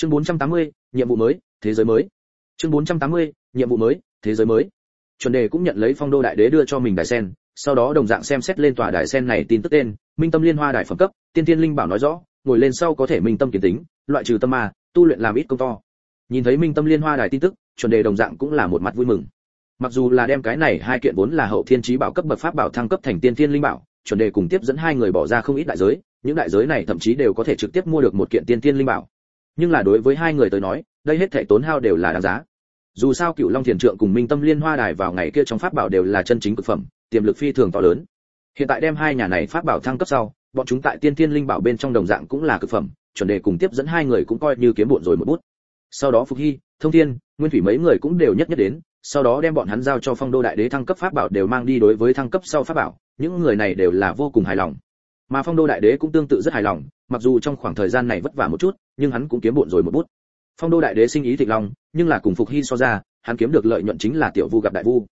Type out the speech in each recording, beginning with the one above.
chương 480, nhiệm vụ mới thế giới mới. Chương 480, nhiệm vụ mới thế giới mới. Chuẩn đề cũng nhận lấy phong đô đại đế đưa cho mình đài sen sau đó đồng dạng xem xét lên tòa đài sen này tin tức tên minh tâm liên hoa đài phẩm cấp tiên tiên linh bảo nói rõ ngồi lên sau có thể minh tâm kiến tính loại trừ tâm ma tu luyện làm ít công to. Nhìn thấy minh tâm liên hoa đài tin tức chuẩn đề đồng dạng cũng là một mặt vui mừng. Mặc dù là đem cái này hai kiện vốn là hậu thiên trí bảo cấp bậc pháp bảo thăng cấp thành tiên thiên linh bảo chuẩn đề cùng tiếp dẫn hai người bỏ ra không ít đại giới những đại giới này thậm chí đều có thể trực tiếp mua được một kiện tiên thiên linh bảo nhưng là đối với hai người tới nói, đây hết thể tốn hao đều là đáng giá. Dù sao cựu long thiền trượng cùng minh tâm liên hoa đài vào ngày kia trong pháp bảo đều là chân chính cực phẩm, tiềm lực phi thường to lớn. Hiện tại đem hai nhà này pháp bảo thăng cấp sau, bọn chúng tại tiên thiên linh bảo bên trong đồng dạng cũng là cực phẩm, chuẩn đề cùng tiếp dẫn hai người cũng coi như kiếm bộn rồi một bút. Sau đó phục hy, thông thiên, nguyên thủy mấy người cũng đều nhất nhất đến, sau đó đem bọn hắn giao cho phong đô đại đế thăng cấp pháp bảo đều mang đi đối với thăng cấp sau pháp bảo, những người này đều là vô cùng hài lòng mà phong đô đại đế cũng tương tự rất hài lòng, mặc dù trong khoảng thời gian này vất vả một chút, nhưng hắn cũng kiếm bộn rồi một bút. Phong đô đại đế sinh ý thịnh long, nhưng là cùng phục hy so ra, hắn kiếm được lợi nhuận chính là tiểu vu gặp đại vu.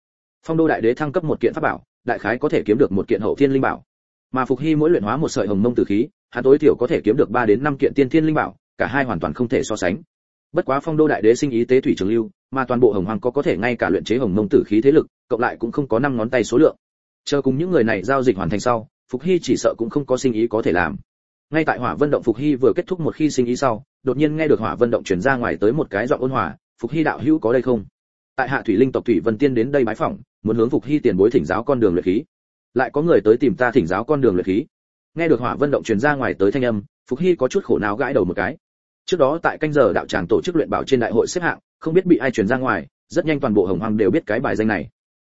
Phong đô đại đế thăng cấp một kiện pháp bảo, đại khái có thể kiếm được một kiện hậu thiên linh bảo. Mà phục hy mỗi luyện hóa một sợi hồng mông tử khí, hắn tối thiểu có thể kiếm được 3 đến 5 kiện tiên thiên linh bảo, cả hai hoàn toàn không thể so sánh. Bất quá phong đô đại đế sinh ý tế thủy trường lưu, mà toàn bộ hồng hoàng có có thể ngay cả luyện chế hồng mông tử khí thế lực, cộng lại cũng không có năm ngón tay số lượng. Chờ cùng những người này giao dịch hoàn thành sau phục hy chỉ sợ cũng không có sinh ý có thể làm. Ngay tại hỏa vân động phục hy vừa kết thúc một khi sinh ý sau, đột nhiên nghe được hỏa vân động truyền ra ngoài tới một cái giọng ôn hòa, phục hy đạo hữu có đây không? Tại hạ thủy linh tộc thủy vân tiên đến đây bái phỏng, muốn hướng phục hy tiền bối thỉnh giáo con đường luyện khí. Lại có người tới tìm ta thỉnh giáo con đường luyện khí. Nghe được hỏa vân động truyền ra ngoài tới thanh âm, phục hy có chút khổ não gãi đầu một cái. Trước đó tại canh giờ đạo tràng tổ chức luyện bảo trên đại hội xếp hạng, không biết bị ai truyền ra ngoài, rất nhanh toàn bộ hồng hoàng đều biết cái bài danh này.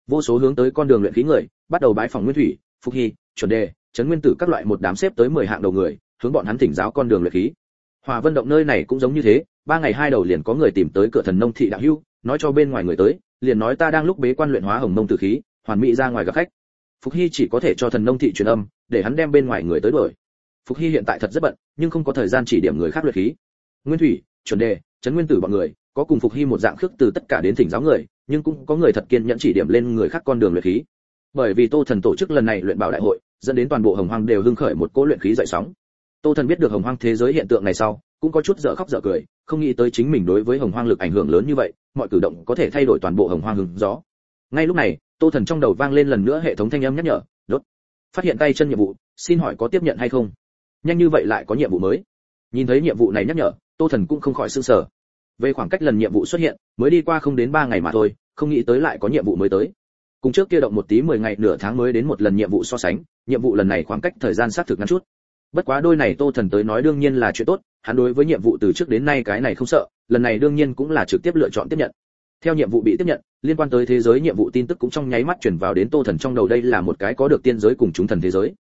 Vô số hướng tới con đường luyện khí người, bắt đầu bái phỏng nguyên thủy, phục hy chuẩn đề, trấn nguyên tử các loại một đám xếp tới 10 hạng đầu người, hướng bọn hắn thỉnh giáo con đường luyện khí. Hòa vân động nơi này cũng giống như thế, ba ngày hai đầu liền có người tìm tới cửa thần nông thị đạo hưu nói cho bên ngoài người tới, liền nói ta đang lúc bế quan luyện hóa hồng mông tử khí, hoàn mỹ ra ngoài gặp khách. Phục hy chỉ có thể cho thần nông thị truyền âm, để hắn đem bên ngoài người tới đuổi. Phục hy hiện tại thật rất bận, nhưng không có thời gian chỉ điểm người khác luyện khí. Nguyên thủy, chuẩn đề, trấn nguyên tử bọn người, có cùng phục hy một dạng khước từ tất cả đến thỉnh giáo người, nhưng cũng có người thật kiên nhẫn chỉ điểm lên người khác con đường luyện khí bởi vì tô thần tổ chức lần này luyện bảo đại hội, dẫn đến toàn bộ hồng hoang đều hưng khởi một cỗ luyện khí dậy sóng. Tô thần biết được hồng hoang thế giới hiện tượng này sau, cũng có chút dở khóc dở cười, không nghĩ tới chính mình đối với hồng hoang lực ảnh hưởng lớn như vậy, mọi cử động có thể thay đổi toàn bộ hồng hoang hứng gió. Ngay lúc này, tô thần trong đầu vang lên lần nữa hệ thống thanh âm nhắc nhở, đốt, phát hiện tay chân nhiệm vụ, xin hỏi có tiếp nhận hay không? Nhanh như vậy lại có nhiệm vụ mới. Nhìn thấy nhiệm vụ này nhắc nhở, tô thần cũng không khỏi sương sở về khoảng cách lần nhiệm vụ xuất hiện, mới đi qua không đến ba ngày mà thôi, không nghĩ tới lại có nhiệm vụ mới tới cùng trước kia động một tí mười ngày, nửa tháng mới đến một lần nhiệm vụ so sánh. Nhiệm vụ lần này khoảng cách thời gian xác thực ngắn chút. Bất quá đôi này tô thần tới nói đương nhiên là chuyện tốt, hắn đối với nhiệm vụ từ trước đến nay cái này không sợ, lần này đương nhiên cũng là trực tiếp lựa chọn tiếp nhận. Theo nhiệm vụ bị tiếp nhận, liên quan tới thế giới nhiệm vụ tin tức cũng trong nháy mắt chuyển vào đến tô thần trong đầu đây là một cái có được tiên giới cùng chúng thần thế giới.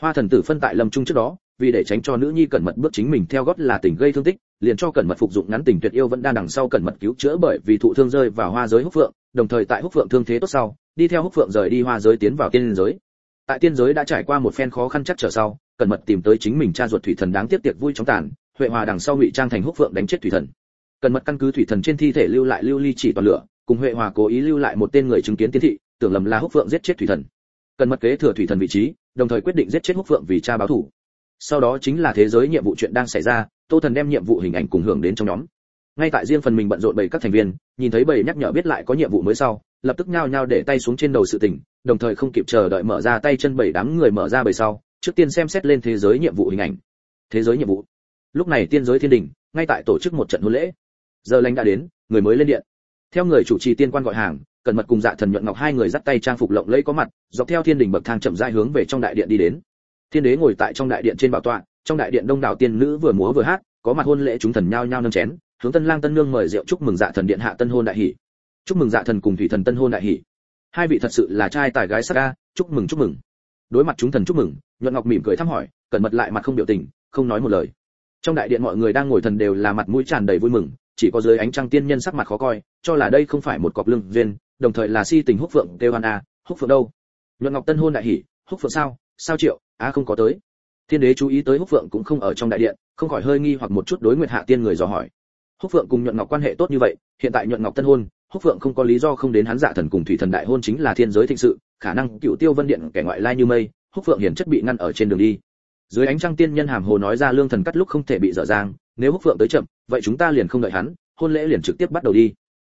Hoa thần tử phân tại lâm trung trước đó, vì để tránh cho nữ nhi cẩn mật bước chính mình theo gót là tình gây thương tích liền cho cẩn mật phục dụng ngắn tình tuyệt yêu vẫn đang đằng sau cẩn mật cứu chữa bởi vì thụ thương rơi vào hoa giới húc phượng, đồng thời tại húc phượng thương thế tốt sau, đi theo húc phượng rời đi hoa giới tiến vào tiên giới. Tại tiên giới đã trải qua một phen khó khăn chắc trở sau, cẩn mật tìm tới chính mình cha ruột thủy thần đáng tiếc tiệc vui trong tàn, huệ hòa đằng sau ngụy trang thành húc phượng đánh chết thủy thần. Cẩn mật căn cứ thủy thần trên thi thể lưu lại lưu ly chỉ toàn lửa, cùng huệ hòa cố ý lưu lại một tên người chứng kiến tiên thị, tưởng lầm là húc phượng giết chết thủy thần. Cẩn mật kế thừa thủy thần vị trí, đồng thời quyết định giết chết húc phượng vì cha báo thù sau đó chính là thế giới nhiệm vụ chuyện đang xảy ra, tô thần đem nhiệm vụ hình ảnh cùng hưởng đến trong nhóm. Ngay tại riêng phần mình bận rộn bảy các thành viên, nhìn thấy bảy nhắc nhở biết lại có nhiệm vụ mới sau, lập tức nhao nhao để tay xuống trên đầu sự tình, đồng thời không kịp chờ đợi mở ra tay chân bảy đám người mở ra bảy sau, trước tiên xem xét lên thế giới nhiệm vụ hình ảnh. Thế giới nhiệm vụ. Lúc này tiên giới thiên đình, ngay tại tổ chức một trận hôn lễ. Giờ lành đã đến, người mới lên điện. Theo người chủ trì tiên quan gọi hàng cần mật cùng dạ thần nhuận ngọc hai người dắt tay trang phục lộng lẫy có mặt, dọc theo thiên đình bậc thang chậm rãi hướng về trong đại điện đi đến thiên đế ngồi tại trong đại điện trên bảo tọa, trong đại điện đông đảo tiên nữ vừa múa vừa hát, có mặt hôn lễ chúng thần nhao nhao nâng chén, hướng tân lang tân nương mời rượu chúc mừng dạ thần điện hạ tân hôn đại hỷ. Chúc mừng dạ thần cùng thủy thần tân hôn đại hỷ. Hai vị thật sự là trai tài gái sắc ca chúc mừng chúc mừng. Đối mặt chúng thần chúc mừng, nhuận ngọc mỉm cười thăm hỏi, cẩn mật lại mặt không biểu tình, không nói một lời. Trong đại điện mọi người đang ngồi thần đều là mặt mũi tràn đầy vui mừng, chỉ có dưới ánh trăng tiên nhân sắc mặt khó coi, cho là đây không phải một cọc lương duyên, đồng thời là si tình húc phượng kêu hoan a, húc phượng đâu? Nhuận ngọc tân hôn đại hỷ, húc phượng sao? Sao triệu? A không có tới. Thiên đế chú ý tới húc phượng cũng không ở trong đại điện, không khỏi hơi nghi hoặc một chút đối nguyệt hạ tiên người dò hỏi. Húc phượng cùng nhuận ngọc quan hệ tốt như vậy, hiện tại nhuận ngọc tân hôn, húc phượng không có lý do không đến hắn dạ thần cùng thủy thần đại hôn chính là thiên giới thịnh sự, khả năng cựu tiêu vân điện kẻ ngoại lai như mây, húc phượng hiển chất bị ngăn ở trên đường đi. Dưới ánh trăng tiên nhân hàm hồ nói ra lương thần cắt lúc không thể bị dở dang, nếu húc phượng tới chậm, vậy chúng ta liền không đợi hắn, hôn lễ liền trực tiếp bắt đầu đi.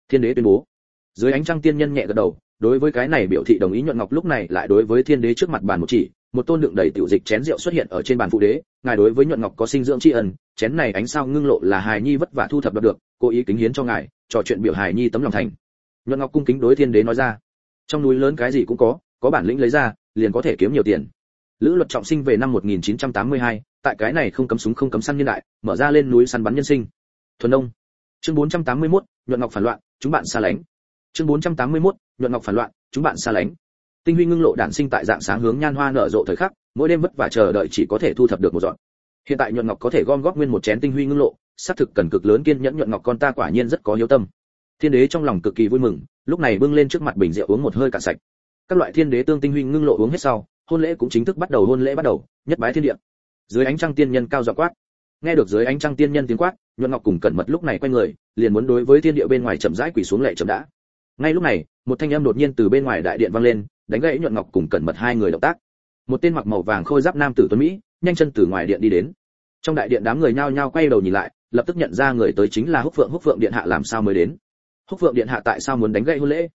Thiên đế tuyên bố. Dưới ánh trăng tiên nhân nhẹ gật đầu, đối với cái này biểu thị đồng ý nhuận ngọc lúc này lại đối với thiên đế trước mặt bàn một chỉ một tôn đựng đầy tiểu dịch chén rượu xuất hiện ở trên bàn phụ đế ngài đối với nhuận ngọc có sinh dưỡng tri ân chén này ánh sao ngưng lộ là hài nhi vất vả thu thập được cố ý kính hiến cho ngài trò chuyện biểu hài nhi tấm lòng thành. Nhuận ngọc cung kính đối thiên đế nói ra. Trong núi lớn cái gì cũng có có bản lĩnh lấy ra liền có thể kiếm nhiều tiền. Lữ luật trọng sinh về năm 1982, tại cái này không cấm súng không cấm săn nhân đại mở ra lên núi săn bắn nhân sinh. Thuần đông chương 481, nhuận ngọc phản loạn chúng bạn xa lánh. Chương 481, nhuận ngọc phản loạn chúng bạn xa lánh tinh huy ngưng lộ đản sinh tại dạng sáng hướng nhan hoa nở rộ thời khắc, mỗi đêm vất vả chờ đợi chỉ có thể thu thập được một dọn. Hiện tại nhuận ngọc có thể gom góp nguyên một chén tinh huy ngưng lộ, xác thực cần cực lớn kiên nhẫn nhuận ngọc con ta quả nhiên rất có hiếu tâm. Thiên đế trong lòng cực kỳ vui mừng, lúc này bưng lên trước mặt bình rượu uống một hơi cạn sạch. Các loại thiên đế tương tinh huy ngưng lộ uống hết sau, hôn lễ cũng chính thức bắt đầu hôn lễ bắt đầu, nhất bái thiên địa. Dưới ánh trăng tiên nhân cao dọa quát. Nghe được dưới ánh trăng tiên nhân tiếng quát, nhuận ngọc cùng cẩn mật lúc này quay người, liền muốn đối với thiên địa bên ngoài chậm rãi quỳ xuống lệ chậm đã ngay lúc này một thanh âm đột nhiên từ bên ngoài đại điện vang lên đánh gãy nhuận ngọc cùng cẩn mật hai người động tác. Một tên mặc màu vàng khôi giáp nam tử tuấn mỹ nhanh chân từ ngoài điện đi đến. Trong đại điện đám người nhao nhao quay đầu nhìn lại lập tức nhận ra người tới chính là húc phượng húc phượng điện hạ làm sao mới đến? Húc phượng điện hạ tại sao muốn đánh gãy hôn lễ?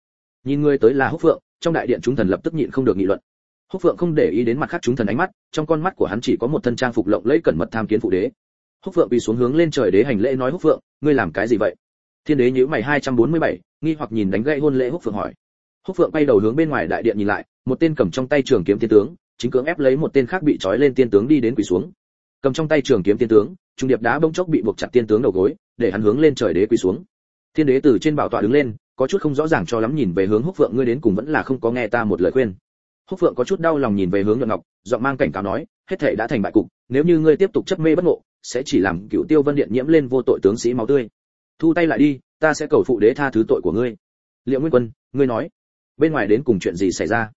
Nhìn người tới là húc phượng trong đại điện chúng thần lập tức nhịn không được nghị luận. Húc phượng không để ý đến mặt khác chúng thần ánh mắt trong con mắt của hắn chỉ có một thân trang phục lộng lẫy cẩn mật tham kiến phụ đế. Húc phượng bị xuống hướng lên trời đế hành lễ nói húc phượng ngươi làm cái gì vậy? Thiên đế nhíu mày 247, nghi hoặc nhìn đánh gãy hôn lễ húc phượng hỏi. Húc phượng bay đầu hướng bên ngoài đại điện nhìn lại, một tên cầm trong tay trường kiếm tiên tướng, chính cưỡng ép lấy một tên khác bị trói lên tiên tướng đi đến quỳ xuống. Cầm trong tay trường kiếm tiên tướng, trung điệp đá bỗng chốc bị buộc chặt tiên tướng đầu gối, để hắn hướng lên trời đế quỳ xuống. Thiên đế từ trên bảo tọa đứng lên, có chút không rõ ràng cho lắm nhìn về hướng húc phượng, ngươi đến cùng vẫn là không có nghe ta một lời khuyên. Húc phượng có chút đau lòng nhìn về hướng nhuận ngọc, giọng mang cảnh cáo nói, hết thể đã thành bại cục, nếu như ngươi tiếp tục chấp mê bất ngộ, sẽ chỉ làm cựu tiêu vân điện nhiễm lên vô tội tướng sĩ máu tươi thu tay lại đi, ta sẽ cầu phụ đế tha thứ tội của ngươi. Liệu nguyên quân, ngươi nói, bên ngoài đến cùng chuyện gì xảy ra?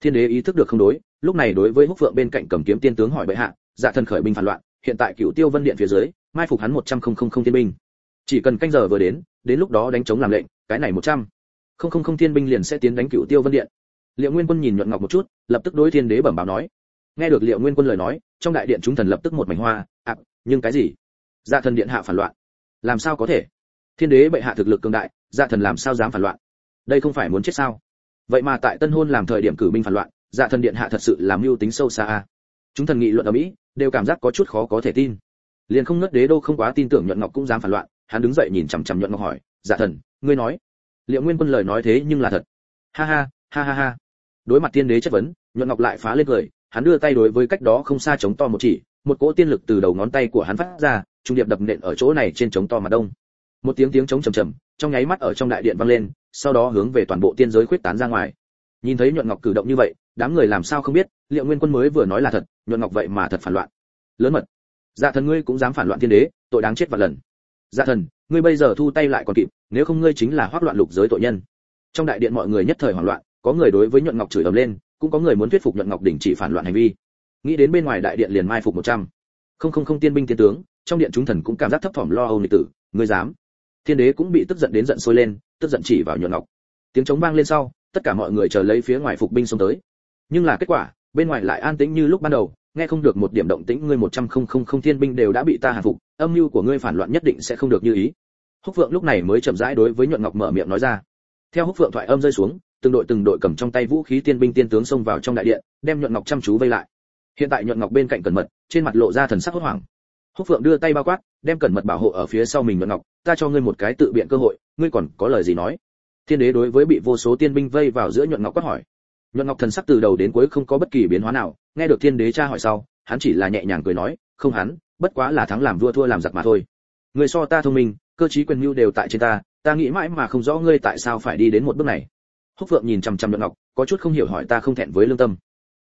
Thiên đế ý thức được không đối, lúc này đối với húc phượng bên cạnh cầm kiếm tiên tướng hỏi bệ hạ dạ thần khởi binh phản loạn, hiện tại cựu tiêu vân điện phía dưới, mai phục hắn một trăm không không không thiên binh. Chỉ cần canh giờ vừa đến đến lúc đó đánh chống làm lệnh, cái này một trăm không không không thiên binh liền sẽ tiến đánh cựu tiêu vân điện. Liệu nguyên quân nhìn nhuận ngọc một chút, lập tức đối thiên đế bẩm báo nói. Nghe được liệu nguyên quân lời nói, trong đại điện chúng thần lập tức một mảnh hoa, ạ, nhưng cái gì? Dạ thần điện hạ phản loạn, làm sao có thể? Thiên đế bệ hạ thực lực cường đại dạ thần làm sao dám phản loạn? Đây không phải muốn chết sao? Vậy mà tại tân hôn làm thời điểm cử binh phản loạn dạ thần điện hạ thật sự làm mưu tính sâu xa a. Chúng thần nghị luận ở mỹ, đều cảm giác có chút khó có thể tin. Liền không nớt đế đô không quá tin tưởng nhuận ngọc cũng dám phản loạn, hắn đứng dậy nhìn chằm chằm nhuận ngọc hỏi dạ thần, ngươi nói? Liệu nguyên quân lời nói thế nhưng là thật. Ha ha ha ha ha. Đối mặt tiên đế chất vấn, nhuận ngọc lại phá lên cười, hắn đưa tay đối với cách đó không xa chống to một chỉ, một cỗ tiên lực từ đầu ngón tay của hắn phát ra, trung điệp đập nện ở chỗ này trên chống to mặt đông một tiếng tiếng trống trầm trầm, trong nháy mắt ở trong đại điện vang lên, sau đó hướng về toàn bộ tiên giới khuyết tán ra ngoài. Nhìn thấy nhuận ngọc cử động như vậy, đám người làm sao không biết, liệu nguyên quân mới vừa nói là thật, nhuận ngọc vậy mà thật phản loạn. Lớn mật. Dạ thần ngươi cũng dám phản loạn thiên đế, tội đáng chết vạn lần. Dạ thần, ngươi bây giờ thu tay lại còn kịp, nếu không ngươi chính là hoắc loạn lục giới tội nhân. Trong đại điện mọi người nhất thời hoảng loạn, có người đối với nhuận ngọc chửi ầm lên, cũng có người muốn thuyết phục nhuận ngọc đình chỉ phản loạn hành vi. Nghĩ đến bên ngoài đại điện liền mai phục một trăm. Không không không tiên binh tiên tướng, trong điện chúng thần cũng cảm giác thấp thỏm lo âu nghịch tử, ngươi dám thiên đế cũng bị tức giận đến giận sôi lên, tức giận chỉ vào nhuận ngọc. Tiếng chống vang lên sau, tất cả mọi người chờ lấy phía ngoài phục binh xông tới. Nhưng là kết quả, bên ngoài lại an tĩnh như lúc ban đầu, nghe không được một điểm động tĩnh, ngươi một trăm không không không thiên binh đều đã bị ta hạ phục, âm mưu của ngươi phản loạn nhất định sẽ không được như ý. Húc phượng lúc này mới chậm rãi đối với nhuận ngọc mở miệng nói ra. Theo húc phượng thoại âm rơi xuống, từng đội từng đội cầm trong tay vũ khí tiên binh tiên tướng xông vào trong đại điện, đem nhuận ngọc chăm chú vây lại. Hiện tại nhuận ngọc bên cạnh cẩn mật, trên mặt lộ ra thần sắc hốt hoảng húc phượng đưa tay bao quát, đem cẩn mật bảo hộ ở phía sau mình nhuận ngọc, ta cho ngươi một cái tự biện cơ hội, ngươi còn có lời gì nói? Thiên đế đối với bị vô số tiên binh vây vào giữa nhuận ngọc quát hỏi. Nhuận ngọc thần sắc từ đầu đến cuối không có bất kỳ biến hóa nào, nghe được thiên đế tra hỏi sau, hắn chỉ là nhẹ nhàng cười nói, không hắn, bất quá là thắng làm vua thua làm giặc mà thôi. Người so ta thông minh, cơ trí quyền mưu đều tại trên ta ta nghĩ mãi mà không rõ ngươi tại sao phải đi đến một bước này. Húc phượng nhìn chằm chằm nhuận ngọc, có chút không hiểu hỏi ta không thẹn với lương tâm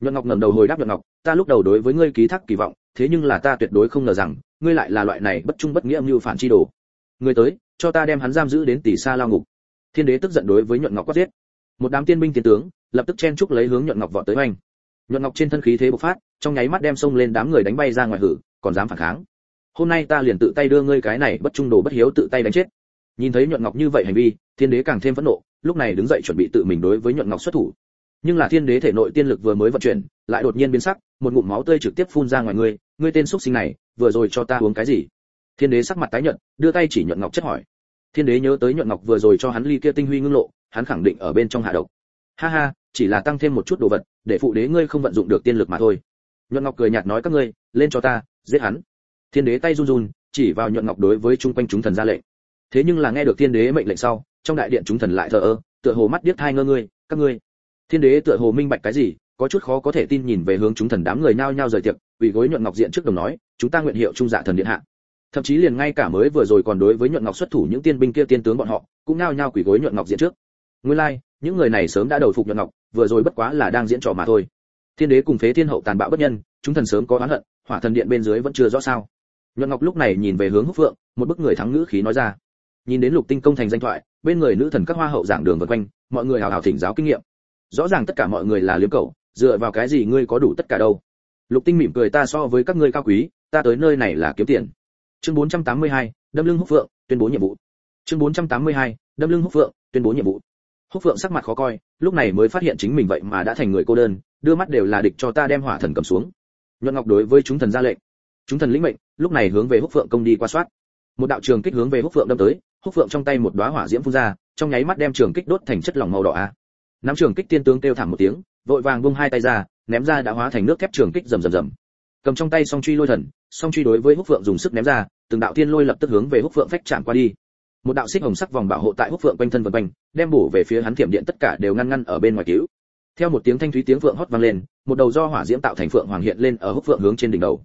nhuận ngọc ngẩng đầu hồi đáp nhuận ngọc, ta lúc đầu đối với ngươi ký thác kỳ vọng, thế nhưng là ta tuyệt đối không ngờ rằng, ngươi lại là loại này bất trung bất nghĩa mưu phản chi đồ. Ngươi tới, cho ta đem hắn giam giữ đến tỷ xa lao ngục. Thiên đế tức giận đối với nhuận ngọc quát giết. Một đám tiên binh tiền tướng, lập tức chen chúc lấy hướng nhuận ngọc vọt tới hoành nhuận ngọc trên thân khí thế bộc phát, trong nháy mắt đem xông lên đám người đánh bay ra ngoài hử, còn dám phản kháng. Hôm nay ta liền tự tay đưa ngươi cái này bất trung đồ bất hiếu tự tay đánh chết. Nhìn thấy nhuận ngọc như vậy hành vi, thiên đế càng thêm phẫn nộ, lúc này đứng dậy chuẩn bị tự mình đối với nhuận ngọc xuất thủ nhưng là thiên đế thể nội tiên lực vừa mới vận chuyển, lại đột nhiên biến sắc, một ngụm máu tươi trực tiếp phun ra ngoài ngươi ngươi tên xuất sinh này, vừa rồi cho ta uống cái gì? Thiên đế sắc mặt tái nhợt, đưa tay chỉ nhuận ngọc chất hỏi. Thiên đế nhớ tới nhuận ngọc vừa rồi cho hắn ly kia tinh huy ngưng lộ, hắn khẳng định ở bên trong hạ độc. Ha ha, chỉ là tăng thêm một chút đồ vật, để phụ đế ngươi không vận dụng được tiên lực mà thôi. Nhuận ngọc cười nhạt nói các ngươi, lên cho ta, giết hắn. Thiên đế tay run run, chỉ vào nhuận ngọc đối với chung quanh chúng thần ra lệnh. Thế nhưng là nghe được thiên đế mệnh lệnh sau, trong đại điện chúng thần lại thờ ơ, tựa hồ mắt điếc hai ngơ ngươi, các ngươi thiên đế tựa hồ minh bạch cái gì có chút khó có thể tin nhìn về hướng chúng thần đám người nhao nhao rời tiệc vì gối nhuận ngọc diện trước đồng nói chúng ta nguyện hiệu trung dạ thần điện hạ. Thậm chí liền ngay cả mới vừa rồi còn đối với nhuận ngọc xuất thủ những tiên binh kia tiên tướng bọn họ cũng nhao nhao quỳ gối nhuận ngọc diện trước. Nguyên lai like, những người này sớm đã đầu phục nhuận ngọc vừa rồi bất quá là đang diễn trò mà thôi. Thiên đế cùng phế thiên hậu tàn bạo bất nhân chúng thần sớm có oán hận hỏa thần điện bên dưới vẫn chưa rõ sao. Nhuận ngọc lúc này nhìn về hướng húc phượng một bức người thắng ngữ khí nói ra. Nhìn đến lục tinh công thành danh thoại bên người nữ thần các hoa hậu giảng đường vân quanh mọi người hào hào thỉnh giáo kinh nghiệm rõ ràng tất cả mọi người là liếm cậu dựa vào cái gì ngươi có đủ tất cả đâu? Lục tinh mỉm cười ta so với các ngươi cao quý ta tới nơi này là kiếm tiền. Chương 482, đâm lưng húc phượng tuyên bố nhiệm vụ. Chương 482, đâm lưng húc phượng tuyên bố nhiệm vụ. Húc phượng sắc mặt khó coi lúc này mới phát hiện chính mình vậy mà đã thành người cô đơn đưa mắt đều là địch cho ta đem hỏa thần cầm xuống. Nhuận ngọc đối với chúng thần ra lệnh. Chúng thần lĩnh mệnh lúc này hướng về húc phượng công đi qua soát. Một đạo trường kích hướng về húc phượng đâm tới húc phượng trong tay một đóa hỏa diễm phun ra trong nháy mắt đem trường kích đốt thành chất lỏng màu đỏ a nắm trường kích tiên tướng kêu thảm một tiếng, vội vàng vung hai tay ra, ném ra đã hóa thành nước thép trường kích rầm rầm rầm. Cầm trong tay song truy lôi thần, song truy đối với húc phượng dùng sức ném ra, từng đạo tiên lôi lập tức hướng về húc phượng phách chạm qua đi. Một đạo xích hồng sắc vòng bảo hộ tại húc phượng quanh thân vần quanh, đem bổ về phía hắn thiểm điện tất cả đều ngăn ngăn ở bên ngoài cứu. Theo một tiếng thanh thúy tiếng phượng hót vang lên, một đầu do hỏa diễm tạo thành phượng hoàng hiện lên ở húc phượng hướng trên đỉnh đầu.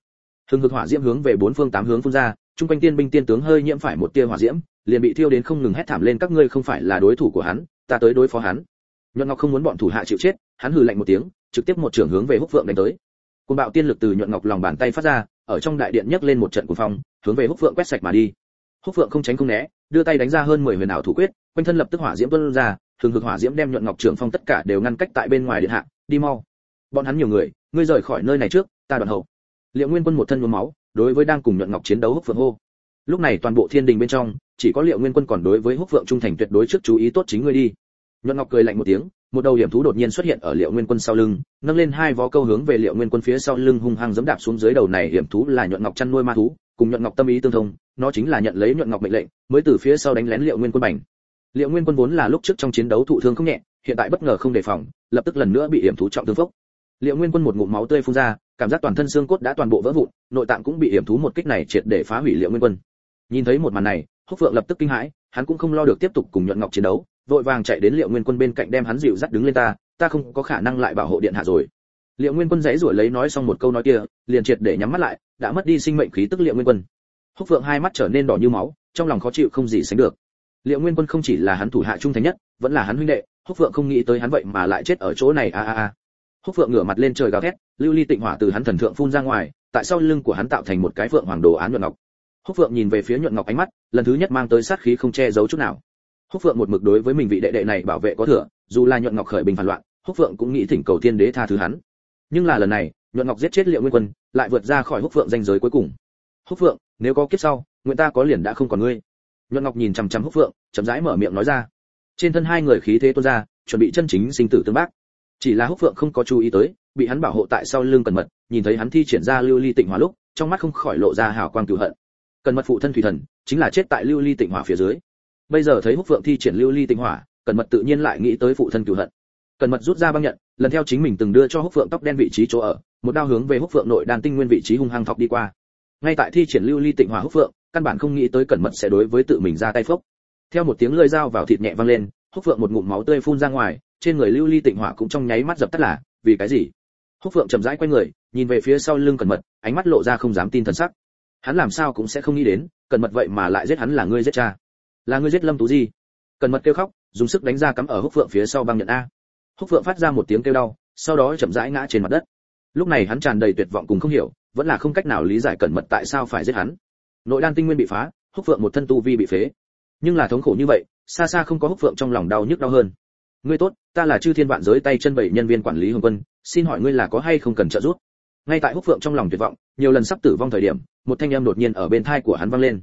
Hừng hực hỏa diễm hướng về bốn phương tám hướng phun ra trung quanh tiên binh tiên tướng hơi nhiễm phải một tia hỏa diễm, liền bị thiêu đến không ngừng hét thảm lên, các ngươi không phải là đối thủ của hắn, ta tới đối phó hắn nhuận ngọc không muốn bọn thủ hạ chịu chết, hắn hừ lạnh một tiếng, trực tiếp một trường hướng về húc Vượng đánh tới. Côn bạo tiên lực từ nhuận ngọc lòng bàn tay phát ra, ở trong đại điện nhấc lên một trận cuồng phong, hướng về húc Vượng quét sạch mà đi. Húc Vượng không tránh không né, đưa tay đánh ra hơn mười huyền ảo thủ quyết, quanh thân lập tức hỏa diễm tuôn ra thường hực hỏa diễm đem nhuận ngọc trưởng phong tất cả đều ngăn cách tại bên ngoài điện hạ, đi mau. Bọn hắn nhiều người, ngươi rời khỏi nơi này trước, ta đoạn hậu. Liệu nguyên quân một thân nhuốm máu, đối với đang cùng nhuận ngọc chiến đấu húc phượng hô. Lúc này toàn bộ thiên đình bên trong, chỉ có liệu nguyên quân còn đối với húc phượng trung thành tuyệt đối trước chú ý tốt chính ngươi đi nhuận ngọc cười lạnh một tiếng, một đầu hiểm thú đột nhiên xuất hiện ở liệu nguyên quân sau lưng, nâng lên hai vó câu hướng về liệu nguyên quân phía sau lưng hung hăng giẫm đạp xuống dưới đầu này hiểm thú là nhuận ngọc chăn nuôi ma thú, cùng nhuận ngọc tâm ý tương thông, nó chính là nhận lấy nhuận ngọc mệnh lệnh, mới từ phía sau đánh lén liệu nguyên quân bành. Liệu nguyên quân vốn là lúc trước trong chiến đấu thụ thương không nhẹ, hiện tại bất ngờ không đề phòng, lập tức lần nữa bị hiểm thú trọng thương phốc. Liệu nguyên quân một ngụm máu tươi phun ra, cảm giác toàn thân xương cốt đã toàn bộ vỡ vụn, nội tạng cũng bị hiểm thú một kích này triệt để phá hủy liệu nguyên quân. Nhìn thấy một màn này, húc phượng lập tức kinh hãi, hắn cũng không lo được tiếp tục cùng nhuận ngọc chiến đấu vội vàng chạy đến liệu nguyên quân bên cạnh đem hắn dịu dắt đứng lên ta ta không có khả năng lại bảo hộ điện hạ rồi. Liệu nguyên quân dãy rủi lấy nói xong một câu nói kia, liền triệt để nhắm mắt lại, đã mất đi sinh mệnh khí tức liệu nguyên quân. Húc phượng hai mắt trở nên đỏ như máu, trong lòng khó chịu không gì sánh được. Liệu nguyên quân không chỉ là hắn thủ hạ trung thành nhất, vẫn là hắn huynh đệ, húc phượng không nghĩ tới hắn vậy mà lại chết ở chỗ này, a a a. Húc phượng ngửa mặt lên trời gào thét, lưu ly tịnh hỏa từ hắn thần thượng phun ra ngoài, tại sau lưng của hắn tạo thành một cái phượng hoàng đồ án nhuận ngọc. Húc phượng nhìn về phía nhuận ngọc ánh mắt, lần thứ nhất mang tới sát khí không che giấu chút nào húc phượng một mực đối với mình vị đệ đệ này bảo vệ có thừa, dù là nhuận ngọc khởi bình phản loạn, húc phượng cũng nghĩ thỉnh cầu thiên đế tha thứ hắn. Nhưng là lần này, nhuận ngọc giết chết liệu nguyên quân, lại vượt ra khỏi húc phượng danh giới cuối cùng. Húc phượng, nếu có kiếp sau, nguyện ta có liền đã không còn ngươi. Nhuận ngọc nhìn chằm chằm húc phượng, chậm rãi mở miệng nói ra. Trên thân hai người khí thế tuôn ra, chuẩn bị chân chính sinh tử tương bác. Chỉ là húc phượng không có chú ý tới, bị hắn bảo hộ tại sau lưng cẩn mật, nhìn thấy hắn thi triển ra lưu ly tịnh hỏa lúc, trong mắt không khỏi lộ ra hào quang cửu hận. Cẩn mật phụ thân thủy thần, chính là chết tại lưu ly tịnh hỏa phía dưới bây giờ thấy húc phượng thi triển lưu ly tịnh hỏa, cẩn mật tự nhiên lại nghĩ tới phụ thân cửu hận. Cẩn mật rút ra băng nhận, lần theo chính mình từng đưa cho húc phượng tóc đen vị trí chỗ ở, một đao hướng về húc phượng nội đan tinh nguyên vị trí hung hăng thọc đi qua. Ngay tại thi triển lưu ly tịnh hỏa húc phượng, căn bản không nghĩ tới cẩn mật sẽ đối với tự mình ra tay phốc. Theo một tiếng lưỡi dao vào thịt nhẹ vang lên, húc phượng một ngụm máu tươi phun ra ngoài, trên người lưu ly tịnh hỏa cũng trong nháy mắt dập tắt là, vì cái gì? Húc phượng chậm rãi quay người, nhìn về phía sau lưng cẩn mật, ánh mắt lộ ra không dám tin thần sắc. Hắn làm sao cũng sẽ không nghĩ đến, cẩn mật vậy mà lại giết hắn là ngươi giết cha là ngươi giết lâm tú di. Cẩn mật kêu khóc, dùng sức đánh ra cắm ở húc phượng phía sau băng nhận a. Húc phượng phát ra một tiếng kêu đau, sau đó chậm rãi ngã trên mặt đất. Lúc này hắn tràn đầy tuyệt vọng cùng không hiểu, vẫn là không cách nào lý giải cẩn mật tại sao phải giết hắn. Nội đan tinh nguyên bị phá húc phượng một thân tu vi bị phế. Nhưng là thống khổ như vậy, xa xa không có húc phượng trong lòng đau nhức đau hơn. Ngươi tốt, ta là chư thiên vạn giới tay chân bảy nhân viên quản lý hồng quân, xin hỏi ngươi là có hay không cần trợ giúp? Ngay tại húc phượng trong lòng tuyệt vọng, nhiều lần sắp tử vong thời điểm, một thanh âm đột nhiên ở bên thai của hắn vang lên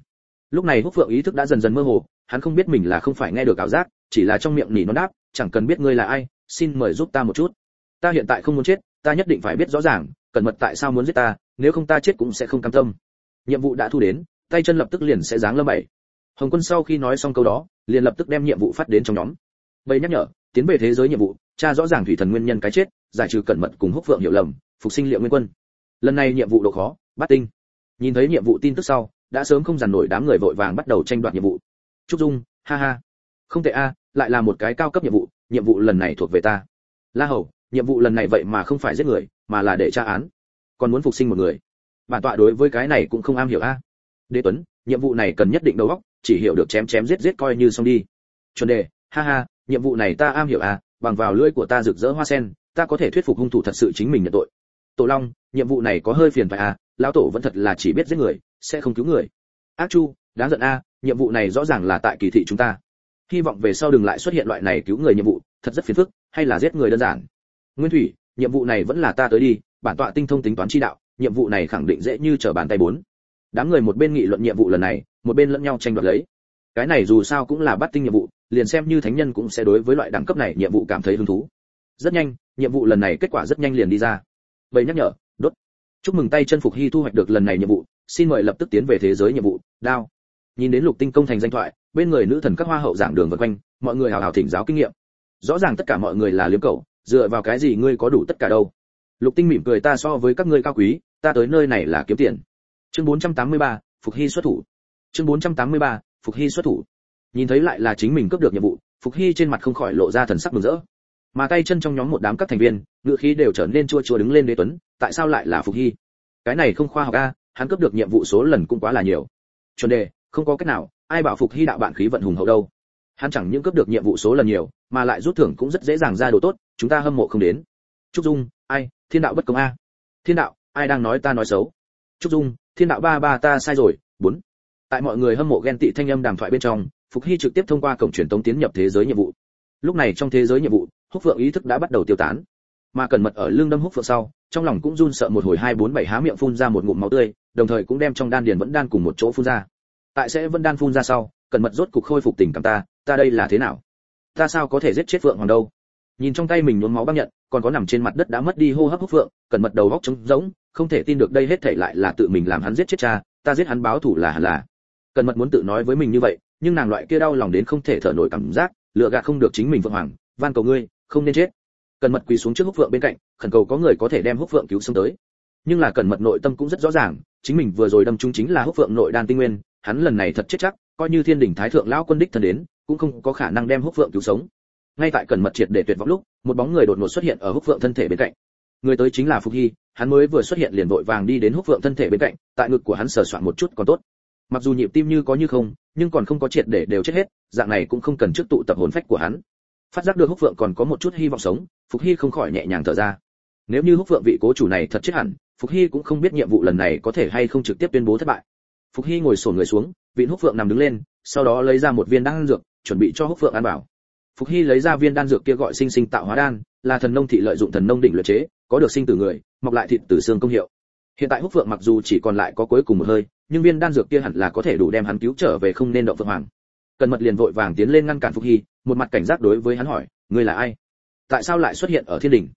lúc này húc phượng ý thức đã dần dần mơ hồ, hắn không biết mình là không phải nghe được ảo giác, chỉ là trong miệng nỉ nó đáp, chẳng cần biết ngươi là ai, xin mời giúp ta một chút. Ta hiện tại không muốn chết, ta nhất định phải biết rõ ràng cẩn mật tại sao muốn giết ta, nếu không ta chết cũng sẽ không cam tâm. Nhiệm vụ đã thu đến, tay chân lập tức liền sẽ giáng lâm bảy. Hồng quân sau khi nói xong câu đó, liền lập tức đem nhiệm vụ phát đến trong nhóm. Bầy nhắc nhở, tiến về thế giới nhiệm vụ, tra rõ ràng thủy thần nguyên nhân cái chết, giải trừ cẩn mật cùng húc phượng hiểu lầm, phục sinh liệu nguyên quân. Lần này nhiệm vụ độ khó, bát tinh. Nhìn thấy nhiệm vụ tin tức sau đã sớm không dằn nổi đám người vội vàng bắt đầu tranh đoạt nhiệm vụ. Trúc dung, ha ha. Không tệ a, lại là một cái cao cấp nhiệm vụ nhiệm vụ lần này thuộc về ta. La hầu, nhiệm vụ lần này vậy mà không phải giết người, mà là để tra án. Còn muốn phục sinh một người. Bản tọa đối với cái này cũng không am hiểu a. Đế tuấn, nhiệm vụ này cần nhất định đầu óc, chỉ hiểu được chém chém giết giết coi như xong đi. Chuẩn đề, ha ha, nhiệm vụ này ta am hiểu a, bằng vào lưỡi của ta rực rỡ hoa sen, ta có thể thuyết phục hung thủ thật sự chính mình nhận tội. Tổ long, nhiệm vụ này có hơi phiền phải a lão tổ vẫn thật là chỉ biết giết người, sẽ không cứu người. Ác chu, đáng giận a, nhiệm vụ này rõ ràng là tại kỳ thị chúng ta. Hy vọng về sau đừng lại xuất hiện loại này cứu người nhiệm vụ, thật rất phiền phức, hay là giết người đơn giản. Nguyên thủy, nhiệm vụ này vẫn là ta tới đi, bản tọa tinh thông tính toán chi đạo, nhiệm vụ này khẳng định dễ như trở bàn tay bốn. Đám người một bên nghị luận nhiệm vụ lần này, một bên lẫn nhau tranh đoạt lấy. Cái này dù sao cũng là bắt tinh nhiệm vụ, liền xem như thánh nhân cũng sẽ đối với loại đẳng cấp này nhiệm vụ cảm thấy hứng thú. Rất nhanh, nhiệm vụ lần này kết quả rất nhanh liền đi ra. Vậy nhắc nhở chúc mừng tay chân phục hy thu hoạch được lần này nhiệm vụ xin mời lập tức tiến về thế giới nhiệm vụ đao. Nhìn đến lục tinh công thành danh thoại bên người nữ thần các hoa hậu giảng đường vân quanh mọi người hào hào thỉnh giáo kinh nghiệm. Rõ ràng tất cả mọi người là liếm cầu dựa vào cái gì ngươi có đủ tất cả đâu? Lục tinh mỉm cười ta so với các ngươi cao quý ta tới nơi này là kiếm tiền. Chương 483, phục hy xuất thủ. Chương 483, phục hy xuất thủ. Nhìn thấy lại là chính mình cướp được nhiệm vụ phục hy trên mặt không khỏi lộ ra thần sắc mừng rỡ. Mà tay chân trong nhóm một đám các thành viên ngựa khí đều trở nên chua chua đứng lên đế tuấn tại sao lại là phục hy? Cái này không khoa học a, hắn cướp được nhiệm vụ số lần cũng quá là nhiều. Chuẩn đề, không có cách nào, ai bảo phục hy đạo bạn khí vận hùng hậu đâu? Hắn chẳng những cướp được nhiệm vụ số lần nhiều, mà lại rút thưởng cũng rất dễ dàng ra đồ tốt, chúng ta hâm mộ không đến. Trúc dung, ai, thiên đạo bất công a. Thiên đạo, ai đang nói ta nói xấu? Trúc dung, thiên đạo ba ba ta sai rồi, bốn. Tại mọi người hâm mộ ghen tị thanh âm đàm thoại bên trong, phục hy trực tiếp thông qua cổng truyền tống tiến nhập thế giới nhiệm vụ. Lúc này trong thế giới nhiệm vụ, húc phượng ý thức đã bắt đầu tiêu tán mà cẩn mật ở lưng đâm húc phượng sau, trong lòng cũng run sợ một hồi hai bốn bảy há miệng phun ra một ngụm máu tươi, đồng thời cũng đem trong đan điền vẫn đan cùng một chỗ phun ra. Tại sẽ vẫn đan phun ra sau, cẩn mật rốt cục khôi phục tình cảm ta ta đây là thế nào? Ta sao có thể giết chết phượng hoàng đâu? Nhìn trong tay mình nhuốm máu băng nhận, còn có nằm trên mặt đất đã mất đi hô hấp húc phượng, cẩn mật đầu góc trống rỗng, không thể tin được đây hết thảy lại là tự mình làm hắn giết chết cha, ta giết hắn báo thủ là hẳn là. Cẩn mật muốn tự nói với mình như vậy, nhưng nàng loại kia đau lòng đến không thể thở nổi cảm giác, lựa gạt không được chính mình phượng hoàng, van cầu ngươi, không nên chết. Cần mật quỳ xuống trước húc phượng bên cạnh, khẩn cầu có người có thể đem húc phượng cứu sống tới. Nhưng là cẩn mật nội tâm cũng rất rõ ràng, chính mình vừa rồi đâm trúng chính là húc phượng nội đan tinh nguyên, hắn lần này thật chết chắc, coi như thiên đình thái thượng lão quân đích thân đến, cũng không có khả năng đem húc phượng cứu sống. Ngay tại cẩn mật triệt để tuyệt vọng lúc, một bóng người đột ngột xuất hiện ở húc phượng thân thể bên cạnh. Người tới chính là phục hy, hắn mới vừa xuất hiện liền vội vàng đi đến húc phượng thân thể bên cạnh, tại ngực của hắn sờ soạn một chút còn tốt. Mặc dù nhịp tim như có như không, nhưng còn không có triệt để đều chết hết, dạng này cũng không cần trước tụ tập hồn phách của hắn phát giác được húc phượng còn có một chút hy vọng sống, phục hy không khỏi nhẹ nhàng thở ra. Nếu như húc phượng vị cố chủ này thật chết hẳn, phục hy cũng không biết nhiệm vụ lần này có thể hay không trực tiếp tuyên bố thất bại. Phục hy ngồi sổn người xuống vị húc phượng nằm đứng lên, sau đó lấy ra một viên đan dược, chuẩn bị cho húc phượng ăn bảo phục hy lấy ra viên đan dược kia gọi sinh sinh tạo hóa đan, là thần nông thị lợi dụng thần nông đỉnh luyện chế, có được sinh từ người, mọc lại thịt từ xương công hiệu. Hiện tại húc phượng mặc dù chỉ còn lại có cuối cùng một hơi, nhưng viên đan dược kia hẳn là có thể đủ đem hắn cứu trở về không nên động phượng hoàng. Cần mật liền vội vàng tiến lên ngăn cản phục hy một mặt cảnh giác đối với hắn hỏi, ngươi là ai? Tại sao lại xuất hiện ở thiên đình?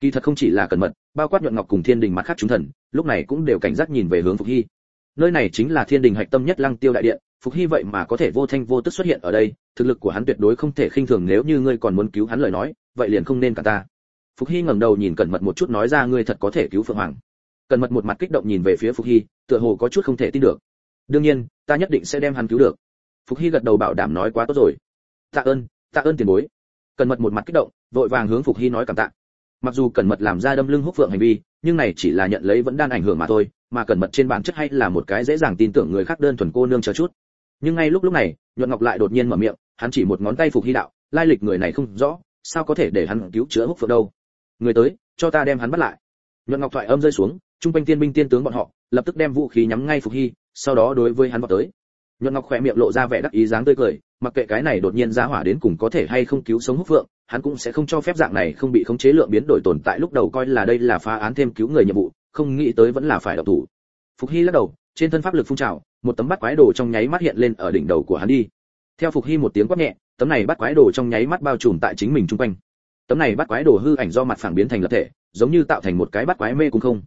Kỳ thật không chỉ là cẩn mật, bao quát nhuận ngọc cùng thiên đình mặt khác chúng thần, lúc này cũng đều cảnh giác nhìn về hướng phục hy. Nơi này chính là thiên đình hạch tâm nhất lăng tiêu đại điện, phục hy vậy mà có thể vô thanh vô tức xuất hiện ở đây, thực lực của hắn tuyệt đối không thể khinh thường nếu như ngươi còn muốn cứu hắn lời nói, vậy liền không nên cả ta. Phục hy ngẩng đầu nhìn cẩn mật một chút nói ra ngươi thật có thể cứu phượng hoàng. Cẩn mật một mặt kích động nhìn về phía phục hy, tựa hồ có chút không thể tin được. Đương nhiên, ta nhất định sẽ đem hắn cứu được. Phục hy gật đầu bảo đảm nói quá tốt rồi tạ ơn tạ ơn tiền bối. Cẩn mật một mặt kích động, vội vàng hướng phục hy nói cảm tạ. Mặc dù cẩn mật làm ra đâm lưng húc phượng hành vi, nhưng này chỉ là nhận lấy vẫn đang ảnh hưởng mà thôi, mà cẩn mật trên bản chất hay là một cái dễ dàng tin tưởng người khác đơn thuần cô nương chờ chút. Nhưng ngay lúc lúc này, nhuận ngọc lại đột nhiên mở miệng, hắn chỉ một ngón tay phục hy đạo, lai lịch người này không rõ, sao có thể để hắn cứu chữa húc phượng đâu? Người tới, cho ta đem hắn bắt lại. Nhuận ngọc thoại âm rơi xuống, trung quanh tiên binh tiên tướng bọn họ, lập tức đem vũ khí nhắm ngay phục hy, sau đó đối với hắn vào tới nhuận ngọc khỏe miệng lộ ra vẻ đắc ý dáng tươi cười, mặc kệ cái này đột nhiên ra hỏa đến cùng có thể hay không cứu sống húc phượng, hắn cũng sẽ không cho phép dạng này không bị khống chế lượng biến đổi tồn tại lúc đầu coi là đây là phá án thêm cứu người nhiệm vụ, không nghĩ tới vẫn là phải độc thủ. Phục hy lắc đầu, trên thân pháp lực phun trào, một tấm bắt quái đồ trong nháy mắt hiện lên ở đỉnh đầu của hắn đi. Theo phục hy một tiếng quát nhẹ, tấm này bắt quái đồ trong nháy mắt bao trùm tại chính mình trung quanh. Tấm này bắt quái đồ hư ảnh do mặt phẳng biến thành lập thể, giống như tạo thành một cái bắt quái mê cung không.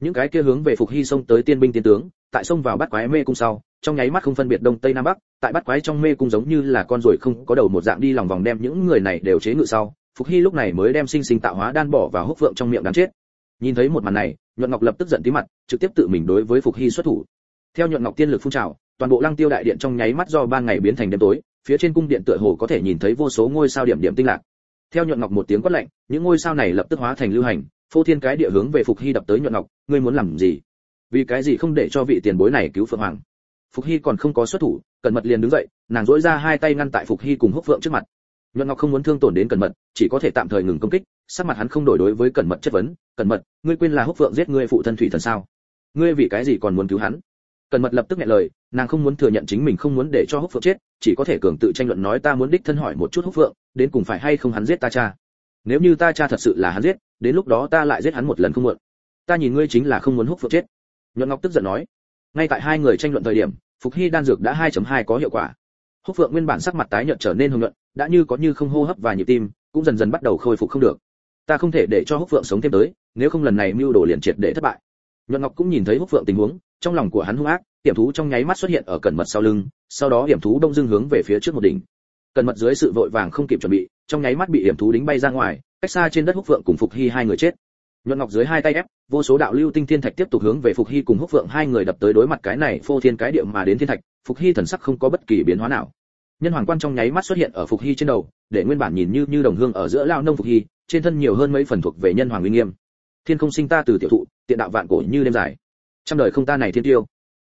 Những cái kia hướng về phục hy xông tới tiên binh tiên tướng, tại xông vào bắt quái mê cung sau trong nháy mắt không phân biệt đông tây nam bắc, tại bắt quái trong mê cung giống như là con ruồi không có đầu một dạng đi lòng vòng đem những người này đều chế ngự sau, phục hy lúc này mới đem sinh sinh tạo hóa đan bỏ vào hốc phượng trong miệng đáng chết. Nhìn thấy một màn này, nhuận ngọc lập tức giận tí mặt, trực tiếp tự mình đối với phục hy xuất thủ. Theo nhuận ngọc tiên lực phun trào, toàn bộ lăng tiêu đại điện trong nháy mắt do ban ngày biến thành đêm tối, phía trên cung điện tựa hồ có thể nhìn thấy vô số ngôi sao điểm điểm tinh lạc. Theo nhuận ngọc một tiếng quát lạnh, những ngôi sao này lập tức hóa thành lưu hành, phô thiên cái địa hướng về phục hy đập tới nhuận ngọc, ngươi muốn làm gì? Vì cái gì không để cho vị tiền bối này cứu phượng hoàng? Phục hy còn không có xuất thủ, cẩn mật liền đứng dậy, nàng dỗi ra hai tay ngăn tại phục hy cùng húc phượng trước mặt. Nhuận ngọc không muốn thương tổn đến cẩn mật, chỉ có thể tạm thời ngừng công kích, sắc mặt hắn không đổi đối với cẩn mật chất vấn, cẩn mật, ngươi quên là húc phượng giết ngươi phụ thân thủy thần sao? Ngươi vì cái gì còn muốn cứu hắn? Cẩn mật lập tức nghe lời, nàng không muốn thừa nhận chính mình không muốn để cho húc phượng chết, chỉ có thể cường tự tranh luận nói ta muốn đích thân hỏi một chút húc phượng, đến cùng phải hay không hắn giết ta cha. Nếu như ta cha thật sự là hắn giết, đến lúc đó ta lại giết hắn một lần không muộn. Ta nhìn ngươi chính là không muốn húc phượng chết. Nhuận ngọc tức giận nói, ngay tại hai người tranh luận thời điểm phục hy đan dược đã 2.2 có hiệu quả. Húc phượng nguyên bản sắc mặt tái nhợt trở nên hồng nhuận, đã như có như không hô hấp và nhịp tim, cũng dần dần bắt đầu khôi phục không được. Ta không thể để cho húc phượng sống thêm tới, nếu không lần này mưu đồ liền triệt để thất bại. Nhuận ngọc cũng nhìn thấy húc phượng tình huống, trong lòng của hắn hung ác, hiểm thú trong nháy mắt xuất hiện ở cẩn mật sau lưng, sau đó hiểm thú đông dương hướng về phía trước một đỉnh. Cẩn mật dưới sự vội vàng không kịp chuẩn bị, trong nháy mắt bị hiểm thú đính bay ra ngoài, cách xa trên đất húc phượng cùng phục hy hai người chết nhuận ngọc dưới hai tay ép vô số đạo lưu tinh thiên thạch tiếp tục hướng về phục hy cùng húc phượng hai người đập tới đối mặt cái này phô thiên cái địa mà đến thiên thạch phục hy thần sắc không có bất kỳ biến hóa nào. Nhân hoàng quan trong nháy mắt xuất hiện ở phục hy trên đầu để nguyên bản nhìn như như đồng hương ở giữa lao nông phục hy trên thân nhiều hơn mấy phần thuộc về nhân hoàng uy nghiêm. Thiên không sinh ta từ tiểu thụ tiện đạo vạn cổ như đêm dài. Trăm đời không ta này thiên tiêu.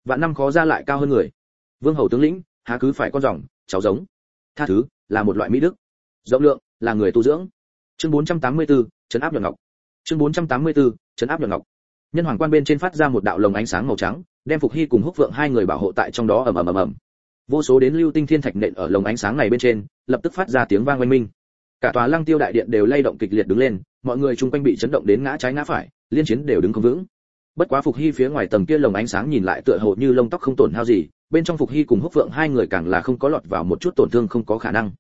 Vạn năm khó ra lại cao hơn người. Vương hầu tướng lĩnh há cứ phải con rồng cháu giống. Tha thứ là một loại mỹ đức. Rộng lượng là người tu dưỡng. Chương 484, trấn áp nhuận ngọc chương 484, trấn áp nhuận ngọc. Nhân hoàng quan bên trên phát ra một đạo lồng ánh sáng màu trắng đem phục hy cùng húc vượng hai người bảo hộ tại trong đó ầm ầm ầm ầm. Vô số đến lưu tinh thiên thạch nện ở lồng ánh sáng này bên trên lập tức phát ra tiếng vang oanh minh. Cả tòa lăng tiêu đại điện đều lay động kịch liệt đứng lên mọi người chung quanh bị chấn động đến ngã trái ngã phải liên chiến đều đứng không vững. Bất quá phục hy phía ngoài tầng kia lồng ánh sáng nhìn lại tựa hồ như lông tóc không tổn hao gì bên trong phục hy cùng húc vượng hai người càng là không có lọt vào một chút tổn thương không có khả năng.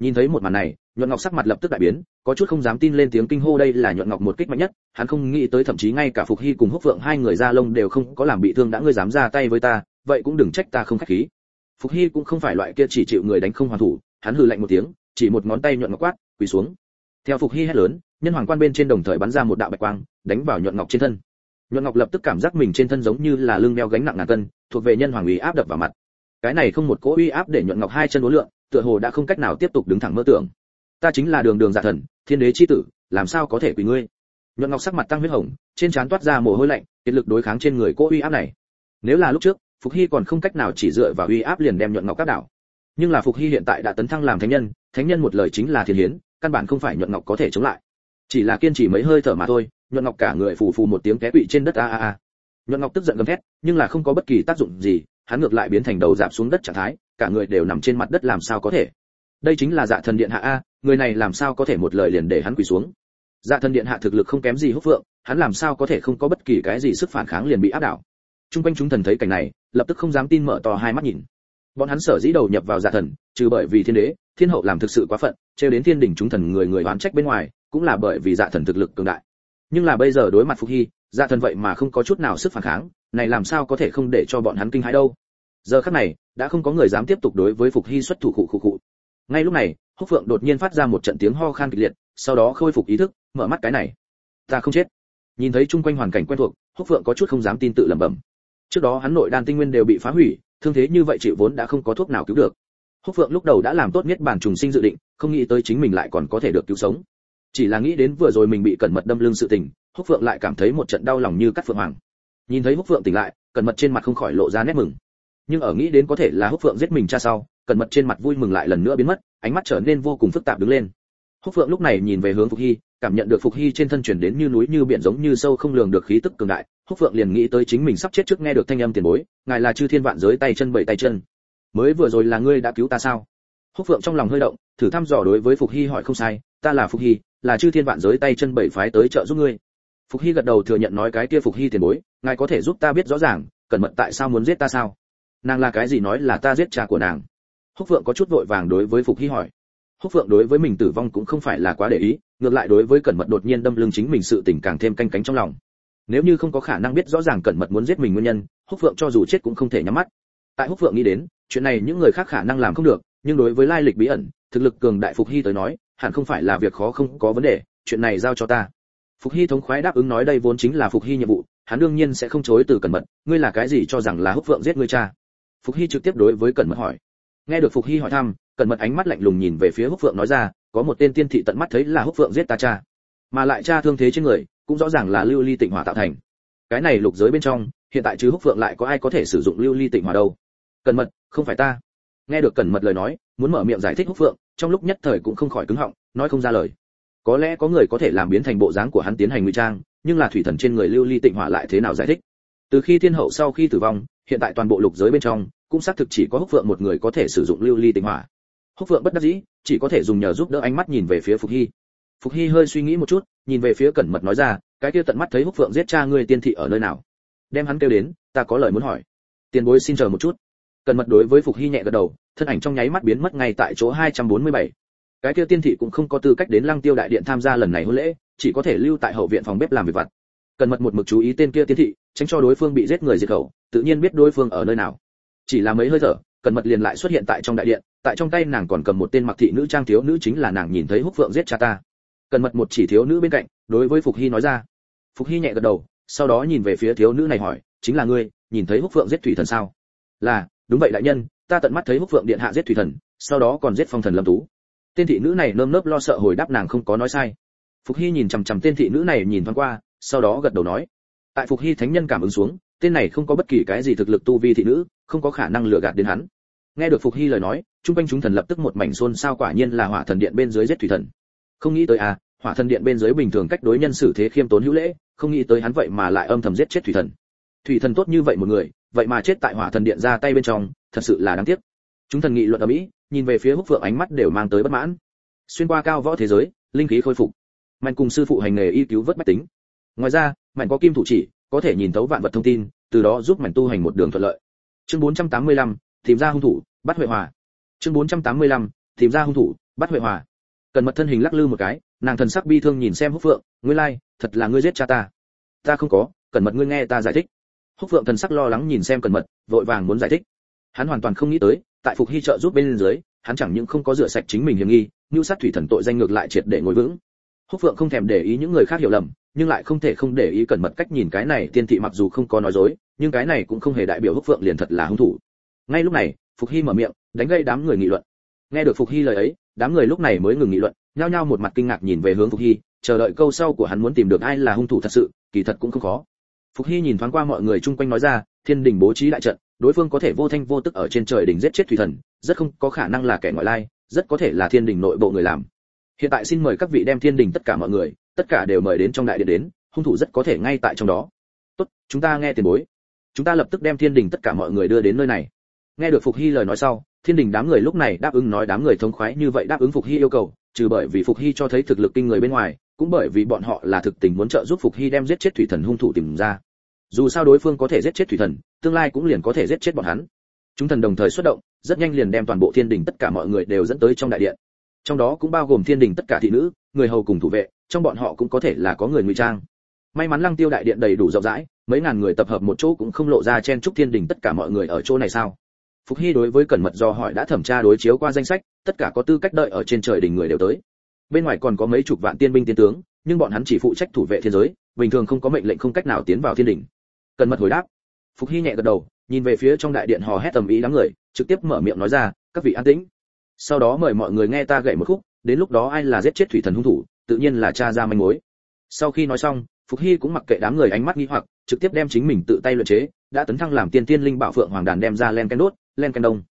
Nhìn thấy một màn này nhuận ngọc sắc mặt lập tức đại biến, có chút không dám tin lên tiếng kinh hô đây là nhuận ngọc một kích mạnh nhất, hắn không nghĩ tới thậm chí ngay cả phục hy cùng húc vượng hai người ra lông đều không có làm bị thương đã ngươi dám ra tay với ta, vậy cũng đừng trách ta không khách khí. Phục hy cũng không phải loại kia chỉ chịu người đánh không hoàn thủ, hắn hừ lạnh một tiếng, chỉ một ngón tay nhuận ngọc quát, quỳ xuống. Theo phục hy hét lớn, nhân hoàng quan bên trên đồng thời bắn ra một đạo bạch quang, đánh vào nhuận ngọc trên thân. Nhuận ngọc lập tức cảm giác mình trên thân giống như là lưng đeo gánh nặng ngàn cân, thuộc về nhân hoàng uy áp đập vào mặt. Cái này không một cỗ uy áp để nhuận ngọc hai chân uốn lượn, tựa hồ đã không cách nào tiếp tục đứng thẳng mơ tưởng ta chính là đường đường giả thần, thiên đế chi tử, làm sao có thể quỳ ngươi? Nhuận ngọc sắc mặt tăng huyết hồng, trên trán toát ra mồ hôi lạnh, kiệt lực đối kháng trên người cỗ uy áp này. Nếu là lúc trước, phục hy còn không cách nào chỉ dựa vào uy áp liền đem nhuận ngọc các đảo. Nhưng là phục hy hiện tại đã tấn thăng làm thánh nhân thánh nhân một lời chính là thiên hiến, căn bản không phải nhuận ngọc có thể chống lại. Chỉ là kiên trì mấy hơi thở mà thôi, nhuận ngọc cả người phù phù một tiếng té quỵ trên đất a a a. Nhuận ngọc tức giận gầm thét, nhưng là không có bất kỳ tác dụng gì, hắn ngược lại biến thành đầu dạp xuống đất trạng thái, cả người đều nằm trên mặt đất làm sao có thể. Đây chính là dạ thần điện hạ a người này làm sao có thể một lời liền để hắn quỳ xuống? Dạ thần điện hạ thực lực không kém gì húc phượng, hắn làm sao có thể không có bất kỳ cái gì sức phản kháng liền bị áp đảo? Trung quanh chúng thần thấy cảnh này, lập tức không dám tin mở to hai mắt nhìn. Bọn hắn sở dĩ đầu nhập vào dạ thần, trừ bởi vì thiên đế, thiên hậu làm thực sự quá phận, trêu đến thiên đỉnh chúng thần người người oán trách bên ngoài, cũng là bởi vì dạ thần thực lực cường đại. Nhưng là bây giờ đối mặt phục hy dạ thần vậy mà không có chút nào sức phản kháng, này làm sao có thể không để cho bọn hắn kinh hãi đâu? Giờ khắc này, đã không có người dám tiếp tục đối với phục hy xuất thủ khụ khụ khụ. Ngay lúc này húc phượng đột nhiên phát ra một trận tiếng ho khan kịch liệt, sau đó khôi phục ý thức, mở mắt cái này. Ta không chết. Nhìn thấy chung quanh hoàn cảnh quen thuộc, húc phượng có chút không dám tin tự lẩm bẩm. Trước đó hắn nội đan tinh nguyên đều bị phá hủy, thương thế như vậy chịu vốn đã không có thuốc nào cứu được. Húc phượng lúc đầu đã làm tốt nhất bản trùng sinh dự định, không nghĩ tới chính mình lại còn có thể được cứu sống. Chỉ là nghĩ đến vừa rồi mình bị cẩn mật đâm lưng sự tình, húc phượng lại cảm thấy một trận đau lòng như cắt phượng hoàng. Nhìn thấy húc phượng tỉnh lại, cẩn mật trên mặt không khỏi lộ ra nét mừng. Nhưng ở nghĩ đến có thể là húc phượng giết mình cha sau, cẩn mật trên mặt vui mừng lại lần nữa biến mất ánh mắt trở nên vô cùng phức tạp đứng lên. Húc phượng lúc này nhìn về hướng phục hy, cảm nhận được phục hy trên thân chuyển đến như núi như biển giống như sâu không lường được khí tức cường đại. Húc phượng liền nghĩ tới chính mình sắp chết trước nghe được thanh âm tiền bối, ngài là chư thiên vạn giới tay chân bảy tay chân. Mới vừa rồi là ngươi đã cứu ta sao? Húc phượng trong lòng hơi động, thử thăm dò đối với phục hy hỏi không sai, ta là phục hy, là chư thiên vạn giới tay chân bảy phái tới trợ giúp ngươi. Phục hy gật đầu thừa nhận nói cái kia phục hy tiền bối, ngài có thể giúp ta biết rõ ràng, cẩn mật tại sao muốn giết ta sao? Nàng là cái gì nói là ta giết cha của nàng? Húc phượng có chút vội vàng đối với phục hy hỏi. Húc phượng đối với mình tử vong cũng không phải là quá để ý, ngược lại đối với cẩn mật đột nhiên đâm lưng chính mình sự tình càng thêm canh cánh trong lòng. Nếu như không có khả năng biết rõ ràng cẩn mật muốn giết mình nguyên nhân, húc phượng cho dù chết cũng không thể nhắm mắt. Tại húc phượng nghĩ đến, chuyện này những người khác khả năng làm không được, nhưng đối với lai lịch bí ẩn, thực lực cường đại phục hy tới nói, hẳn không phải là việc khó không có vấn đề, chuyện này giao cho ta. Phục hy thống khoái đáp ứng nói đây vốn chính là phục hy nhiệm vụ, hắn đương nhiên sẽ không chối từ cẩn mật, ngươi là cái gì cho rằng là húc phượng giết ngươi cha? Phục hy trực tiếp đối với cẩn mật hỏi nghe được phục hy hỏi thăm, cẩn mật ánh mắt lạnh lùng nhìn về phía húc phượng nói ra, có một tên tiên thị tận mắt thấy là húc phượng giết ta cha. Mà lại cha thương thế trên người, cũng rõ ràng là lưu ly tịnh hỏa tạo thành. Cái này lục giới bên trong, hiện tại chứ húc phượng lại có ai có thể sử dụng lưu ly tịnh hỏa đâu? Cẩn mật, không phải ta. Nghe được cẩn mật lời nói, muốn mở miệng giải thích húc phượng, trong lúc nhất thời cũng không khỏi cứng họng, nói không ra lời. Có lẽ có người có thể làm biến thành bộ dáng của hắn tiến hành ngụy trang, nhưng là thủy thần trên người lưu ly tịnh hỏa lại thế nào giải thích? Từ khi thiên hậu sau khi tử vong, hiện tại toàn bộ lục giới bên trong cũng xác thực chỉ có húc phượng một người có thể sử dụng lưu ly Tinh hỏa. Húc phượng bất đắc dĩ, chỉ có thể dùng nhờ giúp đỡ ánh mắt nhìn về phía phục hy. Phục hy hơi suy nghĩ một chút, nhìn về phía cẩn mật nói ra, cái kia tận mắt thấy húc phượng giết cha ngươi tiên thị ở nơi nào? Đem hắn kêu đến, ta có lời muốn hỏi. Tiền bối xin chờ một chút. Cẩn mật đối với phục hy nhẹ gật đầu, thân ảnh trong nháy mắt biến mất ngay tại chỗ 247. cái kia tiên thị cũng không có tư cách đến lăng tiêu đại điện tham gia lần này hôn lễ, chỉ có thể lưu tại hậu viện phòng bếp làm việc vặt. Cẩn mật một mực chú ý tên kia tiên thị, tránh cho đối phương bị giết người diệt khẩu, tự nhiên biết đối phương ở nơi nào chỉ là mấy hơi thở cần mật liền lại xuất hiện tại trong đại điện, tại trong tay nàng còn cầm một tên mặc thị nữ trang thiếu nữ chính là nàng nhìn thấy húc phượng giết cha ta. Cần mật một chỉ thiếu nữ bên cạnh, đối với phục hy nói ra. Phục hy nhẹ gật đầu, sau đó nhìn về phía thiếu nữ này hỏi, chính là ngươi, nhìn thấy húc phượng giết thủy thần sao? Là, đúng vậy đại nhân, ta tận mắt thấy húc phượng điện hạ giết thủy thần, sau đó còn giết phong thần lâm tú. Tên thị nữ này nơm nớp lo sợ hồi đáp nàng không có nói sai. Phục hy nhìn chằm chằm tên thị nữ này nhìn thoáng qua, sau đó gật đầu nói. Tại phục hy thánh nhân cảm ứng xuống, tên này không có bất kỳ cái gì thực lực tu vi thị nữ không có khả năng lừa gạt đến hắn. Nghe được phục hy lời nói trung quanh chúng thần lập tức một mảnh xôn xao quả nhiên là hỏa thần điện bên dưới giết thủy thần. Không nghĩ tới à hỏa thần điện bên dưới bình thường cách đối nhân xử thế khiêm tốn hữu lễ, không nghĩ tới hắn vậy mà lại âm thầm giết chết thủy thần. Thủy thần tốt như vậy một người, vậy mà chết tại hỏa thần điện ra tay bên trong, thật sự là đáng tiếc. Chúng thần nghị luận ở mỹ nhìn về phía húc phượng ánh mắt đều mang tới bất mãn. Xuyên qua cao võ thế giới, linh khí khôi phục. Mạnh cùng sư phụ hành nghề y cứu vớt bách tính. Ngoài ra, mạnh có kim thủ chỉ, có thể nhìn thấu vạn vật thông tin, từ đó giúp mạnh tu hành một đường thuận lợi chương 485, tìm ra hung thủ bắt huệ hòa. Chương 485, tìm ra hung thủ bắt huệ hòa. Cần mật thân hình lắc lư một cái nàng thần sắc bi thương nhìn xem húc phượng ngươi lai thật là ngươi giết cha ta. Ta không có cần mật ngươi nghe ta giải thích. Húc phượng thần sắc lo lắng nhìn xem cần mật vội vàng muốn giải thích. Hắn hoàn toàn không nghĩ tới tại phục hy trợ giúp bên dưới hắn chẳng những không có rửa sạch chính mình hiềm nghi như sát thủy thần tội danh ngược lại triệt để ngồi vững húc phượng không thèm để ý những người khác hiểu lầm, nhưng lại không thể không để ý cẩn mật cách nhìn cái này tiên thị mặc dù không có nói dối, nhưng cái này cũng không hề đại biểu húc phượng liền thật là hung thủ. Ngay lúc này, phục hy mở miệng, đánh gây đám người nghị luận. Nghe được phục hy lời ấy, đám người lúc này mới ngừng nghị luận, nhao nhao một mặt kinh ngạc nhìn về hướng phục hy, chờ đợi câu sau của hắn muốn tìm được ai là hung thủ thật sự, kỳ thật cũng không khó. Phục hy nhìn thoáng qua mọi người chung quanh nói ra, thiên đình bố trí đại trận, đối phương có thể vô thanh vô tức ở trên trời đỉnh giết chết thủy thần, rất không có khả năng là kẻ ngoại lai, rất có thể là thiên đình nội bộ người làm hiện tại xin mời các vị đem thiên đình tất cả mọi người, tất cả đều mời đến trong đại điện đến, hung thủ rất có thể ngay tại trong đó. Tốt, chúng ta nghe tiền bối. Chúng ta lập tức đem thiên đình tất cả mọi người đưa đến nơi này. Nghe được phục hy lời nói sau, thiên đình đám người lúc này đáp ứng nói đám người thông khoái như vậy đáp ứng phục hy yêu cầu, trừ bởi vì phục hy cho thấy thực lực kinh người bên ngoài, cũng bởi vì bọn họ là thực tình muốn trợ giúp phục hy đem giết chết thủy thần hung thủ tìm ra. Dù sao đối phương có thể giết chết thủy thần, tương lai cũng liền có thể giết chết bọn hắn. Chúng thần đồng thời xuất động, rất nhanh liền đem toàn bộ thiên đình tất cả mọi người đều dẫn tới trong đại điện trong đó cũng bao gồm thiên đình tất cả thị nữ, người hầu cùng thủ vệ, trong bọn họ cũng có thể là có người ngụy trang. May mắn lăng tiêu đại điện đầy đủ rộng rãi, mấy ngàn người tập hợp một chỗ cũng không lộ ra chen chúc thiên đình tất cả mọi người ở chỗ này sao? Phục hy đối với cẩn mật do hỏi đã thẩm tra đối chiếu qua danh sách, tất cả có tư cách đợi ở trên trời đình người đều tới. Bên ngoài còn có mấy chục vạn tiên binh tiên tướng, nhưng bọn hắn chỉ phụ trách thủ vệ thiên giới, bình thường không có mệnh lệnh không cách nào tiến vào thiên đình. Cẩn mật hồi đáp. Phục hy nhẹ gật đầu, nhìn về phía trong đại điện hò hét tầm ý đám người, trực tiếp mở miệng nói ra, các vị an tĩnh sau đó mời mọi người nghe ta gậy một khúc, đến lúc đó ai là giết chết thủy thần hung thủ, tự nhiên là cha ra manh mối. Sau khi nói xong, phục hy cũng mặc kệ đám người ánh mắt nghi hoặc, trực tiếp đem chính mình tự tay luyện chế, đã tấn thăng làm tiên tiên linh bảo phượng hoàng đàn đem ra len ken đốt, len ken đông.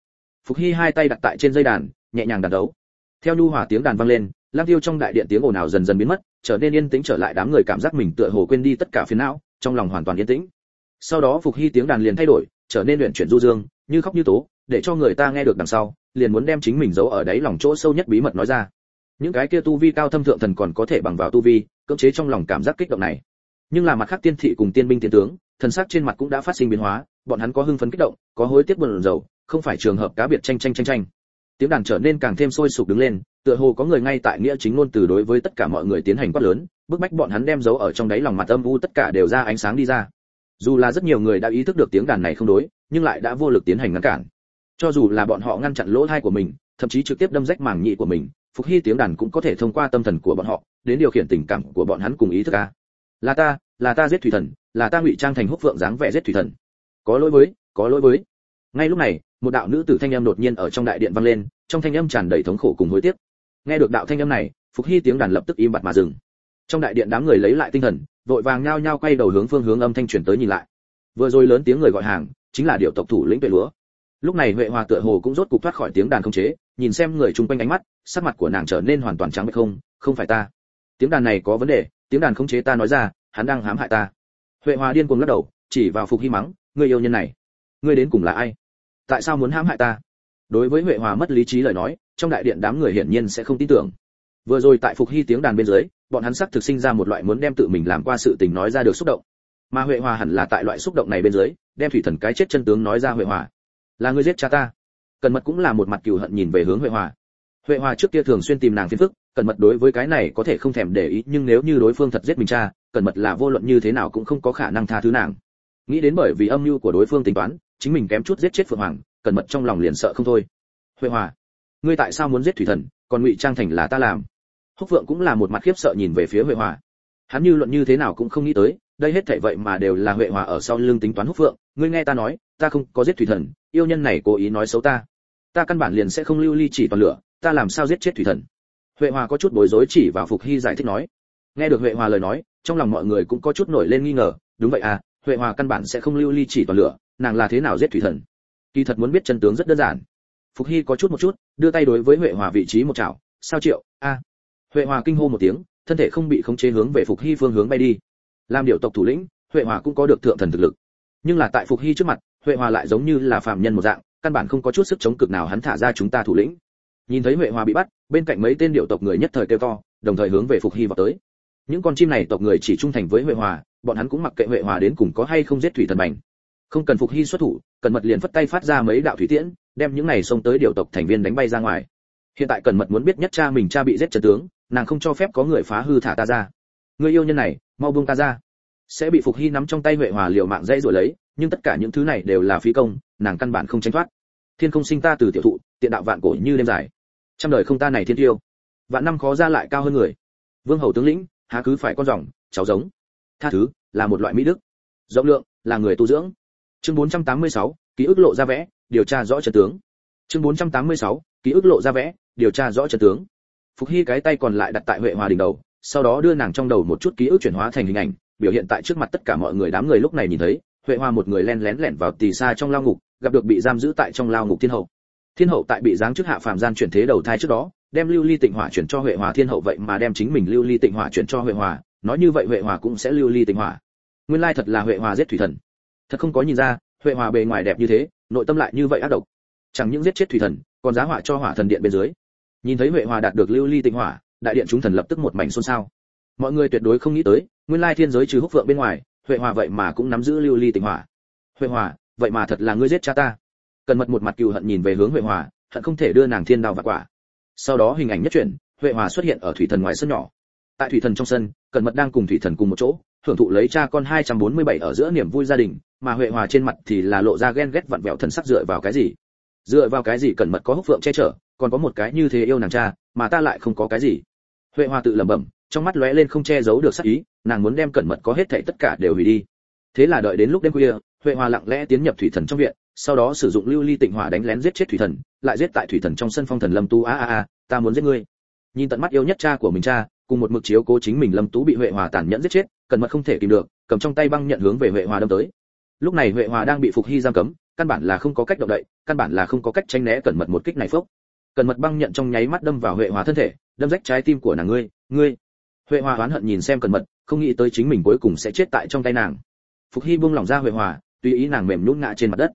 Phục hy hai tay đặt tại trên dây đàn, nhẹ nhàng đàn đấu. Theo nhu hòa tiếng đàn vang lên lang tiêu trong đại điện tiếng ồn ào dần dần biến mất, trở nên yên tĩnh trở lại đám người cảm giác mình tựa hồ quên đi tất cả phiền não, trong lòng hoàn toàn yên tĩnh. Sau đó phục hy tiếng đàn liền thay đổi, trở nên luyện chuyển du dương, như khóc như tố, để cho người ta nghe được đằng sau liền muốn đem chính mình giấu ở đáy lòng chỗ sâu nhất bí mật nói ra. Những cái kia tu vi cao thâm thượng thần còn có thể bằng vào tu vi, cưỡng chế trong lòng cảm giác kích động này. Nhưng là mặt khác tiên thị cùng tiên binh tiên tướng, thần sắc trên mặt cũng đã phát sinh biến hóa, bọn hắn có hưng phấn kích động, có hối tiếc buồn rầu, không phải trường hợp cá biệt tranh tranh tranh tranh. Tiếng đàn trở nên càng thêm sôi sục đứng lên, tựa hồ có người ngay tại nghĩa chính ngôn từ đối với tất cả mọi người tiến hành quát lớn, bức bách bọn hắn đem giấu ở trong đáy lòng mặt âm u tất cả đều ra ánh sáng đi ra. Dù là rất nhiều người đã ý thức được tiếng đàn này không đối, nhưng lại đã vô lực tiến hành ngăn cản cho dù là bọn họ ngăn chặn lỗ thai của mình, thậm chí trực tiếp đâm rách màng nhị của mình, phục hy tiếng đàn cũng có thể thông qua tâm thần của bọn họ, đến điều khiển tình cảm của bọn hắn cùng ý thức ca là ta là ta giết thủy thần, là ta ngụy trang thành húc phượng dáng vẻ giết thủy thần. Có lỗi với, có lỗi với. Ngay lúc này, một đạo nữ tử thanh âm đột nhiên ở trong đại điện vang lên, trong thanh âm tràn đầy thống khổ cùng hối tiếc. Nghe được đạo thanh âm này, phục hy tiếng đàn lập tức im bặt mà dừng. Trong đại điện đám người lấy lại tinh thần, vội vàng nhao nhao quay đầu hướng phương hướng âm thanh truyền tới nhìn lại. Vừa rồi lớn tiếng người gọi hàng, chính là điệu tộc thủ lĩnh tuệ lúa lúc này huệ hòa tựa hồ cũng rốt cục thoát khỏi tiếng đàn không chế, nhìn xem người chung quanh ánh mắt, sắc mặt của nàng trở nên hoàn toàn trắng bệch không không phải ta. Tiếng đàn này có vấn đề, tiếng đàn không chế ta nói ra, hắn đang hãm hại ta. Huệ hòa điên cuồng lắc đầu, chỉ vào phục hy mắng, người yêu nhân này, ngươi đến cùng là ai? Tại sao muốn hãm hại ta? Đối với huệ hòa mất lý trí lời nói, trong đại điện đám người hiển nhiên sẽ không tin tưởng. Vừa rồi tại phục hy tiếng đàn bên dưới, bọn hắn sắc thực sinh ra một loại muốn đem tự mình làm qua sự tình nói ra được xúc động. Mà huệ hòa hẳn là tại loại xúc động này bên dưới, đem thủy thần cái chết chân tướng nói ra huệ hòa là ngươi giết cha ta. Cần mật cũng là một mặt cừu hận nhìn về hướng huệ hòa. Huệ hòa trước kia thường xuyên tìm nàng phiền phức cần mật đối với cái này có thể không thèm để ý, nhưng nếu như đối phương thật giết mình cha cần mật là vô luận như thế nào cũng không có khả năng tha thứ nàng. Nghĩ đến bởi vì âm mưu của đối phương tính toán, chính mình kém chút giết chết phượng hoàng cần mật trong lòng liền sợ không thôi. Huệ hòa, ngươi tại sao muốn giết thủy thần, còn ngụy trang thành là ta làm? Húc phượng cũng là một mặt khiếp sợ nhìn về phía huệ hòa. Hắn như luận như thế nào cũng không nghĩ tới, đây hết thảy vậy mà đều là huệ hòa ở sau lưng tính toán húc phượng, ngươi nghe ta nói ta không có giết thủy thần, yêu nhân này cố ý nói xấu ta. Ta căn bản liền sẽ không lưu ly chỉ toàn lửa, ta làm sao giết chết thủy thần? Huệ hòa có chút bối rối chỉ vào phục hy giải thích nói. Nghe được huệ hòa lời nói, trong lòng mọi người cũng có chút nổi lên nghi ngờ, đúng vậy à huệ hòa căn bản sẽ không lưu ly chỉ toàn lửa, nàng là thế nào giết thủy thần? Kỳ thật muốn biết chân tướng rất đơn giản. Phục hy có chút một chút, đưa tay đối với huệ hòa vị trí một chảo, sao triệu? A. Huệ hòa kinh hô một tiếng, thân thể không bị khống chế hướng về phục hy phương hướng bay đi. Làm điệu tộc thủ lĩnh, huệ hòa cũng có được thượng thần thực lực nhưng là tại phục hy trước mặt, huệ hòa lại giống như là phàm nhân một dạng, căn bản không có chút sức chống cực nào hắn thả ra chúng ta thủ lĩnh. Nhìn thấy huệ hòa bị bắt, bên cạnh mấy tên điệu tộc người nhất thời kêu to, đồng thời hướng về phục hy vào tới. Những con chim này tộc người chỉ trung thành với huệ hòa, bọn hắn cũng mặc kệ huệ hòa đến cùng có hay không giết thủy thần bành không cần phục hy xuất thủ cần mật liền phất tay phát ra mấy đạo thủy tiễn, đem những này xông tới điều tộc thành viên đánh bay ra ngoài. Hiện tại cần mật muốn biết nhất cha mình cha bị giết trần tướng, nàng không cho phép có người phá hư thả ta ra. Người yêu nhân này, mau buông ta ra sẽ bị phục hy nắm trong tay huệ hòa liều mạng dây rồi lấy nhưng tất cả những thứ này đều là phí công nàng căn bản không tránh thoát. Thiên không sinh ta từ tiểu thụ tiện đạo vạn cổ như đêm dài. Trăm đời không ta này thiên tiêu. Vạn năm khó ra lại cao hơn người. Vương hầu tướng lĩnh há cứ phải con rồng cháu giống. Tha thứ là một loại mỹ đức. Rộng lượng là người tu dưỡng. Chương 486, ký ức lộ ra vẽ điều tra rõ trận tướng. Chương 486, ký ức lộ ra vẽ điều tra rõ trận tướng. Phục hy cái tay còn lại đặt tại huệ hòa đỉnh đầu sau đó đưa nàng trong đầu một chút ký ức chuyển hóa thành hình ảnh biểu hiện tại trước mặt tất cả mọi người, đám người lúc này nhìn thấy, huệ hoa một người len lén lẻn vào tỳ xa trong lao ngục, gặp được bị giam giữ tại trong lao ngục thiên hậu. Thiên hậu tại bị giáng chức hạ phàm gian chuyển thế đầu thai trước đó, đem lưu ly tịnh hỏa chuyển cho huệ hòa thiên hậu vậy mà đem chính mình lưu ly tịnh hỏa chuyển cho huệ hòa, nói như vậy huệ hòa cũng sẽ lưu ly tịnh hỏa. Nguyên lai thật là huệ hòa giết thủy thần. Thật không có nhìn ra, huệ hòa bề ngoài đẹp như thế, nội tâm lại như vậy ác độc. Chẳng những giết chết thủy thần, còn giá hỏa cho hỏa thần điện bên dưới. Nhìn thấy huệ hòa đạt được lưu ly tịnh hỏa, đại điện chúng thần lập tức một mảnh xôn xao mọi người tuyệt đối không nghĩ tới, nguyên lai thiên giới trừ húc phượng bên ngoài, huệ hòa vậy mà cũng nắm giữ lưu ly tịnh hỏa. Huệ hòa, vậy mà thật là ngươi giết cha ta. Cần mật một mặt cừu hận nhìn về hướng huệ hòa, hận không thể đưa nàng thiên đao và quả. Sau đó hình ảnh nhất chuyển, huệ hòa xuất hiện ở thủy thần ngoài sân nhỏ. Tại thủy thần trong sân, cần mật đang cùng thủy thần cùng một chỗ, hưởng thụ lấy cha con 247 ở giữa niềm vui gia đình, mà huệ hòa trên mặt thì là lộ ra ghen ghét vặn vẹo thần sắc dựa vào cái gì? Dựa vào cái gì cần mật có húc phượng che chở, còn có một cái như thế yêu nàng cha, mà ta lại không có cái gì? Huệ hòa tự lẩm bẩm trong mắt lóe lên không che giấu được sắc ý, nàng muốn đem cẩn mật có hết thảy tất cả đều hủy đi. Thế là đợi đến lúc đêm khuya, huệ hòa lặng lẽ tiến nhập thủy thần trong viện, sau đó sử dụng lưu ly tịnh hỏa đánh lén giết chết thủy thần, lại giết tại thủy thần trong sân phong thần lâm tu a a a, ta muốn giết ngươi. Nhìn tận mắt yêu nhất cha của mình cha, cùng một mực chiếu cố chính mình lâm tú bị huệ hòa tàn nhẫn giết chết, cẩn mật không thể kìm được, cầm trong tay băng nhận hướng về huệ hòa đâm tới. Lúc này huệ hòa đang bị phục hy giam cấm, căn bản là không có cách động đậy, căn bản là không có cách tránh né cẩn mật một kích này phốc. Cẩn mật băng nhận trong nháy mắt đâm vào huệ hòa thân thể, đâm rách trái tim của nàng ngươi ngươi huệ hòa oán hận nhìn xem cẩn mật, không nghĩ tới chính mình cuối cùng sẽ chết tại trong tay nàng. Phục hy buông lỏng ra huệ hòa, tùy ý nàng mềm nhũn ngã trên mặt đất.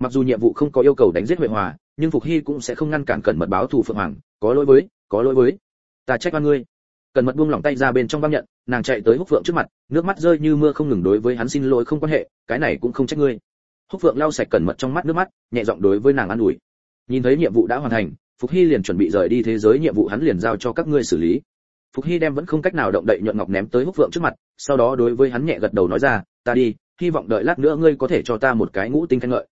Mặc dù nhiệm vụ không có yêu cầu đánh giết huệ hòa, nhưng phục hy cũng sẽ không ngăn cản cẩn mật báo thù phượng hoàng, có lỗi với, có lỗi với. Ta trách oan ngươi. Cẩn mật buông lỏng tay ra bên trong băng nhận, nàng chạy tới húc phượng trước mặt, nước mắt rơi như mưa không ngừng đối với hắn xin lỗi không quan hệ, cái này cũng không trách ngươi. Húc phượng lau sạch cẩn mật trong mắt nước mắt, nhẹ giọng đối với nàng an ủi. Nhìn thấy nhiệm vụ đã hoàn thành, phục hy liền chuẩn bị rời đi thế giới, nhiệm vụ hắn liền giao cho các ngươi xử lý phục hy đem vẫn không cách nào động đậy nhuận ngọc ném tới húc vượng trước mặt, sau đó đối với hắn nhẹ gật đầu nói ra, ta đi, hy vọng đợi lát nữa ngươi có thể cho ta một cái ngũ tinh khen ngợi.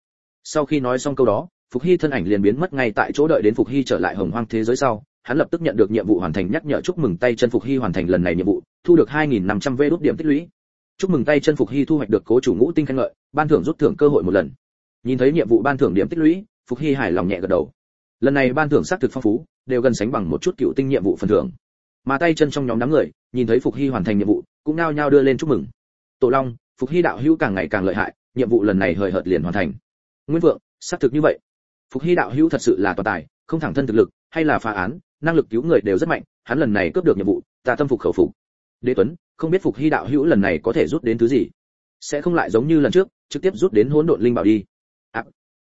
Sau khi nói xong câu đó, phục hy thân ảnh liền biến mất ngay tại chỗ đợi đến phục hy trở lại hồng hoang thế giới sau, hắn lập tức nhận được nhiệm vụ hoàn thành nhắc nhở chúc mừng tay chân phục hy hoàn thành lần này nhiệm vụ, thu được 2.500 vê đốt điểm tích lũy. Chúc mừng tay chân phục hy thu hoạch được cố chủ ngũ tinh khen ngợi, ban thưởng rút thưởng cơ hội một lần. Nhìn thấy nhiệm vụ ban thưởng điểm tích lũy, phục hy hài lòng nhẹ gật đầu. Lần này ban thưởng xác thực phong phú, đều gần sánh bằng một chút cựu tinh nhiệm vụ phần thưởng mà tay chân trong nhóm đám người nhìn thấy phục hy hoàn thành nhiệm vụ cũng nao nhao đưa lên chúc mừng. Tổ long phục hy đạo hữu càng ngày càng lợi hại nhiệm vụ lần này hời hợt liền hoàn thành. Nguyên vượng xác thực như vậy. Phục hy đạo hữu thật sự là toàn tài không thẳng thân thực lực hay là phá án năng lực cứu người đều rất mạnh hắn lần này cướp được nhiệm vụ ta tâm phục khẩu phục. Đế tuấn không biết phục hy đạo hữu lần này có thể rút đến thứ gì? Sẽ không lại giống như lần trước trực tiếp rút đến hỗn độn linh bảo đi. À,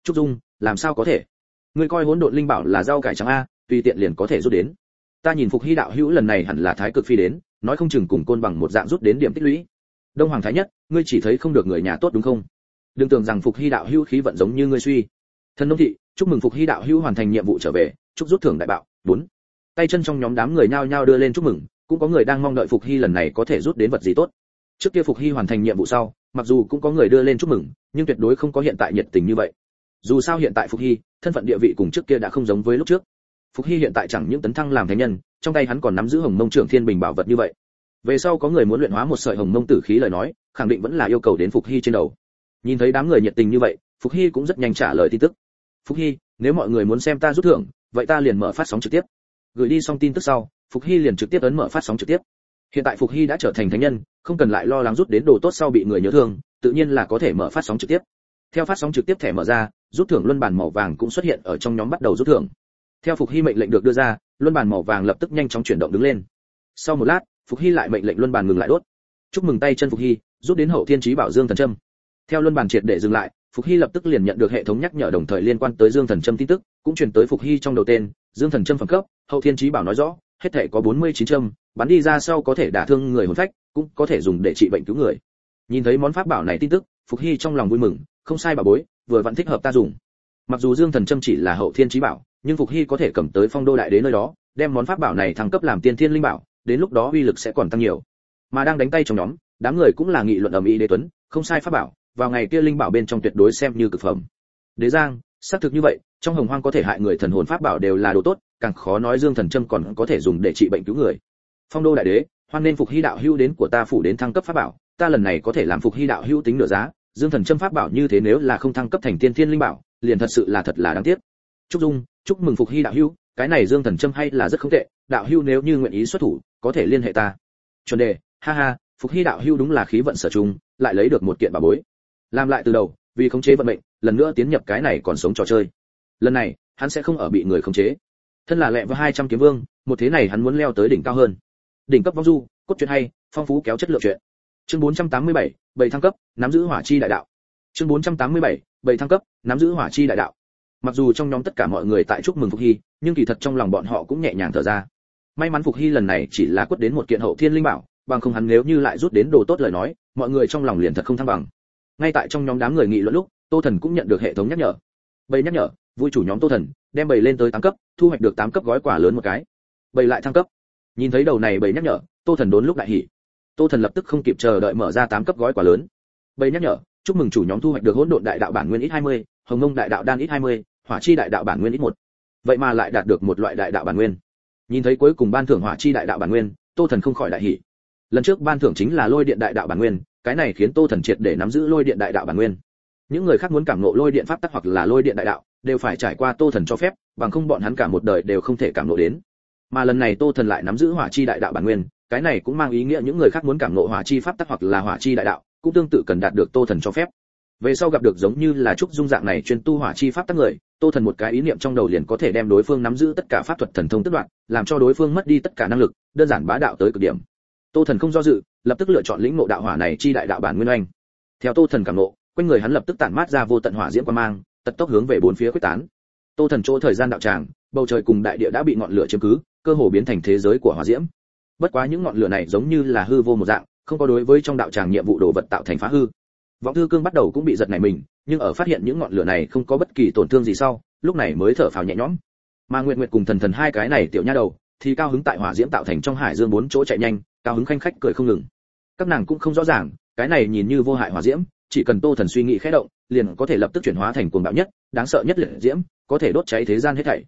trúc dung làm sao có thể? Ngươi coi hỗn độn linh bảo là rau cải trắng a tùy tiện liền có thể rút đến ta nhìn phục hy đạo hữu lần này hẳn là thái cực phi đến, nói không chừng cùng côn bằng một dạng rút đến điểm tích lũy. Đông hoàng thái nhất, ngươi chỉ thấy không được người nhà tốt đúng không? Đừng tưởng rằng phục hy đạo hữu khí vận giống như ngươi suy. Thân nông thị, chúc mừng phục hy đạo hữu hoàn thành nhiệm vụ trở về, chúc rút thưởng đại bạo. Bốn. Tay chân trong nhóm đám người nhao nhao đưa lên chúc mừng, cũng có người đang mong đợi phục hy lần này có thể rút đến vật gì tốt. Trước kia phục hy hoàn thành nhiệm vụ sau, mặc dù cũng có người đưa lên chúc mừng, nhưng tuyệt đối không có hiện tại nhiệt tình như vậy. Dù sao hiện tại phục hy, thân phận địa vị cùng trước kia đã không giống với lúc trước phục hy hiện tại chẳng những tấn thăng làm thánh nhân, trong tay hắn còn nắm giữ hồng mông trưởng thiên bình bảo vật như vậy. Về sau có người muốn luyện hóa một sợi hồng mông tử khí lời nói, khẳng định vẫn là yêu cầu đến phục hy trên đầu. Nhìn thấy đám người nhiệt tình như vậy, phục hy cũng rất nhanh trả lời tin tức. Phục hy, nếu mọi người muốn xem ta rút thưởng, vậy ta liền mở phát sóng trực tiếp. Gửi đi xong tin tức sau, phục hy liền trực tiếp ấn mở phát sóng trực tiếp. Hiện tại phục hy đã trở thành thánh nhân, không cần lại lo lắng rút đến đồ tốt sau bị người nhớ thương, tự nhiên là có thể mở phát sóng trực tiếp. Theo phát sóng trực tiếp thẻ mở ra, rút thưởng luân bản màu vàng cũng xuất hiện ở trong nhóm bắt đầu rút thưởng theo phục hy mệnh lệnh được đưa ra, luân bàn màu vàng lập tức nhanh chóng chuyển động đứng lên. Sau một lát, phục hy lại mệnh lệnh luân bàn ngừng lại đốt. Chúc mừng tay chân phục hy, rút đến hậu thiên trí bảo dương thần trâm. Theo luân bàn triệt để dừng lại, phục hy lập tức liền nhận được hệ thống nhắc nhở đồng thời liên quan tới dương thần trâm tin tức, cũng truyền tới phục hy trong đầu tên, dương thần trâm phẩm cấp, hậu thiên trí bảo nói rõ, hết thể có 49 châm bắn đi ra sau có thể đả thương người hồn phách, cũng có thể dùng để trị bệnh cứu người. Nhìn thấy món pháp bảo này tin tức, phục hy trong lòng vui mừng, không sai bà bối, vừa vẫn thích hợp ta dùng. Mặc dù dương thần trâm chỉ là hậu thiên trí bảo nhưng phục hy có thể cầm tới phong đô đại đế nơi đó, đem món pháp bảo này thăng cấp làm tiên thiên linh bảo, đến lúc đó uy lực sẽ còn tăng nhiều. Mà đang đánh tay trong nhóm, đám người cũng là nghị luận ầm ĩ đế tuấn, không sai pháp bảo, vào ngày kia linh bảo bên trong tuyệt đối xem như cực phẩm. Đế giang, xác thực như vậy, trong hồng hoang có thể hại người thần hồn pháp bảo đều là đồ tốt, càng khó nói dương thần châm còn có thể dùng để trị bệnh cứu người. Phong đô đại đế, hoan nên phục hy đạo hữu đến của ta phủ đến thăng cấp pháp bảo, ta lần này có thể làm phục hy đạo hữu tính nửa giá, dương thần châm pháp bảo như thế nếu là không thăng cấp thành tiên thiên linh bảo, liền thật sự là thật là đáng tiếc. Trúc dung chúc mừng phục hy đạo hữu cái này dương thần châm hay là rất không tệ đạo hữu nếu như nguyện ý xuất thủ có thể liên hệ ta. Chuẩn đề ha ha phục hy đạo hữu đúng là khí vận sở trung lại lấy được một kiện bà bối. Làm lại từ đầu vì khống chế vận mệnh lần nữa tiến nhập cái này còn sống trò chơi. Lần này hắn sẽ không ở bị người khống chế. Thân là lẹ với 200 kiếm vương một thế này hắn muốn leo tới đỉnh cao hơn. Đỉnh cấp vong du cốt truyện hay phong phú kéo chất lượng truyện. Chương 487, bảy, bảy thăng cấp nắm giữ hỏa chi đại đạo. Chương 487, bảy thăng cấp nắm giữ hỏa chi đại đạo mặc dù trong nhóm tất cả mọi người tại chúc mừng phục hy, nhưng kỳ thật trong lòng bọn họ cũng nhẹ nhàng thở ra. May mắn phục hy lần này chỉ là quất đến một kiện hậu thiên linh bảo, bằng không hắn nếu như lại rút đến đồ tốt lời nói, mọi người trong lòng liền thật không thăng bằng. Ngay tại trong nhóm đám người nghị luận lúc, tô thần cũng nhận được hệ thống nhắc nhở. Bầy nhắc nhở, vui chủ nhóm tô thần, đem bầy lên tới tám cấp, thu hoạch được tám cấp gói quả lớn một cái. Bầy lại thăng cấp. Nhìn thấy đầu này bầy nhắc nhở, tô thần đốn lúc đại hỉ. Tô thần lập tức không kịp chờ đợi mở ra tám cấp gói quả lớn. Bầy nhắc nhở chúc mừng chủ nhóm thu hoạch được hỗn độn đại đạo bản nguyên ít 20, hồng ngông đại đạo đan ít 20, hỏa chi đại đạo bản nguyên ít 1. vậy mà lại đạt được một loại đại đạo bản nguyên. Nhìn thấy cuối cùng ban thưởng hỏa chi đại đạo bản nguyên tô thần không khỏi đại hỉ. Lần trước ban thưởng chính là lôi điện đại đạo bản nguyên cái này khiến tô thần triệt để nắm giữ lôi điện đại đạo bản nguyên. Những người khác muốn cảm ngộ lôi điện pháp tắc hoặc là lôi điện đại đạo đều phải trải qua tô thần cho phép bằng không bọn hắn cả một đời đều không thể cảm ngộ đến. Mà lần này tô thần lại nắm giữ hỏa chi đại đạo bản nguyên cái này cũng mang ý nghĩa những người khác muốn cảm ngộ hỏa chi pháp tắc hoặc là hỏa chi đại đạo cũng tương tự cần đạt được tô thần cho phép. Về sau gặp được giống như là trúc dung dạng này chuyên tu hỏa chi pháp tắc người, tô thần một cái ý niệm trong đầu liền có thể đem đối phương nắm giữ tất cả pháp thuật thần thông tất đoạn làm cho đối phương mất đi tất cả năng lực, đơn giản bá đạo tới cực điểm. Tô thần không do dự, lập tức lựa chọn lĩnh ngộ đạo hỏa này chi đại đạo bản nguyên oanh. Theo tô thần cảm ngộ, quanh người hắn lập tức tản mát ra vô tận hỏa diễm quan mang tật tốc hướng về bốn phía quyết tán. Tô thần chỗ thời gian đạo tràng, bầu trời cùng đại địa đã bị ngọn lửa chiếm cứ, cơ hồ biến thành thế giới của hỏa diễm. Bất quá những ngọn lửa này giống như là hư vô một dạng không có đối với trong đạo tràng nhiệm vụ đồ vật tạo thành phá hư. Vọng thư cương bắt đầu cũng bị giật này mình, nhưng ở phát hiện những ngọn lửa này không có bất kỳ tổn thương gì sau, lúc này mới thở phào nhẹ nhõm. Mà nguyệt nguyệt cùng thần thần hai cái này tiểu nha đầu, thì cao hứng tại hỏa diễm tạo thành trong hải dương bốn chỗ chạy nhanh, cao hứng khanh khách cười không ngừng. Các nàng cũng không rõ ràng, cái này nhìn như vô hại hỏa diễm, chỉ cần tô thần suy nghĩ khẽ động, liền có thể lập tức chuyển hóa thành cuồng bạo nhất, đáng sợ nhất liệt diễm, có thể đốt cháy thế gian hết thảy.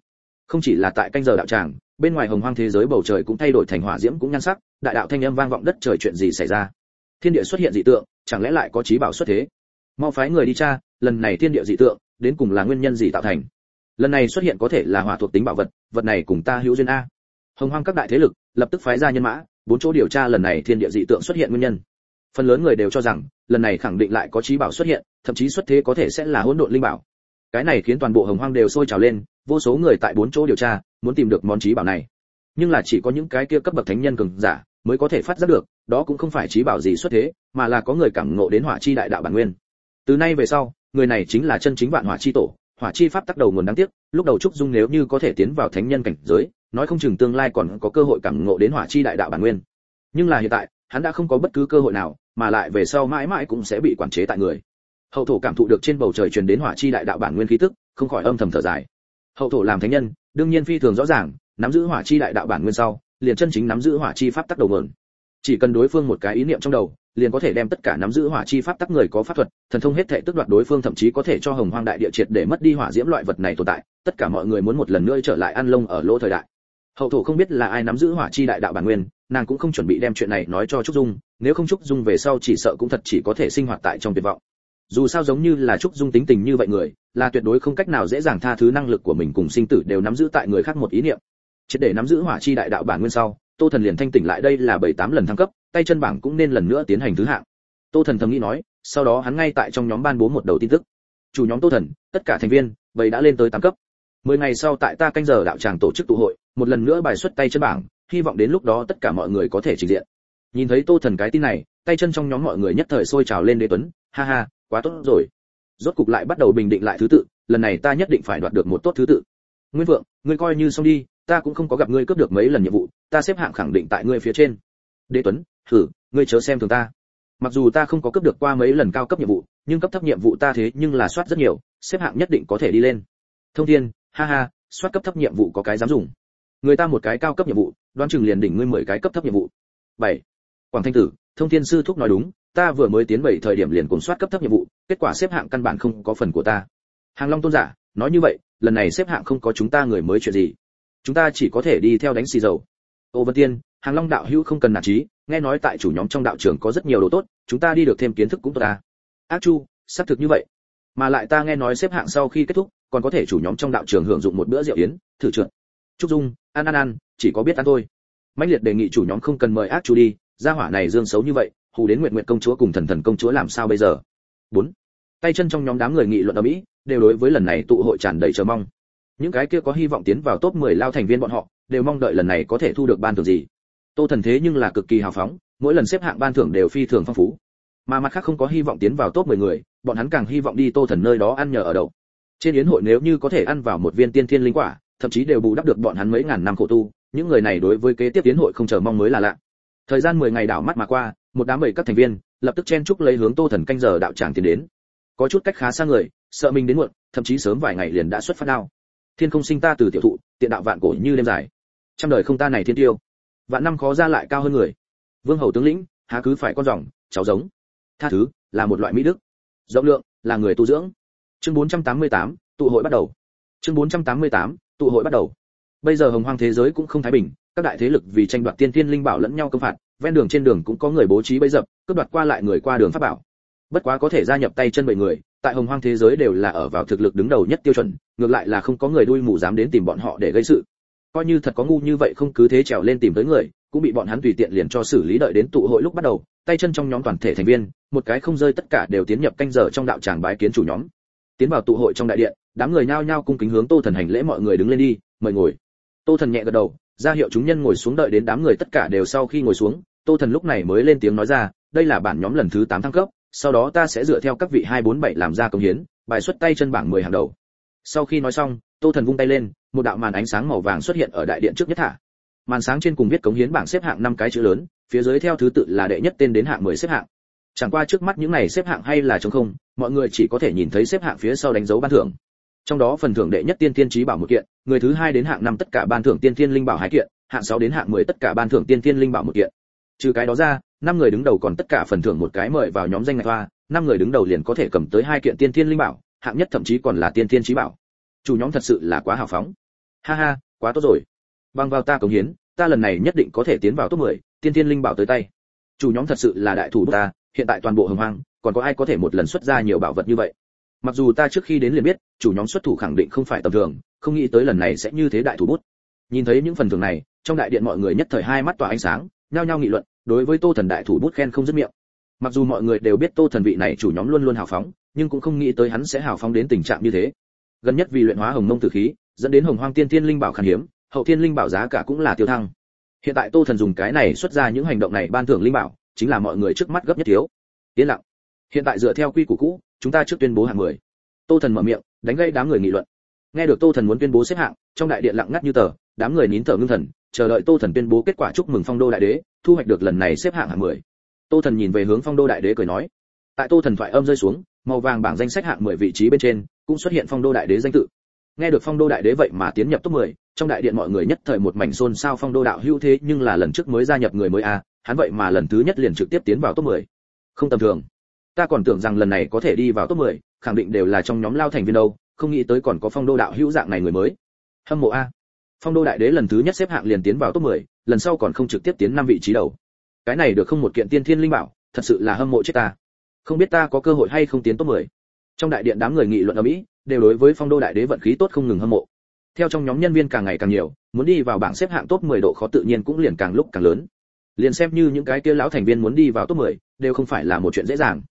Không chỉ là tại canh giờ đạo tràng bên ngoài hồng hoang thế giới bầu trời cũng thay đổi thành hỏa diễm cũng nhan sắc, đại đạo thanh âm vang vọng đất trời chuyện gì xảy ra? Thiên địa xuất hiện dị tượng, chẳng lẽ lại có trí bảo xuất thế? Mau phái người đi tra, lần này thiên địa dị tượng, đến cùng là nguyên nhân gì tạo thành? Lần này xuất hiện có thể là hỏa thuộc tính bảo vật vật này cùng ta hữu duyên a. Hồng hoang các đại thế lực, lập tức phái ra nhân mã, bốn chỗ điều tra lần này thiên địa dị tượng xuất hiện nguyên nhân. Phần lớn người đều cho rằng, lần này khẳng định lại có trí bảo xuất hiện, thậm chí xuất thế có thể sẽ là hỗn độn linh bảo cái này khiến toàn bộ hồng hoang đều sôi trào lên, vô số người tại bốn chỗ điều tra, muốn tìm được món trí bảo này. Nhưng là chỉ có những cái kia cấp bậc thánh nhân cường giả mới có thể phát giác được, đó cũng không phải trí bảo gì xuất thế, mà là có người cảm ngộ đến hỏa chi đại đạo bản nguyên. Từ nay về sau, người này chính là chân chính vạn hỏa chi tổ, hỏa chi pháp tác đầu nguồn đáng tiếc, lúc đầu trúc dung nếu như có thể tiến vào thánh nhân cảnh giới, nói không chừng tương lai còn có cơ hội cảm ngộ đến hỏa chi đại đạo bản nguyên. Nhưng là hiện tại, hắn đã không có bất cứ cơ hội nào, mà lại về sau mãi mãi cũng sẽ bị quản chế tại người hậu thổ cảm thụ được trên bầu trời truyền đến hỏa chi đại đạo bản nguyên khí tức, không khỏi âm thầm thở dài. Hậu thổ làm thánh nhân, đương nhiên phi thường rõ ràng, nắm giữ hỏa chi đại đạo bản nguyên sau, liền chân chính nắm giữ hỏa chi pháp tắc đầu nguồn. Chỉ cần đối phương một cái ý niệm trong đầu, liền có thể đem tất cả nắm giữ hỏa chi pháp tắc người có pháp thuật, thần thông hết thệ tức đoạt đối phương thậm chí có thể cho hồng hoang đại địa triệt để mất đi hỏa diễm loại vật này tồn tại, tất cả mọi người muốn một lần nữa trở lại ăn lông ở lỗ thời đại. Hậu thổ không biết là ai nắm giữ hỏa chi đại đạo bản nguyên, nàng cũng không chuẩn bị đem chuyện này nói cho trúc dung, nếu không trúc dung về sau chỉ sợ cũng thật chỉ có thể sinh hoạt tại trong tuyệt vọng dù sao giống như là trúc dung tính tình như vậy người, là tuyệt đối không cách nào dễ dàng tha thứ năng lực của mình cùng sinh tử đều nắm giữ tại người khác một ý niệm. Triệt để nắm giữ hỏa chi đại đạo bản nguyên sau, tô thần liền thanh tỉnh lại đây là bảy tám lần thăng cấp, tay chân bảng cũng nên lần nữa tiến hành thứ hạng. Tô thần thầm nghĩ nói, sau đó hắn ngay tại trong nhóm ban bố một đầu tin tức. Chủ nhóm tô thần, tất cả thành viên bảy đã lên tới tám cấp. Mười ngày sau tại ta canh giờ đạo tràng tổ chức tụ hội, một lần nữa bài xuất tay chân bảng, hy vọng đến lúc đó tất cả mọi người có thể trình diện. Nhìn thấy tô thần cái tin này, tay chân trong nhóm mọi người nhất thời sôi trào lên đế tuấn, ha ha quá tốt rồi. Rốt cục lại bắt đầu bình định lại thứ tự, lần này ta nhất định phải đoạt được một tốt thứ tự. Nguyên vượng ngươi coi như xong đi, ta cũng không có gặp ngươi cướp được mấy lần nhiệm vụ, ta xếp hạng khẳng định tại ngươi phía trên. Đế tuấn, thử, ngươi chớ xem thường ta. Mặc dù ta không có cướp được qua mấy lần cao cấp nhiệm vụ, nhưng cấp thấp nhiệm vụ ta thế nhưng là soát rất nhiều, xếp hạng nhất định có thể đi lên. Thông thiên, ha ha, soát cấp thấp nhiệm vụ có cái dám dùng. Người ta một cái cao cấp nhiệm vụ, đoán chừng liền đỉnh ngươi mười cái cấp thấp nhiệm vụ. Bảy. Quảng thanh tử, thông thiên sư thúc nói đúng ta vừa mới tiến bảy thời điểm liền cùng soát cấp thấp nhiệm vụ, kết quả xếp hạng căn bản không có phần của ta. Hàng long tôn giả, nói như vậy, lần này xếp hạng không có chúng ta người mới chuyện gì? Chúng ta chỉ có thể đi theo đánh xì dầu. Ô vân tiên, hàng long đạo hữu không cần nản trí, nghe nói tại chủ nhóm trong đạo trường có rất nhiều đồ tốt, chúng ta đi được thêm kiến thức cũng tốt ta ác chu, xác thực như vậy. Mà lại ta nghe nói xếp hạng sau khi kết thúc, còn có thể chủ nhóm trong đạo trường hưởng dụng một bữa rượu yến, thử trượt. Trúc dung ăn ăn ăn chỉ có biết ăn thôi. Mãnh liệt đề nghị chủ nhóm không cần mời ác chu đi, gia hỏa này dương xấu như vậy hù đến nguyện nguyện công chúa cùng thần thần công chúa làm sao bây giờ? Bốn, tay chân trong nhóm đám người nghị luận ở mỹ đều đối với lần này tụ hội tràn đầy chờ mong. Những cái kia có hy vọng tiến vào top 10 lao thành viên bọn họ, đều mong đợi lần này có thể thu được ban thưởng gì. Tô thần thế nhưng là cực kỳ hào phóng, mỗi lần xếp hạng ban thưởng đều phi thường phong phú. Mà mặt khác không có hy vọng tiến vào top 10 người, bọn hắn càng hy vọng đi tô thần nơi đó ăn nhờ ở đậu. Trên yến hội nếu như có thể ăn vào một viên tiên thiên linh quả, thậm chí đều bù đắp được bọn hắn mấy ngàn năm khổ tu, những người này đối với kế tiếp tiến hội không chờ mong mới là lạ. Thời gian 10 ngày đảo mắt mà qua một đám bảy các thành viên lập tức chen chúc lấy hướng tô thần canh giờ đạo tràng tiến đến. Có chút cách khá xa người sợ mình đến muộn thậm chí sớm vài ngày liền đã xuất phát đao. Thiên không sinh ta từ tiểu thụ tiện đạo vạn cổ như đêm dài. Trăm đời không ta này thiên tiêu. Vạn năm khó ra lại cao hơn người. Vương hầu tướng lĩnh há cứ phải con rồng cháu giống. Tha thứ là một loại mỹ đức. Rộng lượng là người tu dưỡng. Chương 488, tụ hội bắt đầu. Chương 488, tụ hội bắt đầu. Bây giờ hồng hoang thế giới cũng không thái bình các đại thế lực vì tranh đoạt tiên tiên linh bảo lẫn nhau công phạt ven đường trên đường cũng có người bố trí bẫy dập, cướp đoạt qua lại người qua đường pháp bảo. Bất quá có thể gia nhập tay chân bảy người, tại hồng hoang thế giới đều là ở vào thực lực đứng đầu nhất tiêu chuẩn, ngược lại là không có người đuôi mù dám đến tìm bọn họ để gây sự. Coi như thật có ngu như vậy không cứ thế trèo lên tìm tới người, cũng bị bọn hắn tùy tiện liền cho xử lý đợi đến tụ hội lúc bắt đầu, tay chân trong nhóm toàn thể thành viên, một cái không rơi tất cả đều tiến nhập canh giờ trong đạo tràng bái kiến chủ nhóm. Tiến vào tụ hội trong đại điện, đám người nhao nhao cung kính hướng tô thần hành lễ mọi người đứng lên đi, mời ngồi. Tô thần nhẹ gật đầu, ra hiệu chúng nhân ngồi xuống đợi đến đám người tất cả đều sau khi ngồi xuống tô thần lúc này mới lên tiếng nói ra, đây là bản nhóm lần thứ tám thăng cấp, sau đó ta sẽ dựa theo các vị 247 làm ra công hiến, bài xuất tay chân bảng 10 hàng đầu. Sau khi nói xong, tô thần vung tay lên, một đạo màn ánh sáng màu vàng xuất hiện ở đại điện trước nhất thả màn sáng trên cùng viết cống hiến bảng xếp hạng năm cái chữ lớn, phía dưới theo thứ tự là đệ nhất tên đến hạng 10 xếp hạng. Chẳng qua trước mắt những này xếp hạng hay là trống không, mọi người chỉ có thể nhìn thấy xếp hạng phía sau đánh dấu ban thưởng. Trong đó phần thưởng đệ nhất tiên tiên trí bảo một kiện, người thứ hai đến hạng năm tất cả ban thưởng tiên tiên linh bảo hai kiện, hạng sáu đến hạng 10 tất cả ban thưởng tiên tiên linh bảo một kiện trừ cái đó ra năm người đứng đầu còn tất cả phần thưởng một cái mời vào nhóm danh ngạch hoa năm người đứng đầu liền có thể cầm tới hai kiện tiên thiên linh bảo hạng nhất thậm chí còn là tiên thiên trí bảo. Chủ nhóm thật sự là quá hào phóng. Ha ha quá tốt rồi. Bằng vào ta cống hiến ta lần này nhất định có thể tiến vào top 10, tiên thiên linh bảo tới tay. Chủ nhóm thật sự là đại thủ ta hiện tại toàn bộ hồng hoang còn có ai có thể một lần xuất ra nhiều bảo vật như vậy? Mặc dù ta trước khi đến liền biết chủ nhóm xuất thủ khẳng định không phải tầm thường không nghĩ tới lần này sẽ như thế đại thủ bút. Nhìn thấy những phần thưởng này trong đại điện mọi người nhất thời hai mắt tỏa ánh sáng nhao nhao nghị luận, đối với tô thần đại thủ bút khen không dứt miệng. Mặc dù mọi người đều biết tô thần vị này chủ nhóm luôn luôn hào phóng, nhưng cũng không nghĩ tới hắn sẽ hào phóng đến tình trạng như thế. Gần nhất vì luyện hóa hồng mông tử khí, dẫn đến hồng hoang tiên thiên linh bảo khan hiếm, hậu thiên linh bảo giá cả cũng là tiêu thăng. Hiện tại tô thần dùng cái này xuất ra những hành động này ban thưởng linh bảo, chính là mọi người trước mắt gấp nhất thiếu. Yên lặng. Hiện tại dựa theo quy củ cũ, chúng ta trước tuyên bố hạng mười. Tô thần mở miệng, đánh gây đám người nghị luận. Nghe được tô thần muốn tuyên bố xếp hạng, trong đại điện lặng ngắt như tờ, đám người nín thở ngưng thần chờ đợi tô thần tuyên bố kết quả chúc mừng phong đô đại đế thu hoạch được lần này xếp hạng hạng mười. Tô thần nhìn về hướng phong đô đại đế cười nói tại tô thần thoại âm rơi xuống màu vàng bảng danh sách hạng mười vị trí bên trên cũng xuất hiện phong đô đại đế danh tự. Nghe được phong đô đại đế vậy mà tiến nhập top mười trong đại điện mọi người nhất thời một mảnh xôn xao phong đô đạo hữu thế nhưng là lần trước mới gia nhập người mới a hắn vậy mà lần thứ nhất liền trực tiếp tiến vào top mười. Không tầm thường. Ta còn tưởng rằng lần này có thể đi vào top 10, khẳng định đều là trong nhóm lao thành viên đâu không nghĩ tới còn có phong đô đạo hữu dạng này người mới. Hâm mộ a phong đô đại đế lần thứ nhất xếp hạng liền tiến vào top 10, lần sau còn không trực tiếp tiến năm vị trí đầu. Cái này được không một kiện tiên thiên linh bảo thật sự là hâm mộ chết ta. Không biết ta có cơ hội hay không tiến top 10. trong đại điện đám người nghị luận ở mỹ đều đối với phong đô đại đế vận khí tốt không ngừng hâm mộ. Theo trong nhóm nhân viên càng ngày càng nhiều muốn đi vào bảng xếp hạng top 10 độ khó tự nhiên cũng liền càng lúc càng lớn. Liền xem như những cái kia lão thành viên muốn đi vào top 10, đều không phải là một chuyện dễ dàng.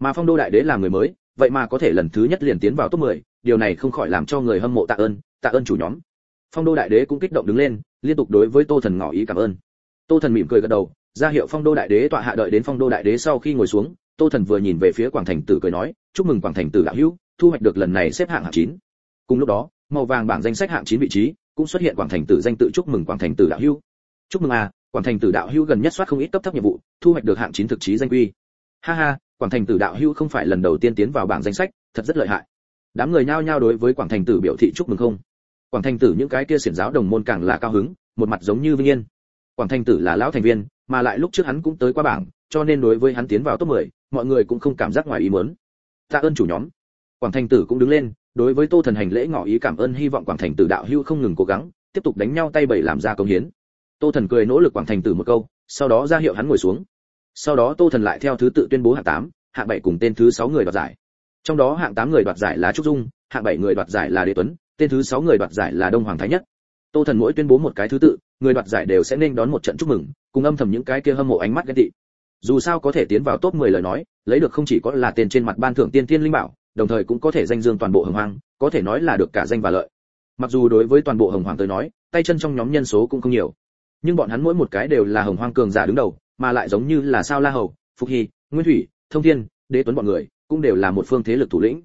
Mà phong đô đại đế là người mới vậy mà có thể lần thứ nhất liền tiến vào top 10, điều này không khỏi làm cho người hâm mộ tạ ơn tạ ơn chủ nhóm phong đô đại đế cũng kích động đứng lên, liên tục đối với tô thần ngỏ ý cảm ơn. Tô thần mỉm cười gật đầu, ra hiệu phong đô đại đế tọa hạ đợi đến phong đô đại đế sau khi ngồi xuống, tô thần vừa nhìn về phía quảng thành tử cười nói, chúc mừng quảng thành tử đạo hữu, thu hoạch được lần này xếp hạng hạng chín. Cùng lúc đó, màu vàng bảng danh sách hạng chín vị trí cũng xuất hiện quảng thành tử danh tự chúc mừng quảng thành tử đạo hữu. Chúc mừng à quảng thành tử đạo hữu gần nhất soát không ít cấp thấp nhiệm vụ, thu hoạch được hạng chín thực chí danh quy. Ha ha, quảng thành tử đạo hữu không phải lần đầu tiên tiến vào bảng danh sách, thật rất lợi hại. Đám người nhao nhao đối với quảng thành tử biểu thị chúc mừng không? Quảng thành tử những cái kia xiển giáo đồng môn càng là cao hứng một mặt giống như vinh yên. Quảng thành tử là lão thành viên mà lại lúc trước hắn cũng tới qua bảng cho nên đối với hắn tiến vào top 10, mọi người cũng không cảm giác ngoài ý muốn. Tạ ơn chủ nhóm. Quảng thành tử cũng đứng lên đối với tô thần hành lễ ngỏ ý cảm ơn hy vọng quảng thành tử đạo hưu không ngừng cố gắng tiếp tục đánh nhau tay bảy làm ra công hiến. Tô thần cười nỗ lực quảng thành tử một câu sau đó ra hiệu hắn ngồi xuống. Sau đó tô thần lại theo thứ tự tuyên bố hạng tám hạng bảy cùng tên thứ sáu người đoạt giải. Trong đó hạng tám người đoạt giải là trúc dung hạng bảy người đoạt giải là đế tuấn tên thứ sáu người đoạt giải là đông hoàng thái nhất. Tô thần mỗi tuyên bố một cái thứ tự, người đoạt giải đều sẽ nên đón một trận chúc mừng, cùng âm thầm những cái kia hâm mộ ánh mắt ghen tị. Dù sao có thể tiến vào top 10 lời nói, lấy được không chỉ có là tiền trên mặt ban thưởng tiên tiên linh bảo, đồng thời cũng có thể danh dương toàn bộ hồng hoàng có thể nói là được cả danh và lợi. Mặc dù đối với toàn bộ hồng hoàng tới nói, tay chân trong nhóm nhân số cũng không nhiều, nhưng bọn hắn mỗi một cái đều là hồng hoang cường giả đứng đầu, mà lại giống như là sao la hầu, phục hy, nguyên thủy, thông thiên, đế tuấn bọn người, cũng đều là một phương thế lực thủ lĩnh.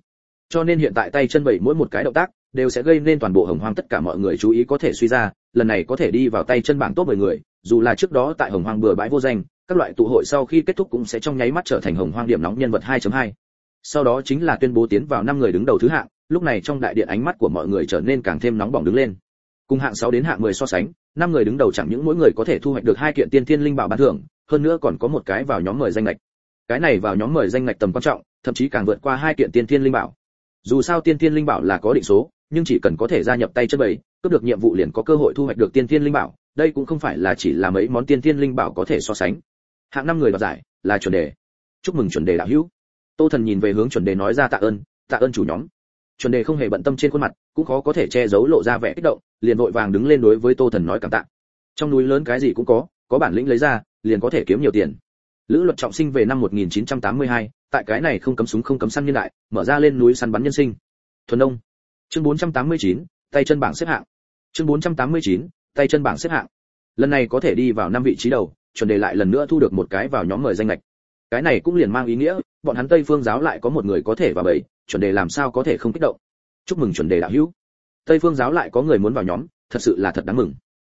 Cho nên hiện tại tay chân bảy mỗi một cái động tác đều sẽ gây nên toàn bộ hồng hoang tất cả mọi người chú ý có thể suy ra, lần này có thể đi vào tay chân bảng tốt 10 người, dù là trước đó tại hồng hoang bừa bãi vô danh, các loại tụ hội sau khi kết thúc cũng sẽ trong nháy mắt trở thành hồng hoang điểm nóng nhân vật 2.2. sau đó chính là tuyên bố tiến vào năm người đứng đầu thứ hạng, lúc này trong đại điện ánh mắt của mọi người trở nên càng thêm nóng bỏng đứng lên. Cùng hạng 6 đến hạng 10 so sánh, năm người đứng đầu chẳng những mỗi người có thể thu hoạch được hai kiện tiên thiên linh bảo ban thưởng, hơn nữa còn có một cái vào nhóm mời danh lệch cái này vào nhóm mời danh ngạch tầm quan trọng, thậm chí càng vượt qua hai kiện tiên thiên linh bảo. Dù sao tiên thiên linh bảo là có định số nhưng chỉ cần có thể gia nhập tay chân bảy cướp được nhiệm vụ liền có cơ hội thu hoạch được tiên thiên linh bảo đây cũng không phải là chỉ là mấy món tiên thiên linh bảo có thể so sánh. Hạng năm người đoạt giải là chuẩn đề. Chúc mừng chuẩn đề đạo hữu. Tô thần nhìn về hướng chuẩn đề nói ra tạ ơn tạ ơn chủ nhóm. Chuẩn đề không hề bận tâm trên khuôn mặt cũng khó có thể che giấu lộ ra vẻ kích động liền vội vàng đứng lên đối với tô thần nói cảm tạ. Trong núi lớn cái gì cũng có có bản lĩnh lấy ra liền có thể kiếm nhiều tiền. Lữ luật trọng sinh về năm 1982, tại cái này không cấm súng không cấm săn nhân đại mở ra lên núi săn bắn nhân sinh. Thuần đông chương 489, tay chân bảng xếp hạng. Chương 489, tay chân bảng xếp hạng. Lần này có thể đi vào năm vị trí đầu chuẩn đề lại lần nữa thu được một cái vào nhóm mời danh lệch cái này cũng liền mang ý nghĩa bọn hắn tây phương giáo lại có một người có thể vào bảy chuẩn đề làm sao có thể không kích động. Chúc mừng chuẩn đề đạo hữu. Tây phương giáo lại có người muốn vào nhóm thật sự là thật đáng mừng.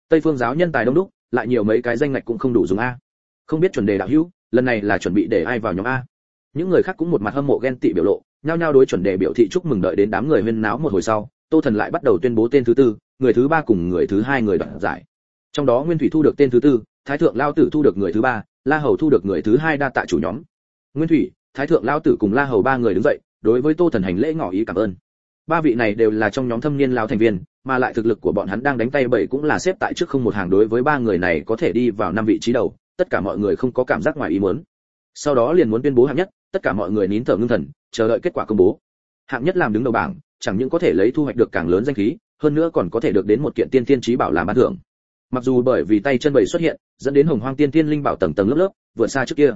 Tây phương giáo nhân tài đông đúc lại nhiều mấy cái danh ngạch cũng không đủ dùng a. Không biết chuẩn đề đạo hữu lần này là chuẩn bị để ai vào nhóm a? Những người khác cũng một mặt hâm mộ ghen tị biểu lộ nhao nhao đối chuẩn đề biểu thị chúc mừng đợi đến đám người huyên náo một hồi sau, tô thần lại bắt đầu tuyên bố tên thứ tư, người thứ ba cùng người thứ hai người đoạt giải. Trong đó nguyên thủy thu được tên thứ tư, thái thượng lao tử thu được người thứ ba, la hầu thu được người thứ hai đa tạ chủ nhóm. Nguyên thủy, thái thượng lao tử cùng la hầu ba người đứng dậy, đối với tô thần hành lễ ngỏ ý cảm ơn. Ba vị này đều là trong nhóm thâm niên lao thành viên, mà lại thực lực của bọn hắn đang đánh tay bảy cũng là xếp tại trước không một hàng đối với ba người này có thể đi vào năm vị trí đầu, tất cả mọi người không có cảm giác ngoài ý muốn. Sau đó liền muốn tuyên bố hạng nhất, tất cả mọi người nín thở ngưng thần chờ đợi kết quả công bố. Hạng nhất làm đứng đầu bảng, chẳng những có thể lấy thu hoạch được càng lớn danh khí, hơn nữa còn có thể được đến một kiện tiên tiên trí bảo làm ban thưởng. Mặc dù bởi vì tay chân bảy xuất hiện, dẫn đến hồng hoang tiên tiên linh bảo tầng tầng lớp lớp, vượt xa trước kia.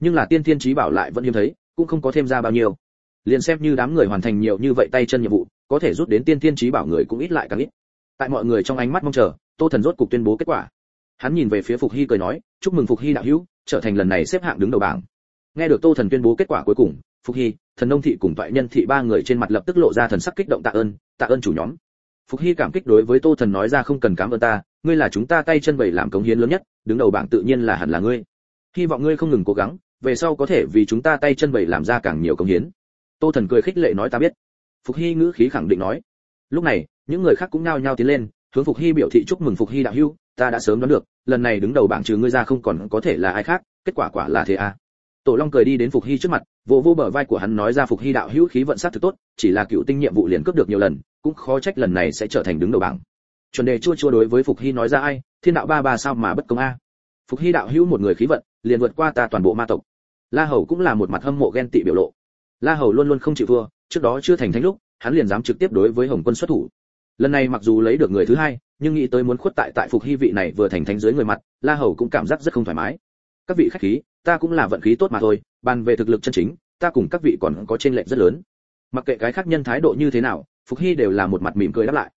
Nhưng là tiên tiên trí bảo lại vẫn hiếm thấy, cũng không có thêm ra bao nhiêu. Liền xem như đám người hoàn thành nhiều như vậy tay chân nhiệm vụ, có thể rút đến tiên tiên trí bảo người cũng ít lại càng ít. Tại mọi người trong ánh mắt mong chờ, tô thần rốt cục tuyên bố kết quả. Hắn nhìn về phía phục hy cười nói, chúc mừng phục hy đạo hữu, trở thành lần này xếp hạng đứng đầu bảng. Nghe được tô thần tuyên bố kết quả cuối cùng phục hy thần nông thị cùng toại nhân thị ba người trên mặt lập tức lộ ra thần sắc kích động tạ ơn tạ ơn chủ nhóm. Phục hy cảm kích đối với tô thần nói ra không cần cảm ơn ta ngươi là chúng ta tay chân bảy làm cống hiến lớn nhất đứng đầu bảng tự nhiên là hẳn là ngươi. Hy vọng ngươi không ngừng cố gắng về sau có thể vì chúng ta tay chân bảy làm ra càng nhiều cống hiến. Tô thần cười khích lệ nói ta biết. Phục hy ngữ khí khẳng định nói. Lúc này những người khác cũng nhao nhao tiến lên hướng phục hy biểu thị chúc mừng phục hy đạo hưu, ta đã sớm đoán được lần này đứng đầu bảng trừ ngươi ra không còn có thể là ai khác kết quả quả là thế à? Tổ long cười đi đến phục hy trước mặt, vỗ vỗ bờ vai của hắn nói ra phục hy đạo hữu khí vận sát thực tốt, chỉ là cựu tinh nhiệm vụ liền cướp được nhiều lần, cũng khó trách lần này sẽ trở thành đứng đầu bảng. Chuẩn đề chua chua đối với phục hy nói ra ai, thiên đạo ba ba sao mà bất công a? Phục hy đạo hữu một người khí vận, liền vượt qua ta toàn bộ ma tộc. La hầu cũng là một mặt hâm mộ ghen tị biểu lộ. La hầu luôn luôn không chịu thua, trước đó chưa thành thánh lúc, hắn liền dám trực tiếp đối với hồng quân xuất thủ. Lần này mặc dù lấy được người thứ hai, nhưng nghĩ tới muốn khuất tại tại phục hy vị này vừa thành thánh dưới người mặt, la hầu cũng cảm giác rất không thoải mái các vị khách khí, ta cũng là vận khí tốt mà thôi, bàn về thực lực chân chính, ta cùng các vị còn có trên lệnh rất lớn. Mặc kệ cái khác nhân thái độ như thế nào, phục hy đều là một mặt mỉm cười đáp lại.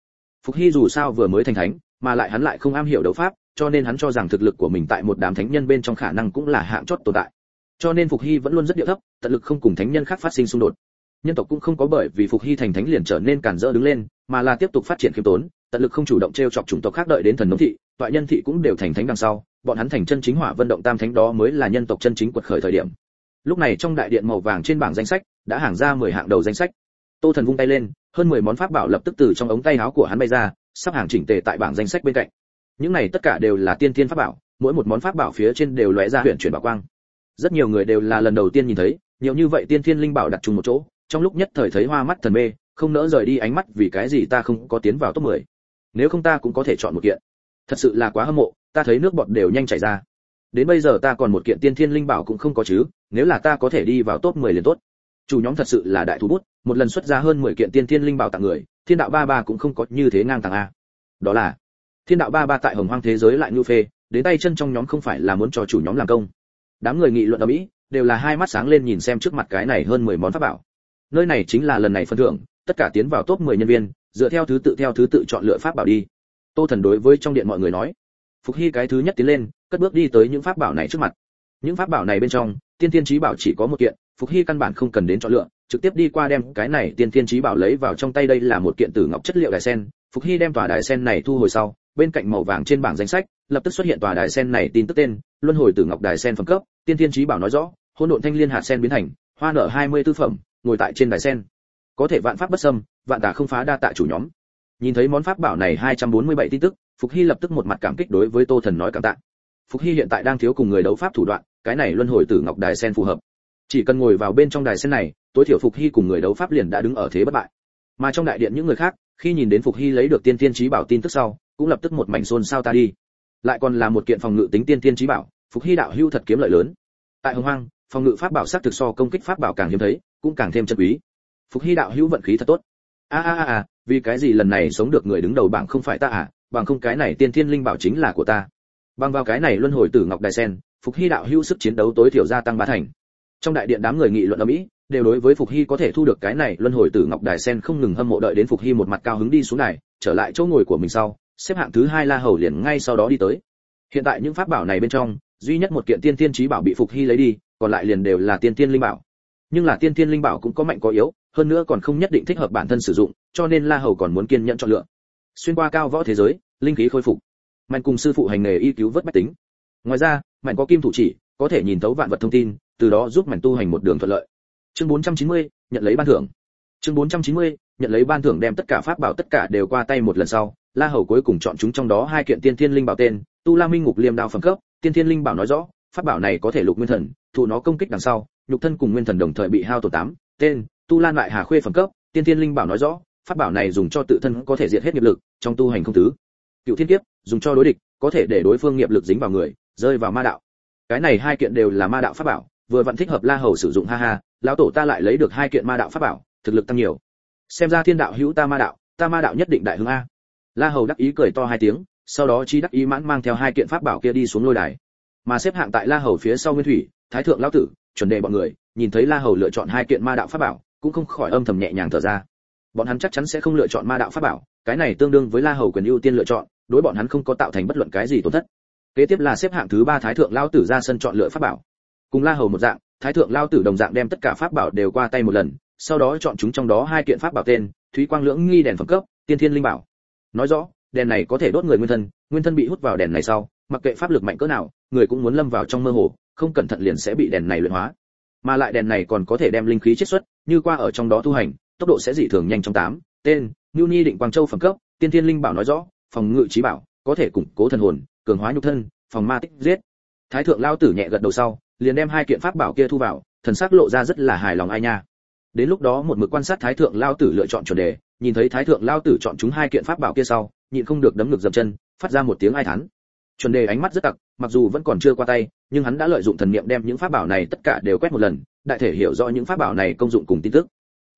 Phục hy dù sao vừa mới thành thánh, mà lại hắn lại không am hiểu đấu pháp, cho nên hắn cho rằng thực lực của mình tại một đám thánh nhân bên trong khả năng cũng là hạng chót tồn tại. Cho nên phục hy vẫn luôn rất điệu thấp, tận lực không cùng thánh nhân khác phát sinh xung đột. Nhân tộc cũng không có bởi vì phục hy thành thánh liền trở nên cản rỡ đứng lên, mà là tiếp tục phát triển khiêm tốn, tận lực không chủ động trêu chọc chủng tộc khác đợi đến thần nông thị, toại nhân thị cũng đều thành thánh đằng sau bọn hắn thành chân chính hỏa vận động tam thánh đó mới là nhân tộc chân chính quật khởi thời điểm. Lúc này trong đại điện màu vàng trên bảng danh sách đã hàng ra mười hạng đầu danh sách. Tô thần vung tay lên, hơn mười món pháp bảo lập tức từ trong ống tay áo của hắn bay ra, sắp hàng chỉnh tề tại bảng danh sách bên cạnh. Những này tất cả đều là tiên tiên pháp bảo, mỗi một món pháp bảo phía trên đều lóe ra huyền chuyển bảo quang. Rất nhiều người đều là lần đầu tiên nhìn thấy, nhiều như vậy tiên thiên linh bảo đặt chung một chỗ, trong lúc nhất thời thấy hoa mắt thần mê, không nỡ rời đi ánh mắt vì cái gì ta không có tiến vào top 10. nếu không ta cũng có thể chọn một kiện. Thật sự là quá hâm mộ ta thấy nước bọt đều nhanh chảy ra. Đến bây giờ ta còn một kiện tiên thiên linh bảo cũng không có chứ, nếu là ta có thể đi vào top 10 liền tốt. Chủ nhóm thật sự là đại thủ bút, một lần xuất ra hơn 10 kiện tiên thiên linh bảo tặng người, thiên đạo ba ba cũng không có như thế ngang tàng a. Đó là, thiên đạo ba ba tại hồng hoang thế giới lại nhu phê, đến tay chân trong nhóm không phải là muốn cho chủ nhóm làm công. Đám người nghị luận ở mỹ, đều là hai mắt sáng lên nhìn xem trước mặt cái này hơn 10 món pháp bảo. Nơi này chính là lần này phân thưởng, tất cả tiến vào top 10 nhân viên, dựa theo thứ tự theo thứ tự chọn lựa pháp bảo đi. Tô thần đối với trong điện mọi người nói phục hy cái thứ nhất tiến lên, cất bước đi tới những pháp bảo này trước mặt. Những pháp bảo này bên trong, tiên tiên trí bảo chỉ có một kiện, phục hy căn bản không cần đến chọn lựa, trực tiếp đi qua đem cái này tiên tiên trí bảo lấy vào trong tay đây là một kiện tử ngọc chất liệu đài sen. Phục hy đem tòa đài sen này thu hồi sau, bên cạnh màu vàng trên bảng danh sách, lập tức xuất hiện tòa đài sen này tin tức tên, luân hồi tử ngọc đài sen phẩm cấp. Tiên tiên trí bảo nói rõ, hỗn độn thanh liên hạt sen biến thành, hoa nở hai mươi tư phẩm, ngồi tại trên đài sen. Có thể vạn pháp bất xâm, vạn tà không phá đa tạ chủ nhóm. Nhìn thấy món pháp bảo này 247 tin tức phục hy lập tức một mặt cảm kích đối với tô thần nói cảm tạ. Phục hy hiện tại đang thiếu cùng người đấu pháp thủ đoạn, cái này luân hồi tử ngọc đài sen phù hợp. Chỉ cần ngồi vào bên trong đài sen này, tối thiểu phục hy cùng người đấu pháp liền đã đứng ở thế bất bại. Mà trong đại điện những người khác, khi nhìn đến phục hy lấy được tiên tiên trí bảo tin tức sau, cũng lập tức một mảnh xôn sao ta đi. Lại còn là một kiện phòng ngự tính tiên tiên trí bảo, phục hy đạo hưu thật kiếm lợi lớn. Tại hồng hoang, phòng ngự pháp bảo sắc thực so công kích pháp bảo càng hiếm thấy, cũng càng thêm chân quý. Phục hy đạo hữu vận khí thật tốt. A a a, vì cái gì lần này sống được người đứng đầu bảng không phải ta à? Bằng không cái này tiên thiên linh bảo chính là của ta. Bằng vào cái này luân hồi tử ngọc đài sen, phục hy đạo hữu sức chiến đấu tối thiểu gia tăng ba thành. Trong đại điện đám người nghị luận ở mỹ, đều đối với phục hy có thể thu được cái này luân hồi tử ngọc đài sen không ngừng hâm mộ đợi đến phục hy một mặt cao hứng đi xuống này trở lại chỗ ngồi của mình sau, xếp hạng thứ hai la hầu liền ngay sau đó đi tới. Hiện tại những pháp bảo này bên trong, duy nhất một kiện tiên tiên trí bảo bị phục hy lấy đi, còn lại liền đều là tiên tiên linh bảo. Nhưng là tiên tiên linh bảo cũng có mạnh có yếu, hơn nữa còn không nhất định thích hợp bản thân sử dụng, cho nên la hầu còn muốn kiên nhẫn chọn lựa xuyên qua cao võ thế giới linh khí khôi phục. Mạnh cùng sư phụ hành nghề y cứu vớt bách tính. Ngoài ra mạnh có kim thủ chỉ có thể nhìn thấu vạn vật thông tin từ đó giúp mạnh tu hành một đường thuận lợi. Chương 490, nhận lấy ban thưởng. Chương 490, nhận lấy ban thưởng đem tất cả pháp bảo tất cả đều qua tay một lần sau la hầu cuối cùng chọn chúng trong đó hai kiện tiên thiên linh bảo tên tu la minh ngục liêm đao phẩm cấp. Tiên thiên linh bảo nói rõ pháp bảo này có thể lục nguyên thần thụ nó công kích đằng sau nhục thân cùng nguyên thần đồng thời bị hao tổn tám. Tên tu lan lại hà khuê phẩm cấp. Tiên thiên linh bảo nói rõ pháp bảo này dùng cho tự thân có thể diệt hết nghiệp lực, trong tu hành không tứ. Cựu thiên kiếp, dùng cho đối địch, có thể để đối phương nghiệp lực dính vào người, rơi vào ma đạo. Cái này hai kiện đều là ma đạo pháp bảo, vừa vặn thích hợp la hầu sử dụng, ha ha, lão tổ ta lại lấy được hai kiện ma đạo pháp bảo, thực lực tăng nhiều. Xem ra thiên đạo hữu ta ma đạo, ta ma đạo nhất định đại hướng a. La hầu đắc ý cười to hai tiếng, sau đó chi đắc ý mãn mang theo hai kiện pháp bảo kia đi xuống lôi đài. Mà xếp hạng tại la hầu phía sau nguyên thủy, thái thượng lão tử, chuẩn đề bọn người, nhìn thấy la hầu lựa chọn hai kiện ma đạo pháp bảo, cũng không khỏi âm thầm nhẹ nhàng thở ra bọn hắn chắc chắn sẽ không lựa chọn ma đạo pháp bảo, cái này tương đương với la hầu quyền ưu tiên lựa chọn, đối bọn hắn không có tạo thành bất luận cái gì tổn thất. Kế tiếp là xếp hạng thứ ba thái thượng lao tử ra sân chọn lựa pháp bảo. Cùng la hầu một dạng, thái thượng lao tử đồng dạng đem tất cả pháp bảo đều qua tay một lần, sau đó chọn chúng trong đó hai kiện pháp bảo tên, thúy quang lưỡng nghi đèn phẩm cấp, tiên thiên linh bảo. Nói rõ, đèn này có thể đốt người nguyên thân nguyên thân bị hút vào đèn này sau, mặc kệ pháp lực mạnh cỡ nào, người cũng muốn lâm vào trong mơ hồ, không cẩn thận liền sẽ bị đèn này luyện hóa. Mà lại đèn này còn có thể đem linh khí chiết xuất, như qua ở trong đó tu hành tốc độ sẽ dị thường nhanh trong tám tên ngưu Ni định Quang Châu phẩm cấp, Tiên Thiên Linh Bảo nói rõ, phòng ngự trí bảo, có thể củng cố thần hồn, cường hóa nhục thân, phòng ma tích giết. Thái thượng lao tử nhẹ gật đầu sau, liền đem hai kiện pháp bảo kia thu vào, thần sắc lộ ra rất là hài lòng ai nha. Đến lúc đó một mực quan sát Thái thượng lao tử lựa chọn chuẩn đề, nhìn thấy Thái thượng lao tử chọn chúng hai kiện pháp bảo kia sau, nhịn không được đấm ngực dậm chân, phát ra một tiếng ai thán. Chuẩn đề ánh mắt rất đặc, mặc dù vẫn còn chưa qua tay, nhưng hắn đã lợi dụng thần niệm đem những pháp bảo này tất cả đều quét một lần, đại thể hiểu rõ những pháp bảo này công dụng cùng tin tức.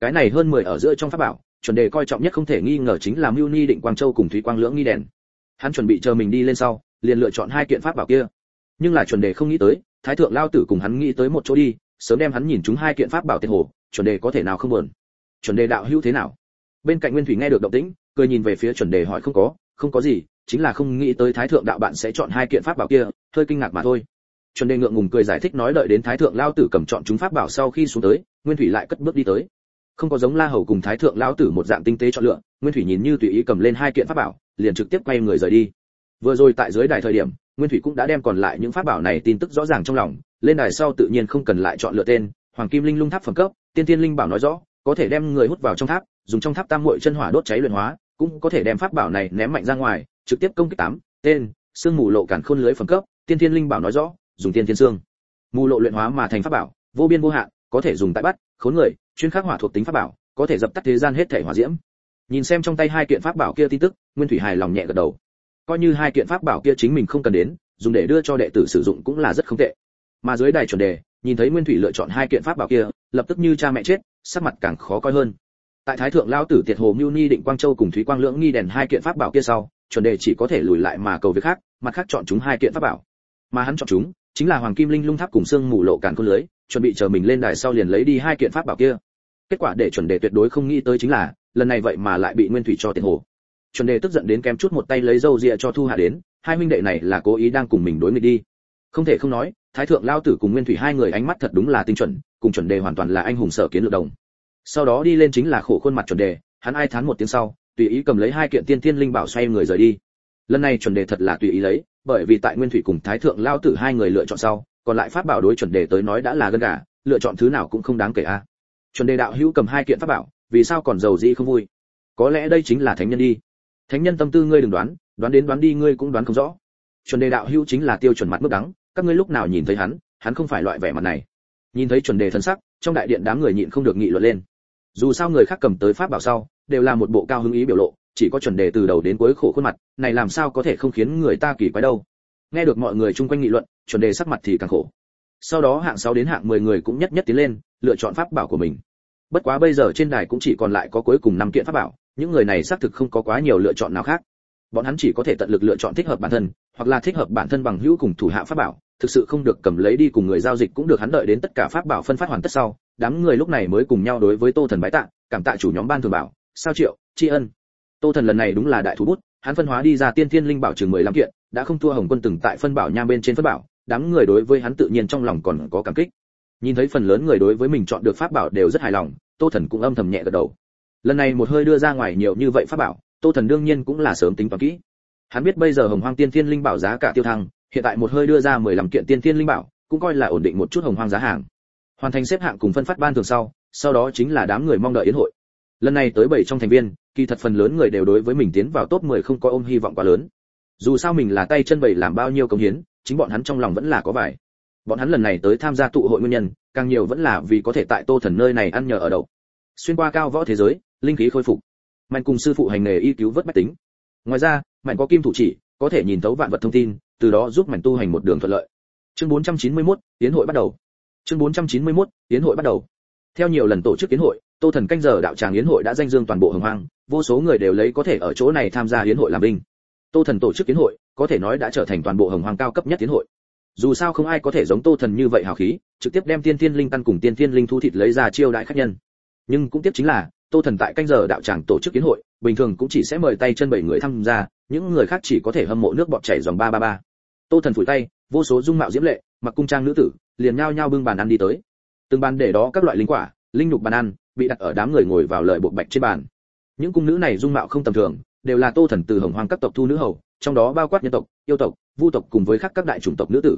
Cái này hơn 10 ở giữa trong pháp bảo, chuẩn đề coi trọng nhất không thể nghi ngờ chính là Mưu Ni Định Quang Châu cùng Thúy Quang Lưỡng nghi đèn. Hắn chuẩn bị chờ mình đi lên sau, liền lựa chọn hai kiện pháp bảo kia. Nhưng là chuẩn đề không nghĩ tới, Thái thượng lao tử cùng hắn nghĩ tới một chỗ đi, sớm đem hắn nhìn chúng hai kiện pháp bảo tiền hồ, chuẩn đề có thể nào không buồn. Chuẩn đề đạo hữu thế nào? Bên cạnh Nguyên Thủy nghe được động tĩnh, cười nhìn về phía chuẩn đề hỏi không có, không có gì, chính là không nghĩ tới Thái thượng đạo bạn sẽ chọn hai kiện pháp bảo kia, hơi kinh ngạc mà thôi. Chuẩn đề ngượng ngùng cười giải thích nói đợi đến Thái thượng lao tử cầm chọn chúng pháp bảo sau khi xuống tới, Nguyên Thủy lại cất bước đi tới không có giống la hầu cùng thái thượng lão tử một dạng tinh tế chọn lựa, nguyên thủy nhìn như tùy ý cầm lên hai kiện pháp bảo, liền trực tiếp quay người rời đi. Vừa rồi tại dưới đài thời điểm, nguyên thủy cũng đã đem còn lại những pháp bảo này tin tức rõ ràng trong lòng, lên đài sau tự nhiên không cần lại chọn lựa tên, hoàng kim linh lung tháp phẩm cấp, tiên tiên linh bảo nói rõ, có thể đem người hút vào trong tháp, dùng trong tháp tam muội chân hỏa đốt cháy luyện hóa, cũng có thể đem pháp bảo này ném mạnh ra ngoài, trực tiếp công kích tám, tên, xương mù lộ cản khôn lưới phẩm cấp, tiên tiên linh bảo nói rõ, dùng tiên tiên xương. Mù lộ luyện hóa mà thành pháp bảo, vô biên vô hạn, có thể dùng tại bắt, khốn người chuyên khắc hỏa thuộc tính pháp bảo, có thể dập tắt thế gian hết thể hỏa diễm. Nhìn xem trong tay hai kiện pháp bảo kia tin tức, nguyên thủy hài lòng nhẹ gật đầu. Coi như hai kiện pháp bảo kia chính mình không cần đến, dùng để đưa cho đệ tử sử dụng cũng là rất không tệ. Mà dưới đài chuẩn đề, nhìn thấy nguyên thủy lựa chọn hai kiện pháp bảo kia, lập tức như cha mẹ chết, sắc mặt càng khó coi hơn. Tại thái thượng lao tử tiệt hồ mưu ni định quang châu cùng thúy quang lưỡng nghi đèn hai kiện pháp bảo kia sau, chuẩn đề chỉ có thể lùi lại mà cầu việc khác, mặt khác chọn chúng hai kiện pháp bảo. Mà hắn chọn chúng, chính là hoàng kim linh lung tháp cùng xương mù lộ càn khôn lưới, chuẩn bị chờ mình lên đài sau liền lấy đi hai kiện pháp bảo kia kết quả để chuẩn đề tuyệt đối không nghĩ tới chính là, lần này vậy mà lại bị nguyên thủy cho tiền hồ. Chuẩn đề tức giận đến kém chút một tay lấy dâu rịa cho thu hạ đến, hai huynh đệ này là cố ý đang cùng mình đối nghịch đi. Không thể không nói, thái thượng lao tử cùng nguyên thủy hai người ánh mắt thật đúng là tinh chuẩn, cùng chuẩn đề hoàn toàn là anh hùng sở kiến lược đồng. Sau đó đi lên chính là khổ khuôn mặt chuẩn đề, hắn ai thán một tiếng sau, tùy ý cầm lấy hai kiện tiên tiên linh bảo xoay người rời đi. Lần này chuẩn đề thật là tùy ý lấy, bởi vì tại nguyên thủy cùng thái thượng lao tử hai người lựa chọn sau, còn lại pháp bảo đối chuẩn đề tới nói đã là gân gà, lựa chọn thứ nào cũng không đáng kể a chuẩn đề đạo hữu cầm hai kiện pháp bảo, vì sao còn giàu gì không vui? Có lẽ đây chính là thánh nhân đi. Thánh nhân tâm tư ngươi đừng đoán đoán đến đoán đi ngươi cũng đoán không rõ. Chuẩn đề đạo hữu chính là tiêu chuẩn mặt mức đắng, các ngươi lúc nào nhìn thấy hắn hắn không phải loại vẻ mặt này. Nhìn thấy chuẩn đề thân sắc, trong đại điện đám người nhịn không được nghị luận lên. Dù sao người khác cầm tới pháp bảo sau, đều là một bộ cao hứng ý biểu lộ, chỉ có chuẩn đề từ đầu đến cuối khổ khuôn mặt, này làm sao có thể không khiến người ta kỳ quái đâu. Nghe được mọi người chung quanh nghị luận, chuẩn đề sắc mặt thì càng khổ sau đó hạng 6 đến hạng 10 người cũng nhất nhất tiến lên, lựa chọn pháp bảo của mình. Bất quá bây giờ trên đài cũng chỉ còn lại có cuối cùng năm kiện pháp bảo, những người này xác thực không có quá nhiều lựa chọn nào khác. Bọn hắn chỉ có thể tận lực lựa chọn thích hợp bản thân, hoặc là thích hợp bản thân bằng hữu cùng thủ hạ pháp bảo, thực sự không được cầm lấy đi cùng người giao dịch cũng được hắn đợi đến tất cả pháp bảo phân phát hoàn tất sau, đám người lúc này mới cùng nhau đối với tô thần bái tạ, cảm tạ chủ nhóm ban thường bảo, sao triệu, tri ân. Tô thần lần này đúng là đại thú bút, hắn phân hóa đi ra tiên thiên linh bảo chừng 15 kiện, đã không thua hồng quân từng tại phân bảo nha bên trên phân bảo đám người đối với hắn tự nhiên trong lòng còn có cảm kích. Nhìn thấy phần lớn người đối với mình chọn được pháp bảo đều rất hài lòng, tô thần cũng âm thầm nhẹ gật đầu. Lần này một hơi đưa ra ngoài nhiều như vậy pháp bảo, tô thần đương nhiên cũng là sớm tính toán kỹ. Hắn biết bây giờ hồng hoang tiên thiên linh bảo giá cả tiêu thăng, hiện tại một hơi đưa ra mười lăm kiện tiên thiên linh bảo, cũng coi là ổn định một chút hồng hoang giá hàng. Hoàn thành xếp hạng cùng phân phát ban thường sau sau đó chính là đám người mong đợi yến hội. Lần này tới bảy trong thành viên, kỳ thật phần lớn người đều đối với mình tiến vào top 10 không có ôm hy vọng quá lớn. Dù sao mình là tay chân bảy làm bao nhiêu công hiến chính bọn hắn trong lòng vẫn là có vài. Bọn hắn lần này tới tham gia tụ hội nguyên nhân càng nhiều vẫn là vì có thể tại tô thần nơi này ăn nhờ ở đậu. Xuyên qua cao võ thế giới linh khí khôi phục. Mạnh cùng sư phụ hành nghề y cứu vớt bách tính. Ngoài ra mạnh có kim thủ chỉ có thể nhìn thấu vạn vật thông tin từ đó giúp mạnh tu hành một đường thuận lợi. Chương 491, tiến hội bắt đầu. Chương 491, tiến hội bắt đầu. Theo nhiều lần tổ chức tiến hội tô thần canh giờ đạo tràng yến hội đã danh dương toàn bộ hồng hoang vô số người đều lấy có thể ở chỗ này tham gia yến hội làm binh. Tô thần tổ chức yến hội có thể nói đã trở thành toàn bộ hồng hoàng cao cấp nhất tiến hội. Dù sao không ai có thể giống tô thần như vậy hào khí, trực tiếp đem tiên thiên linh căn cùng tiên thiên linh thu thịt lấy ra chiêu đại khách nhân. Nhưng cũng tiếp chính là, tô thần tại canh giờ đạo tràng tổ chức kiến hội, bình thường cũng chỉ sẽ mời tay chân bảy người tham gia, những người khác chỉ có thể hâm mộ nước bọt chảy dòng ba ba ba. Tô thần phủi tay, vô số dung mạo diễm lệ, mặc cung trang nữ tử, liền nhao nhao bưng bàn ăn đi tới. Từng bàn để đó các loại linh quả, linh nhục bàn ăn, bị đặt ở đám người ngồi vào lợi bộ bạch trên bàn. Những cung nữ này dung mạo không tầm thường đều là tô thần từ hồng hoang các tộc thu nữ hầu, trong đó bao quát nhân tộc, yêu tộc, vu tộc cùng với khác các đại chủng tộc nữ tử.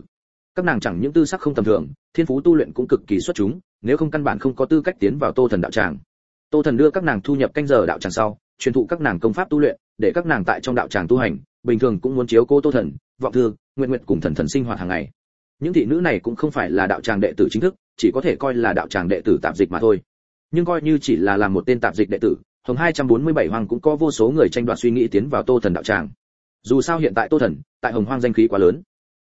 Các nàng chẳng những tư sắc không tầm thường, thiên phú tu luyện cũng cực kỳ xuất chúng, nếu không căn bản không có tư cách tiến vào tô thần đạo tràng. Tô thần đưa các nàng thu nhập canh giờ đạo tràng sau, truyền thụ các nàng công pháp tu luyện, để các nàng tại trong đạo tràng tu hành, bình thường cũng muốn chiếu cố tô thần, vọng thư, nguyện nguyện cùng thần thần sinh hoạt hàng ngày. Những thị nữ này cũng không phải là đạo tràng đệ tử chính thức, chỉ có thể coi là đạo tràng đệ tử tạp dịch mà thôi. Nhưng coi như chỉ là làm một tên tạp dịch đệ tử hồng 247 hoàng cũng có vô số người tranh đoạt suy nghĩ tiến vào tô thần đạo tràng. Dù sao hiện tại tô thần, tại hồng hoang danh khí quá lớn.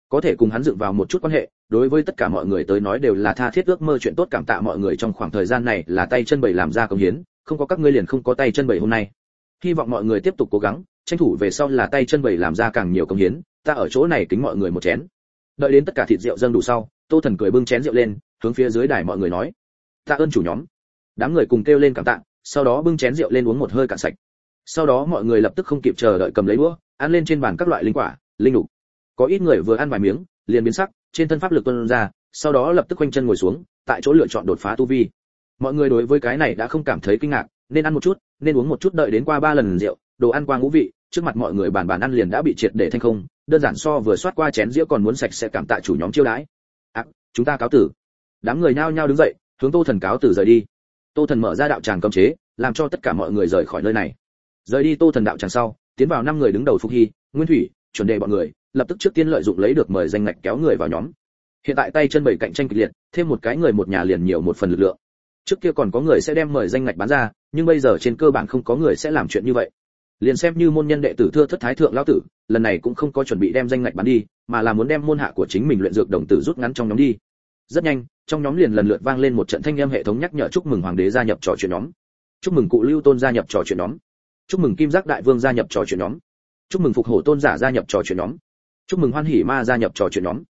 Có thể cùng hắn dựng vào một chút quan hệ, đối với tất cả mọi người tới nói đều là tha thiết ước mơ chuyện tốt cảm tạ mọi người trong khoảng thời gian này là tay chân bảy làm ra công hiến, không có các ngươi liền không có tay chân bảy hôm nay. Hy vọng mọi người tiếp tục cố gắng, tranh thủ về sau là tay chân bảy làm ra càng nhiều công hiến, ta ở chỗ này kính mọi người một chén. Đợi đến tất cả thịt rượu dâng đủ sau, tô thần cười bưng chén rượu lên, hướng phía dưới đài mọi người nói, Ta ơn chủ nhóm. Đám người cùng kêu lên cảm tạ sau đó bưng chén rượu lên uống một hơi cạn sạch. Sau đó mọi người lập tức không kịp chờ đợi cầm lấy đũa ăn lên trên bàn các loại linh quả linh lục. Có ít người vừa ăn vài miếng liền biến sắc trên thân pháp lực tuôn ra sau đó lập tức quanh chân ngồi xuống tại chỗ lựa chọn đột phá tu vi. Mọi người đối với cái này đã không cảm thấy kinh ngạc nên ăn một chút nên uống một chút đợi đến qua ba lần rượu đồ ăn qua ngũ vị trước mặt mọi người bàn bàn ăn liền đã bị triệt để thanh không đơn giản so vừa soát qua chén rượu còn muốn sạch sẽ cảm tạ chủ nhóm chiêu đãi. À, chúng ta cáo tử. Đám người nhao nhao đứng dậy hướng tô thần cáo tử rời đi tô thần mở ra đạo tràng cấm chế, làm cho tất cả mọi người rời khỏi nơi này. Rời đi tô thần đạo tràng sau, tiến vào năm người đứng đầu phúc hy, nguyên thủy, chuẩn đề bọn người, lập tức trước tiên lợi dụng lấy được mời danh ngạch kéo người vào nhóm. Hiện tại tay chân bảy cạnh tranh kịch liệt, thêm một cái người một nhà liền nhiều một phần lực lượng. Trước kia còn có người sẽ đem mời danh ngạch bán ra, nhưng bây giờ trên cơ bản không có người sẽ làm chuyện như vậy. Liền xem như môn nhân đệ tử thưa thất thái thượng lão tử, lần này cũng không có chuẩn bị đem danh ngạch bán đi, mà là muốn đem môn hạ của chính mình luyện dược đồng tử rút ngắn trong nhóm đi. Rất nhanh trong nhóm liền lần lượt vang lên một trận thanh âm hệ thống nhắc nhở chúc mừng hoàng đế gia nhập trò chuyện nhóm. Chúc mừng cụ lưu tôn gia nhập trò chuyện nhóm. Chúc mừng kim giác đại vương gia nhập trò chuyện nhóm. Chúc mừng phục hổ tôn giả gia nhập trò chuyện nhóm. Chúc mừng hoan hỉ ma gia nhập trò chuyện nhóm.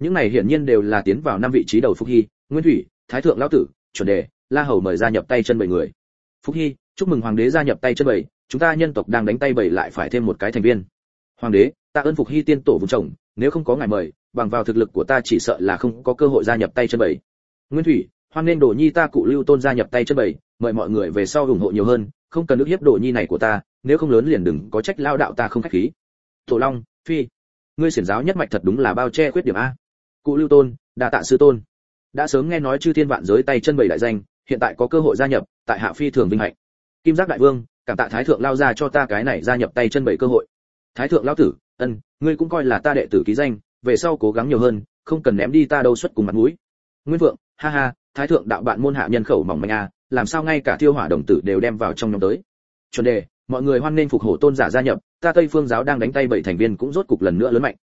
Những này hiển nhiên đều là tiến vào năm vị trí đầu phúc hy, nguyên thủy, thái thượng lão tử, chuẩn đề, la hầu mời gia nhập tay chân bảy người. Phúc hy, chúc mừng hoàng đế gia nhập tay chân bảy, chúng ta nhân tộc đang đánh tay bảy lại phải thêm một cái thành viên. Hoàng đế ta ơn phục hy tiên tổ vùng chồng, nếu không có ngài mời bằng vào thực lực của ta chỉ sợ là không có cơ hội gia nhập tay chân bảy. Nguyên thủy, hoan nên đồ nhi ta cụ lưu tôn gia nhập tay chân bảy, mời mọi người về sau ủng hộ nhiều hơn, không cần nước hiếp đồ nhi này của ta, nếu không lớn liền đừng có trách lao đạo ta không khách khí. Tổ long, phi, ngươi xiển giáo nhất mạch thật đúng là bao che khuyết điểm a. Cụ lưu tôn, đa tạ sư tôn. Đã sớm nghe nói chư thiên vạn giới tay chân bảy đại danh, hiện tại có cơ hội gia nhập, tại hạ phi thường vinh hạnh. Kim giác đại vương, cảm tạ thái thượng lao ra cho ta cái này gia nhập tay chân bảy cơ hội. Thái thượng lao tử, ân, ngươi cũng coi là ta đệ tử ký danh về sau cố gắng nhiều hơn, không cần ném đi ta đâu xuất cùng mặt mũi. Nguyên vượng, ha ha, thái thượng đạo bạn môn hạ nhân khẩu mỏng manh a làm sao ngay cả thiêu hỏa đồng tử đều đem vào trong nhóm tới. Chuẩn đề, mọi người hoan nên phục hổ tôn giả gia nhập, ta tây phương giáo đang đánh tay bảy thành viên cũng rốt cục lần nữa lớn mạnh.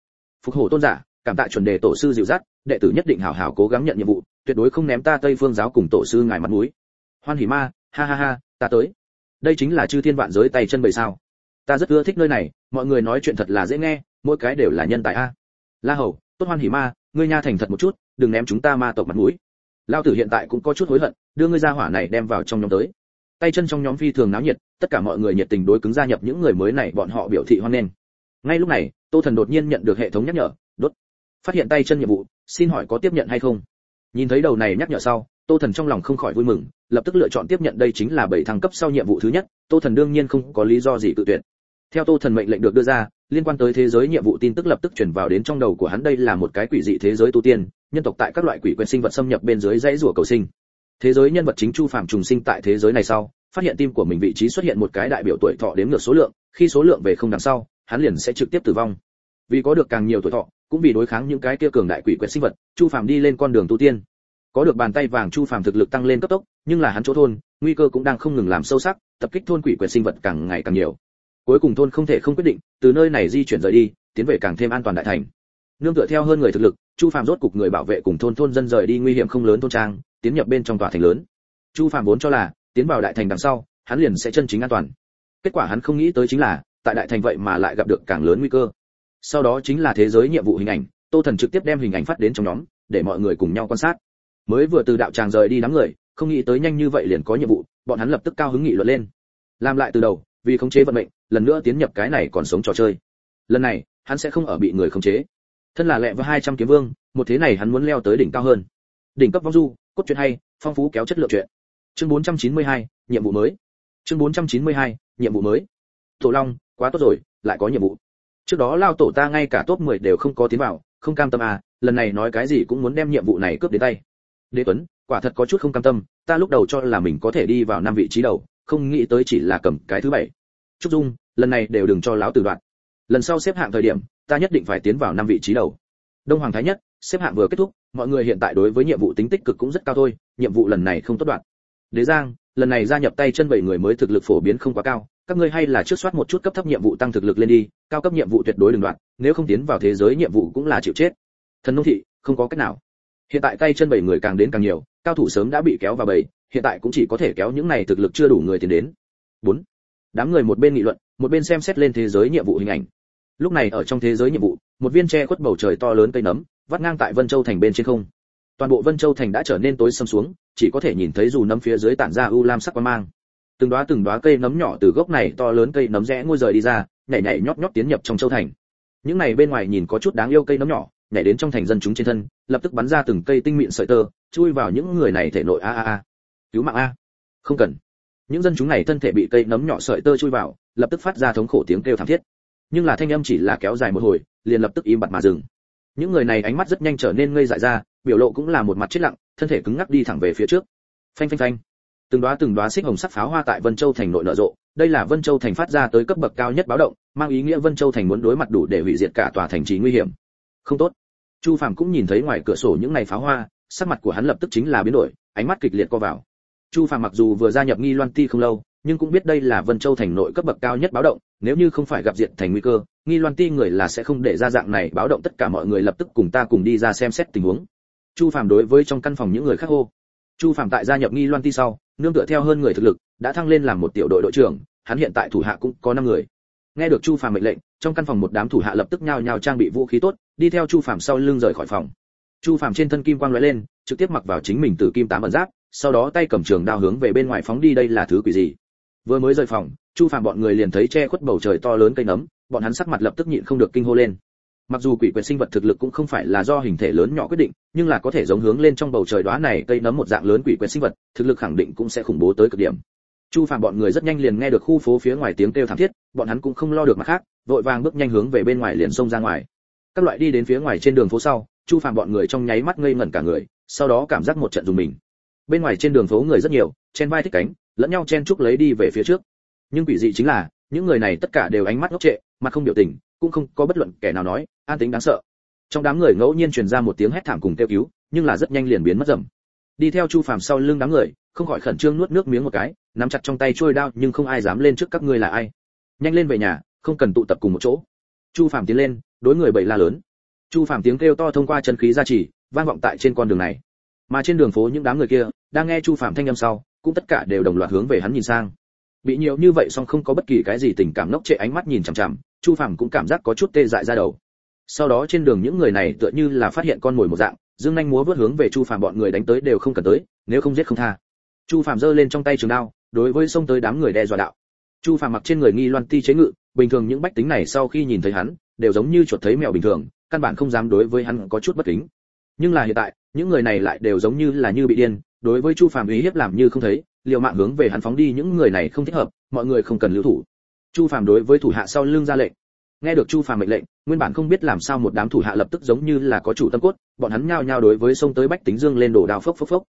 Phục hổ tôn giả, cảm tạ chuẩn đề tổ sư dịu dắt, đệ tử nhất định hảo hảo cố gắng nhận nhiệm vụ, tuyệt đối không ném ta tây phương giáo cùng tổ sư ngài mặt mũi. Hoan hỉ ma, ha ha ha, ta tới. Đây chính là chư thiên vạn giới tay chân bầy sao. Ta rất ưa thích nơi này, mọi người nói chuyện thật là dễ nghe, mỗi cái đều là nhân tài a la hầu, tốt hoan hỉ ma, ngươi nha thành thật một chút, đừng ném chúng ta ma tộc mặt mũi. Lao tử hiện tại cũng có chút hối hận, đưa ngươi ra hỏa này đem vào trong nhóm tới. Tay chân trong nhóm phi thường náo nhiệt, tất cả mọi người nhiệt tình đối cứng gia nhập những người mới này bọn họ biểu thị hoan nghênh. Ngay lúc này, tô thần đột nhiên nhận được hệ thống nhắc nhở, đốt. Phát hiện tay chân nhiệm vụ, xin hỏi có tiếp nhận hay không? Nhìn thấy đầu này nhắc nhở sau, tô thần trong lòng không khỏi vui mừng, lập tức lựa chọn tiếp nhận đây chính là bảy thăng cấp sau nhiệm vụ thứ nhất, tô thần đương nhiên không có lý do gì tự tuyệt. Theo tô thần mệnh lệnh được đưa ra liên quan tới thế giới nhiệm vụ tin tức lập tức chuyển vào đến trong đầu của hắn. Đây là một cái quỷ dị thế giới tu tiên, nhân tộc tại các loại quỷ quyền sinh vật xâm nhập bên dưới dãy rùa cầu sinh. Thế giới nhân vật chính chu phạm trùng sinh tại thế giới này sau, phát hiện tim của mình vị trí xuất hiện một cái đại biểu tuổi thọ đếm ngược số lượng, khi số lượng về không đằng sau, hắn liền sẽ trực tiếp tử vong. Vì có được càng nhiều tuổi thọ, cũng vì đối kháng những cái kia cường đại quỷ quyển sinh vật, chu phạm đi lên con đường tu tiên. Có được bàn tay vàng, chu phàm thực lực tăng lên cấp tốc, nhưng là hắn chỗ thôn, nguy cơ cũng đang không ngừng làm sâu sắc, tập kích thôn quỷ quyệt sinh vật càng ngày càng nhiều cuối cùng thôn không thể không quyết định, từ nơi này di chuyển rời đi, tiến về càng thêm an toàn đại thành. Nương tựa theo hơn người thực lực, chu phàm rốt cục người bảo vệ cùng thôn thôn dân rời đi nguy hiểm không lớn thôn trang, tiến nhập bên trong tòa thành lớn. Chu phàm vốn cho là, tiến vào đại thành đằng sau, hắn liền sẽ chân chính an toàn. Kết quả hắn không nghĩ tới chính là, tại đại thành vậy mà lại gặp được càng lớn nguy cơ. Sau đó chính là thế giới nhiệm vụ hình ảnh, tô thần trực tiếp đem hình ảnh phát đến trong nhóm, để mọi người cùng nhau quan sát. Mới vừa từ đạo tràng rời đi đám người, không nghĩ tới nhanh như vậy liền có nhiệm vụ, bọn hắn lập tức cao hứng nghị luận lên. Làm lại từ đầu, vì khống chế vận mệnh lần nữa tiến nhập cái này còn sống trò chơi. Lần này hắn sẽ không ở bị người khống chế. Thân là lẹ với 200 kiếm vương một thế này hắn muốn leo tới đỉnh cao hơn. Đỉnh cấp vong du cốt truyện hay phong phú kéo chất lượng truyện. Chương 492, nhiệm vụ mới. Chương 492, nhiệm vụ mới. Tổ long quá tốt rồi lại có nhiệm vụ. Trước đó lao tổ ta ngay cả top 10 đều không có tiến vào không cam tâm à lần này nói cái gì cũng muốn đem nhiệm vụ này cướp đến tay. Đế tuấn quả thật có chút không cam tâm ta lúc đầu cho là mình có thể đi vào năm vị trí đầu không nghĩ tới chỉ là cầm cái thứ bảy trúc dung, lần này đều đừng cho láo từ đoạn. Lần sau xếp hạng thời điểm, ta nhất định phải tiến vào năm vị trí đầu. Đông hoàng thái nhất, xếp hạng vừa kết thúc, mọi người hiện tại đối với nhiệm vụ tính tích cực cũng rất cao thôi, nhiệm vụ lần này không tốt đoạn. Đế giang, lần này gia nhập tay chân bảy người mới thực lực phổ biến không quá cao, các ngươi hay là trước soát một chút cấp thấp nhiệm vụ tăng thực lực lên đi, cao cấp nhiệm vụ tuyệt đối đừng đoạn, nếu không tiến vào thế giới nhiệm vụ cũng là chịu chết. Thần nông thị, không có cách nào. Hiện tại tay chân bảy người càng đến càng nhiều, cao thủ sớm đã bị kéo vào bầy, hiện tại cũng chỉ có thể kéo những này thực lực chưa đủ người tiến đến. Bốn đám người một bên nghị luận, một bên xem xét lên thế giới nhiệm vụ hình ảnh. Lúc này ở trong thế giới nhiệm vụ, một viên tre khuất bầu trời to lớn cây nấm, vắt ngang tại vân châu thành bên trên không. Toàn bộ vân châu thành đã trở nên tối sầm xuống, chỉ có thể nhìn thấy dù nấm phía dưới tản ra u lam sắc quang mang. Từng đóa từng đóa cây nấm nhỏ từ gốc này to lớn cây nấm rẽ ngôi rời đi ra, nhảy nhảy nhót nhót tiến nhập trong châu thành. Những này bên ngoài nhìn có chút đáng yêu cây nấm nhỏ, nhảy đến trong thành dân chúng trên thân, lập tức bắn ra từng cây tinh mịn sợi tơ, chui vào những người này thể nội a a a. Cứu mạng a. Không cần những dân chúng này thân thể bị cây nấm nhỏ sợi tơ chui vào lập tức phát ra thống khổ tiếng kêu thảm thiết nhưng là thanh âm chỉ là kéo dài một hồi liền lập tức im bặt mà dừng những người này ánh mắt rất nhanh trở nên ngây dại ra biểu lộ cũng là một mặt chết lặng thân thể cứng ngắc đi thẳng về phía trước phanh phanh phanh từng đóa từng đóa xích hồng sắc pháo hoa tại Vân Châu thành nội nở rộ, đây là Vân Châu thành phát ra tới cấp bậc cao nhất báo động, mang ý nghĩa Vân Châu thành muốn đối mặt đủ để hủy diệt cả tòa thành trì nguy hiểm. Không tốt. Chu Phàm cũng nhìn thấy ngoài cửa sổ những này pháo hoa, sắc mặt của hắn lập tức chính là biến đổi, ánh mắt kịch liệt co vào. Chu Phàm mặc dù vừa gia nhập Nghi Loan Ti không lâu, nhưng cũng biết đây là Vân Châu thành nội cấp bậc cao nhất báo động, nếu như không phải gặp diện thành nguy cơ, Nghi Loan Ti người là sẽ không để ra dạng này báo động tất cả mọi người lập tức cùng ta cùng đi ra xem xét tình huống. Chu Phàm đối với trong căn phòng những người khác hô. Chu Phàm tại gia nhập Nghi Loan Ti sau, nương tựa theo hơn người thực lực, đã thăng lên làm một tiểu đội đội trưởng, hắn hiện tại thủ hạ cũng có năm người. Nghe được Chu Phàm mệnh lệnh, trong căn phòng một đám thủ hạ lập tức nhao nhao trang bị vũ khí tốt, đi theo Chu Phàm sau lưng rời khỏi phòng. Chu Phàm trên thân kim quang lóe lên, trực tiếp mặc vào chính mình từ kim tám ẩn giáp, sau đó tay cầm trường đao hướng về bên ngoài phóng đi đây là thứ quỷ gì? Vừa mới rời phòng, Chu Phàm bọn người liền thấy che khuất bầu trời to lớn cây nấm, bọn hắn sắc mặt lập tức nhịn không được kinh hô lên. Mặc dù quỷ quyệt sinh vật thực lực cũng không phải là do hình thể lớn nhỏ quyết định, nhưng là có thể giống hướng lên trong bầu trời đóa này cây nấm một dạng lớn quỷ quyệt sinh vật, thực lực khẳng định cũng sẽ khủng bố tới cực điểm. Chu Phàm bọn người rất nhanh liền nghe được khu phố phía ngoài tiếng kêu thảm thiết, bọn hắn cũng không lo được mặt khác, vội vàng bước nhanh hướng về bên ngoài liền xông ra ngoài. Các loại đi đến phía ngoài trên đường phố sau, Chu Phàm bọn người trong nháy mắt ngây ngẩn cả người, sau đó cảm giác một trận dùng mình. Bên ngoài trên đường phố người rất nhiều, chen vai thích cánh, lẫn nhau chen chúc lấy đi về phía trước. Nhưng quỷ dị chính là, những người này tất cả đều ánh mắt ngốc trệ, mặt không biểu tình, cũng không có bất luận kẻ nào nói, an tính đáng sợ. Trong đám người ngẫu nhiên truyền ra một tiếng hét thảm cùng kêu cứu, nhưng là rất nhanh liền biến mất dần. Đi theo Chu Phàm sau lưng đám người, không khỏi khẩn trương nuốt nước miếng một cái, nắm chặt trong tay trôi đao, nhưng không ai dám lên trước các ngươi là ai. Nhanh lên về nhà, không cần tụ tập cùng một chỗ. Chu Phàm tiến lên, đối người bảy la lớn. Chu Phàm tiếng kêu to thông qua chân khí gia trì, vang vọng tại trên con đường này. Mà trên đường phố những đám người kia, đang nghe Chu Phàm thanh âm sau, cũng tất cả đều đồng loạt hướng về hắn nhìn sang. Bị nhiều như vậy song không có bất kỳ cái gì tình cảm nốc trệ ánh mắt nhìn chằm chằm, Chu Phàm cũng cảm giác có chút tê dại ra đầu. Sau đó trên đường những người này tựa như là phát hiện con mồi một dạng, dương nhanh múa vớt hướng về Chu Phàm bọn người đánh tới đều không cần tới, nếu không giết không tha. Chu Phàm giơ lên trong tay trường đao, đối với xông tới đám người đe dọa đạo. Chu Phàm mặc trên người nghi loan ti chế ngự, bình thường những bách tính này sau khi nhìn thấy hắn, đều giống như chuột thấy mèo bình thường, căn bản không dám đối với hắn có chút bất kính. Nhưng là hiện tại, những người này lại đều giống như là như bị điên, đối với Chu Phàm uy hiếp làm như không thấy, liều mạng hướng về hắn phóng đi những người này không thích hợp, mọi người không cần lưu thủ. Chu Phàm đối với thủ hạ sau lưng ra lệnh. Nghe được Chu Phàm mệnh lệnh, nguyên bản không biết làm sao một đám thủ hạ lập tức giống như là có chủ tâm cốt, bọn hắn nhao nhao đối với sông tới bách tính dương lên đổ đao phốc phốc phốc.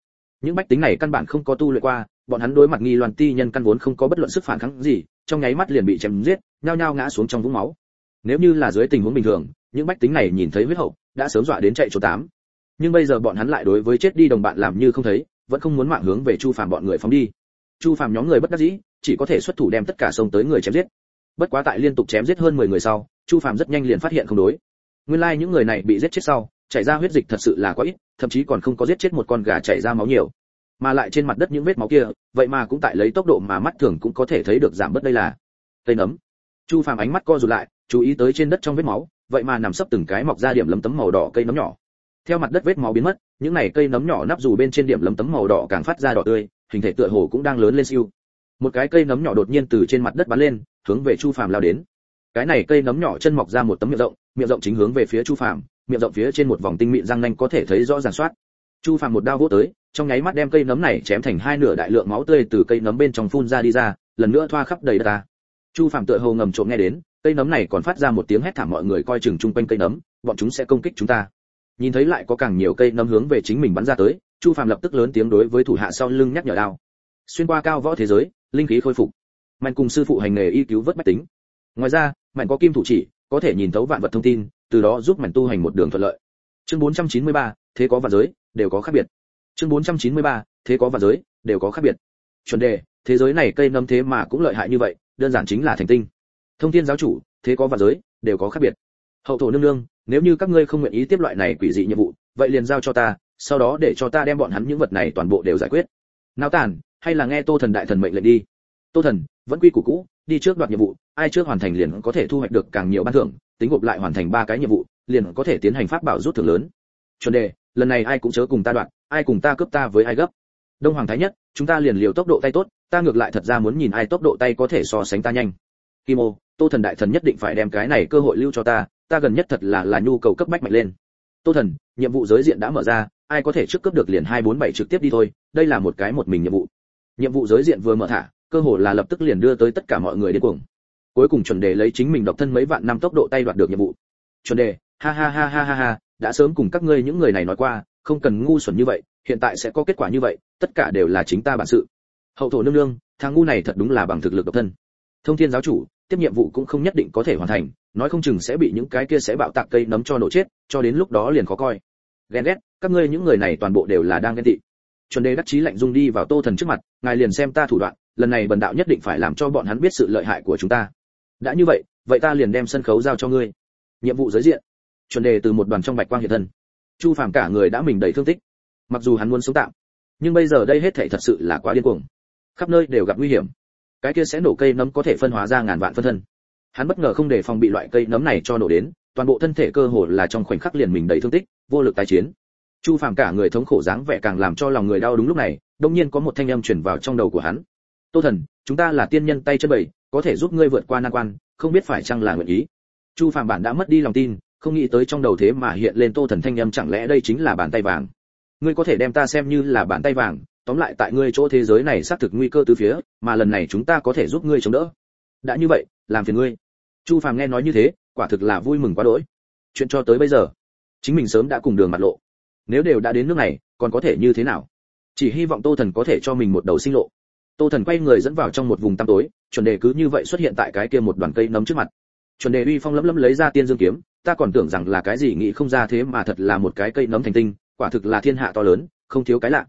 Những bách tính này căn bản không có tu luyện qua, bọn hắn đối mặt nghi loàn ti nhân căn vốn không có bất luận sức phản kháng gì, trong nháy mắt liền bị chém giết, nhao nhao ngã xuống trong vũng máu. Nếu như là dưới tình huống bình thường, những bách tính này nhìn thấy huyết hậu, đã sớm dọa đến chạy trốn tám nhưng bây giờ bọn hắn lại đối với chết đi đồng bạn làm như không thấy, vẫn không muốn mạng hướng về chu phàm bọn người phóng đi. Chu phàm nhóm người bất đắc dĩ, chỉ có thể xuất thủ đem tất cả sông tới người chém giết. Bất quá tại liên tục chém giết hơn 10 người sau, chu phàm rất nhanh liền phát hiện không đối. Nguyên lai like những người này bị giết chết sau, chảy ra huyết dịch thật sự là quá ít, thậm chí còn không có giết chết một con gà chảy ra máu nhiều. Mà lại trên mặt đất những vết máu kia, vậy mà cũng tại lấy tốc độ mà mắt thường cũng có thể thấy được giảm bớt đây là. Cây nấm. Chu phàm ánh mắt co rụt lại, chú ý tới trên đất trong vết máu, vậy mà nằm sấp từng cái mọc ra điểm lấm tấm màu đỏ cây nấm nhỏ theo mặt đất vết máu biến mất, những này cây nấm nhỏ nắp dù bên trên điểm lấm tấm màu đỏ càng phát ra đỏ tươi, hình thể tựa hồ cũng đang lớn lên siêu. Một cái cây nấm nhỏ đột nhiên từ trên mặt đất bắn lên, hướng về chu phàm lao đến. Cái này cây nấm nhỏ chân mọc ra một tấm miệng rộng miệng rộng chính hướng về phía chu phàm, miệng rộng phía trên một vòng tinh mịn răng nanh có thể thấy rõ ràng soát. Chu phàm một đao vỗ tới, trong nháy mắt đem cây nấm này chém thành hai nửa đại lượng máu tươi từ cây nấm bên trong phun ra đi ra, lần nữa thoa khắp đầy đất ta. Chu phàm tựa hồ ngầm trộm nghe đến, cây nấm này còn phát ra một tiếng hét thảm mọi người coi chừng chung quanh cây nấm, bọn chúng sẽ công kích chúng ta nhìn thấy lại có càng nhiều cây nấm hướng về chính mình bắn ra tới chu phàm lập tức lớn tiếng đối với thủ hạ sau lưng nhắc nhở đao. Xuyên qua cao võ thế giới linh khí khôi phục. Mạnh cùng sư phụ hành nghề y cứu vớt bách tính. Ngoài ra mạnh có kim thủ chỉ có thể nhìn thấu vạn vật thông tin từ đó giúp mạnh tu hành một đường thuận lợi. Chương 493, thế có vạn giới đều có khác biệt. Chương 493, thế có vạn giới đều có khác biệt. Chuẩn đề thế giới này cây nấm thế mà cũng lợi hại như vậy đơn giản chính là thành tinh. Thông thiên giáo chủ thế có vạn giới đều có khác biệt hậu thổ nương nương, nếu như các ngươi không nguyện ý tiếp loại này quỷ dị nhiệm vụ, vậy liền giao cho ta, sau đó để cho ta đem bọn hắn những vật này toàn bộ đều giải quyết. Náo tàn, hay là nghe tô thần đại thần mệnh lệnh đi. Tô thần, vẫn quy củ cũ, đi trước đoạt nhiệm vụ, ai trước hoàn thành liền có thể thu hoạch được càng nhiều ban thưởng, tính gộp lại hoàn thành ba cái nhiệm vụ, liền có thể tiến hành pháp bảo rút thưởng lớn. Chuẩn đề, lần này ai cũng chớ cùng ta đoạn ai cùng ta cướp ta với ai gấp. Đông hoàng thái nhất, chúng ta liền liều tốc độ tay tốt, ta ngược lại thật ra muốn nhìn ai tốc độ tay có thể so sánh ta nhanh. Kim ô tô thần đại thần nhất định phải đem cái này cơ hội lưu cho ta ta gần nhất thật là là nhu cầu cấp bách mạnh lên. Tô thần, nhiệm vụ giới diện đã mở ra, ai có thể trước cấp được liền hai bốn bảy trực tiếp đi thôi, đây là một cái một mình nhiệm vụ. Nhiệm vụ giới diện vừa mở thả, cơ hội là lập tức liền đưa tới tất cả mọi người đến cuồng. Cuối cùng chuẩn đề lấy chính mình độc thân mấy vạn năm tốc độ tay đoạt được nhiệm vụ. Chuẩn đề, ha ha ha ha ha ha, đã sớm cùng các ngươi những người này nói qua, không cần ngu xuẩn như vậy, hiện tại sẽ có kết quả như vậy, tất cả đều là chính ta bản sự. Hậu thổ nương nương, thằng ngu này thật đúng là bằng thực lực độc thân. Thông thiên giáo chủ tiếp nhiệm vụ cũng không nhất định có thể hoàn thành, nói không chừng sẽ bị những cái kia sẽ bạo tạc cây nấm cho nổ chết, cho đến lúc đó liền khó coi. Ghen ghét, các ngươi những người này toàn bộ đều là đang ghen tị. Chuẩn đề đắc chí lạnh dung đi vào tô thần trước mặt, ngài liền xem ta thủ đoạn, lần này bần đạo nhất định phải làm cho bọn hắn biết sự lợi hại của chúng ta. Đã như vậy vậy ta liền đem sân khấu giao cho ngươi. Nhiệm vụ giới diện. Chuẩn đề từ một đoàn trong bạch quang hiện thân. Chu phàm cả người đã mình đầy thương tích. Mặc dù hắn muốn sống tạm, nhưng bây giờ đây hết thảy thật sự là quá điên cuồng. Khắp nơi đều gặp nguy hiểm cái kia sẽ nổ cây nấm có thể phân hóa ra ngàn vạn phân thân. Hắn bất ngờ không để phòng bị loại cây nấm này cho nổ đến, toàn bộ thân thể cơ hồ là trong khoảnh khắc liền mình đầy thương tích, vô lực tái chiến. Chu phàm cả người thống khổ dáng vẻ càng làm cho lòng người đau đúng lúc này đông nhiên có một thanh âm truyền vào trong đầu của hắn. Tô thần, chúng ta là tiên nhân tay chân bảy có thể giúp ngươi vượt qua nan quan, không biết phải chăng là nguyện ý? Chu phàm bản đã mất đi lòng tin, không nghĩ tới trong đầu thế mà hiện lên tô thần thanh âm, chẳng lẽ đây chính là bàn tay vàng? Ngươi có thể đem ta xem như là bàn tay vàng tóm lại tại ngươi chỗ thế giới này xác thực nguy cơ từ phía, mà lần này chúng ta có thể giúp ngươi chống đỡ. Đã như vậy, làm phiền ngươi. Chu phàm nghe nói như thế, quả thực là vui mừng quá đỗi. Chuyện cho tới bây giờ, chính mình sớm đã cùng đường mặt lộ. Nếu đều đã đến nước này, còn có thể như thế nào? Chỉ hy vọng tô thần có thể cho mình một đầu sinh lộ. Tô thần quay người dẫn vào trong một vùng tăm tối, chuẩn đề cứ như vậy xuất hiện tại cái kia một đoàn cây nấm trước mặt. Chuẩn đề uy phong lấm lấm lấy ra tiên dương kiếm, ta còn tưởng rằng là cái gì nghĩ không ra thế mà thật là một cái cây nấm thành tinh, quả thực là thiên hạ to lớn, không thiếu cái lạ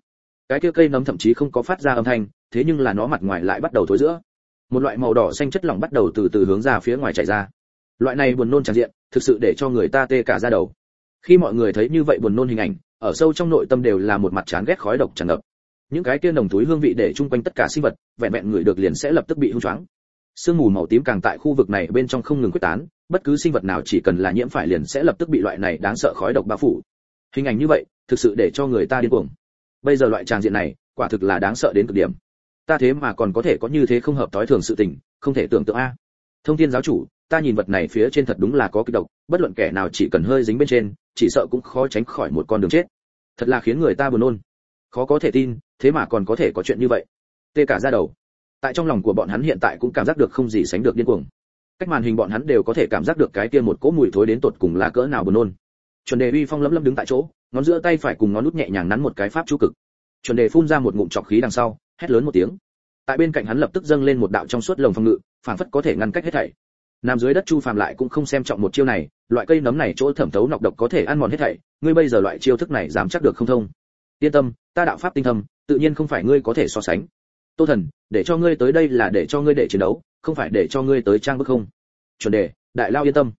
cái kia cây nấm thậm chí không có phát ra âm thanh, thế nhưng là nó mặt ngoài lại bắt đầu thối giữa. Một loại màu đỏ xanh chất lỏng bắt đầu từ từ hướng ra phía ngoài chảy ra. Loại này buồn nôn tràn diện, thực sự để cho người ta tê cả da đầu. Khi mọi người thấy như vậy buồn nôn hình ảnh, ở sâu trong nội tâm đều là một mặt chán ghét khói độc tràn ngập. Những cái kia nồng túi hương vị để chung quanh tất cả sinh vật, vẹn vẹn người được liền sẽ lập tức bị hung choáng. Sương mù màu tím càng tại khu vực này bên trong không ngừng quyết tán, bất cứ sinh vật nào chỉ cần là nhiễm phải liền sẽ lập tức bị loại này đáng sợ khói độc bao phủ. Hình ảnh như vậy, thực sự để cho người ta điên cuồng bây giờ loại tràng diện này, quả thực là đáng sợ đến cực điểm. Ta thế mà còn có thể có như thế không hợp thói thường sự tình, không thể tưởng tượng a. Thông thiên giáo chủ, ta nhìn vật này phía trên thật đúng là có kịch độc, bất luận kẻ nào chỉ cần hơi dính bên trên, chỉ sợ cũng khó tránh khỏi một con đường chết. Thật là khiến người ta buồn nôn. Khó có thể tin, thế mà còn có thể có chuyện như vậy. Tê cả ra đầu. Tại trong lòng của bọn hắn hiện tại cũng cảm giác được không gì sánh được điên cuồng. Cách màn hình bọn hắn đều có thể cảm giác được cái kia một cỗ mùi thối đến tột cùng là cỡ nào buồn nôn. Chuẩn đề uy phong lấm lấm đứng tại chỗ ngón giữa tay phải cùng ngón nút nhẹ nhàng nắn một cái pháp chú cực. Chuẩn đề phun ra một ngụm trọc khí đằng sau, hét lớn một tiếng. Tại bên cạnh hắn lập tức dâng lên một đạo trong suốt lồng phòng ngự phản phất có thể ngăn cách hết thảy. Nằm dưới đất chu phàm lại cũng không xem trọng một chiêu này, loại cây nấm này chỗ thẩm thấu nọc độc có thể ăn mòn hết thảy, ngươi bây giờ loại chiêu thức này dám chắc được không thông? Yên tâm, ta đạo pháp tinh thâm, tự nhiên không phải ngươi có thể so sánh. Tô thần, để cho ngươi tới đây là để cho ngươi để chiến đấu, không phải để cho ngươi tới trang bức không? Chuẩn đề, đại lao yên tâm.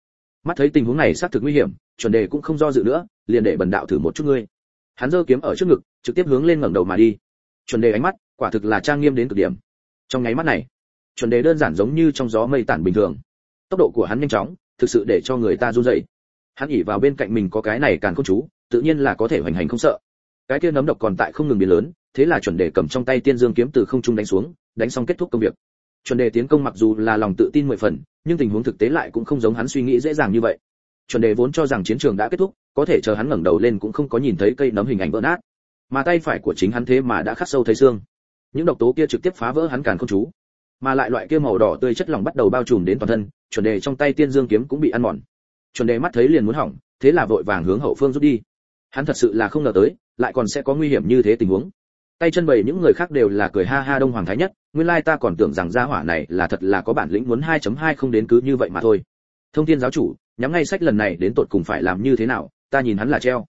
Mắt thấy tình huống này xác thực nguy hiểm chuẩn đề cũng không do dự nữa, liền để bần đạo thử một chút ngươi. Hắn giơ kiếm ở trước ngực, trực tiếp hướng lên ngẩng đầu mà đi. Chuẩn đề ánh mắt, quả thực là trang nghiêm đến cực điểm. Trong nháy mắt này, chuẩn đề đơn giản giống như trong gió mây tản bình thường. Tốc độ của hắn nhanh chóng, thực sự để cho người ta run rẩy. Hắn ỉ vào bên cạnh mình có cái này càng không chú, tự nhiên là có thể hoành hành không sợ. Cái kia nấm độc còn tại không ngừng biến lớn, thế là chuẩn đề cầm trong tay tiên dương kiếm từ không trung đánh xuống, đánh xong kết thúc công việc. Chuẩn đề tiến công mặc dù là lòng tự tin mười phần, nhưng tình huống thực tế lại cũng không giống hắn suy nghĩ dễ dàng như vậy chuẩn đề vốn cho rằng chiến trường đã kết thúc, có thể chờ hắn ngẩng đầu lên cũng không có nhìn thấy cây nấm hình ảnh vỡ nát. Mà tay phải của chính hắn thế mà đã khắc sâu thấy xương. Những độc tố kia trực tiếp phá vỡ hắn càn không chú. Mà lại loại kia màu đỏ tươi chất lỏng bắt đầu bao trùm đến toàn thân, chuẩn đề trong tay tiên dương kiếm cũng bị ăn mòn. Chuẩn đề mắt thấy liền muốn hỏng, thế là vội vàng hướng hậu phương rút đi. Hắn thật sự là không ngờ tới, lại còn sẽ có nguy hiểm như thế tình huống. Tay chân bầy những người khác đều là cười ha ha đông hoàng thái nhất, nguyên lai ta còn tưởng rằng gia hỏa này là thật là có bản lĩnh muốn 2.2 không đến cứ như vậy mà thôi. Thông thiên giáo chủ nhắm ngay sách lần này đến tột cùng phải làm như thế nào, ta nhìn hắn là treo.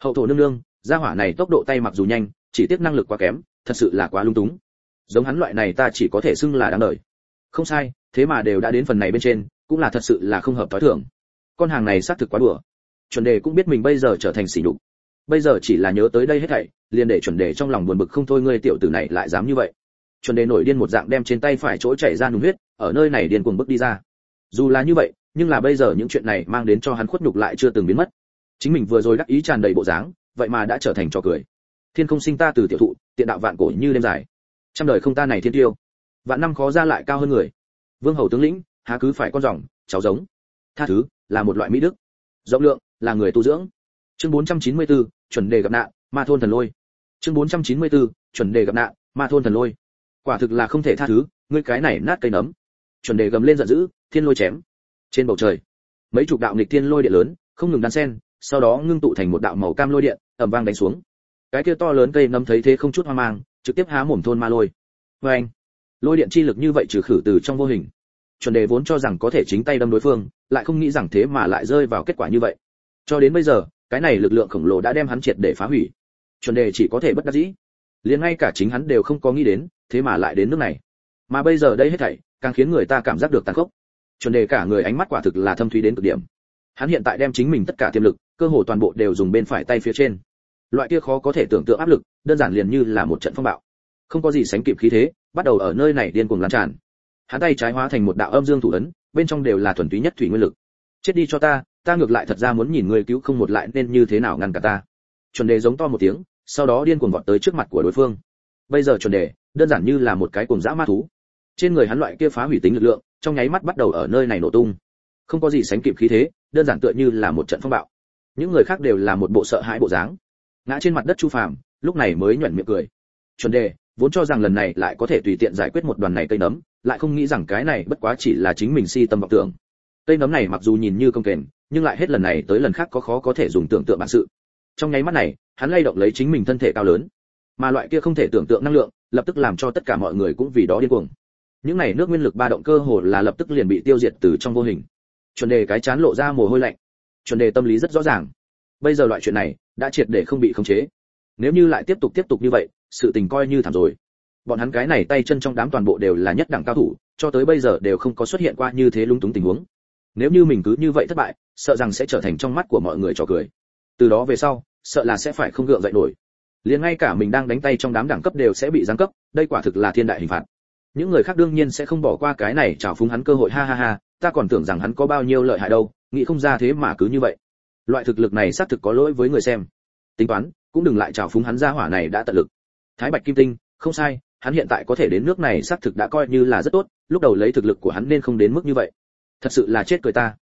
Hậu thổ nương nương, gia hỏa này tốc độ tay mặc dù nhanh, chỉ tiếc năng lực quá kém, thật sự là quá lung túng. Giống hắn loại này ta chỉ có thể xưng là đáng đời. Không sai, thế mà đều đã đến phần này bên trên, cũng là thật sự là không hợp thói thường. Con hàng này xác thực quá đùa. Chuẩn đề cũng biết mình bây giờ trở thành sỉ nhục. Bây giờ chỉ là nhớ tới đây hết thảy, liền để chuẩn đề trong lòng buồn bực không thôi ngươi tiểu tử này lại dám như vậy. Chuẩn đề nổi điên một dạng đem trên tay phải chỗ chảy ra nùng huyết, ở nơi này điên cuồng bước đi ra. Dù là như vậy nhưng là bây giờ những chuyện này mang đến cho hắn khuất nhục lại chưa từng biến mất. Chính mình vừa rồi đắc ý tràn đầy bộ dáng vậy mà đã trở thành trò cười. Thiên không sinh ta từ tiểu thụ tiện đạo vạn cổ như đêm dài. Trăm đời không ta này thiên tiêu. Vạn năm khó ra lại cao hơn người. Vương hầu tướng lĩnh há cứ phải con rồng cháu giống. Tha thứ là một loại mỹ đức. Rộng lượng là người tu dưỡng. Chương 494, chuẩn đề gặp nạn ma thôn thần lôi. Chương 494, chuẩn đề gặp nạn ma thôn thần lôi. Quả thực là không thể tha thứ ngươi cái này nát cây nấm. Chuẩn đề gầm lên giận dữ thiên lôi chém trên bầu trời. Mấy chục đạo nghịch thiên lôi điện lớn, không ngừng đan sen sau đó ngưng tụ thành một đạo màu cam lôi điện, ầm vang đánh xuống. Cái kia to lớn cây nấm thấy thế không chút hoang mang, trực tiếp há mồm thôn ma lôi. Vê anh lôi điện chi lực như vậy trừ khử từ trong vô hình. Chuẩn đề vốn cho rằng có thể chính tay đâm đối phương, lại không nghĩ rằng thế mà lại rơi vào kết quả như vậy. Cho đến bây giờ, cái này lực lượng khổng lồ đã đem hắn triệt để phá hủy. Chuẩn đề chỉ có thể bất đắc dĩ. Liền ngay cả chính hắn đều không có nghĩ đến, thế mà lại đến nước này. Mà bây giờ đây hết thảy, càng khiến người ta cảm giác được tàn khốc chuẩn đề cả người ánh mắt quả thực là thâm thúy đến cực điểm. Hắn hiện tại đem chính mình tất cả tiềm lực, cơ hồ toàn bộ đều dùng bên phải tay phía trên. Loại kia khó có thể tưởng tượng áp lực, đơn giản liền như là một trận phong bạo. Không có gì sánh kịp khí thế, bắt đầu ở nơi này điên cuồng lan tràn. Hắn tay trái hóa thành một đạo âm dương thủ ấn, bên trong đều là thuần túy nhất thủy nguyên lực. Chết đi cho ta ta ngược lại thật ra muốn nhìn người cứu không một lại nên như thế nào ngăn cả ta. Chuẩn đề giống to một tiếng, sau đó điên cuồng vọt tới trước mặt của đối phương. Bây giờ chuẩn đề, đơn giản như là một cái cuồng dã ma thú. Trên người hắn loại kia phá hủy tính lực lượng trong nháy mắt bắt đầu ở nơi này nổ tung. Không có gì sánh kịp khí thế, đơn giản tựa như là một trận phong bạo. Những người khác đều là một bộ sợ hãi bộ dáng. Ngã trên mặt đất chu phàm, lúc này mới nhuẩn miệng cười. Chuẩn đề, vốn cho rằng lần này lại có thể tùy tiện giải quyết một đoàn này cây nấm, lại không nghĩ rằng cái này bất quá chỉ là chính mình si tâm vọng tưởng. Cây nấm này mặc dù nhìn như công kềnh, nhưng lại hết lần này tới lần khác có khó có thể dùng tưởng tượng bản sự. Trong nháy mắt này, hắn lay động lấy chính mình thân thể cao lớn. Mà loại kia không thể tưởng tượng năng lượng, lập tức làm cho tất cả mọi người cũng vì đó điên cuồng những này nước nguyên lực ba động cơ hồ là lập tức liền bị tiêu diệt từ trong vô hình. Chuẩn đề cái chán lộ ra mồ hôi lạnh. Chuẩn đề tâm lý rất rõ ràng. Bây giờ loại chuyện này đã triệt để không bị khống chế. Nếu như lại tiếp tục tiếp tục như vậy, sự tình coi như thảm rồi. Bọn hắn cái này tay chân trong đám toàn bộ đều là nhất đẳng cao thủ, cho tới bây giờ đều không có xuất hiện qua như thế lung túng tình huống. Nếu như mình cứ như vậy thất bại, sợ rằng sẽ trở thành trong mắt của mọi người trò cười. Từ đó về sau, sợ là sẽ phải không gượng dậy nổi. Liền ngay cả mình đang đánh tay trong đám đẳng cấp đều sẽ bị giáng cấp, đây quả thực là thiên đại hình phạt những người khác đương nhiên sẽ không bỏ qua cái này chào phúng hắn cơ hội, ha ha ha, ta còn tưởng rằng hắn có bao nhiêu lợi hại đâu, nghĩ không ra thế mà cứ như vậy. Loại thực lực này xác thực có lỗi với người xem. Tính toán, cũng đừng lại chào phúng hắn ra hỏa này đã tận lực. Thái bạch kim tinh, không sai, hắn hiện tại có thể đến nước này xác thực đã coi như là rất tốt, lúc đầu lấy thực lực của hắn nên không đến mức như vậy. Thật sự là chết cười ta.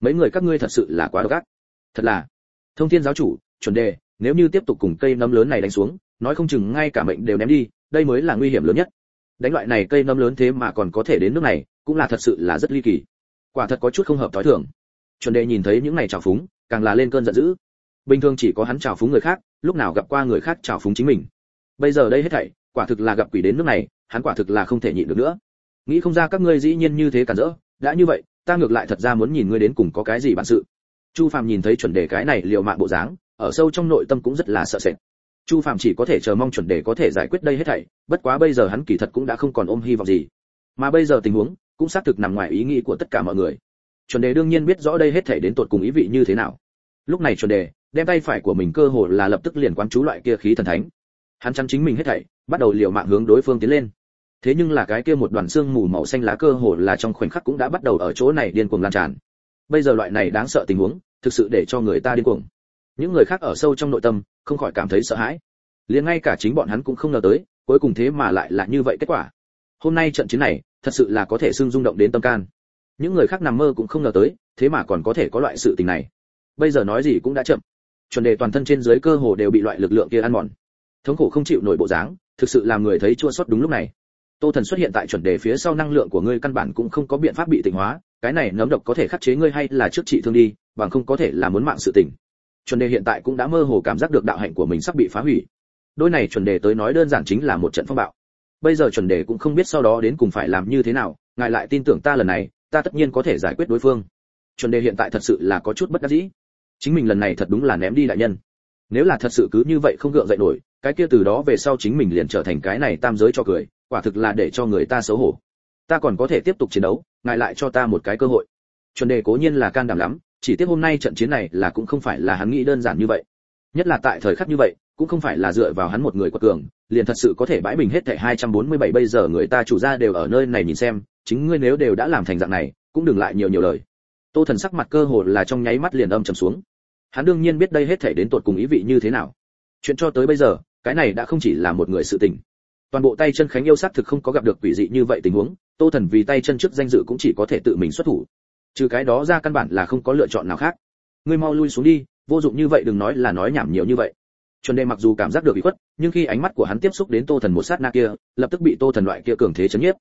Mấy người các ngươi thật sự là quá độc ác. Thật là. Thông thiên giáo chủ, chuẩn đề, nếu như tiếp tục cùng cây nấm lớn này đánh xuống, nói không chừng ngay cả mệnh đều ném đi, đây mới là nguy hiểm lớn nhất đánh loại này cây nấm lớn thế mà còn có thể đến nước này, cũng là thật sự là rất ly kỳ. Quả thật có chút không hợp thói thường. Chuẩn đề nhìn thấy những này trào phúng, càng là lên cơn giận dữ. Bình thường chỉ có hắn trào phúng người khác, lúc nào gặp qua người khác trào phúng chính mình. Bây giờ đây hết thảy, quả thực là gặp quỷ đến nước này, hắn quả thực là không thể nhịn được nữa. Nghĩ không ra các ngươi dĩ nhiên như thế cản rỡ, đã như vậy, ta ngược lại thật ra muốn nhìn ngươi đến cùng có cái gì bản sự. Chu phàm nhìn thấy chuẩn đề cái này liều mạng bộ dáng, ở sâu trong nội tâm cũng rất là sợ sệt chu Phạm chỉ có thể chờ mong chuẩn đề có thể giải quyết đây hết thảy, bất quá bây giờ hắn kỳ thật cũng đã không còn ôm hy vọng gì. Mà bây giờ tình huống, cũng xác thực nằm ngoài ý nghĩ của tất cả mọi người. Chuẩn đề đương nhiên biết rõ đây hết thảy đến tột cùng ý vị như thế nào. Lúc này chuẩn đề, đem tay phải của mình cơ hồ là lập tức liền quán chú loại kia khí thần thánh. Hắn chắn chính mình hết thảy, bắt đầu liều mạng hướng đối phương tiến lên. Thế nhưng là cái kia một đoàn xương mù màu xanh lá cơ hồ là trong khoảnh khắc cũng đã bắt đầu ở chỗ này điên cuồng lan tràn. Bây giờ loại này đáng sợ tình huống, thực sự để cho người ta điên cuồng những người khác ở sâu trong nội tâm, không khỏi cảm thấy sợ hãi. Liền ngay cả chính bọn hắn cũng không ngờ tới, cuối cùng thế mà lại là như vậy kết quả. Hôm nay trận chiến này, thật sự là có thể xưng rung động đến tâm can. Những người khác nằm mơ cũng không ngờ tới, thế mà còn có thể có loại sự tình này. Bây giờ nói gì cũng đã chậm. Chuẩn đề toàn thân trên dưới cơ hồ đều bị loại lực lượng kia ăn mòn. Thống khổ không chịu nổi bộ dáng, thực sự làm người thấy chua xót đúng lúc này. Tô thần xuất hiện tại chuẩn đề phía sau năng lượng của ngươi căn bản cũng không có biện pháp bị tỉnh hóa, cái này nấm độc có thể khắc chế ngươi hay là trước trị thương đi, bằng không có thể là muốn mạng sự tỉnh chuẩn đề hiện tại cũng đã mơ hồ cảm giác được đạo hạnh của mình sắp bị phá hủy. Đôi này chuẩn đề tới nói đơn giản chính là một trận phong bạo. Bây giờ chuẩn đề cũng không biết sau đó đến cùng phải làm như thế nào, ngài lại tin tưởng ta lần này, ta tất nhiên có thể giải quyết đối phương. Chuẩn đề hiện tại thật sự là có chút bất đắc dĩ. Chính mình lần này thật đúng là ném đi đại nhân. Nếu là thật sự cứ như vậy không gượng dậy nổi, cái kia từ đó về sau chính mình liền trở thành cái này tam giới cho cười, quả thực là để cho người ta xấu hổ. Ta còn có thể tiếp tục chiến đấu, ngài lại cho ta một cái cơ hội. Chuẩn đề cố nhiên là can đảm lắm chỉ tiếc hôm nay trận chiến này là cũng không phải là hắn nghĩ đơn giản như vậy. Nhất là tại thời khắc như vậy, cũng không phải là dựa vào hắn một người quật cường, liền thật sự có thể bãi bình hết thảy 247 bây giờ người ta chủ gia đều ở nơi này nhìn xem, chính ngươi nếu đều đã làm thành dạng này, cũng đừng lại nhiều nhiều lời. Tô thần sắc mặt cơ hồ là trong nháy mắt liền âm trầm xuống. Hắn đương nhiên biết đây hết thảy đến tột cùng ý vị như thế nào. Chuyện cho tới bây giờ, cái này đã không chỉ là một người sự tình. Toàn bộ tay chân khánh yêu sát thực không có gặp được quỷ dị như vậy tình huống, tô thần vì tay chân trước danh dự cũng chỉ có thể tự mình xuất thủ trừ cái đó ra căn bản là không có lựa chọn nào khác. Ngươi mau lui xuống đi, vô dụng như vậy đừng nói là nói nhảm nhiều như vậy. Chuẩn đề mặc dù cảm giác được bị khuất, nhưng khi ánh mắt của hắn tiếp xúc đến tô thần một sát na kia, lập tức bị tô thần loại kia cường thế chấn nhiếp.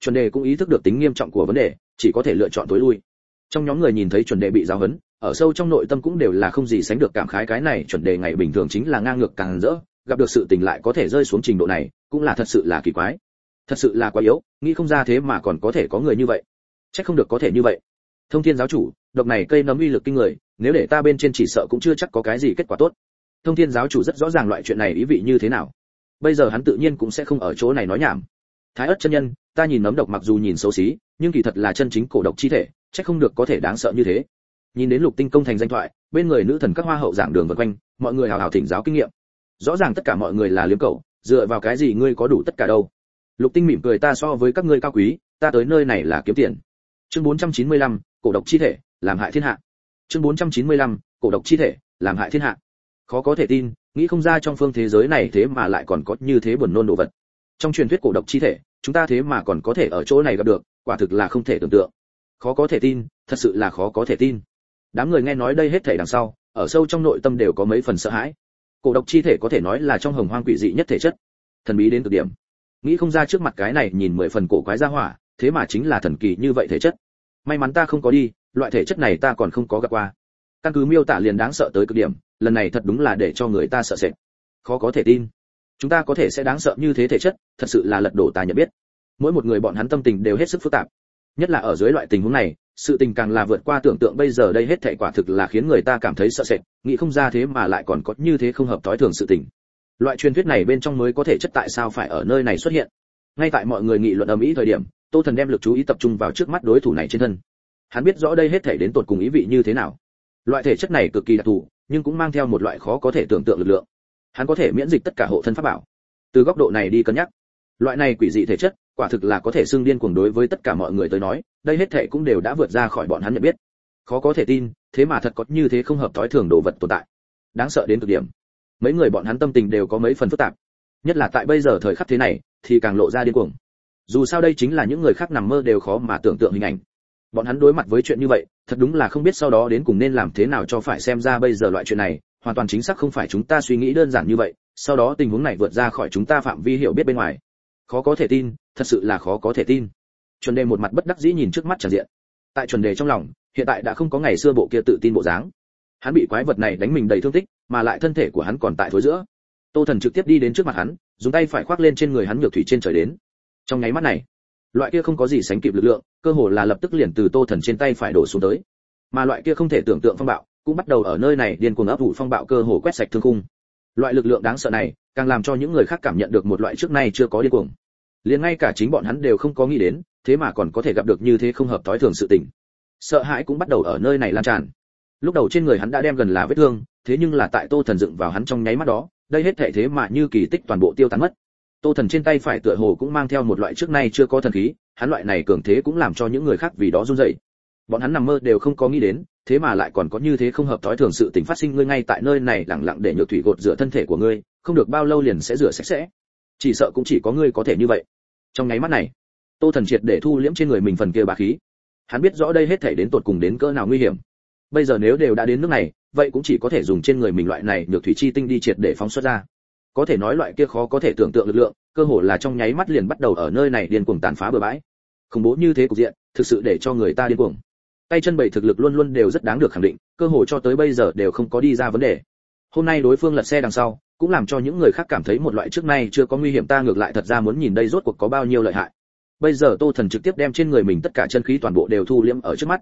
Chuẩn đề cũng ý thức được tính nghiêm trọng của vấn đề, chỉ có thể lựa chọn tối lui. Trong nhóm người nhìn thấy chuẩn đề bị giáo huấn, ở sâu trong nội tâm cũng đều là không gì sánh được cảm khái cái này chuẩn đề ngày bình thường chính là ngang ngược càng rỡ, gặp được sự tình lại có thể rơi xuống trình độ này, cũng là thật sự là kỳ quái. Thật sự là quá yếu, nghĩ không ra thế mà còn có thể có người như vậy. Chắc không được có thể như vậy thông thiên giáo chủ độc này cây nấm uy lực kinh người nếu để ta bên trên chỉ sợ cũng chưa chắc có cái gì kết quả tốt. Thông thiên giáo chủ rất rõ ràng loại chuyện này ý vị như thế nào. Bây giờ hắn tự nhiên cũng sẽ không ở chỗ này nói nhảm. Thái ất chân nhân ta nhìn nấm độc mặc dù nhìn xấu xí nhưng kỳ thật là chân chính cổ độc chi thể chắc không được có thể đáng sợ như thế. Nhìn đến lục tinh công thành danh thoại bên người nữ thần các hoa hậu giảng đường vân quanh mọi người hào hào thỉnh giáo kinh nghiệm. Rõ ràng tất cả mọi người là liếm cầu dựa vào cái gì ngươi có đủ tất cả đâu? Lục tinh mỉm cười ta so với các ngươi cao quý ta tới nơi này là kiếm tiền. Chương 495, cổ độc chi thể làm hại thiên hạ. Chương 495, cổ độc chi thể làm hại thiên hạ. Khó có thể tin nghĩ không ra trong phương thế giới này thế mà lại còn có như thế buồn nôn đồ vật. Trong truyền thuyết cổ độc chi thể chúng ta thế mà còn có thể ở chỗ này gặp được quả thực là không thể tưởng tượng. Khó có thể tin thật sự là khó có thể tin. Đám người nghe nói đây hết thảy đằng sau ở sâu trong nội tâm đều có mấy phần sợ hãi. Cổ độc chi thể có thể nói là trong hồng hoang quỷ dị nhất thể chất. Thần bí đến cực điểm. Nghĩ không ra trước mặt cái này nhìn mười phần cổ quái ra hỏa thế mà chính là thần kỳ như vậy thể chất may mắn ta không có đi, loại thể chất này ta còn không có gặp qua. Căn cứ miêu tả liền đáng sợ tới cực điểm, lần này thật đúng là để cho người ta sợ sệt. Khó có thể tin. Chúng ta có thể sẽ đáng sợ như thế thể chất, thật sự là lật đổ ta nhận biết. Mỗi một người bọn hắn tâm tình đều hết sức phức tạp. Nhất là ở dưới loại tình huống này, sự tình càng là vượt qua tưởng tượng bây giờ đây hết thảy quả thực là khiến người ta cảm thấy sợ sệt, nghĩ không ra thế mà lại còn có như thế không hợp thói thường sự tình. Loại truyền thuyết này bên trong mới có thể chất tại sao phải ở nơi này xuất hiện. Ngay tại mọi người nghị luận ầm ĩ thời điểm tô thần đem lực chú ý tập trung vào trước mắt đối thủ này trên thân. Hắn biết rõ đây hết thể đến tột cùng ý vị như thế nào. Loại thể chất này cực kỳ đặc thù, nhưng cũng mang theo một loại khó có thể tưởng tượng lực lượng. Hắn có thể miễn dịch tất cả hộ thân pháp bảo. Từ góc độ này đi cân nhắc, loại này quỷ dị thể chất, quả thực là có thể xưng điên cuồng đối với tất cả mọi người tới nói, đây hết thể cũng đều đã vượt ra khỏi bọn hắn nhận biết. Khó có thể tin, thế mà thật có như thế không hợp thói thường đồ vật tồn tại. Đáng sợ đến cực điểm. Mấy người bọn hắn tâm tình đều có mấy phần phức tạp. Nhất là tại bây giờ thời khắc thế này, thì càng lộ ra điên cuồng dù sao đây chính là những người khác nằm mơ đều khó mà tưởng tượng hình ảnh. Bọn hắn đối mặt với chuyện như vậy, thật đúng là không biết sau đó đến cùng nên làm thế nào cho phải xem ra bây giờ loại chuyện này, hoàn toàn chính xác không phải chúng ta suy nghĩ đơn giản như vậy, sau đó tình huống này vượt ra khỏi chúng ta phạm vi hiểu biết bên ngoài. Khó có thể tin, thật sự là khó có thể tin. Chuẩn đề một mặt bất đắc dĩ nhìn trước mắt tràn diện. Tại chuẩn đề trong lòng, hiện tại đã không có ngày xưa bộ kia tự tin bộ dáng. Hắn bị quái vật này đánh mình đầy thương tích, mà lại thân thể của hắn còn tại thối giữa. Tô thần trực tiếp đi đến trước mặt hắn, dùng tay phải khoác lên trên người hắn nhược thủy trên trời đến trong nháy mắt này, loại kia không có gì sánh kịp lực lượng, cơ hồ là lập tức liền từ tô thần trên tay phải đổ xuống tới. Mà loại kia không thể tưởng tượng phong bạo, cũng bắt đầu ở nơi này điên cuồng ấp ủ phong bạo cơ hồ quét sạch thương khung. Loại lực lượng đáng sợ này, càng làm cho những người khác cảm nhận được một loại trước nay chưa có điên cuồng. Liền ngay cả chính bọn hắn đều không có nghĩ đến, thế mà còn có thể gặp được như thế không hợp thói thường sự tình. Sợ hãi cũng bắt đầu ở nơi này lan tràn. Lúc đầu trên người hắn đã đem gần là vết thương, thế nhưng là tại tô thần dựng vào hắn trong nháy mắt đó, đây hết thể thế mà như kỳ tích toàn bộ tiêu tán mất tô thần trên tay phải tựa hồ cũng mang theo một loại trước nay chưa có thần khí, hắn loại này cường thế cũng làm cho những người khác vì đó run rẩy. Bọn hắn nằm mơ đều không có nghĩ đến, thế mà lại còn có như thế không hợp thói thường sự tình phát sinh ngươi ngay tại nơi này lặng lặng để nhược thủy gột rửa thân thể của ngươi, không được bao lâu liền sẽ rửa sạch sẽ. Chỉ sợ cũng chỉ có ngươi có thể như vậy. Trong nháy mắt này, tô thần triệt để thu liễm trên người mình phần kia bá khí. Hắn biết rõ đây hết thể đến tột cùng đến cỡ nào nguy hiểm. Bây giờ nếu đều đã đến nước này, vậy cũng chỉ có thể dùng trên người mình loại này nhược thủy chi tinh đi triệt để phóng xuất ra có thể nói loại kia khó có thể tưởng tượng lực lượng, cơ hồ là trong nháy mắt liền bắt đầu ở nơi này điên cuồng tàn phá bừa bãi. Khủng bố như thế cục diện, thực sự để cho người ta điên cuồng. Tay chân bảy thực lực luôn luôn đều rất đáng được khẳng định, cơ hồ cho tới bây giờ đều không có đi ra vấn đề. Hôm nay đối phương lật xe đằng sau, cũng làm cho những người khác cảm thấy một loại trước nay chưa có nguy hiểm ta ngược lại thật ra muốn nhìn đây rốt cuộc có bao nhiêu lợi hại. Bây giờ tô thần trực tiếp đem trên người mình tất cả chân khí toàn bộ đều thu liễm ở trước mắt.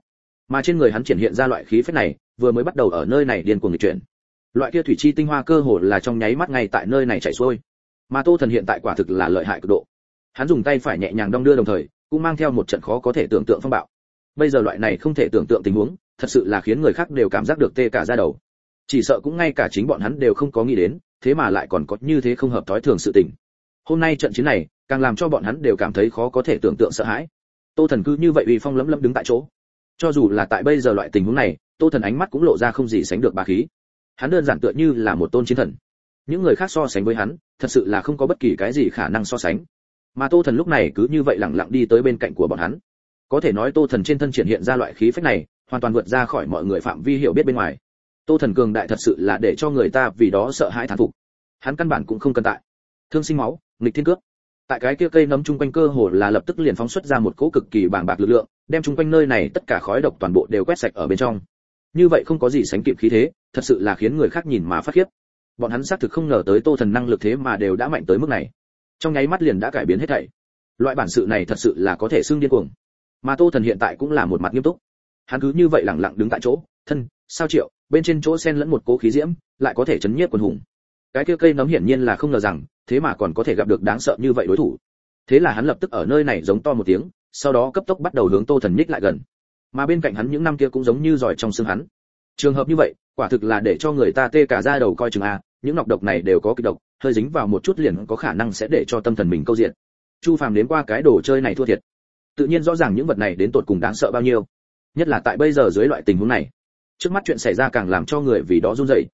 Mà trên người hắn triển hiện ra loại khí phách này, vừa mới bắt đầu ở nơi này điên cuồng chuyển loại kia thủy chi tinh hoa cơ hồ là trong nháy mắt ngay tại nơi này chảy xuôi. Mà tô thần hiện tại quả thực là lợi hại cực độ. Hắn dùng tay phải nhẹ nhàng đong đưa đồng thời, cũng mang theo một trận khó có thể tưởng tượng phong bạo. Bây giờ loại này không thể tưởng tượng tình huống, thật sự là khiến người khác đều cảm giác được tê cả da đầu. Chỉ sợ cũng ngay cả chính bọn hắn đều không có nghĩ đến, thế mà lại còn có như thế không hợp thói thường sự tình. Hôm nay trận chiến này, càng làm cho bọn hắn đều cảm thấy khó có thể tưởng tượng sợ hãi. Tô thần cứ như vậy uy phong lấm lấm đứng tại chỗ. Cho dù là tại bây giờ loại tình huống này, tô thần ánh mắt cũng lộ ra không gì sánh được bà khí hắn đơn giản tựa như là một tôn chiến thần. Những người khác so sánh với hắn, thật sự là không có bất kỳ cái gì khả năng so sánh. Mà tô thần lúc này cứ như vậy lặng lặng đi tới bên cạnh của bọn hắn. Có thể nói tô thần trên thân triển hiện ra loại khí phách này, hoàn toàn vượt ra khỏi mọi người phạm vi hiểu biết bên ngoài. Tô thần cường đại thật sự là để cho người ta vì đó sợ hãi thán phục. Hắn căn bản cũng không cần tại. Thương sinh máu, nghịch thiên cước tại cái kia cây nấm chung quanh cơ hồ là lập tức liền phóng xuất ra một cỗ cực kỳ bàng bạc lực lượng, đem chung quanh nơi này tất cả khói độc toàn bộ đều quét sạch ở bên trong. Như vậy không có gì sánh kịp khí thế thật sự là khiến người khác nhìn mà phát khiếp. Bọn hắn xác thực không ngờ tới tô thần năng lực thế mà đều đã mạnh tới mức này. Trong nháy mắt liền đã cải biến hết thảy. Loại bản sự này thật sự là có thể xưng điên cuồng. Mà tô thần hiện tại cũng là một mặt nghiêm túc. Hắn cứ như vậy lẳng lặng đứng tại chỗ, thân, sao triệu? Bên trên chỗ sen lẫn một cố khí diễm, lại có thể chấn nhiếp quần hùng. Cái kia cây nấm hiển nhiên là không ngờ rằng, thế mà còn có thể gặp được đáng sợ như vậy đối thủ. Thế là hắn lập tức ở nơi này giống to một tiếng, sau đó cấp tốc bắt đầu hướng tô thần nhích lại gần. Mà bên cạnh hắn những năm kia cũng giống như giỏi trong xương hắn trường hợp như vậy, quả thực là để cho người ta tê cả da đầu coi chừng a, những nọc độc này đều có kịch độc, hơi dính vào một chút liền có khả năng sẽ để cho tâm thần mình câu diện. Chu phàm đến qua cái đồ chơi này thua thiệt. Tự nhiên rõ ràng những vật này đến tột cùng đáng sợ bao nhiêu. Nhất là tại bây giờ dưới loại tình huống này, trước mắt chuyện xảy ra càng làm cho người vì đó run rẩy.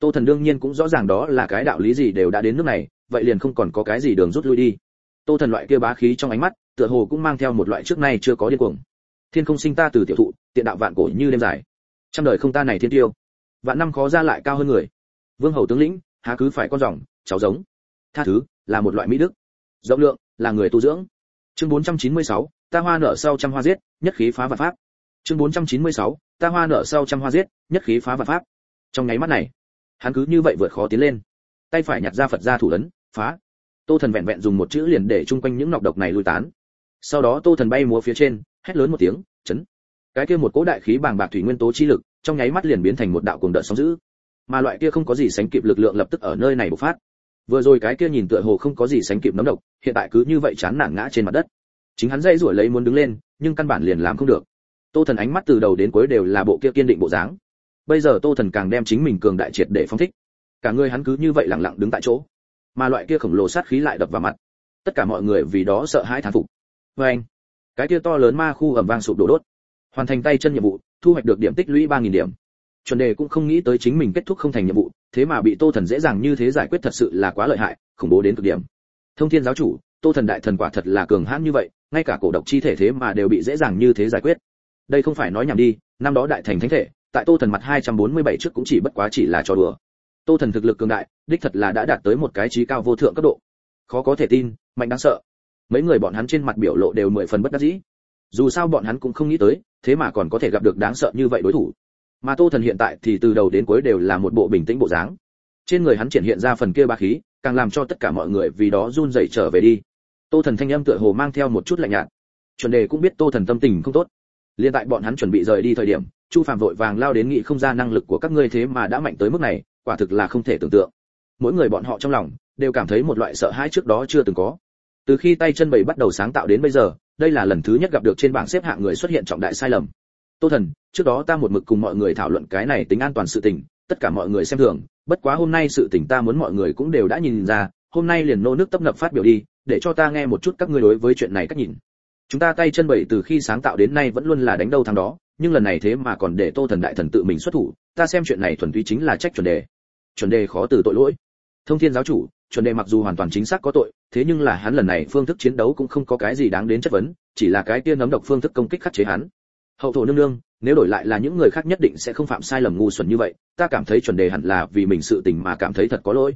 Tô thần đương nhiên cũng rõ ràng đó là cái đạo lý gì đều đã đến nước này, vậy liền không còn có cái gì đường rút lui đi. Tô thần loại kia bá khí trong ánh mắt, tựa hồ cũng mang theo một loại trước nay chưa có điên cuồng. Thiên không sinh ta từ tiểu thụ, tiện đạo vạn cổ như đêm dài trăm đời không ta này thiên tiêu. Vạn năm khó ra lại cao hơn người. Vương hầu tướng lĩnh há cứ phải con rồng cháu giống. Tha thứ là một loại mỹ đức. Rộng lượng là người tu dưỡng. Chương 496, ta hoa nở sau trăm hoa giết nhất khí phá vạn pháp. Chương 496, ta hoa nở sau trăm hoa giết nhất khí phá vạn pháp. Trong nháy mắt này hắn cứ như vậy vượt khó tiến lên. Tay phải nhặt ra phật ra thủ ấn phá. Tô thần vẹn vẹn dùng một chữ liền để chung quanh những nọc độc này lui tán. Sau đó tô thần bay múa phía trên hét lớn một tiếng chấn! Cái kia một cỗ đại khí bàng bạc thủy nguyên tố chi lực, trong nháy mắt liền biến thành một đạo cuồng đợt sóng dữ. Mà loại kia không có gì sánh kịp lực lượng lập tức ở nơi này bộc phát. Vừa rồi cái kia nhìn tựa hồ không có gì sánh kịp nấm độc, hiện tại cứ như vậy chán nản ngã trên mặt đất. Chính hắn dây ruổi lấy muốn đứng lên, nhưng căn bản liền làm không được. Tô thần ánh mắt từ đầu đến cuối đều là bộ kia kiên định bộ dáng. Bây giờ tô thần càng đem chính mình cường đại triệt để phong thích. Cả người hắn cứ như vậy lặng lặng đứng tại chỗ. Mà loại kia khổng lồ sát khí lại đập vào mặt. Tất cả mọi người vì đó sợ hãi thán phục. Vê anh cái kia to lớn ma khu ẩm vang sụp đổ đốt hoàn thành tay chân nhiệm vụ, thu hoạch được điểm tích lũy ba nghìn điểm. Chuẩn đề cũng không nghĩ tới chính mình kết thúc không thành nhiệm vụ, thế mà bị tô thần dễ dàng như thế giải quyết thật sự là quá lợi hại, khủng bố đến cực điểm. Thông thiên giáo chủ, tô thần đại thần quả thật là cường hãn như vậy, ngay cả cổ độc chi thể thế mà đều bị dễ dàng như thế giải quyết. Đây không phải nói nhảm đi, năm đó đại thành thánh thể, tại tô thần mặt 247 trước cũng chỉ bất quá chỉ là trò đùa. Tô thần thực lực cường đại, đích thật là đã đạt tới một cái trí cao vô thượng cấp độ. Khó có thể tin, mạnh đáng sợ. Mấy người bọn hắn trên mặt biểu lộ đều mười phần bất đắc dĩ dù sao bọn hắn cũng không nghĩ tới, thế mà còn có thể gặp được đáng sợ như vậy đối thủ. Mà tô thần hiện tại thì từ đầu đến cuối đều là một bộ bình tĩnh bộ dáng. Trên người hắn triển hiện ra phần kia ba khí, càng làm cho tất cả mọi người vì đó run rẩy trở về đi. Tô thần thanh âm tựa hồ mang theo một chút lạnh nhạt. Chuẩn đề cũng biết tô thần tâm tình không tốt. Liên tại bọn hắn chuẩn bị rời đi thời điểm, chu phạm vội vàng lao đến nghị không ra năng lực của các ngươi thế mà đã mạnh tới mức này, quả thực là không thể tưởng tượng. Mỗi người bọn họ trong lòng đều cảm thấy một loại sợ hãi trước đó chưa từng có. Từ khi tay chân bảy bắt đầu sáng tạo đến bây giờ đây là lần thứ nhất gặp được trên bảng xếp hạng người xuất hiện trọng đại sai lầm. Tô thần, trước đó ta một mực cùng mọi người thảo luận cái này tính an toàn sự tình, tất cả mọi người xem thường, bất quá hôm nay sự tình ta muốn mọi người cũng đều đã nhìn ra, hôm nay liền nô nước tấp nập phát biểu đi, để cho ta nghe một chút các ngươi đối với chuyện này cách nhìn. Chúng ta tay chân bảy từ khi sáng tạo đến nay vẫn luôn là đánh đâu thắng đó, nhưng lần này thế mà còn để tô thần đại thần tự mình xuất thủ, ta xem chuyện này thuần túy chính là trách chuẩn đề. Chuẩn đề khó từ tội lỗi. Thông thiên giáo chủ chuẩn đề mặc dù hoàn toàn chính xác có tội, thế nhưng là hắn lần này phương thức chiến đấu cũng không có cái gì đáng đến chất vấn, chỉ là cái kia nấm độc phương thức công kích khắc chế hắn. Hậu thổ nương nương, nếu đổi lại là những người khác nhất định sẽ không phạm sai lầm ngu xuẩn như vậy, ta cảm thấy chuẩn đề hẳn là vì mình sự tình mà cảm thấy thật có lỗi.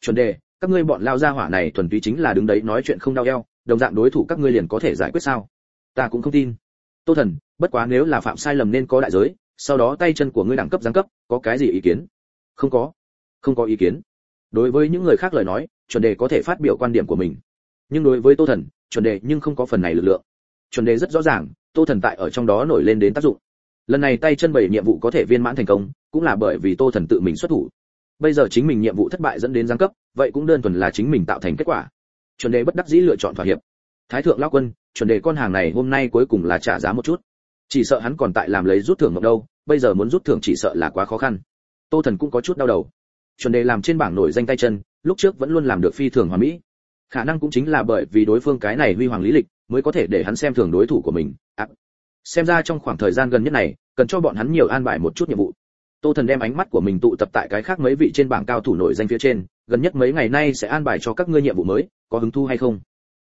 Chuẩn đề các ngươi bọn lao gia hỏa này thuần túy chính là đứng đấy nói chuyện không đau eo, đồng dạng đối thủ các ngươi liền có thể giải quyết sao? Ta cũng không tin. Tô thần, bất quá nếu là phạm sai lầm nên có đại giới, sau đó tay chân của ngươi đẳng cấp giáng cấp, có cái gì ý kiến? Không có. Không có ý kiến đối với những người khác lời nói, chuẩn đề có thể phát biểu quan điểm của mình. Nhưng đối với tô thần, chuẩn đề nhưng không có phần này lực lượng. Chuẩn đề rất rõ ràng, tô thần tại ở trong đó nổi lên đến tác dụng. Lần này tay chân bảy nhiệm vụ có thể viên mãn thành công, cũng là bởi vì tô thần tự mình xuất thủ. Bây giờ chính mình nhiệm vụ thất bại dẫn đến giáng cấp, vậy cũng đơn thuần là chính mình tạo thành kết quả. Chuẩn đề bất đắc dĩ lựa chọn thỏa hiệp. Thái thượng lao quân, chuẩn đề con hàng này hôm nay cuối cùng là trả giá một chút. Chỉ sợ hắn còn tại làm lấy rút thưởng ngọc đâu, bây giờ muốn rút thưởng chỉ sợ là quá khó khăn. Tô thần cũng có chút đau đầu chuẩn đề làm trên bảng nổi danh tay chân lúc trước vẫn luôn làm được phi thường hoàn mỹ. Khả năng cũng chính là bởi vì đối phương cái này huy hoàng lý lịch mới có thể để hắn xem thường đối thủ của mình. À, xem ra trong khoảng thời gian gần nhất này cần cho bọn hắn nhiều an bài một chút nhiệm vụ. Tô thần đem ánh mắt của mình tụ tập tại cái khác mấy vị trên bảng cao thủ nổi danh phía trên gần nhất mấy ngày nay sẽ an bài cho các ngươi nhiệm vụ mới có hứng thu hay không?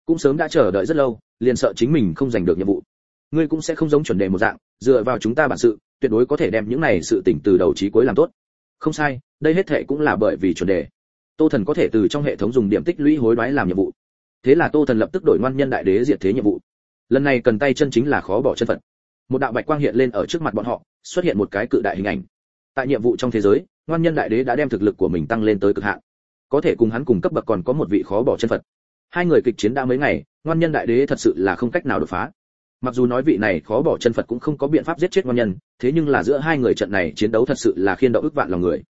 Cũng sớm đã chờ đợi rất lâu liền sợ chính mình không giành được nhiệm vụ. Ngươi cũng sẽ không giống chuẩn đề một dạng dựa vào chúng ta bản sự tuyệt đối có thể đem những này sự tỉnh từ đầu chí cuối làm tốt không sai, đây hết thệ cũng là bởi vì chuẩn đề. Tô thần có thể từ trong hệ thống dùng điểm tích lũy hối đoái làm nhiệm vụ. Thế là tô thần lập tức đổi ngoan nhân đại đế diệt thế nhiệm vụ. Lần này cần tay chân chính là khó bỏ chân phận. Một đạo bạch quang hiện lên ở trước mặt bọn họ, xuất hiện một cái cự đại hình ảnh. Tại nhiệm vụ trong thế giới, ngoan nhân đại đế đã đem thực lực của mình tăng lên tới cực hạn. Có thể cùng hắn cùng cấp bậc còn có một vị khó bỏ chân phật hai người kịch chiến đã mấy ngày, ngoan nhân đại đế thật sự là không cách nào đột phá mặc dù nói vị này khó bỏ chân phật cũng không có biện pháp giết chết ngoan nhân, thế nhưng là giữa hai người trận này chiến đấu thật sự là khiên động ức vạn lòng người.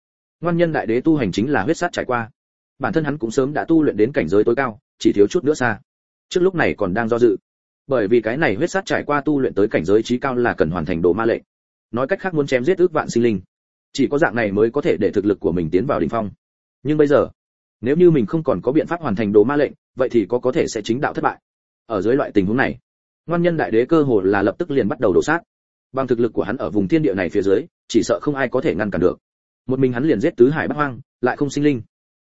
Ngoan nhân đại đế tu hành chính là huyết sát trải qua. Bản thân hắn cũng sớm đã tu luyện đến cảnh giới tối cao, chỉ thiếu chút nữa xa. Trước lúc này còn đang do dự. Bởi vì cái này huyết sát trải qua tu luyện tới cảnh giới trí cao là cần hoàn thành đồ ma lệnh. Nói cách khác muốn chém giết ước vạn sinh linh. Chỉ có dạng này mới có thể để thực lực của mình tiến vào đỉnh phong. Nhưng bây giờ, nếu như mình không còn có biện pháp hoàn thành đồ ma lệnh, vậy thì có có thể sẽ chính đạo thất bại. Ở dưới loại tình huống này ngoan nhân đại đế cơ hồ là lập tức liền bắt đầu đổ sát bằng thực lực của hắn ở vùng thiên địa này phía dưới, chỉ sợ không ai có thể ngăn cản được. Một mình hắn liền giết tứ hải bắc hoang, lại không sinh linh.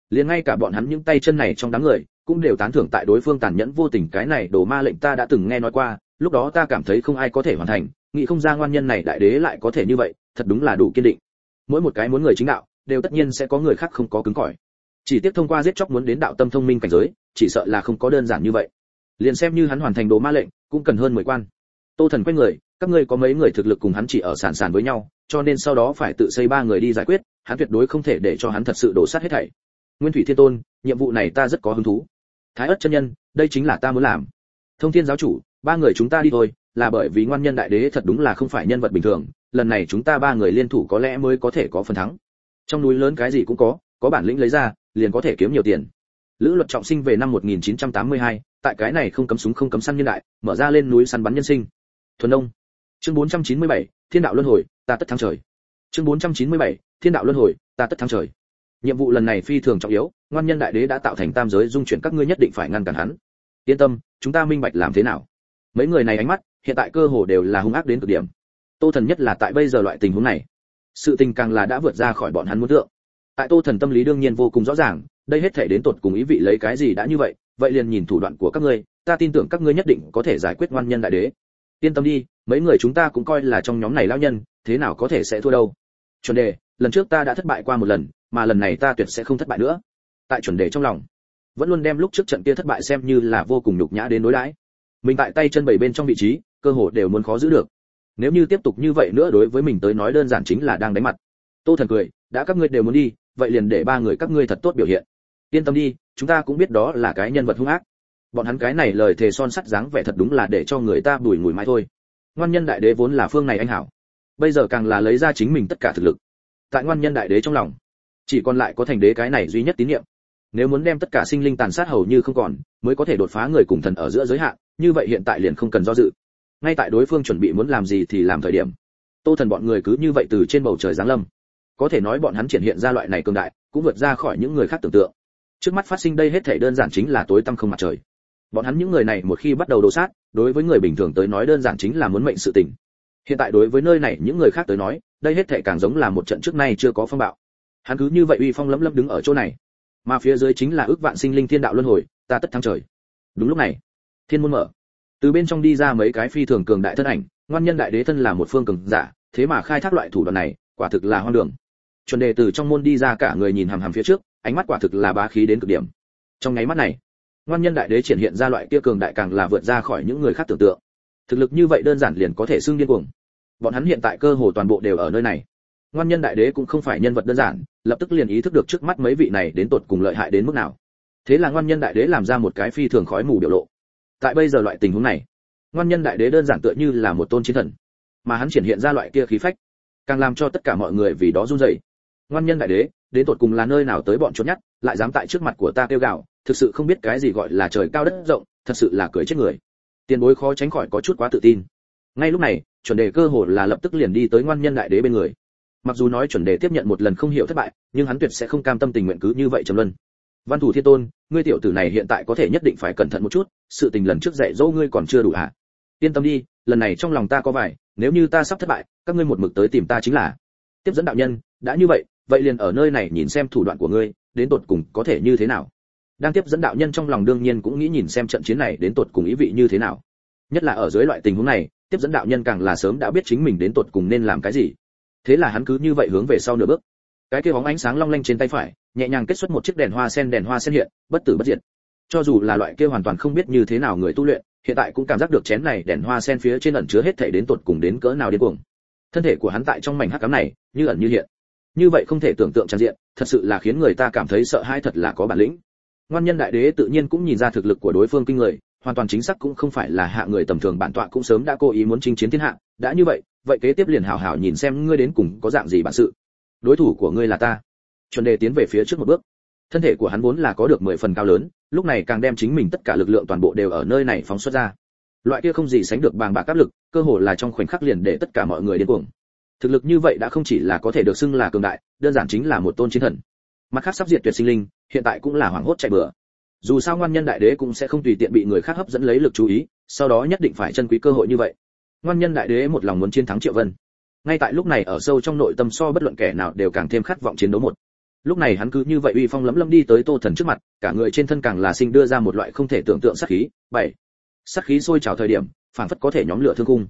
Liền ngay cả bọn hắn những tay chân này trong đám người, cũng đều tán thưởng tại đối phương tàn nhẫn vô tình cái này đổ ma lệnh ta đã từng nghe nói qua, lúc đó ta cảm thấy không ai có thể hoàn thành, nghĩ không ra ngoan nhân này đại đế lại có thể như vậy, thật đúng là đủ kiên định. Mỗi một cái muốn người chính đạo, đều tất nhiên sẽ có người khác không có cứng cỏi. Chỉ tiếp thông qua giết chóc muốn đến đạo tâm thông minh cảnh giới, chỉ sợ là không có đơn giản như vậy liền xem như hắn hoàn thành đồ ma lệnh, cũng cần hơn mười quan. Tô thần quay người, các ngươi có mấy người thực lực cùng hắn chỉ ở sản sản với nhau, cho nên sau đó phải tự xây ba người đi giải quyết, hắn tuyệt đối không thể để cho hắn thật sự đổ sát hết thảy. Nguyên thủy thiên tôn, nhiệm vụ này ta rất có hứng thú. Thái ất chân nhân, đây chính là ta muốn làm. Thông thiên giáo chủ, ba người chúng ta đi thôi, là bởi vì ngoan nhân đại đế thật đúng là không phải nhân vật bình thường, lần này chúng ta ba người liên thủ có lẽ mới có thể có phần thắng. Trong núi lớn cái gì cũng có có bản lĩnh lấy ra, liền có thể kiếm nhiều tiền lữ luật trọng sinh về năm 1982, tại cái này không cấm súng không cấm săn nhân đại mở ra lên núi săn bắn nhân sinh. Thuần đông chương 497, thiên đạo luân hồi ta tất thắng trời. Chương 497, thiên đạo luân hồi ta tất thắng trời. Nhiệm vụ lần này phi thường trọng yếu ngoan nhân đại đế đã tạo thành tam giới dung chuyển các ngươi nhất định phải ngăn cản hắn. Yên tâm chúng ta minh bạch làm thế nào. Mấy người này ánh mắt hiện tại cơ hồ đều là hung ác đến cực điểm. Tô thần nhất là tại bây giờ loại tình huống này. Sự tình càng là đã vượt ra khỏi bọn hắn muốn tượng. Tại tô thần tâm lý đương nhiên vô cùng rõ ràng đây hết thể đến tột cùng ý vị lấy cái gì đã như vậy vậy liền nhìn thủ đoạn của các ngươi, ta tin tưởng các ngươi nhất định có thể giải quyết ngoan nhân đại đế. Yên tâm đi, mấy người chúng ta cũng coi là trong nhóm này lao nhân, thế nào có thể sẽ thua đâu. Chuẩn đề, lần trước ta đã thất bại qua một lần, mà lần này ta tuyệt sẽ không thất bại nữa. Tại chuẩn đề trong lòng, vẫn luôn đem lúc trước trận kia thất bại xem như là vô cùng nhục nhã đến đối đãi. Mình tại tay chân bảy bên trong vị trí, cơ hội đều muốn khó giữ được. Nếu như tiếp tục như vậy nữa đối với mình tới nói đơn giản chính là đang đánh mặt. Tô thần cười, đã các ngươi đều muốn đi, vậy liền để ba người các ngươi thật tốt biểu hiện yên tâm đi, chúng ta cũng biết đó là cái nhân vật hung ác. Bọn hắn cái này lời thề son sắt dáng vẻ thật đúng là để cho người ta bùi ngùi mãi thôi. Ngoan nhân đại đế vốn là phương này anh hảo. Bây giờ càng là lấy ra chính mình tất cả thực lực. Tại ngoan nhân đại đế trong lòng, chỉ còn lại có thành đế cái này duy nhất tín nhiệm nếu muốn đem tất cả sinh linh tàn sát hầu như không còn, mới có thể đột phá người cùng thần ở giữa giới hạn, như vậy hiện tại liền không cần do dự. Ngay tại đối phương chuẩn bị muốn làm gì thì làm thời điểm. Tô thần bọn người cứ như vậy từ trên bầu trời giáng lâm. Có thể nói bọn hắn triển hiện ra loại này cường đại, cũng vượt ra khỏi những người khác tưởng tượng trước mắt phát sinh đây hết thể đơn giản chính là tối tăm không mặt trời. Bọn hắn những người này một khi bắt đầu đổ sát, đối với người bình thường tới nói đơn giản chính là muốn mệnh sự tình. Hiện tại đối với nơi này những người khác tới nói, đây hết thể càng giống là một trận trước nay chưa có phong bạo. Hắn cứ như vậy uy phong lấm lấm đứng ở chỗ này. Mà phía dưới chính là ước vạn sinh linh thiên đạo luân hồi, ta tất thắng trời. Đúng lúc này, thiên môn mở. Từ bên trong đi ra mấy cái phi thường cường đại thân ảnh, ngoan nhân đại đế thân là một phương cường giả, thế mà khai thác loại thủ đoạn này, quả thực là hoang đường chuẩn đề từ trong môn đi ra cả người nhìn hằm hằm phía trước, ánh mắt quả thực là bá khí đến cực điểm. Trong nháy mắt này, ngoan nhân đại đế triển hiện ra loại kia cường đại càng là vượt ra khỏi những người khác tưởng tượng. Thực lực như vậy đơn giản liền có thể xưng điên cuồng. Bọn hắn hiện tại cơ hồ toàn bộ đều ở nơi này. Ngoan nhân đại đế cũng không phải nhân vật đơn giản, lập tức liền ý thức được trước mắt mấy vị này đến tột cùng lợi hại đến mức nào. Thế là ngoan nhân đại đế làm ra một cái phi thường khói mù biểu lộ. Tại bây giờ loại tình huống này, ngoan nhân đại đế đơn giản tựa như là một tôn chiến thần, mà hắn triển hiện ra loại kia khí phách, càng làm cho tất cả mọi người vì đó run rẩy ngoan nhân đại đế, đến tột cùng là nơi nào tới bọn chốt nhắt lại dám tại trước mặt của ta kêu gào, thực sự không biết cái gì gọi là trời cao đất rộng, thật sự là cười chết người. Tiền bối khó tránh khỏi có chút quá tự tin. Ngay lúc này, chuẩn đề cơ hồ là lập tức liền đi tới ngoan nhân đại đế bên người. Mặc dù nói chuẩn đề tiếp nhận một lần không hiểu thất bại, nhưng hắn tuyệt sẽ không cam tâm tình nguyện cứ như vậy trầm luân. Văn thủ thiên tôn, ngươi tiểu tử này hiện tại có thể nhất định phải cẩn thận một chút, sự tình lần trước dạy dỗ ngươi còn chưa đủ hả? Yên tâm đi, lần này trong lòng ta có vài, nếu như ta sắp thất bại, các ngươi một mực tới tìm ta chính là. Tiếp dẫn đạo nhân, đã như vậy vậy liền ở nơi này nhìn xem thủ đoạn của ngươi, đến tột cùng có thể như thế nào? Đang tiếp dẫn đạo nhân trong lòng đương nhiên cũng nghĩ nhìn xem trận chiến này đến tột cùng ý vị như thế nào. Nhất là ở dưới loại tình huống này, tiếp dẫn đạo nhân càng là sớm đã biết chính mình đến tột cùng nên làm cái gì. Thế là hắn cứ như vậy hướng về sau nửa bước. Cái kia bóng ánh sáng long lanh trên tay phải, nhẹ nhàng kết xuất một chiếc đèn hoa sen đèn hoa sen hiện, bất tử bất diệt. Cho dù là loại kia hoàn toàn không biết như thế nào người tu luyện, hiện tại cũng cảm giác được chén này đèn hoa sen phía trên ẩn chứa hết thể đến tột cùng đến cỡ nào điên cuồng. Thân thể của hắn tại trong mảnh hắc ám này, như ẩn như hiện như vậy không thể tưởng tượng trang diện, thật sự là khiến người ta cảm thấy sợ hãi thật là có bản lĩnh. Ngoan nhân đại đế tự nhiên cũng nhìn ra thực lực của đối phương kinh người, hoàn toàn chính xác cũng không phải là hạ người tầm thường bản tọa cũng sớm đã cố ý muốn chinh chiến thiên hạ. Đã như vậy vậy kế tiếp liền hảo hảo nhìn xem ngươi đến cùng có dạng gì bản sự. Đối thủ của ngươi là ta. Chuẩn đề tiến về phía trước một bước. Thân thể của hắn vốn là có được mười phần cao lớn, lúc này càng đem chính mình tất cả lực lượng toàn bộ đều ở nơi này phóng xuất ra. Loại kia không gì sánh được bàng bạc áp lực, cơ hồ là trong khoảnh khắc liền để tất cả mọi người điên cuồng thực lực như vậy đã không chỉ là có thể được xưng là cường đại, đơn giản chính là một tôn chiến thần. Mặt khác sắp diệt tuyệt sinh linh, hiện tại cũng là hoảng hốt chạy bừa. Dù sao ngoan nhân đại đế cũng sẽ không tùy tiện bị người khác hấp dẫn lấy lực chú ý, sau đó nhất định phải chân quý cơ hội như vậy. Ngoan nhân đại đế một lòng muốn chiến thắng triệu vân. Ngay tại lúc này ở sâu trong nội tâm so bất luận kẻ nào đều càng thêm khát vọng chiến đấu một. Lúc này hắn cứ như vậy uy phong lấm lấm đi tới tô thần trước mặt, cả người trên thân càng là sinh đưa ra một loại không thể tưởng tượng sát khí. Bảy. Sát khí sôi trào thời điểm phản phất có thể nhóm lửa thương cung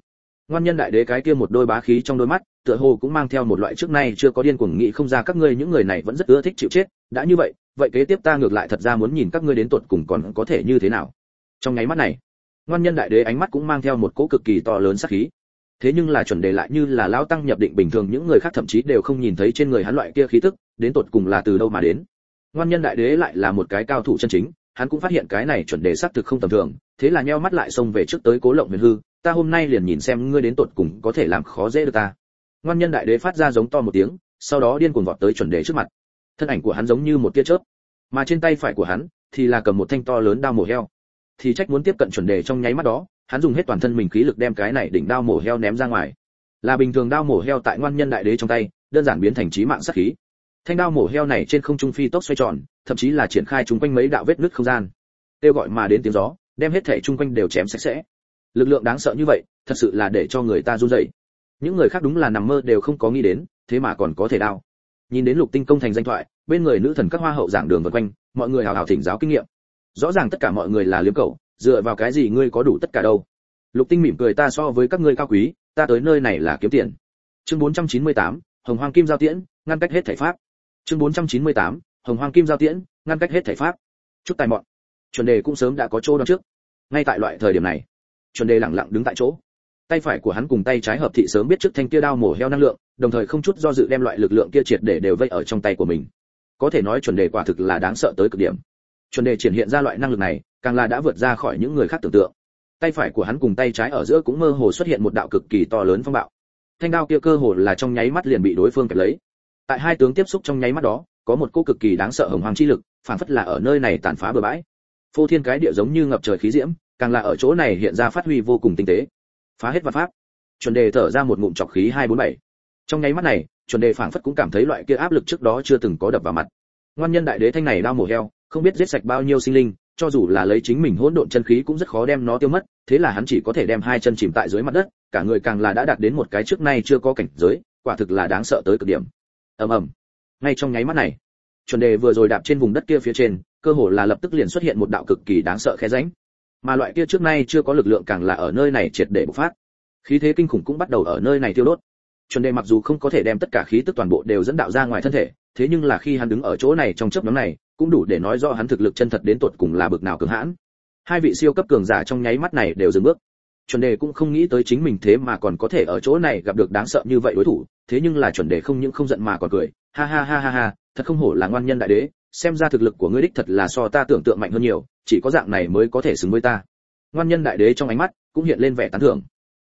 ngoan nhân đại đế cái kia một đôi bá khí trong đôi mắt, tựa hồ cũng mang theo một loại trước nay chưa có điên cuồng nghĩ không ra các ngươi những người này vẫn rất ưa thích chịu chết. Đã như vậy vậy kế tiếp ta ngược lại thật ra muốn nhìn các ngươi đến tuột cùng còn có thể như thế nào. Trong nháy mắt này, ngoan nhân đại đế ánh mắt cũng mang theo một cỗ cực kỳ to lớn sát khí. Thế nhưng là chuẩn đề lại như là lão tăng nhập định bình thường, những người khác thậm chí đều không nhìn thấy trên người hắn loại kia khí tức, đến tột cùng là từ đâu mà đến. Ngoan nhân đại đế lại là một cái cao thủ chân chính, hắn cũng phát hiện cái này chuẩn đề xác thực không tầm thường, thế là nheo mắt lại xông về trước tới cố lộng huyền hư ta hôm nay liền nhìn xem ngươi đến tột cùng có thể làm khó dễ được ta. Ngoan nhân đại đế phát ra giống to một tiếng, sau đó điên cuồng vọt tới chuẩn đề trước mặt. Thân ảnh của hắn giống như một tia chớp, mà trên tay phải của hắn thì là cầm một thanh to lớn đao mổ heo. Thì trách muốn tiếp cận chuẩn đề trong nháy mắt đó, hắn dùng hết toàn thân mình khí lực đem cái này đỉnh đao mổ heo ném ra ngoài. Là bình thường đao mổ heo tại ngoan nhân đại đế trong tay, đơn giản biến thành chí mạng sát khí. Thanh đao mổ heo này trên không trung phi tốc xoay tròn, thậm chí là triển khai chúng quanh mấy đạo vết nứt không gian. Kêu gọi mà đến tiếng gió, đem hết thể chung quanh đều chém sạch sẽ lực lượng đáng sợ như vậy thật sự là để cho người ta run rẩy. Những người khác đúng là nằm mơ đều không có nghĩ đến thế mà còn có thể đao nhìn đến lục tinh công thành danh thoại bên người nữ thần các hoa hậu giảng đường vân quanh mọi người hào hào thỉnh giáo kinh nghiệm. Rõ ràng tất cả mọi người là liếm cầu dựa vào cái gì ngươi có đủ tất cả đâu? Lục tinh mỉm cười ta so với các ngươi cao quý ta tới nơi này là kiếm tiền. Chương 498, hồng hoang kim giao tiễn ngăn cách hết thể pháp. Chương 498, hồng hoang kim giao tiễn ngăn cách hết thể pháp. Chút tài mọn. Chuẩn đề cũng sớm đã có chỗ đón trước. Ngay tại loại thời điểm này chuẩn đề lặng lặng đứng tại chỗ. Tay phải của hắn cùng tay trái hợp thị sớm biết trước thanh kia đao mổ heo năng lượng, đồng thời không chút do dự đem loại lực lượng kia triệt để đều vây ở trong tay của mình. Có thể nói chuẩn đề quả thực là đáng sợ tới cực điểm. Chuẩn đề triển hiện ra loại năng lực này, càng là đã vượt ra khỏi những người khác tưởng tượng. Tay phải của hắn cùng tay trái ở giữa cũng mơ hồ xuất hiện một đạo cực kỳ to lớn phong bạo. Thanh đao kia cơ hồ là trong nháy mắt liền bị đối phương kẹp lấy. Tại hai tướng tiếp xúc trong nháy mắt đó, có một cô cực kỳ đáng sợ hồng hoàng chi lực, phản phất là ở nơi này tàn phá bừa bãi phô thiên cái địa giống như ngập trời khí diễm, càng là ở chỗ này hiện ra phát huy vô cùng tinh tế. Phá hết vật pháp. Chuẩn đề thở ra một ngụm trọc khí hai bốn bảy. Trong nháy mắt này, chuẩn đề phảng phất cũng cảm thấy loại kia áp lực trước đó chưa từng có đập vào mặt. Ngoan nhân đại đế thanh này đau mổ heo, không biết giết sạch bao nhiêu sinh linh, cho dù là lấy chính mình hỗn độn chân khí cũng rất khó đem nó tiêu mất, thế là hắn chỉ có thể đem hai chân chìm tại dưới mặt đất, cả người càng là đã đạt đến một cái trước nay chưa có cảnh giới, quả thực là đáng sợ tới cực điểm. Ầm ầm. Ngay trong nháy mắt này, chuẩn đề vừa rồi đạp trên vùng đất kia phía trên cơ hồ là lập tức liền xuất hiện một đạo cực kỳ đáng sợ khe rãnh. Mà loại kia trước nay chưa có lực lượng càng là ở nơi này triệt để bộc phát. Khí thế kinh khủng cũng bắt đầu ở nơi này tiêu đốt. Chuẩn đề mặc dù không có thể đem tất cả khí tức toàn bộ đều dẫn đạo ra ngoài thân thể, thế nhưng là khi hắn đứng ở chỗ này trong chớp nhoáng này, cũng đủ để nói rõ hắn thực lực chân thật đến tột cùng là bực nào cường hãn. Hai vị siêu cấp cường giả trong nháy mắt này đều dừng bước. Chuẩn đề cũng không nghĩ tới chính mình thế mà còn có thể ở chỗ này gặp được đáng sợ như vậy đối thủ, thế nhưng là chuẩn đề không những không giận mà còn cười. Ha ha ha ha ha, thật không hổ là ngoan nhân đại đế xem ra thực lực của ngươi đích thật là so ta tưởng tượng mạnh hơn nhiều, chỉ có dạng này mới có thể xứng với ta. Ngoan nhân đại đế trong ánh mắt cũng hiện lên vẻ tán thưởng.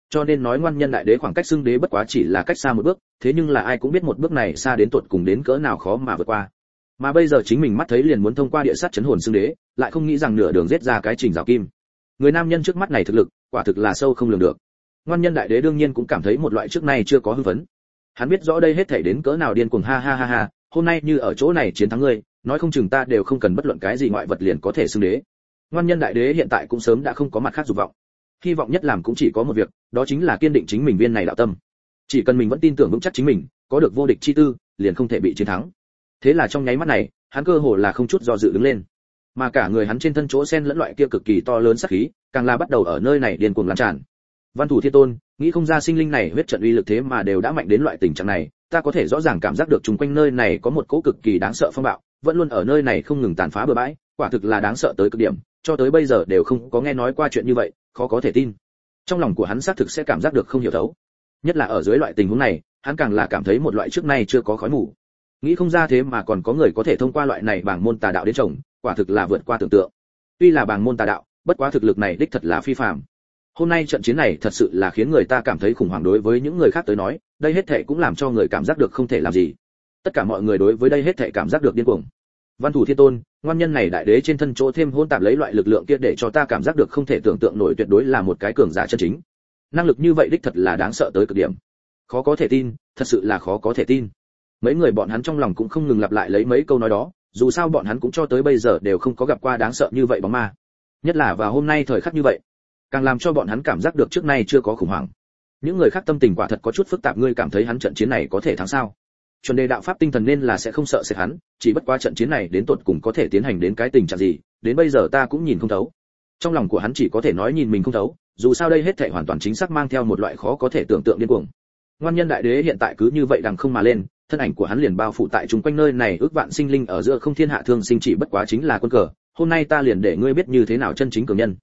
Cho nên nói ngoan nhân đại đế khoảng cách xưng đế bất quá chỉ là cách xa một bước, thế nhưng là ai cũng biết một bước này xa đến tuột cùng đến cỡ nào khó mà vượt qua. Mà bây giờ chính mình mắt thấy liền muốn thông qua địa sát chấn hồn xưng đế, lại không nghĩ rằng nửa đường giết ra cái trình rào kim. Người nam nhân trước mắt này thực lực, quả thực là sâu không lường được. Ngoan nhân đại đế đương nhiên cũng cảm thấy một loại trước nay chưa có hư vấn hắn biết rõ đây hết thảy đến cỡ nào điên cuồng, ha ha ha ha, hôm nay như ở chỗ này chiến thắng ngươi nói không chừng ta đều không cần bất luận cái gì ngoại vật liền có thể xưng đế. Ngoan nhân đại đế hiện tại cũng sớm đã không có mặt khác dục vọng. Hy vọng nhất làm cũng chỉ có một việc, đó chính là kiên định chính mình viên này đạo tâm. Chỉ cần mình vẫn tin tưởng vững chắc chính mình, có được vô địch chi tư, liền không thể bị chiến thắng. Thế là trong nháy mắt này, hắn cơ hồ là không chút do dự đứng lên. Mà cả người hắn trên thân chỗ sen lẫn loại kia cực kỳ to lớn sắc khí, càng là bắt đầu ở nơi này điên cuồng lan tràn. Văn thủ thiên tôn, nghĩ không ra sinh linh này huyết trận uy lực thế mà đều đã mạnh đến loại tình trạng này, ta có thể rõ ràng cảm giác được chung quanh nơi này có một cỗ cực kỳ đáng sợ phong bạo vẫn luôn ở nơi này không ngừng tàn phá bừa bãi quả thực là đáng sợ tới cực điểm cho tới bây giờ đều không có nghe nói qua chuyện như vậy khó có thể tin. Trong lòng của hắn xác thực sẽ cảm giác được không hiểu thấu. Nhất là ở dưới loại tình huống này hắn càng là cảm thấy một loại trước nay chưa có khói mù. Nghĩ không ra thế mà còn có người có thể thông qua loại này bằng môn tà đạo đến chồng, quả thực là vượt qua tưởng tượng. Tuy là bằng môn tà đạo bất quá thực lực này đích thật là phi phàm. Hôm nay trận chiến này thật sự là khiến người ta cảm thấy khủng hoảng đối với những người khác tới nói đây hết thệ cũng làm cho người cảm giác được không thể làm gì tất cả mọi người đối với đây hết thảy cảm giác được điên cuồng. Văn thủ thiên tôn, ngoan nhân này đại đế trên thân chỗ thêm hôn tạp lấy loại lực lượng kia để cho ta cảm giác được không thể tưởng tượng nổi tuyệt đối là một cái cường giả chân chính. Năng lực như vậy đích thật là đáng sợ tới cực điểm. Khó có thể tin, thật sự là khó có thể tin. Mấy người bọn hắn trong lòng cũng không ngừng lặp lại lấy mấy câu nói đó, dù sao bọn hắn cũng cho tới bây giờ đều không có gặp qua đáng sợ như vậy bóng ma. Nhất là vào hôm nay thời khắc như vậy, càng làm cho bọn hắn cảm giác được trước nay chưa có khủng hoảng. Những người khác tâm tình quả thật có chút phức tạp, ngươi cảm thấy hắn trận chiến này có thể thắng sao? Chuẩn đề đạo pháp tinh thần nên là sẽ không sợ sệt hắn, chỉ bất quá trận chiến này đến tột cùng có thể tiến hành đến cái tình trạng gì, đến bây giờ ta cũng nhìn không thấu. Trong lòng của hắn chỉ có thể nói nhìn mình không thấu, dù sao đây hết thảy hoàn toàn chính xác mang theo một loại khó có thể tưởng tượng điên cuồng. Ngoan nhân đại đế hiện tại cứ như vậy đằng không mà lên, thân ảnh của hắn liền bao phủ tại chung quanh nơi này, ước vạn sinh linh ở giữa không thiên hạ thương sinh chỉ bất quá chính là quân cờ, hôm nay ta liền để ngươi biết như thế nào chân chính cường nhân.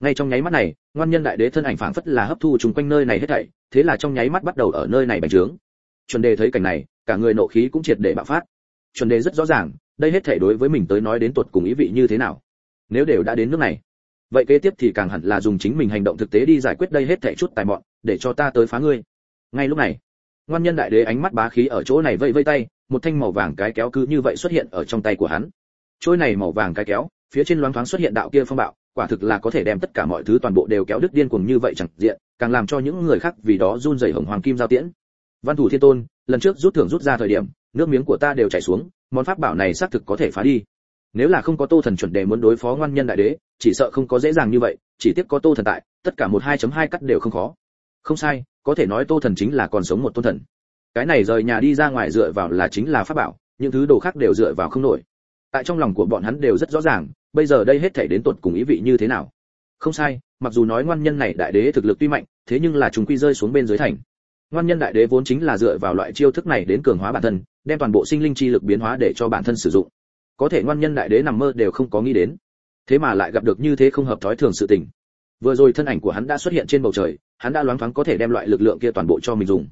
Ngay trong nháy mắt này, ngoan nhân đại đế thân ảnh phảng phất là hấp thu chung quanh nơi này hết thảy, thế là trong nháy mắt bắt đầu ở nơi này bành trướng. Chuẩn đề thấy cảnh này cả người nộ khí cũng triệt để bạo phát. Chuẩn đề rất rõ ràng, đây hết thảy đối với mình tới nói đến tuột cùng ý vị như thế nào. Nếu đều đã đến nước này, vậy kế tiếp thì càng hẳn là dùng chính mình hành động thực tế đi giải quyết đây hết thảy chút tài mọn, để cho ta tới phá ngươi. Ngay lúc này, ngoan nhân đại đế ánh mắt bá khí ở chỗ này vây vây tay, một thanh màu vàng cái kéo cứ như vậy xuất hiện ở trong tay của hắn. Trôi này màu vàng cái kéo, phía trên loáng thoáng xuất hiện đạo kia phong bạo, quả thực là có thể đem tất cả mọi thứ toàn bộ đều kéo đứt điên cuồng như vậy chẳng diện, càng làm cho những người khác vì đó run rẩy hồng hoàng kim giao tiễn. Văn thủ thiên tôn lần trước rút thưởng rút ra thời điểm, nước miếng của ta đều chảy xuống, món pháp bảo này xác thực có thể phá đi. Nếu là không có tô thần chuẩn đề muốn đối phó ngoan nhân đại đế, chỉ sợ không có dễ dàng như vậy, chỉ tiếc có tô thần tại, tất cả một 2.2 cắt đều không khó. Không sai, có thể nói tô thần chính là còn sống một tôn thần. Cái này rời nhà đi ra ngoài dựa vào là chính là pháp bảo, những thứ đồ khác đều dựa vào không nổi. Tại trong lòng của bọn hắn đều rất rõ ràng, bây giờ đây hết thảy đến tột cùng ý vị như thế nào. Không sai, mặc dù nói ngoan nhân này đại đế thực lực tuy mạnh, thế nhưng là chúng quy rơi xuống bên dưới thành ngoan nhân đại đế vốn chính là dựa vào loại chiêu thức này đến cường hóa bản thân, đem toàn bộ sinh linh chi lực biến hóa để cho bản thân sử dụng. Có thể ngoan nhân đại đế nằm mơ đều không có nghĩ đến. Thế mà lại gặp được như thế không hợp thói thường sự tình. Vừa rồi thân ảnh của hắn đã xuất hiện trên bầu trời, hắn đã loáng thoáng có thể đem loại lực lượng kia toàn bộ cho mình dùng.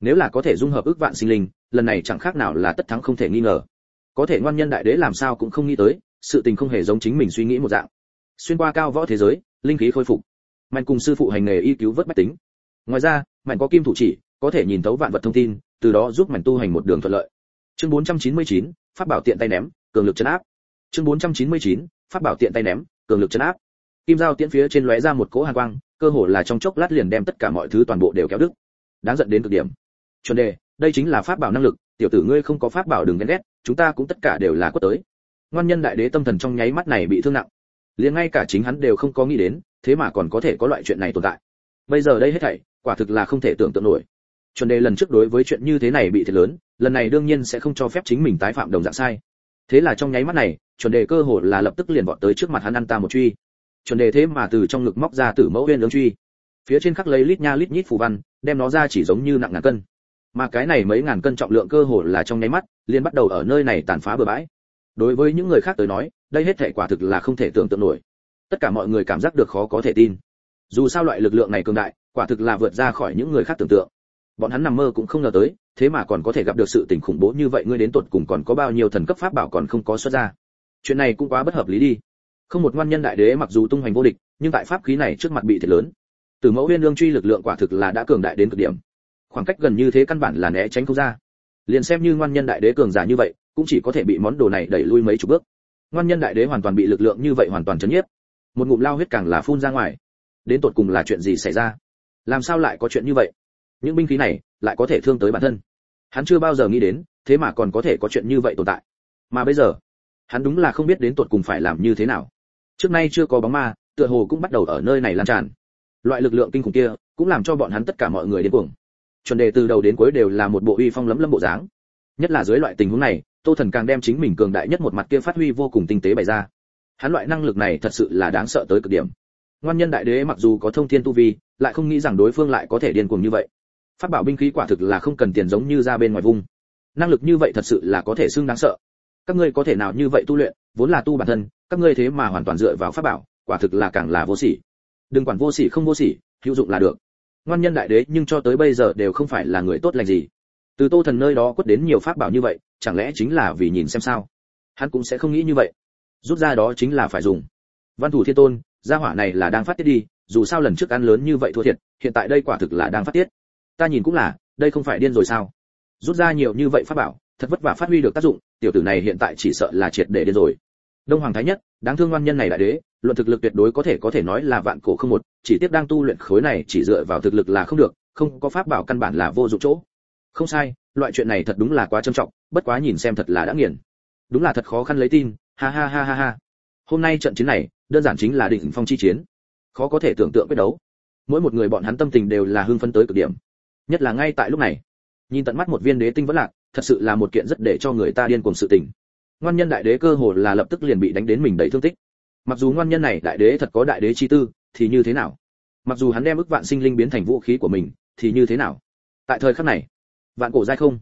Nếu là có thể dung hợp ước vạn sinh linh, lần này chẳng khác nào là tất thắng không thể nghi ngờ. Có thể ngoan nhân đại đế làm sao cũng không nghĩ tới, sự tình không hề giống chính mình suy nghĩ một dạng. Xuyên qua cao võ thế giới, linh khí khôi phục. Mạnh cùng sư phụ hành nghề y cứu vớt bách tính. Ngoài ra mảnh có kim thủ chỉ có thể nhìn thấu vạn vật thông tin từ đó giúp mảnh tu hành một đường thuận lợi. Chương 499, pháp bảo tiện tay ném cường lực chấn áp. Chương 499, pháp bảo tiện tay ném cường lực chấn áp. Kim dao tiễn phía trên lóe ra một cỗ hàn quang cơ hồ là trong chốc lát liền đem tất cả mọi thứ toàn bộ đều kéo đứt. Đáng giận đến cực điểm. Chuẩn đề đây chính là pháp bảo năng lực tiểu tử ngươi không có pháp bảo đừng ghen ghét chúng ta cũng tất cả đều là quất tới. Ngoan nhân đại đế tâm thần trong nháy mắt này bị thương nặng. Liền ngay cả chính hắn đều không có nghĩ đến thế mà còn có thể có loại chuyện này tồn tại. Bây giờ đây hết thảy quả thực là không thể tưởng tượng nổi. Chuẩn đề lần trước đối với chuyện như thế này bị thiệt lớn, lần này đương nhiên sẽ không cho phép chính mình tái phạm đồng dạng sai. Thế là trong nháy mắt này, chuẩn đề cơ hội là lập tức liền vọt tới trước mặt hắn ăn ta một truy. Chuẩn đề thế mà từ trong ngực móc ra tử mẫu nguyên lương truy. Phía trên khắc lấy lít nha lít nhít phù văn, đem nó ra chỉ giống như nặng ngàn cân. Mà cái này mấy ngàn cân trọng lượng cơ hồ là trong nháy mắt, liền bắt đầu ở nơi này tàn phá bừa bãi. Đối với những người khác tới nói, đây hết thể quả thực là không thể tưởng tượng nổi. Tất cả mọi người cảm giác được khó có thể tin. Dù sao loại lực lượng này cường đại quả thực là vượt ra khỏi những người khác tưởng tượng. Bọn hắn nằm mơ cũng không ngờ tới, thế mà còn có thể gặp được sự tình khủng bố như vậy, ngươi đến tột cùng còn có bao nhiêu thần cấp pháp bảo còn không có xuất ra. Chuyện này cũng quá bất hợp lý đi. Không một ngoan nhân đại đế mặc dù tung hoành vô địch, nhưng tại pháp khí này trước mặt bị thiệt lớn. Từ mẫu huyên lương truy lực lượng quả thực là đã cường đại đến cực điểm. Khoảng cách gần như thế căn bản là né tránh không ra. Liền xem như ngoan nhân đại đế cường giả như vậy, cũng chỉ có thể bị món đồ này đẩy lui mấy chục bước. Ngoan nhân đại đế hoàn toàn bị lực lượng như vậy hoàn toàn chấn nhiếp. Một ngụm lao huyết càng là phun ra ngoài. Đến tột cùng là chuyện gì xảy ra? Làm sao lại có chuyện như vậy? Những binh khí này lại có thể thương tới bản thân. Hắn chưa bao giờ nghĩ đến, thế mà còn có thể có chuyện như vậy tồn tại. Mà bây giờ, hắn đúng là không biết đến tột cùng phải làm như thế nào. Trước nay chưa có bóng ma, tựa hồ cũng bắt đầu ở nơi này lan tràn. Loại lực lượng kinh khủng kia cũng làm cho bọn hắn tất cả mọi người đến cuồng. Chuẩn đề từ đầu đến cuối đều là một bộ uy phong lấm lâm bộ dáng. Nhất là dưới loại tình huống này, tô thần càng đem chính mình cường đại nhất một mặt kia phát huy vô cùng tinh tế bày ra. Hắn loại năng lực này thật sự là đáng sợ tới cực điểm. Ngoan nhân đại đế mặc dù có thông thiên tu vi lại không nghĩ rằng đối phương lại có thể điên cuồng như vậy. Phát bảo binh khí quả thực là không cần tiền giống như ra bên ngoài vùng. năng lực như vậy thật sự là có thể xưng đáng sợ. Các ngươi có thể nào như vậy tu luyện, vốn là tu bản thân, các ngươi thế mà hoàn toàn dựa vào pháp bảo, quả thực là càng là vô sỉ. Đừng quản vô sỉ không vô sỉ, hữu dụng là được. Ngoan nhân đại đế nhưng cho tới bây giờ đều không phải là người tốt lành gì. Từ tô thần nơi đó quất đến nhiều pháp bảo như vậy, chẳng lẽ chính là vì nhìn xem sao? Hắn cũng sẽ không nghĩ như vậy. Rút ra đó chính là phải dùng. Văn thủ thiên tôn, gia hỏa này là đang phát tiết đi dù sao lần trước ăn lớn như vậy thua thiệt, hiện tại đây quả thực là đang phát tiết. Ta nhìn cũng là, đây không phải điên rồi sao? Rút ra nhiều như vậy pháp bảo, thật vất vả phát huy được tác dụng, tiểu tử này hiện tại chỉ sợ là triệt để điên rồi. Đông hoàng thái nhất, đáng thương ngoan nhân này đại đế, luận thực lực tuyệt đối có thể có thể nói là vạn cổ không một, chỉ tiếp đang tu luyện khối này chỉ dựa vào thực lực là không được, không có pháp bảo căn bản là vô dụng chỗ. Không sai, loại chuyện này thật đúng là quá trầm trọng, bất quá nhìn xem thật là đã nghiền. Đúng là thật khó khăn lấy tin, ha ha ha ha ha. Hôm nay trận chiến này, đơn giản chính là định phong chi chiến khó có thể tưởng tượng quyết đấu. Mỗi một người bọn hắn tâm tình đều là hưng phấn tới cực điểm. Nhất là ngay tại lúc này, nhìn tận mắt một viên đế tinh vẫn lạc, thật sự là một kiện rất để cho người ta điên cuồng sự tình. Ngoan nhân đại đế cơ hồ là lập tức liền bị đánh đến mình đầy thương tích. Mặc dù ngoan nhân này đại đế thật có đại đế chi tư, thì như thế nào? Mặc dù hắn đem ức vạn sinh linh biến thành vũ khí của mình, thì như thế nào? Tại thời khắc này, vạn cổ giai không,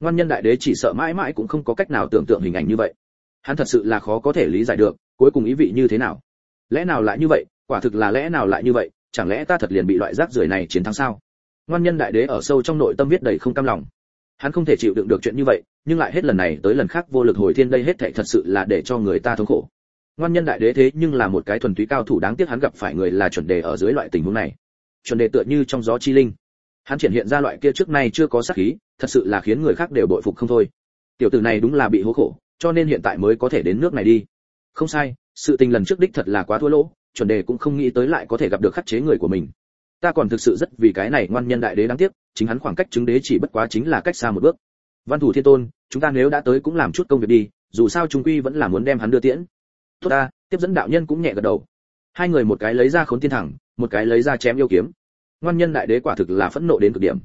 ngoan nhân đại đế chỉ sợ mãi mãi cũng không có cách nào tưởng tượng hình ảnh như vậy. Hắn thật sự là khó có thể lý giải được, cuối cùng ý vị như thế nào? Lẽ nào lại như vậy? Quả thực là lẽ nào lại như vậy, chẳng lẽ ta thật liền bị loại rác rưởi này chiến thắng sao? Ngoan nhân đại đế ở sâu trong nội tâm viết đầy không cam lòng. Hắn không thể chịu đựng được chuyện như vậy, nhưng lại hết lần này tới lần khác vô lực hồi thiên đây hết thảy thật sự là để cho người ta thống khổ. Ngoan nhân đại đế thế nhưng là một cái thuần túy cao thủ đáng tiếc hắn gặp phải người là chuẩn đề ở dưới loại tình huống này. Chuẩn đề tựa như trong gió chi linh. Hắn triển hiện ra loại kia trước nay chưa có sát khí, thật sự là khiến người khác đều bội phục không thôi. Tiểu tử này đúng là bị hố khổ, cho nên hiện tại mới có thể đến nước này đi. Không sai, sự tình lần trước đích thật là quá thua lỗ chuẩn đề cũng không nghĩ tới lại có thể gặp được khắc chế người của mình. Ta còn thực sự rất vì cái này ngoan nhân đại đế đáng tiếc, chính hắn khoảng cách chứng đế chỉ bất quá chính là cách xa một bước. Văn thủ thiên tôn, chúng ta nếu đã tới cũng làm chút công việc đi, dù sao chúng quy vẫn là muốn đem hắn đưa tiễn. Tốt ta, tiếp dẫn đạo nhân cũng nhẹ gật đầu. Hai người một cái lấy ra khốn thiên thẳng, một cái lấy ra chém yêu kiếm. Ngoan nhân đại đế quả thực là phẫn nộ đến cực điểm.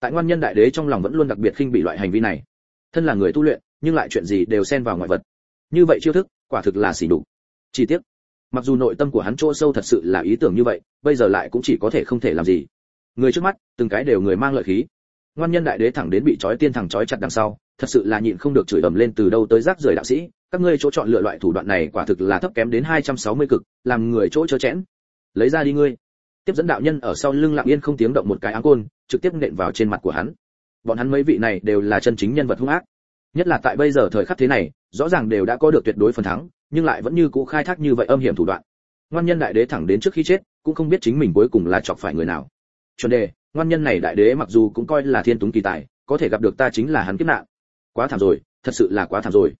Tại ngoan nhân đại đế trong lòng vẫn luôn đặc biệt khinh bị loại hành vi này. Thân là người tu luyện, nhưng lại chuyện gì đều xen vào ngoại vật. Như vậy chiêu thức, quả thực là xỉ đủ chi tiết mặc dù nội tâm của hắn chỗ sâu thật sự là ý tưởng như vậy, bây giờ lại cũng chỉ có thể không thể làm gì. Người trước mắt, từng cái đều người mang lợi khí. Ngoan nhân đại đế thẳng đến bị trói tiên thẳng trói chặt đằng sau, thật sự là nhịn không được chửi ầm lên từ đâu tới rác rưởi đạo sĩ. Các ngươi chỗ chọn lựa loại thủ đoạn này quả thực là thấp kém đến 260 cực, làm người chỗ chớ chẽn. Lấy ra đi ngươi. Tiếp dẫn đạo nhân ở sau lưng lặng yên không tiếng động một cái áng côn, trực tiếp nện vào trên mặt của hắn. Bọn hắn mấy vị này đều là chân chính nhân vật hung ác. Nhất là tại bây giờ thời khắc thế này, rõ ràng đều đã có được tuyệt đối phần thắng nhưng lại vẫn như cũ khai thác như vậy âm hiểm thủ đoạn. Ngoan nhân đại đế thẳng đến trước khi chết, cũng không biết chính mình cuối cùng là chọc phải người nào. Chuẩn đề, ngoan nhân này đại đế mặc dù cũng coi là thiên túng kỳ tài, có thể gặp được ta chính là hắn kiếp nạn. Quá thảm rồi, thật sự là quá thảm rồi.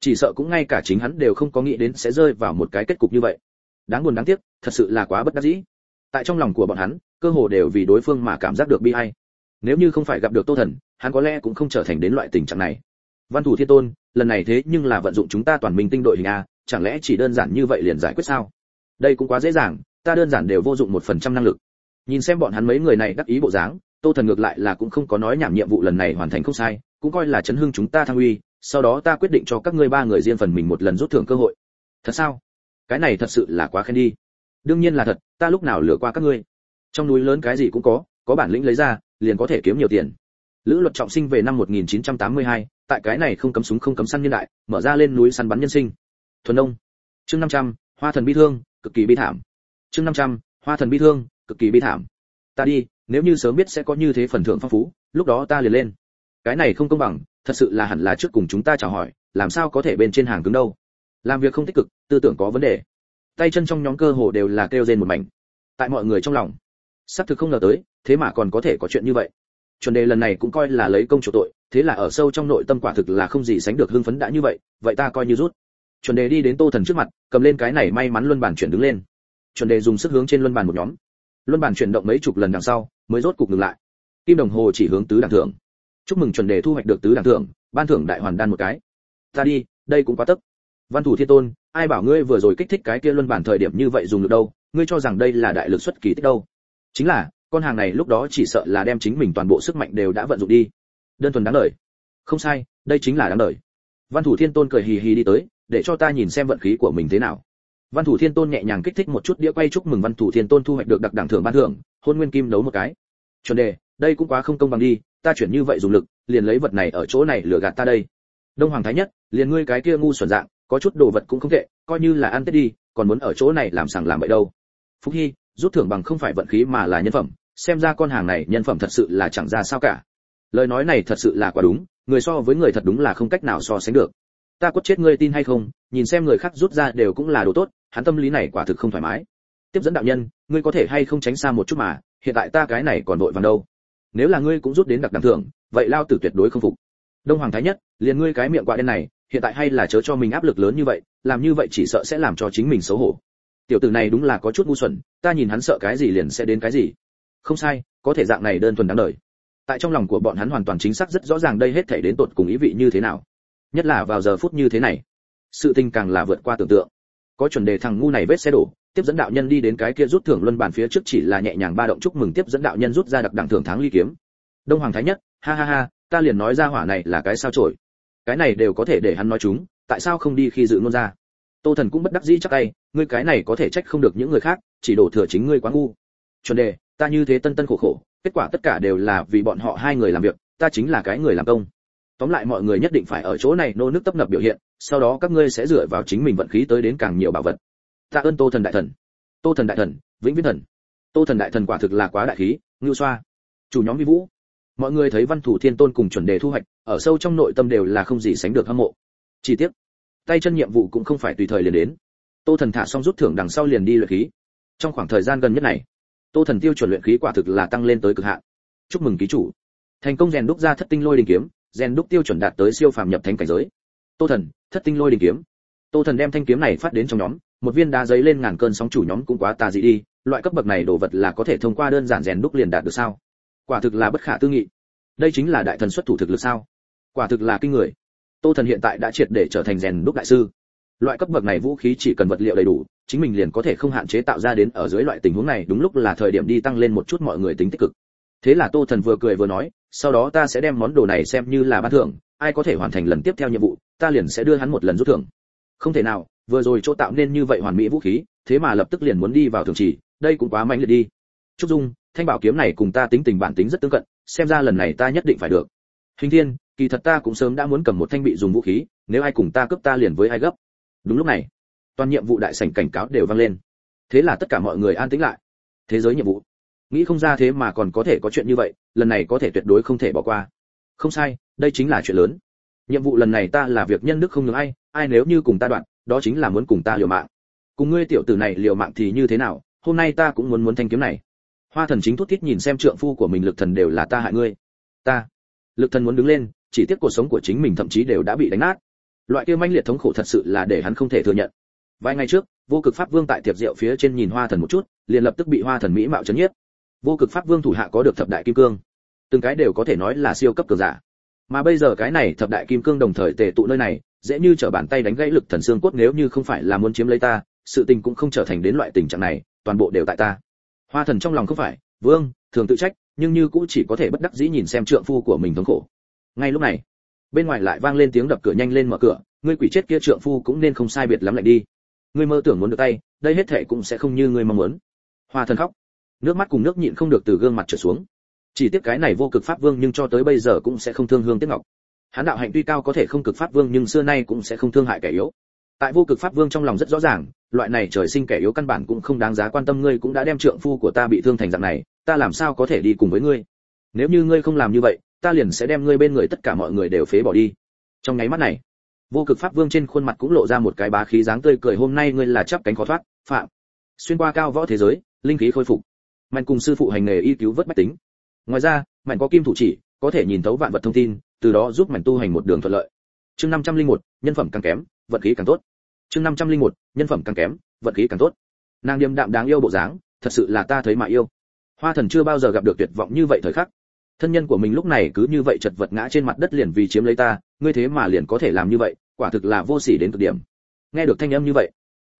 Chỉ sợ cũng ngay cả chính hắn đều không có nghĩ đến sẽ rơi vào một cái kết cục như vậy. Đáng buồn đáng tiếc, thật sự là quá bất đắc dĩ. Tại trong lòng của bọn hắn, cơ hồ đều vì đối phương mà cảm giác được bi ai. Nếu như không phải gặp được tô thần, hắn có lẽ cũng không trở thành đến loại tình trạng này. Văn thủ thiên tôn, lần này thế nhưng là vận dụng chúng ta toàn minh tinh đội hình a chẳng lẽ chỉ đơn giản như vậy liền giải quyết sao? Đây cũng quá dễ dàng ta đơn giản đều vô dụng một phần trăm năng lực. Nhìn xem bọn hắn mấy người này đắc ý bộ dáng tô thần ngược lại là cũng không có nói nhảm nhiệm vụ lần này hoàn thành không sai cũng coi là chấn hưng chúng ta thăng uy sau đó ta quyết định cho các ngươi ba người riêng phần mình một lần rút thưởng cơ hội. Thật sao? Cái này thật sự là quá khen đi. Đương nhiên là thật ta lúc nào lừa qua các ngươi? Trong núi lớn cái gì cũng có có bản lĩnh lấy ra liền có thể kiếm nhiều tiền. Lữ luật trọng sinh về năm 1982, tại cái này không cấm súng không cấm săn nhân đại mở ra lên núi săn bắn nhân sinh thuần đông chương 500, hoa thần bi thương cực kỳ bi thảm. Chương 500, hoa thần bi thương cực kỳ bi thảm. Ta đi nếu như sớm biết sẽ có như thế phần thưởng phong phú lúc đó ta liền lên. Cái này không công bằng thật sự là hẳn là trước cùng chúng ta chào hỏi làm sao có thể bên trên hàng cứng đâu. Làm việc không tích cực tư tưởng có vấn đề. Tay chân trong nhóm cơ hồ đều là kêu rên một mảnh. Tại mọi người trong lòng sắp thực không ngờ tới thế mà còn có thể có chuyện như vậy. Chuẩn đề lần này cũng coi là lấy công chủ tội thế là ở sâu trong nội tâm quả thực là không gì sánh được hưng phấn đã như vậy vậy ta coi như rút chuẩn đề đi đến tô thần trước mặt, cầm lên cái này may mắn luân bản chuyển đứng lên. Chuẩn đề dùng sức hướng trên luân bàn một nhóm. Luân bàn chuyển động mấy chục lần đằng sau, mới rốt cục ngừng lại. Kim đồng hồ chỉ hướng tứ đẳng thưởng chúc mừng chuẩn đề thu hoạch được tứ đẳng thưởng ban thưởng đại hoàn đan một cái. Ta đi, đây cũng quá tức văn thủ thiên tôn, ai bảo ngươi vừa rồi kích thích cái kia luân bản thời điểm như vậy dùng được đâu, ngươi cho rằng đây là đại lực xuất kỳ tích đâu. Chính là, con hàng này lúc đó chỉ sợ là đem chính mình toàn bộ sức mạnh đều đã vận dụng đi. Đơn thuần đáng lời không sai, đây chính là đáng lời văn thủ thiên tôn cười hì hì đi tới để cho ta nhìn xem vận khí của mình thế nào. Văn thủ thiên tôn nhẹ nhàng kích thích một chút đĩa quay chúc mừng văn thủ thiên tôn thu hoạch được đặc đẳng thưởng ban thưởng, hôn nguyên kim đấu một cái. Chuẩn đề, đây cũng quá không công bằng đi, ta chuyển như vậy dùng lực, liền lấy vật này ở chỗ này lừa gạt ta đây. Đông hoàng thái nhất, liền ngươi cái kia ngu xuẩn dạng, có chút đồ vật cũng không tệ, coi như là ăn tết đi, còn muốn ở chỗ này làm sảng làm bậy đâu. Phúc hy, rút thưởng bằng không phải vận khí mà là nhân phẩm, xem ra con hàng này nhân phẩm thật sự là chẳng ra sao cả. Lời nói này thật sự là quá đúng, người so với người thật đúng là không cách nào so sánh được ta quất chết ngươi tin hay không, nhìn xem người khác rút ra đều cũng là đồ tốt, hắn tâm lý này quả thực không thoải mái. Tiếp dẫn đạo nhân, ngươi có thể hay không tránh xa một chút mà, hiện tại ta cái này còn đội vàng đâu. Nếu là ngươi cũng rút đến đặc đẳng thưởng, vậy lao tử tuyệt đối không phục. Đông hoàng thái nhất, liền ngươi cái miệng quạ đen này, hiện tại hay là chớ cho mình áp lực lớn như vậy, làm như vậy chỉ sợ sẽ làm cho chính mình xấu hổ. Tiểu tử này đúng là có chút ngu xuẩn, ta nhìn hắn sợ cái gì liền sẽ đến cái gì. Không sai, có thể dạng này đơn thuần đáng đời. Tại trong lòng của bọn hắn hoàn toàn chính xác rất rõ ràng đây hết thảy đến tột cùng ý vị như thế nào nhất là vào giờ phút như thế này, sự tình càng là vượt qua tưởng tượng. Có chuẩn đề thằng ngu này vết xe đổ, tiếp dẫn đạo nhân đi đến cái kia rút thưởng luân bàn phía trước chỉ là nhẹ nhàng ba động chúc mừng tiếp dẫn đạo nhân rút ra đặc đẳng thưởng thắng ly kiếm. Đông hoàng thái nhất, ha ha ha, ta liền nói ra hỏa này là cái sao chổi. Cái này đều có thể để hắn nói chúng, tại sao không đi khi dự ngôn ra? Tô thần cũng bất đắc dĩ chắc tay, ngươi cái này có thể trách không được những người khác, chỉ đổ thừa chính ngươi quá ngu. Chuẩn đề, ta như thế tân tân khổ khổ, kết quả tất cả đều là vì bọn họ hai người làm việc, ta chính là cái người làm công tóm lại mọi người nhất định phải ở chỗ này nô nước tấp nập biểu hiện, sau đó các ngươi sẽ dựa vào chính mình vận khí tới đến càng nhiều bảo vật. Tạ ơn tô thần đại thần. Tô thần đại thần, vĩnh viễn thần. Tô thần đại thần quả thực là quá đại khí, ngưu xoa. Chủ nhóm vi vũ. Mọi người thấy văn thủ thiên tôn cùng chuẩn đề thu hoạch, ở sâu trong nội tâm đều là không gì sánh được hâm mộ. Chi tiết tay chân nhiệm vụ cũng không phải tùy thời liền đến. Tô thần thả xong rút thưởng đằng sau liền đi luyện khí. Trong khoảng thời gian gần nhất này, tô thần tiêu chuẩn luyện khí quả thực là tăng lên tới cực hạn. Chúc mừng ký chủ. Thành công rèn đúc ra thất tinh lôi đình kiếm rèn đúc tiêu chuẩn đạt tới siêu phàm nhập thánh cảnh giới. Tô thần, thất tinh lôi đình kiếm. Tô thần đem thanh kiếm này phát đến trong nhóm, một viên đá giấy lên ngàn cơn sóng chủ nhóm cũng quá tà dị đi, loại cấp bậc này đồ vật là có thể thông qua đơn giản rèn đúc liền đạt được sao? Quả thực là bất khả tư nghị. Đây chính là đại thần xuất thủ thực lực sao? Quả thực là kinh người. Tô thần hiện tại đã triệt để trở thành rèn đúc đại sư. Loại cấp bậc này vũ khí chỉ cần vật liệu đầy đủ, chính mình liền có thể không hạn chế tạo ra đến ở dưới loại tình huống này, đúng lúc là thời điểm đi tăng lên một chút mọi người tính tích cực thế là tô thần vừa cười vừa nói, sau đó ta sẽ đem món đồ này xem như là ban thưởng, ai có thể hoàn thành lần tiếp theo nhiệm vụ, ta liền sẽ đưa hắn một lần rút thưởng. Không thể nào, vừa rồi chỗ tạo nên như vậy hoàn mỹ vũ khí, thế mà lập tức liền muốn đi vào thường trì đây cũng quá mạnh liệt đi. Trúc dung, thanh bảo kiếm này cùng ta tính tình bản tính rất tương cận, xem ra lần này ta nhất định phải được. Hình thiên, kỳ thật ta cũng sớm đã muốn cầm một thanh bị dùng vũ khí, nếu ai cùng ta cướp ta liền với ai gấp. Đúng lúc này, toàn nhiệm vụ đại sảnh cảnh cáo đều vang lên. Thế là tất cả mọi người an tĩnh lại. Thế giới nhiệm vụ nghĩ không ra thế mà còn có thể có chuyện như vậy, lần này có thể tuyệt đối không thể bỏ qua. Không sai, đây chính là chuyện lớn. Nhiệm vụ lần này ta là việc nhân đức không ngừng ai ai nếu như cùng ta đoạn, đó chính là muốn cùng ta liều mạng. Cùng ngươi tiểu tử này liều mạng thì như thế nào, hôm nay ta cũng muốn muốn thanh kiếm này. Hoa thần chính thút thít nhìn xem trượng phu của mình lực thần đều là ta hại ngươi. Ta, lực thần muốn đứng lên, chỉ tiếc cuộc sống của chính mình thậm chí đều đã bị đánh nát. Loại kia manh liệt thống khổ thật sự là để hắn không thể thừa nhận. Vài ngày trước, vô cực pháp vương tại tiệp rượu phía trên nhìn hoa thần một chút, liền lập tức bị hoa thần mỹ mạo chấn nhiếp vô cực pháp vương thủ hạ có được thập đại kim cương. Từng cái đều có thể nói là siêu cấp cường giả. Mà bây giờ cái này thập đại kim cương đồng thời tề tụ nơi này, dễ như trở bàn tay đánh gãy lực thần xương cốt nếu như không phải là muốn chiếm lấy ta, sự tình cũng không trở thành đến loại tình trạng này, toàn bộ đều tại ta. Hoa thần trong lòng không phải, vương, thường tự trách, nhưng như cũng chỉ có thể bất đắc dĩ nhìn xem trượng phu của mình thống khổ. Ngay lúc này, bên ngoài lại vang lên tiếng đập cửa nhanh lên mở cửa, ngươi quỷ chết kia trượng phu cũng nên không sai biệt lắm lại đi. Ngươi mơ tưởng muốn được tay, đây hết thệ cũng sẽ không như ngươi mong muốn. Hoa thần khóc nước mắt cùng nước nhịn không được từ gương mặt trở xuống. Chỉ tiếc cái này vô cực pháp vương nhưng cho tới bây giờ cũng sẽ không thương hương tiếc ngọc. Hắn đạo hạnh tuy cao có thể không cực pháp vương nhưng xưa nay cũng sẽ không thương hại kẻ yếu. Tại vô cực pháp vương trong lòng rất rõ ràng, loại này trời sinh kẻ yếu căn bản cũng không đáng giá quan tâm ngươi cũng đã đem trượng phu của ta bị thương thành dạng này, ta làm sao có thể đi cùng với ngươi? Nếu như ngươi không làm như vậy, ta liền sẽ đem ngươi bên người tất cả mọi người đều phế bỏ đi. Trong nháy mắt này, vô cực pháp vương trên khuôn mặt cũng lộ ra một cái bá khí dáng tươi cười, hôm nay ngươi là chắp cánh khó thoát, phạm. Xuyên qua cao võ thế giới, linh khí khôi phục mạnh cùng sư phụ hành nghề y cứu vớt bách tính. Ngoài ra mạnh có kim thủ chỉ có thể nhìn thấu vạn vật thông tin từ đó giúp mạnh tu hành một đường thuận lợi. Chương 501, nhân phẩm càng kém vận khí càng tốt. Chương 501, nhân phẩm càng kém vận khí càng tốt. Nàng điềm đạm đáng yêu bộ dáng thật sự là ta thấy mà yêu. Hoa thần chưa bao giờ gặp được tuyệt vọng như vậy thời khắc. Thân nhân của mình lúc này cứ như vậy chật vật ngã trên mặt đất liền vì chiếm lấy ta ngươi thế mà liền có thể làm như vậy quả thực là vô sỉ đến cực điểm. Nghe được thanh âm như vậy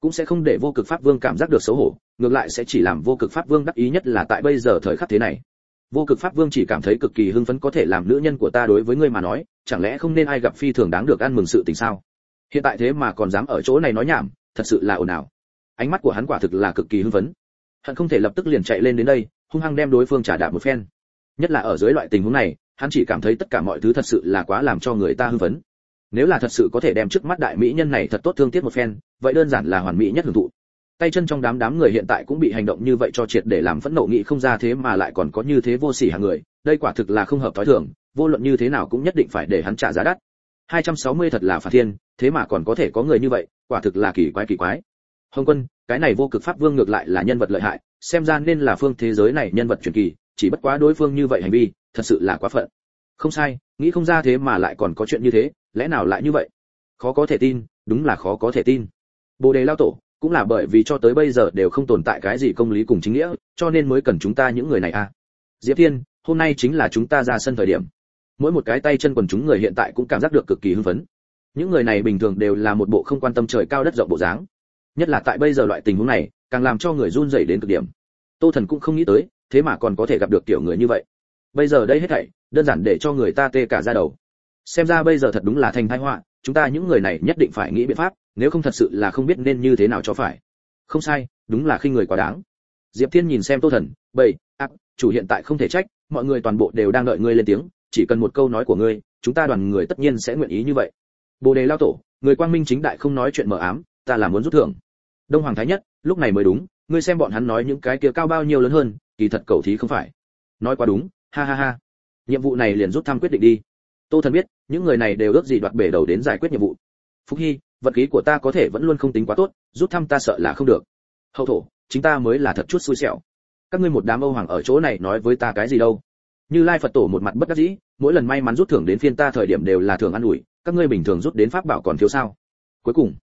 cũng sẽ không để vô cực pháp vương cảm giác được xấu hổ, ngược lại sẽ chỉ làm vô cực pháp vương đắc ý nhất là tại bây giờ thời khắc thế này. Vô cực pháp vương chỉ cảm thấy cực kỳ hưng phấn có thể làm nữ nhân của ta đối với ngươi mà nói, chẳng lẽ không nên ai gặp phi thường đáng được ăn mừng sự tình sao? Hiện tại thế mà còn dám ở chỗ này nói nhảm, thật sự là ồn ào. Ánh mắt của hắn quả thực là cực kỳ hưng phấn. Hắn không thể lập tức liền chạy lên đến đây, hung hăng đem đối phương trả đạp một phen. Nhất là ở dưới loại tình huống này, hắn chỉ cảm thấy tất cả mọi thứ thật sự là quá làm cho người ta hưng phấn nếu là thật sự có thể đem trước mắt đại mỹ nhân này thật tốt thương tiếc một phen, vậy đơn giản là hoàn mỹ nhất hưởng thụ. Tay chân trong đám đám người hiện tại cũng bị hành động như vậy cho triệt để làm phẫn nộ nghị không ra thế mà lại còn có như thế vô sỉ hàng người, đây quả thực là không hợp thói thường, vô luận như thế nào cũng nhất định phải để hắn trả giá đắt. 260 thật là phản thiên, thế mà còn có thể có người như vậy, quả thực là kỳ quái kỳ quái. Hồng quân, cái này vô cực pháp vương ngược lại là nhân vật lợi hại, xem ra nên là phương thế giới này nhân vật truyền kỳ, chỉ bất quá đối phương như vậy hành vi, thật sự là quá phận không sai, nghĩ không ra thế mà lại còn có chuyện như thế, lẽ nào lại như vậy? Khó có thể tin, đúng là khó có thể tin. Bồ đề lao tổ, cũng là bởi vì cho tới bây giờ đều không tồn tại cái gì công lý cùng chính nghĩa, cho nên mới cần chúng ta những người này à? Diệp thiên, hôm nay chính là chúng ta ra sân thời điểm. Mỗi một cái tay chân quần chúng người hiện tại cũng cảm giác được cực kỳ hưng phấn. Những người này bình thường đều là một bộ không quan tâm trời cao đất rộng bộ dáng. Nhất là tại bây giờ loại tình huống này, càng làm cho người run rẩy đến cực điểm. Tô thần cũng không nghĩ tới, thế mà còn có thể gặp được tiểu người như vậy bây giờ đây hết thảy, đơn giản để cho người ta tê cả da đầu. Xem ra bây giờ thật đúng là thành tai họa, chúng ta những người này nhất định phải nghĩ biện pháp, nếu không thật sự là không biết nên như thế nào cho phải. Không sai, đúng là khi người quá đáng. Diệp thiên nhìn xem tô thần, bầy ác chủ hiện tại không thể trách, mọi người toàn bộ đều đang đợi ngươi lên tiếng, chỉ cần một câu nói của ngươi, chúng ta đoàn người tất nhiên sẽ nguyện ý như vậy. Bồ đề lao tổ, người quang minh chính đại không nói chuyện mờ ám, ta là muốn rút thưởng. Đông hoàng thái nhất, lúc này mới đúng, ngươi xem bọn hắn nói những cái kia cao bao nhiêu lớn hơn, kỳ thật cầu thí không phải. Nói quá đúng ha ha ha. Nhiệm vụ này liền rút thăm quyết định đi. Tô thần biết, những người này đều ước gì đoạt bể đầu đến giải quyết nhiệm vụ. Phúc hy vật khí của ta có thể vẫn luôn không tính quá tốt, rút thăm ta sợ là không được. Hậu thổ, chính ta mới là thật chút xui xẻo. Các ngươi một đám âu hoàng ở chỗ này nói với ta cái gì đâu? Như lai phật tổ một mặt bất đắc dĩ, mỗi lần may mắn rút thưởng đến phiên ta thời điểm đều là thường ăn ủi, các ngươi bình thường rút đến pháp bảo còn thiếu sao? Cuối cùng,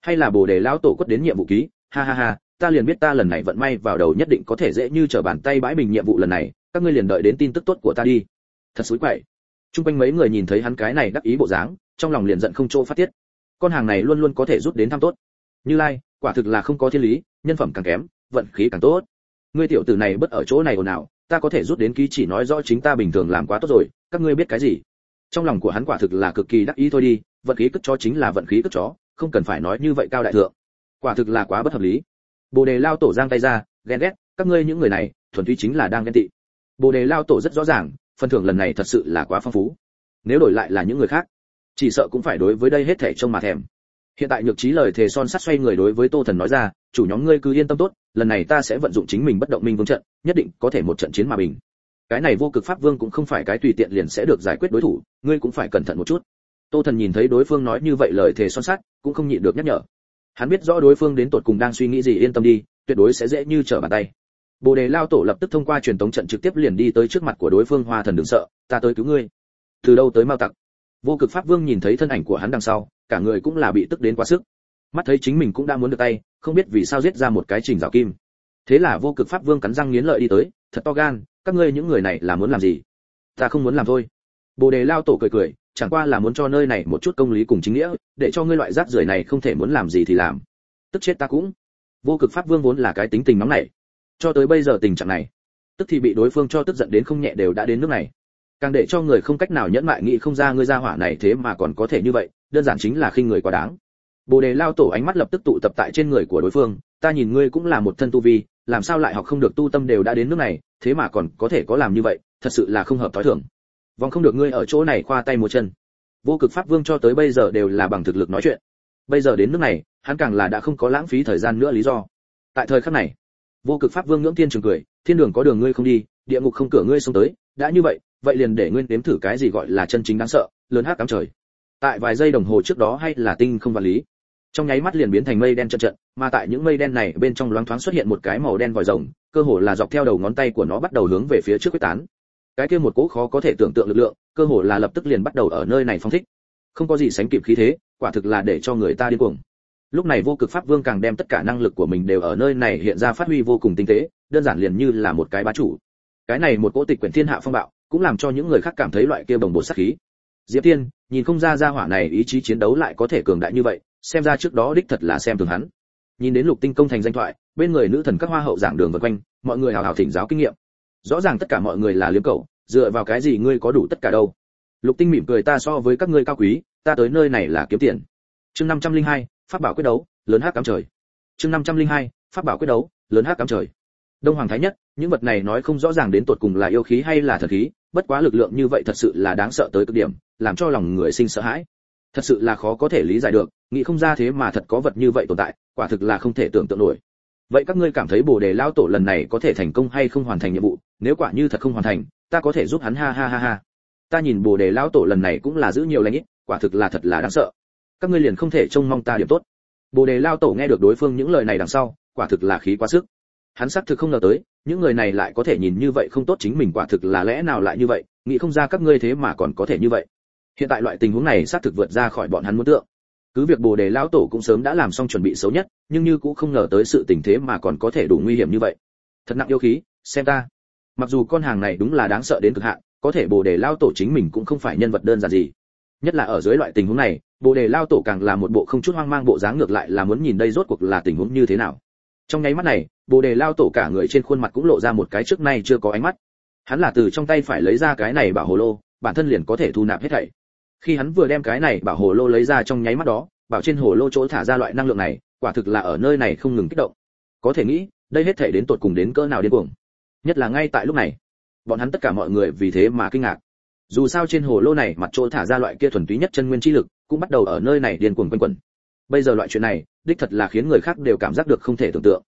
hay là bồ đề lão tổ quất đến nhiệm vụ ký? Ha ha ha, ta liền biết ta lần này vận may vào đầu nhất định có thể dễ như trở bàn tay bãi bình nhiệm vụ lần này các ngươi liền đợi đến tin tức tốt của ta đi. Thật xúi quậy. Chung quanh mấy người nhìn thấy hắn cái này đắc ý bộ dáng, trong lòng liền giận không chỗ phát tiết. Con hàng này luôn luôn có thể rút đến thăm tốt. Như lai, quả thực là không có thiên lý, nhân phẩm càng kém, vận khí càng tốt. Ngươi tiểu tử này bất ở chỗ này ồn nào ta có thể rút đến ký chỉ nói rõ chính ta bình thường làm quá tốt rồi, các ngươi biết cái gì? Trong lòng của hắn quả thực là cực kỳ đắc ý thôi đi, vận khí cất chó chính là vận khí cất chó, không cần phải nói như vậy cao đại thượng. Quả thực là quá bất hợp lý. Bồ đề lao tổ giang tay ra, ghen ghét, các ngươi những người này, thuần túy chính là đang ghen tị bồ đề lao tổ rất rõ ràng, phần thưởng lần này thật sự là quá phong phú. Nếu đổi lại là những người khác, chỉ sợ cũng phải đối với đây hết thể trông mà thèm. Hiện tại nhược trí lời thề son sắt xoay người đối với tô thần nói ra, chủ nhóm ngươi cứ yên tâm tốt, lần này ta sẽ vận dụng chính mình bất động minh vương trận, nhất định có thể một trận chiến mà bình. Cái này vô cực pháp vương cũng không phải cái tùy tiện liền sẽ được giải quyết đối thủ, ngươi cũng phải cẩn thận một chút. Tô thần nhìn thấy đối phương nói như vậy lời thề son sắt, cũng không nhịn được nhắc nhở. Hắn biết rõ đối phương đến tột cùng đang suy nghĩ gì, yên tâm đi, tuyệt đối sẽ dễ như trở bàn tay bồ đề lao tổ lập tức thông qua truyền tống trận trực tiếp liền đi tới trước mặt của đối phương, hoa thần đừng sợ, ta tới cứu ngươi. Từ đâu tới mau tặc? Vô cực pháp vương nhìn thấy thân ảnh của hắn đằng sau, cả người cũng là bị tức đến quá sức. Mắt thấy chính mình cũng đã muốn được tay, không biết vì sao giết ra một cái trình rào kim. Thế là vô cực pháp vương cắn răng nghiến lợi đi tới, thật to gan, các ngươi những người này là muốn làm gì? Ta không muốn làm thôi. Bồ đề lao tổ cười cười, chẳng qua là muốn cho nơi này một chút công lý cùng chính nghĩa, để cho ngươi loại rác rưởi này không thể muốn làm gì thì làm. Tức chết ta cũng. Vô cực pháp vương vốn là cái tính tình nóng nảy cho tới bây giờ tình trạng này, tức thì bị đối phương cho tức giận đến không nhẹ đều đã đến nước này. Càng để cho người không cách nào nhẫn mại nghĩ không ra ngươi ra hỏa này thế mà còn có thể như vậy, đơn giản chính là khinh người quá đáng. Bồ đề lao tổ ánh mắt lập tức tụ tập tại trên người của đối phương, ta nhìn ngươi cũng là một thân tu vi, làm sao lại học không được tu tâm đều đã đến nước này, thế mà còn có thể có làm như vậy, thật sự là không hợp thói thường. Vòng không được ngươi ở chỗ này khoa tay một chân. Vô cực pháp vương cho tới bây giờ đều là bằng thực lực nói chuyện. Bây giờ đến nước này, hắn càng là đã không có lãng phí thời gian nữa lý do. Tại thời khắc này vô cực pháp vương ngưỡng thiên trường cười, thiên đường có đường ngươi không đi, địa ngục không cửa ngươi xông tới, đã như vậy vậy liền để nguyên đếm thử cái gì gọi là chân chính đáng sợ, lớn hát cắm trời. Tại vài giây đồng hồ trước đó hay là tinh không vật lý. Trong nháy mắt liền biến thành mây đen trận trận, mà tại những mây đen này bên trong loáng thoáng xuất hiện một cái màu đen vòi rồng, cơ hồ là dọc theo đầu ngón tay của nó bắt đầu hướng về phía trước quyết tán. Cái kia một cỗ khó có thể tưởng tượng lực lượng, cơ hồ là lập tức liền bắt đầu ở nơi này phong thích. Không có gì sánh kịp khí thế, quả thực là để cho người ta điên cuồng lúc này vô cực pháp vương càng đem tất cả năng lực của mình đều ở nơi này hiện ra phát huy vô cùng tinh tế đơn giản liền như là một cái bá chủ. Cái này một cỗ tịch quyển thiên hạ phong bạo cũng làm cho những người khác cảm thấy loại kia bồng bột sát khí. Diệp tiên nhìn không ra ra hỏa này ý chí chiến đấu lại có thể cường đại như vậy xem ra trước đó đích thật là xem thường hắn. Nhìn đến lục tinh công thành danh thoại bên người nữ thần các hoa hậu giảng đường vân quanh mọi người hào hào thỉnh giáo kinh nghiệm. Rõ ràng tất cả mọi người là liếm cầu dựa vào cái gì ngươi có đủ tất cả đâu? Lục tinh mỉm cười ta so với các ngươi cao quý ta tới nơi này là kiếm tiền. Chương 502, pháp bảo quyết đấu lớn hát cắm trời. Chương 502, pháp bảo quyết đấu lớn hát cắm trời. Đông hoàng thái nhất những vật này nói không rõ ràng đến tột cùng là yêu khí hay là thật khí bất quá lực lượng như vậy thật sự là đáng sợ tới cực điểm làm cho lòng người sinh sợ hãi. Thật sự là khó có thể lý giải được nghĩ không ra thế mà thật có vật như vậy tồn tại quả thực là không thể tưởng tượng nổi. Vậy các ngươi cảm thấy bồ đề lao tổ lần này có thể thành công hay không hoàn thành nhiệm vụ? Nếu quả như thật không hoàn thành ta có thể giúp hắn ha ha ha ha. Ta nhìn bồ đề lao tổ lần này cũng là giữ nhiều lãnh ít quả thực là thật là đáng sợ các ngươi liền không thể trông mong ta điểm tốt. Bồ đề lao tổ nghe được đối phương những lời này đằng sau, quả thực là khí quá sức. Hắn xác thực không ngờ tới, những người này lại có thể nhìn như vậy không tốt chính mình quả thực là lẽ nào lại như vậy, nghĩ không ra các ngươi thế mà còn có thể như vậy. Hiện tại loại tình huống này xác thực vượt ra khỏi bọn hắn muốn tượng. Cứ việc bồ đề lão tổ cũng sớm đã làm xong chuẩn bị xấu nhất, nhưng như cũng không ngờ tới sự tình thế mà còn có thể đủ nguy hiểm như vậy. Thật nặng yêu khí, xem ta. Mặc dù con hàng này đúng là đáng sợ đến cực hạn, có thể bồ đề lao tổ chính mình cũng không phải nhân vật đơn giản gì nhất là ở dưới loại tình huống này, bồ đề lao tổ càng là một bộ không chút hoang mang bộ dáng ngược lại là muốn nhìn đây rốt cuộc là tình huống như thế nào. Trong nháy mắt này, bồ đề lao tổ cả người trên khuôn mặt cũng lộ ra một cái trước nay chưa có ánh mắt. Hắn là từ trong tay phải lấy ra cái này bảo hồ lô, bản thân liền có thể thu nạp hết thảy. Khi hắn vừa đem cái này bảo hồ lô lấy ra trong nháy mắt đó, bảo trên hồ lô chỗ thả ra loại năng lượng này, quả thực là ở nơi này không ngừng kích động. Có thể nghĩ, đây hết thảy đến tột cùng đến cỡ nào điên cuồng. Nhất là ngay tại lúc này, bọn hắn tất cả mọi người vì thế mà kinh ngạc dù sao trên hồ lô này mặt chỗ thả ra loại kia thuần túy nhất chân nguyên chi lực, cũng bắt đầu ở nơi này điên cuồng quanh quẩn. Bây giờ loại chuyện này, đích thật là khiến người khác đều cảm giác được không thể tưởng tượng.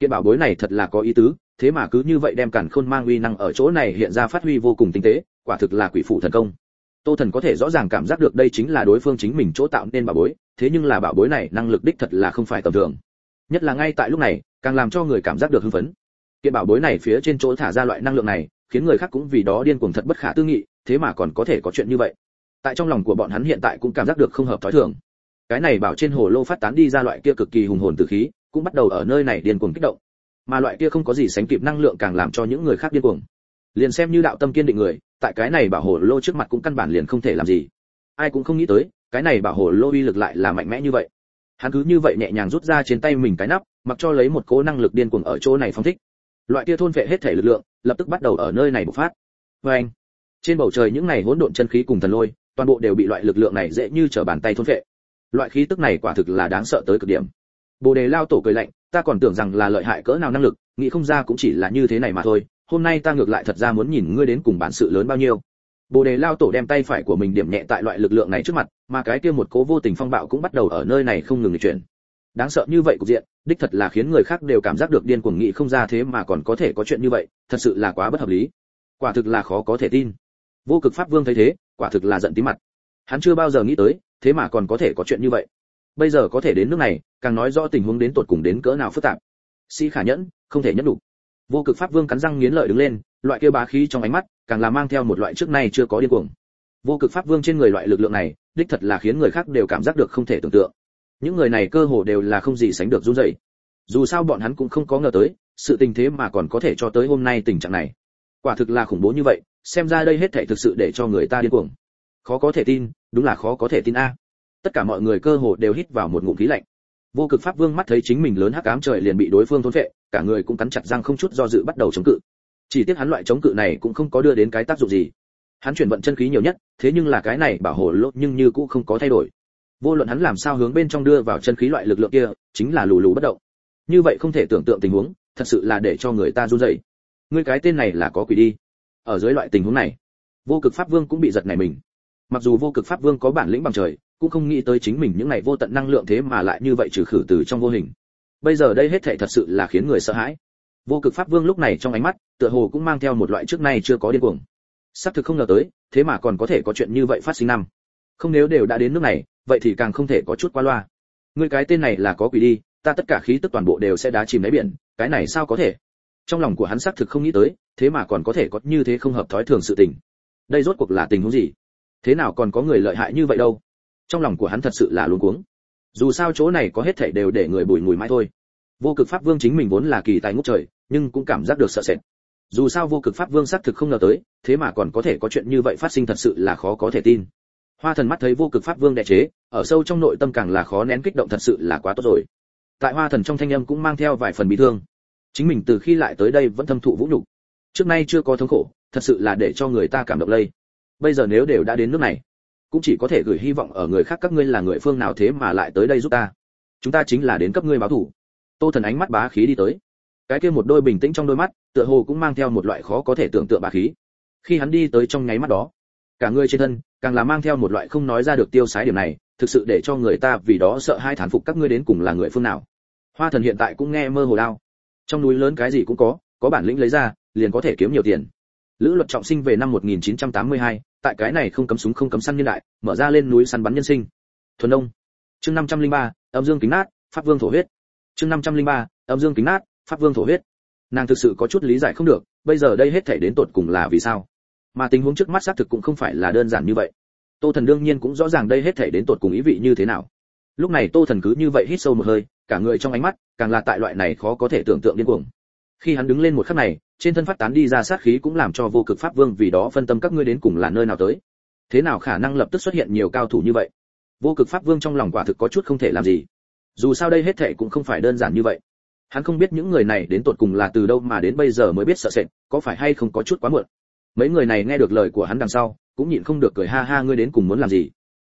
Kiện bảo bối này thật là có ý tứ, thế mà cứ như vậy đem cản khôn mang uy năng ở chỗ này hiện ra phát huy vô cùng tinh tế, quả thực là quỷ phụ thần công. Tô thần có thể rõ ràng cảm giác được đây chính là đối phương chính mình chỗ tạo nên bảo bối, thế nhưng là bảo bối này năng lực đích thật là không phải tầm thường. Nhất là ngay tại lúc này, càng làm cho người cảm giác được hưng phấn. Kiện bảo bối này phía trên chỗ thả ra loại năng lượng này, khiến người khác cũng vì đó điên cuồng thật bất khả tư nghị thế mà còn có thể có chuyện như vậy. Tại trong lòng của bọn hắn hiện tại cũng cảm giác được không hợp thói thường. Cái này bảo trên hồ lô phát tán đi ra loại kia cực kỳ hùng hồn tử khí, cũng bắt đầu ở nơi này điên cuồng kích động. Mà loại kia không có gì sánh kịp năng lượng càng làm cho những người khác điên cuồng. Liền xem như đạo tâm kiên định người, tại cái này bảo hồ lô trước mặt cũng căn bản liền không thể làm gì. Ai cũng không nghĩ tới, cái này bảo hồ lô uy lực lại là mạnh mẽ như vậy. Hắn cứ như vậy nhẹ nhàng rút ra trên tay mình cái nắp, mặc cho lấy một cố năng lực điên cuồng ở chỗ này phóng thích. Loại kia thôn vệ hết thể lực lượng, lập tức bắt đầu ở nơi này bộc phát. Vê anh trên bầu trời những này hỗn độn chân khí cùng thần lôi, toàn bộ đều bị loại lực lượng này dễ như trở bàn tay thôn vệ loại khí tức này quả thực là đáng sợ tới cực điểm. Bồ đề lao tổ cười lạnh, ta còn tưởng rằng là lợi hại cỡ nào năng lực, nghĩ không ra cũng chỉ là như thế này mà thôi, hôm nay ta ngược lại thật ra muốn nhìn ngươi đến cùng bản sự lớn bao nhiêu. Bồ đề lao tổ đem tay phải của mình điểm nhẹ tại loại lực lượng này trước mặt, mà cái kia một cố vô tình phong bạo cũng bắt đầu ở nơi này không ngừng chuyển. Đáng sợ như vậy cục diện, đích thật là khiến người khác đều cảm giác được điên cuồng nghĩ không ra thế mà còn có thể có chuyện như vậy, thật sự là quá bất hợp lý. Quả thực là khó có thể tin vô cực pháp vương thấy thế, quả thực là giận tí mặt. Hắn chưa bao giờ nghĩ tới, thế mà còn có thể có chuyện như vậy. Bây giờ có thể đến nước này, càng nói rõ tình huống đến tột cùng đến cỡ nào phức tạp. Sĩ khả nhẫn, không thể nhẫn đủ vô cực pháp vương cắn răng nghiến lợi đứng lên, loại kia bá khí trong ánh mắt, càng là mang theo một loại trước nay chưa có điên cuồng. Vô cực pháp vương trên người loại lực lượng này, đích thật là khiến người khác đều cảm giác được không thể tưởng tượng. Những người này cơ hồ đều là không gì sánh được run rẩy. Dù sao bọn hắn cũng không có ngờ tới, sự tình thế mà còn có thể cho tới hôm nay tình trạng này. Quả thực là khủng bố như vậy xem ra đây hết thảy thực sự để cho người ta điên cuồng. Khó có thể tin, đúng là khó có thể tin a. Tất cả mọi người cơ hồ đều hít vào một ngụm khí lạnh. Vô cực pháp vương mắt thấy chính mình lớn hắc ám trời liền bị đối phương thôn phệ, cả người cũng cắn chặt răng không chút do dự bắt đầu chống cự. Chỉ tiếc hắn loại chống cự này cũng không có đưa đến cái tác dụng gì. Hắn chuyển vận chân khí nhiều nhất, thế nhưng là cái này bảo hộ lốt nhưng như cũng không có thay đổi. Vô luận hắn làm sao hướng bên trong đưa vào chân khí loại lực lượng kia, chính là lù lù bất động. Như vậy không thể tưởng tượng tình huống, thật sự là để cho người ta run rẩy. Ngươi cái tên này là có quỷ đi ở dưới loại tình huống này, vô cực pháp vương cũng bị giật này mình. Mặc dù vô cực pháp vương có bản lĩnh bằng trời, cũng không nghĩ tới chính mình những ngày vô tận năng lượng thế mà lại như vậy trừ khử từ trong vô hình. Bây giờ đây hết thảy thật sự là khiến người sợ hãi. Vô cực pháp vương lúc này trong ánh mắt, tựa hồ cũng mang theo một loại trước nay chưa có điên cuồng. Xác thực không ngờ tới, thế mà còn có thể có chuyện như vậy phát sinh năm. Không nếu đều đã đến nước này, vậy thì càng không thể có chút qua loa. Người cái tên này là có quỷ đi, ta tất cả khí tức toàn bộ đều sẽ đá chìm lấy biển, cái này sao có thể? Trong lòng của hắn xác thực không nghĩ tới, thế mà còn có thể có như thế không hợp thói thường sự tình. Đây rốt cuộc là tình huống gì? Thế nào còn có người lợi hại như vậy đâu? Trong lòng của hắn thật sự là luống cuống. Dù sao chỗ này có hết thảy đều để người bùi ngùi mãi thôi. Vô cực pháp vương chính mình vốn là kỳ tài ngút trời, nhưng cũng cảm giác được sợ sệt. Dù sao vô cực pháp vương xác thực không ngờ tới, thế mà còn có thể có chuyện như vậy phát sinh thật sự là khó có thể tin. Hoa thần mắt thấy vô cực pháp vương đệ chế, ở sâu trong nội tâm càng là khó nén kích động thật sự là quá tốt rồi. Tại hoa thần trong thanh âm cũng mang theo vài phần bị thương chính mình từ khi lại tới đây vẫn thâm thụ vũ nhục. Trước nay chưa có thống khổ, thật sự là để cho người ta cảm động lây. Bây giờ nếu đều đã đến nước này, cũng chỉ có thể gửi hy vọng ở người khác các ngươi là người phương nào thế mà lại tới đây giúp ta. Chúng ta chính là đến cấp ngươi báo thủ. Tô thần ánh mắt bá khí đi tới. Cái kia một đôi bình tĩnh trong đôi mắt, tựa hồ cũng mang theo một loại khó có thể tưởng tượng bá khí. Khi hắn đi tới trong nháy mắt đó, cả người trên thân càng là mang theo một loại không nói ra được tiêu sái điểm này, thực sự để cho người ta vì đó sợ hai thán phục các ngươi đến cùng là người phương nào. Hoa thần hiện tại cũng nghe mơ hồ đau trong núi lớn cái gì cũng có có bản lĩnh lấy ra liền có thể kiếm nhiều tiền. Lữ luật trọng sinh về năm 1982, tại cái này không cấm súng không cấm săn nhân đại mở ra lên núi săn bắn nhân sinh. Thuần đông. Chương 503, âm dương kính nát pháp vương thổ huyết. Chương 503, âm dương kính nát pháp vương thổ huyết. Nàng thực sự có chút lý giải không được bây giờ đây hết thảy đến tột cùng là vì sao? Mà tình huống trước mắt xác thực cũng không phải là đơn giản như vậy. Tô thần đương nhiên cũng rõ ràng đây hết thảy đến tột cùng ý vị như thế nào. Lúc này tô thần cứ như vậy hít sâu một hơi cả người trong ánh mắt, càng là tại loại này khó có thể tưởng tượng điên cuồng. Khi hắn đứng lên một khắc này, trên thân phát tán đi ra sát khí cũng làm cho vô cực pháp vương vì đó phân tâm các ngươi đến cùng là nơi nào tới. Thế nào khả năng lập tức xuất hiện nhiều cao thủ như vậy? Vô cực pháp vương trong lòng quả thực có chút không thể làm gì. Dù sao đây hết thệ cũng không phải đơn giản như vậy. Hắn không biết những người này đến tột cùng là từ đâu mà đến bây giờ mới biết sợ sệt, có phải hay không có chút quá muộn. Mấy người này nghe được lời của hắn đằng sau, cũng nhịn không được cười ha ha, ngươi đến cùng muốn làm gì?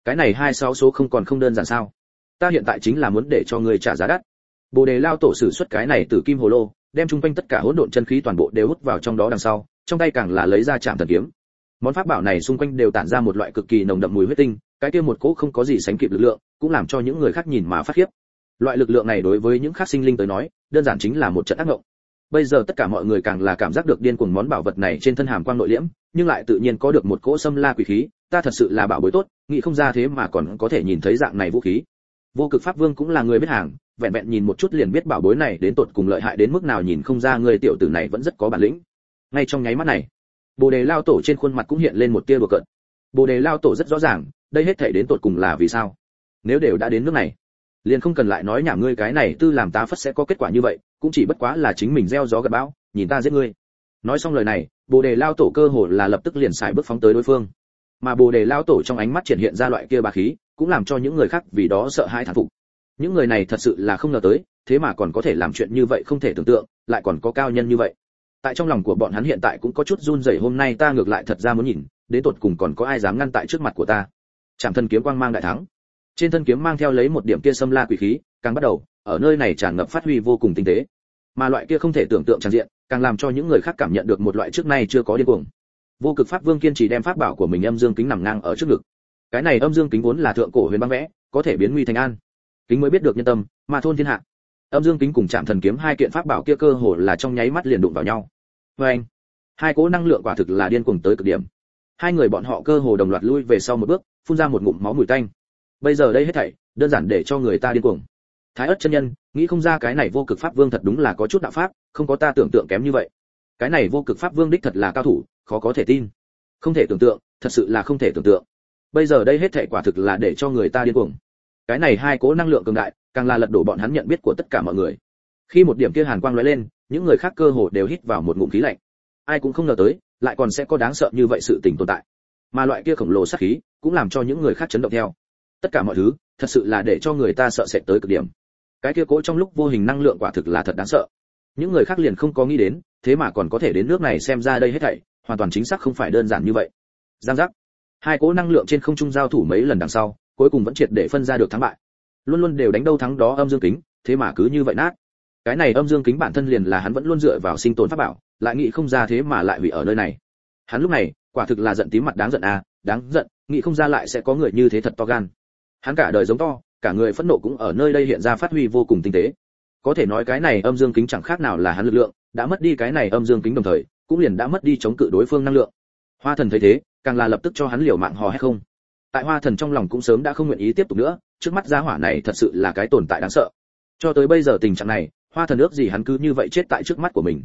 Cái này hai sáu số không còn không đơn giản sao? Ta hiện tại chính là muốn để cho ngươi trả giá đắt. Bồ đề lao tổ sử xuất cái này từ kim hồ lô, đem chung quanh tất cả hỗn độn chân khí toàn bộ đều hút vào trong đó đằng sau, trong tay càng là lấy ra chạm thần kiếm. Món pháp bảo này xung quanh đều tản ra một loại cực kỳ nồng đậm mùi huyết tinh, cái kia một cỗ không có gì sánh kịp lực lượng, cũng làm cho những người khác nhìn mà phát khiếp. Loại lực lượng này đối với những khác sinh linh tới nói, đơn giản chính là một trận ác ngộng bây giờ tất cả mọi người càng là cảm giác được điên cuồng món bảo vật này trên thân hàm quang nội liễm, nhưng lại tự nhiên có được một cỗ xâm la quỷ khí, ta thật sự là bảo bối tốt, nghĩ không ra thế mà còn có thể nhìn thấy dạng này vũ khí vô cực pháp vương cũng là người biết hàng, vẹn vẹn nhìn một chút liền biết bảo bối này đến tột cùng lợi hại đến mức nào nhìn không ra người tiểu tử này vẫn rất có bản lĩnh. Ngay trong nháy mắt này, bồ đề lao tổ trên khuôn mặt cũng hiện lên một tia đùa cợt. Bồ đề lao tổ rất rõ ràng, đây hết thể đến tột cùng là vì sao? Nếu đều đã đến nước này, liền không cần lại nói nhảm ngươi cái này tư làm tá phất sẽ có kết quả như vậy, cũng chỉ bất quá là chính mình gieo gió gặt bão, nhìn ta giết ngươi. Nói xong lời này, bồ đề lao tổ cơ hồ là lập tức liền xài bước phóng tới đối phương. Mà bồ đề lao tổ trong ánh mắt triển hiện ra loại kia bà khí cũng làm cho những người khác vì đó sợ hãi thán phục. Những người này thật sự là không ngờ tới, thế mà còn có thể làm chuyện như vậy không thể tưởng tượng, lại còn có cao nhân như vậy. Tại trong lòng của bọn hắn hiện tại cũng có chút run rẩy, hôm nay ta ngược lại thật ra muốn nhìn, đến tột cùng còn có ai dám ngăn tại trước mặt của ta. Trảm thân kiếm quang mang đại thắng. Trên thân kiếm mang theo lấy một điểm kia xâm la quỷ khí, càng bắt đầu, ở nơi này tràn ngập phát huy vô cùng tinh tế. Mà loại kia không thể tưởng tượng tràn diện, càng làm cho những người khác cảm nhận được một loại trước nay chưa có điên cuồng. Vô cực pháp vương kiên trì đem pháp bảo của mình âm dương kính nằm ngang ở trước ngực cái này âm dương kính vốn là thượng cổ huyền băng vẽ, có thể biến nguy thành an. Kính mới biết được nhân tâm, mà thôn thiên hạ. Âm dương kính cùng chạm thần kiếm hai kiện pháp bảo kia cơ hồ là trong nháy mắt liền đụng vào nhau. Vê anh, hai cỗ năng lượng quả thực là điên cuồng tới cực điểm. Hai người bọn họ cơ hồ đồng loạt lui về sau một bước, phun ra một ngụm máu mùi tanh. Bây giờ đây hết thảy, đơn giản để cho người ta điên cuồng. Thái ất chân nhân, nghĩ không ra cái này vô cực pháp vương thật đúng là có chút đạo pháp, không có ta tưởng tượng kém như vậy. Cái này vô cực pháp vương đích thật là cao thủ, khó có thể tin. Không thể tưởng tượng, thật sự là không thể tưởng tượng bây giờ đây hết thể quả thực là để cho người ta điên cuồng. Cái này hai cố năng lượng cường đại, càng là lật đổ bọn hắn nhận biết của tất cả mọi người. Khi một điểm kia hàn quang lóe lên, những người khác cơ hồ đều hít vào một ngụm khí lạnh. Ai cũng không ngờ tới, lại còn sẽ có đáng sợ như vậy sự tình tồn tại. Mà loại kia khổng lồ sát khí, cũng làm cho những người khác chấn động theo. Tất cả mọi thứ, thật sự là để cho người ta sợ sệt tới cực điểm. Cái kia cố trong lúc vô hình năng lượng quả thực là thật đáng sợ. Những người khác liền không có nghĩ đến, thế mà còn có thể đến nước này xem ra đây hết thảy, hoàn toàn chính xác không phải đơn giản như vậy. Giang giác hai cỗ năng lượng trên không trung giao thủ mấy lần đằng sau, cuối cùng vẫn triệt để phân ra được thắng bại. Luôn luôn đều đánh đâu thắng đó âm dương kính, thế mà cứ như vậy nát. Cái này âm dương kính bản thân liền là hắn vẫn luôn dựa vào sinh tồn pháp bảo, lại nghĩ không ra thế mà lại bị ở nơi này. Hắn lúc này, quả thực là giận tím mặt đáng giận à đáng giận, nghĩ không ra lại sẽ có người như thế thật to gan. Hắn cả đời giống to, cả người phẫn nộ cũng ở nơi đây hiện ra phát huy vô cùng tinh tế. Có thể nói cái này âm dương kính chẳng khác nào là hắn lực lượng, đã mất đi cái này âm dương kính đồng thời, cũng liền đã mất đi chống cự đối phương năng lượng. Hoa thần thấy thế càng là lập tức cho hắn liều mạng hò hay không. Tại hoa thần trong lòng cũng sớm đã không nguyện ý tiếp tục nữa, trước mắt gia hỏa này thật sự là cái tồn tại đáng sợ. Cho tới bây giờ tình trạng này, hoa thần ước gì hắn cứ như vậy chết tại trước mắt của mình.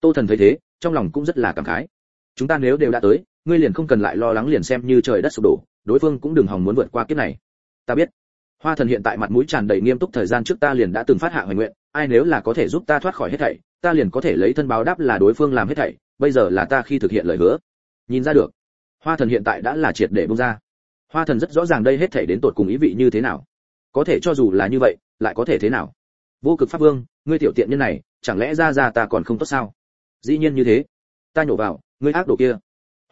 Tô thần thấy thế, trong lòng cũng rất là cảm khái. Chúng ta nếu đều đã tới, ngươi liền không cần lại lo lắng liền xem như trời đất sụp đổ, đối phương cũng đừng hòng muốn vượt qua kiếp này. Ta biết. Hoa thần hiện tại mặt mũi tràn đầy nghiêm túc thời gian trước ta liền đã từng phát hạ hoài nguyện, ai nếu là có thể giúp ta thoát khỏi hết thảy, ta liền có thể lấy thân báo đáp là đối phương làm hết thảy, bây giờ là ta khi thực hiện lời hứa. Nhìn ra được hoa thần hiện tại đã là triệt để bung ra. Hoa thần rất rõ ràng đây hết thể đến tột cùng ý vị như thế nào. Có thể cho dù là như vậy, lại có thể thế nào? Vô cực pháp vương, ngươi tiểu tiện nhân này, chẳng lẽ ra ra ta còn không tốt sao? Dĩ nhiên như thế. Ta nhổ vào, ngươi ác đồ kia.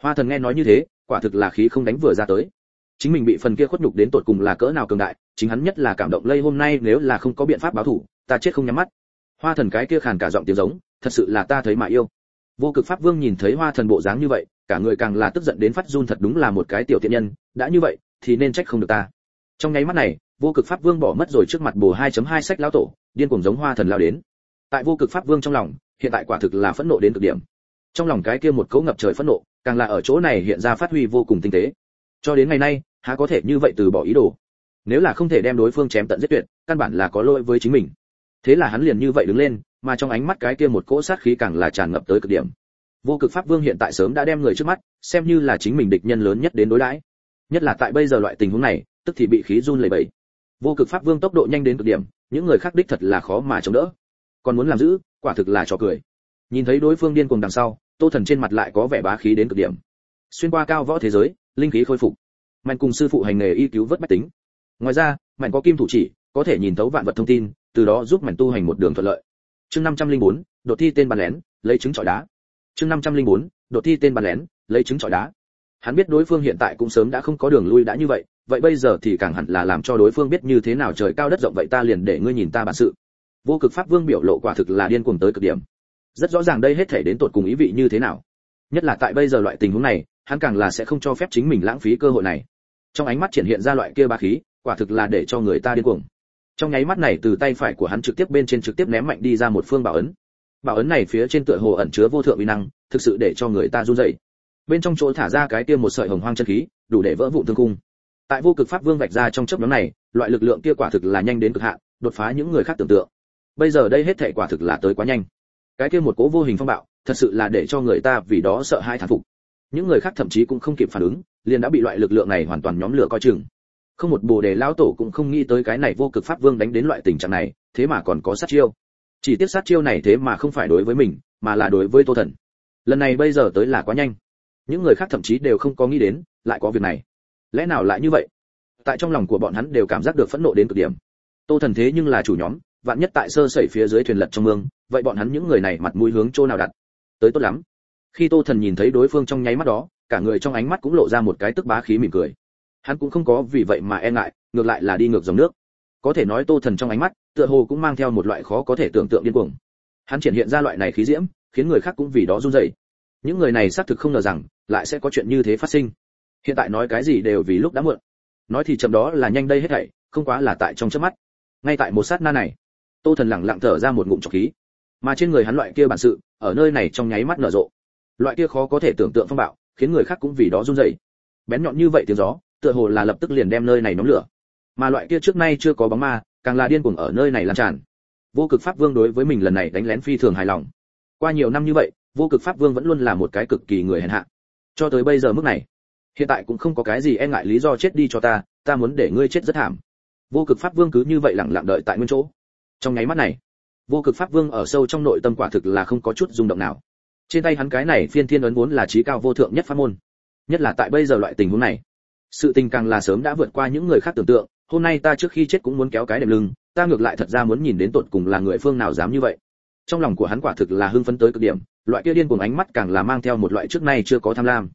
Hoa thần nghe nói như thế, quả thực là khí không đánh vừa ra tới. Chính mình bị phần kia khuất nhục đến tột cùng là cỡ nào cường đại, chính hắn nhất là cảm động lây hôm nay nếu là không có biện pháp báo thủ, ta chết không nhắm mắt. Hoa thần cái kia khàn cả giọng tiếng giống, thật sự là ta thấy mà yêu. Vô cực pháp vương nhìn thấy hoa thần bộ dáng như vậy cả người càng là tức giận đến phát run thật đúng là một cái tiểu tiện nhân, đã như vậy, thì nên trách không được ta. Trong nháy mắt này, vô cực pháp vương bỏ mất rồi trước mặt bồ 2.2 sách lão tổ, điên cuồng giống hoa thần lao đến. Tại vô cực pháp vương trong lòng, hiện tại quả thực là phẫn nộ đến cực điểm. Trong lòng cái kia một cấu ngập trời phẫn nộ, càng là ở chỗ này hiện ra phát huy vô cùng tinh tế. Cho đến ngày nay, há có thể như vậy từ bỏ ý đồ? Nếu là không thể đem đối phương chém tận giết tuyệt, căn bản là có lỗi với chính mình. Thế là hắn liền như vậy đứng lên, mà trong ánh mắt cái kia một cỗ sát khí càng là tràn ngập tới cực điểm vô cực pháp vương hiện tại sớm đã đem người trước mắt xem như là chính mình địch nhân lớn nhất đến đối đãi. Nhất là tại bây giờ loại tình huống này tức thì bị khí run lẩy bẩy. Vô cực pháp vương tốc độ nhanh đến cực điểm những người khác đích thật là khó mà chống đỡ. Còn muốn làm giữ quả thực là trò cười. Nhìn thấy đối phương điên cuồng đằng sau tô thần trên mặt lại có vẻ bá khí đến cực điểm. Xuyên qua cao võ thế giới linh khí khôi phục. Mạnh cùng sư phụ hành nghề y cứu vớt bách tính. Ngoài ra mạnh có kim thủ chỉ có thể nhìn thấu vạn vật thông tin từ đó giúp mạnh tu hành một đường thuận lợi. Chương 504, đột thi tên bàn lén lấy trứng trọi đá chương 504, đột thi tên bàn lén lấy trứng trọi đá. Hắn biết đối phương hiện tại cũng sớm đã không có đường lui đã như vậy vậy bây giờ thì càng hẳn là làm cho đối phương biết như thế nào trời cao đất rộng vậy ta liền để ngươi nhìn ta bản sự. Vô cực pháp vương biểu lộ quả thực là điên cuồng tới cực điểm. Rất rõ ràng đây hết thể đến tột cùng ý vị như thế nào. Nhất là tại bây giờ loại tình huống này hắn càng là sẽ không cho phép chính mình lãng phí cơ hội này. Trong ánh mắt triển hiện ra loại kia ba khí quả thực là để cho người ta điên cuồng. Trong nháy mắt này từ tay phải của hắn trực tiếp bên trên trực tiếp ném mạnh đi ra một phương bảo ấn bảo ấn này phía trên tựa hồ ẩn chứa vô thượng uy năng, thực sự để cho người ta run rẩy. Bên trong chỗ thả ra cái kia một sợi hồng hoang chân khí, đủ để vỡ vụn thương cung. Tại vô cực pháp vương vạch ra trong chớp nhóm này, loại lực lượng kia quả thực là nhanh đến cực hạn, đột phá những người khác tưởng tượng. Bây giờ đây hết thảy quả thực là tới quá nhanh. Cái kia một cố vô hình phong bạo, thật sự là để cho người ta vì đó sợ hai thán phục. Những người khác thậm chí cũng không kịp phản ứng, liền đã bị loại lực lượng này hoàn toàn nhóm lửa coi chừng. Không một bồ đề lão tổ cũng không nghĩ tới cái này vô cực pháp vương đánh đến loại tình trạng này, thế mà còn có sát chiêu chỉ tiếp sát chiêu này thế mà không phải đối với mình, mà là đối với tô thần. Lần này bây giờ tới là quá nhanh. Những người khác thậm chí đều không có nghĩ đến, lại có việc này. Lẽ nào lại như vậy? Tại trong lòng của bọn hắn đều cảm giác được phẫn nộ đến cực điểm. Tô thần thế nhưng là chủ nhóm, vạn nhất tại sơ sẩy phía dưới thuyền lật trong mương, vậy bọn hắn những người này mặt mũi hướng chỗ nào đặt? Tới tốt lắm. Khi tô thần nhìn thấy đối phương trong nháy mắt đó, cả người trong ánh mắt cũng lộ ra một cái tức bá khí mỉm cười. Hắn cũng không có vì vậy mà e ngại, ngược lại là đi ngược dòng nước có thể nói tô thần trong ánh mắt, tựa hồ cũng mang theo một loại khó có thể tưởng tượng điên cuồng. Hắn triển hiện ra loại này khí diễm, khiến người khác cũng vì đó run rẩy. Những người này xác thực không ngờ rằng, lại sẽ có chuyện như thế phát sinh. Hiện tại nói cái gì đều vì lúc đã muộn. Nói thì chậm đó là nhanh đây hết thảy, không quá là tại trong chớp mắt. Ngay tại một sát na này, tô thần lặng lặng thở ra một ngụm trọc khí. Mà trên người hắn loại kia bản sự, ở nơi này trong nháy mắt nở rộ. Loại kia khó có thể tưởng tượng phong bạo, khiến người khác cũng vì đó run rẩy. Bén nhọn như vậy tiếng gió, tựa hồ là lập tức liền đem nơi này nóng lửa mà loại kia trước nay chưa có bóng ma, càng là điên cuồng ở nơi này lan tràn. Vô cực pháp vương đối với mình lần này đánh lén phi thường hài lòng. Qua nhiều năm như vậy, vô cực pháp vương vẫn luôn là một cái cực kỳ người hèn hạ. Cho tới bây giờ mức này, hiện tại cũng không có cái gì e ngại lý do chết đi cho ta ta muốn để ngươi chết rất thảm. Vô cực pháp vương cứ như vậy lặng lặng đợi tại nguyên chỗ. Trong nháy mắt này, vô cực pháp vương ở sâu trong nội tâm quả thực là không có chút rung động nào. Trên tay hắn cái này phiên thiên ấn vốn là trí cao vô thượng nhất pháp môn. Nhất là tại bây giờ loại tình huống này, sự tình càng là sớm đã vượt qua những người khác tưởng tượng hôm nay ta trước khi chết cũng muốn kéo cái đệm lưng, ta ngược lại thật ra muốn nhìn đến tột cùng là người phương nào dám như vậy. Trong lòng của hắn quả thực là hưng phấn tới cực điểm, loại kia điên cuồng ánh mắt càng là mang theo một loại trước nay chưa có tham lam.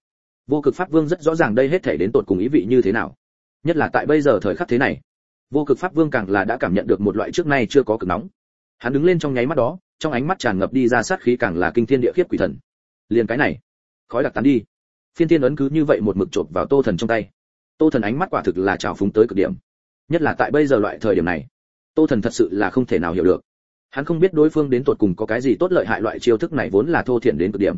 Vô cực pháp vương rất rõ ràng đây hết thể đến tột cùng ý vị như thế nào. Nhất là tại bây giờ thời khắc thế này, vô cực pháp vương càng là đã cảm nhận được một loại trước nay chưa có cực nóng. Hắn đứng lên trong nháy mắt đó, trong ánh mắt tràn ngập đi ra sát khí càng là kinh thiên địa khiếp quỷ thần. Liền cái này, khói đặc tán đi. Phiên tiên ấn cứ như vậy một mực chộp vào tô thần trong tay. Tô thần ánh mắt quả thực là trào phúng tới cực điểm nhất là tại bây giờ loại thời điểm này, tô thần thật sự là không thể nào hiểu được. Hắn không biết đối phương đến tột cùng có cái gì tốt lợi hại loại chiêu thức này vốn là thô thiển đến cực điểm.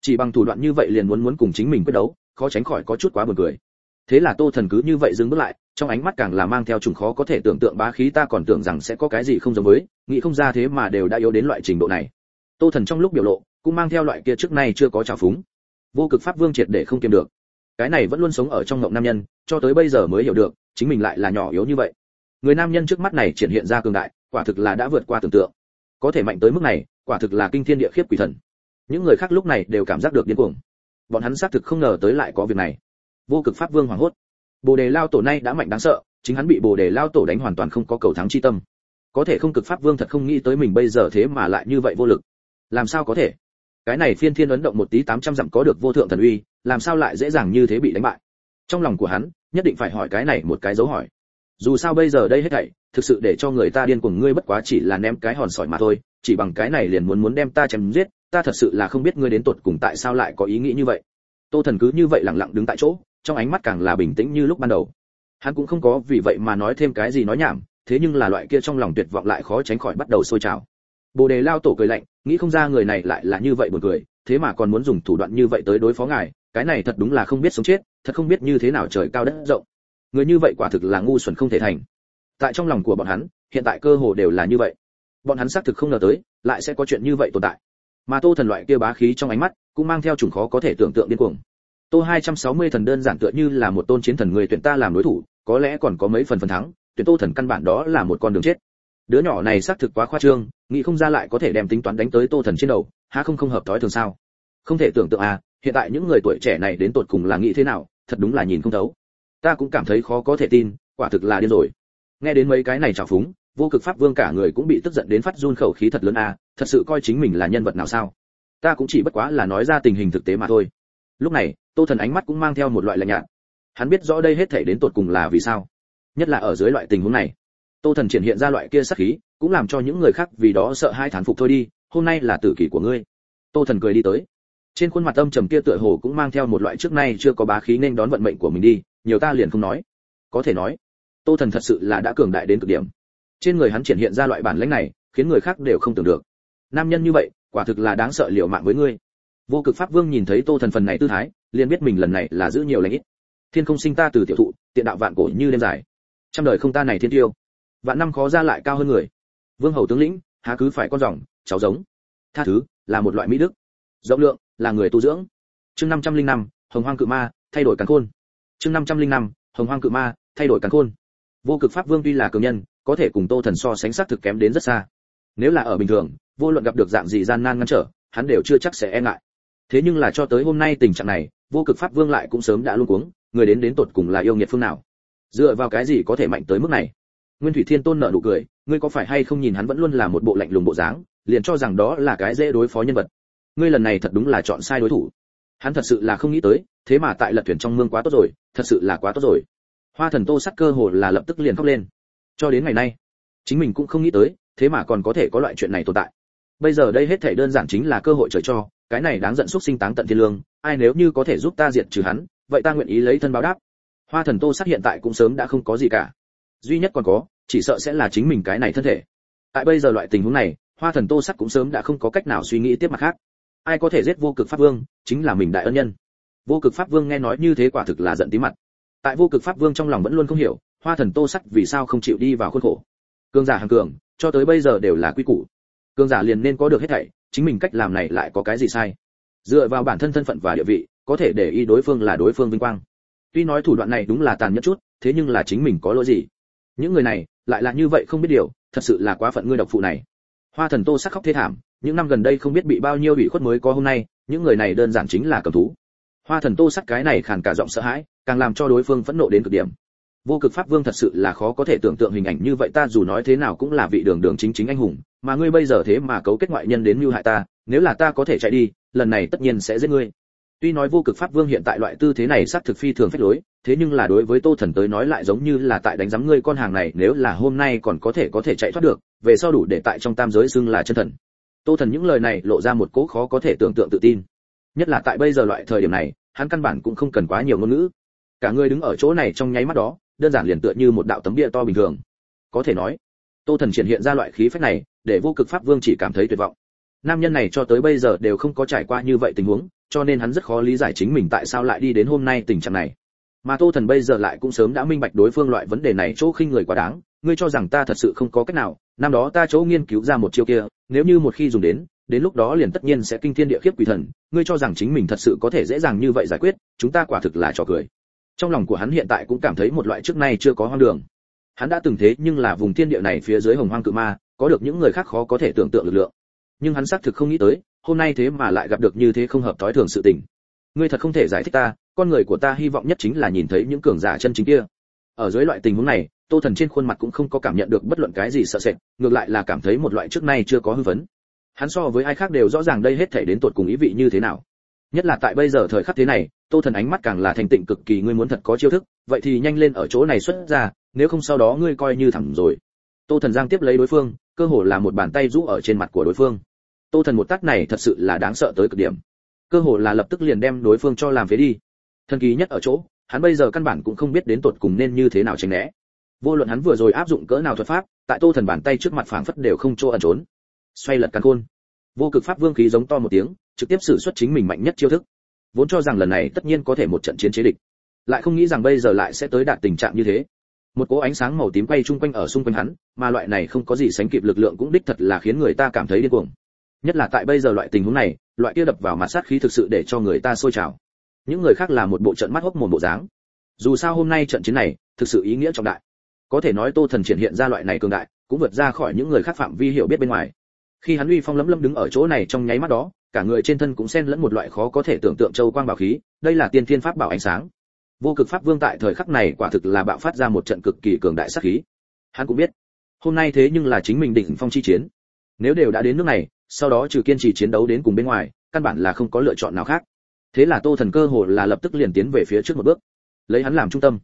Chỉ bằng thủ đoạn như vậy liền muốn muốn cùng chính mình quyết đấu, khó tránh khỏi có chút quá buồn cười. Thế là tô thần cứ như vậy dừng bước lại, trong ánh mắt càng là mang theo trùng khó có thể tưởng tượng bá khí ta còn tưởng rằng sẽ có cái gì không giống với, nghĩ không ra thế mà đều đã yếu đến loại trình độ này. Tô thần trong lúc biểu lộ, cũng mang theo loại kia trước nay chưa có trào phúng. Vô cực pháp vương triệt để không kiềm được. Cái này vẫn luôn sống ở trong ngộng nam nhân, cho tới bây giờ mới hiểu được chính mình lại là nhỏ yếu như vậy. Người nam nhân trước mắt này triển hiện ra cường đại, quả thực là đã vượt qua tưởng tượng. Có thể mạnh tới mức này, quả thực là kinh thiên địa khiếp quỷ thần. Những người khác lúc này đều cảm giác được điên cuồng. Bọn hắn xác thực không ngờ tới lại có việc này. Vô cực pháp vương hoảng hốt. Bồ đề lao tổ nay đã mạnh đáng sợ, chính hắn bị bồ đề lao tổ đánh hoàn toàn không có cầu thắng chi tâm. Có thể không cực pháp vương thật không nghĩ tới mình bây giờ thế mà lại như vậy vô lực. Làm sao có thể? Cái này phiên thiên ấn động một tí tám trăm dặm có được vô thượng thần uy, làm sao lại dễ dàng như thế bị đánh bại? Trong lòng của hắn nhất định phải hỏi cái này một cái dấu hỏi. Dù sao bây giờ đây hết thảy, thực sự để cho người ta điên cuồng ngươi bất quá chỉ là ném cái hòn sỏi mà thôi, chỉ bằng cái này liền muốn muốn đem ta chém giết, ta thật sự là không biết ngươi đến tuột cùng tại sao lại có ý nghĩ như vậy. Tô thần cứ như vậy lặng lặng đứng tại chỗ, trong ánh mắt càng là bình tĩnh như lúc ban đầu. Hắn cũng không có vì vậy mà nói thêm cái gì nói nhảm, thế nhưng là loại kia trong lòng tuyệt vọng lại khó tránh khỏi bắt đầu sôi trào. Bồ đề lao tổ cười lạnh, nghĩ không ra người này lại là như vậy buồn cười, thế mà còn muốn dùng thủ đoạn như vậy tới đối phó ngài, cái này thật đúng là không biết sống chết thật không biết như thế nào trời cao đất rộng. Người như vậy quả thực là ngu xuẩn không thể thành. Tại trong lòng của bọn hắn, hiện tại cơ hồ đều là như vậy. Bọn hắn xác thực không ngờ tới, lại sẽ có chuyện như vậy tồn tại. Mà tô thần loại kia bá khí trong ánh mắt, cũng mang theo chủng khó có thể tưởng tượng điên cuồng. Tô 260 thần đơn giản tựa như là một tôn chiến thần người tuyển ta làm đối thủ, có lẽ còn có mấy phần phần thắng, tuyển tô thần căn bản đó là một con đường chết. Đứa nhỏ này xác thực quá khoa trương, nghĩ không ra lại có thể đem tính toán đánh tới tô thần trên đầu, há không không hợp thói thường sao? Không thể tưởng tượng à hiện tại những người tuổi trẻ này đến tột cùng là nghĩ thế nào? Thật đúng là nhìn không thấu. Ta cũng cảm thấy khó có thể tin, quả thực là điên rồi. Nghe đến mấy cái này trào phúng, vô cực pháp vương cả người cũng bị tức giận đến phát run khẩu khí thật lớn à thật sự coi chính mình là nhân vật nào sao? Ta cũng chỉ bất quá là nói ra tình hình thực tế mà thôi. Lúc này, tô thần ánh mắt cũng mang theo một loại lạnh nhạt. Hắn biết rõ đây hết thể đến tột cùng là vì sao. Nhất là ở dưới loại tình huống này, tô thần triển hiện ra loại kia sắc khí, cũng làm cho những người khác vì đó sợ hai thán phục thôi đi, hôm nay là tử kỷ của ngươi. Tô thần cười đi tới trên khuôn mặt âm trầm kia tựa hồ cũng mang theo một loại trước nay chưa có bá khí nên đón vận mệnh của mình đi, nhiều ta liền không nói. Có thể nói, tô thần thật sự là đã cường đại đến cực điểm. Trên người hắn triển hiện ra loại bản lĩnh này, khiến người khác đều không tưởng được. Nam nhân như vậy, quả thực là đáng sợ liều mạng với ngươi. Vô cực pháp vương nhìn thấy tô thần phần này tư thái, liền biết mình lần này là giữ nhiều lãnh ít. Thiên không sinh ta từ tiểu thụ, tiện đạo vạn cổ như đêm dài. Trăm đời không ta này thiên tiêu. Vạn năm khó ra lại cao hơn người. Vương hầu tướng lĩnh, há cứ phải con rồng, cháu giống. Tha thứ là một loại mỹ đức. Rộng lượng là người tu dưỡng. Chương năm trăm linh năm, hồng hoang cự ma, thay đổi càn khôn. Chương năm trăm linh năm, hồng hoang cự ma, thay đổi càn khôn. Vô cực pháp vương tuy là cường nhân, có thể cùng tô thần so sánh sát thực kém đến rất xa. Nếu là ở bình thường, vô luận gặp được dạng gì gian nan ngăn trở, hắn đều chưa chắc sẽ e ngại. Thế nhưng là cho tới hôm nay tình trạng này, vô cực pháp vương lại cũng sớm đã luôn cuống, người đến đến tột cùng là yêu nghiệt phương nào? Dựa vào cái gì có thể mạnh tới mức này? Nguyên thủy thiên tôn nở nụ cười, ngươi có phải hay không nhìn hắn vẫn luôn là một bộ lạnh lùng bộ dáng, liền cho rằng đó là cái dễ đối phó nhân vật ngươi lần này thật đúng là chọn sai đối thủ. Hắn thật sự là không nghĩ tới, thế mà tại lật thuyền trong mương quá tốt rồi, thật sự là quá tốt rồi. Hoa thần tô sắc cơ hồ là lập tức liền khóc lên. Cho đến ngày nay, chính mình cũng không nghĩ tới, thế mà còn có thể có loại chuyện này tồn tại. Bây giờ đây hết thảy đơn giản chính là cơ hội trời cho, cái này đáng giận xúc sinh táng tận thiên lương, ai nếu như có thể giúp ta diệt trừ hắn, vậy ta nguyện ý lấy thân báo đáp. Hoa thần tô sắc hiện tại cũng sớm đã không có gì cả. Duy nhất còn có, chỉ sợ sẽ là chính mình cái này thân thể. Tại bây giờ loại tình huống này, hoa thần tô sắc cũng sớm đã không có cách nào suy nghĩ tiếp mặt khác ai có thể giết vô cực pháp vương, chính là mình đại ân nhân. Vô cực pháp vương nghe nói như thế quả thực là giận tí mặt. Tại vô cực pháp vương trong lòng vẫn luôn không hiểu, hoa thần tô sắc vì sao không chịu đi vào khuôn khổ. Cường giả hàng cường, cho tới bây giờ đều là quy củ. Cường giả liền nên có được hết thảy, chính mình cách làm này lại có cái gì sai? Dựa vào bản thân thân phận và địa vị, có thể để ý đối phương là đối phương vinh quang. Tuy nói thủ đoạn này đúng là tàn nhẫn chút, thế nhưng là chính mình có lỗi gì? Những người này, lại là như vậy không biết điều, thật sự là quá phận ngươi độc phụ này hoa thần tô sắc khóc thê thảm, những năm gần đây không biết bị bao nhiêu bị khuất mới có hôm nay, những người này đơn giản chính là cầm thú. Hoa thần tô sắc cái này khàn cả giọng sợ hãi, càng làm cho đối phương phẫn nộ đến cực điểm. Vô cực pháp vương thật sự là khó có thể tưởng tượng hình ảnh như vậy, ta dù nói thế nào cũng là vị đường đường chính chính anh hùng, mà ngươi bây giờ thế mà cấu kết ngoại nhân đến mưu hại ta, nếu là ta có thể chạy đi, lần này tất nhiên sẽ giết ngươi tuy nói vô cực pháp vương hiện tại loại tư thế này xác thực phi thường phách lối, thế nhưng là đối với tô thần tới nói lại giống như là tại đánh giám ngươi con hàng này, nếu là hôm nay còn có thể có thể chạy thoát được, về sau đủ để tại trong tam giới xưng là chân thần. Tô thần những lời này lộ ra một cố khó có thể tưởng tượng tự tin. Nhất là tại bây giờ loại thời điểm này, hắn căn bản cũng không cần quá nhiều ngôn ngữ. Cả người đứng ở chỗ này trong nháy mắt đó, đơn giản liền tựa như một đạo tấm bia to bình thường. Có thể nói, tô thần triển hiện ra loại khí phách này, để vô cực pháp vương chỉ cảm thấy tuyệt vọng. Nam nhân này cho tới bây giờ đều không có trải qua như vậy tình huống cho nên hắn rất khó lý giải chính mình tại sao lại đi đến hôm nay tình trạng này. Mà tô thần bây giờ lại cũng sớm đã minh bạch đối phương loại vấn đề này chỗ khinh người quá đáng, ngươi cho rằng ta thật sự không có cách nào, năm đó ta chỗ nghiên cứu ra một chiêu kia, nếu như một khi dùng đến đến lúc đó liền tất nhiên sẽ kinh thiên địa khiếp quỷ thần, ngươi cho rằng chính mình thật sự có thể dễ dàng như vậy giải quyết, chúng ta quả thực là trò cười. Trong lòng của hắn hiện tại cũng cảm thấy một loại trước nay chưa có hoang đường. Hắn đã từng thế nhưng là vùng thiên địa này phía dưới hồng hoang cự ma, có được những người khác khó có thể tưởng tượng lực lượng nhưng hắn xác thực không nghĩ tới, hôm nay thế mà lại gặp được như thế không hợp thói thường sự tình. Ngươi thật không thể giải thích ta, con người của ta hy vọng nhất chính là nhìn thấy những cường giả chân chính kia. Ở dưới loại tình huống này, tô thần trên khuôn mặt cũng không có cảm nhận được bất luận cái gì sợ sệt, ngược lại là cảm thấy một loại trước nay chưa có hư vấn. Hắn so với ai khác đều rõ ràng đây hết thể đến tột cùng ý vị như thế nào. Nhất là tại bây giờ thời khắc thế này, tô thần ánh mắt càng là thành tịnh cực kỳ, ngươi muốn thật có chiêu thức, vậy thì nhanh lên ở chỗ này xuất ra, nếu không sau đó ngươi coi như thẳng rồi tô thần giang tiếp lấy đối phương, cơ hồ là một bàn tay rũ ở trên mặt của đối phương. Tô thần một tát này thật sự là đáng sợ tới cực điểm. Cơ hồ là lập tức liền đem đối phương cho làm phế đi. Thần kỳ nhất ở chỗ, hắn bây giờ căn bản cũng không biết đến tột cùng nên như thế nào tránh né. Vô luận hắn vừa rồi áp dụng cỡ nào thuật pháp, tại tô thần bàn tay trước mặt phảng phất đều không chỗ ẩn trốn. Xoay lật căn khôn. Vô cực pháp vương khí giống to một tiếng, trực tiếp sử xuất chính mình mạnh nhất chiêu thức. Vốn cho rằng lần này tất nhiên có thể một trận chiến chế địch. Lại không nghĩ rằng bây giờ lại sẽ tới đạt tình trạng như thế một cỗ ánh sáng màu tím quay chung quanh ở xung quanh hắn, mà loại này không có gì sánh kịp lực lượng cũng đích thật là khiến người ta cảm thấy điên cuồng. Nhất là tại bây giờ loại tình huống này, loại kia đập vào mặt sát khí thực sự để cho người ta sôi trào. Những người khác là một bộ trận mắt hốc mồm bộ dáng. Dù sao hôm nay trận chiến này, thực sự ý nghĩa trọng đại. Có thể nói tô thần triển hiện ra loại này cường đại, cũng vượt ra khỏi những người khác phạm vi hiểu biết bên ngoài. Khi hắn uy phong lấm lấm đứng ở chỗ này trong nháy mắt đó, cả người trên thân cũng xen lẫn một loại khó có thể tưởng tượng châu quang bảo khí, đây là tiên thiên pháp bảo ánh sáng vô cực pháp vương tại thời khắc này quả thực là bạo phát ra một trận cực kỳ cường đại sát khí. Hắn cũng biết, hôm nay thế nhưng là chính mình đỉnh phong chi chiến. Nếu đều đã đến nước này, sau đó trừ kiên trì chiến đấu đến cùng bên ngoài, căn bản là không có lựa chọn nào khác. Thế là tô thần cơ hồ là lập tức liền tiến về phía trước một bước, lấy hắn làm trung tâm.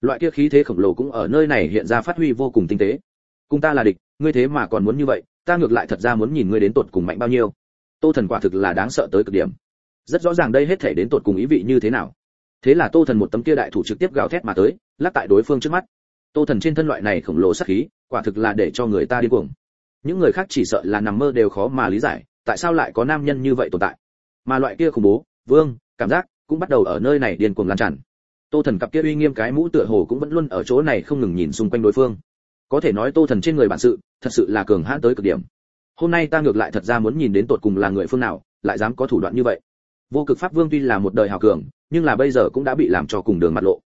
Loại kia khí thế khổng lồ cũng ở nơi này hiện ra phát huy vô cùng tinh tế. Cùng ta là địch, ngươi thế mà còn muốn như vậy, ta ngược lại thật ra muốn nhìn ngươi đến tột cùng mạnh bao nhiêu. Tô thần quả thực là đáng sợ tới cực điểm. Rất rõ ràng đây hết thể đến tột cùng ý vị như thế nào thế là tô thần một tấm kia đại thủ trực tiếp gào thét mà tới, lắc tại đối phương trước mắt. Tô thần trên thân loại này khổng lồ sắc khí, quả thực là để cho người ta điên cuồng. Những người khác chỉ sợ là nằm mơ đều khó mà lý giải, tại sao lại có nam nhân như vậy tồn tại. Mà loại kia khủng bố, vương, cảm giác, cũng bắt đầu ở nơi này điên cuồng lan tràn. Tô thần cặp kia uy nghiêm cái mũ tựa hồ cũng vẫn luôn ở chỗ này không ngừng nhìn xung quanh đối phương. Có thể nói tô thần trên người bản sự, thật sự là cường hãn tới cực điểm. Hôm nay ta ngược lại thật ra muốn nhìn đến tột cùng là người phương nào, lại dám có thủ đoạn như vậy vô cực pháp vương tuy là một đời hào cường, nhưng là bây giờ cũng đã bị làm cho cùng đường mặt lộ.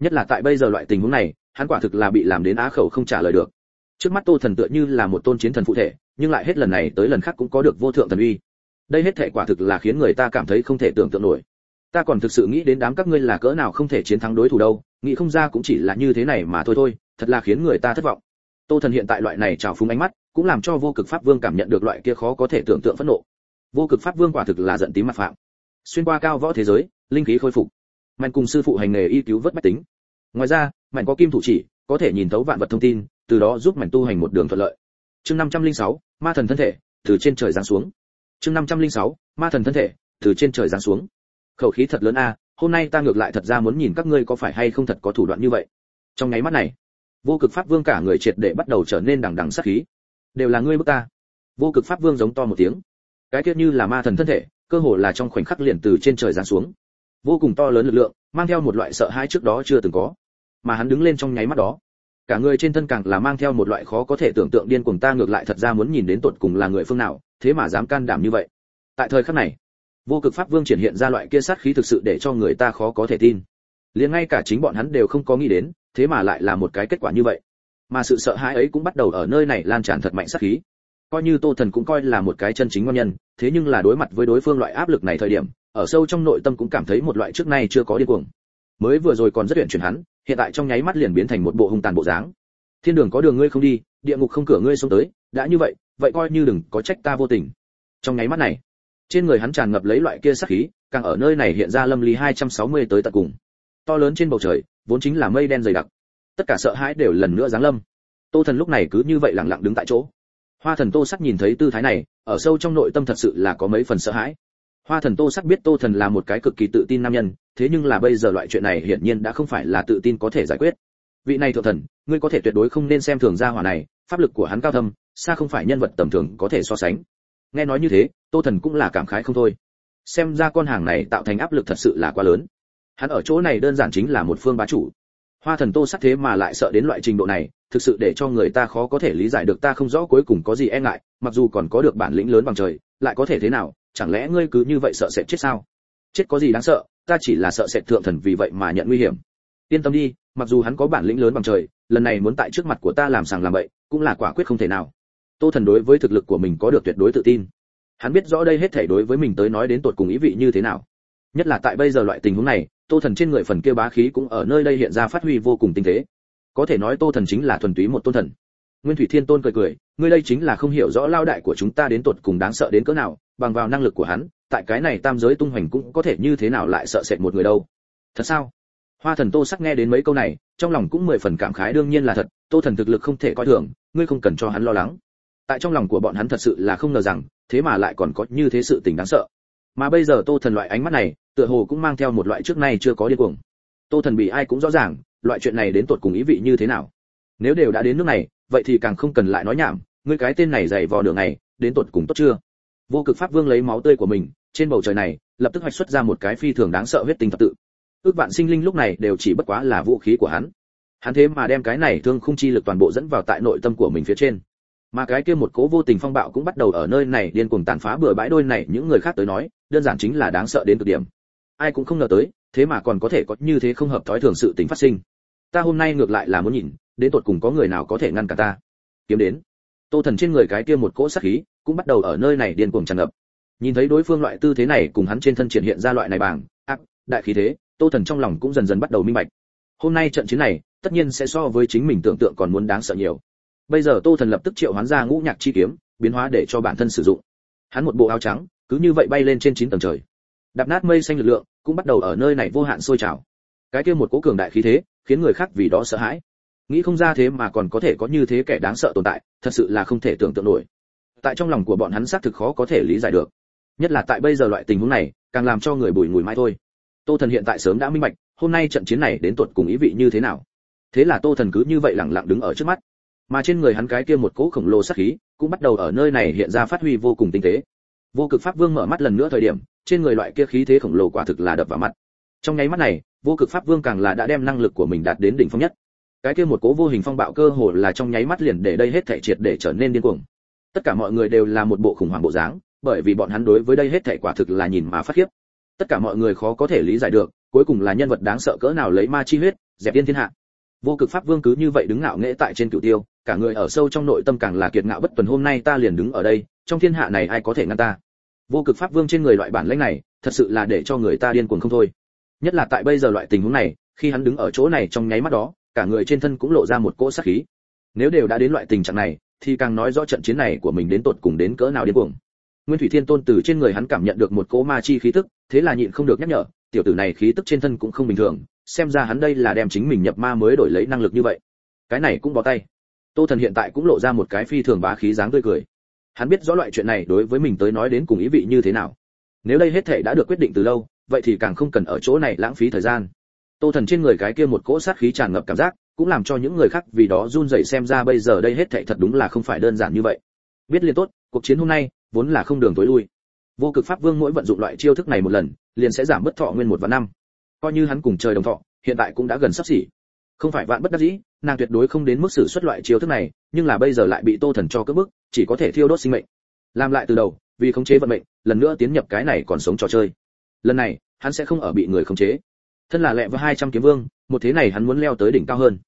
Nhất là tại bây giờ loại tình huống này, hắn quả thực là bị làm đến á khẩu không trả lời được. Trước mắt tô thần tựa như là một tôn chiến thần phụ thể, nhưng lại hết lần này tới lần khác cũng có được vô thượng thần uy. Đây hết thể quả thực là khiến người ta cảm thấy không thể tưởng tượng nổi. Ta còn thực sự nghĩ đến đám các ngươi là cỡ nào không thể chiến thắng đối thủ đâu, nghĩ không ra cũng chỉ là như thế này mà thôi thôi, thật là khiến người ta thất vọng. Tô thần hiện tại loại này trào phúng ánh mắt, cũng làm cho vô cực pháp vương cảm nhận được loại kia khó có thể tưởng tượng phẫn nộ. Vô cực pháp vương quả thực là giận tím mặt phạm xuyên qua cao võ thế giới linh khí khôi phục. Mạnh cùng sư phụ hành nghề y cứu vớt bách tính. Ngoài ra mạnh có kim thủ chỉ có thể nhìn thấu vạn vật thông tin từ đó giúp mạnh tu hành một đường thuận lợi. Chương 506, ma thần thân thể từ trên trời giáng xuống. Chương 506, ma thần thân thể từ trên trời giáng xuống. Khẩu khí thật lớn a hôm nay ta ngược lại thật ra muốn nhìn các ngươi có phải hay không thật có thủ đoạn như vậy. Trong nháy mắt này vô cực pháp vương cả người triệt để bắt đầu trở nên đằng đằng sát khí. Đều là ngươi bức ta. Vô cực pháp vương giống to một tiếng. Cái tiết như là ma thần thân thể cơ hồ là trong khoảnh khắc liền từ trên trời giáng xuống. Vô cùng to lớn lực lượng, mang theo một loại sợ hãi trước đó chưa từng có. Mà hắn đứng lên trong nháy mắt đó, cả người trên thân càng là mang theo một loại khó có thể tưởng tượng điên cuồng ta ngược lại thật ra muốn nhìn đến tột cùng là người phương nào, thế mà dám can đảm như vậy. Tại thời khắc này, vô cực pháp vương triển hiện ra loại kia sát khí thực sự để cho người ta khó có thể tin. Liền ngay cả chính bọn hắn đều không có nghĩ đến, thế mà lại là một cái kết quả như vậy. Mà sự sợ hãi ấy cũng bắt đầu ở nơi này lan tràn thật mạnh sát khí. Coi như tô thần cũng coi là một cái chân chính ngon nhân thế nhưng là đối mặt với đối phương loại áp lực này thời điểm, ở sâu trong nội tâm cũng cảm thấy một loại trước nay chưa có điên cuồng. Mới vừa rồi còn rất luyện chuyển hắn, hiện tại trong nháy mắt liền biến thành một bộ hung tàn bộ dáng. Thiên đường có đường ngươi không đi, địa ngục không cửa ngươi xuống tới, đã như vậy vậy coi như đừng có trách ta vô tình. Trong nháy mắt này, trên người hắn tràn ngập lấy loại kia sát khí, càng ở nơi này hiện ra lâm ly 260 tới tận cùng. To lớn trên bầu trời, vốn chính là mây đen dày đặc. Tất cả sợ hãi đều lần nữa giáng lâm. Tô thần lúc này cứ như vậy lặng lặng đứng tại chỗ hoa thần tô sắc nhìn thấy tư thái này, ở sâu trong nội tâm thật sự là có mấy phần sợ hãi. Hoa thần tô sắc biết tô thần là một cái cực kỳ tự tin nam nhân, thế nhưng là bây giờ loại chuyện này hiển nhiên đã không phải là tự tin có thể giải quyết. Vị này thượng thần, ngươi có thể tuyệt đối không nên xem thường gia hỏa này, pháp lực của hắn cao thâm, xa không phải nhân vật tầm thường có thể so sánh. Nghe nói như thế, tô thần cũng là cảm khái không thôi. Xem ra con hàng này tạo thành áp lực thật sự là quá lớn. Hắn ở chỗ này đơn giản chính là một phương bá chủ. Hoa thần tô sắc thế mà lại sợ đến loại trình độ này thực sự để cho người ta khó có thể lý giải được ta không rõ cuối cùng có gì e ngại, mặc dù còn có được bản lĩnh lớn bằng trời, lại có thể thế nào, chẳng lẽ ngươi cứ như vậy sợ sẽ chết sao? Chết có gì đáng sợ, ta chỉ là sợ sệt thượng thần vì vậy mà nhận nguy hiểm. Yên tâm đi, mặc dù hắn có bản lĩnh lớn bằng trời, lần này muốn tại trước mặt của ta làm sàng làm bậy, cũng là quả quyết không thể nào. Tô thần đối với thực lực của mình có được tuyệt đối tự tin. Hắn biết rõ đây hết thể đối với mình tới nói đến tột cùng ý vị như thế nào. Nhất là tại bây giờ loại tình huống này, tô thần trên người phần kia bá khí cũng ở nơi đây hiện ra phát huy vô cùng tinh tế có thể nói tô thần chính là thuần túy một tôn thần. Nguyên thủy thiên tôn cười cười, ngươi đây chính là không hiểu rõ lao đại của chúng ta đến tột cùng đáng sợ đến cỡ nào, bằng vào năng lực của hắn, tại cái này tam giới tung hoành cũng có thể như thế nào lại sợ sệt một người đâu. Thật sao? Hoa thần tô sắc nghe đến mấy câu này, trong lòng cũng mười phần cảm khái, đương nhiên là thật, tô thần thực lực không thể coi thường, ngươi không cần cho hắn lo lắng. Tại trong lòng của bọn hắn thật sự là không ngờ rằng, thế mà lại còn có như thế sự tình đáng sợ. Mà bây giờ tô thần loại ánh mắt này, tựa hồ cũng mang theo một loại trước nay chưa có điên cuồng. Tô thần bị ai cũng rõ ràng loại chuyện này đến tột cùng ý vị như thế nào? Nếu đều đã đến nước này, vậy thì càng không cần lại nói nhảm, ngươi cái tên này dày vò đường này đến tột cùng tốt chưa? Vô cực pháp vương lấy máu tươi của mình, trên bầu trời này, lập tức hoạch xuất ra một cái phi thường đáng sợ huyết tinh thập tự. Ước vạn sinh linh lúc này đều chỉ bất quá là vũ khí của hắn. Hắn thế mà đem cái này thương không chi lực toàn bộ dẫn vào tại nội tâm của mình phía trên. Mà cái kia một cố vô tình phong bạo cũng bắt đầu ở nơi này điên cuồng tàn phá bừa bãi đôi này, những người khác tới nói, đơn giản chính là đáng sợ đến cực điểm. Ai cũng không ngờ tới thế mà còn có thể có như thế không hợp thói thường sự tình phát sinh. Ta hôm nay ngược lại là muốn nhìn, đến tột cùng có người nào có thể ngăn cả ta. Kiếm đến. Tô thần trên người cái kia một cỗ sát khí, cũng bắt đầu ở nơi này điên cuồng tràn ngập. Nhìn thấy đối phương loại tư thế này cùng hắn trên thân triển hiện ra loại này bảng, ác, đại khí thế, tô thần trong lòng cũng dần dần bắt đầu minh bạch. Hôm nay trận chiến này, tất nhiên sẽ so với chính mình tưởng tượng còn muốn đáng sợ nhiều. Bây giờ tô thần lập tức triệu hoán ra ngũ nhạc chi kiếm, biến hóa để cho bản thân sử dụng. Hắn một bộ áo trắng, cứ như vậy bay lên trên chín tầng trời đạp nát mây xanh lực lượng, cũng bắt đầu ở nơi này vô hạn sôi trào. Cái kia một cố cường đại khí thế, khiến người khác vì đó sợ hãi. Nghĩ không ra thế mà còn có thể có như thế kẻ đáng sợ tồn tại, thật sự là không thể tưởng tượng nổi. Tại trong lòng của bọn hắn xác thực khó có thể lý giải được. Nhất là tại bây giờ loại tình huống này, càng làm cho người bùi ngùi mãi thôi. Tô thần hiện tại sớm đã minh bạch, hôm nay trận chiến này đến tuột cùng ý vị như thế nào. Thế là tô thần cứ như vậy lẳng lặng đứng ở trước mắt. Mà trên người hắn cái kia một cỗ khổng lồ sát khí, cũng bắt đầu ở nơi này hiện ra phát huy vô cùng tinh tế. Vô cực pháp vương mở mắt lần nữa thời điểm trên người loại kia khí thế khổng lồ quả thực là đập vào mặt. Trong nháy mắt này, vô cực pháp vương càng là đã đem năng lực của mình đạt đến đỉnh phong nhất. Cái kia một cố vô hình phong bạo cơ hồ là trong nháy mắt liền để đây hết thảy triệt để trở nên điên cuồng. Tất cả mọi người đều là một bộ khủng hoảng bộ dáng, bởi vì bọn hắn đối với đây hết thảy quả thực là nhìn mà phát khiếp. Tất cả mọi người khó có thể lý giải được, cuối cùng là nhân vật đáng sợ cỡ nào lấy ma chi huyết, dẹp điên thiên hạ. Vô cực pháp vương cứ như vậy đứng ngạo nghễ tại trên cựu tiêu, cả người ở sâu trong nội tâm càng là kiệt ngạo bất tuần hôm nay ta liền đứng ở đây, trong thiên hạ này ai có thể ngăn ta? Vô cực pháp vương trên người loại bản lĩnh này, thật sự là để cho người ta điên cuồng không thôi. Nhất là tại bây giờ loại tình huống này, khi hắn đứng ở chỗ này trong nháy mắt đó, cả người trên thân cũng lộ ra một cỗ sát khí. Nếu đều đã đến loại tình trạng này, thì càng nói rõ trận chiến này của mình đến tột cùng đến cỡ nào điên cuồng. Nguyên thủy thiên tôn từ trên người hắn cảm nhận được một cỗ ma chi khí tức, thế là nhịn không được nhắc nhở, tiểu tử này khí tức trên thân cũng không bình thường, xem ra hắn đây là đem chính mình nhập ma mới đổi lấy năng lực như vậy. Cái này cũng bó tay. Tô thần hiện tại cũng lộ ra một cái phi thường bá khí dáng tươi cười hắn biết rõ loại chuyện này đối với mình tới nói đến cùng ý vị như thế nào. Nếu đây hết thể đã được quyết định từ lâu, vậy thì càng không cần ở chỗ này lãng phí thời gian. Tô thần trên người cái kia một cỗ sát khí tràn ngập cảm giác, cũng làm cho những người khác vì đó run rẩy xem ra bây giờ đây hết thảy thật đúng là không phải đơn giản như vậy. Biết liền tốt, cuộc chiến hôm nay vốn là không đường tối lui. Vô cực pháp vương mỗi vận dụng loại chiêu thức này một lần, liền sẽ giảm bất thọ nguyên một và năm. Coi như hắn cùng trời đồng thọ, hiện tại cũng đã gần sắp xỉ không phải vạn bất đắc dĩ nàng tuyệt đối không đến mức xử xuất loại chiêu thức này nhưng là bây giờ lại bị tô thần cho cướp bức chỉ có thể thiêu đốt sinh mệnh. Làm lại từ đầu vì khống chế vận mệnh lần nữa tiến nhập cái này còn sống trò chơi. Lần này hắn sẽ không ở bị người khống chế. Thân là lẹ với 200 kiếm vương một thế này hắn muốn leo tới đỉnh cao hơn.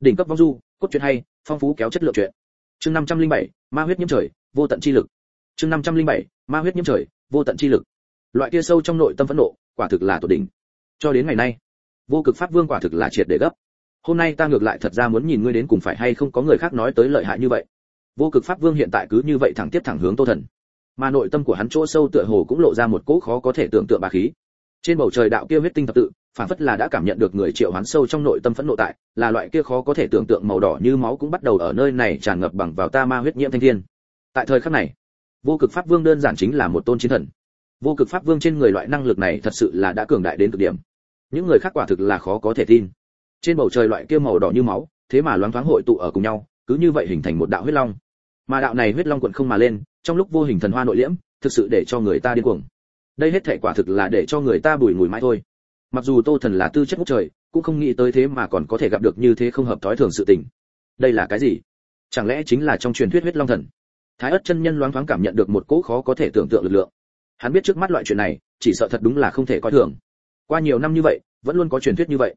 Đỉnh cấp vong du cốt truyện hay phong phú kéo chất lượng truyện. Chương 507, ma huyết nhiễm trời vô tận chi lực. Chương 507, ma huyết nhiễm trời vô tận chi lực. Loại kia sâu trong nội tâm phẫn nộ quả thực là tột đỉnh. Cho đến ngày nay vô cực pháp vương quả thực là triệt để gấp hôm nay ta ngược lại thật ra muốn nhìn ngươi đến cùng phải hay không có người khác nói tới lợi hại như vậy. Vô cực pháp vương hiện tại cứ như vậy thẳng tiếp thẳng hướng tô thần. Mà nội tâm của hắn chỗ sâu tựa hồ cũng lộ ra một cỗ khó có thể tưởng tượng bà khí. Trên bầu trời đạo kia huyết tinh thập tự, phản phất là đã cảm nhận được người triệu hoán sâu trong nội tâm phẫn nộ tại, là loại kia khó có thể tưởng tượng màu đỏ như máu cũng bắt đầu ở nơi này tràn ngập bằng vào ta ma huyết nhiễm thanh thiên. Tại thời khắc này, vô cực pháp vương đơn giản chính là một tôn chiến thần. Vô cực pháp vương trên người loại năng lực này thật sự là đã cường đại đến cực điểm. Những người khác quả thực là khó có thể tin trên bầu trời loại kia màu đỏ như máu, thế mà loáng thoáng hội tụ ở cùng nhau, cứ như vậy hình thành một đạo huyết long. Mà đạo này huyết long quận không mà lên, trong lúc vô hình thần hoa nội liễm, thực sự để cho người ta điên cuồng. Đây hết thể quả thực là để cho người ta bùi ngùi mãi thôi. Mặc dù tô thần là tư chất ngút trời, cũng không nghĩ tới thế mà còn có thể gặp được như thế không hợp thói thường sự tình. Đây là cái gì? Chẳng lẽ chính là trong truyền thuyết huyết long thần? Thái ất chân nhân loáng thoáng cảm nhận được một cỗ khó có thể tưởng tượng lực lượng. Hắn biết trước mắt loại chuyện này, chỉ sợ thật đúng là không thể coi thường. Qua nhiều năm như vậy, vẫn luôn có truyền thuyết như vậy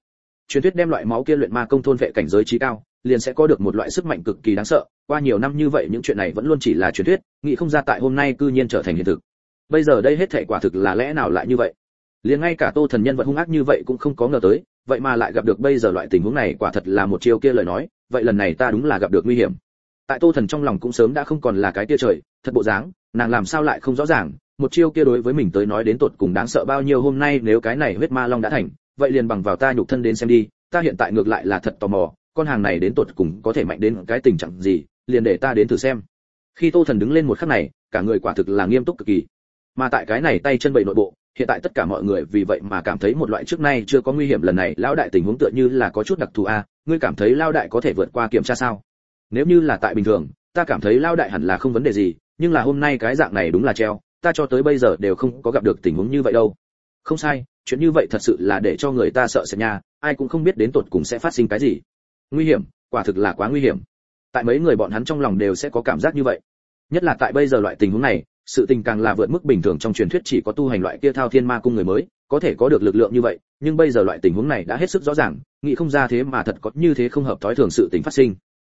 truyền thuyết đem loại máu kia luyện ma công thôn vệ cảnh giới trí cao, liền sẽ có được một loại sức mạnh cực kỳ đáng sợ, qua nhiều năm như vậy những chuyện này vẫn luôn chỉ là truyền thuyết, nghĩ không ra tại hôm nay cư nhiên trở thành hiện thực. Bây giờ đây hết thảy quả thực là lẽ nào lại như vậy? Liền ngay cả tô thần nhân vật hung ác như vậy cũng không có ngờ tới, vậy mà lại gặp được bây giờ loại tình huống này quả thật là một chiêu kia lời nói, vậy lần này ta đúng là gặp được nguy hiểm. Tại tô thần trong lòng cũng sớm đã không còn là cái tia trời, thật bộ dáng, nàng làm sao lại không rõ ràng, một chiêu kia đối với mình tới nói đến tột cùng đáng sợ bao nhiêu hôm nay nếu cái này huyết ma long đã thành vậy liền bằng vào ta nhục thân đến xem đi, ta hiện tại ngược lại là thật tò mò, con hàng này đến tột cùng có thể mạnh đến cái tình trạng gì, liền để ta đến thử xem. Khi tô thần đứng lên một khắc này, cả người quả thực là nghiêm túc cực kỳ. Mà tại cái này tay chân bậy nội bộ, hiện tại tất cả mọi người vì vậy mà cảm thấy một loại trước nay chưa có nguy hiểm lần này, lão đại tình huống tựa như là có chút đặc thù a, ngươi cảm thấy lao đại có thể vượt qua kiểm tra sao? Nếu như là tại bình thường, ta cảm thấy lao đại hẳn là không vấn đề gì, nhưng là hôm nay cái dạng này đúng là treo, ta cho tới bây giờ đều không có gặp được tình huống như vậy đâu. Không sai chuyện như vậy thật sự là để cho người ta sợ sệt nha, ai cũng không biết đến tột cùng sẽ phát sinh cái gì. Nguy hiểm, quả thực là quá nguy hiểm. Tại mấy người bọn hắn trong lòng đều sẽ có cảm giác như vậy. Nhất là tại bây giờ loại tình huống này, sự tình càng là vượt mức bình thường trong truyền thuyết chỉ có tu hành loại kia thao thiên ma cung người mới, có thể có được lực lượng như vậy, nhưng bây giờ loại tình huống này đã hết sức rõ ràng, nghĩ không ra thế mà thật có như thế không hợp thói thường sự tình phát sinh.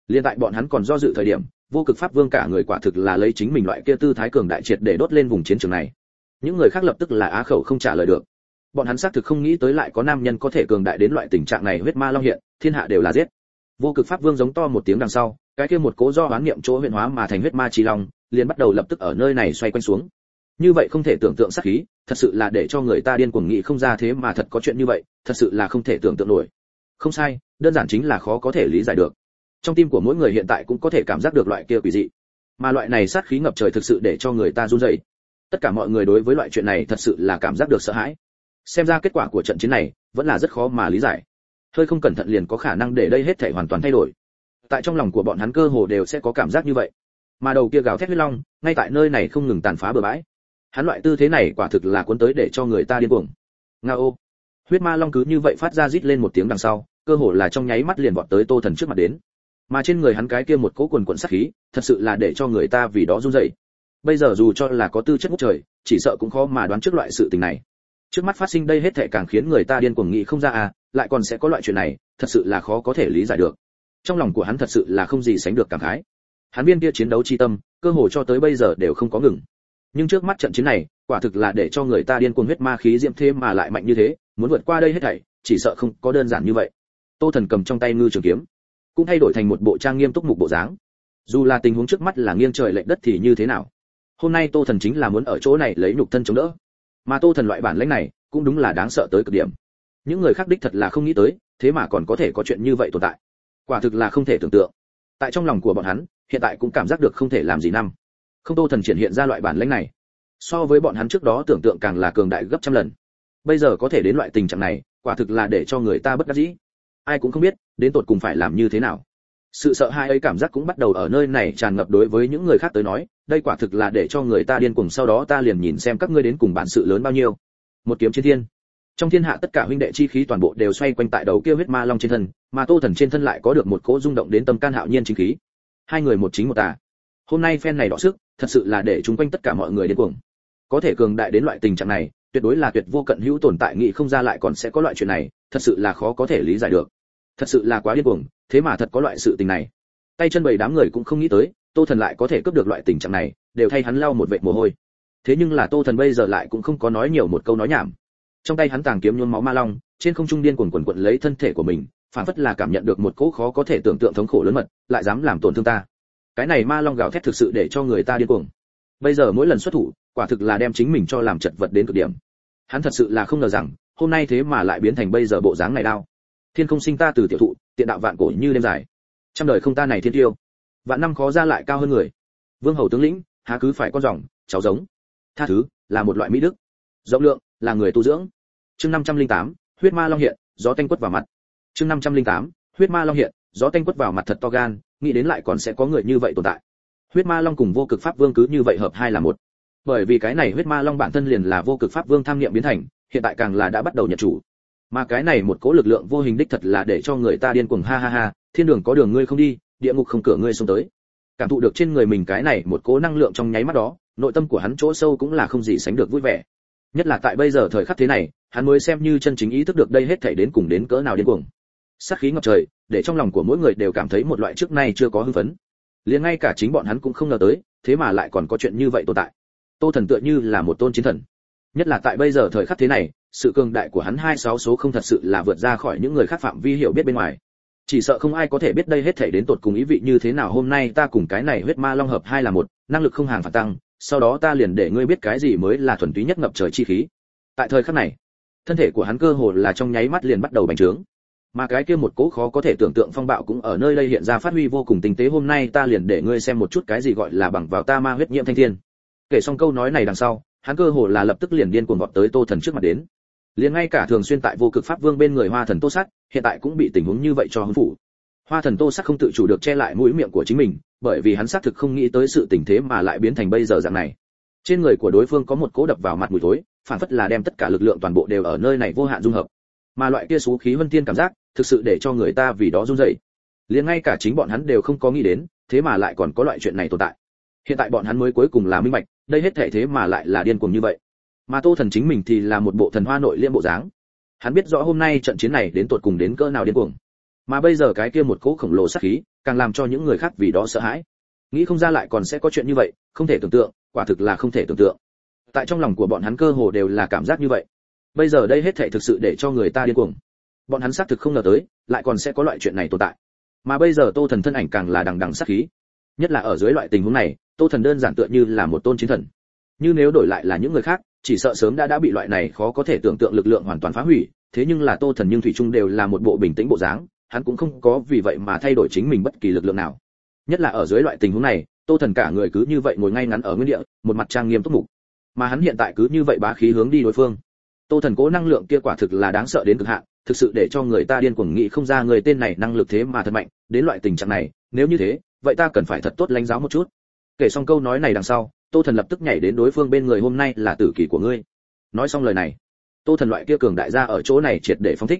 Liên tại bọn hắn còn do dự thời điểm, vô cực pháp vương cả người quả thực là lấy chính mình loại kia tư thái cường đại triệt để đốt lên vùng chiến trường này. Những người khác lập tức là á khẩu không trả lời được bọn hắn xác thực không nghĩ tới lại có nam nhân có thể cường đại đến loại tình trạng này huyết ma long hiện, thiên hạ đều là giết. Vô cực pháp vương giống to một tiếng đằng sau, cái kia một cố do hoán niệm chỗ huyện hóa mà thành huyết ma chi long, liền bắt đầu lập tức ở nơi này xoay quanh xuống. Như vậy không thể tưởng tượng sát khí, thật sự là để cho người ta điên cuồng nghĩ không ra thế mà thật có chuyện như vậy, thật sự là không thể tưởng tượng nổi. Không sai, đơn giản chính là khó có thể lý giải được. Trong tim của mỗi người hiện tại cũng có thể cảm giác được loại kia quỷ dị. Mà loại này sát khí ngập trời thực sự để cho người ta run rẩy. Tất cả mọi người đối với loại chuyện này thật sự là cảm giác được sợ hãi xem ra kết quả của trận chiến này vẫn là rất khó mà lý giải. Hơi không cẩn thận liền có khả năng để đây hết thể hoàn toàn thay đổi. Tại trong lòng của bọn hắn cơ hồ đều sẽ có cảm giác như vậy. Mà đầu kia gào thét huyết long, ngay tại nơi này không ngừng tàn phá bừa bãi. Hắn loại tư thế này quả thực là cuốn tới để cho người ta điên cuồng. Nga ô. Huyết ma long cứ như vậy phát ra rít lên một tiếng đằng sau, cơ hồ là trong nháy mắt liền vọt tới tô thần trước mặt đến. Mà trên người hắn cái kia một cỗ quần quần sát khí, thật sự là để cho người ta vì đó run rẩy. Bây giờ dù cho là có tư chất ngút trời, chỉ sợ cũng khó mà đoán trước loại sự tình này trước mắt phát sinh đây hết thệ càng khiến người ta điên cuồng nghĩ không ra à lại còn sẽ có loại chuyện này, thật sự là khó có thể lý giải được. Trong lòng của hắn thật sự là không gì sánh được cảm khái. Hắn viên kia chiến đấu chi tâm, cơ hồ cho tới bây giờ đều không có ngừng. Nhưng trước mắt trận chiến này, quả thực là để cho người ta điên cuồng huyết ma khí diễm thêm mà lại mạnh như thế, muốn vượt qua đây hết thảy, chỉ sợ không có đơn giản như vậy. Tô thần cầm trong tay ngư trường kiếm, cũng thay đổi thành một bộ trang nghiêm túc mục bộ dáng. Dù là tình huống trước mắt là nghiêng trời lệch đất thì như thế nào? Hôm nay tô thần chính là muốn ở chỗ này lấy nhục thân chống đỡ mà tô thần loại bản lĩnh này cũng đúng là đáng sợ tới cực điểm. Những người khác đích thật là không nghĩ tới, thế mà còn có thể có chuyện như vậy tồn tại. Quả thực là không thể tưởng tượng. Tại trong lòng của bọn hắn, hiện tại cũng cảm giác được không thể làm gì năm. Không tô thần triển hiện ra loại bản lĩnh này, so với bọn hắn trước đó tưởng tượng càng là cường đại gấp trăm lần. Bây giờ có thể đến loại tình trạng này, quả thực là để cho người ta bất đắc dĩ. Ai cũng không biết, đến tột cùng phải làm như thế nào sự sợ hãi ấy cảm giác cũng bắt đầu ở nơi này tràn ngập đối với những người khác tới nói, đây quả thực là để cho người ta điên cuồng, sau đó ta liền nhìn xem các ngươi đến cùng bản sự lớn bao nhiêu. Một kiếm chiến thiên. Trong thiên hạ tất cả huynh đệ chi khí toàn bộ đều xoay quanh tại đầu kia huyết ma long trên thân, mà tô thần trên thân lại có được một cỗ rung động đến tâm can hạo nhiên chính khí. Hai người một chính một tà. Hôm nay phen này đọ sức, thật sự là để chúng quanh tất cả mọi người điên cuồng. Có thể cường đại đến loại tình trạng này, tuyệt đối là tuyệt vô cận hữu tồn tại nghị không ra lại còn sẽ có loại chuyện này, thật sự là khó có thể lý giải được thật sự là quá điên cuồng, thế mà thật có loại sự tình này. Tay chân bảy đám người cũng không nghĩ tới, tô thần lại có thể cướp được loại tình trạng này, đều thay hắn lau một vệt mồ hôi. Thế nhưng là tô thần bây giờ lại cũng không có nói nhiều một câu nói nhảm. Trong tay hắn tàng kiếm nhuôn máu ma long, trên không trung điên cuồng quần quận lấy thân thể của mình, phản phất là cảm nhận được một cỗ khó có thể tưởng tượng thống khổ lớn mật, lại dám làm tổn thương ta. Cái này ma long gào thét thực sự để cho người ta điên cuồng. Bây giờ mỗi lần xuất thủ, quả thực là đem chính mình cho làm chật vật đến cực điểm. Hắn thật sự là không ngờ rằng, hôm nay thế mà lại biến thành bây giờ bộ dáng này đau thiên không sinh ta từ tiểu thụ tiện đạo vạn cổ như đêm dài. Trăm đời không ta này thiên tiêu. Vạn năm khó ra lại cao hơn người. Vương hầu tướng lĩnh há cứ phải con rồng cháu giống. Tha thứ là một loại mỹ đức. Rộng lượng là người tu dưỡng. Chương 508, huyết ma long hiện gió tanh quất vào mặt. Chương 508, huyết ma long hiện gió tanh quất vào mặt thật to gan nghĩ đến lại còn sẽ có người như vậy tồn tại. Huyết ma long cùng vô cực pháp vương cứ như vậy hợp hai là một. Bởi vì cái này huyết ma long bản thân liền là vô cực pháp vương tham niệm biến thành hiện tại càng là đã bắt đầu nhận chủ mà cái này một cỗ lực lượng vô hình đích thật là để cho người ta điên cuồng, ha ha ha. Thiên đường có đường ngươi không đi, địa ngục không cửa ngươi xông tới. Cảm thụ được trên người mình cái này một cỗ năng lượng trong nháy mắt đó, nội tâm của hắn chỗ sâu cũng là không gì sánh được vui vẻ. Nhất là tại bây giờ thời khắc thế này, hắn mới xem như chân chính ý thức được đây hết thảy đến cùng đến cỡ nào điên cuồng. Sát khí ngập trời, để trong lòng của mỗi người đều cảm thấy một loại trước nay chưa có hưng phấn. Liền ngay cả chính bọn hắn cũng không ngờ tới, thế mà lại còn có chuyện như vậy tồn tại. Tô thần tựa như là một tôn chiến thần. Nhất là tại bây giờ thời khắc thế này sự cường đại của hắn hai sáu số không thật sự là vượt ra khỏi những người khác phạm vi hiểu biết bên ngoài. Chỉ sợ không ai có thể biết đây hết thể đến tột cùng ý vị như thế nào. Hôm nay ta cùng cái này huyết ma long hợp hai là một, năng lực không hàng phản tăng, sau đó ta liền để ngươi biết cái gì mới là thuần túy nhất ngập trời chi khí. Tại thời khắc này, thân thể của hắn cơ hồ là trong nháy mắt liền bắt đầu bành trướng. Mà cái kia một cố khó có thể tưởng tượng phong bạo cũng ở nơi đây hiện ra phát huy vô cùng tinh tế. Hôm nay ta liền để ngươi xem một chút cái gì gọi là bằng vào ta ma huyết nhiễm thanh thiên. Kể xong câu nói này đằng sau, hắn cơ hồ là lập tức liền điên cuồng vọt tới tô thần trước mặt đến liền ngay cả thường xuyên tại vô cực pháp vương bên người hoa thần tô sắc, hiện tại cũng bị tình huống như vậy cho hứng phủ. Hoa thần tô sắc không tự chủ được che lại mũi miệng của chính mình, bởi vì hắn xác thực không nghĩ tới sự tình thế mà lại biến thành bây giờ dạng này. Trên người của đối phương có một cố đập vào mặt mùi thối, phản phất là đem tất cả lực lượng toàn bộ đều ở nơi này vô hạn dung hợp. Mà loại kia xú khí vân tiên cảm giác, thực sự để cho người ta vì đó run rẩy. Liền ngay cả chính bọn hắn đều không có nghĩ đến, thế mà lại còn có loại chuyện này tồn tại. Hiện tại bọn hắn mới cuối cùng là minh bạch, đây hết thể thế mà lại là điên cuồng như vậy mà tô thần chính mình thì là một bộ thần hoa nội liêm bộ dáng. Hắn biết rõ hôm nay trận chiến này đến tột cùng đến cỡ nào điên cuồng. Mà bây giờ cái kia một cỗ khổng lồ sát khí, càng làm cho những người khác vì đó sợ hãi. Nghĩ không ra lại còn sẽ có chuyện như vậy, không thể tưởng tượng, quả thực là không thể tưởng tượng. Tại trong lòng của bọn hắn cơ hồ đều là cảm giác như vậy. Bây giờ đây hết thảy thực sự để cho người ta điên cuồng. Bọn hắn xác thực không ngờ tới, lại còn sẽ có loại chuyện này tồn tại. Mà bây giờ tô thần thân ảnh càng là đằng đằng sát khí. Nhất là ở dưới loại tình huống này, tô thần đơn giản tựa như là một tôn chiến thần. Như nếu đổi lại là những người khác chỉ sợ sớm đã đã bị loại này khó có thể tưởng tượng lực lượng hoàn toàn phá hủy, thế nhưng là tô thần nhưng thủy trung đều là một bộ bình tĩnh bộ dáng, hắn cũng không có vì vậy mà thay đổi chính mình bất kỳ lực lượng nào. Nhất là ở dưới loại tình huống này, tô thần cả người cứ như vậy ngồi ngay ngắn ở nguyên địa, một mặt trang nghiêm túc mục. Mà hắn hiện tại cứ như vậy bá khí hướng đi đối phương. Tô thần cố năng lượng kia quả thực là đáng sợ đến cực hạn, thực sự để cho người ta điên cuồng nghĩ không ra người tên này năng lực thế mà thật mạnh, đến loại tình trạng này, nếu như thế, vậy ta cần phải thật tốt lãnh giáo một chút. Kể xong câu nói này đằng sau tô thần lập tức nhảy đến đối phương bên người, hôm nay là tử kỳ của ngươi. Nói xong lời này, tô thần loại kia cường đại gia ở chỗ này triệt để phong thích.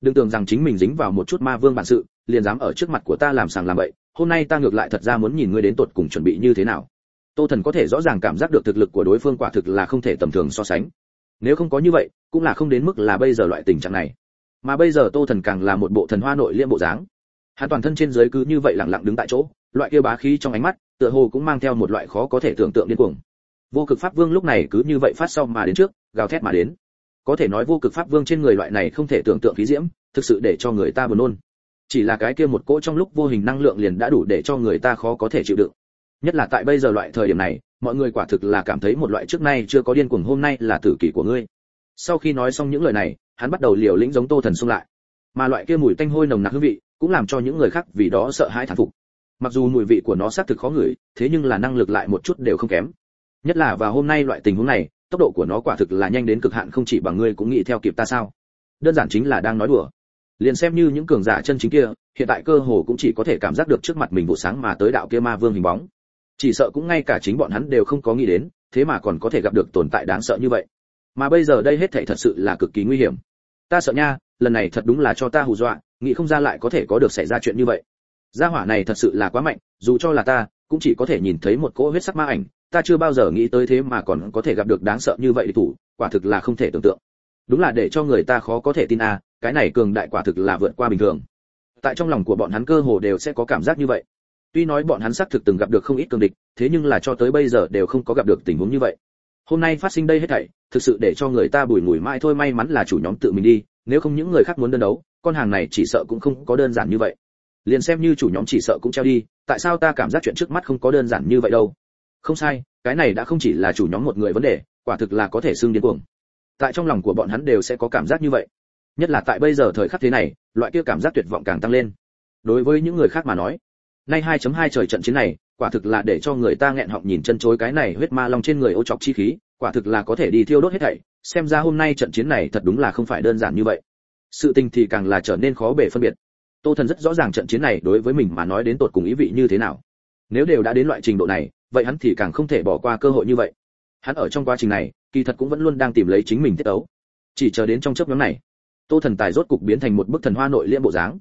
Đừng tưởng rằng chính mình dính vào một chút ma vương bản sự, liền dám ở trước mặt của ta làm sàng làm bậy, hôm nay ta ngược lại thật ra muốn nhìn ngươi đến tột cùng chuẩn bị như thế nào. Tô thần có thể rõ ràng cảm giác được thực lực của đối phương quả thực là không thể tầm thường so sánh. Nếu không có như vậy, cũng là không đến mức là bây giờ loại tình trạng này. Mà bây giờ tô thần càng là một bộ thần hoa nội liêm bộ dáng hắn toàn thân trên dưới cứ như vậy lặng lặng đứng tại chỗ, loại kia bá khí trong ánh mắt, tựa hồ cũng mang theo một loại khó có thể tưởng tượng điên cuồng. Vô cực pháp vương lúc này cứ như vậy phát sau mà đến trước, gào thét mà đến. Có thể nói vô cực pháp vương trên người loại này không thể tưởng tượng khí diễm, thực sự để cho người ta buồn nôn. Chỉ là cái kia một cỗ trong lúc vô hình năng lượng liền đã đủ để cho người ta khó có thể chịu đựng. Nhất là tại bây giờ loại thời điểm này, mọi người quả thực là cảm thấy một loại trước nay chưa có điên cuồng hôm nay là tử kỷ của ngươi. Sau khi nói xong những lời này, hắn bắt đầu liều lĩnh giống tô thần xung lại mà loại kia mùi tanh hôi nồng nặc hương vị cũng làm cho những người khác vì đó sợ hãi thán phục. Mặc dù mùi vị của nó xác thực khó ngửi, thế nhưng là năng lực lại một chút đều không kém. Nhất là vào hôm nay loại tình huống này, tốc độ của nó quả thực là nhanh đến cực hạn không chỉ bằng ngươi cũng nghĩ theo kịp ta sao? Đơn giản chính là đang nói đùa. Liền xem như những cường giả chân chính kia, hiện tại cơ hồ cũng chỉ có thể cảm giác được trước mặt mình vụ sáng mà tới đạo kia ma vương hình bóng. Chỉ sợ cũng ngay cả chính bọn hắn đều không có nghĩ đến, thế mà còn có thể gặp được tồn tại đáng sợ như vậy. Mà bây giờ đây hết thảy thật sự là cực kỳ nguy hiểm ta sợ nha, lần này thật đúng là cho ta hù dọa, nghĩ không ra lại có thể có được xảy ra chuyện như vậy. Gia hỏa này thật sự là quá mạnh, dù cho là ta, cũng chỉ có thể nhìn thấy một cỗ huyết sắc ma ảnh, ta chưa bao giờ nghĩ tới thế mà còn có thể gặp được đáng sợ như vậy thủ, quả thực là không thể tưởng tượng. Đúng là để cho người ta khó có thể tin a cái này cường đại quả thực là vượt qua bình thường. Tại trong lòng của bọn hắn cơ hồ đều sẽ có cảm giác như vậy. Tuy nói bọn hắn xác thực từng gặp được không ít cường địch, thế nhưng là cho tới bây giờ đều không có gặp được tình huống như vậy. Hôm nay phát sinh đây hết thảy thực sự để cho người ta bùi ngùi mãi thôi, may mắn là chủ nhóm tự mình đi, nếu không những người khác muốn đơn đấu, con hàng này chỉ sợ cũng không có đơn giản như vậy. Liền xem như chủ nhóm chỉ sợ cũng treo đi, tại sao ta cảm giác chuyện trước mắt không có đơn giản như vậy đâu? Không sai, cái này đã không chỉ là chủ nhóm một người vấn đề, quả thực là có thể xưng điên cuồng. Tại trong lòng của bọn hắn đều sẽ có cảm giác như vậy. Nhất là tại bây giờ thời khắc thế này, loại kia cảm giác tuyệt vọng càng tăng lên. Đối với những người khác mà nói, nay 2.2 trời trận chiến này, quả thực là để cho người ta nghẹn họng nhìn chân chối cái này huyết ma long trên người ô chọc chi khí quả thực là có thể đi thiêu đốt hết thảy, xem ra hôm nay trận chiến này thật đúng là không phải đơn giản như vậy. Sự tình thì càng là trở nên khó bề phân biệt. Tô thần rất rõ ràng trận chiến này đối với mình mà nói đến tột cùng ý vị như thế nào. Nếu đều đã đến loại trình độ này, vậy hắn thì càng không thể bỏ qua cơ hội như vậy. Hắn ở trong quá trình này, kỳ thật cũng vẫn luôn đang tìm lấy chính mình tiết ấu chỉ chờ đến trong chớp nhóm này, tô thần tài rốt cục biến thành một bức thần hoa nội liễm bộ dáng.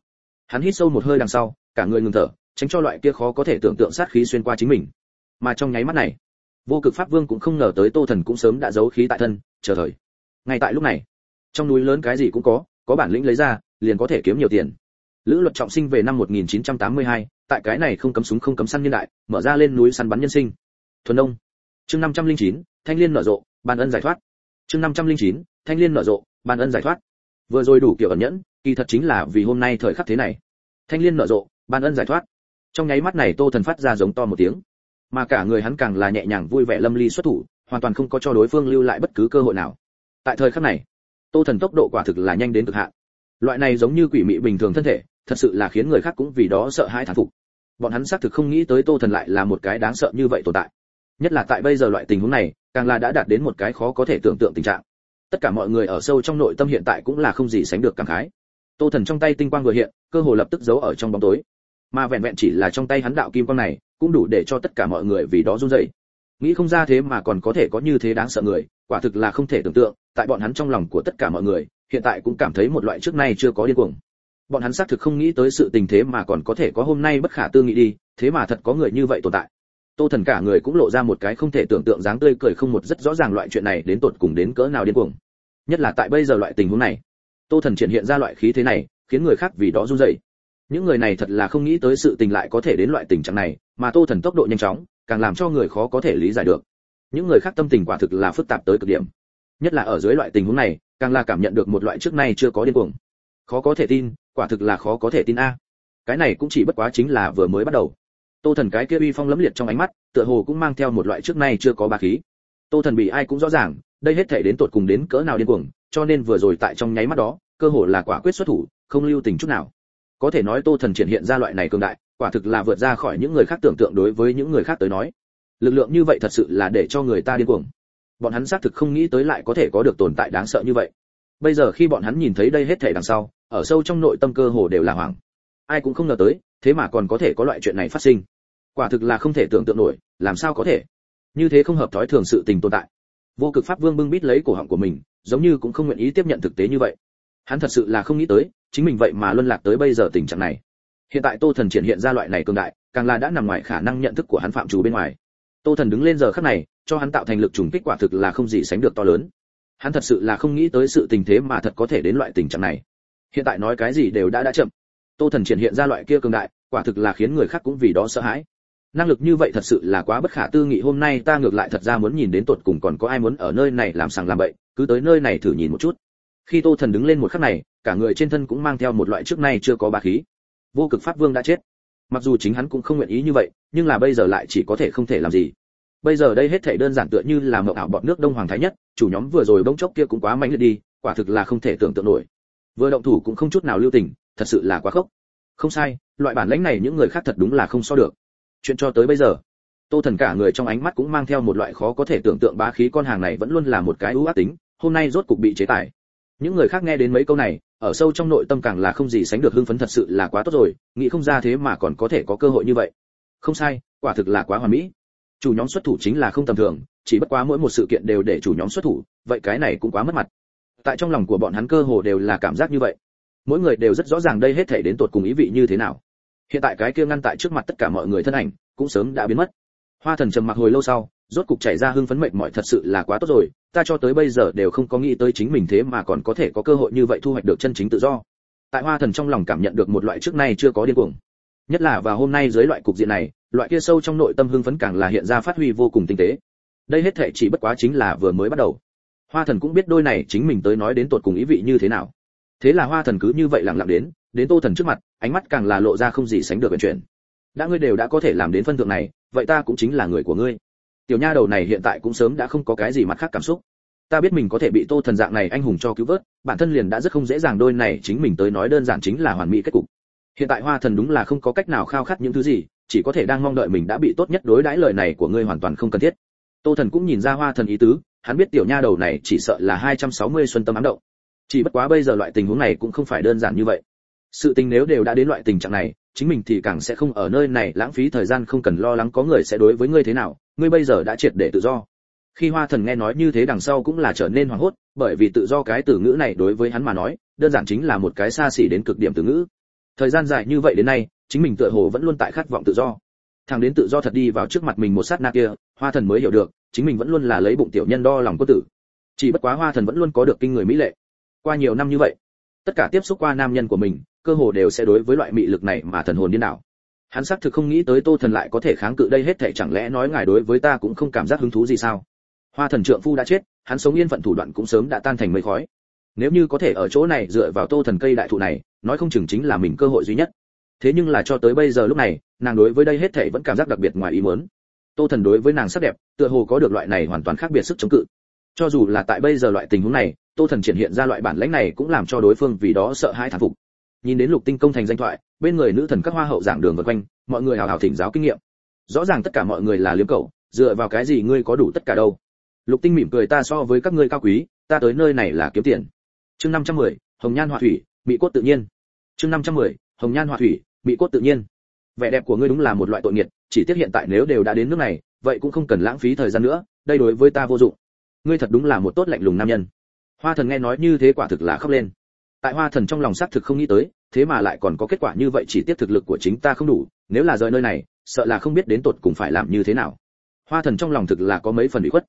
Hắn hít sâu một hơi đằng sau, cả người ngừng thở, tránh cho loại kia khó có thể tưởng tượng sát khí xuyên qua chính mình. Mà trong nháy mắt này vô cực pháp vương cũng không ngờ tới tô thần cũng sớm đã giấu khí tại thân chờ thời. Ngay tại lúc này trong núi lớn cái gì cũng có có bản lĩnh lấy ra liền có thể kiếm nhiều tiền. Lữ luật trọng sinh về năm 1982, tại cái này không cấm súng không cấm săn nhân đại mở ra lên núi săn bắn nhân sinh. Thuần đông chương 509, thanh liên nở rộ ban ân giải thoát. Chương 509, thanh liên nở rộ ban ân giải thoát. Vừa rồi đủ kiểu ẩn nhẫn kỳ thật chính là vì hôm nay thời khắc thế này. Thanh liên nở rộ ban ân giải thoát. Trong nháy mắt này tô thần phát ra giống to một tiếng mà cả người hắn càng là nhẹ nhàng vui vẻ lâm ly xuất thủ, hoàn toàn không có cho đối phương lưu lại bất cứ cơ hội nào. Tại thời khắc này, tô thần tốc độ quả thực là nhanh đến cực hạn. Loại này giống như quỷ mị bình thường thân thể, thật sự là khiến người khác cũng vì đó sợ hãi thán phục. Bọn hắn xác thực không nghĩ tới tô thần lại là một cái đáng sợ như vậy tồn tại. Nhất là tại bây giờ loại tình huống này, càng là đã đạt đến một cái khó có thể tưởng tượng tình trạng. Tất cả mọi người ở sâu trong nội tâm hiện tại cũng là không gì sánh được cảm khái. Tô thần trong tay tinh quang vừa hiện, cơ hồ lập tức giấu ở trong bóng tối. Mà vẹn vẹn chỉ là trong tay hắn đạo kim quang này cũng đủ để cho tất cả mọi người vì đó run rẩy. Nghĩ không ra thế mà còn có thể có như thế đáng sợ người, quả thực là không thể tưởng tượng, tại bọn hắn trong lòng của tất cả mọi người, hiện tại cũng cảm thấy một loại trước nay chưa có điên cuồng. Bọn hắn xác thực không nghĩ tới sự tình thế mà còn có thể có hôm nay bất khả tư nghị đi, thế mà thật có người như vậy tồn tại. Tô thần cả người cũng lộ ra một cái không thể tưởng tượng dáng tươi cười không một rất rõ ràng loại chuyện này đến tột cùng đến cỡ nào điên cuồng. Nhất là tại bây giờ loại tình huống này, tô thần triển hiện ra loại khí thế này, khiến người khác vì đó run rẩy những người này thật là không nghĩ tới sự tình lại có thể đến loại tình trạng này, mà tô thần tốc độ nhanh chóng, càng làm cho người khó có thể lý giải được. Những người khác tâm tình quả thực là phức tạp tới cực điểm. Nhất là ở dưới loại tình huống này, càng là cảm nhận được một loại trước nay chưa có điên cuồng. Khó có thể tin, quả thực là khó có thể tin a. Cái này cũng chỉ bất quá chính là vừa mới bắt đầu. Tô thần cái kia uy phong lẫm liệt trong ánh mắt, tựa hồ cũng mang theo một loại trước nay chưa có bá khí. Tô thần bị ai cũng rõ ràng, đây hết thể đến tột cùng đến cỡ nào điên cuồng, cho nên vừa rồi tại trong nháy mắt đó, cơ hồ là quả quyết xuất thủ, không lưu tình chút nào có thể nói tô thần triển hiện ra loại này cường đại, quả thực là vượt ra khỏi những người khác tưởng tượng đối với những người khác tới nói. Lực lượng như vậy thật sự là để cho người ta điên cuồng. Bọn hắn xác thực không nghĩ tới lại có thể có được tồn tại đáng sợ như vậy. Bây giờ khi bọn hắn nhìn thấy đây hết thể đằng sau, ở sâu trong nội tâm cơ hồ đều là hoảng. Ai cũng không ngờ tới, thế mà còn có thể có loại chuyện này phát sinh. Quả thực là không thể tưởng tượng nổi, làm sao có thể? Như thế không hợp thói thường sự tình tồn tại. Vô cực pháp vương bưng bít lấy cổ họng của mình, giống như cũng không nguyện ý tiếp nhận thực tế như vậy hắn thật sự là không nghĩ tới, chính mình vậy mà luân lạc tới bây giờ tình trạng này. Hiện tại tô thần triển hiện ra loại này cường đại, càng là đã nằm ngoài khả năng nhận thức của hắn phạm chủ bên ngoài. Tô thần đứng lên giờ khắc này, cho hắn tạo thành lực trùng kích quả thực là không gì sánh được to lớn. Hắn thật sự là không nghĩ tới sự tình thế mà thật có thể đến loại tình trạng này. Hiện tại nói cái gì đều đã đã chậm. Tô thần triển hiện ra loại kia cường đại, quả thực là khiến người khác cũng vì đó sợ hãi. Năng lực như vậy thật sự là quá bất khả tư nghị, hôm nay ta ngược lại thật ra muốn nhìn đến tột cùng còn có ai muốn ở nơi này làm sàng làm bậy, cứ tới nơi này thử nhìn một chút khi tô thần đứng lên một khắc này, cả người trên thân cũng mang theo một loại trước nay chưa có bá khí. Vô cực pháp vương đã chết. Mặc dù chính hắn cũng không nguyện ý như vậy, nhưng là bây giờ lại chỉ có thể không thể làm gì. Bây giờ đây hết thảy đơn giản tựa như là mộng ảo bọn nước đông hoàng thái nhất, chủ nhóm vừa rồi bỗng chốc kia cũng quá mạnh liệt đi, quả thực là không thể tưởng tượng nổi. Vừa động thủ cũng không chút nào lưu tình, thật sự là quá khốc. Không sai, loại bản lãnh này những người khác thật đúng là không so được. Chuyện cho tới bây giờ, tô thần cả người trong ánh mắt cũng mang theo một loại khó có thể tưởng tượng bá khí con hàng này vẫn luôn là một cái ưu ác tính, hôm nay rốt cục bị chế tài những người khác nghe đến mấy câu này, ở sâu trong nội tâm càng là không gì sánh được hưng phấn thật sự là quá tốt rồi, nghĩ không ra thế mà còn có thể có cơ hội như vậy. Không sai, quả thực là quá hoàn mỹ. Chủ nhóm xuất thủ chính là không tầm thường, chỉ bất quá mỗi một sự kiện đều để chủ nhóm xuất thủ, vậy cái này cũng quá mất mặt. Tại trong lòng của bọn hắn cơ hồ đều là cảm giác như vậy. Mỗi người đều rất rõ ràng đây hết thể đến tột cùng ý vị như thế nào. Hiện tại cái kia ngăn tại trước mặt tất cả mọi người thân ảnh, cũng sớm đã biến mất. Hoa thần trầm mặc hồi lâu sau, rốt cục chảy ra hưng phấn mệnh mọi thật sự là quá tốt rồi ta cho tới bây giờ đều không có nghĩ tới chính mình thế mà còn có thể có cơ hội như vậy thu hoạch được chân chính tự do. Tại hoa thần trong lòng cảm nhận được một loại trước nay chưa có điên cuồng. Nhất là vào hôm nay dưới loại cục diện này, loại kia sâu trong nội tâm hưng phấn càng là hiện ra phát huy vô cùng tinh tế. Đây hết thảy chỉ bất quá chính là vừa mới bắt đầu. Hoa thần cũng biết đôi này chính mình tới nói đến tột cùng ý vị như thế nào. Thế là hoa thần cứ như vậy lặng lặng đến đến tô thần trước mặt, ánh mắt càng là lộ ra không gì sánh được vận chuyển. Đã ngươi đều đã có thể làm đến phân thượng này, vậy ta cũng chính là người của ngươi tiểu nha đầu này hiện tại cũng sớm đã không có cái gì mặt khác cảm xúc. Ta biết mình có thể bị tô thần dạng này anh hùng cho cứu vớt, bản thân liền đã rất không dễ dàng đôi này chính mình tới nói đơn giản chính là hoàn mỹ kết cục. Hiện tại hoa thần đúng là không có cách nào khao khát những thứ gì, chỉ có thể đang mong đợi mình đã bị tốt nhất đối đãi lời này của ngươi hoàn toàn không cần thiết. Tô thần cũng nhìn ra hoa thần ý tứ, hắn biết tiểu nha đầu này chỉ sợ là 260 xuân tâm ám động. Chỉ bất quá bây giờ loại tình huống này cũng không phải đơn giản như vậy. Sự tình nếu đều đã đến loại tình trạng này chính mình thì càng sẽ không ở nơi này, lãng phí thời gian không cần lo lắng có người sẽ đối với ngươi thế nào, ngươi bây giờ đã triệt để tự do. Khi hoa thần nghe nói như thế đằng sau cũng là trở nên hoảng hốt, bởi vì tự do cái từ ngữ này đối với hắn mà nói, đơn giản chính là một cái xa xỉ đến cực điểm từ ngữ. Thời gian dài như vậy đến nay, chính mình tựa hồ vẫn luôn tại khát vọng tự do. Thằng đến tự do thật đi vào trước mặt mình một sát na kia, hoa thần mới hiểu được, chính mình vẫn luôn là lấy bụng tiểu nhân đo lòng quân tử. Chỉ bất quá hoa thần vẫn luôn có được kinh người mỹ lệ. Qua nhiều năm như vậy, tất cả tiếp xúc qua nam nhân của mình cơ hồ đều sẽ đối với loại mị lực này mà thần hồn điên đảo. Hắn xác thực không nghĩ tới tô thần lại có thể kháng cự đây hết thảy, chẳng lẽ nói ngài đối với ta cũng không cảm giác hứng thú gì sao? Hoa thần trượng phu đã chết, hắn sống yên phận thủ đoạn cũng sớm đã tan thành mây khói. Nếu như có thể ở chỗ này dựa vào tô thần cây đại thụ này, nói không chừng chính là mình cơ hội duy nhất. Thế nhưng là cho tới bây giờ lúc này, nàng đối với đây hết thảy vẫn cảm giác đặc biệt ngoài ý muốn. Tô thần đối với nàng sắc đẹp, tựa hồ có được loại này hoàn toàn khác biệt sức chống cự. Cho dù là tại bây giờ loại tình huống này, tô thần triển hiện ra loại bản lãnh này cũng làm cho đối phương vì đó sợ hãi thán phục nhìn đến lục tinh công thành danh thoại bên người nữ thần các hoa hậu giảng đường vân quanh mọi người hào hào thỉnh giáo kinh nghiệm. Rõ ràng tất cả mọi người là liếm cầu dựa vào cái gì ngươi có đủ tất cả đâu? Lục tinh mỉm cười ta so với các ngươi cao quý ta tới nơi này là kiếm tiền. Chương 510, hồng nhan họa thủy bị cốt tự nhiên. Chương 510, hồng nhan họa thủy bị cốt tự nhiên. Vẻ đẹp của ngươi đúng là một loại tội nghiệt chỉ tiếc hiện tại nếu đều đã đến nước này vậy cũng không cần lãng phí thời gian nữa đây đối với ta vô dụng. Ngươi thật đúng là một tốt lạnh lùng nam nhân. Hoa thần nghe nói như thế quả thực là khóc lên tại hoa thần trong lòng xác thực không nghĩ tới, thế mà lại còn có kết quả như vậy, chỉ tiếc thực lực của chính ta không đủ, nếu là rời nơi này, sợ là không biết đến tột cùng phải làm như thế nào. Hoa thần trong lòng thực là có mấy phần bị khuất.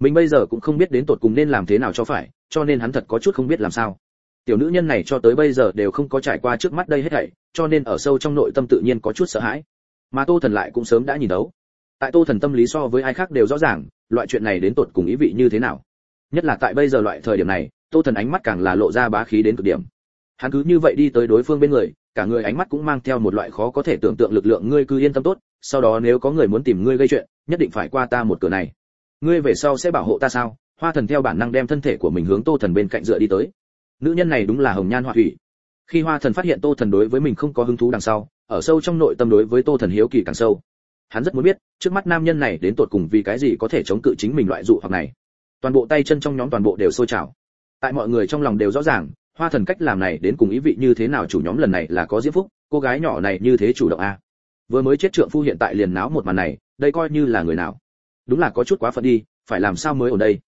Mình bây giờ cũng không biết đến tột cùng nên làm thế nào cho phải, cho nên hắn thật có chút không biết làm sao. Tiểu nữ nhân này cho tới bây giờ đều không có trải qua trước mắt đây hết thảy, cho nên ở sâu trong nội tâm tự nhiên có chút sợ hãi. Mà tô thần lại cũng sớm đã nhìn đấu tại tô thần tâm lý so với ai khác đều rõ ràng, loại chuyện này đến tột cùng ý vị như thế nào. Nhất là tại bây giờ loại thời điểm này tô thần ánh mắt càng là lộ ra bá khí đến cực điểm. Hắn cứ như vậy đi tới đối phương bên người, cả người ánh mắt cũng mang theo một loại khó có thể tưởng tượng lực lượng, ngươi cứ yên tâm tốt, sau đó nếu có người muốn tìm ngươi gây chuyện, nhất định phải qua ta một cửa này. Ngươi về sau sẽ bảo hộ ta sao? Hoa thần theo bản năng đem thân thể của mình hướng tô thần bên cạnh dựa đi tới. Nữ nhân này đúng là hồng nhan hoa thủy. Khi hoa thần phát hiện tô thần đối với mình không có hứng thú đằng sau, ở sâu trong nội tâm đối với tô thần hiếu kỳ càng sâu. Hắn rất muốn biết, trước mắt nam nhân này đến tột cùng vì cái gì có thể chống cự chính mình loại dụ hoặc này. Toàn bộ tay chân trong nhóm toàn bộ đều sôi trào tại mọi người trong lòng đều rõ ràng, hoa thần cách làm này đến cùng ý vị như thế nào chủ nhóm lần này là có diễm phúc, cô gái nhỏ này như thế chủ động a à. vừa mới chết trượng phu hiện tại liền náo một màn này, đây coi như là người nào? Đúng là có chút quá phận đi, phải làm sao mới ở đây?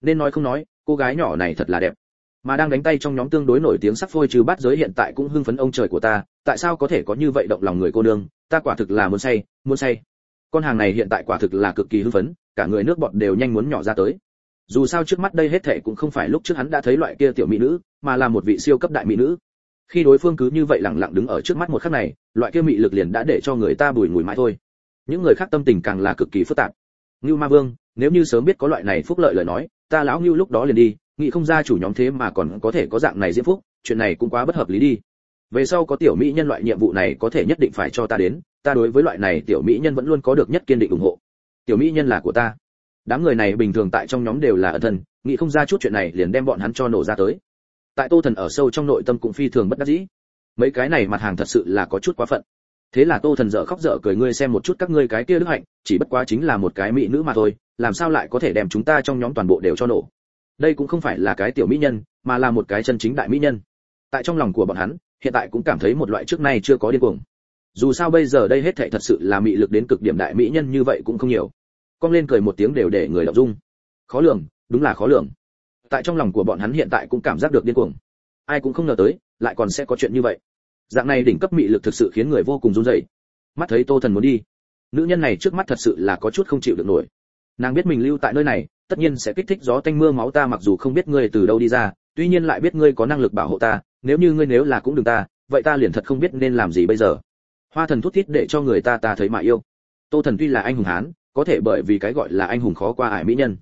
Nên nói không nói, cô gái nhỏ này thật là đẹp. Mà đang đánh tay trong nhóm tương đối nổi tiếng sắc phôi trừ bát giới hiện tại cũng hưng phấn ông trời của ta, tại sao có thể có như vậy động lòng người cô nương? Ta quả thực là muốn say muốn say. Con hàng này hiện tại quả thực là cực kỳ hưng phấn, cả người nước bọt đều nhanh muốn nhỏ ra tới dù sao trước mắt đây hết thệ cũng không phải lúc trước hắn đã thấy loại kia tiểu mỹ nữ, mà là một vị siêu cấp đại mỹ nữ. Khi đối phương cứ như vậy lặng lặng đứng ở trước mắt một khắc này, loại kia mị lực liền đã để cho người ta bùi ngùi mãi thôi. Những người khác tâm tình càng là cực kỳ phức tạp. Ngưu ma vương, nếu như sớm biết có loại này phúc lợi lời nói, ta lão ngưu lúc đó liền đi, nghĩ không ra chủ nhóm thế mà còn có thể có dạng này diễm phúc, chuyện này cũng quá bất hợp lý đi. Về sau có tiểu mỹ nhân loại nhiệm vụ này có thể nhất định phải cho ta đến, ta đối với loại này tiểu mỹ nhân vẫn luôn có được nhất kiên định ủng hộ. Tiểu mỹ nhân là của ta đám người này bình thường tại trong nhóm đều là ẩn thân, nghĩ không ra chút chuyện này liền đem bọn hắn cho nổ ra tới. Tại tô thần ở sâu trong nội tâm cũng phi thường bất đắc dĩ. Mấy cái này mặt hàng thật sự là có chút quá phận. Thế là tô thần dở khóc dở cười, ngươi xem một chút các ngươi cái kia đức hạnh, chỉ bất quá chính là một cái mỹ nữ mà thôi, làm sao lại có thể đem chúng ta trong nhóm toàn bộ đều cho nổ? Đây cũng không phải là cái tiểu mỹ nhân, mà là một cái chân chính đại mỹ nhân. Tại trong lòng của bọn hắn, hiện tại cũng cảm thấy một loại trước nay chưa có điên cuồng. Dù sao bây giờ đây hết thảy thật sự là mị lực đến cực điểm đại mỹ nhân như vậy cũng không nhiều cong lên cười một tiếng đều để người đọc dung. Khó lường, đúng là khó lường. Tại trong lòng của bọn hắn hiện tại cũng cảm giác được điên cuồng. Ai cũng không ngờ tới, lại còn sẽ có chuyện như vậy. Dạng này đỉnh cấp mị lực thực sự khiến người vô cùng run rẩy. Mắt thấy tô thần muốn đi, nữ nhân này trước mắt thật sự là có chút không chịu được nổi. Nàng biết mình lưu tại nơi này, tất nhiên sẽ kích thích gió tanh mưa máu ta mặc dù không biết ngươi từ đâu đi ra, tuy nhiên lại biết ngươi có năng lực bảo hộ ta, nếu như ngươi nếu là cũng đừng ta, vậy ta liền thật không biết nên làm gì bây giờ. Hoa thần thút thít để cho người ta ta thấy mà yêu. Tô thần tuy là anh hùng hán có thể bởi vì cái gọi là anh hùng khó qua ải mỹ nhân.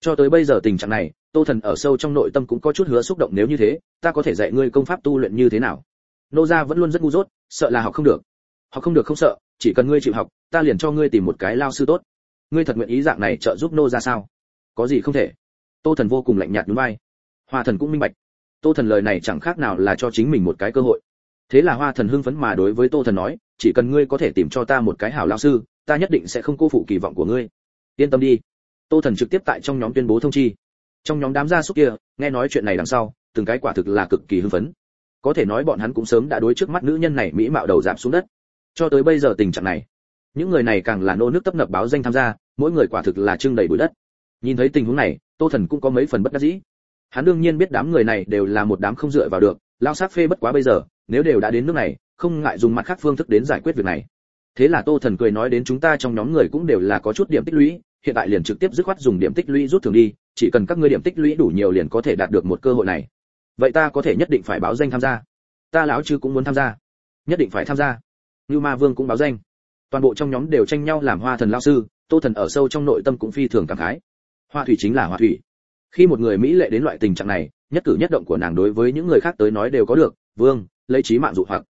Cho tới bây giờ tình trạng này, tô thần ở sâu trong nội tâm cũng có chút hứa xúc động nếu như thế, ta có thể dạy ngươi công pháp tu luyện như thế nào. Nô gia vẫn luôn rất ngu dốt, sợ là học không được. Học không được không sợ, chỉ cần ngươi chịu học, ta liền cho ngươi tìm một cái lao sư tốt. Ngươi thật nguyện ý dạng này trợ giúp nô gia sao? Có gì không thể? Tô thần vô cùng lạnh nhạt núi vai. Hoa thần cũng minh bạch. Tô thần lời này chẳng khác nào là cho chính mình một cái cơ hội. Thế là hoa thần hưng phấn mà đối với tô thần nói, chỉ cần ngươi có thể tìm cho ta một cái hảo lao sư ta nhất định sẽ không cô phụ kỳ vọng của ngươi. Yên tâm đi. Tô thần trực tiếp tại trong nhóm tuyên bố thông chi. Trong nhóm đám gia súc kia, nghe nói chuyện này đằng sau, từng cái quả thực là cực kỳ hưng phấn. Có thể nói bọn hắn cũng sớm đã đối trước mắt nữ nhân này mỹ mạo đầu giảm xuống đất. Cho tới bây giờ tình trạng này, những người này càng là nô nước tấp nập báo danh tham gia, mỗi người quả thực là trưng đầy bụi đất. Nhìn thấy tình huống này, tô thần cũng có mấy phần bất đắc dĩ. Hắn đương nhiên biết đám người này đều là một đám không dựa vào được, lao sát phê bất quá bây giờ, nếu đều đã đến nước này, không ngại dùng mặt khác phương thức đến giải quyết việc này thế là tô thần cười nói đến chúng ta trong nhóm người cũng đều là có chút điểm tích lũy, hiện tại liền trực tiếp dứt khoát dùng điểm tích lũy rút thường đi, chỉ cần các ngươi điểm tích lũy đủ nhiều liền có thể đạt được một cơ hội này. Vậy ta có thể nhất định phải báo danh tham gia. Ta lão chư cũng muốn tham gia. Nhất định phải tham gia. Như ma vương cũng báo danh. Toàn bộ trong nhóm đều tranh nhau làm hoa thần lao sư, tô thần ở sâu trong nội tâm cũng phi thường cảm khái. Hoa thủy chính là hoa thủy. Khi một người mỹ lệ đến loại tình trạng này, nhất cử nhất động của nàng đối với những người khác tới nói đều có được, vương, lấy trí mạng dụ hoặc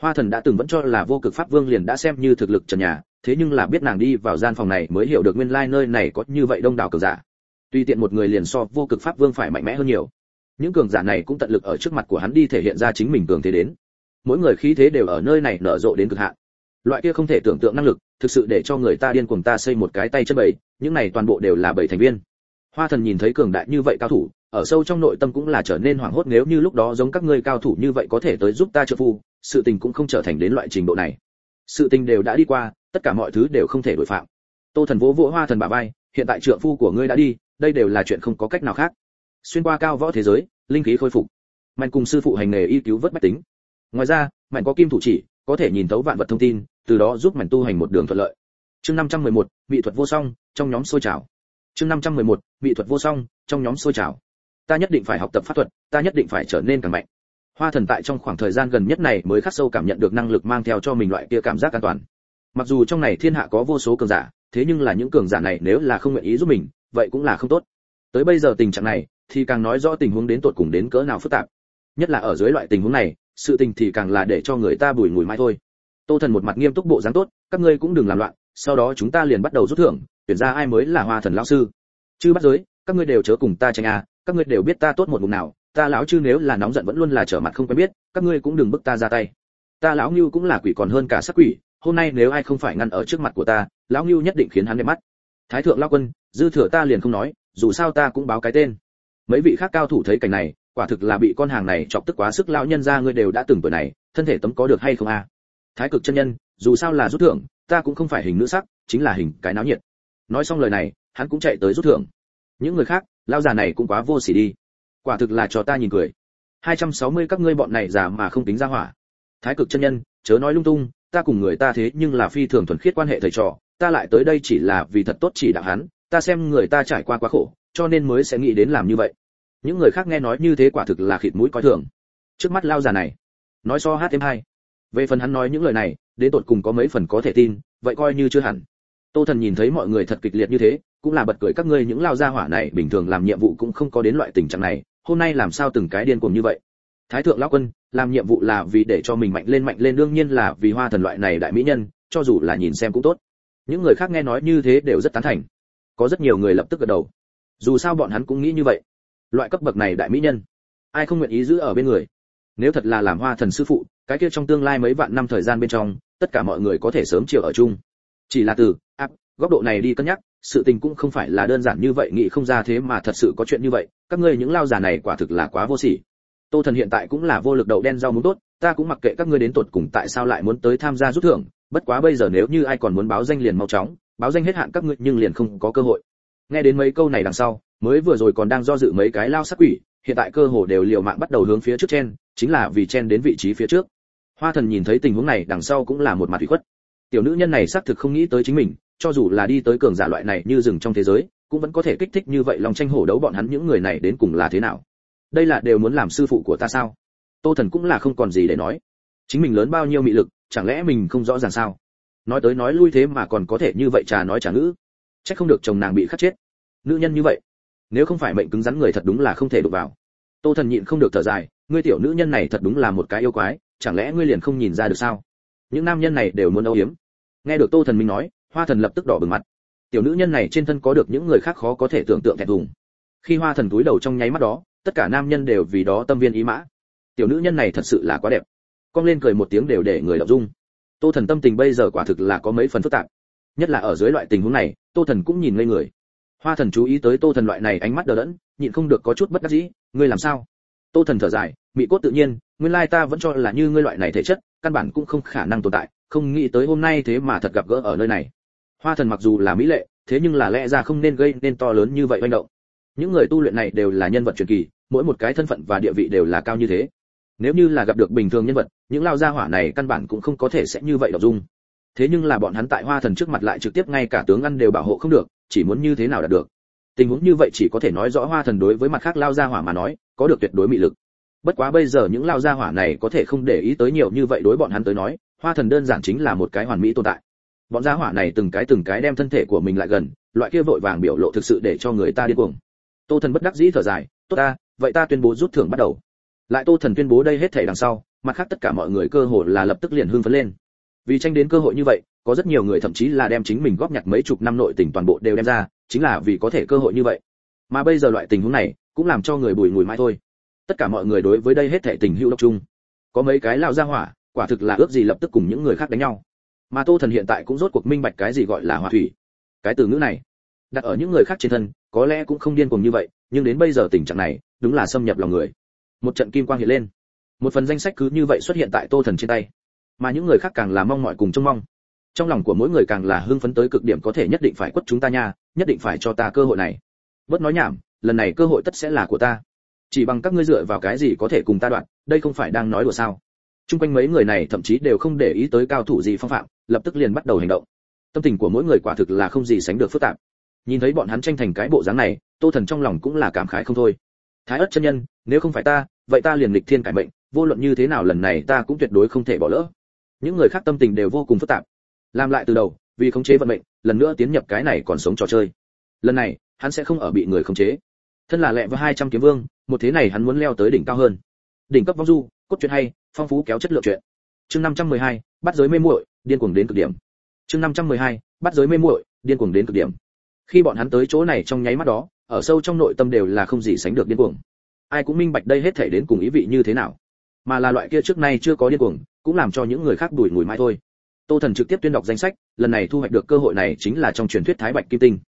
hoa thần đã từng vẫn cho là vô cực pháp vương liền đã xem như thực lực trần nhà, thế nhưng là biết nàng đi vào gian phòng này mới hiểu được nguyên lai nơi này có như vậy đông đảo cường giả. Tuy tiện một người liền so vô cực pháp vương phải mạnh mẽ hơn nhiều. Những cường giả này cũng tận lực ở trước mặt của hắn đi thể hiện ra chính mình cường thế đến. Mỗi người khí thế đều ở nơi này nở rộ đến cực hạn. Loại kia không thể tưởng tượng năng lực, thực sự để cho người ta điên cuồng ta xây một cái tay chân bầy, những này toàn bộ đều là bảy thành viên. Hoa thần nhìn thấy cường đại như vậy cao thủ, ở sâu trong nội tâm cũng là trở nên hoảng hốt nếu như lúc đó giống các ngươi cao thủ như vậy có thể tới giúp ta trợ phu sự tình cũng không trở thành đến loại trình độ này. Sự tình đều đã đi qua tất cả mọi thứ đều không thể đổi phạm. Tô thần vỗ vỗ hoa thần bà bay hiện tại trượng phu của ngươi đã đi đây đều là chuyện không có cách nào khác. Xuyên qua cao võ thế giới linh khí khôi phục. Mạnh cùng sư phụ hành nghề y cứu vớt bách tính. Ngoài ra mạnh có kim thủ chỉ có thể nhìn thấu vạn vật thông tin từ đó giúp mạnh tu hành một đường thuận lợi. Chương 511, mỹ thuật vô song trong nhóm sôi trào. Chương 511, mỹ thuật vô song trong nhóm sôi trào. Ta nhất định phải học tập pháp thuật ta nhất định phải trở nên càng mạnh hoa thần tại trong khoảng thời gian gần nhất này mới khắc sâu cảm nhận được năng lực mang theo cho mình loại kia cảm giác an toàn. Mặc dù trong này thiên hạ có vô số cường giả, thế nhưng là những cường giả này nếu là không nguyện ý giúp mình, vậy cũng là không tốt. Tới bây giờ tình trạng này, thì càng nói rõ tình huống đến tột cùng đến cỡ nào phức tạp. Nhất là ở dưới loại tình huống này, sự tình thì càng là để cho người ta bùi ngùi mai thôi. Tô thần một mặt nghiêm túc bộ dáng tốt, các ngươi cũng đừng làm loạn, sau đó chúng ta liền bắt đầu rút thưởng, tuyển ra ai mới là hoa thần lão sư. Chư bắt giới, các ngươi đều chớ cùng ta tranh à các ngươi đều biết ta tốt một vùng nào ta lão chư nếu là nóng giận vẫn luôn là trở mặt không quen biết, các ngươi cũng đừng bức ta ra tay. Ta lão ngưu cũng là quỷ còn hơn cả sắc quỷ, hôm nay nếu ai không phải ngăn ở trước mặt của ta, lão ngưu nhất định khiến hắn đẹp mắt. Thái thượng lao quân, dư thừa ta liền không nói, dù sao ta cũng báo cái tên. Mấy vị khác cao thủ thấy cảnh này, quả thực là bị con hàng này chọc tức quá sức, lão nhân ra ngươi đều đã từng tuổi này, thân thể tấm có được hay không a? Thái cực chân nhân, dù sao là rút thưởng, ta cũng không phải hình nữ sắc, chính là hình cái náo nhiệt. Nói xong lời này, hắn cũng chạy tới rút thưởng. Những người khác lao già này cũng quá vô sỉ đi quả thực là cho ta nhìn cười. 260 các ngươi bọn này già mà không tính ra hỏa. Thái cực chân nhân, chớ nói lung tung, ta cùng người ta thế nhưng là phi thường thuần khiết quan hệ thầy trò, ta lại tới đây chỉ là vì thật tốt chỉ đạo hắn, ta xem người ta trải qua quá khổ, cho nên mới sẽ nghĩ đến làm như vậy. Những người khác nghe nói như thế quả thực là khịt mũi coi thường. Trước mắt lao già này, nói so hát thêm hai. Về phần hắn nói những lời này, đến tột cùng có mấy phần có thể tin, vậy coi như chưa hẳn. Tô thần nhìn thấy mọi người thật kịch liệt như thế, cũng là bật cười các ngươi những lao gia hỏa này bình thường làm nhiệm vụ cũng không có đến loại tình trạng này hôm nay làm sao từng cái điên cuồng như vậy? Thái thượng lão quân, làm nhiệm vụ là vì để cho mình mạnh lên mạnh lên, đương nhiên là vì hoa thần loại này đại mỹ nhân, cho dù là nhìn xem cũng tốt. Những người khác nghe nói như thế đều rất tán thành. Có rất nhiều người lập tức gật đầu. Dù sao bọn hắn cũng nghĩ như vậy. Loại cấp bậc này đại mỹ nhân, ai không nguyện ý giữ ở bên người? Nếu thật là làm hoa thần sư phụ, cái kia trong tương lai mấy vạn năm thời gian bên trong, tất cả mọi người có thể sớm chiều ở chung. Chỉ là từ áp góc độ này đi cân nhắc sự tình cũng không phải là đơn giản như vậy, nghĩ không ra thế mà thật sự có chuyện như vậy, các ngươi những lao giả này quả thực là quá vô sỉ. Tô thần hiện tại cũng là vô lực đậu đen rau muốn tốt, ta cũng mặc kệ các ngươi đến tột cùng tại sao lại muốn tới tham gia rút thưởng, bất quá bây giờ nếu như ai còn muốn báo danh liền mau chóng, báo danh hết hạn các ngươi nhưng liền không có cơ hội. Nghe đến mấy câu này đằng sau, mới vừa rồi còn đang do dự mấy cái lao sắc quỷ, hiện tại cơ hồ đều liều mạng bắt đầu hướng phía trước chen, chính là vì chen đến vị trí phía trước. Hoa thần nhìn thấy tình huống này, đằng sau cũng là một mặt ủy khuất. Tiểu nữ nhân này xác thực không nghĩ tới chính mình cho dù là đi tới cường giả loại này như rừng trong thế giới, cũng vẫn có thể kích thích như vậy lòng tranh hổ đấu bọn hắn những người này đến cùng là thế nào. Đây là đều muốn làm sư phụ của ta sao? Tô thần cũng là không còn gì để nói. Chính mình lớn bao nhiêu mị lực, chẳng lẽ mình không rõ ràng sao? Nói tới nói lui thế mà còn có thể như vậy trà nói trà ngữ. Chắc không được chồng nàng bị khắc chết. Nữ nhân như vậy, nếu không phải mệnh cứng rắn người thật đúng là không thể đụng vào. Tô thần nhịn không được thở dài, ngươi tiểu nữ nhân này thật đúng là một cái yêu quái, chẳng lẽ ngươi liền không nhìn ra được sao? Những nam nhân này đều muốn âu hiếm nghe được tô thần minh nói hoa thần lập tức đỏ bừng mặt. Tiểu nữ nhân này trên thân có được những người khác khó có thể tưởng tượng thẹn thùng. Khi hoa thần túi đầu trong nháy mắt đó, tất cả nam nhân đều vì đó tâm viên ý mã. Tiểu nữ nhân này thật sự là quá đẹp. Cong lên cười một tiếng đều để người đọc dung. Tô thần tâm tình bây giờ quả thực là có mấy phần phức tạp. Nhất là ở dưới loại tình huống này, tô thần cũng nhìn ngây người. Hoa thần chú ý tới tô thần loại này ánh mắt đờ đẫn, nhịn không được có chút bất đắc dĩ, ngươi làm sao? Tô thần thở dài, mị cốt tự nhiên, nguyên lai ta vẫn cho là như ngươi loại này thể chất, căn bản cũng không khả năng tồn tại, không nghĩ tới hôm nay thế mà thật gặp gỡ ở nơi này hoa thần mặc dù là mỹ lệ, thế nhưng là lẽ ra không nên gây nên to lớn như vậy manh động. Những người tu luyện này đều là nhân vật truyền kỳ, mỗi một cái thân phận và địa vị đều là cao như thế. Nếu như là gặp được bình thường nhân vật, những lao gia hỏa này căn bản cũng không có thể sẽ như vậy đọc dung. Thế nhưng là bọn hắn tại hoa thần trước mặt lại trực tiếp ngay cả tướng ăn đều bảo hộ không được, chỉ muốn như thế nào đạt được. Tình huống như vậy chỉ có thể nói rõ hoa thần đối với mặt khác lao gia hỏa mà nói, có được tuyệt đối mị lực. Bất quá bây giờ những lao gia hỏa này có thể không để ý tới nhiều như vậy đối bọn hắn tới nói, hoa thần đơn giản chính là một cái hoàn mỹ tồn tại bọn gia hỏa này từng cái từng cái đem thân thể của mình lại gần, loại kia vội vàng biểu lộ thực sự để cho người ta điên cuồng. Tô thần bất đắc dĩ thở dài, tốt ta, vậy ta tuyên bố rút thưởng bắt đầu. Lại tô thần tuyên bố đây hết thể đằng sau, mặt khác tất cả mọi người cơ hội là lập tức liền hưng phấn lên. Vì tranh đến cơ hội như vậy, có rất nhiều người thậm chí là đem chính mình góp nhặt mấy chục năm nội tình toàn bộ đều đem ra, chính là vì có thể cơ hội như vậy. Mà bây giờ loại tình huống này, cũng làm cho người bùi ngùi mãi thôi. Tất cả mọi người đối với đây hết thể tình hữu độc chung. Có mấy cái lao ra hỏa, quả thực là ước gì lập tức cùng những người khác đánh nhau mà tô thần hiện tại cũng rốt cuộc minh bạch cái gì gọi là hỏa thủy. Cái từ ngữ này, đặt ở những người khác trên thân, có lẽ cũng không điên cuồng như vậy, nhưng đến bây giờ tình trạng này, đúng là xâm nhập lòng người. Một trận kim quang hiện lên. Một phần danh sách cứ như vậy xuất hiện tại tô thần trên tay. Mà những người khác càng là mong mọi cùng trông mong. Trong lòng của mỗi người càng là hưng phấn tới cực điểm có thể nhất định phải quất chúng ta nha, nhất định phải cho ta cơ hội này. Bớt nói nhảm, lần này cơ hội tất sẽ là của ta. Chỉ bằng các ngươi dựa vào cái gì có thể cùng ta đoạn, đây không phải đang nói đùa sao? Chung quanh mấy người này thậm chí đều không để ý tới cao thủ gì phong phạm lập tức liền bắt đầu hành động. Tâm tình của mỗi người quả thực là không gì sánh được phức tạp. Nhìn thấy bọn hắn tranh thành cái bộ dáng này, tô thần trong lòng cũng là cảm khái không thôi. Thái ất chân nhân, nếu không phải ta, vậy ta liền lịch thiên cải mệnh, vô luận như thế nào lần này ta cũng tuyệt đối không thể bỏ lỡ. Những người khác tâm tình đều vô cùng phức tạp. Làm lại từ đầu, vì khống chế vận mệnh, lần nữa tiến nhập cái này còn sống trò chơi. Lần này, hắn sẽ không ở bị người khống chế. Thân là lẹ với hai trăm kiếm vương, một thế này hắn muốn leo tới đỉnh cao hơn. Đỉnh cấp vong du, cốt truyện hay, phong phú kéo chất lượng truyện chương năm trăm mười hai, bắt giới mê muội điên cuồng đến cực điểm. Chương năm trăm mười hai, bắt giới mê muội, điên cuồng đến cực điểm. Khi bọn hắn tới chỗ này trong nháy mắt đó, ở sâu trong nội tâm đều là không gì sánh được điên cuồng. Ai cũng minh bạch đây hết thể đến cùng ý vị như thế nào. Mà là loại kia trước nay chưa có điên cuồng, cũng làm cho những người khác đuổi ngồi mãi thôi. Tô thần trực tiếp tuyên đọc danh sách, lần này thu hoạch được cơ hội này chính là trong truyền thuyết thái bạch kim tinh.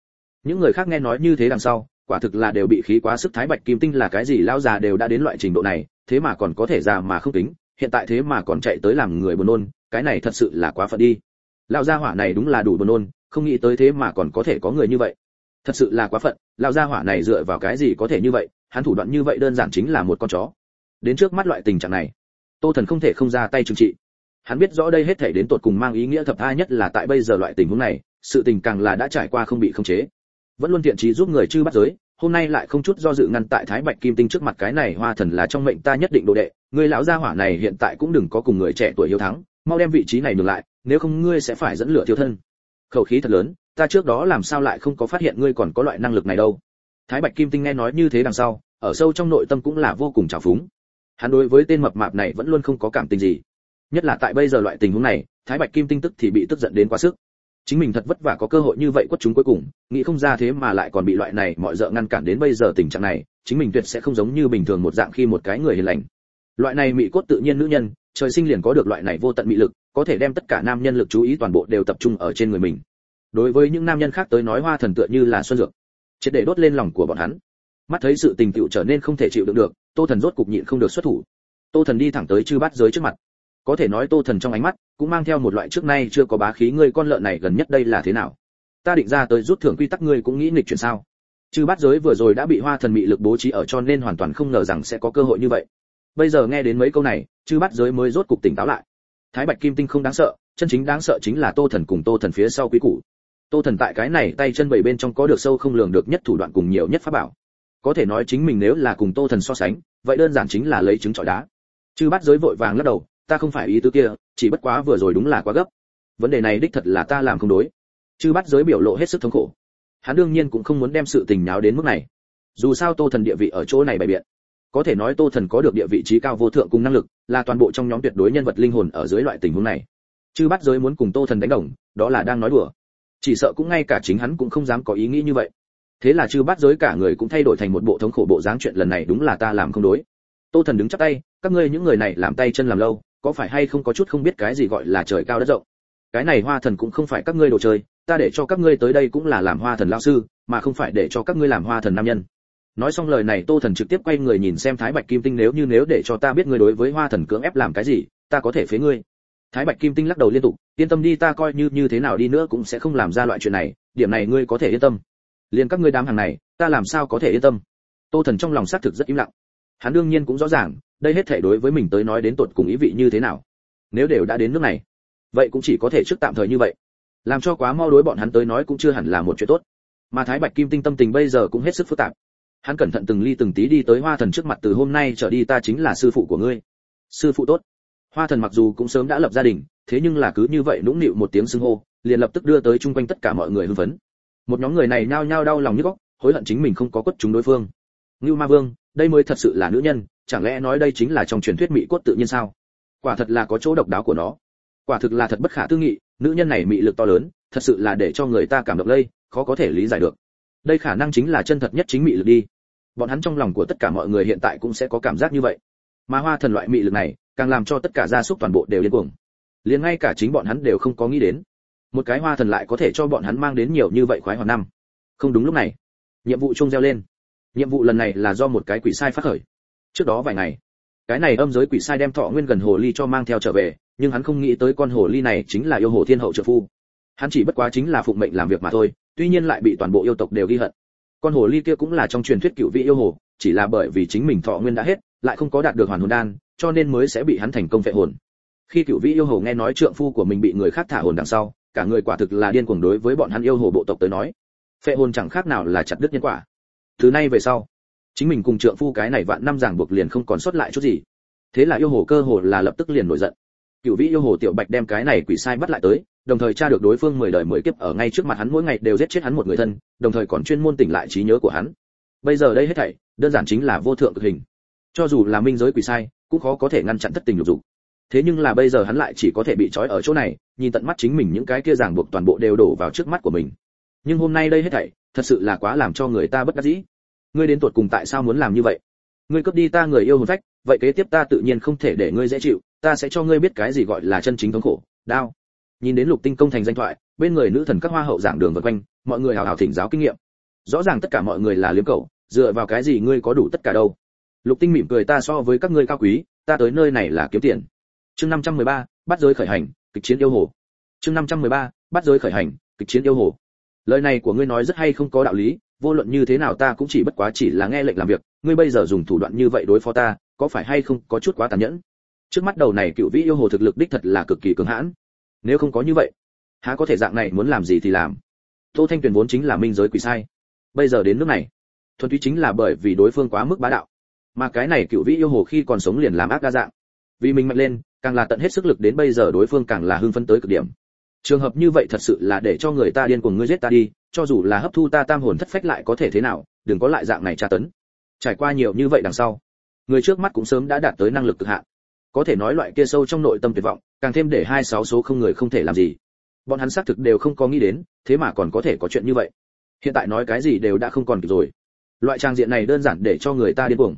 Những người khác nghe nói như thế đằng sau, quả thực là đều bị khí quá sức thái bạch kim tinh là cái gì, lão già đều đã đến loại trình độ này, thế mà còn có thể già mà không tính hiện tại thế mà còn chạy tới làm người buồn nôn, cái này thật sự là quá phận đi. Lão gia hỏa này đúng là đủ buồn nôn, không nghĩ tới thế mà còn có thể có người như vậy. Thật sự là quá phận, Lão gia hỏa này dựa vào cái gì có thể như vậy, hắn thủ đoạn như vậy đơn giản chính là một con chó. Đến trước mắt loại tình trạng này, tô thần không thể không ra tay trừng trị. Hắn biết rõ đây hết thể đến tột cùng mang ý nghĩa thập tha nhất là tại bây giờ loại tình huống này, sự tình càng là đã trải qua không bị khống chế. Vẫn luôn thiện trí giúp người chư bắt giới hôm nay lại không chút do dự ngăn tại thái bạch kim tinh trước mặt cái này hoa thần là trong mệnh ta nhất định đồ đệ, người lão gia hỏa này hiện tại cũng đừng có cùng người trẻ tuổi hiếu thắng, mau đem vị trí này ngược lại, nếu không ngươi sẽ phải dẫn lửa thiêu thân. Khẩu khí thật lớn, ta trước đó làm sao lại không có phát hiện ngươi còn có loại năng lực này đâu. Thái bạch kim tinh nghe nói như thế đằng sau, ở sâu trong nội tâm cũng là vô cùng trào phúng. Hắn đối với tên mập mạp này vẫn luôn không có cảm tình gì. Nhất là tại bây giờ loại tình huống này, thái bạch kim tinh tức thì bị tức giận đến quá sức chính mình thật vất vả có cơ hội như vậy quất chúng cuối cùng, nghĩ không ra thế mà lại còn bị loại này mọi dợ ngăn cản đến bây giờ tình trạng này, chính mình tuyệt sẽ không giống như bình thường một dạng khi một cái người hiền lành. Loại này mị cốt tự nhiên nữ nhân, trời sinh liền có được loại này vô tận mị lực, có thể đem tất cả nam nhân lực chú ý toàn bộ đều tập trung ở trên người mình. Đối với những nam nhân khác tới nói hoa thần tựa như là xuân dược, triệt để đốt lên lòng của bọn hắn. Mắt thấy sự tình tựu trở nên không thể chịu đựng được, tô thần rốt cục nhịn không được xuất thủ. Tô thần đi thẳng tới chư bát giới trước mặt có thể nói tô thần trong ánh mắt cũng mang theo một loại trước nay chưa có bá khí, ngươi con lợn này gần nhất đây là thế nào? Ta định ra tới rút thưởng quy tắc, ngươi cũng nghĩ nghịch chuyển sao? Chứ bát giới vừa rồi đã bị hoa thần mị lực bố trí ở cho nên hoàn toàn không ngờ rằng sẽ có cơ hội như vậy. Bây giờ nghe đến mấy câu này chứ bát giới mới rốt cục tỉnh táo lại. Thái bạch kim tinh không đáng sợ, chân chính đáng sợ chính là tô thần cùng tô thần phía sau quý củ. Tô thần tại cái này tay chân bảy bên trong có được sâu không lường được nhất thủ đoạn cùng nhiều nhất pháp bảo. Có thể nói chính mình nếu là cùng tô thần so sánh, vậy đơn giản chính là lấy trứng trọi đá. Chư bát giới vội vàng lắc đầu ta không phải ý tứ kia, chỉ bất quá vừa rồi đúng là quá gấp. Vấn đề này đích thật là ta làm không đối. Chư bát giới biểu lộ hết sức thống khổ. Hắn đương nhiên cũng không muốn đem sự tình nháo đến mức này. Dù sao tô thần địa vị ở chỗ này bày biện. Có thể nói tô thần có được địa vị trí cao vô thượng cùng năng lực, là toàn bộ trong nhóm tuyệt đối nhân vật linh hồn ở dưới loại tình huống này. Chư bát giới muốn cùng tô thần đánh đồng, đó là đang nói đùa. Chỉ sợ cũng ngay cả chính hắn cũng không dám có ý nghĩ như vậy. Thế là chư bát giới cả người cũng thay đổi thành một bộ thống khổ bộ dáng chuyện lần này đúng là ta làm không đối. Tô thần đứng chắp tay, các ngươi những người này làm tay chân làm lâu có phải hay không có chút không biết cái gì gọi là trời cao đất rộng? Cái này hoa thần cũng không phải các ngươi đồ chơi, ta để cho các ngươi tới đây cũng là làm hoa thần lao sư, mà không phải để cho các ngươi làm hoa thần nam nhân. Nói xong lời này, tô thần trực tiếp quay người nhìn xem thái bạch kim tinh, nếu như nếu để cho ta biết ngươi đối với hoa thần cưỡng ép làm cái gì, ta có thể phế ngươi. Thái bạch kim tinh lắc đầu liên tục, yên tâm đi, ta coi như như thế nào đi nữa cũng sẽ không làm ra loại chuyện này, điểm này ngươi có thể yên tâm. Liền các ngươi đám hàng này, ta làm sao có thể yên tâm? Tô thần trong lòng xác thực rất im lặng. Hắn đương nhiên cũng rõ ràng đây hết thể đối với mình tới nói đến tột cùng ý vị như thế nào? Nếu đều đã đến nước này, vậy cũng chỉ có thể trước tạm thời như vậy. Làm cho quá mau đối bọn hắn tới nói cũng chưa hẳn là một chuyện tốt. Mà thái bạch kim tinh tâm tình bây giờ cũng hết sức phức tạp. Hắn cẩn thận từng ly từng tí đi tới hoa thần trước mặt từ hôm nay trở đi ta chính là sư phụ của ngươi. Sư phụ tốt. Hoa thần mặc dù cũng sớm đã lập gia đình, thế nhưng là cứ như vậy nũng nịu một tiếng xưng hô, liền lập tức đưa tới chung quanh tất cả mọi người hưng phấn. Một nhóm người này nhao nhao đau lòng như góc, hối hận chính mình không có quất chúng đối phương. Ngưu ma vương, đây mới thật sự là nữ nhân chẳng lẽ nói đây chính là trong truyền thuyết mỹ cốt tự nhiên sao? Quả thật là có chỗ độc đáo của nó. Quả thực là thật bất khả tư nghị, nữ nhân này mị lực to lớn, thật sự là để cho người ta cảm động lây, khó có thể lý giải được. Đây khả năng chính là chân thật nhất chính mị lực đi. Bọn hắn trong lòng của tất cả mọi người hiện tại cũng sẽ có cảm giác như vậy. Mà hoa thần loại mị lực này, càng làm cho tất cả gia súc toàn bộ đều điên cuồng. Liền ngay cả chính bọn hắn đều không có nghĩ đến. Một cái hoa thần lại có thể cho bọn hắn mang đến nhiều như vậy khoái hoạt năm. Không đúng lúc này. Nhiệm vụ chung reo lên. Nhiệm vụ lần này là do một cái quỷ sai phát khởi trước đó vài ngày, cái này âm giới quỷ sai đem thọ nguyên gần hồ ly cho mang theo trở về, nhưng hắn không nghĩ tới con hồ ly này chính là yêu hồ thiên hậu trợ phu. Hắn chỉ bất quá chính là phụng mệnh làm việc mà thôi, tuy nhiên lại bị toàn bộ yêu tộc đều ghi hận. Con hồ ly kia cũng là trong truyền thuyết cựu vị yêu hồ, chỉ là bởi vì chính mình thọ nguyên đã hết, lại không có đạt được hoàn hồn đan, cho nên mới sẽ bị hắn thành công phệ hồn. Khi cựu vị yêu hồ nghe nói trượng phu của mình bị người khác thả hồn đằng sau, cả người quả thực là điên cuồng đối với bọn hắn yêu hồ bộ tộc tới nói. Phệ hồn chẳng khác nào là chặt đứt nhân quả. Từ nay về sau chính mình cùng trượng phu cái này vạn năm ràng buộc liền không còn sót lại chút gì. Thế là yêu hồ cơ hồ là lập tức liền nổi giận. Cựu vĩ yêu hồ tiểu bạch đem cái này quỷ sai bắt lại tới, đồng thời tra được đối phương mười đời mười kiếp ở ngay trước mặt hắn mỗi ngày đều giết chết hắn một người thân, đồng thời còn chuyên môn tỉnh lại trí nhớ của hắn. Bây giờ đây hết thảy, đơn giản chính là vô thượng cực hình. Cho dù là minh giới quỷ sai, cũng khó có thể ngăn chặn thất tình lục dục. Thế nhưng là bây giờ hắn lại chỉ có thể bị trói ở chỗ này, nhìn tận mắt chính mình những cái kia ràng buộc toàn bộ đều đổ vào trước mắt của mình. Nhưng hôm nay đây hết thảy, thật sự là quá làm cho người ta bất đắc dĩ ngươi đến tuột cùng tại sao muốn làm như vậy? Ngươi cướp đi ta người yêu hồn phách vậy kế tiếp ta tự nhiên không thể để ngươi dễ chịu ta sẽ cho ngươi biết cái gì gọi là chân chính thống khổ Đao! nhìn đến lục tinh công thành danh thoại bên người nữ thần các hoa hậu giảng đường vân quanh mọi người hào hào thỉnh giáo kinh nghiệm. Rõ ràng tất cả mọi người là liếm cầu dựa vào cái gì ngươi có đủ tất cả đâu? Lục tinh mỉm cười ta so với các ngươi cao quý ta tới nơi này là kiếm tiền. Chương 513, bắt giới khởi hành kịch chiến yêu hồ. Chương 513, bắt giới khởi hành kịch chiến yêu hồ lời này của ngươi nói rất hay không có đạo lý, vô luận như thế nào ta cũng chỉ bất quá chỉ là nghe lệnh làm việc, ngươi bây giờ dùng thủ đoạn như vậy đối phó ta, có phải hay không có chút quá tàn nhẫn? Trước mắt đầu này cựu vĩ yêu hồ thực lực đích thật là cực kỳ cứng hãn. Nếu không có như vậy, há có thể dạng này muốn làm gì thì làm? Tô thanh tuyền vốn chính là minh giới quỷ sai. Bây giờ đến nước này, thuần túy chính là bởi vì đối phương quá mức bá đạo. Mà cái này cựu vĩ yêu hồ khi còn sống liền làm ác đa dạng. Vì mình mạnh lên, càng là tận hết sức lực đến bây giờ đối phương càng là hưng phấn tới cực điểm trường hợp như vậy thật sự là để cho người ta điên cuồng ngươi giết ta đi, cho dù là hấp thu ta tam hồn thất phách lại có thể thế nào, đừng có lại dạng này tra tấn. Trải qua nhiều như vậy đằng sau, người trước mắt cũng sớm đã đạt tới năng lực cực hạn. Có thể nói loại kia sâu trong nội tâm tuyệt vọng, càng thêm để hai sáu số không người không thể làm gì. Bọn hắn xác thực đều không có nghĩ đến, thế mà còn có thể có chuyện như vậy. Hiện tại nói cái gì đều đã không còn kịp rồi. Loại trang diện này đơn giản để cho người ta điên cuồng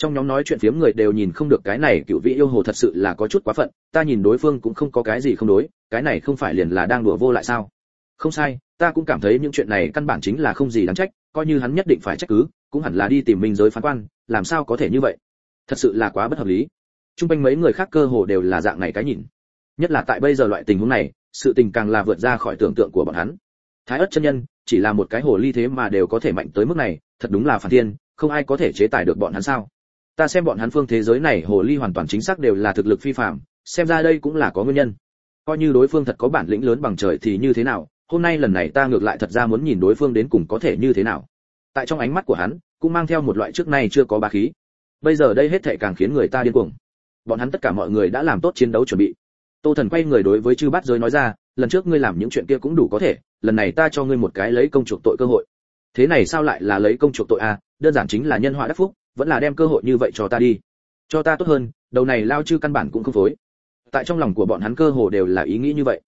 trong nhóm nói chuyện phiếm người đều nhìn không được cái này cựu vị yêu hồ thật sự là có chút quá phận, ta nhìn đối phương cũng không có cái gì không đối, cái này không phải liền là đang đùa vô lại sao? Không sai, ta cũng cảm thấy những chuyện này căn bản chính là không gì đáng trách, coi như hắn nhất định phải trách cứ, cũng hẳn là đi tìm minh giới phán quan, làm sao có thể như vậy? Thật sự là quá bất hợp lý. Trung quanh mấy người khác cơ hồ đều là dạng này cái nhìn. Nhất là tại bây giờ loại tình huống này, sự tình càng là vượt ra khỏi tưởng tượng của bọn hắn. Thái ất chân nhân, chỉ là một cái hồ ly thế mà đều có thể mạnh tới mức này, thật đúng là phản thiên, không ai có thể chế tài được bọn hắn sao? Ta xem bọn hắn phương thế giới này hồ ly hoàn toàn chính xác đều là thực lực phi phạm, xem ra đây cũng là có nguyên nhân. Coi như đối phương thật có bản lĩnh lớn bằng trời thì như thế nào, hôm nay lần này ta ngược lại thật ra muốn nhìn đối phương đến cùng có thể như thế nào. Tại trong ánh mắt của hắn, cũng mang theo một loại trước nay chưa có bá khí. Bây giờ đây hết thảy càng khiến người ta điên cuồng. Bọn hắn tất cả mọi người đã làm tốt chiến đấu chuẩn bị. Tô thần quay người đối với chư bát giới nói ra, lần trước ngươi làm những chuyện kia cũng đủ có thể, lần này ta cho ngươi một cái lấy công chuộc tội cơ hội. Thế này sao lại là lấy công chuộc tội à? Đơn giản chính là nhân họa đắc phúc vẫn là đem cơ hội như vậy cho ta đi. Cho ta tốt hơn, đầu này lao chư căn bản cũng không phối. Tại trong lòng của bọn hắn cơ hồ đều là ý nghĩ như vậy.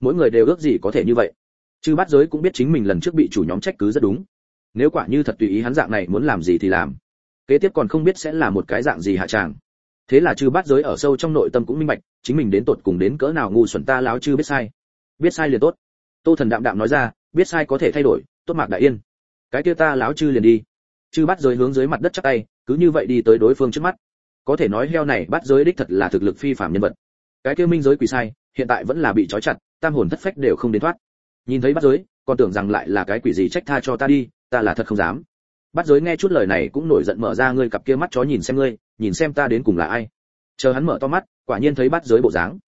Mỗi người đều ước gì có thể như vậy. Chư bát giới cũng biết chính mình lần trước bị chủ nhóm trách cứ rất đúng. Nếu quả như thật tùy ý hắn dạng này muốn làm gì thì làm. Kế tiếp còn không biết sẽ là một cái dạng gì hạ tràng. Thế là chư bát giới ở sâu trong nội tâm cũng minh bạch, chính mình đến tột cùng đến cỡ nào ngu xuẩn ta láo chư biết sai. Biết sai liền tốt. Tô thần đạm đạm nói ra, biết sai có thể thay đổi, tốt mạc đại yên. Cái kia ta láo chư liền đi chư bắt giới hướng dưới mặt đất chắc tay, cứ như vậy đi tới đối phương trước mắt. Có thể nói heo này bắt giới đích thật là thực lực phi phạm nhân vật. Cái kia minh giới quỷ sai, hiện tại vẫn là bị trói chặt, tam hồn thất phách đều không đến thoát. Nhìn thấy bắt giới, còn tưởng rằng lại là cái quỷ gì trách tha cho ta đi, ta là thật không dám. Bắt giới nghe chút lời này cũng nổi giận mở ra ngươi cặp kia mắt chó nhìn xem ngươi, nhìn xem ta đến cùng là ai. Chờ hắn mở to mắt, quả nhiên thấy bắt giới bộ dáng.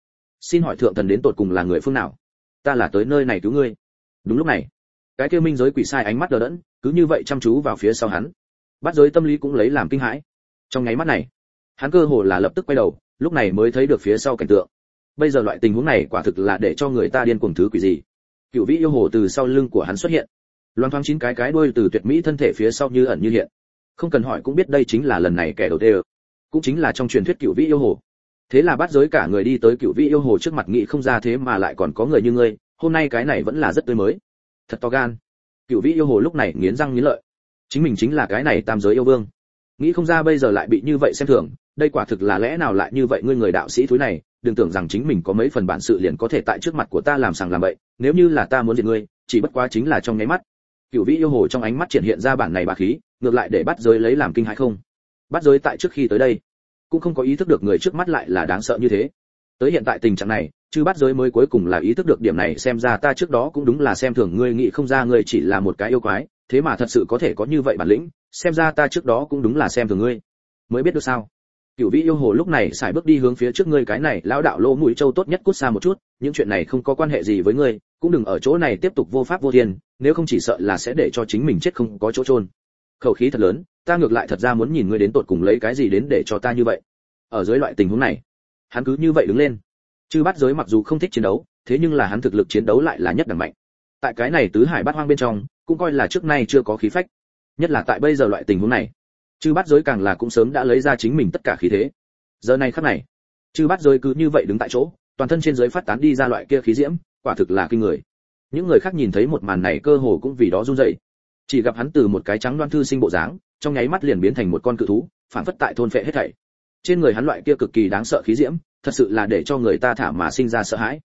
Xin hỏi thượng thần đến tột cùng là người phương nào? Ta là tới nơi này cứu ngươi. Đúng lúc này cái kia minh giới quỷ sai ánh mắt đờ đẫn, cứ như vậy chăm chú vào phía sau hắn. Bắt giới tâm lý cũng lấy làm kinh hãi. Trong nháy mắt này, hắn cơ hồ là lập tức quay đầu, lúc này mới thấy được phía sau cảnh tượng. Bây giờ loại tình huống này quả thực là để cho người ta điên cuồng thứ quỷ gì. Cựu vĩ yêu hồ từ sau lưng của hắn xuất hiện. Loan thoáng chín cái cái đuôi từ tuyệt mỹ thân thể phía sau như ẩn như hiện. Không cần hỏi cũng biết đây chính là lần này kẻ đầu tiên. Cũng chính là trong truyền thuyết cựu vĩ yêu hồ. Thế là bắt giới cả người đi tới cựu vĩ yêu hồ trước mặt nghị không ra thế mà lại còn có người như ngươi. Hôm nay cái này vẫn là rất tươi mới thật to gan. Cựu vĩ yêu hồ lúc này nghiến răng nghiến lợi. Chính mình chính là cái này tam giới yêu vương. Nghĩ không ra bây giờ lại bị như vậy xem thường, đây quả thực là lẽ nào lại như vậy ngươi người đạo sĩ thúi này, đừng tưởng rằng chính mình có mấy phần bản sự liền có thể tại trước mặt của ta làm sàng làm vậy nếu như là ta muốn diệt ngươi, chỉ bất quá chính là trong nháy mắt. Cựu vĩ yêu hồ trong ánh mắt triển hiện ra bản này bà khí, ngược lại để bắt giới lấy làm kinh hãi không? Bắt giới tại trước khi tới đây, cũng không có ý thức được người trước mắt lại là đáng sợ như thế. Tới hiện tại tình trạng này chứ bắt giới mới cuối cùng là ý thức được điểm này, xem ra ta trước đó cũng đúng là xem thường ngươi, nghĩ không ra ngươi chỉ là một cái yêu quái, thế mà thật sự có thể có như vậy bản lĩnh, xem ra ta trước đó cũng đúng là xem thường ngươi. Mới biết được sao? Cựu vĩ yêu hồ lúc này xài bước đi hướng phía trước ngươi, cái này, lão đạo lỗ mũi châu tốt nhất cút xa một chút, những chuyện này không có quan hệ gì với ngươi, cũng đừng ở chỗ này tiếp tục vô pháp vô thiên, nếu không chỉ sợ là sẽ để cho chính mình chết không có chỗ trôn khẩu khí thật lớn, ta ngược lại thật ra muốn nhìn ngươi đến tột cùng lấy cái gì đến để cho ta như vậy. Ở dưới loại tình huống này, hắn cứ như vậy đứng lên chư Bát giới mặc dù không thích chiến đấu, thế nhưng là hắn thực lực chiến đấu lại là nhất đẳng mạnh. Tại cái này tứ hải bát hoang bên trong, cũng coi là trước nay chưa có khí phách. Nhất là tại bây giờ loại tình huống này, chư Bát giới càng là cũng sớm đã lấy ra chính mình tất cả khí thế. Giờ này khắc này, chư Bát giới cứ như vậy đứng tại chỗ, toàn thân trên giới phát tán đi ra loại kia khí diễm, quả thực là kinh người. Những người khác nhìn thấy một màn này cơ hồ cũng vì đó run rẩy. Chỉ gặp hắn từ một cái trắng đoan thư sinh bộ dáng, trong nháy mắt liền biến thành một con cự thú, phản phất tại thôn phệ hết thảy. Trên người hắn loại kia cực kỳ đáng sợ khí diễm thật sự là để cho người ta thả mà sinh ra sợ hãi.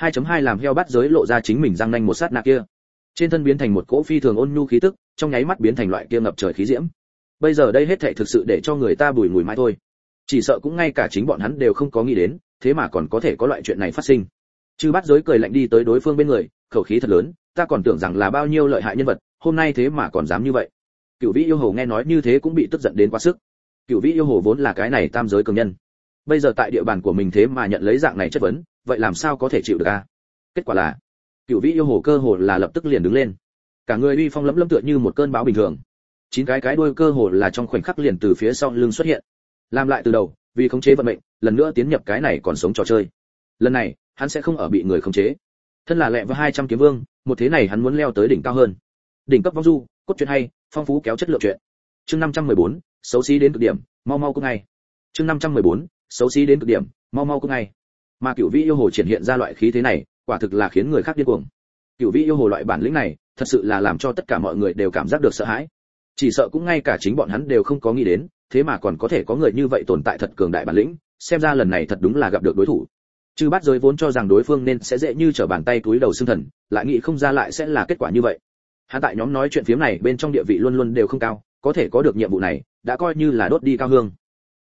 2.2 làm heo bắt giới lộ ra chính mình răng nanh một sát nạ kia. Trên thân biến thành một cỗ phi thường ôn nhu khí tức, trong nháy mắt biến thành loại kia ngập trời khí diễm. Bây giờ đây hết thảy thực sự để cho người ta bùi ngùi mãi thôi. Chỉ sợ cũng ngay cả chính bọn hắn đều không có nghĩ đến, thế mà còn có thể có loại chuyện này phát sinh. Chư bắt giới cười lạnh đi tới đối phương bên người, khẩu khí thật lớn, ta còn tưởng rằng là bao nhiêu lợi hại nhân vật, hôm nay thế mà còn dám như vậy. Cựu vĩ yêu hồ nghe nói như thế cũng bị tức giận đến quá sức. Cựu vĩ yêu hồ vốn là cái này tam giới cường nhân bây giờ tại địa bàn của mình thế mà nhận lấy dạng này chất vấn, vậy làm sao có thể chịu được a kết quả là, cựu vĩ yêu hồ cơ hồ là lập tức liền đứng lên. Cả người uy phong lẫm lẫm tựa như một cơn bão bình thường. Chín cái cái đuôi cơ hồ là trong khoảnh khắc liền từ phía sau lưng xuất hiện. Làm lại từ đầu, vì khống chế vận mệnh, lần nữa tiến nhập cái này còn sống trò chơi. Lần này, hắn sẽ không ở bị người khống chế. Thân là lẹ với hai trăm kiếm vương, một thế này hắn muốn leo tới đỉnh cao hơn. Đỉnh cấp vong du, cốt truyện hay, phong phú kéo chất lượng truyện. Chương năm trăm mười bốn, xấu xí đến cực điểm, mau mau cũng ngay. Chương năm trăm mười bốn xấu xí đến cực điểm, mau mau cũng ngay. Mà cựu vĩ yêu hồ triển hiện ra loại khí thế này, quả thực là khiến người khác điên cuồng. Cựu vĩ yêu hồ loại bản lĩnh này, thật sự là làm cho tất cả mọi người đều cảm giác được sợ hãi. Chỉ sợ cũng ngay cả chính bọn hắn đều không có nghĩ đến, thế mà còn có thể có người như vậy tồn tại thật cường đại bản lĩnh, xem ra lần này thật đúng là gặp được đối thủ. Chư bát giới vốn cho rằng đối phương nên sẽ dễ như trở bàn tay túi đầu xương thần, lại nghĩ không ra lại sẽ là kết quả như vậy. Hắn tại nhóm nói chuyện phiếm này bên trong địa vị luôn luôn đều không cao, có thể có được nhiệm vụ này, đã coi như là đốt đi cao hương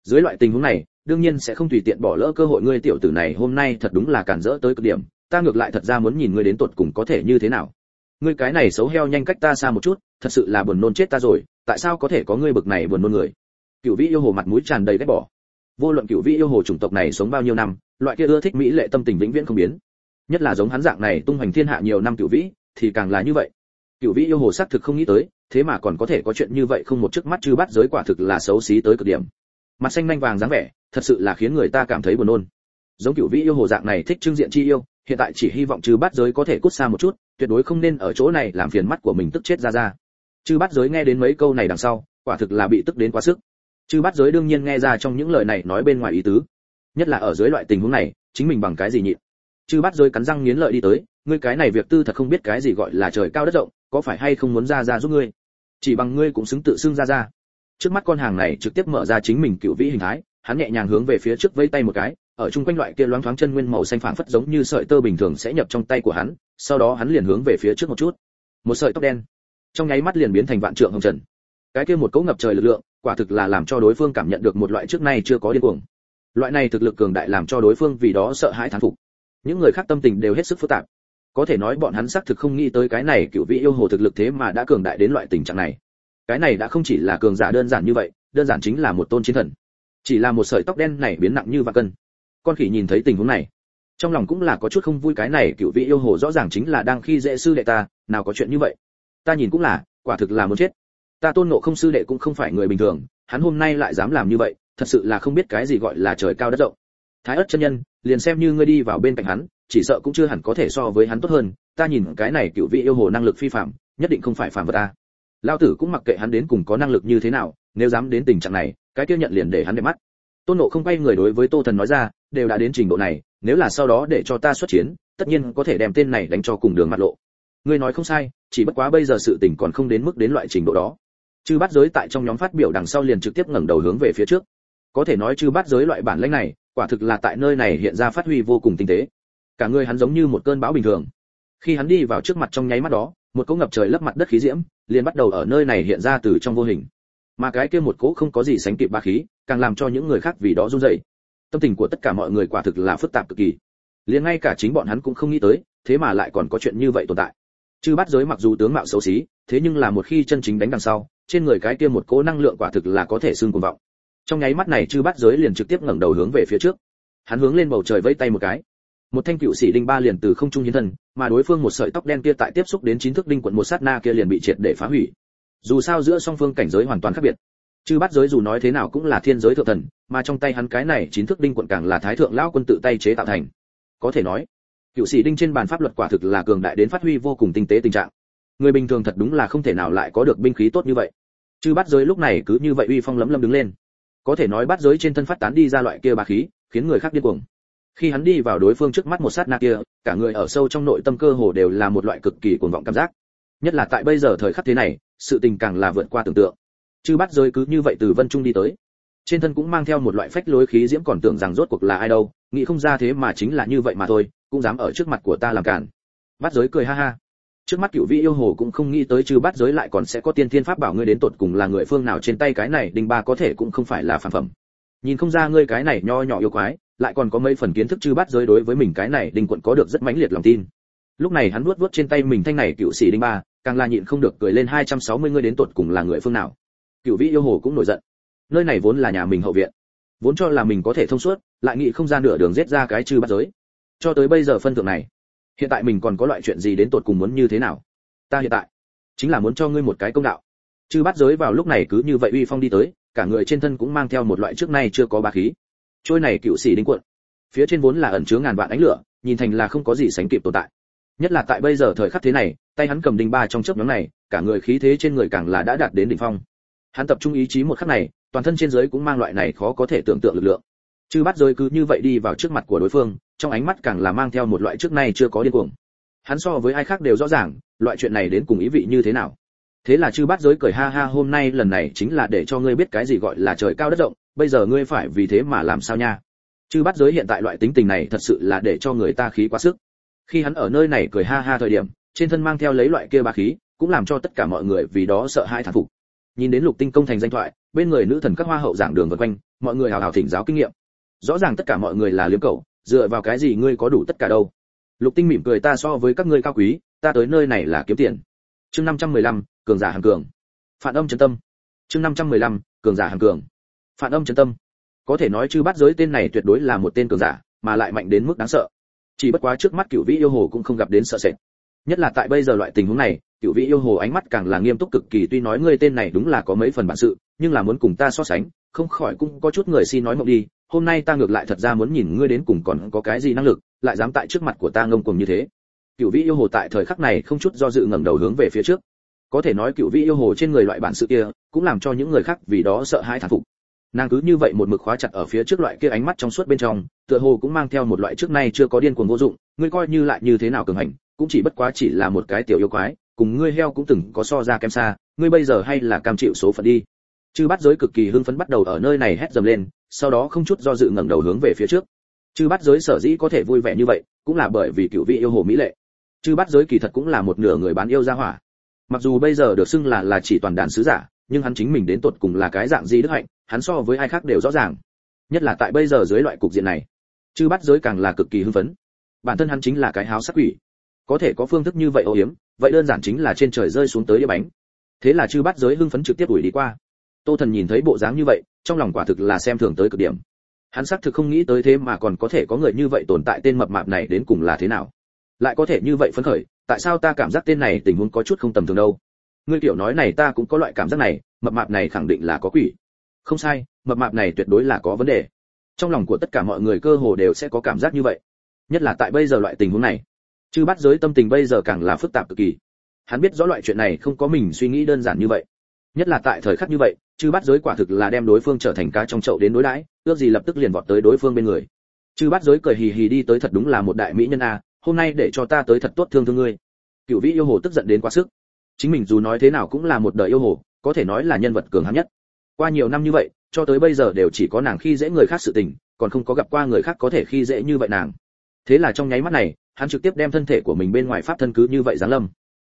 dưới loại tình huống này, đương nhiên sẽ không tùy tiện bỏ lỡ cơ hội ngươi tiểu tử này hôm nay thật đúng là cản rỡ tới cực điểm, ta ngược lại thật ra muốn nhìn ngươi đến tột cùng có thể như thế nào. Ngươi cái này xấu heo nhanh cách ta xa một chút, thật sự là buồn nôn chết ta rồi, tại sao có thể có ngươi bực này buồn nôn người? Cựu vĩ yêu hồ mặt mũi tràn đầy ghét bỏ. Vô luận cựu vĩ yêu hồ chủng tộc này sống bao nhiêu năm, loại kia ưa thích mỹ lệ tâm tình vĩnh viễn không biến. Nhất là giống hắn dạng này tung hoành thiên hạ nhiều năm cựu vĩ, thì càng là như vậy. Cựu vĩ yêu hồ xác thực không nghĩ tới, thế mà còn có thể có chuyện như vậy không một trước mắt chư bắt giới quả thực là xấu xí tới cực điểm mặt xanh nhanh vàng dáng vẻ, thật sự là khiến người ta cảm thấy buồn nôn. Giống cựu vĩ yêu hồ dạng này thích trưng diện chi yêu, hiện tại chỉ hy vọng chư bát giới có thể cút xa một chút, tuyệt đối không nên ở chỗ này làm phiền mắt của mình tức chết ra ra. Chư bát giới nghe đến mấy câu này đằng sau, quả thực là bị tức đến quá sức. Chư bát giới đương nhiên nghe ra trong những lời này nói bên ngoài ý tứ. Nhất là ở dưới loại tình huống này, chính mình bằng cái gì nhịn chư bát giới cắn răng nghiến lợi đi tới, ngươi cái này việc tư thật không biết cái gì gọi là trời cao đất rộng, có phải hay không muốn ra ra giúp ngươi? Chỉ bằng ngươi cũng xứng tự xưng ra ra trước mắt con hàng này trực tiếp mở ra chính mình cựu vĩ hình thái, hắn nhẹ nhàng hướng về phía trước vây tay một cái, ở chung quanh loại kia loáng thoáng chân nguyên màu xanh phảng phất giống như sợi tơ bình thường sẽ nhập trong tay của hắn, sau đó hắn liền hướng về phía trước một chút. Một sợi tóc đen, trong nháy mắt liền biến thành vạn trượng hồng trần. Cái kia một cỗ ngập trời lực lượng, quả thực là làm cho đối phương cảm nhận được một loại trước nay chưa có điên cuồng. Loại này thực lực cường đại làm cho đối phương vì đó sợ hãi thán phục. Những người khác tâm tình đều hết sức phức tạp. Có thể nói bọn hắn xác thực không nghĩ tới cái này cựu vị yêu hồ thực lực thế mà đã cường đại đến loại tình trạng này cái này đã không chỉ là cường giả đơn giản như vậy, đơn giản chính là một tôn chiến thần. Chỉ là một sợi tóc đen này biến nặng như vạn cân. Con khỉ nhìn thấy tình huống này, trong lòng cũng là có chút không vui cái này cựu vị yêu hồ rõ ràng chính là đang khi dễ sư đệ ta, nào có chuyện như vậy. Ta nhìn cũng là, quả thực là muốn chết. Ta tôn ngộ không sư đệ cũng không phải người bình thường, hắn hôm nay lại dám làm như vậy, thật sự là không biết cái gì gọi là trời cao đất rộng. Thái ất chân nhân, liền xem như ngươi đi vào bên cạnh hắn, chỉ sợ cũng chưa hẳn có thể so với hắn tốt hơn. Ta nhìn cái này cựu vị yêu hồ năng lực phi phạm, nhất định không phải phàm vật ta lao tử cũng mặc kệ hắn đến cùng có năng lực như thế nào, nếu dám đến tình trạng này, cái kia nhận liền để hắn để mắt. Tôn nộ không quay người đối với tô thần nói ra, đều đã đến trình độ này, nếu là sau đó để cho ta xuất chiến, tất nhiên có thể đem tên này đánh cho cùng đường mặt lộ. Ngươi nói không sai, chỉ bất quá bây giờ sự tình còn không đến mức đến loại trình độ đó. Chư bát giới tại trong nhóm phát biểu đằng sau liền trực tiếp ngẩng đầu hướng về phía trước. Có thể nói chư bát giới loại bản lĩnh này, quả thực là tại nơi này hiện ra phát huy vô cùng tinh tế. Cả người hắn giống như một cơn bão bình thường. Khi hắn đi vào trước mặt trong nháy mắt đó, một cỗ ngập trời lấp mặt đất khí diễm liền bắt đầu ở nơi này hiện ra từ trong vô hình. Mà cái kia một cỗ không có gì sánh kịp ba khí, càng làm cho những người khác vì đó run rẩy. Tâm tình của tất cả mọi người quả thực là phức tạp cực kỳ. Liền ngay cả chính bọn hắn cũng không nghĩ tới, thế mà lại còn có chuyện như vậy tồn tại. Chư bát giới mặc dù tướng mạo xấu xí, thế nhưng là một khi chân chính đánh đằng sau, trên người cái kia một cỗ năng lượng quả thực là có thể xương cuồng vọng. Trong nháy mắt này chư bát giới liền trực tiếp ngẩng đầu hướng về phía trước. Hắn hướng lên bầu trời vẫy tay một cái một thanh cựu sĩ đinh ba liền từ không trung hiến thần mà đối phương một sợi tóc đen kia tại tiếp xúc đến chín thước đinh quận một sát na kia liền bị triệt để phá hủy. Dù sao giữa song phương cảnh giới hoàn toàn khác biệt. Chư bắt giới dù nói thế nào cũng là thiên giới thượng thần, mà trong tay hắn cái này chín thước đinh quận càng là thái thượng lão quân tự tay chế tạo thành. Có thể nói, cựu sĩ đinh trên bàn pháp luật quả thực là cường đại đến phát huy vô cùng tinh tế tình trạng. Người bình thường thật đúng là không thể nào lại có được binh khí tốt như vậy. Chư bắt giới lúc này cứ như vậy uy phong lấm lấm đứng lên. Có thể nói bắt giới trên thân phát tán đi ra loại kia bà khí, khiến người khác điên cuồng khi hắn đi vào đối phương trước mắt một sát na kia, cả người ở sâu trong nội tâm cơ hồ đều là một loại cực kỳ cuồng vọng cảm giác. Nhất là tại bây giờ thời khắc thế này, sự tình càng là vượt qua tưởng tượng. Chư bắt rơi cứ như vậy từ vân trung đi tới. Trên thân cũng mang theo một loại phách lối khí diễm còn tưởng rằng rốt cuộc là ai đâu, nghĩ không ra thế mà chính là như vậy mà thôi, cũng dám ở trước mặt của ta làm cản. Bắt giới cười ha ha. Trước mắt cựu vị yêu hồ cũng không nghĩ tới Trư bắt giới lại còn sẽ có tiên thiên pháp bảo ngươi đến tột cùng là người phương nào trên tay cái này, đinh ba có thể cũng không phải là phản phẩm. Nhìn không ra ngươi cái này nho nhỏ yêu quái lại còn có mấy phần kiến thức chư bát giới đối với mình cái này đinh quận có được rất mãnh liệt lòng tin. Lúc này hắn vuốt vuốt trên tay mình thanh này cựu sĩ đinh ba, càng là nhịn không được cười lên 260 người đến tuột cùng là người phương nào. Cựu vĩ yêu hồ cũng nổi giận. Nơi này vốn là nhà mình hậu viện. Vốn cho là mình có thể thông suốt, lại nghĩ không ra nửa đường giết ra cái chư bắt giới. Cho tới bây giờ phân thượng này, hiện tại mình còn có loại chuyện gì đến tột cùng muốn như thế nào? Ta hiện tại, chính là muốn cho ngươi một cái công đạo. Chư bắt giới vào lúc này cứ như vậy uy phong đi tới, cả người trên thân cũng mang theo một loại trước nay chưa có bá khí trôi này cựu sĩ đinh cuộn phía trên vốn là ẩn chứa ngàn vạn ánh lửa, nhìn thành là không có gì sánh kịp tồn tại. Nhất là tại bây giờ thời khắc thế này, tay hắn cầm đinh ba trong chớp nhóm này, cả người khí thế trên người càng là đã đạt đến đỉnh phong. Hắn tập trung ý chí một khắc này, toàn thân trên dưới cũng mang loại này khó có thể tưởng tượng lực lượng. Chư bắt rơi cứ như vậy đi vào trước mặt của đối phương, trong ánh mắt càng là mang theo một loại trước nay chưa có điên cuồng. Hắn so với ai khác đều rõ ràng, loại chuyện này đến cùng ý vị như thế nào. Thế là chư bát giới cười ha ha, hôm nay lần này chính là để cho ngươi biết cái gì gọi là trời cao đất rộng bây giờ ngươi phải vì thế mà làm sao nha? Chư bát giới hiện tại loại tính tình này thật sự là để cho người ta khí quá sức. Khi hắn ở nơi này cười ha ha thời điểm trên thân mang theo lấy loại kia ba khí cũng làm cho tất cả mọi người vì đó sợ hãi thán phục. Nhìn đến lục tinh công thành danh thoại bên người nữ thần các hoa hậu giảng đường vân quanh mọi người hào hào thỉnh giáo kinh nghiệm. Rõ ràng tất cả mọi người là liếm cầu dựa vào cái gì ngươi có đủ tất cả đâu? Lục tinh mỉm cười ta so với các ngươi cao quý ta tới nơi này là kiếm tiền. Chương 515, cường giả hàng cường. Phản âm chân tâm. Chương 515, cường giả hàng cường phản âm chân tâm. Có thể nói chư bắt giới tên này tuyệt đối là một tên cường giả, mà lại mạnh đến mức đáng sợ. Chỉ bất quá trước mắt cửu vĩ yêu hồ cũng không gặp đến sợ sệt. Nhất là tại bây giờ loại tình huống này, cửu vĩ yêu hồ ánh mắt càng là nghiêm túc cực kỳ, tuy nói ngươi tên này đúng là có mấy phần bản sự, nhưng là muốn cùng ta so sánh, không khỏi cũng có chút người xin nói mộng đi, hôm nay ta ngược lại thật ra muốn nhìn ngươi đến cùng còn có cái gì năng lực, lại dám tại trước mặt của ta ngông cuồng như thế. Cựu vĩ yêu hồ tại thời khắc này không chút do dự ngẩng đầu hướng về phía trước. Có thể nói cựu vĩ yêu hồ trên người loại bản sự kia, cũng làm cho những người khác vì đó sợ hãi thán phục nàng cứ như vậy một mực khóa chặt ở phía trước loại kia ánh mắt trong suốt bên trong, tựa hồ cũng mang theo một loại trước nay chưa có điên cuồng vô dụng, ngươi coi như lại như thế nào cường hành, cũng chỉ bất quá chỉ là một cái tiểu yêu quái, cùng ngươi heo cũng từng có so ra kém xa, ngươi bây giờ hay là cam chịu số phận đi. Chư bắt giới cực kỳ hưng phấn bắt đầu ở nơi này hét dầm lên, sau đó không chút do dự ngẩng đầu hướng về phía trước. Chư bắt giới sở dĩ có thể vui vẻ như vậy, cũng là bởi vì cựu vị yêu hồ mỹ lệ. Chư bắt giới kỳ thật cũng là một nửa người bán yêu gia hỏa. Mặc dù bây giờ được xưng là là chỉ toàn đàn sứ giả, nhưng hắn chính mình đến tột cùng là cái dạng gì đức hạnh hắn so với ai khác đều rõ ràng. Nhất là tại bây giờ dưới loại cục diện này, chư bắt giới càng là cực kỳ hưng phấn. Bản thân hắn chính là cái háo sắc quỷ. Có thể có phương thức như vậy ô hiếm, vậy đơn giản chính là trên trời rơi xuống tới đĩa bánh. Thế là chư bắt giới hưng phấn trực tiếp đuổi đi qua. Tô thần nhìn thấy bộ dáng như vậy, trong lòng quả thực là xem thường tới cực điểm. Hắn xác thực không nghĩ tới thế mà còn có thể có người như vậy tồn tại tên mập mạp này đến cùng là thế nào. Lại có thể như vậy phấn khởi, tại sao ta cảm giác tên này tình huống có chút không tầm thường đâu? Ngươi tiểu nói này ta cũng có loại cảm giác này, mập mạp này khẳng định là có quỷ không sai, mập mạp này tuyệt đối là có vấn đề. Trong lòng của tất cả mọi người cơ hồ đều sẽ có cảm giác như vậy. Nhất là tại bây giờ loại tình huống này. Chứ bắt giới tâm tình bây giờ càng là phức tạp cực kỳ. Hắn biết rõ loại chuyện này không có mình suy nghĩ đơn giản như vậy. Nhất là tại thời khắc như vậy chứ bắt giới quả thực là đem đối phương trở thành cá trong chậu đến đối đãi, ước gì lập tức liền vọt tới đối phương bên người. Chứ bắt giới cười hì hì đi tới thật đúng là một đại mỹ nhân a, hôm nay để cho ta tới thật tốt thương thương ngươi. Cựu vĩ yêu hồ tức giận đến quá sức. Chính mình dù nói thế nào cũng là một đời yêu hồ, có thể nói là nhân vật cường hãn nhất qua nhiều năm như vậy, cho tới bây giờ đều chỉ có nàng khi dễ người khác sự tình, còn không có gặp qua người khác có thể khi dễ như vậy nàng. Thế là trong nháy mắt này, hắn trực tiếp đem thân thể của mình bên ngoài pháp thân cứ như vậy giáng lâm.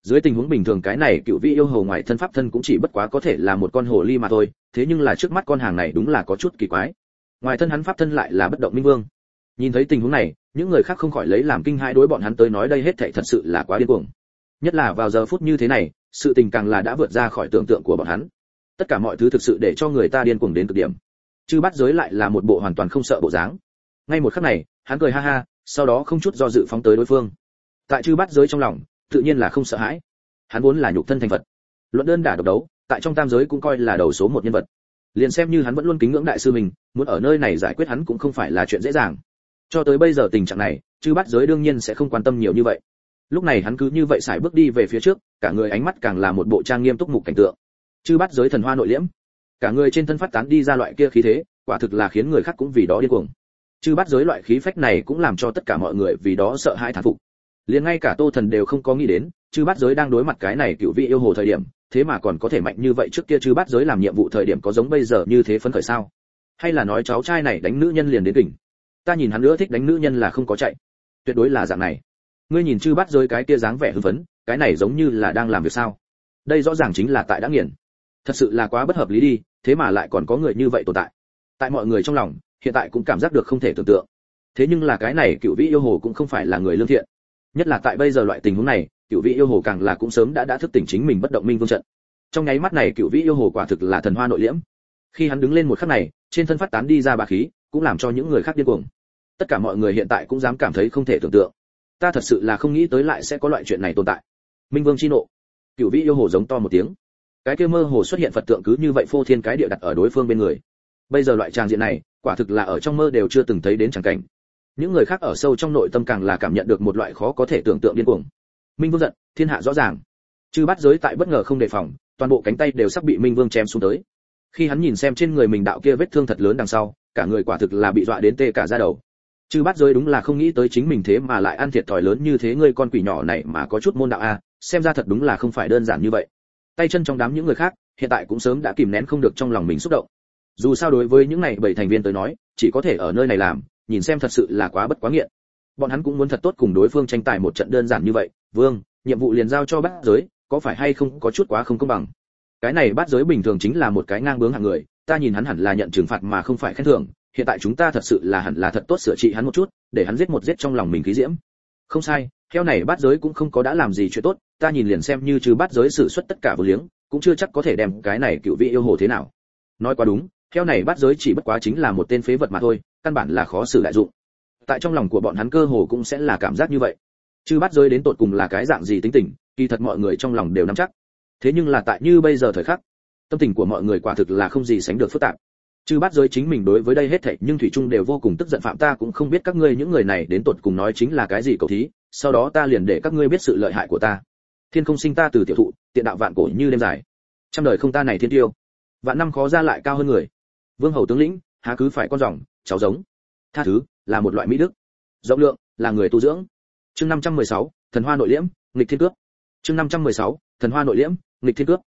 Dưới tình huống bình thường cái này cựu vị yêu hồ ngoài thân pháp thân cũng chỉ bất quá có thể là một con hồ ly mà thôi, thế nhưng là trước mắt con hàng này đúng là có chút kỳ quái. Ngoài thân hắn pháp thân lại là bất động minh vương. Nhìn thấy tình huống này, những người khác không khỏi lấy làm kinh hãi đối bọn hắn tới nói đây hết thảy thật sự là quá điên cuồng. Nhất là vào giờ phút như thế này, sự tình càng là đã vượt ra khỏi tưởng tượng của bọn hắn tất cả mọi thứ thực sự để cho người ta điên cuồng đến cực điểm. Chư bắt giới lại là một bộ hoàn toàn không sợ bộ dáng. Ngay một khắc này, hắn cười ha ha, sau đó không chút do dự phóng tới đối phương. Tại chư bắt giới trong lòng, tự nhiên là không sợ hãi. Hắn vốn là nhục thân thành vật luận đơn đả độc đấu, tại trong tam giới cũng coi là đầu số một nhân vật. Liền xem như hắn vẫn luôn kính ngưỡng đại sư mình, muốn ở nơi này giải quyết hắn cũng không phải là chuyện dễ dàng. Cho tới bây giờ tình trạng này, chư bắt giới đương nhiên sẽ không quan tâm nhiều như vậy. Lúc này hắn cứ như vậy xài bước đi về phía trước, cả người ánh mắt càng là một bộ trang nghiêm túc mục cảnh tượng chư bắt giới thần hoa nội liễm. Cả người trên thân phát tán đi ra loại kia khí thế, quả thực là khiến người khác cũng vì đó điên cuồng. Chư bắt giới loại khí phách này cũng làm cho tất cả mọi người vì đó sợ hãi thán phục. Liền ngay cả tô thần đều không có nghĩ đến, chư bát giới đang đối mặt cái này cựu vị yêu hồ thời điểm, thế mà còn có thể mạnh như vậy trước kia chư bát giới làm nhiệm vụ thời điểm có giống bây giờ như thế phấn khởi sao? Hay là nói cháu trai này đánh nữ nhân liền đến đỉnh? Ta nhìn hắn nữa thích đánh nữ nhân là không có chạy. Tuyệt đối là dạng này. Ngươi nhìn chư bát giới cái kia dáng vẻ hư vấn cái này giống như là đang làm việc sao? Đây rõ ràng chính là tại đã nghiền thật sự là quá bất hợp lý đi, thế mà lại còn có người như vậy tồn tại. Tại mọi người trong lòng, hiện tại cũng cảm giác được không thể tưởng tượng. Thế nhưng là cái này cựu vị yêu hồ cũng không phải là người lương thiện. Nhất là tại bây giờ loại tình huống này, cựu vị yêu hồ càng là cũng sớm đã đã thức tỉnh chính mình bất động minh vương trận. Trong nháy mắt này cựu vị yêu hồ quả thực là thần hoa nội liễm. Khi hắn đứng lên một khắc này, trên thân phát tán đi ra bà khí, cũng làm cho những người khác điên cuồng. Tất cả mọi người hiện tại cũng dám cảm thấy không thể tưởng tượng. Ta thật sự là không nghĩ tới lại sẽ có loại chuyện này tồn tại. Minh vương chi nộ. Cựu vị yêu hồ giống to một tiếng cái kia mơ hồ xuất hiện phật tượng cứ như vậy phô thiên cái địa đặt ở đối phương bên người. Bây giờ loại tràng diện này, quả thực là ở trong mơ đều chưa từng thấy đến chẳng cảnh. Những người khác ở sâu trong nội tâm càng là cảm nhận được một loại khó có thể tưởng tượng điên cuồng. Minh vương giận, thiên hạ rõ ràng. Chư bắt giới tại bất ngờ không đề phòng, toàn bộ cánh tay đều sắp bị minh vương chém xuống tới. Khi hắn nhìn xem trên người mình đạo kia vết thương thật lớn đằng sau, cả người quả thực là bị dọa đến tê cả da đầu. Chư bắt giới đúng là không nghĩ tới chính mình thế mà lại ăn thiệt thòi lớn như thế, ngươi con quỷ nhỏ này mà có chút môn đạo a, xem ra thật đúng là không phải đơn giản như vậy tay chân trong đám những người khác, hiện tại cũng sớm đã kìm nén không được trong lòng mình xúc động. Dù sao đối với những này bảy thành viên tới nói, chỉ có thể ở nơi này làm, nhìn xem thật sự là quá bất quá nghiện. Bọn hắn cũng muốn thật tốt cùng đối phương tranh tài một trận đơn giản như vậy. Vương, nhiệm vụ liền giao cho bát giới, có phải hay không có chút quá không công bằng? Cái này bát giới bình thường chính là một cái ngang bướng hạng người, ta nhìn hắn hẳn là nhận trừng phạt mà không phải khen thưởng, hiện tại chúng ta thật sự là hẳn là thật tốt sửa trị hắn một chút, để hắn giết một giết trong lòng mình khí diễm. Không sai theo này bát giới cũng không có đã làm gì chuyện tốt ta nhìn liền xem như trừ bát giới sử xuất tất cả vô liếng, cũng chưa chắc có thể đem cái này cựu vị yêu hồ thế nào. Nói quá đúng, theo này bát giới chỉ bất quá chính là một tên phế vật mà thôi, căn bản là khó xử đại dụng. Tại trong lòng của bọn hắn cơ hồ cũng sẽ là cảm giác như vậy. Chứ bát giới đến tột cùng là cái dạng gì tính tình, kỳ thật mọi người trong lòng đều nắm chắc. Thế nhưng là tại như bây giờ thời khắc, tâm tình của mọi người quả thực là không gì sánh được phức tạp. Chứ bát giới chính mình đối với đây hết thảy, nhưng thủy trung đều vô cùng tức giận phạm ta cũng không biết các ngươi những người này đến tột cùng nói chính là cái gì cầu thí, sau đó ta liền để các ngươi biết sự lợi hại của ta thiên không sinh ta từ tiểu thụ tiện đạo vạn cổ như đêm dài. Trăm đời không ta này thiên tiêu. Vạn năm khó ra lại cao hơn người. Vương hầu tướng lĩnh há cứ phải con rồng cháu giống. Tha thứ là một loại mỹ đức. Rộng lượng là người tu dưỡng. Chương 516, thần hoa nội liễm nghịch thiên cước. chương 516, thần hoa nội liễm nghịch thiên cước.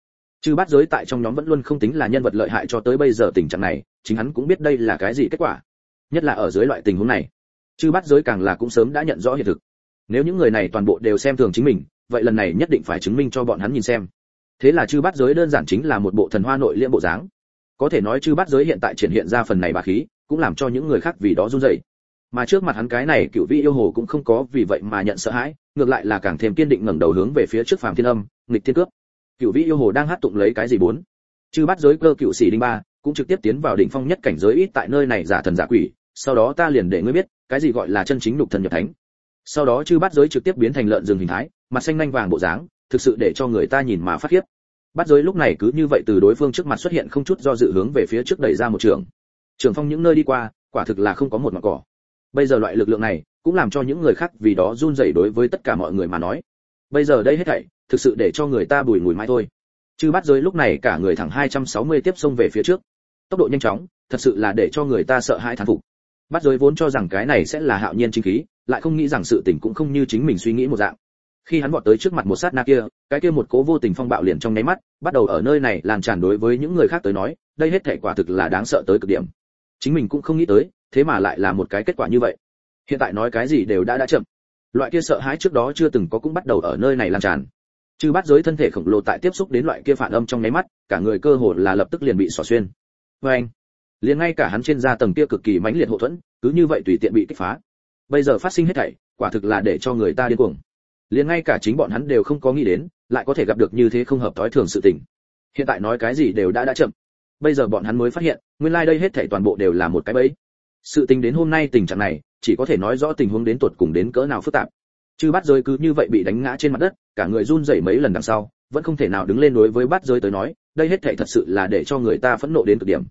chư bát giới tại trong nhóm vẫn luôn không tính là nhân vật lợi hại cho tới bây giờ tình trạng này chính hắn cũng biết đây là cái gì kết quả. Nhất là ở dưới loại tình huống này chư bát giới càng là cũng sớm đã nhận rõ hiện thực. Nếu những người này toàn bộ đều xem thường chính mình vậy lần này nhất định phải chứng minh cho bọn hắn nhìn xem. Thế là chư bát giới đơn giản chính là một bộ thần hoa nội liễm bộ dáng. Có thể nói chư bát giới hiện tại triển hiện ra phần này bà khí, cũng làm cho những người khác vì đó run rẩy. Mà trước mặt hắn cái này cựu vị yêu hồ cũng không có vì vậy mà nhận sợ hãi, ngược lại là càng thêm kiên định ngẩng đầu hướng về phía trước phàm thiên âm, nghịch thiên cướp. Cựu vị yêu hồ đang hát tụng lấy cái gì bốn? Chư bắt giới cơ cựu sĩ đinh ba cũng trực tiếp tiến vào đỉnh phong nhất cảnh giới ít tại nơi này giả thần giả quỷ, sau đó ta liền để ngươi biết, cái gì gọi là chân chính lục thần nhập thánh sau đó chư bắt giới trực tiếp biến thành lợn rừng hình thái, mặt xanh nhanh vàng bộ dáng, thực sự để cho người ta nhìn mà phát khiếp. Bắt giới lúc này cứ như vậy từ đối phương trước mặt xuất hiện không chút do dự hướng về phía trước đẩy ra một trường. Trường phong những nơi đi qua, quả thực là không có một mặt cỏ. Bây giờ loại lực lượng này, cũng làm cho những người khác vì đó run rẩy đối với tất cả mọi người mà nói. Bây giờ đây hết thảy, thực sự để cho người ta bùi ngùi mãi thôi. Chư bắt giới lúc này cả người thẳng 260 tiếp xông về phía trước. Tốc độ nhanh chóng, thật sự là để cho người ta sợ hãi thán phục. Bắt giới vốn cho rằng cái này sẽ là hạo nhiên chính khí lại không nghĩ rằng sự tình cũng không như chính mình suy nghĩ một dạng. Khi hắn vọt tới trước mặt một sát na kia, cái kia một cố vô tình phong bạo liền trong nháy mắt, bắt đầu ở nơi này lan tràn đối với những người khác tới nói, đây hết thể quả thực là đáng sợ tới cực điểm. Chính mình cũng không nghĩ tới, thế mà lại là một cái kết quả như vậy. Hiện tại nói cái gì đều đã đã chậm. Loại kia sợ hãi trước đó chưa từng có cũng bắt đầu ở nơi này lan tràn. Chư bắt giới thân thể khổng lồ tại tiếp xúc đến loại kia phản âm trong nháy mắt, cả người cơ hồ là lập tức liền bị xỏ xuyên. Vê anh liền ngay cả hắn trên da tầng kia cực kỳ mãnh liệt hậu thuẫn, cứ như vậy tùy tiện bị kích phá bây giờ phát sinh hết thảy, quả thực là để cho người ta điên cuồng. Liền ngay cả chính bọn hắn đều không có nghĩ đến, lại có thể gặp được như thế không hợp thói thường sự tình. Hiện tại nói cái gì đều đã đã chậm. Bây giờ bọn hắn mới phát hiện, nguyên lai like đây hết thảy toàn bộ đều là một cái bẫy. Sự tình đến hôm nay tình trạng này, chỉ có thể nói rõ tình huống đến tuột cùng đến cỡ nào phức tạp. Chư bắt giới cứ như vậy bị đánh ngã trên mặt đất, cả người run rẩy mấy lần đằng sau, vẫn không thể nào đứng lên đối với bắt giới tới nói, đây hết thảy thật sự là để cho người ta phẫn nộ đến cực điểm.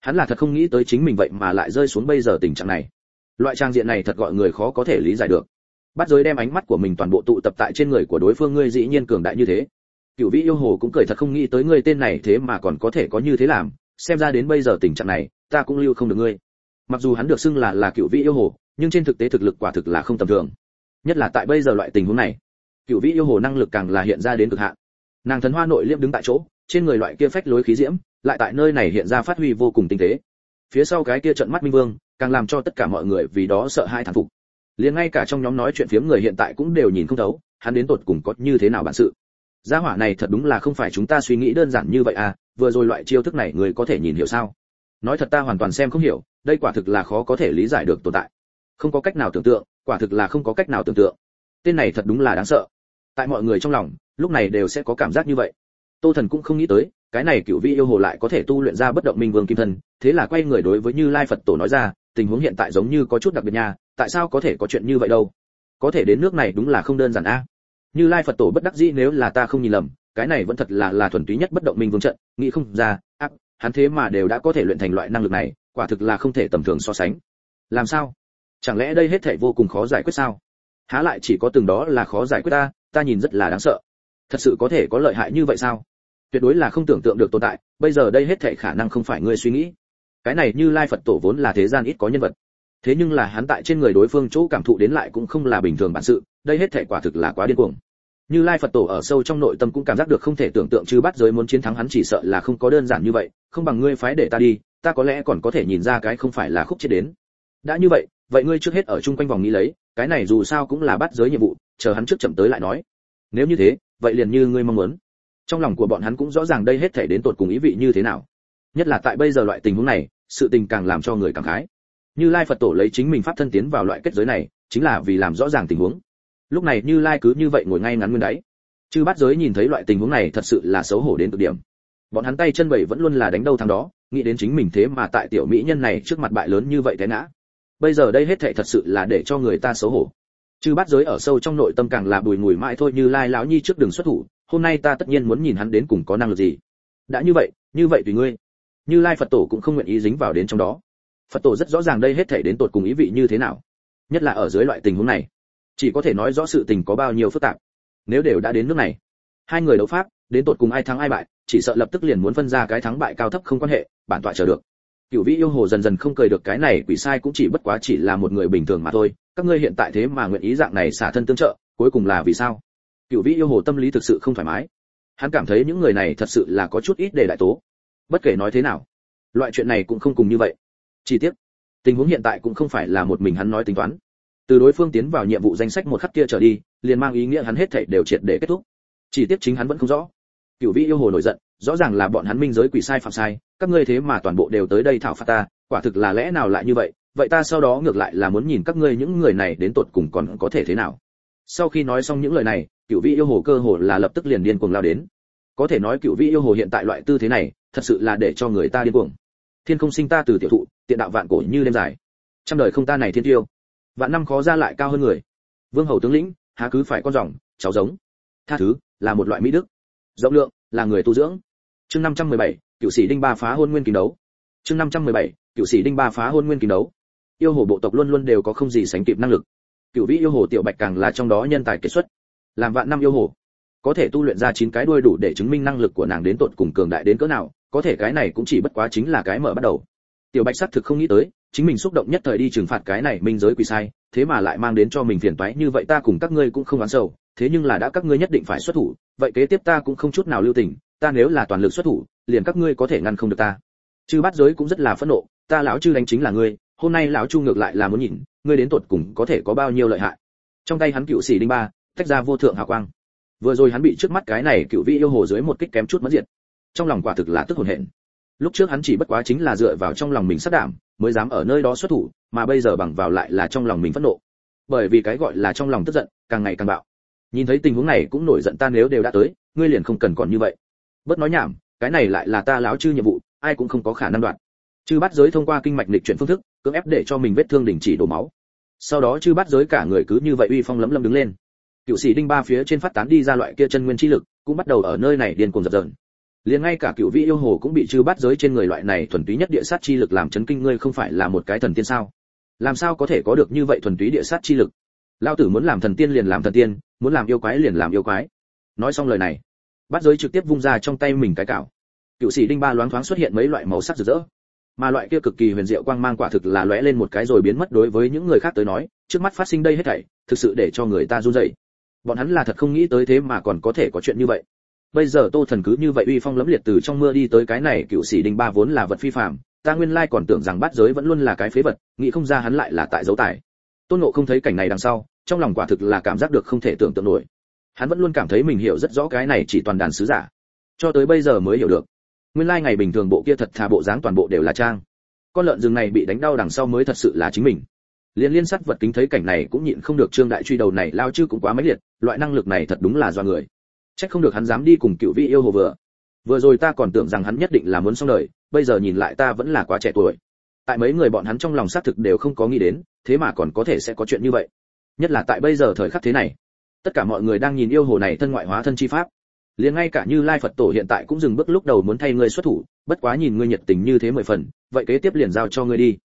Hắn là thật không nghĩ tới chính mình vậy mà lại rơi xuống bây giờ tình trạng này loại trang diện này thật gọi người khó có thể lý giải được. Bắt giới đem ánh mắt của mình toàn bộ tụ tập tại trên người của đối phương, ngươi dĩ nhiên cường đại như thế. Cựu vĩ yêu hồ cũng cười thật không nghĩ tới ngươi tên này thế mà còn có thể có như thế làm. Xem ra đến bây giờ tình trạng này, ta cũng lưu không được ngươi. Mặc dù hắn được xưng là là cựu vĩ yêu hồ, nhưng trên thực tế thực lực quả thực là không tầm thường. Nhất là tại bây giờ loại tình huống này cựu vĩ yêu hồ năng lực càng là hiện ra đến cực hạn. Nàng thần hoa nội liêm đứng tại chỗ, trên người loại kia phách lối khí diễm, lại tại nơi này hiện ra phát huy vô cùng tinh tế. Phía sau cái kia trận mắt minh vương càng làm cho tất cả mọi người vì đó sợ hai thán phục. Liền ngay cả trong nhóm nói chuyện phiếm người hiện tại cũng đều nhìn không thấu, hắn đến tột cùng có như thế nào bản sự. Gia hỏa này thật đúng là không phải chúng ta suy nghĩ đơn giản như vậy à vừa rồi loại chiêu thức này người có thể nhìn hiểu sao? Nói thật ta hoàn toàn xem không hiểu, đây quả thực là khó có thể lý giải được tồn tại. Không có cách nào tưởng tượng, quả thực là không có cách nào tưởng tượng. Tên này thật đúng là đáng sợ. Tại mọi người trong lòng, lúc này đều sẽ có cảm giác như vậy. Tô thần cũng không nghĩ tới, cái này cựu vị yêu hồ lại có thể tu luyện ra bất động minh vương kim thân, thế là quay người đối với như lai phật tổ nói ra tình huống hiện tại giống như có chút đặc biệt nha, tại sao có thể có chuyện như vậy đâu? Có thể đến nước này đúng là không đơn giản a. Như lai phật tổ bất đắc dĩ nếu là ta không nhìn lầm, cái này vẫn thật là là thuần túy nhất bất động minh vương trận, nghĩ không ra, ác, hắn thế mà đều đã có thể luyện thành loại năng lực này, quả thực là không thể tầm thường so sánh. Làm sao? Chẳng lẽ đây hết thảy vô cùng khó giải quyết sao? Há lại chỉ có từng đó là khó giải quyết ta ta nhìn rất là đáng sợ. Thật sự có thể có lợi hại như vậy sao? Tuyệt đối là không tưởng tượng được tồn tại, bây giờ đây hết thảy khả năng không phải ngươi suy nghĩ cái này như lai phật tổ vốn là thế gian ít có nhân vật thế nhưng là hắn tại trên người đối phương chỗ cảm thụ đến lại cũng không là bình thường bản sự đây hết thể quả thực là quá điên cuồng như lai phật tổ ở sâu trong nội tâm cũng cảm giác được không thể tưởng tượng chứ bắt giới muốn chiến thắng hắn chỉ sợ là không có đơn giản như vậy không bằng ngươi phái để ta đi ta có lẽ còn có thể nhìn ra cái không phải là khúc chết đến đã như vậy vậy ngươi trước hết ở chung quanh vòng nghĩ lấy cái này dù sao cũng là bắt giới nhiệm vụ chờ hắn trước chậm tới lại nói nếu như thế vậy liền như ngươi mong muốn trong lòng của bọn hắn cũng rõ ràng đây hết thể đến tột cùng ý vị như thế nào nhất là tại bây giờ loại tình huống này sự tình càng làm cho người cảm khái. Như lai phật tổ lấy chính mình pháp thân tiến vào loại kết giới này, chính là vì làm rõ ràng tình huống. Lúc này như lai cứ như vậy ngồi ngay ngắn nguyên đáy. Chư bát giới nhìn thấy loại tình huống này thật sự là xấu hổ đến cực điểm. Bọn hắn tay chân bảy vẫn luôn là đánh đâu thằng đó, nghĩ đến chính mình thế mà tại tiểu mỹ nhân này trước mặt bại lớn như vậy thế ngã. Bây giờ đây hết thảy thật sự là để cho người ta xấu hổ. Chư bát giới ở sâu trong nội tâm càng là bùi ngùi mãi thôi như lai lão nhi trước đường xuất thủ, hôm nay ta tất nhiên muốn nhìn hắn đến cùng có năng lực gì. Đã như vậy như vậy tùy ngươi như lai phật tổ cũng không nguyện ý dính vào đến trong đó. Phật tổ rất rõ ràng đây hết thể đến tột cùng ý vị như thế nào. Nhất là ở dưới loại tình huống này, chỉ có thể nói rõ sự tình có bao nhiêu phức tạp. Nếu đều đã đến nước này, hai người đấu pháp, đến tột cùng ai thắng ai bại, chỉ sợ lập tức liền muốn phân ra cái thắng bại cao thấp không quan hệ, bản tọa chờ được. Cửu vĩ yêu hồ dần dần không cười được cái này quỷ sai cũng chỉ bất quá chỉ là một người bình thường mà thôi. Các ngươi hiện tại thế mà nguyện ý dạng này xả thân tương trợ, cuối cùng là vì sao? Cửu vĩ yêu hồ tâm lý thực sự không thoải mái. Hắn cảm thấy những người này thật sự là có chút ít để đại tố bất kể nói thế nào, loại chuyện này cũng không cùng như vậy. Chi tiết tình huống hiện tại cũng không phải là một mình hắn nói tính toán. Từ đối phương tiến vào nhiệm vụ danh sách một khắc kia trở đi, liền mang ý nghĩa hắn hết thảy đều triệt để kết thúc. Chỉ tiếc chính hắn vẫn không rõ. Cửu vị yêu hồ nổi giận, rõ ràng là bọn hắn minh giới quỷ sai phạm sai, các ngươi thế mà toàn bộ đều tới đây thảo phạt ta, quả thực là lẽ nào lại như vậy? Vậy ta sau đó ngược lại là muốn nhìn các ngươi những người này đến tột cùng còn có thể thế nào? Sau khi nói xong những lời này, cửu vị yêu hồ cơ hồ là lập tức liền điên cuồng lao đến có thể nói cựu vị yêu hồ hiện tại loại tư thế này thật sự là để cho người ta điên cuồng. Thiên không sinh ta từ tiểu thụ tiện đạo vạn cổ như đêm dài. Trăm đời không ta này thiên tiêu. Vạn năm khó ra lại cao hơn người. Vương hầu tướng lĩnh há cứ phải con rồng cháu giống. Tha thứ là một loại mỹ đức. Rộng lượng là người tu dưỡng. Chương 517, cựu sĩ đinh ba phá hôn nguyên kính đấu. Chương 517, cựu sĩ đinh ba phá hôn nguyên kính đấu. Yêu hồ bộ tộc luôn luôn đều có không gì sánh kịp năng lực. Cựu vĩ yêu hồ tiểu bạch càng là trong đó nhân tài kết xuất. Làm vạn năm yêu hồ có thể tu luyện ra chín cái đuôi đủ để chứng minh năng lực của nàng đến tột cùng cường đại đến cỡ nào, có thể cái này cũng chỉ bất quá chính là cái mở bắt đầu. Tiểu bạch sắc thực không nghĩ tới, chính mình xúc động nhất thời đi trừng phạt cái này minh giới quỷ sai, thế mà lại mang đến cho mình phiền toái, như vậy ta cùng các ngươi cũng không oán sầu, thế nhưng là đã các ngươi nhất định phải xuất thủ, vậy kế tiếp ta cũng không chút nào lưu tình, ta nếu là toàn lực xuất thủ, liền các ngươi có thể ngăn không được ta. Chư bát giới cũng rất là phẫn nộ, ta lão chư đánh chính là ngươi, hôm nay lão chu ngược lại là muốn nhìn, ngươi đến tột cùng có thể có bao nhiêu lợi hại. Trong tay hắn cựu sĩ đinh ba, tách ra vô thượng hào quang vừa rồi hắn bị trước mắt cái này cựu vị yêu hồ dưới một kích kém chút mất diệt. Trong lòng quả thực là tức hồn hển. Lúc trước hắn chỉ bất quá chính là dựa vào trong lòng mình sát đảm, mới dám ở nơi đó xuất thủ, mà bây giờ bằng vào lại là trong lòng mình phẫn nộ. Bởi vì cái gọi là trong lòng tức giận, càng ngày càng bạo. Nhìn thấy tình huống này cũng nổi giận ta nếu đều đã tới, ngươi liền không cần còn như vậy. Bớt nói nhảm, cái này lại là ta láo chư nhiệm vụ, ai cũng không có khả năng đoạn. Chư bắt giới thông qua kinh mạch lịch chuyển phương thức, cưỡng ép để cho mình vết thương đình chỉ đổ máu. Sau đó chư bắt giới cả người cứ như vậy uy phong lấm lấm đứng lên cựu sĩ đinh ba phía trên phát tán đi ra loại kia chân nguyên chi lực, cũng bắt đầu ở nơi này điên cuồng dập dờn. Liền ngay cả cựu vị yêu hồ cũng bị chư bắt giới trên người loại này thuần túy nhất địa sát chi lực làm chấn kinh, ngươi không phải là một cái thần tiên sao? Làm sao có thể có được như vậy thuần túy địa sát chi lực? Lao tử muốn làm thần tiên liền làm thần tiên, muốn làm yêu quái liền làm yêu quái. Nói xong lời này bắt giới trực tiếp vung ra trong tay mình cái cạo cựu sĩ đinh ba loáng thoáng xuất hiện mấy loại màu sắc rực rỡ. Mà loại kia cực kỳ huyền diệu quang mang quả thực là lóe lên một cái rồi biến mất đối với những người khác tới nói, trước mắt phát sinh đây hết thảy, thực sự để cho người ta run rẩy bọn hắn là thật không nghĩ tới thế mà còn có thể có chuyện như vậy. Bây giờ tô thần cứ như vậy uy phong lẫm liệt từ trong mưa đi tới cái này cựu sĩ đình ba vốn là vật phi phàm, ta nguyên lai còn tưởng rằng bát giới vẫn luôn là cái phế vật, nghĩ không ra hắn lại là tại dấu tài. Tôn ngộ không thấy cảnh này đằng sau, trong lòng quả thực là cảm giác được không thể tưởng tượng nổi. Hắn vẫn luôn cảm thấy mình hiểu rất rõ cái này chỉ toàn đàn sứ giả. Cho tới bây giờ mới hiểu được. Nguyên lai ngày bình thường bộ kia thật thà bộ dáng toàn bộ đều là trang. Con lợn rừng này bị đánh đau đằng sau mới thật sự là chính mình liên liên sắt vật kính thấy cảnh này cũng nhịn không được trương đại truy đầu này lao chứ cũng quá máy liệt, loại năng lực này thật đúng là do người. Trách không được hắn dám đi cùng cựu vị yêu hồ vừa. Vừa rồi ta còn tưởng rằng hắn nhất định là muốn xong đời, bây giờ nhìn lại ta vẫn là quá trẻ tuổi. Tại mấy người bọn hắn trong lòng xác thực đều không có nghĩ đến, thế mà còn có thể sẽ có chuyện như vậy. Nhất là tại bây giờ thời khắc thế này. Tất cả mọi người đang nhìn yêu hồ này thân ngoại hóa thân chi pháp. Liền ngay cả như lai phật tổ hiện tại cũng dừng bước lúc đầu muốn thay ngươi xuất thủ, bất quá nhìn ngươi nhiệt tình như thế mười phần, vậy kế tiếp liền giao cho ngươi đi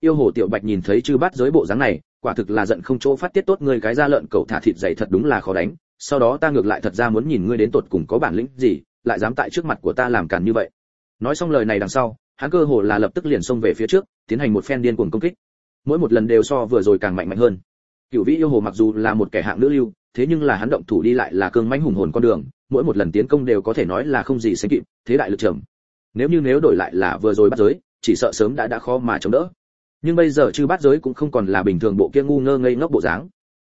yêu hồ tiểu bạch nhìn thấy chư bát giới bộ dáng này, quả thực là giận không chỗ phát tiết tốt ngươi cái da lợn cậu thả thịt dày thật đúng là khó đánh. Sau đó ta ngược lại thật ra muốn nhìn ngươi đến tột cùng có bản lĩnh gì, lại dám tại trước mặt của ta làm càn như vậy. Nói xong lời này đằng sau, hắn cơ hồ là lập tức liền xông về phía trước, tiến hành một phen điên cuồng công kích. Mỗi một lần đều so vừa rồi càng mạnh mạnh hơn. Cựu vĩ yêu hồ mặc dù là một kẻ hạng nữ lưu, thế nhưng là hắn động thủ đi lại là cương mãnh hùng hồn con đường, mỗi một lần tiến công đều có thể nói là không gì sánh kịp, thế đại lực trầm. Nếu như nếu đổi lại là vừa rồi bắt giới, chỉ sợ sớm đã đã khó mà chống đỡ nhưng bây giờ chư bát giới cũng không còn là bình thường bộ kia ngu ngơ ngây ngốc bộ dáng.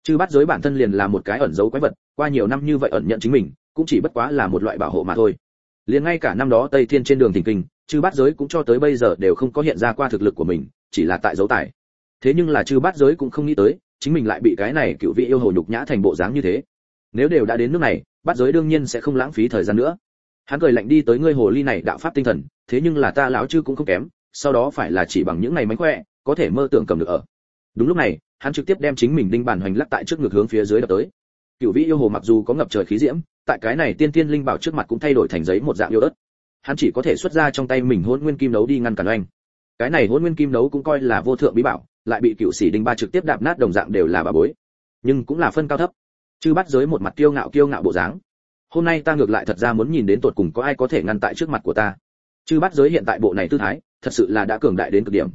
Chư bát giới bản thân liền là một cái ẩn giấu quái vật, qua nhiều năm như vậy ẩn nhận chính mình, cũng chỉ bất quá là một loại bảo hộ mà thôi. Liền ngay cả năm đó tây thiên trên đường thỉnh kinh, chư bát giới cũng cho tới bây giờ đều không có hiện ra qua thực lực của mình, chỉ là tại dấu tài. Thế nhưng là chư bát giới cũng không nghĩ tới, chính mình lại bị cái này cựu vị yêu hồ nhục nhã thành bộ dáng như thế. Nếu đều đã đến nước này, bát giới đương nhiên sẽ không lãng phí thời gian nữa. Hắn cười lạnh đi tới ngươi hồ ly này đạo pháp tinh thần, thế nhưng là ta lão chư cũng không kém, sau đó phải là chỉ bằng những ngày mánh khỏe có thể mơ tưởng cầm được ở. Đúng lúc này, hắn trực tiếp đem chính mình đinh bản hoành lắc tại trước ngực hướng phía dưới đập tới. Cựu vị yêu hồ mặc dù có ngập trời khí diễm, tại cái này tiên tiên linh bảo trước mặt cũng thay đổi thành giấy một dạng yêu đất. Hắn chỉ có thể xuất ra trong tay mình hôn nguyên kim nấu đi ngăn cản oanh. Cái này hôn nguyên kim nấu cũng coi là vô thượng bí bảo, lại bị cựu sĩ đinh ba trực tiếp đạp nát đồng dạng đều là bà bối. Nhưng cũng là phân cao thấp. Chứ bắt giới một mặt kiêu ngạo kiêu ngạo bộ dáng. Hôm nay ta ngược lại thật ra muốn nhìn đến tột cùng có ai có thể ngăn tại trước mặt của ta. Chứ bắt giới hiện tại bộ này tư thái, thật sự là đã cường đại đến cực điểm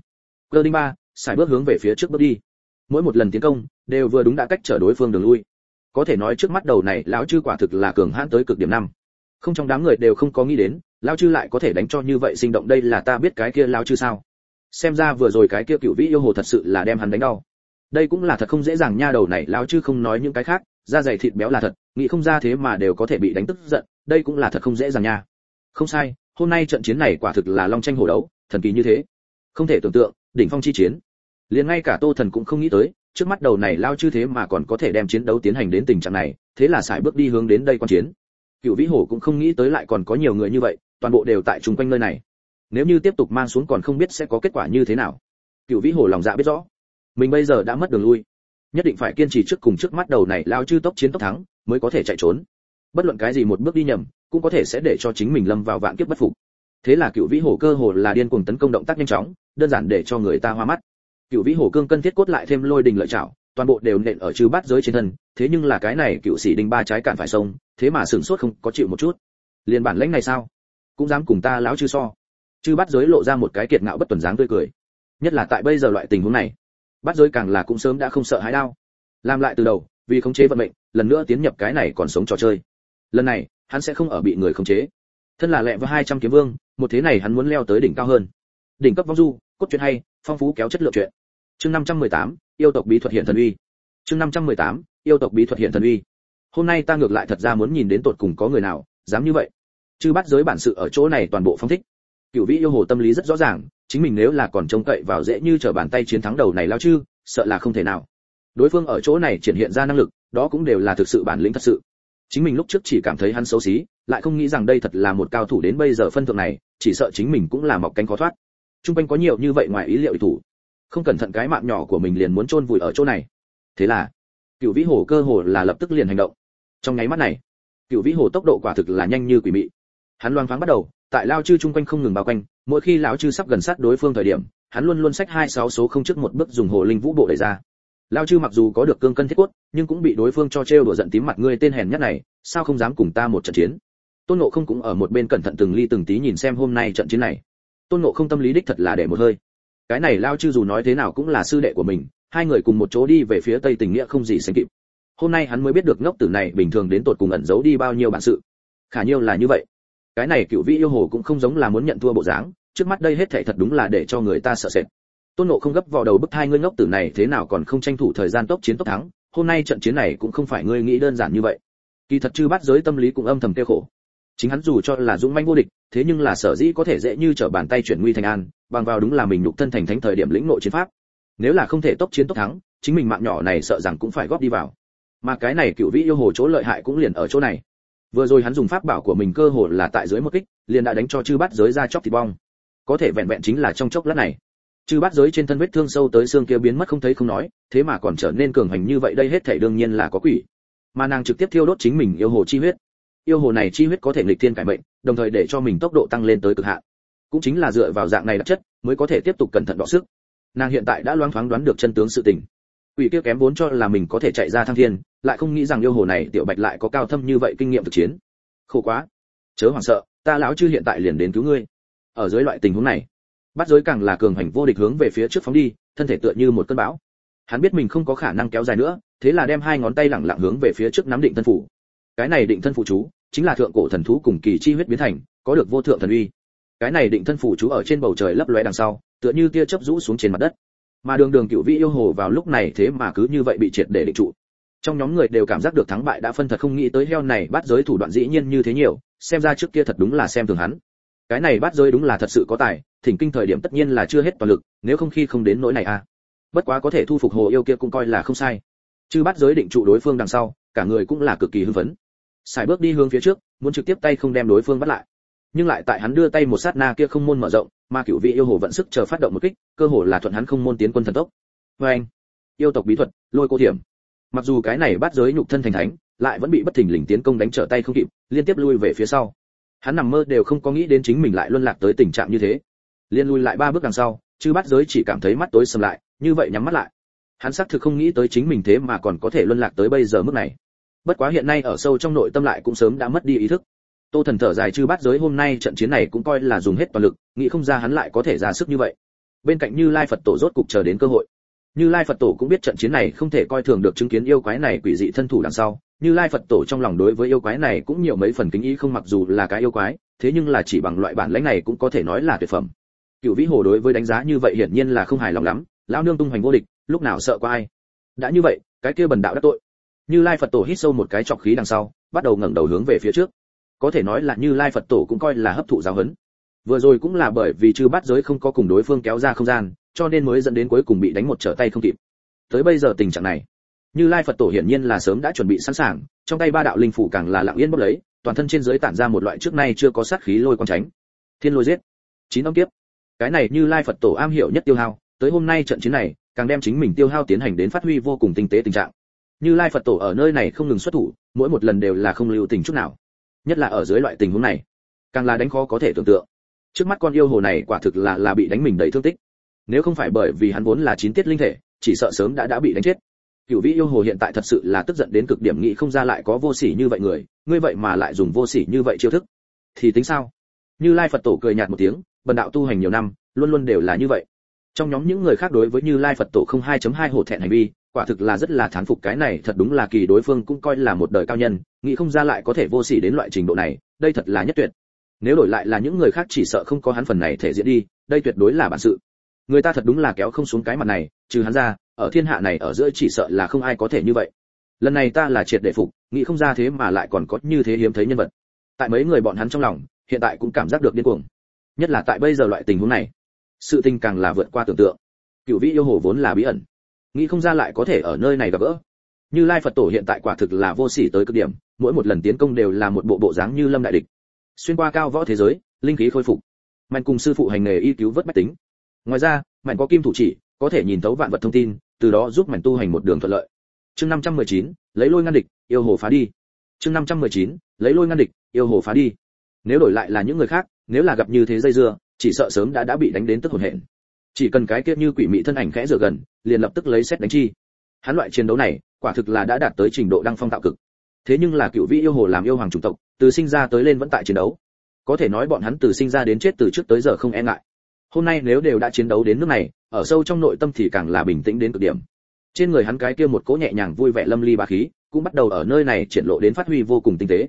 cơ đinh ba xài bước hướng về phía trước bước đi. Mỗi một lần tiến công, đều vừa đúng đã cách trở đối phương đường lui. Có thể nói trước mắt đầu này, lão chư quả thực là cường hãn tới cực điểm năm. Không trong đám người đều không có nghĩ đến, lão chư lại có thể đánh cho như vậy sinh động đây là ta biết cái kia lão chư sao. Xem ra vừa rồi cái kia cựu vĩ yêu hồ thật sự là đem hắn đánh đau. Đây cũng là thật không dễ dàng nha đầu này, lão chư không nói những cái khác, da dày thịt béo là thật, nghĩ không ra thế mà đều có thể bị đánh tức giận, đây cũng là thật không dễ dàng nha. Không sai, hôm nay trận chiến này quả thực là long tranh hổ đấu, thần kỳ như thế. Không thể tưởng tượng đỉnh phong chi chiến. Liền ngay cả tô thần cũng không nghĩ tới, trước mắt đầu này lao chư thế mà còn có thể đem chiến đấu tiến hành đến tình trạng này, thế là sải bước đi hướng đến đây quan chiến. Cựu vĩ hổ cũng không nghĩ tới lại còn có nhiều người như vậy, toàn bộ đều tại chung quanh nơi này. Nếu như tiếp tục mang xuống còn không biết sẽ có kết quả như thế nào. Cựu vĩ hổ lòng dạ biết rõ. Mình bây giờ đã mất đường lui. Nhất định phải kiên trì trước cùng trước mắt đầu này lao chư tốc chiến tốc thắng, mới có thể chạy trốn. Bất luận cái gì một bước đi nhầm, cũng có thể sẽ để cho chính mình lâm vào vạn kiếp bất phục. Thế là cựu vĩ hổ cơ hồ là điên cuồng tấn công động tác nhanh chóng đơn giản để cho người ta hoa mắt. Cựu vĩ hổ cương cân thiết cốt lại thêm lôi đình lợi chảo toàn bộ đều nện ở chư bát giới trên thân, thế nhưng là cái này cựu sĩ đinh ba trái cản phải sông, thế mà sửng sốt không có chịu một chút. Liền bản lãnh này sao? Cũng dám cùng ta láo chư so. Chư bát giới lộ ra một cái kiệt ngạo bất tuần dáng tươi cười. Nhất là tại bây giờ loại tình huống này, bát giới càng là cũng sớm đã không sợ hãi đau. Làm lại từ đầu, vì khống chế vận mệnh, lần nữa tiến nhập cái này còn sống trò chơi. Lần này, hắn sẽ không ở bị người khống chế. Thân là lẹ với hai trăm kiếm vương, một thế này hắn muốn leo tới đỉnh cao hơn đỉnh cấp vong du cốt truyện hay phong phú kéo chất lượng truyện. Chương 518, yêu tộc bí thuật hiện thần uy. Chương 518, yêu tộc bí thuật hiện thần uy. Hôm nay ta ngược lại thật ra muốn nhìn đến tột cùng có người nào dám như vậy. Chứ bắt giới bản sự ở chỗ này toàn bộ phong thích. Cựu vĩ yêu hồ tâm lý rất rõ ràng chính mình nếu là còn trông cậy vào dễ như trở bàn tay chiến thắng đầu này lao chư sợ là không thể nào. Đối phương ở chỗ này triển hiện ra năng lực đó cũng đều là thực sự bản lĩnh thật sự. Chính mình lúc trước chỉ cảm thấy hắn xấu xí lại không nghĩ rằng đây thật là một cao thủ đến bây giờ phân thượng này chỉ sợ chính mình cũng là mọc cánh khó thoát trung quanh có nhiều như vậy ngoài ý liệu thủ. Không cẩn thận cái mạng nhỏ của mình liền muốn chôn vùi ở chỗ này. Thế là cựu vĩ hồ cơ hồ là lập tức liền hành động. Trong nháy mắt này cựu vĩ hồ tốc độ quả thực là nhanh như quỷ mị. Hắn loang thoáng bắt đầu, tại lao chư chung quanh không ngừng bao quanh, mỗi khi lão chư sắp gần sát đối phương thời điểm, hắn luôn luôn sách hai sáu số không trước một bước dùng hồ linh vũ bộ đẩy ra. Lao chư mặc dù có được cương cân thiết quất nhưng cũng bị đối phương cho trêu đùa giận tím mặt ngươi tên hèn nhất này, sao không dám cùng ta một trận chiến? Tôn ngộ không cũng ở một bên cẩn thận từng ly từng tí nhìn xem hôm nay trận chiến này tôn ngộ không tâm lý đích thật là để một hơi. Cái này lao chư dù nói thế nào cũng là sư đệ của mình, hai người cùng một chỗ đi về phía tây tình nghĩa không gì sánh kịp. Hôm nay hắn mới biết được ngốc tử này bình thường đến tột cùng ẩn giấu đi bao nhiêu bản sự. Khả nhiêu là như vậy. Cái này cựu vị yêu hồ cũng không giống là muốn nhận thua bộ dáng, trước mắt đây hết thảy thật đúng là để cho người ta sợ sệt. Tôn nộ không gấp vào đầu bức hai ngươi ngốc tử này thế nào còn không tranh thủ thời gian tốc chiến tốc thắng, hôm nay trận chiến này cũng không phải ngươi nghĩ đơn giản như vậy. Kỳ thật chư bắt giới tâm lý cũng âm thầm tiêu khổ chính hắn dù cho là dũng manh vô địch, thế nhưng là sở dĩ có thể dễ như trở bàn tay chuyển nguy thành an, bằng vào đúng là mình nhục thân thành thánh thời điểm lĩnh nội chiến pháp. Nếu là không thể tốc chiến tốc thắng, chính mình mạng nhỏ này sợ rằng cũng phải góp đi vào. Mà cái này cựu vĩ yêu hồ chỗ lợi hại cũng liền ở chỗ này. Vừa rồi hắn dùng pháp bảo của mình cơ hồ là tại dưới một kích, liền đã đánh cho chư bắt giới ra chóc thịt bong. Có thể vẹn vẹn chính là trong chốc lát này, chư bắt giới trên thân vết thương sâu tới xương kia biến mất không thấy không nói, thế mà còn trở nên cường hành như vậy đây hết thảy đương nhiên là có quỷ. Mà nàng trực tiếp thiêu đốt chính mình yêu hồ chi huyết yêu hồ này chi huyết có thể nghịch thiên cải mệnh, đồng thời để cho mình tốc độ tăng lên tới cực hạn. Cũng chính là dựa vào dạng này đặc chất, mới có thể tiếp tục cẩn thận đọ sức. Nàng hiện tại đã loáng thoáng đoán được chân tướng sự tình. Quỷ kia kém vốn cho là mình có thể chạy ra thăng thiên, lại không nghĩ rằng yêu hồ này tiểu bạch lại có cao thâm như vậy kinh nghiệm thực chiến. Khổ quá. Chớ hoảng sợ, ta lão chư hiện tại liền đến cứu ngươi. Ở dưới loại tình huống này, bắt giới càng là cường hành vô địch hướng về phía trước phóng đi, thân thể tựa như một cơn bão. Hắn biết mình không có khả năng kéo dài nữa, thế là đem hai ngón tay lẳng lặng hướng về phía trước nắm định thân phủ. Cái này định thân phụ chú chính là thượng cổ thần thú cùng kỳ chi huyết biến thành, có được vô thượng thần uy. Cái này định thân phủ chú ở trên bầu trời lấp lóe đằng sau, tựa như tia chớp rũ xuống trên mặt đất. Mà đường đường cựu vị yêu hồ vào lúc này thế mà cứ như vậy bị triệt để định trụ. Trong nhóm người đều cảm giác được thắng bại đã phân thật không nghĩ tới heo này bắt giới thủ đoạn dĩ nhiên như thế nhiều, xem ra trước kia thật đúng là xem thường hắn. Cái này bắt giới đúng là thật sự có tài, thỉnh kinh thời điểm tất nhiên là chưa hết toàn lực, nếu không khi không đến nỗi này a à. bất quá có thể thu phục hồ yêu kia cũng coi là không sai. Chư bắt giới định trụ đối phương đằng sau, cả người cũng là cực kỳ hưng phấn xài bước đi hướng phía trước, muốn trực tiếp tay không đem đối phương bắt lại. Nhưng lại tại hắn đưa tay một sát na kia không môn mở rộng, mà cửu vị yêu hồ vận sức chờ phát động một kích, cơ hồ là thuận hắn không môn tiến quân thần tốc. Vê anh, yêu tộc bí thuật, lôi cô thiểm. Mặc dù cái này bắt giới nhục thân thành thánh, lại vẫn bị bất thình lình tiến công đánh trở tay không kịp, liên tiếp lui về phía sau. Hắn nằm mơ đều không có nghĩ đến chính mình lại luân lạc tới tình trạng như thế. Liên lui lại ba bước đằng sau chứ bắt giới chỉ cảm thấy mắt tối sầm lại, như vậy nhắm mắt lại. Hắn xác thực không nghĩ tới chính mình thế mà còn có thể luân lạc tới bây giờ mức này bất quá hiện nay ở sâu trong nội tâm lại cũng sớm đã mất đi ý thức. Tô thần thở dài chư bát giới hôm nay trận chiến này cũng coi là dùng hết toàn lực, nghĩ không ra hắn lại có thể ra sức như vậy. Bên cạnh như lai phật tổ rốt cục chờ đến cơ hội. Như lai phật tổ cũng biết trận chiến này không thể coi thường được chứng kiến yêu quái này quỷ dị thân thủ đằng sau. Như lai phật tổ trong lòng đối với yêu quái này cũng nhiều mấy phần kính ý không mặc dù là cái yêu quái, thế nhưng là chỉ bằng loại bản lãnh này cũng có thể nói là tuyệt phẩm. Cựu vĩ hồ đối với đánh giá như vậy hiển nhiên là không hài lòng lắm, lão nương tung hoành vô địch, lúc nào sợ qua ai? Đã như vậy, cái kia bần đạo đã tội như lai phật tổ hít sâu một cái trọc khí đằng sau, bắt đầu ngẩng đầu hướng về phía trước. Có thể nói là như lai phật tổ cũng coi là hấp thụ giáo huấn. Vừa rồi cũng là bởi vì chư bắt giới không có cùng đối phương kéo ra không gian, cho nên mới dẫn đến cuối cùng bị đánh một trở tay không kịp. Tới bây giờ tình trạng này, như lai phật tổ hiển nhiên là sớm đã chuẩn bị sẵn sàng, trong tay ba đạo linh phủ càng là lặng yên bốc lấy, toàn thân trên dưới tản ra một loại trước nay chưa có sát khí lôi quang tránh. Thiên lôi giết. Chín âm kiếp. Cái này như lai phật tổ am hiểu nhất tiêu hao, tới hôm nay trận chiến này, càng đem chính mình tiêu hao tiến hành đến phát huy vô cùng tinh tế tình trạng như lai phật tổ ở nơi này không ngừng xuất thủ, mỗi một lần đều là không lưu tình chút nào. Nhất là ở dưới loại tình huống này, càng là đánh khó có thể tưởng tượng. Trước mắt con yêu hồ này quả thực là là bị đánh mình đầy thương tích. Nếu không phải bởi vì hắn vốn là chín tiết linh thể, chỉ sợ sớm đã đã bị đánh chết. Cựu vĩ yêu hồ hiện tại thật sự là tức giận đến cực điểm nghĩ không ra lại có vô sỉ như vậy người, ngươi vậy mà lại dùng vô sỉ như vậy chiêu thức. Thì tính sao? Như lai phật tổ cười nhạt một tiếng, bần đạo tu hành nhiều năm, luôn luôn đều là như vậy. Trong nhóm những người khác đối với như lai phật tổ không 2.2 hổ thẹn hành vi quả thực là rất là thán phục cái này, thật đúng là kỳ đối phương cũng coi là một đời cao nhân, nghĩ không ra lại có thể vô sỉ đến loại trình độ này, đây thật là nhất tuyệt. Nếu đổi lại là những người khác chỉ sợ không có hắn phần này thể diễn đi, đây tuyệt đối là bản sự. Người ta thật đúng là kéo không xuống cái mặt này, trừ hắn ra, ở thiên hạ này ở giữa chỉ sợ là không ai có thể như vậy. Lần này ta là triệt để phục, nghĩ không ra thế mà lại còn có như thế hiếm thấy nhân vật. Tại mấy người bọn hắn trong lòng, hiện tại cũng cảm giác được điên cuồng. Nhất là tại bây giờ loại tình huống này, sự tình càng là vượt qua tưởng tượng. Cựu vĩ yêu hồ vốn là bí ẩn nghĩ không ra lại có thể ở nơi này gặp gỡ. Như lai phật tổ hiện tại quả thực là vô sỉ tới cực điểm mỗi một lần tiến công đều là một bộ bộ dáng như lâm đại địch. Xuyên qua cao võ thế giới linh khí khôi phục. Mạnh cùng sư phụ hành nghề y cứu vớt bách tính. Ngoài ra mạnh có kim thủ chỉ có thể nhìn thấu vạn vật thông tin từ đó giúp mạnh tu hành một đường thuận lợi. Chương 519, lấy lôi ngăn địch yêu hồ phá đi. Chương 519, lấy lôi ngăn địch yêu hồ phá đi. Nếu đổi lại là những người khác nếu là gặp như thế dây dưa chỉ sợ sớm đã đã bị đánh đến tức hồn hển chỉ cần cái kia như quỷ mị thân ảnh khẽ rửa gần, liền lập tức lấy xét đánh chi. Hắn loại chiến đấu này, quả thực là đã đạt tới trình độ đăng phong tạo cực. Thế nhưng là cựu vị yêu hồ làm yêu hoàng chủng tộc, từ sinh ra tới lên vẫn tại chiến đấu. Có thể nói bọn hắn từ sinh ra đến chết từ trước tới giờ không e ngại. Hôm nay nếu đều đã chiến đấu đến nước này, ở sâu trong nội tâm thì càng là bình tĩnh đến cực điểm. Trên người hắn cái kia một cỗ nhẹ nhàng vui vẻ lâm ly bá khí, cũng bắt đầu ở nơi này triển lộ đến phát huy vô cùng tinh tế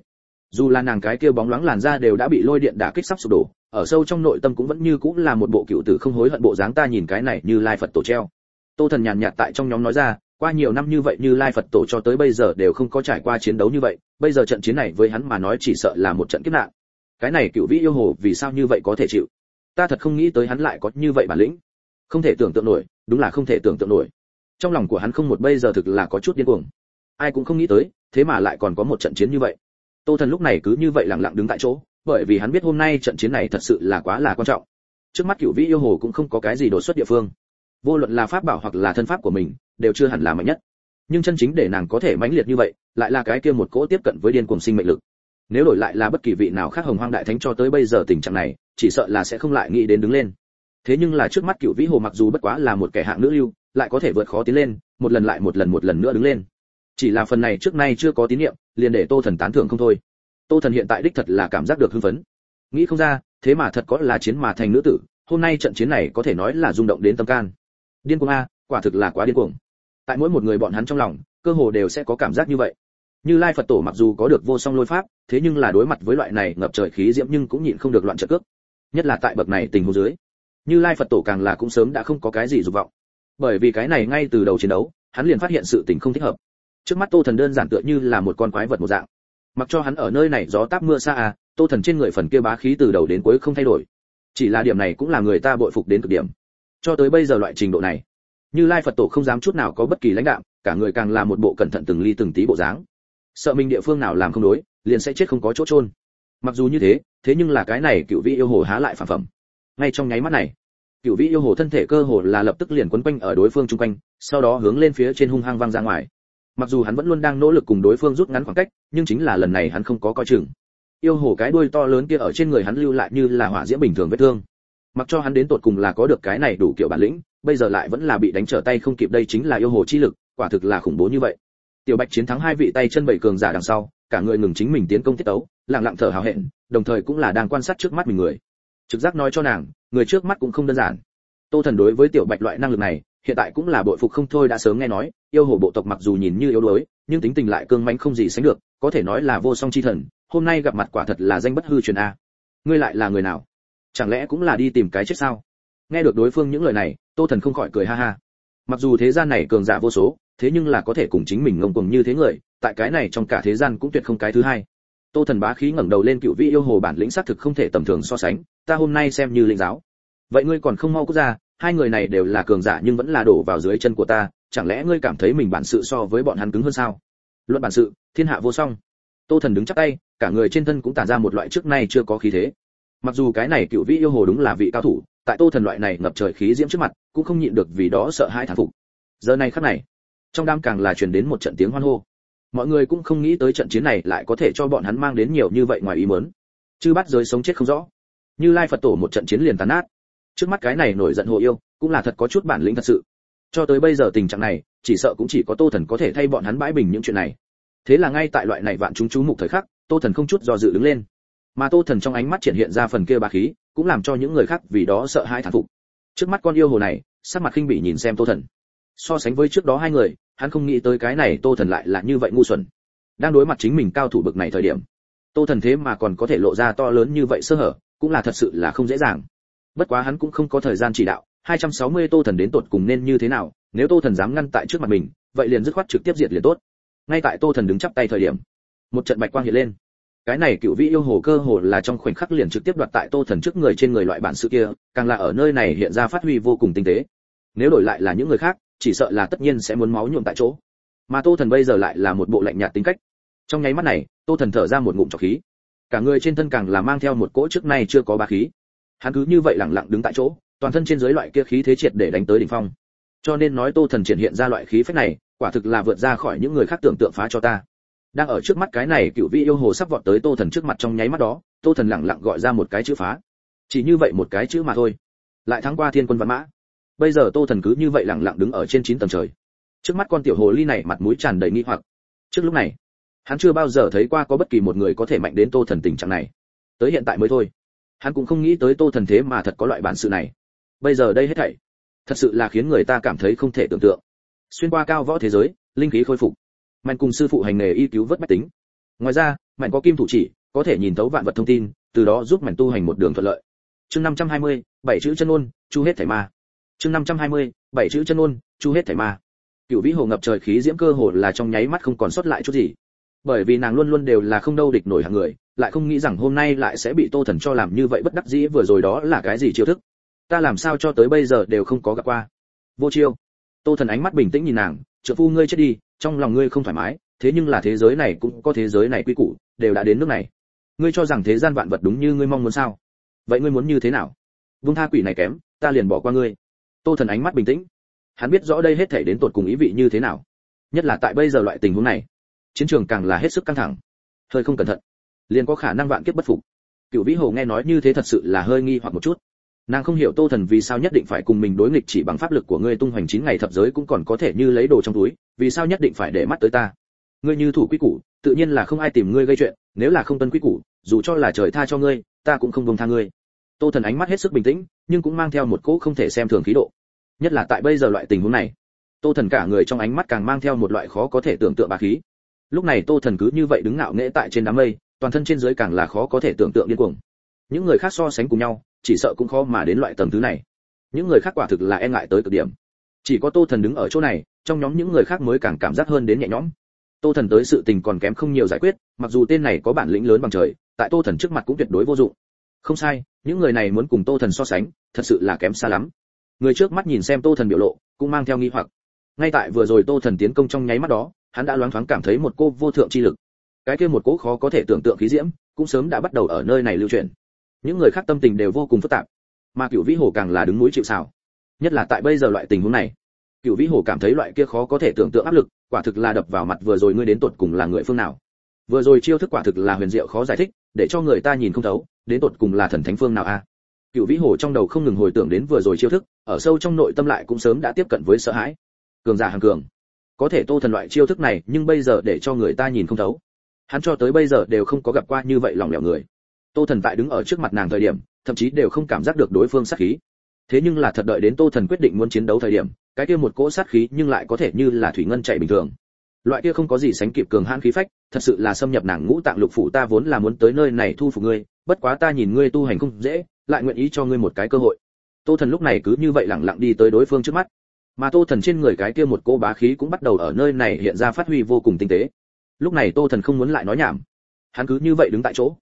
dù là nàng cái kia bóng loáng làn da đều đã bị lôi điện đả kích sắp sụp đổ, ở sâu trong nội tâm cũng vẫn như cũng là một bộ cựu tử không hối hận bộ dáng ta nhìn cái này như lai phật tổ treo. Tô thần nhàn nhạt tại trong nhóm nói ra, qua nhiều năm như vậy như lai phật tổ cho tới bây giờ đều không có trải qua chiến đấu như vậy, bây giờ trận chiến này với hắn mà nói chỉ sợ là một trận kiếp nạn. Cái này cựu vĩ yêu hồ vì sao như vậy có thể chịu? Ta thật không nghĩ tới hắn lại có như vậy bản lĩnh. Không thể tưởng tượng nổi, đúng là không thể tưởng tượng nổi. Trong lòng của hắn không một bây giờ thực là có chút điên cuồng. Ai cũng không nghĩ tới, thế mà lại còn có một trận chiến như vậy tô thần lúc này cứ như vậy lặng lặng đứng tại chỗ, bởi vì hắn biết hôm nay trận chiến này thật sự là quá là quan trọng. Trước mắt cựu vĩ yêu hồ cũng không có cái gì đột xuất địa phương. Vô luận là pháp bảo hoặc là thân pháp của mình, đều chưa hẳn là mạnh nhất. Nhưng chân chính để nàng có thể mãnh liệt như vậy, lại là cái kia một cỗ tiếp cận với điên cuồng sinh mệnh lực. Nếu đổi lại là bất kỳ vị nào khác hồng hoang đại thánh cho tới bây giờ tình trạng này, chỉ sợ là sẽ không lại nghĩ đến đứng lên. Thế nhưng là trước mắt cựu vĩ hồ mặc dù bất quá là một kẻ hạng nữ lưu, lại có thể vượt khó tiến lên, một lần lại một lần một lần nữa đứng lên chỉ là phần này trước nay chưa có tín niệm liền để tô thần tán thưởng không thôi. Tô thần hiện tại đích thật là cảm giác được hưng phấn. Nghĩ không ra, thế mà thật có là chiến mà thành nữ tử, hôm nay trận chiến này có thể nói là rung động đến tâm can. Điên cuồng a, quả thực là quá điên cuồng. Tại mỗi một người bọn hắn trong lòng, cơ hồ đều sẽ có cảm giác như vậy. Như lai phật tổ mặc dù có được vô song lôi pháp, thế nhưng là đối mặt với loại này ngập trời khí diễm nhưng cũng nhịn không được loạn trợ cước. Nhất là tại bậc này tình huống dưới, như lai phật tổ càng là cũng sớm đã không có cái gì dục vọng. Bởi vì cái này ngay từ đầu chiến đấu, hắn liền phát hiện sự tình không thích hợp trước mắt tô thần đơn giản tựa như là một con quái vật một dạng. Mặc cho hắn ở nơi này gió táp mưa xa à tô thần trên người phần kia bá khí từ đầu đến cuối không thay đổi. Chỉ là điểm này cũng là người ta bội phục đến cực điểm. Cho tới bây giờ loại trình độ này, như lai phật tổ không dám chút nào có bất kỳ lãnh đạo cả người càng là một bộ cẩn thận từng ly từng tí bộ dáng. Sợ mình địa phương nào làm không đối, liền sẽ chết không có chỗ trôn mặc dù như thế thế nhưng là cái này cựu vị yêu hồ há lại phản phẩm. Ngay trong nháy mắt này, cựu vị yêu hồ thân thể cơ hồ là lập tức liền quấn quanh ở đối phương chung quanh, sau đó hướng lên phía trên hung hăng văng ra ngoài mặc dù hắn vẫn luôn đang nỗ lực cùng đối phương rút ngắn khoảng cách, nhưng chính là lần này hắn không có coi chừng. Yêu hồ cái đuôi to lớn kia ở trên người hắn lưu lại như là hỏa diễm bình thường vết thương. Mặc cho hắn đến tột cùng là có được cái này đủ kiểu bản lĩnh, bây giờ lại vẫn là bị đánh trở tay không kịp đây chính là yêu hồ chi lực, quả thực là khủng bố như vậy. Tiểu bạch chiến thắng hai vị tay chân bảy cường giả đằng sau, cả người ngừng chính mình tiến công tiết tấu, lặng lặng thở hào hẹn, đồng thời cũng là đang quan sát trước mắt mình người. Trực giác nói cho nàng, người trước mắt cũng không đơn giản. Tô thần đối với tiểu bạch loại năng lực này hiện tại cũng là bội phục không thôi đã sớm nghe nói, yêu hồ bộ tộc mặc dù nhìn như yếu đuối, nhưng tính tình lại cương mãnh không gì sánh được, có thể nói là vô song chi thần, hôm nay gặp mặt quả thật là danh bất hư truyền a. Ngươi lại là người nào? Chẳng lẽ cũng là đi tìm cái chết sao? Nghe được đối phương những lời này, tô thần không khỏi cười ha ha. Mặc dù thế gian này cường giả vô số, thế nhưng là có thể cùng chính mình ngông cuồng như thế người, tại cái này trong cả thế gian cũng tuyệt không cái thứ hai. Tô thần bá khí ngẩng đầu lên cựu vị yêu hồ bản lĩnh xác thực không thể tầm thường so sánh, ta hôm nay xem như linh giáo. Vậy ngươi còn không mau cút ra hai người này đều là cường giả nhưng vẫn là đổ vào dưới chân của ta, chẳng lẽ ngươi cảm thấy mình bản sự so với bọn hắn cứng hơn sao? Luận bản sự, thiên hạ vô song. Tô thần đứng chắc tay, cả người trên thân cũng tản ra một loại trước nay chưa có khí thế. Mặc dù cái này cựu vĩ yêu hồ đúng là vị cao thủ, tại tô thần loại này ngập trời khí diễm trước mặt, cũng không nhịn được vì đó sợ hãi thán phục. Giờ này khắc này, trong đám càng là truyền đến một trận tiếng hoan hô. Mọi người cũng không nghĩ tới trận chiến này lại có thể cho bọn hắn mang đến nhiều như vậy ngoài ý muốn. Chư bắt giới sống chết không rõ. Như lai phật tổ một trận chiến liền tàn nát trước mắt cái này nổi giận hồ yêu, cũng là thật có chút bản lĩnh thật sự. Cho tới bây giờ tình trạng này, chỉ sợ cũng chỉ có tô thần có thể thay bọn hắn bãi bình những chuyện này. Thế là ngay tại loại này vạn chúng chú mục thời khắc, tô thần không chút do dự đứng lên. Mà tô thần trong ánh mắt triển hiện ra phần kia bá khí, cũng làm cho những người khác vì đó sợ hãi thản phục. Trước mắt con yêu hồ này, sắc mặt khinh bỉ nhìn xem tô thần. So sánh với trước đó hai người, hắn không nghĩ tới cái này tô thần lại là như vậy ngu xuẩn. Đang đối mặt chính mình cao thủ bực này thời điểm, tô thần thế mà còn có thể lộ ra to lớn như vậy sơ hở, cũng là thật sự là không dễ dàng bất quá hắn cũng không có thời gian chỉ đạo 260 tô thần đến tột cùng nên như thế nào, nếu tô thần dám ngăn tại trước mặt mình, vậy liền dứt khoát trực tiếp diệt liền tốt. Ngay tại tô thần đứng chắp tay thời điểm, một trận bạch quang hiện lên. Cái này cựu vị yêu hồ cơ hồ là trong khoảnh khắc liền trực tiếp đoạt tại tô thần trước người trên người loại bản sự kia, càng là ở nơi này hiện ra phát huy vô cùng tinh tế. Nếu đổi lại là những người khác, chỉ sợ là tất nhiên sẽ muốn máu nhuộm tại chỗ. Mà tô thần bây giờ lại là một bộ lạnh nhạt tính cách. Trong nháy mắt này, tô thần thở ra một ngụm trọc khí. Cả người trên thân càng là mang theo một cỗ trước nay chưa có bá khí hắn cứ như vậy lẳng lặng đứng tại chỗ, toàn thân trên dưới loại kia khí thế triệt để đánh tới đỉnh phong. Cho nên nói tô thần triển hiện ra loại khí phách này, quả thực là vượt ra khỏi những người khác tưởng tượng phá cho ta. Đang ở trước mắt cái này cựu vị yêu hồ sắp vọt tới tô thần trước mặt trong nháy mắt đó, tô thần lẳng lặng gọi ra một cái chữ phá. Chỉ như vậy một cái chữ mà thôi. Lại thắng qua thiên quân văn mã. Bây giờ tô thần cứ như vậy lẳng lặng đứng ở trên chín tầng trời. Trước mắt con tiểu hồ ly này mặt mũi tràn đầy nghi hoặc. Trước lúc này, hắn chưa bao giờ thấy qua có bất kỳ một người có thể mạnh đến tô thần tình trạng này. Tới hiện tại mới thôi hắn cũng không nghĩ tới tô thần thế mà thật có loại bản sự này. Bây giờ đây hết thảy thật sự là khiến người ta cảm thấy không thể tưởng tượng. Xuyên qua cao võ thế giới linh khí khôi phục. Mạnh cùng sư phụ hành nghề y cứu vớt bách tính. Ngoài ra mạnh có kim thủ chỉ có thể nhìn thấu vạn vật thông tin từ đó giúp mạnh tu hành một đường thuận lợi. Chương 520, bảy chữ chân ôn chu hết thảy ma. Chương 520, bảy chữ chân ôn chu hết thảy ma. Cựu vĩ hồ ngập trời khí diễm cơ hồ là trong nháy mắt không còn sót lại chút gì bởi vì nàng luôn luôn đều là không đâu địch nổi hàng người, lại không nghĩ rằng hôm nay lại sẽ bị tô thần cho làm như vậy bất đắc dĩ vừa rồi đó là cái gì chiêu thức. Ta làm sao cho tới bây giờ đều không có gặp qua. Vô chiêu. Tô thần ánh mắt bình tĩnh nhìn nàng trợ phu ngươi chết đi, trong lòng ngươi không thoải mái, thế nhưng là thế giới này cũng có thế giới này quy củ, đều đã đến nước này. Ngươi cho rằng thế gian vạn vật đúng như ngươi mong muốn sao? Vậy ngươi muốn như thế nào? Vung tha quỷ này kém, ta liền bỏ qua ngươi. Tô thần ánh mắt bình tĩnh. Hắn biết rõ đây hết thể đến tột cùng ý vị như thế nào. Nhất là tại bây giờ loại tình huống này chiến trường càng là hết sức căng thẳng. Hơi không cẩn thận, liền có khả năng vạn kiếp bất phục. Cựu vĩ hồ nghe nói như thế thật sự là hơi nghi hoặc một chút. Nàng không hiểu tô thần vì sao nhất định phải cùng mình đối nghịch chỉ bằng pháp lực của ngươi tung hoành chín ngày thập giới cũng còn có thể như lấy đồ trong túi, vì sao nhất định phải để mắt tới ta? Ngươi như thủ quy củ, tự nhiên là không ai tìm ngươi gây chuyện, nếu là không tuân quy củ, dù cho là trời tha cho ngươi, ta cũng không bông tha ngươi. Tô thần ánh mắt hết sức bình tĩnh, nhưng cũng mang theo một cỗ không thể xem thường khí độ. Nhất là tại bây giờ loại tình huống này, tô thần cả người trong ánh mắt càng mang theo một loại khó có thể tưởng tượng bà khí lúc này tô thần cứ như vậy đứng ngạo nghễ tại trên đám mây, toàn thân trên dưới càng là khó có thể tưởng tượng điên cuồng. Những người khác so sánh cùng nhau, chỉ sợ cũng khó mà đến loại tầng thứ này. Những người khác quả thực là e ngại tới cực điểm. Chỉ có tô thần đứng ở chỗ này, trong nhóm những người khác mới càng cảm giác hơn đến nhẹ nhõm. Tô thần tới sự tình còn kém không nhiều giải quyết, mặc dù tên này có bản lĩnh lớn bằng trời, tại tô thần trước mặt cũng tuyệt đối vô dụng. Không sai, những người này muốn cùng tô thần so sánh, thật sự là kém xa lắm. Người trước mắt nhìn xem tô thần biểu lộ, cũng mang theo nghi hoặc. Ngay tại vừa rồi tô thần tiến công trong nháy mắt đó hắn đã loáng thoáng cảm thấy một cô vô thượng chi lực. Cái kia một cỗ khó có thể tưởng tượng khí diễm, cũng sớm đã bắt đầu ở nơi này lưu truyền. Những người khác tâm tình đều vô cùng phức tạp, mà cựu vĩ hồ càng là đứng núi chịu sào. Nhất là tại bây giờ loại tình huống này cựu vĩ hồ cảm thấy loại kia khó có thể tưởng tượng áp lực, quả thực là đập vào mặt vừa rồi ngươi đến tột cùng là người phương nào. Vừa rồi chiêu thức quả thực là huyền diệu khó giải thích, để cho người ta nhìn không thấu, đến tột cùng là thần thánh phương nào a? Cựu vĩ hồ trong đầu không ngừng hồi tưởng đến vừa rồi chiêu thức, ở sâu trong nội tâm lại cũng sớm đã tiếp cận với sợ hãi. Cường giả hàng cường có thể tô thần loại chiêu thức này, nhưng bây giờ để cho người ta nhìn không thấu. Hắn cho tới bây giờ đều không có gặp qua như vậy lòng lẻo người. Tô thần tại đứng ở trước mặt nàng thời điểm, thậm chí đều không cảm giác được đối phương sát khí. Thế nhưng là thật đợi đến tô thần quyết định muốn chiến đấu thời điểm, cái kia một cỗ sát khí nhưng lại có thể như là thủy ngân chạy bình thường. Loại kia không có gì sánh kịp cường hãn khí phách, thật sự là xâm nhập nàng ngũ tạng lục phủ, ta vốn là muốn tới nơi này thu phục ngươi, bất quá ta nhìn ngươi tu hành không dễ, lại nguyện ý cho ngươi một cái cơ hội. Tô thần lúc này cứ như vậy lẳng lặng đi tới đối phương trước mắt mà tô thần trên người cái kia một cô bá khí cũng bắt đầu ở nơi này hiện ra phát huy vô cùng tinh tế. Lúc này tô thần không muốn lại nói nhảm. Hắn cứ như vậy đứng tại chỗ.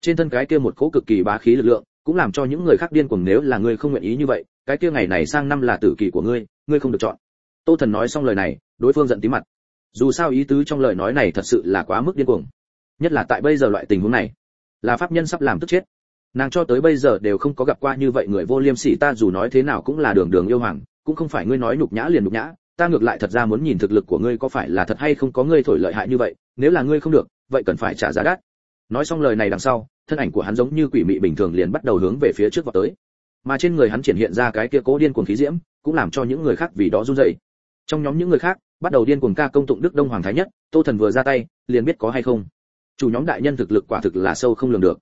Trên thân cái kia một cỗ cực kỳ bá khí lực lượng, cũng làm cho những người khác điên cuồng nếu là ngươi không nguyện ý như vậy, cái kia ngày này sang năm là tử kỳ của ngươi ngươi không được chọn. Tô thần nói xong lời này, đối phương giận tí mặt. Dù sao ý tứ trong lời nói này thật sự là quá mức điên cuồng. Nhất là tại bây giờ loại tình huống này, là pháp nhân sắp làm tức chết. Nàng cho tới bây giờ đều không có gặp qua như vậy người vô liêm sỉ ta dù nói thế nào cũng là đường đường yêu hoàng cũng không phải ngươi nói nhục nhã liền nhục nhã, ta ngược lại thật ra muốn nhìn thực lực của ngươi có phải là thật hay không có ngươi thổi lợi hại như vậy, nếu là ngươi không được, vậy cần phải trả giá đắt. Nói xong lời này đằng sau, thân ảnh của hắn giống như quỷ mị bình thường liền bắt đầu hướng về phía trước vào tới. Mà trên người hắn triển hiện ra cái kia cố điên cuồng khí diễm, cũng làm cho những người khác vì đó run rẩy. Trong nhóm những người khác, bắt đầu điên cuồng ca công tụng đức đông hoàng thái nhất, tô thần vừa ra tay, liền biết có hay không. Chủ nhóm đại nhân thực lực quả thực là sâu không lường được.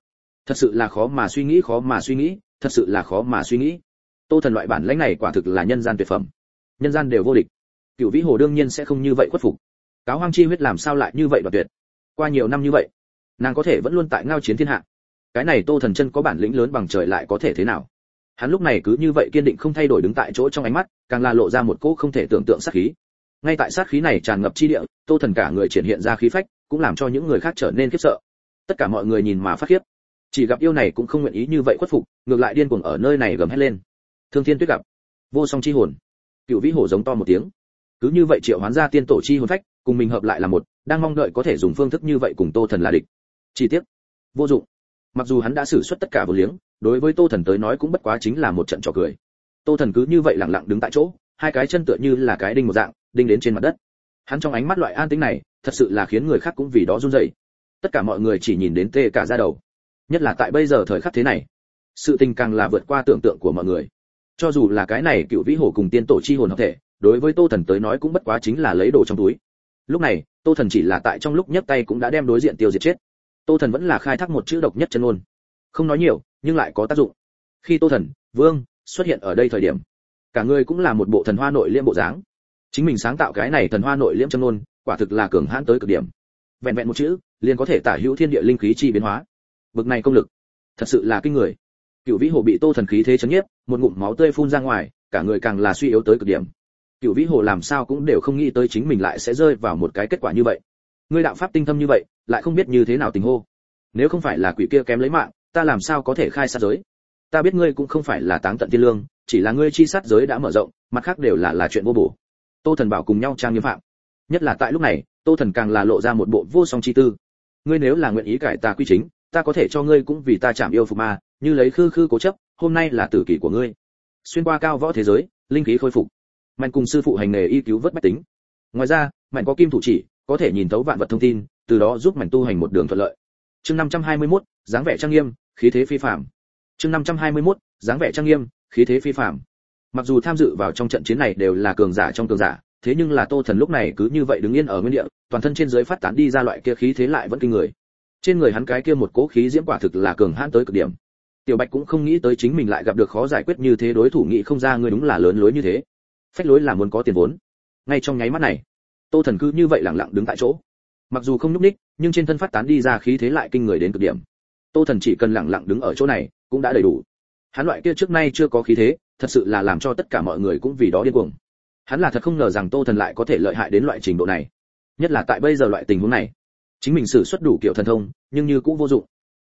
Thật sự là khó mà suy nghĩ, khó mà suy nghĩ, thật sự là khó mà suy nghĩ tô thần loại bản lãnh này quả thực là nhân gian tuyệt phẩm. Nhân gian đều vô địch. Cựu vĩ hồ đương nhiên sẽ không như vậy khuất phục. Cáo hoang chi huyết làm sao lại như vậy đoạt tuyệt? Qua nhiều năm như vậy, nàng có thể vẫn luôn tại ngao chiến thiên hạ. Cái này tô thần chân có bản lĩnh lớn bằng trời lại có thể thế nào? Hắn lúc này cứ như vậy kiên định không thay đổi đứng tại chỗ trong ánh mắt, càng là lộ ra một cỗ không thể tưởng tượng sát khí. Ngay tại sát khí này tràn ngập chi địa, tô thần cả người triển hiện ra khí phách, cũng làm cho những người khác trở nên khiếp sợ. Tất cả mọi người nhìn mà phát khiếp. Chỉ gặp yêu này cũng không nguyện ý như vậy khuất phục, ngược lại điên cuồng ở nơi này gầm hét lên thương thiên tuyết gặp. Vô song chi hồn. Cựu vĩ hổ giống to một tiếng. Cứ như vậy triệu hoán ra tiên tổ chi hồn phách, cùng mình hợp lại là một, đang mong đợi có thể dùng phương thức như vậy cùng tô thần là địch. Chi tiết. Vô dụng. Mặc dù hắn đã xử suất tất cả vô liếng, đối với tô thần tới nói cũng bất quá chính là một trận trò cười. Tô thần cứ như vậy lặng lặng đứng tại chỗ, hai cái chân tựa như là cái đinh một dạng, đinh đến trên mặt đất. Hắn trong ánh mắt loại an tĩnh này, thật sự là khiến người khác cũng vì đó run rẩy. Tất cả mọi người chỉ nhìn đến tê cả da đầu. Nhất là tại bây giờ thời khắc thế này, sự tình càng là vượt qua tưởng tượng của mọi người cho dù là cái này cựu vĩ hồ cùng tiên tổ chi hồn hợp thể, đối với tô thần tới nói cũng bất quá chính là lấy đồ trong túi. Lúc này, tô thần chỉ là tại trong lúc nhấc tay cũng đã đem đối diện tiêu diệt chết. Tô thần vẫn là khai thác một chữ độc nhất chân ngôn. Không nói nhiều, nhưng lại có tác dụng. Khi tô thần, vương, xuất hiện ở đây thời điểm, cả người cũng là một bộ thần hoa nội liễm bộ dáng. Chính mình sáng tạo cái này thần hoa nội liễm chân ngôn, quả thực là cường hãn tới cực điểm. Vẹn vẹn một chữ, liền có thể tả hữu thiên địa linh khí chi biến hóa. Bực này công lực, thật sự là kinh người cựu vĩ hồ bị tô thần khí thế chấn nhiếp, một ngụm máu tươi phun ra ngoài, cả người càng là suy yếu tới cực điểm. Cựu vĩ hồ làm sao cũng đều không nghĩ tới chính mình lại sẽ rơi vào một cái kết quả như vậy. Ngươi đạo pháp tinh thâm như vậy, lại không biết như thế nào tình hô. Nếu không phải là quỷ kia kém lấy mạng, ta làm sao có thể khai sát giới? Ta biết ngươi cũng không phải là táng tận thiên lương, chỉ là ngươi chi sát giới đã mở rộng, mặt khác đều là là chuyện vô bổ. Tô thần bảo cùng nhau trang nghiêm phạm. Nhất là tại lúc này, tô thần càng là lộ ra một bộ vô song chi tư. Ngươi nếu là nguyện ý cải tà quy chính, ta có thể cho ngươi cũng vì ta chạm yêu phục ma như lấy khư khư cố chấp hôm nay là tử kỷ của ngươi. Xuyên qua cao võ thế giới linh khí khôi phục. Mạnh cùng sư phụ hành nghề y cứu vớt bách tính. Ngoài ra mạnh có kim thủ chỉ có thể nhìn thấu vạn vật thông tin từ đó giúp mạnh tu hành một đường thuận lợi. Chương 521, dáng vẻ trang nghiêm khí thế phi phàm. Chương 521, dáng vẻ trang nghiêm khí thế phi phàm. Mặc dù tham dự vào trong trận chiến này đều là cường giả trong cường giả thế nhưng là tô thần lúc này cứ như vậy đứng yên ở nguyên địa toàn thân trên dưới phát tán đi ra loại kia khí thế lại vẫn kinh người. Trên người hắn cái kia một cố khí diễm quả thực là cường hãn tới cực điểm tiểu bạch cũng không nghĩ tới chính mình lại gặp được khó giải quyết như thế, đối thủ nghĩ không ra ngươi đúng là lớn lối như thế. Phách lối là muốn có tiền vốn. Ngay trong nháy mắt này, tô thần cứ như vậy lặng lặng đứng tại chỗ. Mặc dù không nhúc ních nhưng trên thân phát tán đi ra khí thế lại kinh người đến cực điểm. Tô thần chỉ cần lặng lặng đứng ở chỗ này, cũng đã đầy đủ. Hắn loại kia trước nay chưa có khí thế, thật sự là làm cho tất cả mọi người cũng vì đó điên cuồng. Hắn là thật không ngờ rằng tô thần lại có thể lợi hại đến loại trình độ này. Nhất là tại bây giờ loại tình huống này. Chính mình sử xuất đủ kiểu thần thông, nhưng như cũng vô dụng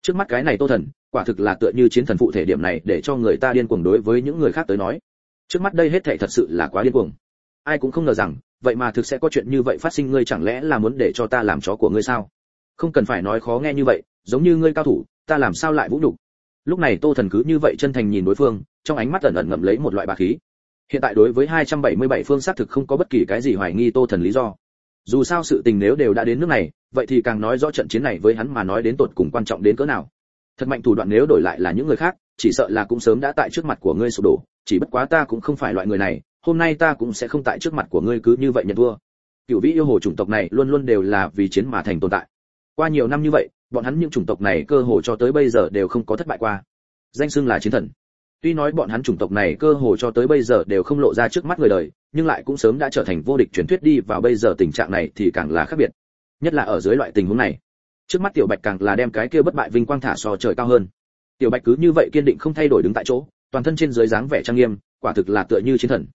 trước mắt cái này tô thần, quả thực là tựa như chiến thần phụ thể điểm này để cho người ta điên cuồng đối với những người khác tới nói. Trước mắt đây hết thảy thật sự là quá điên cuồng. Ai cũng không ngờ rằng, vậy mà thực sẽ có chuyện như vậy phát sinh, ngươi chẳng lẽ là muốn để cho ta làm chó của ngươi sao? Không cần phải nói khó nghe như vậy, giống như ngươi cao thủ, ta làm sao lại vũ nhục? Lúc này tô thần cứ như vậy chân thành nhìn đối phương, trong ánh mắt ẩn ẩn ngậm lấy một loại bá khí. Hiện tại đối với 277 phương xác thực không có bất kỳ cái gì hoài nghi tô thần lý do dù sao sự tình nếu đều đã đến nước này, vậy thì càng nói rõ trận chiến này với hắn mà nói đến tột cùng quan trọng đến cỡ nào. Thật mạnh thủ đoạn nếu đổi lại là những người khác, chỉ sợ là cũng sớm đã tại trước mặt của ngươi sụp đổ, chỉ bất quá ta cũng không phải loại người này, hôm nay ta cũng sẽ không tại trước mặt của ngươi cứ như vậy nhận thua. Cựu vĩ yêu hồ chủng tộc này luôn luôn đều là vì chiến mà thành tồn tại. Qua nhiều năm như vậy, bọn hắn những chủng tộc này cơ hồ cho tới bây giờ đều không có thất bại qua. Danh xưng là chiến thần tuy nói bọn hắn chủng tộc này cơ hồ cho tới bây giờ đều không lộ ra trước mắt người đời, nhưng lại cũng sớm đã trở thành vô địch truyền thuyết đi vào bây giờ tình trạng này thì càng là khác biệt. Nhất là ở dưới loại tình huống này, trước mắt tiểu bạch càng là đem cái kia bất bại vinh quang thả so trời cao hơn. Tiểu bạch cứ như vậy kiên định không thay đổi đứng tại chỗ, toàn thân trên dưới dáng vẻ trang nghiêm, quả thực là tựa như chiến thần.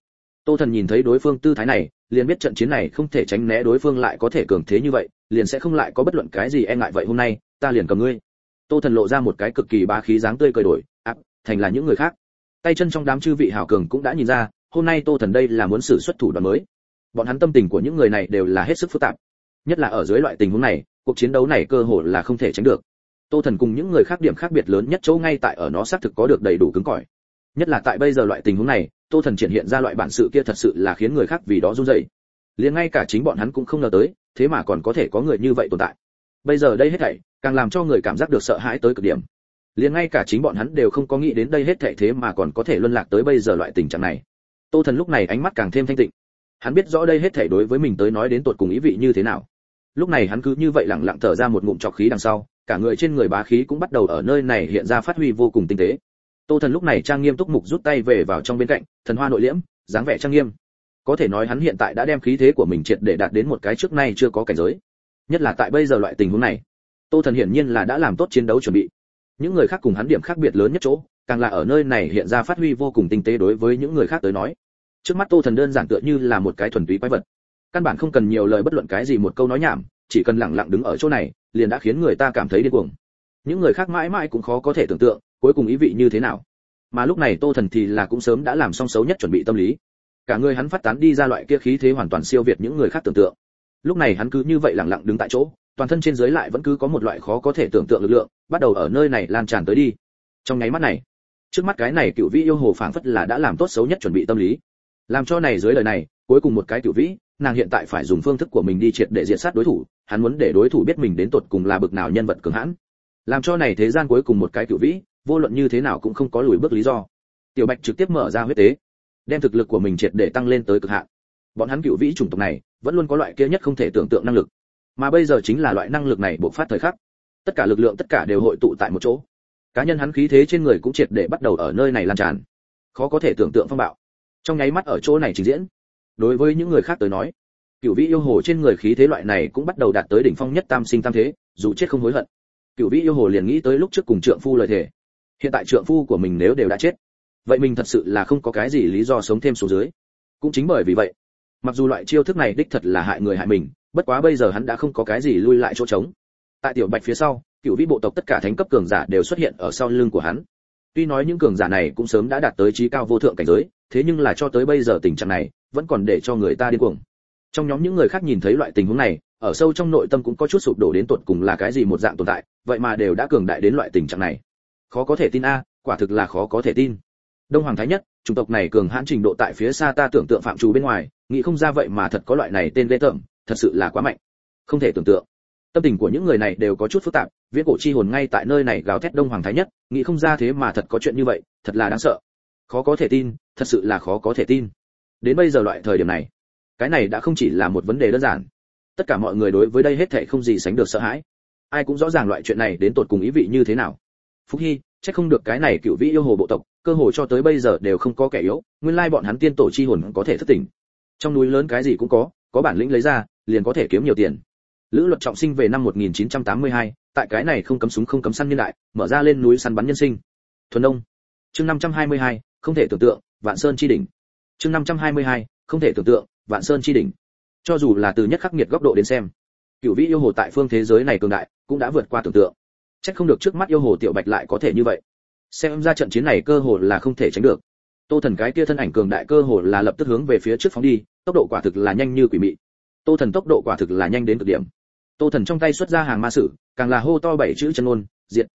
Tô thần nhìn thấy đối phương tư thái này, liền biết trận chiến này không thể tránh né đối phương lại có thể cường thế như vậy, liền sẽ không lại có bất luận cái gì e ngại vậy hôm nay, ta liền cầm ngươi. Tô thần lộ ra một cái cực kỳ bá khí dáng tươi cười đổi áp thành là những người khác. Tay chân trong đám chư vị hảo cường cũng đã nhìn ra, hôm nay tô thần đây là muốn sử xuất thủ đoạn mới. Bọn hắn tâm tình của những người này đều là hết sức phức tạp. Nhất là ở dưới loại tình huống này, cuộc chiến đấu này cơ hội là không thể tránh được. Tô thần cùng những người khác điểm khác biệt lớn nhất chỗ ngay tại ở nó xác thực có được đầy đủ cứng cỏi. Nhất là tại bây giờ loại tình huống này, tô thần triển hiện ra loại bản sự kia thật sự là khiến người khác vì đó run rẩy. Liền ngay cả chính bọn hắn cũng không ngờ tới, thế mà còn có thể có người như vậy tồn tại. Bây giờ đây hết thảy, càng làm cho người cảm giác được sợ hãi tới cực điểm liền ngay cả chính bọn hắn đều không có nghĩ đến đây hết thảy thế mà còn có thể luân lạc tới bây giờ loại tình trạng này. Tô thần lúc này ánh mắt càng thêm thanh tịnh. Hắn biết rõ đây hết thảy đối với mình tới nói đến tột cùng ý vị như thế nào. Lúc này hắn cứ như vậy lặng lặng thở ra một ngụm trọc khí đằng sau, cả người trên người bá khí cũng bắt đầu ở nơi này hiện ra phát huy vô cùng tinh tế. Tô thần lúc này trang nghiêm túc mục rút tay về vào trong bên cạnh, thần hoa nội liễm, dáng vẻ trang nghiêm. Có thể nói hắn hiện tại đã đem khí thế của mình triệt để đạt đến một cái trước nay chưa có cảnh giới. Nhất là tại bây giờ loại tình huống này, tô thần hiển nhiên là đã làm tốt chiến đấu chuẩn bị những người khác cùng hắn điểm khác biệt lớn nhất chỗ, càng là ở nơi này hiện ra phát huy vô cùng tinh tế đối với những người khác tới nói. Trước mắt tô thần đơn giản tựa như là một cái thuần túy quái vật. Căn bản không cần nhiều lời bất luận cái gì một câu nói nhảm, chỉ cần lặng lặng đứng ở chỗ này, liền đã khiến người ta cảm thấy điên cuồng. Những người khác mãi mãi cũng khó có thể tưởng tượng, cuối cùng ý vị như thế nào. Mà lúc này tô thần thì là cũng sớm đã làm xong xấu nhất chuẩn bị tâm lý. Cả người hắn phát tán đi ra loại kia khí thế hoàn toàn siêu việt những người khác tưởng tượng. Lúc này hắn cứ như vậy lặng lặng đứng tại chỗ, toàn thân trên dưới lại vẫn cứ có một loại khó có thể tưởng tượng lực lượng bắt đầu ở nơi này lan tràn tới đi. Trong nháy mắt này, trước mắt cái này cựu vĩ yêu hồ phảng phất là đã làm tốt xấu nhất chuẩn bị tâm lý. Làm cho này dưới lời này, cuối cùng một cái cựu vĩ, nàng hiện tại phải dùng phương thức của mình đi triệt để diệt sát đối thủ, hắn muốn để đối thủ biết mình đến tột cùng là bực nào nhân vật cường hãn. Làm cho này thế gian cuối cùng một cái cựu vĩ, vô luận như thế nào cũng không có lùi bước lý do. Tiểu bạch trực tiếp mở ra huyết tế, đem thực lực của mình triệt để tăng lên tới cực hạn. Bọn hắn cựu vĩ chủng tộc này, vẫn luôn có loại kia nhất không thể tưởng tượng năng lực. Mà bây giờ chính là loại năng lực này bộc phát thời khắc tất cả lực lượng tất cả đều hội tụ tại một chỗ. Cá nhân hắn khí thế trên người cũng triệt để bắt đầu ở nơi này lan tràn. Khó có thể tưởng tượng phong bạo. Trong nháy mắt ở chỗ này trình diễn. Đối với những người khác tới nói cựu vĩ yêu hồ trên người khí thế loại này cũng bắt đầu đạt tới đỉnh phong nhất tam sinh tam thế, dù chết không hối hận. Cựu vĩ yêu hồ liền nghĩ tới lúc trước cùng trượng phu lời thề. Hiện tại trượng phu của mình nếu đều đã chết, vậy mình thật sự là không có cái gì lý do sống thêm số dưới. Cũng chính bởi vì vậy, mặc dù loại chiêu thức này đích thật là hại người hại mình, bất quá bây giờ hắn đã không có cái gì lui lại chỗ trống tại tiểu bạch phía sau, cựu vĩ bộ tộc tất cả thánh cấp cường giả đều xuất hiện ở sau lưng của hắn. Tuy nói những cường giả này cũng sớm đã đạt tới trí cao vô thượng cảnh giới, thế nhưng là cho tới bây giờ tình trạng này vẫn còn để cho người ta điên cuồng. Trong nhóm những người khác nhìn thấy loại tình huống này, ở sâu trong nội tâm cũng có chút sụp đổ đến tột cùng là cái gì một dạng tồn tại, vậy mà đều đã cường đại đến loại tình trạng này. Khó có thể tin a, quả thực là khó có thể tin. Đông hoàng thái nhất, chủng tộc này cường hãn trình độ tại phía xa ta tưởng tượng phạm trù bên ngoài, nghĩ không ra vậy mà thật có loại này tên lê tởm, thật sự là quá mạnh. Không thể tưởng tượng tâm tình của những người này đều có chút phức tạp, viễn cổ chi hồn ngay tại nơi này gào thét đông hoàng thái nhất, nghĩ không ra thế mà thật có chuyện như vậy, thật là đáng sợ. Khó có thể tin, thật sự là khó có thể tin. Đến bây giờ loại thời điểm này, cái này đã không chỉ là một vấn đề đơn giản. Tất cả mọi người đối với đây hết thảy không gì sánh được sợ hãi. Ai cũng rõ ràng loại chuyện này đến tột cùng ý vị như thế nào. Phúc hy, chắc không được cái này cựu vĩ yêu hồ bộ tộc, cơ hồ cho tới bây giờ đều không có kẻ yếu, nguyên lai bọn hắn tiên tổ chi hồn có thể thất tỉnh trong núi lớn cái gì cũng có có bản lĩnh lấy ra, liền có thể kiếm nhiều tiền lữ luật trọng sinh về năm 1982, tại cái này không cấm súng không cấm săn nhân đại mở ra lên núi săn bắn nhân sinh. Thuần đông chương 522, không thể tưởng tượng vạn sơn chi đỉnh. Chương 522, không thể tưởng tượng vạn sơn chi đỉnh. Cho dù là từ nhất khắc nghiệt góc độ đến xem cửu vĩ yêu hồ tại phương thế giới này cường đại cũng đã vượt qua tưởng tượng. Chắc không được trước mắt yêu hồ tiểu bạch lại có thể như vậy. Xem ra trận chiến này cơ hồ là không thể tránh được. Tô thần cái kia thân ảnh cường đại cơ hồ là lập tức hướng về phía trước phóng đi tốc độ quả thực là nhanh như quỷ mị. Tô thần tốc độ quả thực là nhanh đến cực điểm tô thần trong tay xuất ra hàng ma sử, càng là hô to bảy chữ chân ôn diện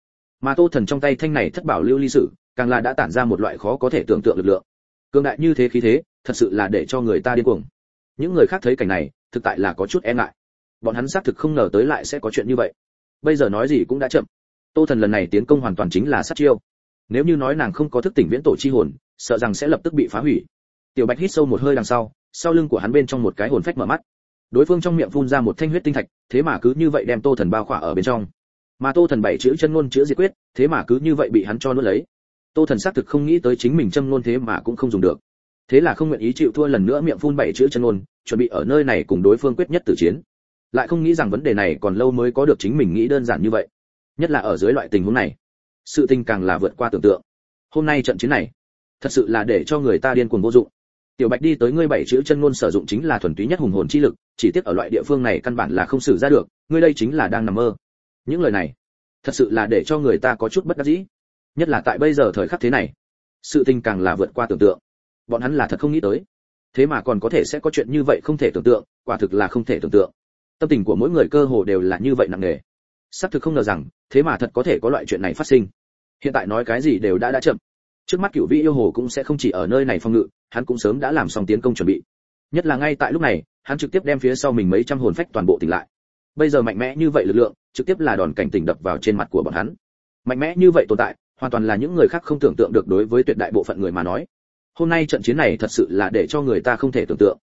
mà tô thần trong tay thanh này thất bảo lưu ly sử, càng là đã tản ra một loại khó có thể tưởng tượng lực lượng. Cường đại như thế khí thế, thật sự là để cho người ta điên cuồng. Những người khác thấy cảnh này, thực tại là có chút e ngại. Bọn hắn xác thực không ngờ tới lại sẽ có chuyện như vậy. Bây giờ nói gì cũng đã chậm. Tô thần lần này tiến công hoàn toàn chính là sát chiêu. Nếu như nói nàng không có thức tỉnh viễn tổ chi hồn, sợ rằng sẽ lập tức bị phá hủy. Tiểu bạch hít sâu một hơi đằng sau sau lưng của hắn bên trong một cái hồn phách mở mắt đối phương trong miệng phun ra một thanh huyết tinh thạch, thế mà cứ như vậy đem tô thần bao khỏa ở bên trong. Mà tô thần bảy chữ chân ngôn chữ diệt quyết, thế mà cứ như vậy bị hắn cho nuốt lấy. Tô thần xác thực không nghĩ tới chính mình châm ngôn thế mà cũng không dùng được. Thế là không nguyện ý chịu thua lần nữa miệng phun bảy chữ chân ngôn, chuẩn bị ở nơi này cùng đối phương quyết nhất tử chiến. Lại không nghĩ rằng vấn đề này còn lâu mới có được chính mình nghĩ đơn giản như vậy. Nhất là ở dưới loại tình huống này, sự tình càng là vượt qua tưởng tượng. Hôm nay trận chiến này, thật sự là để cho người ta điên cuồng vô dụng tiểu bạch đi tới ngươi bảy chữ chân ngôn sử dụng chính là thuần túy nhất hùng hồn chi lực, chỉ tiếc ở loại địa phương này căn bản là không xử ra được, ngươi đây chính là đang nằm mơ. Những lời này, thật sự là để cho người ta có chút bất đắc dĩ. Nhất là tại bây giờ thời khắc thế này, sự tình càng là vượt qua tưởng tượng. Bọn hắn là thật không nghĩ tới. Thế mà còn có thể sẽ có chuyện như vậy không thể tưởng tượng, quả thực là không thể tưởng tượng. Tâm tình của mỗi người cơ hồ đều là như vậy nặng nề. Xác thực không ngờ rằng, thế mà thật có thể có loại chuyện này phát sinh. Hiện tại nói cái gì đều đã đã chậm. Trước mắt cửu vị yêu hồ cũng sẽ không chỉ ở nơi này phong ngự hắn cũng sớm đã làm xong tiến công chuẩn bị. Nhất là ngay tại lúc này, hắn trực tiếp đem phía sau mình mấy trăm hồn phách toàn bộ tỉnh lại. Bây giờ mạnh mẽ như vậy lực lượng, trực tiếp là đòn cảnh tỉnh đập vào trên mặt của bọn hắn. Mạnh mẽ như vậy tồn tại, hoàn toàn là những người khác không tưởng tượng được đối với tuyệt đại bộ phận người mà nói. Hôm nay trận chiến này thật sự là để cho người ta không thể tưởng tượng.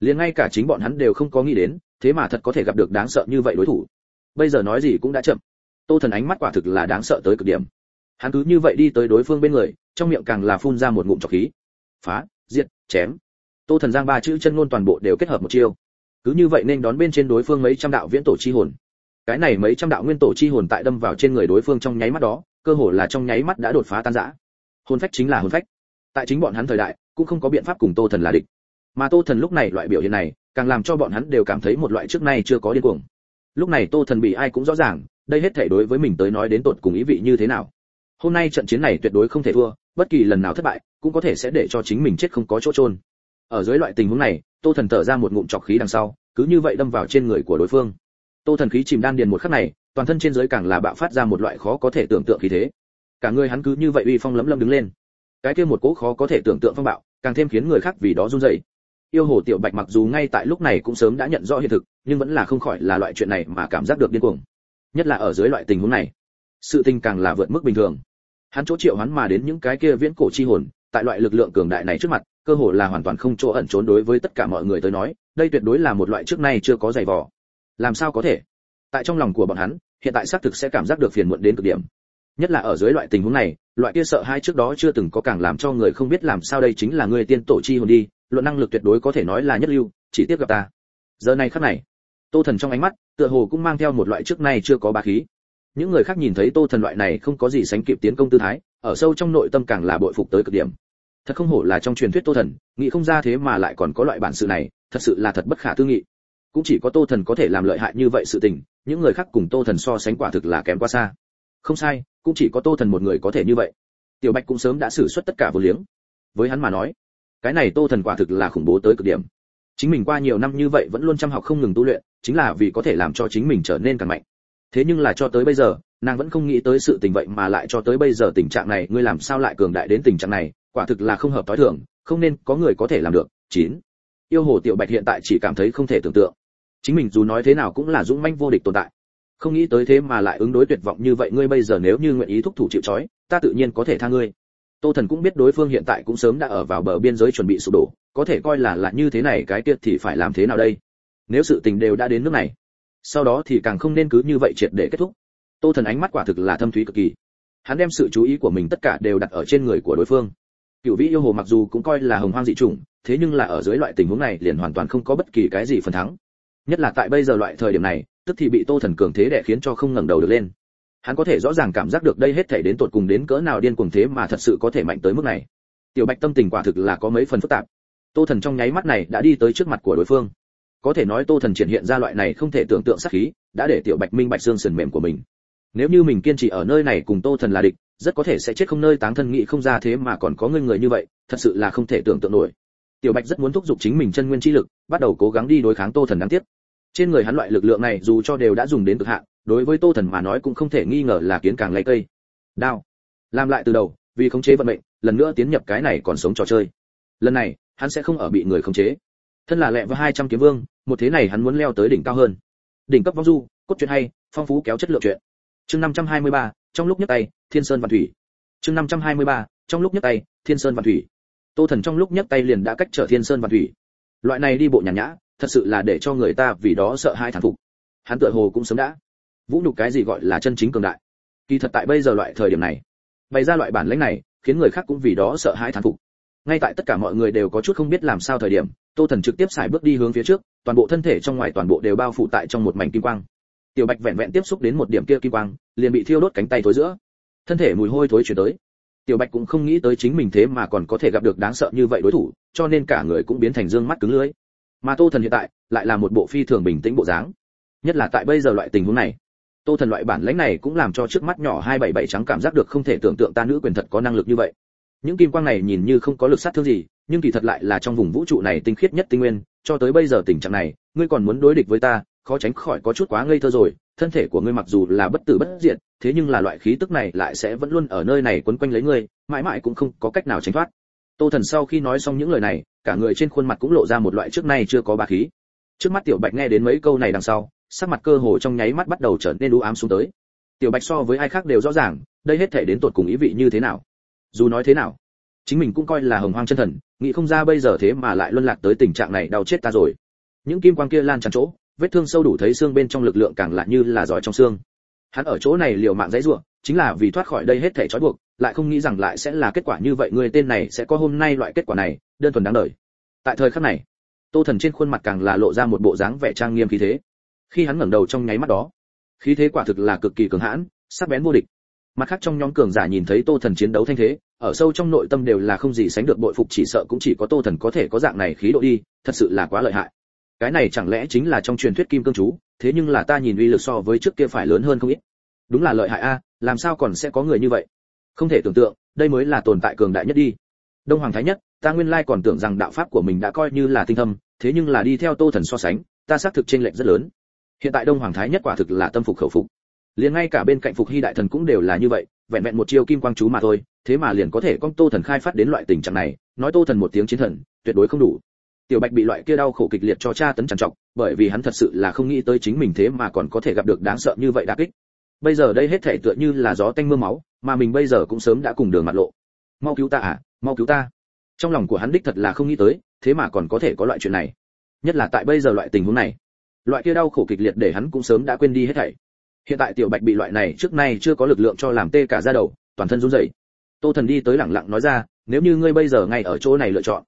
Liền ngay cả chính bọn hắn đều không có nghĩ đến, thế mà thật có thể gặp được đáng sợ như vậy đối thủ. Bây giờ nói gì cũng đã chậm. Tô thần ánh mắt quả thực là đáng sợ tới cực điểm. Hắn cứ như vậy đi tới đối phương bên người, trong miệng càng là phun ra một ngụm trọc khí. Phá! Diệt, chém. Tô thần giang ba chữ chân ngôn toàn bộ đều kết hợp một chiêu. Cứ như vậy nên đón bên trên đối phương mấy trăm đạo viễn tổ chi hồn. Cái này mấy trăm đạo nguyên tổ chi hồn tại đâm vào trên người đối phương trong nháy mắt đó cơ hồ là trong nháy mắt đã đột phá tan rã. Hồn phách chính là hồn phách. Tại chính bọn hắn thời đại cũng không có biện pháp cùng tô thần là địch. Mà tô thần lúc này loại biểu hiện này càng làm cho bọn hắn đều cảm thấy một loại trước nay chưa có điên cuồng. Lúc này tô thần bị ai cũng rõ ràng đây hết thể đối với mình tới nói đến tột cùng ý vị như thế nào. Hôm nay trận chiến này tuyệt đối không thể thua bất kỳ lần nào thất bại, cũng có thể sẽ để cho chính mình chết không có chỗ trôn ở dưới loại tình huống này, tô thần thở ra một ngụm trọc khí đằng sau, cứ như vậy đâm vào trên người của đối phương. Tô thần khí chìm đan điền một khắc này, toàn thân trên dưới càng là bạo phát ra một loại khó có thể tưởng tượng khí thế. Cả người hắn cứ như vậy uy phong lấm lâm đứng lên. Cái kia một cỗ khó có thể tưởng tượng phong bạo, càng thêm khiến người khác vì đó run rẩy. Yêu hồ tiểu bạch mặc dù ngay tại lúc này cũng sớm đã nhận rõ hiện thực, nhưng vẫn là không khỏi là loại chuyện này mà cảm giác được điên cuồng. Nhất là ở dưới loại tình huống này, sự tình càng là vượt mức bình thường hắn chỗ triệu hắn mà đến những cái kia viễn cổ chi hồn, tại loại lực lượng cường đại này trước mặt, cơ hồ là hoàn toàn không chỗ ẩn trốn đối với tất cả mọi người tới nói, đây tuyệt đối là một loại trước nay chưa có giày vò. Làm sao có thể? Tại trong lòng của bọn hắn, hiện tại xác thực sẽ cảm giác được phiền muộn đến cực điểm. Nhất là ở dưới loại tình huống này, loại kia sợ hai trước đó chưa từng có càng làm cho người không biết làm sao đây chính là người tiên tổ chi hồn đi, luận năng lực tuyệt đối có thể nói là nhất lưu, chỉ tiếp gặp ta. Giờ này khắc này, tô thần trong ánh mắt, tựa hồ cũng mang theo một loại trước nay chưa có bá khí những người khác nhìn thấy tô thần loại này không có gì sánh kịp tiến công tư thái, ở sâu trong nội tâm càng là bội phục tới cực điểm. Thật không hổ là trong truyền thuyết tô thần, nghĩ không ra thế mà lại còn có loại bản sự này, thật sự là thật bất khả tư nghị. Cũng chỉ có tô thần có thể làm lợi hại như vậy sự tình, những người khác cùng tô thần so sánh quả thực là kém quá xa. Không sai, cũng chỉ có tô thần một người có thể như vậy. Tiểu bạch cũng sớm đã xử suất tất cả vô liếng. Với hắn mà nói, cái này tô thần quả thực là khủng bố tới cực điểm. Chính mình qua nhiều năm như vậy vẫn luôn chăm học không ngừng tu luyện, chính là vì có thể làm cho chính mình trở nên càng mạnh thế nhưng là cho tới bây giờ, nàng vẫn không nghĩ tới sự tình vậy mà lại cho tới bây giờ tình trạng này, ngươi làm sao lại cường đại đến tình trạng này, quả thực là không hợp tối thường, không nên có người có thể làm được. Chín. Yêu hồ tiểu bạch hiện tại chỉ cảm thấy không thể tưởng tượng. Chính mình dù nói thế nào cũng là dũng manh vô địch tồn tại. Không nghĩ tới thế mà lại ứng đối tuyệt vọng như vậy, ngươi bây giờ nếu như nguyện ý thúc thủ chịu trói, ta tự nhiên có thể tha ngươi. Tô thần cũng biết đối phương hiện tại cũng sớm đã ở vào bờ biên giới chuẩn bị sụp đổ, có thể coi là là như thế này, cái kia thì phải làm thế nào đây? Nếu sự tình đều đã đến nước này sau đó thì càng không nên cứ như vậy triệt để kết thúc. Tô thần ánh mắt quả thực là thâm thúy cực kỳ. Hắn đem sự chú ý của mình tất cả đều đặt ở trên người của đối phương. Cựu vĩ yêu hồ mặc dù cũng coi là hồng hoang dị chủng, thế nhưng là ở dưới loại tình huống này liền hoàn toàn không có bất kỳ cái gì phần thắng. Nhất là tại bây giờ loại thời điểm này, tức thì bị tô thần cường thế đè khiến cho không ngẩng đầu được lên. Hắn có thể rõ ràng cảm giác được đây hết thể đến tột cùng đến cỡ nào điên cuồng thế mà thật sự có thể mạnh tới mức này. Tiểu bạch tâm tình quả thực là có mấy phần phức tạp. Tô thần trong nháy mắt này đã đi tới trước mặt của đối phương có thể nói tô thần triển hiện ra loại này không thể tưởng tượng sát khí, đã để tiểu bạch minh bạch xương sườn mềm của mình. Nếu như mình kiên trì ở nơi này cùng tô thần là địch, rất có thể sẽ chết không nơi táng thân nghị không ra thế mà còn có người người như vậy, thật sự là không thể tưởng tượng nổi. Tiểu bạch rất muốn thúc giục chính mình chân nguyên chi lực, bắt đầu cố gắng đi đối kháng tô thần đáng tiếc. Trên người hắn loại lực lượng này dù cho đều đã dùng đến cực hạn, đối với tô thần mà nói cũng không thể nghi ngờ là kiến càng lấy cây. Đao. Làm lại từ đầu, vì khống chế vận mệnh, lần nữa tiến nhập cái này còn sống trò chơi. Lần này, hắn sẽ không ở bị người khống chế. Thân là lẹ với hai trăm kiếm vương một thế này hắn muốn leo tới đỉnh cao hơn. Đỉnh cấp vong du, cốt truyện hay, phong phú kéo chất lượng truyện. Chương năm trăm hai mươi ba, trong lúc nhấc tay, thiên sơn văn thủy. Chương năm trăm hai mươi ba, trong lúc nhấc tay, thiên sơn văn thủy. Tô thần trong lúc nhấc tay liền đã cách trở thiên sơn văn thủy. Loại này đi bộ nhàn nhã, thật sự là để cho người ta vì đó sợ hai thán phục. Hắn tựa hồ cũng sớm đã vũ nhục cái gì gọi là chân chính cường đại. Kỳ thật tại bây giờ loại thời điểm này, bày ra loại bản lĩnh này khiến người khác cũng vì đó sợ hãi thán phục. Ngay tại tất cả mọi người đều có chút không biết làm sao thời điểm tô thần trực tiếp xài bước đi hướng phía trước, toàn bộ thân thể trong ngoài toàn bộ đều bao phủ tại trong một mảnh kim quang. Tiểu bạch vẹn vẹn tiếp xúc đến một điểm kia kim quang, liền bị thiêu đốt cánh tay thối giữa. Thân thể mùi hôi thối chuyển tới. Tiểu bạch cũng không nghĩ tới chính mình thế mà còn có thể gặp được đáng sợ như vậy đối thủ, cho nên cả người cũng biến thành dương mắt cứng lưới. mà tô thần hiện tại, lại là một bộ phi thường bình tĩnh bộ dáng. Nhất là tại bây giờ loại tình huống này, tô thần loại bản lãnh này cũng làm cho trước mắt nhỏ hai bảy bảy trắng cảm giác được không thể tưởng tượng ta nữ quyền thật có năng lực như vậy những kim quang này nhìn như không có lực sát thương gì, nhưng kỳ thật lại là trong vùng vũ trụ này tinh khiết nhất tinh nguyên, cho tới bây giờ tình trạng này, ngươi còn muốn đối địch với ta, khó tránh khỏi có chút quá ngây thơ rồi, thân thể của ngươi mặc dù là bất tử bất diệt, thế nhưng là loại khí tức này lại sẽ vẫn luôn ở nơi này quấn quanh lấy ngươi, mãi mãi cũng không có cách nào tránh thoát. Tô thần sau khi nói xong những lời này, cả người trên khuôn mặt cũng lộ ra một loại trước nay chưa có bá khí. Trước mắt tiểu bạch nghe đến mấy câu này đằng sau, sắc mặt cơ hồ trong nháy mắt bắt đầu trở nên u ám xuống tới. Tiểu bạch so với ai khác đều rõ ràng, đây hết thể đến tột cùng ý vị như thế nào? Dù nói thế nào, chính mình cũng coi là hồng hoang chân thần, nghĩ không ra bây giờ thế mà lại luân lạc tới tình trạng này đau chết ta rồi. Những kim quang kia lan tràn chỗ, vết thương sâu đủ thấy xương bên trong lực lượng càng lại như là giỏi trong xương. Hắn ở chỗ này liều mạng dãy rủa, chính là vì thoát khỏi đây hết thể trói buộc, lại không nghĩ rằng lại sẽ là kết quả như vậy, người tên này sẽ có hôm nay loại kết quả này, đơn thuần đáng đời. Tại thời khắc này, tô thần trên khuôn mặt càng là lộ ra một bộ dáng vẻ trang nghiêm khí thế. Khi hắn ngẩng đầu trong nháy mắt đó, khí thế quả thực là cực kỳ cường hãn, sắc bén vô địch. Mặt khác trong nhóm cường giả nhìn thấy tô thần chiến đấu thanh thế ở sâu trong nội tâm đều là không gì sánh được bội phục, chỉ sợ cũng chỉ có tô thần có thể có dạng này khí độ đi, thật sự là quá lợi hại. Cái này chẳng lẽ chính là trong truyền thuyết kim cương chú, thế nhưng là ta nhìn uy lực so với trước kia phải lớn hơn không ít. Đúng là lợi hại a, làm sao còn sẽ có người như vậy? Không thể tưởng tượng, đây mới là tồn tại cường đại nhất đi. Đông hoàng thái nhất, ta nguyên lai còn tưởng rằng đạo pháp của mình đã coi như là tinh thâm, thế nhưng là đi theo tô thần so sánh, ta xác thực trên lệnh rất lớn. Hiện tại đông hoàng thái nhất quả thực là tâm phục khẩu phục. Liền ngay cả bên cạnh phục hy đại thần cũng đều là như vậy vẹn vẹn một chiêu kim quang chú mà thôi, thế mà liền có thể con tô thần khai phát đến loại tình trạng này, nói tô thần một tiếng chiến thần, tuyệt đối không đủ. Tiểu bạch bị loại kia đau khổ kịch liệt cho cha tấn trằn trọc, bởi vì hắn thật sự là không nghĩ tới chính mình thế mà còn có thể gặp được đáng sợ như vậy đả kích. Bây giờ đây hết thể tựa như là gió tanh mưa máu, mà mình bây giờ cũng sớm đã cùng đường mặt lộ. Mau cứu ta à mau cứu ta. Trong lòng của hắn đích thật là không nghĩ tới, thế mà còn có thể có loại chuyện này. Nhất là tại bây giờ loại tình huống này. Loại kia đau khổ kịch liệt để hắn cũng sớm đã quên đi hết thảy hiện tại tiểu bạch bị loại này trước nay chưa có lực lượng cho làm tê cả da đầu, toàn thân run rẩy. Tô thần đi tới lẳng lặng nói ra, nếu như ngươi bây giờ ngay ở chỗ này lựa chọn,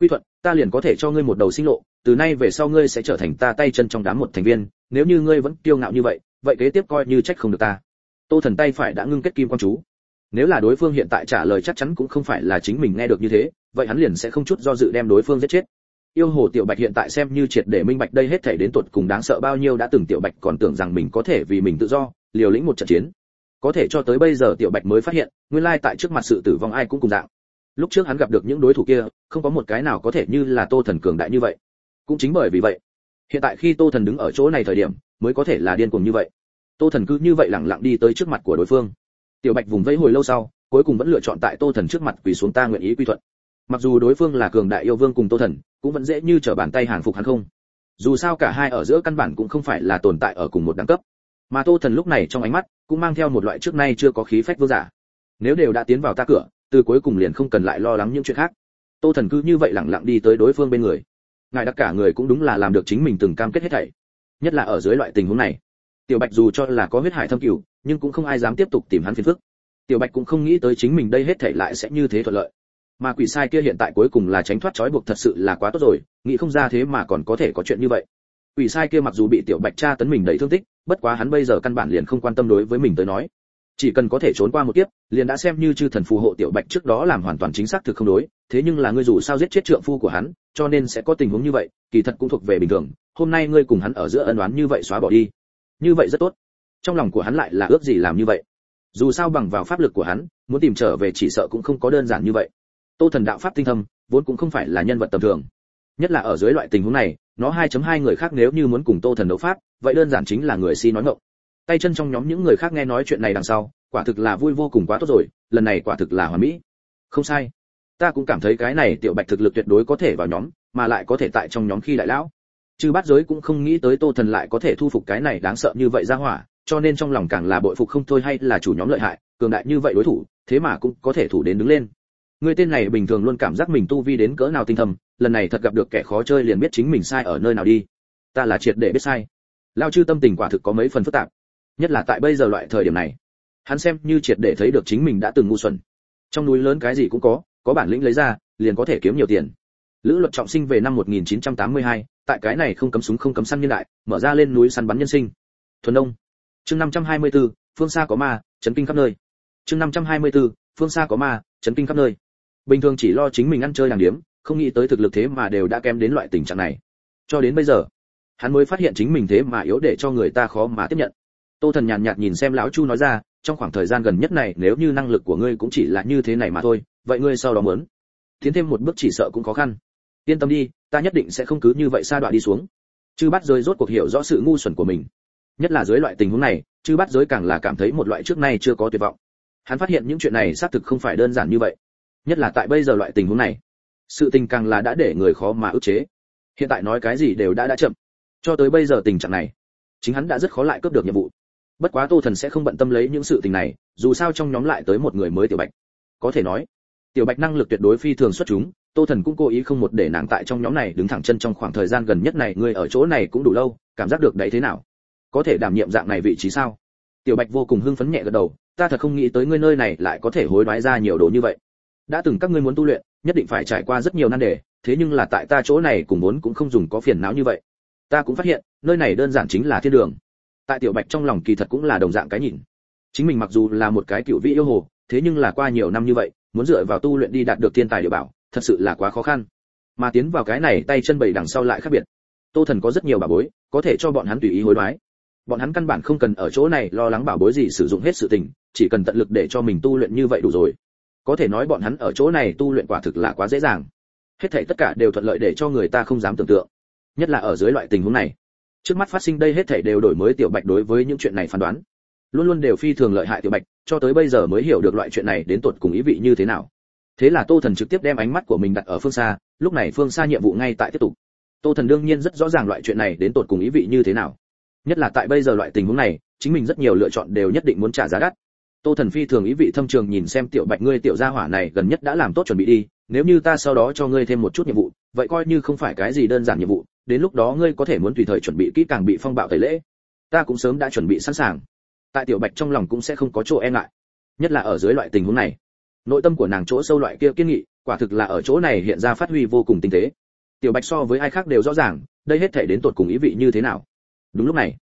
quy thuận, ta liền có thể cho ngươi một đầu sinh lộ, từ nay về sau ngươi sẽ trở thành ta tay chân trong đám một thành viên, nếu như ngươi vẫn kiêu ngạo như vậy vậy kế tiếp coi như trách không được ta. Tô thần tay phải đã ngưng kết kim quan chú. Nếu là đối phương hiện tại trả lời chắc chắn cũng không phải là chính mình nghe được như thế, vậy hắn liền sẽ không chút do dự đem đối phương giết chết yêu hồ tiểu bạch hiện tại xem như triệt để minh bạch đây hết thảy đến tuột cùng đáng sợ bao nhiêu đã từng tiểu bạch còn tưởng rằng mình có thể vì mình tự do, liều lĩnh một trận chiến. Có thể cho tới bây giờ tiểu bạch mới phát hiện, nguyên lai tại trước mặt sự tử vong ai cũng cùng dạng. Lúc trước hắn gặp được những đối thủ kia, không có một cái nào có thể như là tô thần cường đại như vậy. Cũng chính bởi vì vậy, hiện tại khi tô thần đứng ở chỗ này thời điểm, mới có thể là điên cuồng như vậy. Tô thần cứ như vậy lẳng lặng đi tới trước mặt của đối phương. Tiểu bạch vùng vẫy hồi lâu sau, cuối cùng vẫn lựa chọn tại tô thần trước mặt quỳ xuống ta nguyện ý quy thuận mặc dù đối phương là cường đại yêu vương cùng tô thần, cũng vẫn dễ như trở bàn tay hàng phục hắn không. Dù sao cả hai ở giữa căn bản cũng không phải là tồn tại ở cùng một đẳng cấp. Mà tô thần lúc này trong ánh mắt, cũng mang theo một loại trước nay chưa có khí phách vương giả. Nếu đều đã tiến vào ta cửa, từ cuối cùng liền không cần lại lo lắng những chuyện khác. Tô thần cứ như vậy lặng lặng đi tới đối phương bên người. Ngài đặc cả người cũng đúng là làm được chính mình từng cam kết hết thảy. Nhất là ở dưới loại tình huống này. Tiểu bạch dù cho là có huyết hải thâm cửu nhưng cũng không ai dám tiếp tục tìm hắn phiền phức. Tiểu bạch cũng không nghĩ tới chính mình đây hết thảy lại sẽ như thế thuận lợi mà quỷ sai kia hiện tại cuối cùng là tránh thoát trói buộc thật sự là quá tốt rồi, nghĩ không ra thế mà còn có thể có chuyện như vậy. Quỷ sai kia mặc dù bị tiểu bạch tra tấn mình đầy thương tích, bất quá hắn bây giờ căn bản liền không quan tâm đối với mình tới nói. Chỉ cần có thể trốn qua một kiếp, liền đã xem như chư thần phù hộ tiểu bạch trước đó làm hoàn toàn chính xác thực không đối, thế nhưng là ngươi dù sao giết chết trượng phu của hắn, cho nên sẽ có tình huống như vậy, kỳ thật cũng thuộc về bình thường, hôm nay ngươi cùng hắn ở giữa ân oán như vậy xóa bỏ đi. Như vậy rất tốt. Trong lòng của hắn lại là ước gì làm như vậy. Dù sao bằng vào pháp lực của hắn, muốn tìm trở về chỉ sợ cũng không có đơn giản như vậy tô thần đạo pháp tinh thâm, vốn cũng không phải là nhân vật tầm thường. Nhất là ở dưới loại tình huống này, nó 2.2 người khác nếu như muốn cùng tô thần đấu pháp, vậy đơn giản chính là người si nói ngọng. Tay chân trong nhóm những người khác nghe nói chuyện này đằng sau, quả thực là vui vô cùng quá tốt rồi, lần này quả thực là hoàn mỹ. Không sai. Ta cũng cảm thấy cái này tiểu bạch thực lực tuyệt đối có thể vào nhóm, mà lại có thể tại trong nhóm khi đại lão. Chứ bát giới cũng không nghĩ tới tô thần lại có thể thu phục cái này đáng sợ như vậy ra hỏa, cho nên trong lòng càng là bội phục không thôi hay là chủ nhóm lợi hại, cường đại như vậy đối thủ, thế mà cũng có thể thủ đến đứng lên người tên này bình thường luôn cảm giác mình tu vi đến cỡ nào tinh thầm lần này thật gặp được kẻ khó chơi liền biết chính mình sai ở nơi nào đi. Ta là triệt để biết sai. Lao chư tâm tình quả thực có mấy phần phức tạp nhất là tại bây giờ loại thời điểm này. Hắn xem như triệt để thấy được chính mình đã từng ngu xuẩn. Trong núi lớn cái gì cũng có có bản lĩnh lấy ra liền có thể kiếm nhiều tiền. Lữ luật trọng sinh về năm 1982, tại cái này không cấm súng không cấm săn nhân đại mở ra lên núi săn bắn nhân sinh. Thuần đông chương 524, phương xa có ma chấn kinh khắp nơi. Chương 524, phương xa có ma chấn kinh khắp nơi bình thường chỉ lo chính mình ăn chơi đàng điếm, không nghĩ tới thực lực thế mà đều đã kém đến loại tình trạng này. Cho đến bây giờ, hắn mới phát hiện chính mình thế mà yếu để cho người ta khó mà tiếp nhận. Tô thần nhàn nhạt nhìn xem lão chu nói ra, trong khoảng thời gian gần nhất này, nếu như năng lực của ngươi cũng chỉ là như thế này mà thôi, vậy ngươi sau đó muốn tiến thêm một bước chỉ sợ cũng khó khăn. Yên tâm đi, ta nhất định sẽ không cứ như vậy xa đoạn đi xuống. Chư bắt giới rốt cuộc hiểu rõ sự ngu xuẩn của mình. Nhất là dưới loại tình huống này, chư bắt giới càng là cảm thấy một loại trước nay chưa có tuyệt vọng. Hắn phát hiện những chuyện này xác thực không phải đơn giản như vậy nhất là tại bây giờ loại tình huống này, sự tình càng là đã để người khó mà ức chế. Hiện tại nói cái gì đều đã đã chậm. Cho tới bây giờ tình trạng này, chính hắn đã rất khó lại cướp được nhiệm vụ. Bất quá tô thần sẽ không bận tâm lấy những sự tình này, dù sao trong nhóm lại tới một người mới tiểu bạch. Có thể nói, tiểu bạch năng lực tuyệt đối phi thường xuất chúng, tô thần cũng cố ý không một để nàng tại trong nhóm này đứng thẳng chân trong khoảng thời gian gần nhất này ngươi ở chỗ này cũng đủ lâu, cảm giác được đấy thế nào? Có thể đảm nhiệm dạng này vị trí sao? Tiểu bạch vô cùng hưng phấn nhẹ gật đầu, ta thật không nghĩ tới ngươi nơi này lại có thể hối đoái ra nhiều đồ như vậy đã từng các ngươi muốn tu luyện, nhất định phải trải qua rất nhiều nan đề, thế nhưng là tại ta chỗ này cùng muốn cũng không dùng có phiền não như vậy. Ta cũng phát hiện, nơi này đơn giản chính là thiên đường. Tại tiểu bạch trong lòng kỳ thật cũng là đồng dạng cái nhìn. Chính mình mặc dù là một cái cựu vị yêu hồ, thế nhưng là qua nhiều năm như vậy, muốn dựa vào tu luyện đi đạt được thiên tài địa bảo, thật sự là quá khó khăn. Mà tiến vào cái này tay chân bầy đằng sau lại khác biệt. Tô thần có rất nhiều bảo bối, có thể cho bọn hắn tùy ý hối đoái. Bọn hắn căn bản không cần ở chỗ này lo lắng bảo bối gì sử dụng hết sự tình, chỉ cần tận lực để cho mình tu luyện như vậy đủ rồi có thể nói bọn hắn ở chỗ này tu luyện quả thực là quá dễ dàng. Hết thảy tất cả đều thuận lợi để cho người ta không dám tưởng tượng. Nhất là ở dưới loại tình huống này. Trước mắt phát sinh đây hết thảy đều đổi mới tiểu bạch đối với những chuyện này phán đoán. Luôn luôn đều phi thường lợi hại tiểu bạch, cho tới bây giờ mới hiểu được loại chuyện này đến tột cùng ý vị như thế nào. Thế là tô thần trực tiếp đem ánh mắt của mình đặt ở phương xa, lúc này phương xa nhiệm vụ ngay tại tiếp tục. Tô thần đương nhiên rất rõ ràng loại chuyện này đến tột cùng ý vị như thế nào. Nhất là tại bây giờ loại tình huống này, chính mình rất nhiều lựa chọn đều nhất định muốn trả giá đắt tô thần phi thường ý vị thâm trường nhìn xem tiểu bạch ngươi tiểu gia hỏa này gần nhất đã làm tốt chuẩn bị đi, nếu như ta sau đó cho ngươi thêm một chút nhiệm vụ, vậy coi như không phải cái gì đơn giản nhiệm vụ, đến lúc đó ngươi có thể muốn tùy thời chuẩn bị kỹ càng bị phong bạo tẩy lễ. Ta cũng sớm đã chuẩn bị sẵn sàng. Tại tiểu bạch trong lòng cũng sẽ không có chỗ e ngại, nhất là ở dưới loại tình huống này. Nội tâm của nàng chỗ sâu loại kia kiên nghị, quả thực là ở chỗ này hiện ra phát huy vô cùng tinh tế. Tiểu bạch so với ai khác đều rõ ràng, đây hết thể đến tột cùng ý vị như thế nào. Đúng lúc này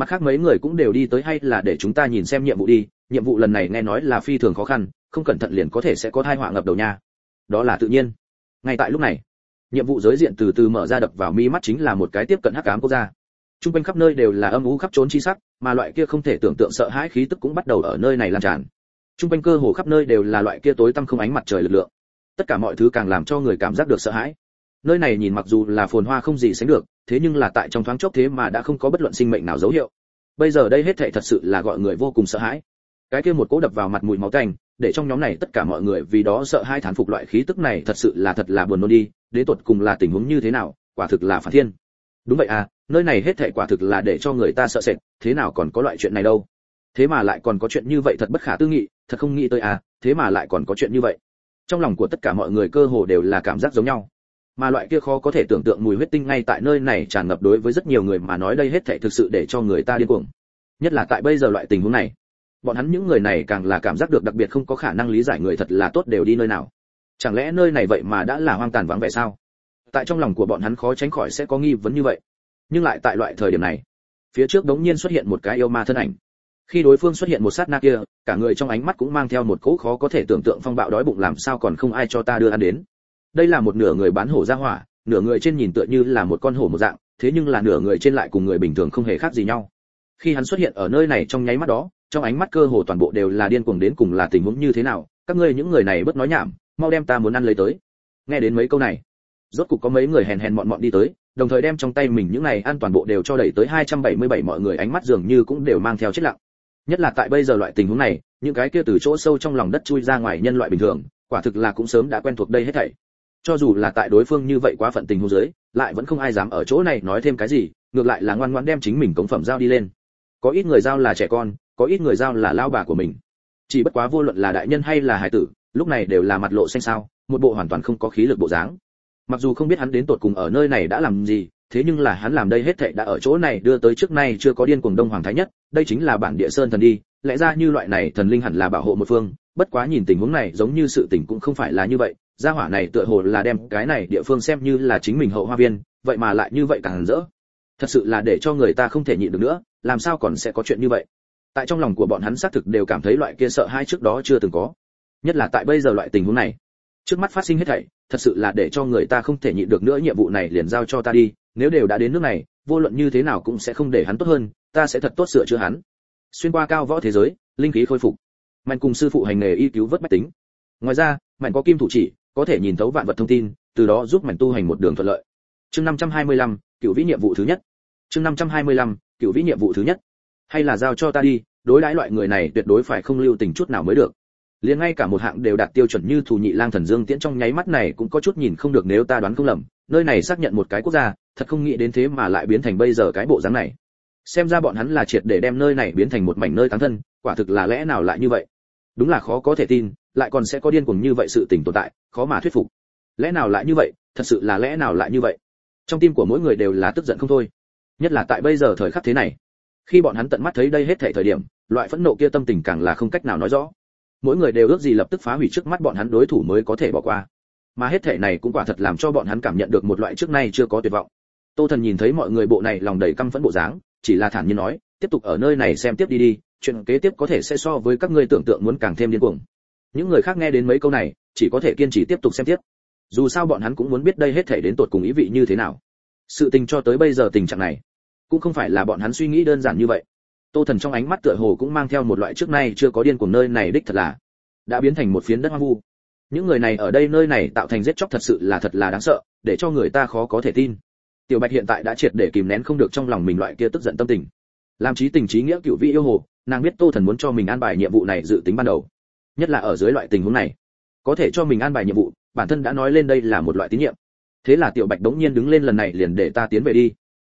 mặt khác mấy người cũng đều đi tới hay là để chúng ta nhìn xem nhiệm vụ đi, nhiệm vụ lần này nghe nói là phi thường khó khăn, không cẩn thận liền có thể sẽ có thai họa ngập đầu nha. Đó là tự nhiên. Ngay tại lúc này, nhiệm vụ giới diện từ từ mở ra đập vào mi mắt chính là một cái tiếp cận hắc ám quốc gia. Trung quanh khắp nơi đều là âm u khắp trốn chi sắc, mà loại kia không thể tưởng tượng sợ hãi khí tức cũng bắt đầu ở nơi này lan tràn. Trung quanh cơ hồ khắp nơi đều là loại kia tối tăm không ánh mặt trời lực lượng. Tất cả mọi thứ càng làm cho người cảm giác được sợ hãi nơi này nhìn mặc dù là phồn hoa không gì sánh được, thế nhưng là tại trong thoáng chốc thế mà đã không có bất luận sinh mệnh nào dấu hiệu. Bây giờ đây hết thảy thật sự là gọi người vô cùng sợ hãi. Cái kia một cỗ đập vào mặt mùi máu tanh, để trong nhóm này tất cả mọi người vì đó sợ hai thán phục loại khí tức này thật sự là thật là buồn nôn đi, đến tột cùng là tình huống như thế nào, quả thực là phản thiên. Đúng vậy à nơi này hết thảy quả thực là để cho người ta sợ sệt, thế nào còn có loại chuyện này đâu. Thế mà lại còn có chuyện như vậy thật bất khả tư nghị, thật không nghĩ tới à thế mà lại còn có chuyện như vậy. Trong lòng của tất cả mọi người cơ hồ đều là cảm giác giống nhau mà loại kia khó có thể tưởng tượng mùi huyết tinh ngay tại nơi này tràn ngập đối với rất nhiều người mà nói đây hết thảy thực sự để cho người ta điên cuồng. Nhất là tại bây giờ loại tình huống này, bọn hắn những người này càng là cảm giác được đặc biệt không có khả năng lý giải người thật là tốt đều đi nơi nào. Chẳng lẽ nơi này vậy mà đã là hoang tàn vắng vẻ sao? Tại trong lòng của bọn hắn khó tránh khỏi sẽ có nghi vấn như vậy. Nhưng lại tại loại thời điểm này, phía trước đống nhiên xuất hiện một cái yêu ma thân ảnh. Khi đối phương xuất hiện một sát na kia, cả người trong ánh mắt cũng mang theo một cỗ khó có thể tưởng tượng phong bạo đói bụng làm sao còn không ai cho ta đưa ăn đến đây là một nửa người bán hổ ra hỏa, nửa người trên nhìn tựa như là một con hổ một dạng, thế nhưng là nửa người trên lại cùng người bình thường không hề khác gì nhau. Khi hắn xuất hiện ở nơi này trong nháy mắt đó, trong ánh mắt cơ hồ toàn bộ đều là điên cuồng đến cùng là tình huống như thế nào, các ngươi những người này bớt nói nhảm, mau đem ta muốn ăn lấy tới. Nghe đến mấy câu này, rốt cục có mấy người hèn hèn mọn mọn đi tới, đồng thời đem trong tay mình những này an toàn bộ đều cho đẩy tới 277 mọi người ánh mắt dường như cũng đều mang theo chết lặng. Nhất là tại bây giờ loại tình huống này, những cái kia từ chỗ sâu trong lòng đất chui ra ngoài nhân loại bình thường, quả thực là cũng sớm đã quen thuộc đây hết thảy cho dù là tại đối phương như vậy quá phận tình hôn dưới, lại vẫn không ai dám ở chỗ này nói thêm cái gì, ngược lại là ngoan ngoãn đem chính mình cống phẩm giao đi lên. Có ít người giao là trẻ con, có ít người giao là lao bà của mình. Chỉ bất quá vô luận là đại nhân hay là hải tử, lúc này đều là mặt lộ xanh xao, một bộ hoàn toàn không có khí lực bộ dáng. Mặc dù không biết hắn đến tột cùng ở nơi này đã làm gì, thế nhưng là hắn làm đây hết thệ đã ở chỗ này đưa tới trước nay chưa có điên cuồng đông hoàng thái nhất, đây chính là bản địa sơn thần đi, lẽ ra như loại này thần linh hẳn là bảo hộ một phương, bất quá nhìn tình huống này giống như sự tình cũng không phải là như vậy gia hỏa này tựa hồ là đem cái này địa phương xem như là chính mình hậu hoa viên, vậy mà lại như vậy càng rỡ. Thật sự là để cho người ta không thể nhịn được nữa, làm sao còn sẽ có chuyện như vậy? Tại trong lòng của bọn hắn xác thực đều cảm thấy loại kia sợ hai trước đó chưa từng có. Nhất là tại bây giờ loại tình huống này. Trước mắt phát sinh hết thảy, thật sự là để cho người ta không thể nhịn được nữa, nhiệm vụ này liền giao cho ta đi, nếu đều đã đến nước này, vô luận như thế nào cũng sẽ không để hắn tốt hơn, ta sẽ thật tốt sửa chữa hắn. Xuyên qua cao võ thế giới, linh khí khôi phục. Mạnh cùng sư phụ hành nghề y cứu vớt bách tính. Ngoài ra, mạnh có kim thủ chỉ có thể nhìn thấu vạn vật thông tin từ đó giúp mảnh tu hành một đường thuận lợi. Chương 525, cựu vĩ nhiệm vụ thứ nhất. Chương 525, cựu vĩ nhiệm vụ thứ nhất. Hay là giao cho ta đi đối đãi loại người này tuyệt đối phải không lưu tình chút nào mới được. Liền ngay cả một hạng đều đạt tiêu chuẩn như thủ nhị lang thần dương tiễn trong nháy mắt này cũng có chút nhìn không được nếu ta đoán không lầm nơi này xác nhận một cái quốc gia thật không nghĩ đến thế mà lại biến thành bây giờ cái bộ dáng này. Xem ra bọn hắn là triệt để đem nơi này biến thành một mảnh nơi táng thân quả thực là lẽ nào lại như vậy? Đúng là khó có thể tin lại còn sẽ có điên cuồng như vậy sự tình tồn tại, khó mà thuyết phục. Lẽ nào lại như vậy? Thật sự là lẽ nào lại như vậy? Trong tim của mỗi người đều là tức giận không thôi. Nhất là tại bây giờ thời khắc thế này, khi bọn hắn tận mắt thấy đây hết thảy thời điểm, loại phẫn nộ kia tâm tình càng là không cách nào nói rõ. Mỗi người đều ước gì lập tức phá hủy trước mắt bọn hắn đối thủ mới có thể bỏ qua. Mà hết thảy này cũng quả thật làm cho bọn hắn cảm nhận được một loại trước nay chưa có tuyệt vọng. Tô thần nhìn thấy mọi người bộ này lòng đầy căm phẫn bộ dáng, chỉ là thản nhiên nói, tiếp tục ở nơi này xem tiếp đi đi, chuyện kế tiếp có thể sẽ so với các ngươi tưởng tượng muốn càng thêm điên cuồng những người khác nghe đến mấy câu này, chỉ có thể kiên trì tiếp tục xem tiếp. Dù sao bọn hắn cũng muốn biết đây hết thể đến tột cùng ý vị như thế nào. Sự tình cho tới bây giờ tình trạng này, cũng không phải là bọn hắn suy nghĩ đơn giản như vậy. Tô thần trong ánh mắt tựa hồ cũng mang theo một loại trước nay chưa có điên cuồng nơi này đích thật là, đã biến thành một phiến đất hoang vu. Những người này ở đây nơi này tạo thành giết chóc thật sự là thật là đáng sợ, để cho người ta khó có thể tin. Tiểu bạch hiện tại đã triệt để kìm nén không được trong lòng mình loại kia tức giận tâm tình. Làm trí tình trí nghĩa cựu vị yêu hồ, nàng biết tô thần muốn cho mình an bài nhiệm vụ này dự tính ban đầu nhất là ở dưới loại tình huống này. Có thể cho mình an bài nhiệm vụ, bản thân đã nói lên đây là một loại tín nhiệm. Thế là tiểu bạch đống nhiên đứng lên lần này liền để ta tiến về đi.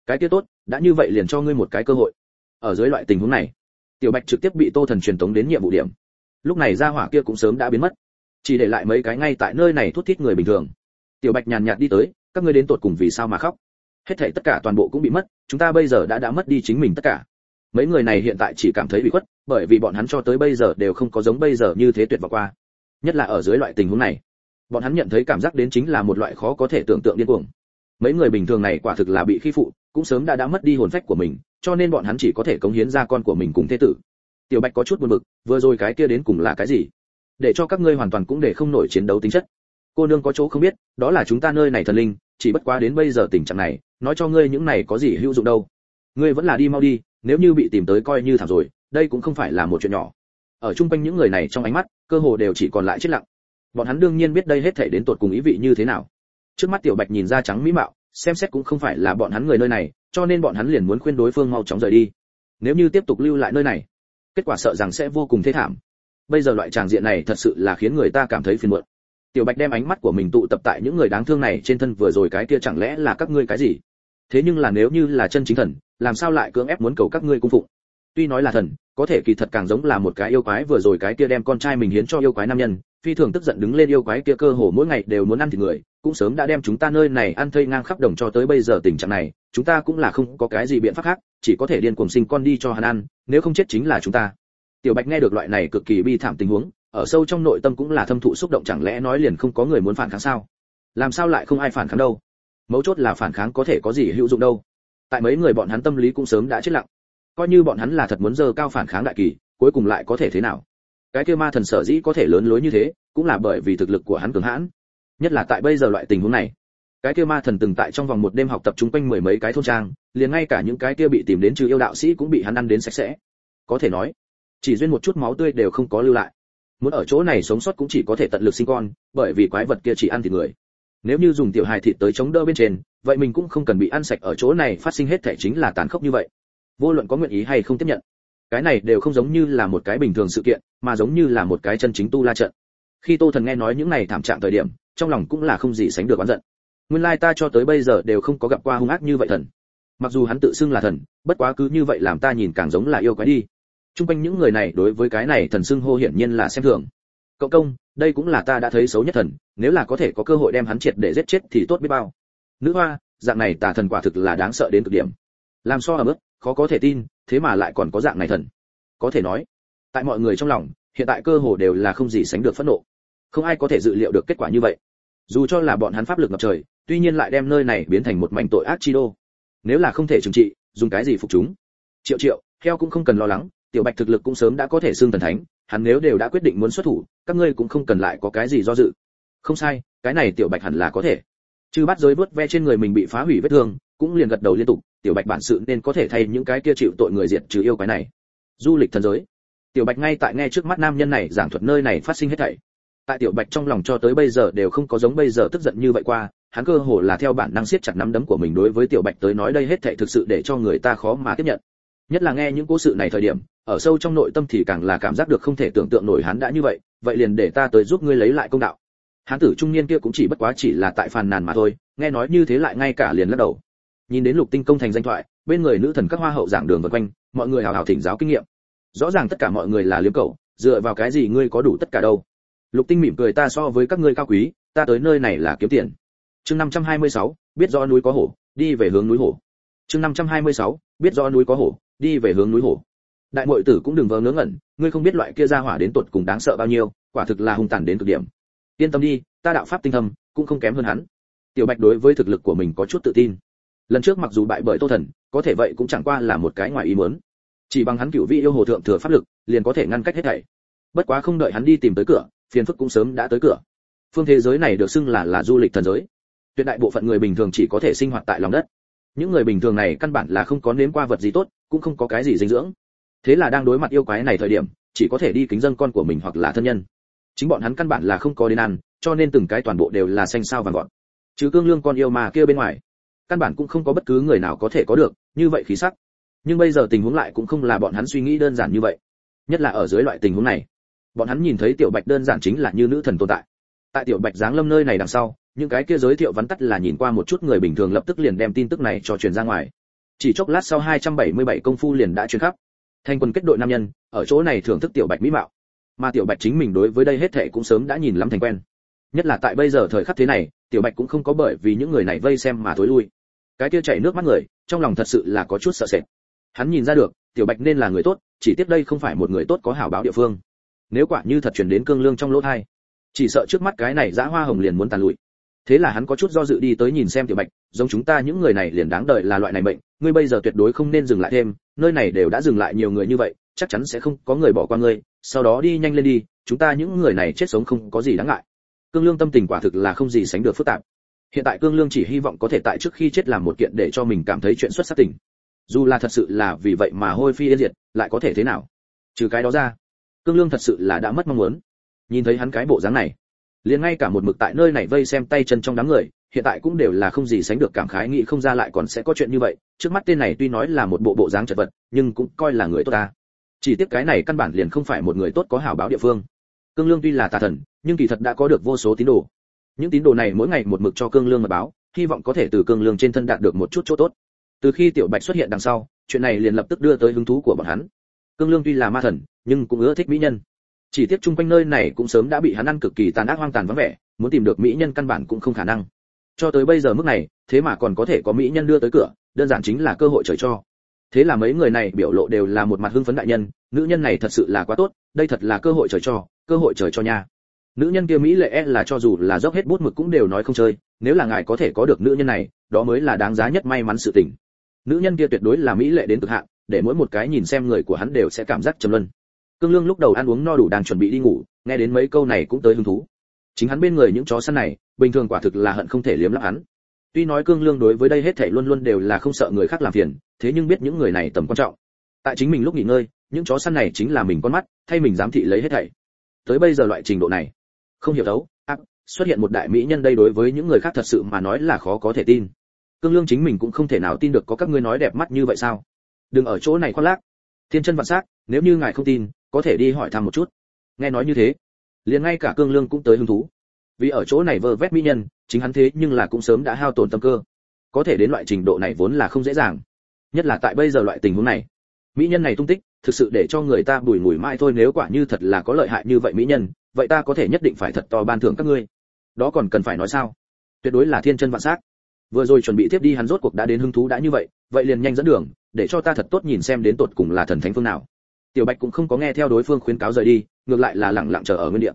Cái kia tốt, đã như vậy liền cho ngươi một cái cơ hội. Ở dưới loại tình huống này, tiểu bạch trực tiếp bị tô thần truyền tống đến nhiệm vụ điểm. Lúc này ra hỏa kia cũng sớm đã biến mất. Chỉ để lại mấy cái ngay tại nơi này thút thít người bình thường. Tiểu bạch nhàn nhạt đi tới, các ngươi đến tột cùng vì sao mà khóc? Hết thảy tất cả toàn bộ cũng bị mất, chúng ta bây giờ đã đã mất đi chính mình tất cả mấy người này hiện tại chỉ cảm thấy bị khuất, bởi vì bọn hắn cho tới bây giờ đều không có giống bây giờ như thế tuyệt vọng qua. Nhất là ở dưới loại tình huống này, bọn hắn nhận thấy cảm giác đến chính là một loại khó có thể tưởng tượng điên cuồng. Mấy người bình thường này quả thực là bị khi phụ, cũng sớm đã đã mất đi hồn phách của mình, cho nên bọn hắn chỉ có thể cống hiến ra con của mình cùng thế tử. Tiểu bạch có chút buồn bực, vừa rồi cái kia đến cùng là cái gì? Để cho các ngươi hoàn toàn cũng để không nổi chiến đấu tính chất. Cô nương có chỗ không biết, đó là chúng ta nơi này thần linh, chỉ bất quá đến bây giờ tình trạng này, nói cho ngươi những này có gì hữu dụng đâu. Ngươi vẫn là đi mau đi nếu như bị tìm tới coi như thảm rồi, đây cũng không phải là một chuyện nhỏ. Ở chung quanh những người này trong ánh mắt, cơ hồ đều chỉ còn lại chết lặng. Bọn hắn đương nhiên biết đây hết thể đến tột cùng ý vị như thế nào. Trước mắt tiểu bạch nhìn ra trắng mỹ mạo, xem xét cũng không phải là bọn hắn người nơi này, cho nên bọn hắn liền muốn khuyên đối phương mau chóng rời đi. Nếu như tiếp tục lưu lại nơi này, kết quả sợ rằng sẽ vô cùng thê thảm. Bây giờ loại tràng diện này thật sự là khiến người ta cảm thấy phiền muộn. Tiểu bạch đem ánh mắt của mình tụ tập tại những người đáng thương này trên thân vừa rồi cái kia chẳng lẽ là các ngươi cái gì? Thế nhưng là nếu như là chân chính thần làm sao lại cưỡng ép muốn cầu các ngươi cung phụng? Tuy nói là thần, có thể kỳ thật càng giống là một cái yêu quái vừa rồi cái kia đem con trai mình hiến cho yêu quái nam nhân, phi thường tức giận đứng lên yêu quái kia cơ hồ mỗi ngày đều muốn ăn thịt người, cũng sớm đã đem chúng ta nơi này ăn thây ngang khắp đồng cho tới bây giờ tình trạng này, chúng ta cũng là không có cái gì biện pháp khác, chỉ có thể điên cuồng sinh con đi cho hắn ăn, nếu không chết chính là chúng ta. Tiểu bạch nghe được loại này cực kỳ bi thảm tình huống, ở sâu trong nội tâm cũng là thâm thụ xúc động chẳng lẽ nói liền không có người muốn phản kháng sao? Làm sao lại không ai phản kháng đâu? Mấu chốt là phản kháng có thể có gì hữu dụng đâu? Tại mấy người bọn hắn tâm lý cũng sớm đã chết lặng. Coi như bọn hắn là thật muốn dơ cao phản kháng đại kỳ, cuối cùng lại có thể thế nào? Cái kia ma thần sở dĩ có thể lớn lối như thế, cũng là bởi vì thực lực của hắn cường hãn. Nhất là tại bây giờ loại tình huống này. Cái kia ma thần từng tại trong vòng một đêm học tập trung quanh mười mấy cái thôn trang, liền ngay cả những cái kia bị tìm đến trừ yêu đạo sĩ cũng bị hắn ăn đến sạch sẽ. Có thể nói, chỉ duyên một chút máu tươi đều không có lưu lại. Muốn ở chỗ này sống sót cũng chỉ có thể tận lực sinh con, bởi vì quái vật kia chỉ ăn thịt người nếu như dùng tiểu hài thịt tới chống đỡ bên trên, vậy mình cũng không cần bị ăn sạch ở chỗ này phát sinh hết thể chính là tàn khốc như vậy. Vô luận có nguyện ý hay không tiếp nhận. Cái này đều không giống như là một cái bình thường sự kiện, mà giống như là một cái chân chính tu la trận. Khi tô thần nghe nói những này thảm trạng thời điểm, trong lòng cũng là không gì sánh được oán giận. Nguyên lai ta cho tới bây giờ đều không có gặp qua hung ác như vậy thần. Mặc dù hắn tự xưng là thần, bất quá cứ như vậy làm ta nhìn càng giống là yêu quái đi. Chung quanh những người này đối với cái này thần xưng hô hiển nhiên là xem thường cộng công, đây cũng là ta đã thấy xấu nhất thần, nếu là có thể có cơ hội đem hắn triệt để giết chết thì tốt biết bao. Nữ hoa, dạng này tà thần quả thực là đáng sợ đến cực điểm. Làm so ở mức khó có thể tin, thế mà lại còn có dạng này thần. Có thể nói, tại mọi người trong lòng, hiện tại cơ hồ đều là không gì sánh được phẫn nộ. Không ai có thể dự liệu được kết quả như vậy. Dù cho là bọn hắn pháp lực ngập trời, tuy nhiên lại đem nơi này biến thành một mảnh tội ác chi đô. Nếu là không thể trừng trị, dùng cái gì phục chúng? Triệu triệu theo cũng không cần lo lắng, tiểu bạch thực lực cũng sớm đã có thể xưng thần thánh, hắn nếu đều đã quyết định muốn xuất thủ các ngươi cũng không cần lại có cái gì do dự. Không sai, cái này tiểu bạch hẳn là có thể. Chư bắt giới vớt ve trên người mình bị phá hủy vết thương, cũng liền gật đầu liên tục, tiểu bạch bản sự nên có thể thay những cái kia chịu tội người diện trừ yêu cái này. Du lịch thần giới. Tiểu bạch ngay tại nghe trước mắt nam nhân này giảng thuật nơi này phát sinh hết thảy. Tại tiểu bạch trong lòng cho tới bây giờ đều không có giống bây giờ tức giận như vậy qua, hắn cơ hồ là theo bản năng siết chặt nắm đấm của mình đối với tiểu bạch tới nói đây hết thảy thực sự để cho người ta khó mà tiếp nhận. Nhất là nghe những cố sự này thời điểm, ở sâu trong nội tâm thì càng là cảm giác được không thể tưởng tượng nổi hắn đã như vậy vậy liền để ta tới giúp ngươi lấy lại công đạo. Hán tử trung niên kia cũng chỉ bất quá chỉ là tại phàn nàn mà thôi nghe nói như thế lại ngay cả liền lắc đầu. Nhìn đến lục tinh công thành danh thoại bên người nữ thần các hoa hậu giảng đường vân quanh mọi người hào hào thỉnh giáo kinh nghiệm. Rõ ràng tất cả mọi người là liếm cầu dựa vào cái gì ngươi có đủ tất cả đâu? Lục tinh mỉm cười ta so với các ngươi cao quý ta tới nơi này là kiếm tiền. Chương 526, biết rõ núi có hổ đi về hướng núi hổ. Chương 526, biết rõ núi có hổ đi về hướng núi hổ đại muội tử cũng đừng vờ ngớ ngẩn, ngươi không biết loại kia ra hỏa đến tuột cùng đáng sợ bao nhiêu, quả thực là hung tàn đến cực điểm. Yên tâm đi, ta đạo pháp tinh thâm, cũng không kém hơn hắn. Tiểu bạch đối với thực lực của mình có chút tự tin. Lần trước mặc dù bại bởi tô thần, có thể vậy cũng chẳng qua là một cái ngoài ý muốn. Chỉ bằng hắn cửu vị yêu hồ thượng thừa pháp lực, liền có thể ngăn cách hết thảy. Bất quá không đợi hắn đi tìm tới cửa, phiền phức cũng sớm đã tới cửa. Phương thế giới này được xưng là là du lịch thần giới. Tuyệt đại bộ phận người bình thường chỉ có thể sinh hoạt tại lòng đất. Những người bình thường này căn bản là không có nếm qua vật gì tốt, cũng không có cái gì dinh dưỡng thế là đang đối mặt yêu quái này thời điểm, chỉ có thể đi kính dân con của mình hoặc là thân nhân. Chính bọn hắn căn bản là không có đến ăn, cho nên từng cái toàn bộ đều là xanh sao vàng gọn. Chứ cương lương con yêu mà kia bên ngoài, căn bản cũng không có bất cứ người nào có thể có được, như vậy khí sắc. Nhưng bây giờ tình huống lại cũng không là bọn hắn suy nghĩ đơn giản như vậy. Nhất là ở dưới loại tình huống này, bọn hắn nhìn thấy tiểu bạch đơn giản chính là như nữ thần tồn tại. Tại tiểu bạch giáng lâm nơi này đằng sau, những cái kia giới thiệu vắn tắt là nhìn qua một chút người bình thường lập tức liền đem tin tức này cho truyền ra ngoài. Chỉ chốc lát sau 277 công phu liền đã truyền khắp thành quân kết đội nam nhân ở chỗ này thưởng thức tiểu bạch mỹ mạo. Mà tiểu bạch chính mình đối với đây hết thệ cũng sớm đã nhìn lắm thành quen. Nhất là tại bây giờ thời khắc thế này tiểu bạch cũng không có bởi vì những người này vây xem mà thối lui. Cái kia chảy nước mắt người trong lòng thật sự là có chút sợ sệt. Hắn nhìn ra được tiểu bạch nên là người tốt chỉ tiếp đây không phải một người tốt có hảo báo địa phương. Nếu quả như thật chuyển đến cương lương trong lỗ thai chỉ sợ trước mắt cái này dã hoa hồng liền muốn tàn lụi. Thế là hắn có chút do dự đi tới nhìn xem tiểu bạch giống chúng ta những người này liền đáng đợi là loại này mệnh, ngươi bây giờ tuyệt đối không nên dừng lại thêm nơi này đều đã dừng lại nhiều người như vậy, chắc chắn sẽ không có người bỏ qua ngươi, sau đó đi nhanh lên đi, chúng ta những người này chết sống không có gì đáng ngại. Cương lương tâm tình quả thực là không gì sánh được phức tạp. Hiện tại cương lương chỉ hy vọng có thể tại trước khi chết làm một kiện để cho mình cảm thấy chuyện xuất sắc tình. Dù là thật sự là vì vậy mà hôi phi yên diệt, lại có thể thế nào? Trừ cái đó ra, cương lương thật sự là đã mất mong muốn. Nhìn thấy hắn cái bộ dáng này, liền ngay cả một mực tại nơi này vây xem tay chân trong đám người hiện tại cũng đều là không gì sánh được cảm khái nghĩ không ra lại còn sẽ có chuyện như vậy. Trước mắt tên này tuy nói là một bộ bộ dáng chật vật, nhưng cũng coi là người tốt ta. Chỉ tiếc cái này căn bản liền không phải một người tốt có hảo báo địa phương. Cương lương tuy là tà thần, nhưng kỳ thật đã có được vô số tín đồ. Những tín đồ này mỗi ngày một mực cho cương lương mà báo, hy vọng có thể từ cương lương trên thân đạt được một chút chỗ tốt. Từ khi tiểu bạch xuất hiện đằng sau, chuyện này liền lập tức đưa tới hứng thú của bọn hắn. Cương lương tuy là ma thần, nhưng cũng ưa thích mỹ nhân. Chỉ tiếc chung quanh nơi này cũng sớm đã bị hắn ăn cực kỳ tàn ác hoang tàn vắng vẻ, muốn tìm được mỹ nhân căn bản cũng không khả năng cho tới bây giờ mức này, thế mà còn có thể có mỹ nhân đưa tới cửa, đơn giản chính là cơ hội trời cho. Thế là mấy người này biểu lộ đều là một mặt hưng phấn đại nhân, nữ nhân này thật sự là quá tốt, đây thật là cơ hội trời cho, cơ hội trời cho nha. Nữ nhân kia mỹ lệ e là cho dù là dốc hết bút mực cũng đều nói không chơi, nếu là ngài có thể có được nữ nhân này, đó mới là đáng giá nhất may mắn sự tình. Nữ nhân kia tuyệt đối là mỹ lệ đến cực hạn, để mỗi một cái nhìn xem người của hắn đều sẽ cảm giác trầm luân. Cương lương lúc đầu ăn uống no đủ đang chuẩn bị đi ngủ, nghe đến mấy câu này cũng tới hứng thú. Chính hắn bên người những chó săn này bình thường quả thực là hận không thể liếm lắp hắn. Tuy nói cương lương đối với đây hết thảy luôn luôn đều là không sợ người khác làm phiền, thế nhưng biết những người này tầm quan trọng. Tại chính mình lúc nghỉ ngơi, những chó săn này chính là mình con mắt, thay mình giám thị lấy hết thảy. Tới bây giờ loại trình độ này, không hiểu đấu ác, xuất hiện một đại mỹ nhân đây đối với những người khác thật sự mà nói là khó có thể tin. Cương lương chính mình cũng không thể nào tin được có các ngươi nói đẹp mắt như vậy sao? Đừng ở chỗ này khoác lác. Thiên chân vạn sắc nếu như ngài không tin, có thể đi hỏi thăm một chút. Nghe nói như thế, liền ngay cả cương lương cũng tới hứng thú vì ở chỗ này vơ vét mỹ nhân, chính hắn thế nhưng là cũng sớm đã hao tổn tâm cơ. Có thể đến loại trình độ này vốn là không dễ dàng. Nhất là tại bây giờ loại tình huống này. Mỹ nhân này tung tích, thực sự để cho người ta bùi ngùi mãi thôi nếu quả như thật là có lợi hại như vậy mỹ nhân, vậy ta có thể nhất định phải thật to ban thưởng các ngươi. Đó còn cần phải nói sao? Tuyệt đối là thiên chân vạn sắc vừa rồi chuẩn bị tiếp đi hắn rốt cuộc đã đến hứng thú đã như vậy vậy liền nhanh dẫn đường, để cho ta thật tốt nhìn xem đến tột cùng là thần thánh phương nào. Tiểu bạch cũng không có nghe theo đối phương khuyến cáo rời đi, ngược lại là lẳng lặng chờ ở nguyên địa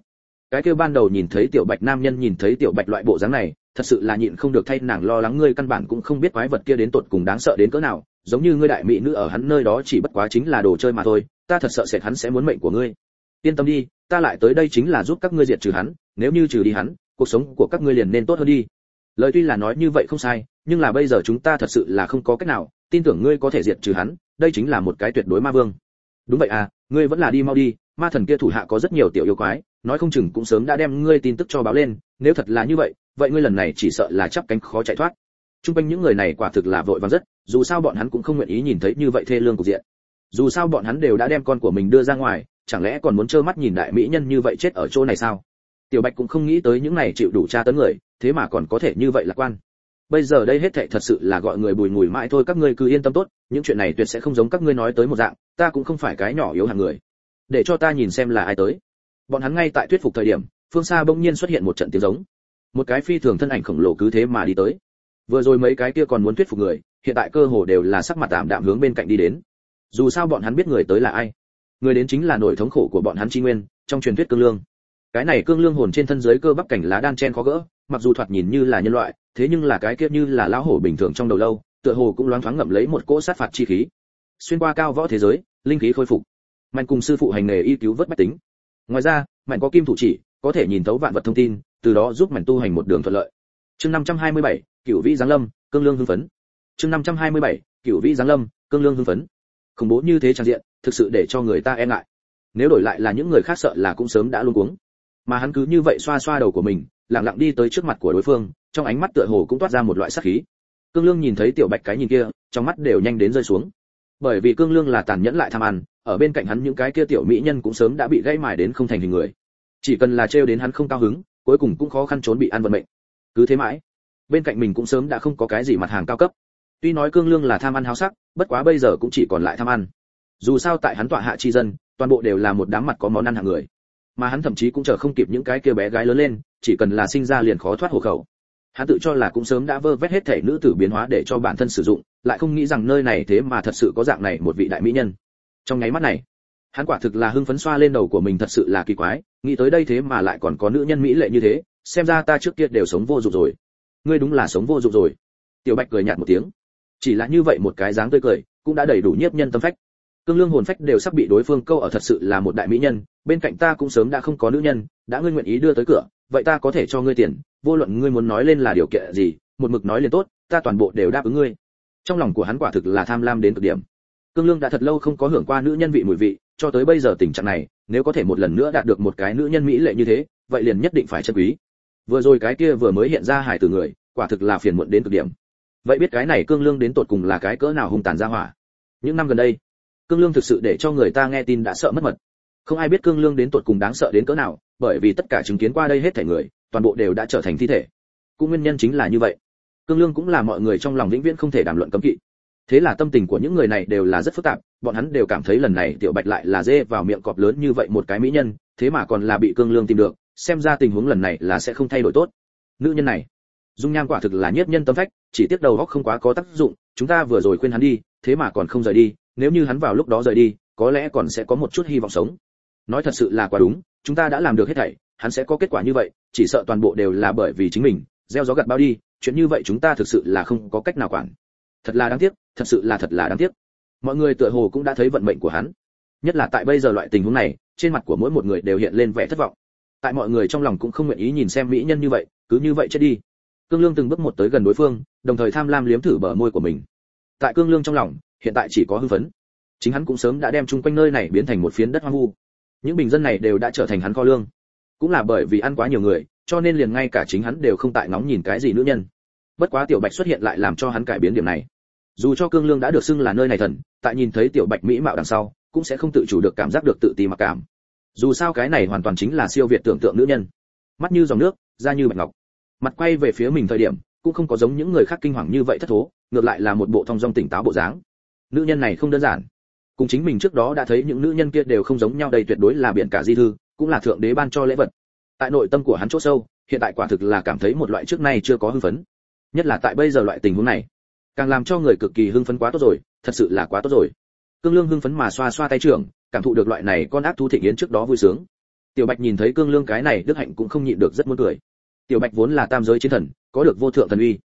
cái kêu ban đầu nhìn thấy tiểu bạch nam nhân nhìn thấy tiểu bạch loại bộ dáng này, thật sự là nhịn không được thay nàng lo lắng ngươi căn bản cũng không biết quái vật kia đến tột cùng đáng sợ đến cỡ nào, giống như ngươi đại mỹ nữ ở hắn nơi đó chỉ bất quá chính là đồ chơi mà thôi, ta thật sợ sệt hắn sẽ muốn mệnh của ngươi. Yên tâm đi, ta lại tới đây chính là giúp các ngươi diệt trừ hắn, nếu như trừ đi hắn, cuộc sống của các ngươi liền nên tốt hơn đi. Lời tuy là nói như vậy không sai, nhưng là bây giờ chúng ta thật sự là không có cách nào, tin tưởng ngươi có thể diệt trừ hắn, đây chính là một cái tuyệt đối ma vương. Đúng vậy à ngươi vẫn là đi mau đi, ma thần kia thủ hạ có rất nhiều tiểu yêu quái nói không chừng cũng sớm đã đem ngươi tin tức cho báo lên, nếu thật là như vậy vậy ngươi lần này chỉ sợ là chắp cánh khó chạy thoát. Trung quanh những người này quả thực là vội vàng rất, dù sao bọn hắn cũng không nguyện ý nhìn thấy như vậy thê lương cục diện. Dù sao bọn hắn đều đã đem con của mình đưa ra ngoài, chẳng lẽ còn muốn trơ mắt nhìn đại mỹ nhân như vậy chết ở chỗ này sao? Tiểu bạch cũng không nghĩ tới những này chịu đủ tra tấn người, thế mà còn có thể như vậy lạc quan. Bây giờ đây hết thệ thật sự là gọi người bùi ngùi mãi thôi, các ngươi cứ yên tâm tốt, những chuyện này tuyệt sẽ không giống các ngươi nói tới một dạng, ta cũng không phải cái nhỏ yếu hàng người. Để cho ta nhìn xem là ai tới bọn hắn ngay tại thuyết phục thời điểm, phương xa bỗng nhiên xuất hiện một trận tiếng giống. Một cái phi thường thân ảnh khổng lồ cứ thế mà đi tới. Vừa rồi mấy cái kia còn muốn thuyết phục người, hiện tại cơ hồ đều là sắc mặt tạm đạm hướng bên cạnh đi đến. Dù sao bọn hắn biết người tới là ai. Người đến chính là nỗi thống khổ của bọn hắn chi nguyên, trong truyền thuyết cương lương. Cái này cương lương hồn trên thân giới cơ bắp cảnh lá đan chen khó gỡ, mặc dù thoạt nhìn như là nhân loại, thế nhưng là cái kia như là lão hổ bình thường trong đầu lâu, tựa hồ cũng loáng thoáng ngậm lấy một cỗ sát phạt chi khí. Xuyên qua cao võ thế giới, linh khí khôi phục. Mạnh cùng sư phụ hành nghề y cứu vớt bách tính ngoài ra mạnh có kim thủ chỉ có thể nhìn thấu vạn vật thông tin từ đó giúp mạnh tu hành một đường thuận lợi. Chương 527, cửu vĩ giáng lâm cương lương hưng phấn. Chương 527, cửu vĩ giáng lâm cương lương hưng phấn. Khủng bố như thế trang diện thực sự để cho người ta e ngại. Nếu đổi lại là những người khác sợ là cũng sớm đã luôn cuống. Mà hắn cứ như vậy xoa xoa đầu của mình lặng lặng đi tới trước mặt của đối phương trong ánh mắt tựa hồ cũng toát ra một loại sát khí. Cương lương nhìn thấy tiểu bạch cái nhìn kia trong mắt đều nhanh đến rơi xuống. Bởi vì cương lương là tàn nhẫn lại tham ăn ở bên cạnh hắn những cái kia tiểu mỹ nhân cũng sớm đã bị gãy mài đến không thành hình người. Chỉ cần là trêu đến hắn không cao hứng, cuối cùng cũng khó khăn trốn bị ăn vận mệnh. Cứ thế mãi, bên cạnh mình cũng sớm đã không có cái gì mặt hàng cao cấp. Tuy nói cương lương là tham ăn háo sắc, bất quá bây giờ cũng chỉ còn lại tham ăn. Dù sao tại hắn tọa hạ chi dân, toàn bộ đều là một đám mặt có món ăn hạng người. Mà hắn thậm chí cũng chờ không kịp những cái kia bé gái lớn lên, chỉ cần là sinh ra liền khó thoát hộ khẩu. Hắn tự cho là cũng sớm đã vơ vét hết thể nữ tử biến hóa để cho bản thân sử dụng, lại không nghĩ rằng nơi này thế mà thật sự có dạng này một vị đại mỹ nhân trong nháy mắt này. Hắn quả thực là hưng phấn xoa lên đầu của mình thật sự là kỳ quái, nghĩ tới đây thế mà lại còn có nữ nhân mỹ lệ như thế, xem ra ta trước kia đều sống vô dụng rồi. Ngươi đúng là sống vô dụng rồi. Tiểu bạch cười nhạt một tiếng. Chỉ là như vậy một cái dáng tươi cười, cũng đã đầy đủ nhiếp nhân tâm phách. Cương lương hồn phách đều sắp bị đối phương câu ở thật sự là một đại mỹ nhân, bên cạnh ta cũng sớm đã không có nữ nhân, đã ngươi nguyện ý đưa tới cửa, vậy ta có thể cho ngươi tiền, vô luận ngươi muốn nói lên là điều kiện gì, một mực nói lên tốt, ta toàn bộ đều đáp ứng ngươi. Trong lòng của hắn quả thực là tham lam đến cực điểm cương lương đã thật lâu không có hưởng qua nữ nhân vị mùi vị, cho tới bây giờ tình trạng này, nếu có thể một lần nữa đạt được một cái nữ nhân mỹ lệ như thế, vậy liền nhất định phải chân quý. Vừa rồi cái kia vừa mới hiện ra hải từ người, quả thực là phiền muộn đến cực điểm. Vậy biết cái này cương lương đến tột cùng là cái cỡ nào hung tàn ra hỏa? Những năm gần đây, cương lương thực sự để cho người ta nghe tin đã sợ mất mật. Không ai biết cương lương đến tột cùng đáng sợ đến cỡ nào, bởi vì tất cả chứng kiến qua đây hết thể người, toàn bộ đều đã trở thành thi thể. Cũng nguyên nhân chính là như vậy. Cương lương cũng là mọi người trong lòng vĩnh viễn không thể đàm luận cấm kỵ thế là tâm tình của những người này đều là rất phức tạp, bọn hắn đều cảm thấy lần này tiểu bạch lại là dê vào miệng cọp lớn như vậy một cái mỹ nhân, thế mà còn là bị cương lương tìm được, xem ra tình huống lần này là sẽ không thay đổi tốt. Nữ nhân này, dung nham quả thực là nhiếp nhân tâm phách, chỉ tiếc đầu óc không quá có tác dụng, chúng ta vừa rồi khuyên hắn đi, thế mà còn không rời đi, nếu như hắn vào lúc đó rời đi, có lẽ còn sẽ có một chút hy vọng sống. Nói thật sự là quá đúng, chúng ta đã làm được hết thảy, hắn sẽ có kết quả như vậy, chỉ sợ toàn bộ đều là bởi vì chính mình, gieo gió gặt bao đi, chuyện như vậy chúng ta thực sự là không có cách nào quản. Thật là đáng tiếc thật sự là thật là đáng tiếc. Mọi người tựa hồ cũng đã thấy vận mệnh của hắn. Nhất là tại bây giờ loại tình huống này, trên mặt của mỗi một người đều hiện lên vẻ thất vọng. Tại mọi người trong lòng cũng không nguyện ý nhìn xem mỹ nhân như vậy, cứ như vậy chết đi. Cương lương từng bước một tới gần đối phương, đồng thời tham lam liếm thử bờ môi của mình. Tại cương lương trong lòng, hiện tại chỉ có hư phấn. Chính hắn cũng sớm đã đem chung quanh nơi này biến thành một phiến đất hoang vu. Những bình dân này đều đã trở thành hắn kho lương. Cũng là bởi vì ăn quá nhiều người, cho nên liền ngay cả chính hắn đều không tại ngóng nhìn cái gì nữ nhân. Bất quá tiểu bạch xuất hiện lại làm cho hắn cải biến điểm này dù cho cương lương đã được xưng là nơi này thần, tại nhìn thấy tiểu bạch mỹ mạo đằng sau, cũng sẽ không tự chủ được cảm giác được tự ti mặc cảm. Dù sao cái này hoàn toàn chính là siêu việt tưởng tượng nữ nhân. Mắt như dòng nước, da như bạch ngọc. Mặt quay về phía mình thời điểm, cũng không có giống những người khác kinh hoàng như vậy thất thố, ngược lại là một bộ thong dong tỉnh táo bộ dáng. Nữ nhân này không đơn giản. Cùng chính mình trước đó đã thấy những nữ nhân kia đều không giống nhau, đây tuyệt đối là biển cả di thư, cũng là thượng đế ban cho lễ vật. Tại nội tâm của hắn chỗ sâu, hiện tại quả thực là cảm thấy một loại trước nay chưa có hưng phấn. Nhất là tại bây giờ loại tình huống này càng làm cho người cực kỳ hưng phấn quá tốt rồi, thật sự là quá tốt rồi. Cương lương hưng phấn mà xoa xoa tay trưởng, cảm thụ được loại này con ác thú thịnh yến trước đó vui sướng. Tiểu bạch nhìn thấy cương lương cái này, đức hạnh cũng không nhịn được rất muốn cười. Tiểu bạch vốn là tam giới chiến thần, có được vô thượng thần uy.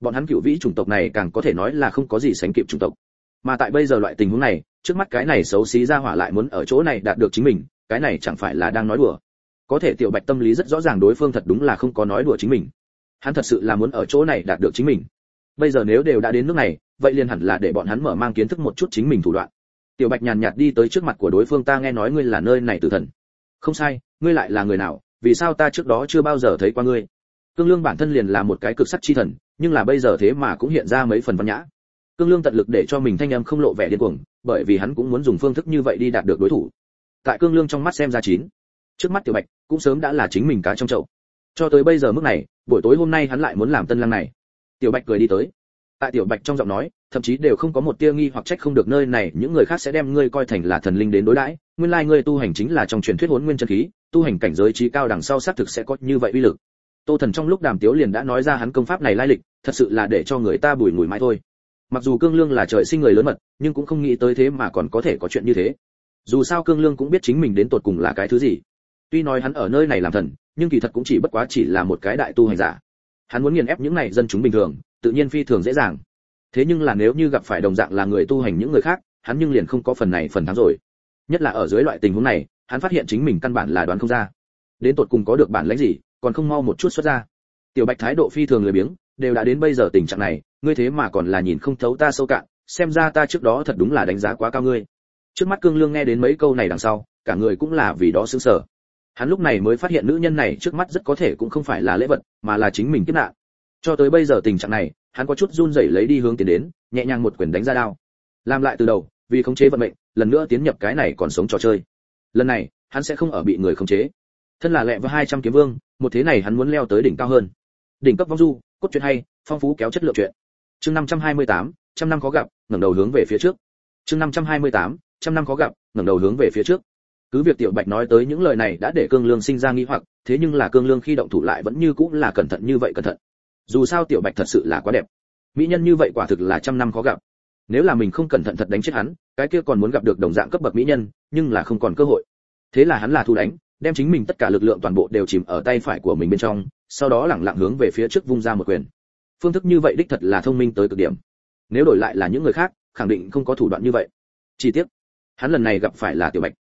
Bọn hắn cựu vĩ chủng tộc này càng có thể nói là không có gì sánh kịp chủng tộc. Mà tại bây giờ loại tình huống này, trước mắt cái này xấu xí ra hỏa lại muốn ở chỗ này đạt được chính mình, cái này chẳng phải là đang nói đùa. Có thể tiểu bạch tâm lý rất rõ ràng đối phương thật đúng là không có nói đùa chính mình. Hắn thật sự là muốn ở chỗ này đạt được chính mình bây giờ nếu đều đã đến nước này, vậy liền hẳn là để bọn hắn mở mang kiến thức một chút chính mình thủ đoạn. Tiểu bạch nhàn nhạt đi tới trước mặt của đối phương, ta nghe nói ngươi là nơi này tử thần. Không sai, ngươi lại là người nào, vì sao ta trước đó chưa bao giờ thấy qua ngươi? Cương lương bản thân liền là một cái cực sắc chi thần, nhưng là bây giờ thế mà cũng hiện ra mấy phần văn nhã. Cương lương tận lực để cho mình thanh em không lộ vẻ điên cuồng, bởi vì hắn cũng muốn dùng phương thức như vậy đi đạt được đối thủ. Tại cương lương trong mắt xem ra chín. Trước mắt tiểu bạch cũng sớm đã là chính mình cá trong chậu. Cho tới bây giờ mức này, buổi tối hôm nay hắn lại muốn làm tân lang này tiểu bạch cười đi tới. Tại tiểu bạch trong giọng nói, thậm chí đều không có một tia nghi hoặc trách không được nơi này, những người khác sẽ đem ngươi coi thành là thần linh đến đối đãi. Nguyên lai ngươi tu hành chính là trong truyền thuyết huấn nguyên chân khí, tu hành cảnh giới trí cao đằng sau xác thực sẽ có như vậy uy lực. Tô thần trong lúc đàm tiếu liền đã nói ra hắn công pháp này lai lịch, thật sự là để cho người ta bùi ngùi mãi thôi. Mặc dù cương lương là trời sinh người lớn mật, nhưng cũng không nghĩ tới thế mà còn có thể có chuyện như thế. Dù sao cương lương cũng biết chính mình đến tột cùng là cái thứ gì. Tuy nói hắn ở nơi này làm thần, nhưng kỳ thật cũng chỉ bất quá chỉ là một cái đại tu hành giả hắn muốn nghiền ép những này dân chúng bình thường, tự nhiên phi thường dễ dàng. Thế nhưng là nếu như gặp phải đồng dạng là người tu hành những người khác, hắn nhưng liền không có phần này phần thắng rồi. Nhất là ở dưới loại tình huống này, hắn phát hiện chính mình căn bản là đoán không ra. Đến tột cùng có được bản lãnh gì, còn không mau một chút xuất ra. Tiểu bạch thái độ phi thường lười biếng, đều đã đến bây giờ tình trạng này, ngươi thế mà còn là nhìn không thấu ta sâu cạn, xem ra ta trước đó thật đúng là đánh giá quá cao ngươi. Trước mắt cương lương nghe đến mấy câu này đằng sau, cả người cũng là vì đó sững sờ hắn lúc này mới phát hiện nữ nhân này trước mắt rất có thể cũng không phải là lễ vật, mà là chính mình kiếp nạn. Cho tới bây giờ tình trạng này, hắn có chút run rẩy lấy đi hướng tiến đến, nhẹ nhàng một quyền đánh ra đao. Làm lại từ đầu, vì khống chế vận mệnh, lần nữa tiến nhập cái này còn sống trò chơi. Lần này, hắn sẽ không ở bị người khống chế. Thân là lẹ với hai trăm kiếm vương, một thế này hắn muốn leo tới đỉnh cao hơn. Đỉnh cấp vong du, cốt truyện hay, phong phú kéo chất lượng truyện. Chương năm trăm hai mươi tám, trăm năm khó gặp, ngẩng đầu hướng về phía trước. Chương năm trăm hai mươi tám, trăm năm khó gặp, ngẩng đầu hướng về phía trước cứ việc tiểu bạch nói tới những lời này đã để cương lương sinh ra nghi hoặc, thế nhưng là cương lương khi động thủ lại vẫn như cũng là cẩn thận như vậy cẩn thận. Dù sao tiểu bạch thật sự là quá đẹp. Mỹ nhân như vậy quả thực là trăm năm khó gặp. Nếu là mình không cẩn thận thật đánh chết hắn, cái kia còn muốn gặp được đồng dạng cấp bậc mỹ nhân, nhưng là không còn cơ hội. Thế là hắn là thu đánh, đem chính mình tất cả lực lượng toàn bộ đều chìm ở tay phải của mình bên trong, sau đó lẳng lặng hướng về phía trước vung ra một quyền. Phương thức như vậy đích thật là thông minh tới cực điểm. Nếu đổi lại là những người khác, khẳng định không có thủ đoạn như vậy. Chi tiết hắn lần này gặp phải là tiểu bạch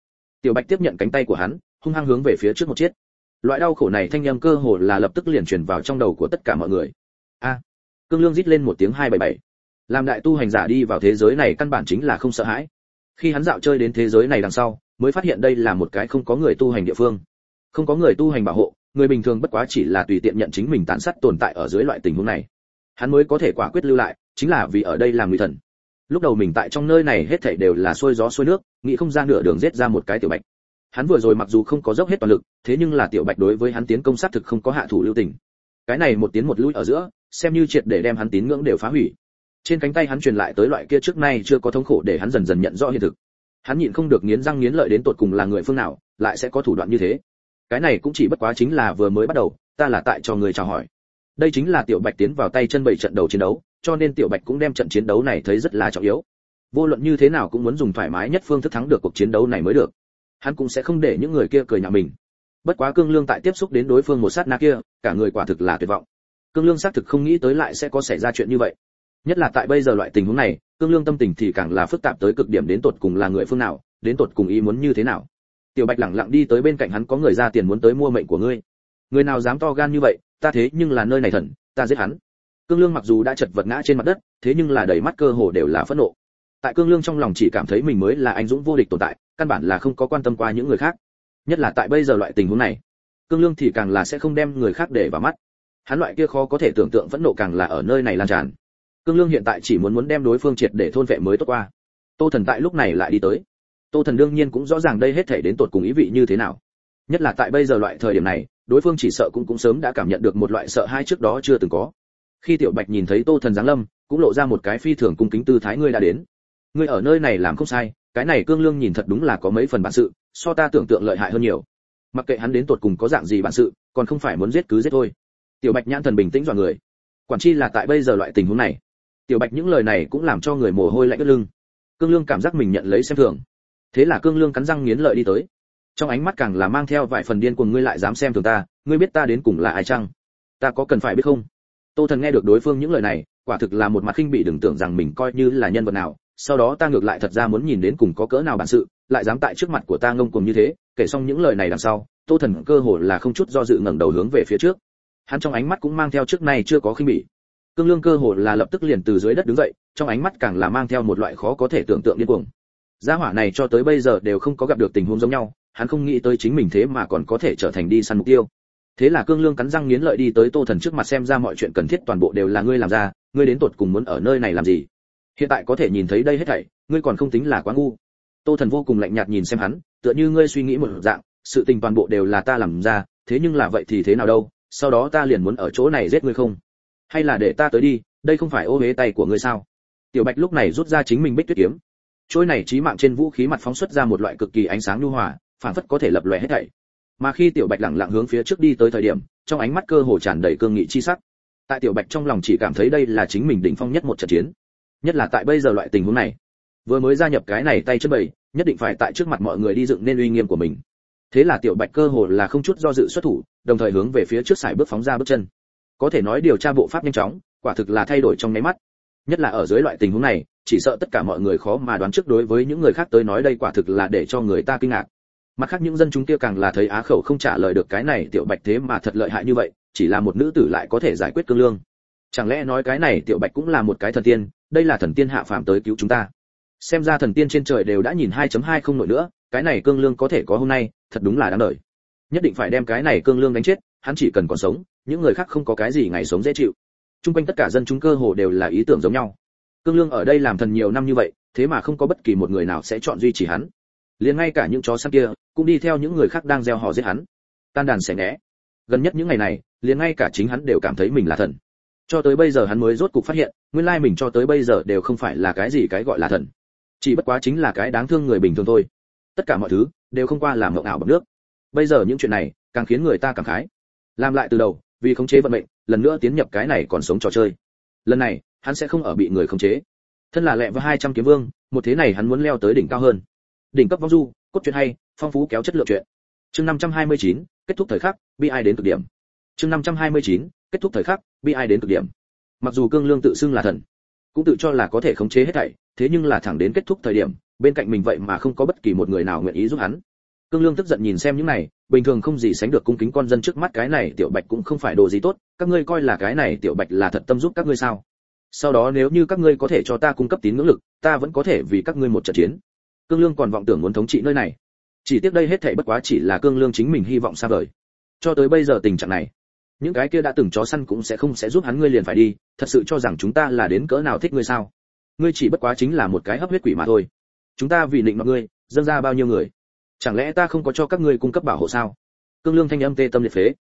tiểu bạch tiếp nhận cánh tay của hắn, hung hăng hướng về phía trước một chiếc. Loại đau khổ này thanh âm cơ hồ là lập tức liền truyền vào trong đầu của tất cả mọi người. A! Cương lương rít lên một tiếng hai bảy bảy. Làm đại tu hành giả đi vào thế giới này căn bản chính là không sợ hãi. Khi hắn dạo chơi đến thế giới này đằng sau, mới phát hiện đây là một cái không có người tu hành địa phương. Không có người tu hành bảo hộ, người bình thường bất quá chỉ là tùy tiện nhận chính mình tàn sát tồn tại ở dưới loại tình huống này. Hắn mới có thể quả quyết lưu lại, chính là vì ở đây làm người thần lúc đầu mình tại trong nơi này hết thảy đều là xuôi gió xuôi nước, nghĩ không ra nửa đường giết ra một cái tiểu bạch. Hắn vừa rồi mặc dù không có dốc hết toàn lực, thế nhưng là tiểu bạch đối với hắn tiến công sát thực không có hạ thủ lưu tình. Cái này một tiến một lui ở giữa, xem như triệt để đem hắn tín ngưỡng đều phá hủy. Trên cánh tay hắn truyền lại tới loại kia trước nay chưa có thống khổ để hắn dần dần nhận rõ hiện thực. Hắn nhịn không được nghiến răng nghiến lợi đến tột cùng là người phương nào, lại sẽ có thủ đoạn như thế. Cái này cũng chỉ bất quá chính là vừa mới bắt đầu, ta là tại cho người chào hỏi. Đây chính là tiểu bạch tiến vào tay chân bảy trận đầu chiến đấu cho nên tiểu bạch cũng đem trận chiến đấu này thấy rất là trọng yếu. Vô luận như thế nào cũng muốn dùng thoải mái nhất phương thức thắng được cuộc chiến đấu này mới được. Hắn cũng sẽ không để những người kia cười nhạo mình. Bất quá cương lương tại tiếp xúc đến đối phương một sát na kia, cả người quả thực là tuyệt vọng. Cương lương xác thực không nghĩ tới lại sẽ có xảy ra chuyện như vậy. Nhất là tại bây giờ loại tình huống này, cương lương tâm tình thì càng là phức tạp tới cực điểm đến tột cùng là người phương nào, đến tột cùng ý muốn như thế nào. Tiểu bạch lẳng lặng đi tới bên cạnh hắn có người ra tiền muốn tới mua mệnh của ngươi. Người nào dám to gan như vậy, ta thế nhưng là nơi này thần, ta giết hắn cương lương mặc dù đã chật vật ngã trên mặt đất, thế nhưng là đầy mắt cơ hồ đều là phẫn nộ. Tại cương lương trong lòng chỉ cảm thấy mình mới là anh dũng vô địch tồn tại, căn bản là không có quan tâm qua những người khác. Nhất là tại bây giờ loại tình huống này, cương lương thì càng là sẽ không đem người khác để vào mắt. Hắn loại kia khó có thể tưởng tượng vẫn nộ càng là ở nơi này lan tràn. Cương lương hiện tại chỉ muốn muốn đem đối phương triệt để thôn vệ mới tốt qua. Tô thần tại lúc này lại đi tới. Tô thần đương nhiên cũng rõ ràng đây hết thể đến tột cùng ý vị như thế nào. Nhất là tại bây giờ loại thời điểm này, đối phương chỉ sợ cũng cũng sớm đã cảm nhận được một loại sợ hai trước đó chưa từng có khi tiểu bạch nhìn thấy tô thần giáng lâm, cũng lộ ra một cái phi thường cung kính tư thái ngươi đã đến. Ngươi ở nơi này làm không sai, cái này cương lương nhìn thật đúng là có mấy phần bản sự, so ta tưởng tượng lợi hại hơn nhiều. Mặc kệ hắn đến tột cùng có dạng gì bản sự, còn không phải muốn giết cứ giết thôi. Tiểu bạch nhãn thần bình tĩnh dọa người. Quản chi là tại bây giờ loại tình huống này? Tiểu bạch những lời này cũng làm cho người mồ hôi lạnh ướt lưng. Cương lương cảm giác mình nhận lấy xem thường. Thế là cương lương cắn răng nghiến lợi đi tới. Trong ánh mắt càng là mang theo vài phần điên cuồng, ngươi lại dám xem thường ta, ngươi biết ta đến cùng là ai chăng? Ta có cần phải biết không? Tô thần nghe được đối phương những lời này, quả thực là một mặt khinh bị đừng tưởng rằng mình coi như là nhân vật nào, sau đó ta ngược lại thật ra muốn nhìn đến cùng có cỡ nào bản sự, lại dám tại trước mặt của ta ngông cuồng như thế, kể xong những lời này đằng sau, tô thần cơ hồ là không chút do dự ngẩng đầu hướng về phía trước. Hắn trong ánh mắt cũng mang theo trước nay chưa có khinh bỉ. Cương lương cơ hồ là lập tức liền từ dưới đất đứng dậy, trong ánh mắt càng là mang theo một loại khó có thể tưởng tượng điên cuồng. Gia hỏa này cho tới bây giờ đều không có gặp được tình huống giống nhau, hắn không nghĩ tới chính mình thế mà còn có thể trở thành đi săn mục tiêu thế là cương lương cắn răng nghiến lợi đi tới tô thần trước mặt xem ra mọi chuyện cần thiết toàn bộ đều là ngươi làm ra, ngươi đến tột cùng muốn ở nơi này làm gì? Hiện tại có thể nhìn thấy đây hết thảy, ngươi còn không tính là quá ngu. Tô thần vô cùng lạnh nhạt nhìn xem hắn, tựa như ngươi suy nghĩ một dạng, sự tình toàn bộ đều là ta làm ra, thế nhưng là vậy thì thế nào đâu, sau đó ta liền muốn ở chỗ này giết ngươi không? Hay là để ta tới đi, đây không phải ô huế tay của ngươi sao? Tiểu bạch lúc này rút ra chính mình bích tuyết kiếm. Trôi này trí mạng trên vũ khí mặt phóng xuất ra một loại cực kỳ ánh sáng nhu hòa phản phất có thể lập lòe hết thảy mà khi tiểu bạch lẳng lặng hướng phía trước đi tới thời điểm, trong ánh mắt cơ hồ tràn đầy cương nghị chi sắc. Tại tiểu bạch trong lòng chỉ cảm thấy đây là chính mình đỉnh phong nhất một trận chiến. Nhất là tại bây giờ loại tình huống này. Vừa mới gia nhập cái này tay chân bầy, nhất định phải tại trước mặt mọi người đi dựng nên uy nghiêm của mình. Thế là tiểu bạch cơ hồ là không chút do dự xuất thủ, đồng thời hướng về phía trước sải bước phóng ra bước chân. Có thể nói điều tra bộ pháp nhanh chóng, quả thực là thay đổi trong nháy mắt. Nhất là ở dưới loại tình huống này, chỉ sợ tất cả mọi người khó mà đoán trước đối với những người khác tới nói đây quả thực là để cho người ta kinh ngạc mặt khác những dân chúng kia càng là thấy á khẩu không trả lời được cái này tiểu bạch thế mà thật lợi hại như vậy, chỉ là một nữ tử lại có thể giải quyết cương lương. Chẳng lẽ nói cái này tiểu bạch cũng là một cái thần tiên, đây là thần tiên hạ phàm tới cứu chúng ta. Xem ra thần tiên trên trời đều đã nhìn 2.2 không nổi nữa, cái này cương lương có thể có hôm nay, thật đúng là đáng đời. Nhất định phải đem cái này cương lương đánh chết, hắn chỉ cần còn sống, những người khác không có cái gì ngày sống dễ chịu. Chung quanh tất cả dân chúng cơ hồ đều là ý tưởng giống nhau. Cương lương ở đây làm thần nhiều năm như vậy, thế mà không có bất kỳ một người nào sẽ chọn duy trì hắn liền ngay cả những chó săn kia cũng đi theo những người khác đang gieo họ giết hắn. Tan đàn xẻ né. Gần nhất những ngày này, liền ngay cả chính hắn đều cảm thấy mình là thần. Cho tới bây giờ hắn mới rốt cục phát hiện, nguyên lai mình cho tới bây giờ đều không phải là cái gì cái gọi là thần. Chỉ bất quá chính là cái đáng thương người bình thường thôi. Tất cả mọi thứ đều không qua làm ngộng ảo bằng nước. Bây giờ những chuyện này càng khiến người ta cảm khái. Làm lại từ đầu, vì khống chế vận mệnh, lần nữa tiến nhập cái này còn sống trò chơi. Lần này, hắn sẽ không ở bị người khống chế. Thân là lẹ và hai trăm kiếm vương, một thế này hắn muốn leo tới đỉnh cao hơn đỉnh cấp vong du cốt truyện hay phong phú kéo chất lượng truyện. Chương 529, kết thúc thời khắc bi ai đến cực điểm. Chương 529, kết thúc thời khắc bi ai đến cực điểm. Mặc dù cương lương tự xưng là thần cũng tự cho là có thể khống chế hết thảy thế nhưng là thẳng đến kết thúc thời điểm bên cạnh mình vậy mà không có bất kỳ một người nào nguyện ý giúp hắn. Cương lương tức giận nhìn xem những này bình thường không gì sánh được cung kính con dân trước mắt cái này tiểu bạch cũng không phải đồ gì tốt các ngươi coi là cái này tiểu bạch là thật tâm giúp các ngươi sao? Sau đó nếu như các ngươi có thể cho ta cung cấp tín ngưỡng lực ta vẫn có thể vì các ngươi một trận chiến cương lương còn vọng tưởng muốn thống trị nơi này. Chỉ tiếc đây hết thảy bất quá chỉ là cương lương chính mình hy vọng xa vời. Cho tới bây giờ tình trạng này, những cái kia đã từng chó săn cũng sẽ không sẽ giúp hắn ngươi liền phải đi, thật sự cho rằng chúng ta là đến cỡ nào thích ngươi sao? Ngươi chỉ bất quá chính là một cái hấp huyết quỷ mà thôi. Chúng ta vì định mọi ngươi, dâng ra bao nhiêu người? Chẳng lẽ ta không có cho các ngươi cung cấp bảo hộ sao? Cương lương thanh âm tê tâm liệt phế.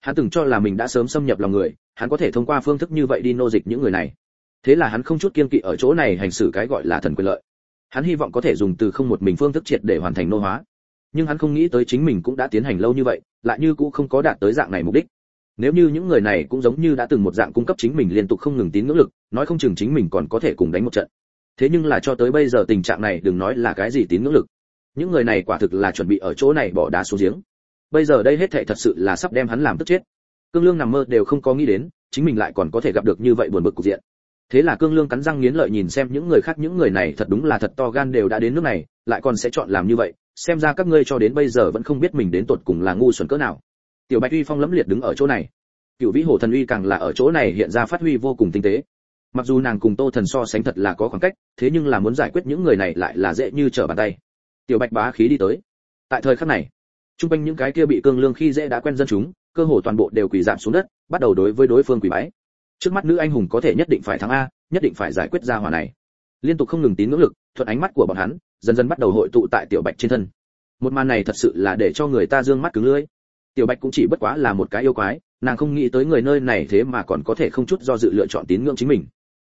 Hắn từng cho là mình đã sớm xâm nhập lòng người, hắn có thể thông qua phương thức như vậy đi nô dịch những người này. Thế là hắn không chút kiên kỵ ở chỗ này hành xử cái gọi là thần quyền lợi hắn hy vọng có thể dùng từ không một mình phương thức triệt để hoàn thành nô hóa. Nhưng hắn không nghĩ tới chính mình cũng đã tiến hành lâu như vậy, lại như cũng không có đạt tới dạng này mục đích. Nếu như những người này cũng giống như đã từng một dạng cung cấp chính mình liên tục không ngừng tín ngưỡng lực, nói không chừng chính mình còn có thể cùng đánh một trận. Thế nhưng là cho tới bây giờ tình trạng này đừng nói là cái gì tín ngưỡng lực. Những người này quả thực là chuẩn bị ở chỗ này bỏ đá xuống giếng. Bây giờ đây hết thảy thật sự là sắp đem hắn làm tức chết. Cương lương nằm mơ đều không có nghĩ đến, chính mình lại còn có thể gặp được như vậy buồn bực cục diện thế là cương lương cắn răng nghiến lợi nhìn xem những người khác, những người này thật đúng là thật to gan đều đã đến nước này, lại còn sẽ chọn làm như vậy, xem ra các ngươi cho đến bây giờ vẫn không biết mình đến tột cùng là ngu xuẩn cỡ nào. Tiểu bạch uy phong lẫm liệt đứng ở chỗ này. Cựu vĩ hồ thần uy càng là ở chỗ này hiện ra phát huy vô cùng tinh tế. Mặc dù nàng cùng tô thần so sánh thật là có khoảng cách, thế nhưng là muốn giải quyết những người này lại là dễ như trở bàn tay. Tiểu bạch bá khí đi tới. Tại thời khắc này, trung quanh những cái kia bị cương lương khi dễ đã quen dân chúng, cơ hồ toàn bộ đều quỳ giảm xuống đất, bắt đầu đối với đối phương quỳ bái trước mắt nữ anh hùng có thể nhất định phải thắng a, nhất định phải giải quyết ra hỏa này. Liên tục không ngừng tín ngưỡng lực, thuận ánh mắt của bọn hắn, dần dần bắt đầu hội tụ tại tiểu bạch trên thân. Một màn này thật sự là để cho người ta dương mắt cứng lưỡi. Tiểu bạch cũng chỉ bất quá là một cái yêu quái, nàng không nghĩ tới người nơi này thế mà còn có thể không chút do dự lựa chọn tín ngưỡng chính mình.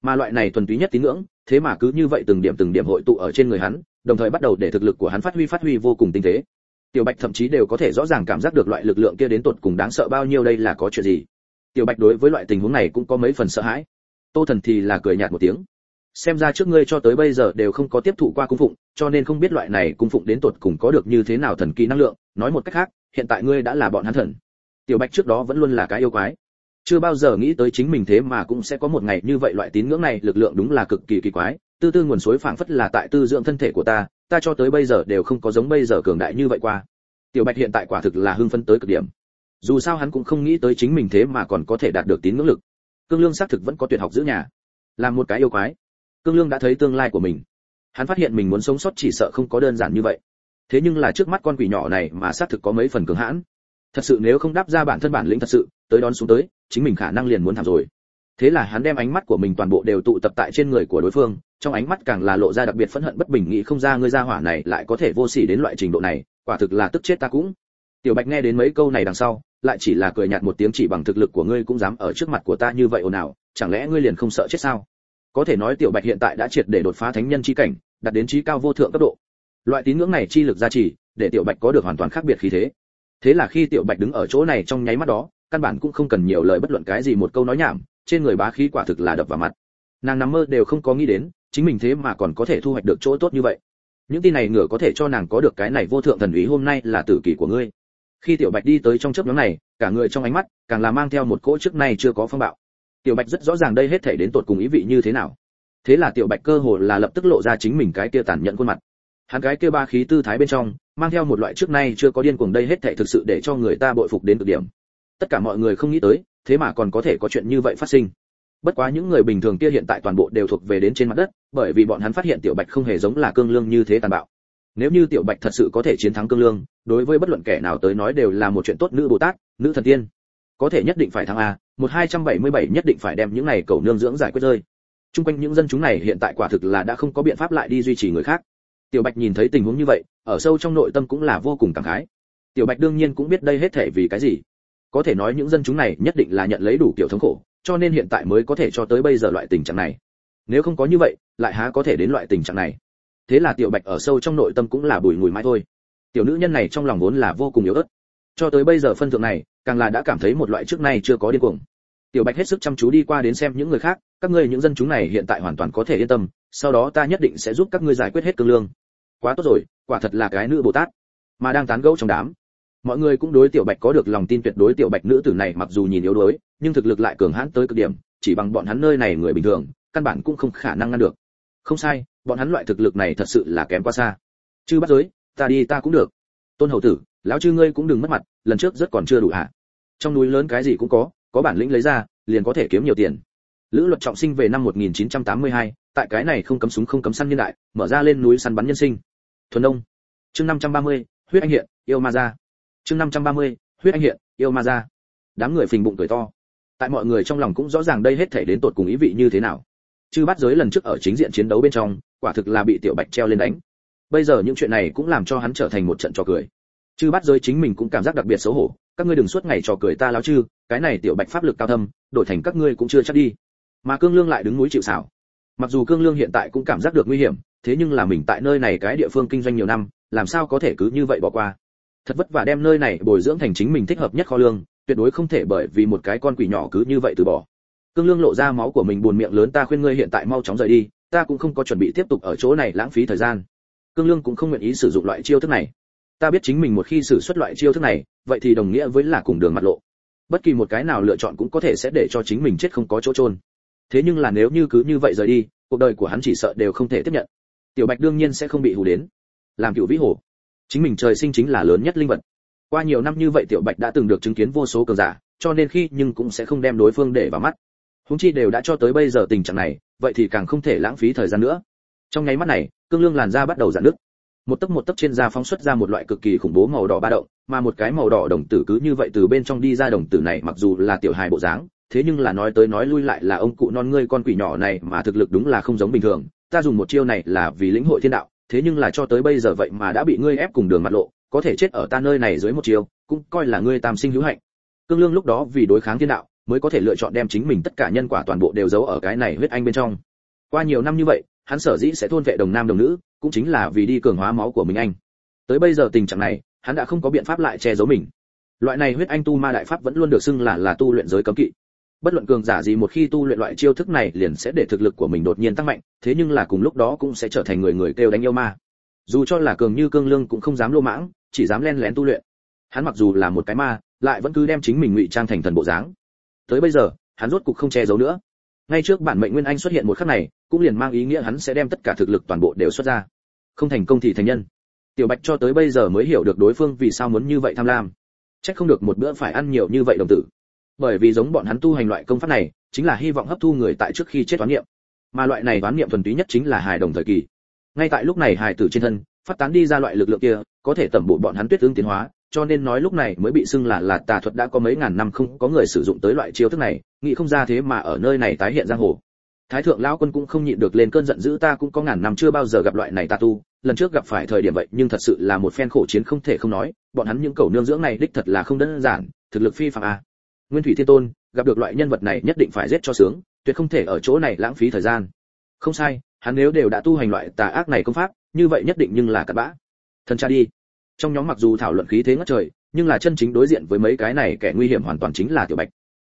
Mà loại này thuần túy nhất tín ngưỡng, thế mà cứ như vậy từng điểm từng điểm hội tụ ở trên người hắn, đồng thời bắt đầu để thực lực của hắn phát huy phát huy vô cùng tinh tế. Tiểu bạch thậm chí đều có thể rõ ràng cảm giác được loại lực lượng kia đến tột cùng đáng sợ bao nhiêu đây là có chuyện gì tiểu bạch đối với loại tình huống này cũng có mấy phần sợ hãi. Tô thần thì là cười nhạt một tiếng. Xem ra trước ngươi cho tới bây giờ đều không có tiếp thụ qua cung phụng, cho nên không biết loại này cung phụng đến tột cùng có được như thế nào thần kỳ năng lượng. Nói một cách khác, hiện tại ngươi đã là bọn hắn thần. Tiểu bạch trước đó vẫn luôn là cái yêu quái. Chưa bao giờ nghĩ tới chính mình thế mà cũng sẽ có một ngày như vậy loại tín ngưỡng này, lực lượng đúng là cực kỳ kỳ quái. Tư tư nguồn suối phảng phất là tại tư dưỡng thân thể của ta ta cho tới bây giờ đều không có giống bây giờ cường đại như vậy qua. Tiểu bạch hiện tại quả thực là hưng phấn tới cực điểm dù sao hắn cũng không nghĩ tới chính mình thế mà còn có thể đạt được tín ngưỡng lực. Cương lương xác thực vẫn có tuyệt học giữ nhà. Làm một cái yêu quái. Cương lương đã thấy tương lai của mình. Hắn phát hiện mình muốn sống sót chỉ sợ không có đơn giản như vậy. Thế nhưng là trước mắt con quỷ nhỏ này mà xác thực có mấy phần cường hãn. Thật sự nếu không đáp ra bản thân bản lĩnh thật sự, tới đón xuống tới, chính mình khả năng liền muốn thảm rồi. Thế là hắn đem ánh mắt của mình toàn bộ đều tụ tập tại trên người của đối phương, trong ánh mắt càng là lộ ra đặc biệt phẫn hận bất bình nghĩ không ra ngươi gia hỏa này lại có thể vô sỉ đến loại trình độ này, quả thực là tức chết ta cũng. Tiểu bạch nghe đến mấy câu này đằng sau lại chỉ là cười nhạt một tiếng chỉ bằng thực lực của ngươi cũng dám ở trước mặt của ta như vậy ồn ào, chẳng lẽ ngươi liền không sợ chết sao? Có thể nói tiểu bạch hiện tại đã triệt để đột phá thánh nhân chi cảnh, đạt đến trí cao vô thượng cấp độ. Loại tín ngưỡng này chi lực gia trì, để tiểu bạch có được hoàn toàn khác biệt khí thế. Thế là khi tiểu bạch đứng ở chỗ này trong nháy mắt đó, căn bản cũng không cần nhiều lời bất luận cái gì một câu nói nhảm, trên người bá khí quả thực là đập vào mặt. Nàng nằm mơ đều không có nghĩ đến, chính mình thế mà còn có thể thu hoạch được chỗ tốt như vậy. Những tin này ngửa có thể cho nàng có được cái này vô thượng thần ý hôm nay là tử kỳ của ngươi khi tiểu bạch đi tới trong chớp nhóm này, cả người trong ánh mắt càng là mang theo một cỗ trước nay chưa có phong bạo. Tiểu bạch rất rõ ràng đây hết thể đến tột cùng ý vị như thế nào. Thế là tiểu bạch cơ hồ là lập tức lộ ra chính mình cái kia tàn nhẫn khuôn mặt. Hắn cái kia ba khí tư thái bên trong, mang theo một loại trước nay chưa có điên cuồng đây hết thể thực sự để cho người ta bội phục đến cực điểm. Tất cả mọi người không nghĩ tới, thế mà còn có thể có chuyện như vậy phát sinh. Bất quá những người bình thường kia hiện tại toàn bộ đều thuộc về đến trên mặt đất, bởi vì bọn hắn phát hiện tiểu bạch không hề giống là cương lương như thế tàn bạo nếu như tiểu bạch thật sự có thể chiến thắng cương lương, đối với bất luận kẻ nào tới nói đều là một chuyện tốt nữ bồ tát, nữ thần tiên. Có thể nhất định phải thắng a, một hai trăm bảy mươi bảy nhất định phải đem những này cầu nương dưỡng giải quyết rơi. Chung quanh những dân chúng này hiện tại quả thực là đã không có biện pháp lại đi duy trì người khác. Tiểu bạch nhìn thấy tình huống như vậy, ở sâu trong nội tâm cũng là vô cùng cảm khái. Tiểu bạch đương nhiên cũng biết đây hết thể vì cái gì. Có thể nói những dân chúng này nhất định là nhận lấy đủ kiểu thống khổ, cho nên hiện tại mới có thể cho tới bây giờ loại tình trạng này. Nếu không có như vậy, lại há có thể đến loại tình trạng này? Thế là tiểu bạch ở sâu trong nội tâm cũng là bùi ngùi mãi thôi. Tiểu nữ nhân này trong lòng vốn là vô cùng yếu ớt. Cho tới bây giờ phân thượng này, càng là đã cảm thấy một loại trước nay chưa có điên cuồng. Tiểu bạch hết sức chăm chú đi qua đến xem những người khác, các ngươi những dân chúng này hiện tại hoàn toàn có thể yên tâm, sau đó ta nhất định sẽ giúp các ngươi giải quyết hết cương lương. Quá tốt rồi, quả thật là cái nữ bồ tát. Mà đang tán gẫu trong đám, mọi người cũng đối tiểu bạch có được lòng tin tuyệt đối tiểu bạch nữ tử này mặc dù nhìn yếu đuối, nhưng thực lực lại cường hãn tới cực điểm, chỉ bằng bọn hắn nơi này người bình thường, căn bản cũng không khả năng ngăn được không sai bọn hắn loại thực lực này thật sự là kém quá xa. Chư bắt giới ta đi ta cũng được. Tôn hầu tử lão chư ngươi cũng đừng mất mặt lần trước rất còn chưa đủ hạ trong núi lớn cái gì cũng có có bản lĩnh lấy ra liền có thể kiếm nhiều tiền. Lữ luật trọng sinh về năm 1982, tại cái này không cấm súng không cấm săn nhân đại mở ra lên núi săn bắn nhân sinh. Thuần đông chương 530, huyết anh hiện yêu ma ra. Chương 530, huyết anh hiện yêu ma ra. Đám người phình bụng cười to. Tại mọi người trong lòng cũng rõ ràng đây hết thể đến tột cùng ý vị như thế nào chư bắt giới lần trước ở chính diện chiến đấu bên trong, quả thực là bị tiểu bạch treo lên đánh. Bây giờ những chuyện này cũng làm cho hắn trở thành một trận trò cười. Chư bắt giới chính mình cũng cảm giác đặc biệt xấu hổ, các ngươi đừng suốt ngày trò cười ta láo chư, cái này tiểu bạch pháp lực cao thâm, đổi thành các ngươi cũng chưa chắc đi. Mà cương lương lại đứng núi chịu xảo mặc dù cương lương hiện tại cũng cảm giác được nguy hiểm, thế nhưng là mình tại nơi này cái địa phương kinh doanh nhiều năm, làm sao có thể cứ như vậy bỏ qua? Thật vất vả đem nơi này bồi dưỡng thành chính mình thích hợp nhất kho lương, tuyệt đối không thể bởi vì một cái con quỷ nhỏ cứ như vậy từ bỏ cương lương lộ ra máu của mình buồn miệng lớn, ta khuyên ngươi hiện tại mau chóng rời đi, ta cũng không có chuẩn bị tiếp tục ở chỗ này lãng phí thời gian. Cương lương cũng không nguyện ý sử dụng loại chiêu thức này. Ta biết chính mình một khi sử xuất loại chiêu thức này, vậy thì đồng nghĩa với là cùng đường mặt lộ. Bất kỳ một cái nào lựa chọn cũng có thể sẽ để cho chính mình chết không có chỗ trôn thế nhưng là nếu như cứ như vậy rời đi, cuộc đời của hắn chỉ sợ đều không thể tiếp nhận. Tiểu bạch đương nhiên sẽ không bị hù đến. Làm cựu vĩ hổ chính mình trời sinh chính là lớn nhất linh vật. Qua nhiều năm như vậy tiểu bạch đã từng được chứng kiến vô số cường giả, cho nên khi nhưng cũng sẽ không đem đối phương để vào mắt húng chi đều đã cho tới bây giờ tình trạng này vậy thì càng không thể lãng phí thời gian nữa. Trong nháy mắt này cương lương làn da bắt đầu giãn nứt, một tấc một tấc trên da phóng xuất ra một loại cực kỳ khủng bố màu đỏ ba động mà một cái màu đỏ đồng tử cứ như vậy từ bên trong đi ra đồng tử này mặc dù là tiểu hài bộ dáng thế nhưng là nói tới nói lui lại là ông cụ non ngươi con quỷ nhỏ này mà thực lực đúng là không giống bình thường. Ta dùng một chiêu này là vì lĩnh hội thiên đạo thế nhưng là cho tới bây giờ vậy mà đã bị ngươi ép cùng đường mặt lộ có thể chết ở ta nơi này dưới một chiêu cũng coi là ngươi tam sinh hữu hạnh. Cương lương lúc đó vì đối kháng thiên đạo mới có thể lựa chọn đem chính mình tất cả nhân quả toàn bộ đều giấu ở cái này huyết anh bên trong. Qua nhiều năm như vậy, hắn sở dĩ sẽ thôn vệ đồng nam đồng nữ, cũng chính là vì đi cường hóa máu của mình anh. Tới bây giờ tình trạng này, hắn đã không có biện pháp lại che giấu mình. Loại này huyết anh tu ma đại pháp vẫn luôn được xưng là là tu luyện giới cấm kỵ. Bất luận cường giả gì một khi tu luyện loại chiêu thức này liền sẽ để thực lực của mình đột nhiên tăng mạnh, thế nhưng là cùng lúc đó cũng sẽ trở thành người người kêu đánh yêu ma. Dù cho là cường như cương lương cũng không dám lô mãng, chỉ dám len lén tu luyện. Hắn mặc dù là một cái ma, lại vẫn cứ đem chính mình ngụy trang thành thần bộ dáng tới bây giờ, hắn rốt cục không che giấu nữa. Ngay trước bản mệnh nguyên anh xuất hiện một khắc này, cũng liền mang ý nghĩa hắn sẽ đem tất cả thực lực toàn bộ đều xuất ra. Không thành công thì thành nhân. Tiểu bạch cho tới bây giờ mới hiểu được đối phương vì sao muốn như vậy tham lam. Trách không được một bữa phải ăn nhiều như vậy đồng tử. Bởi vì giống bọn hắn tu hành loại công pháp này, chính là hy vọng hấp thu người tại trước khi chết toán niệm. Mà loại này toán niệm thuần túy nhất chính là hài đồng thời kỳ. Ngay tại lúc này hài tử trên thân, phát tán đi ra loại lực lượng kia, có thể tẩm bộ bọn hắn tuyết ương tiến hóa cho nên nói lúc này mới bị xưng là là tà thuật đã có mấy ngàn năm không có người sử dụng tới loại chiêu thức này, nghĩ không ra thế mà ở nơi này tái hiện giang hồ. Thái thượng lão quân cũng không nhịn được lên cơn giận dữ, ta cũng có ngàn năm chưa bao giờ gặp loại này ta tu, lần trước gặp phải thời điểm vậy, nhưng thật sự là một phen khổ chiến không thể không nói, bọn hắn những cầu nương dưỡng này đích thật là không đơn giản, thực lực phi phàm a. Nguyên thủy thiên tôn, gặp được loại nhân vật này nhất định phải giết cho sướng, tuyệt không thể ở chỗ này lãng phí thời gian. Không sai, hắn nếu đều đã tu hành loại tà ác này công pháp, như vậy nhất định nhưng là cặn bã. Thần cha đi trong nhóm mặc dù thảo luận khí thế ngất trời, nhưng là chân chính đối diện với mấy cái này kẻ nguy hiểm hoàn toàn chính là tiểu bạch.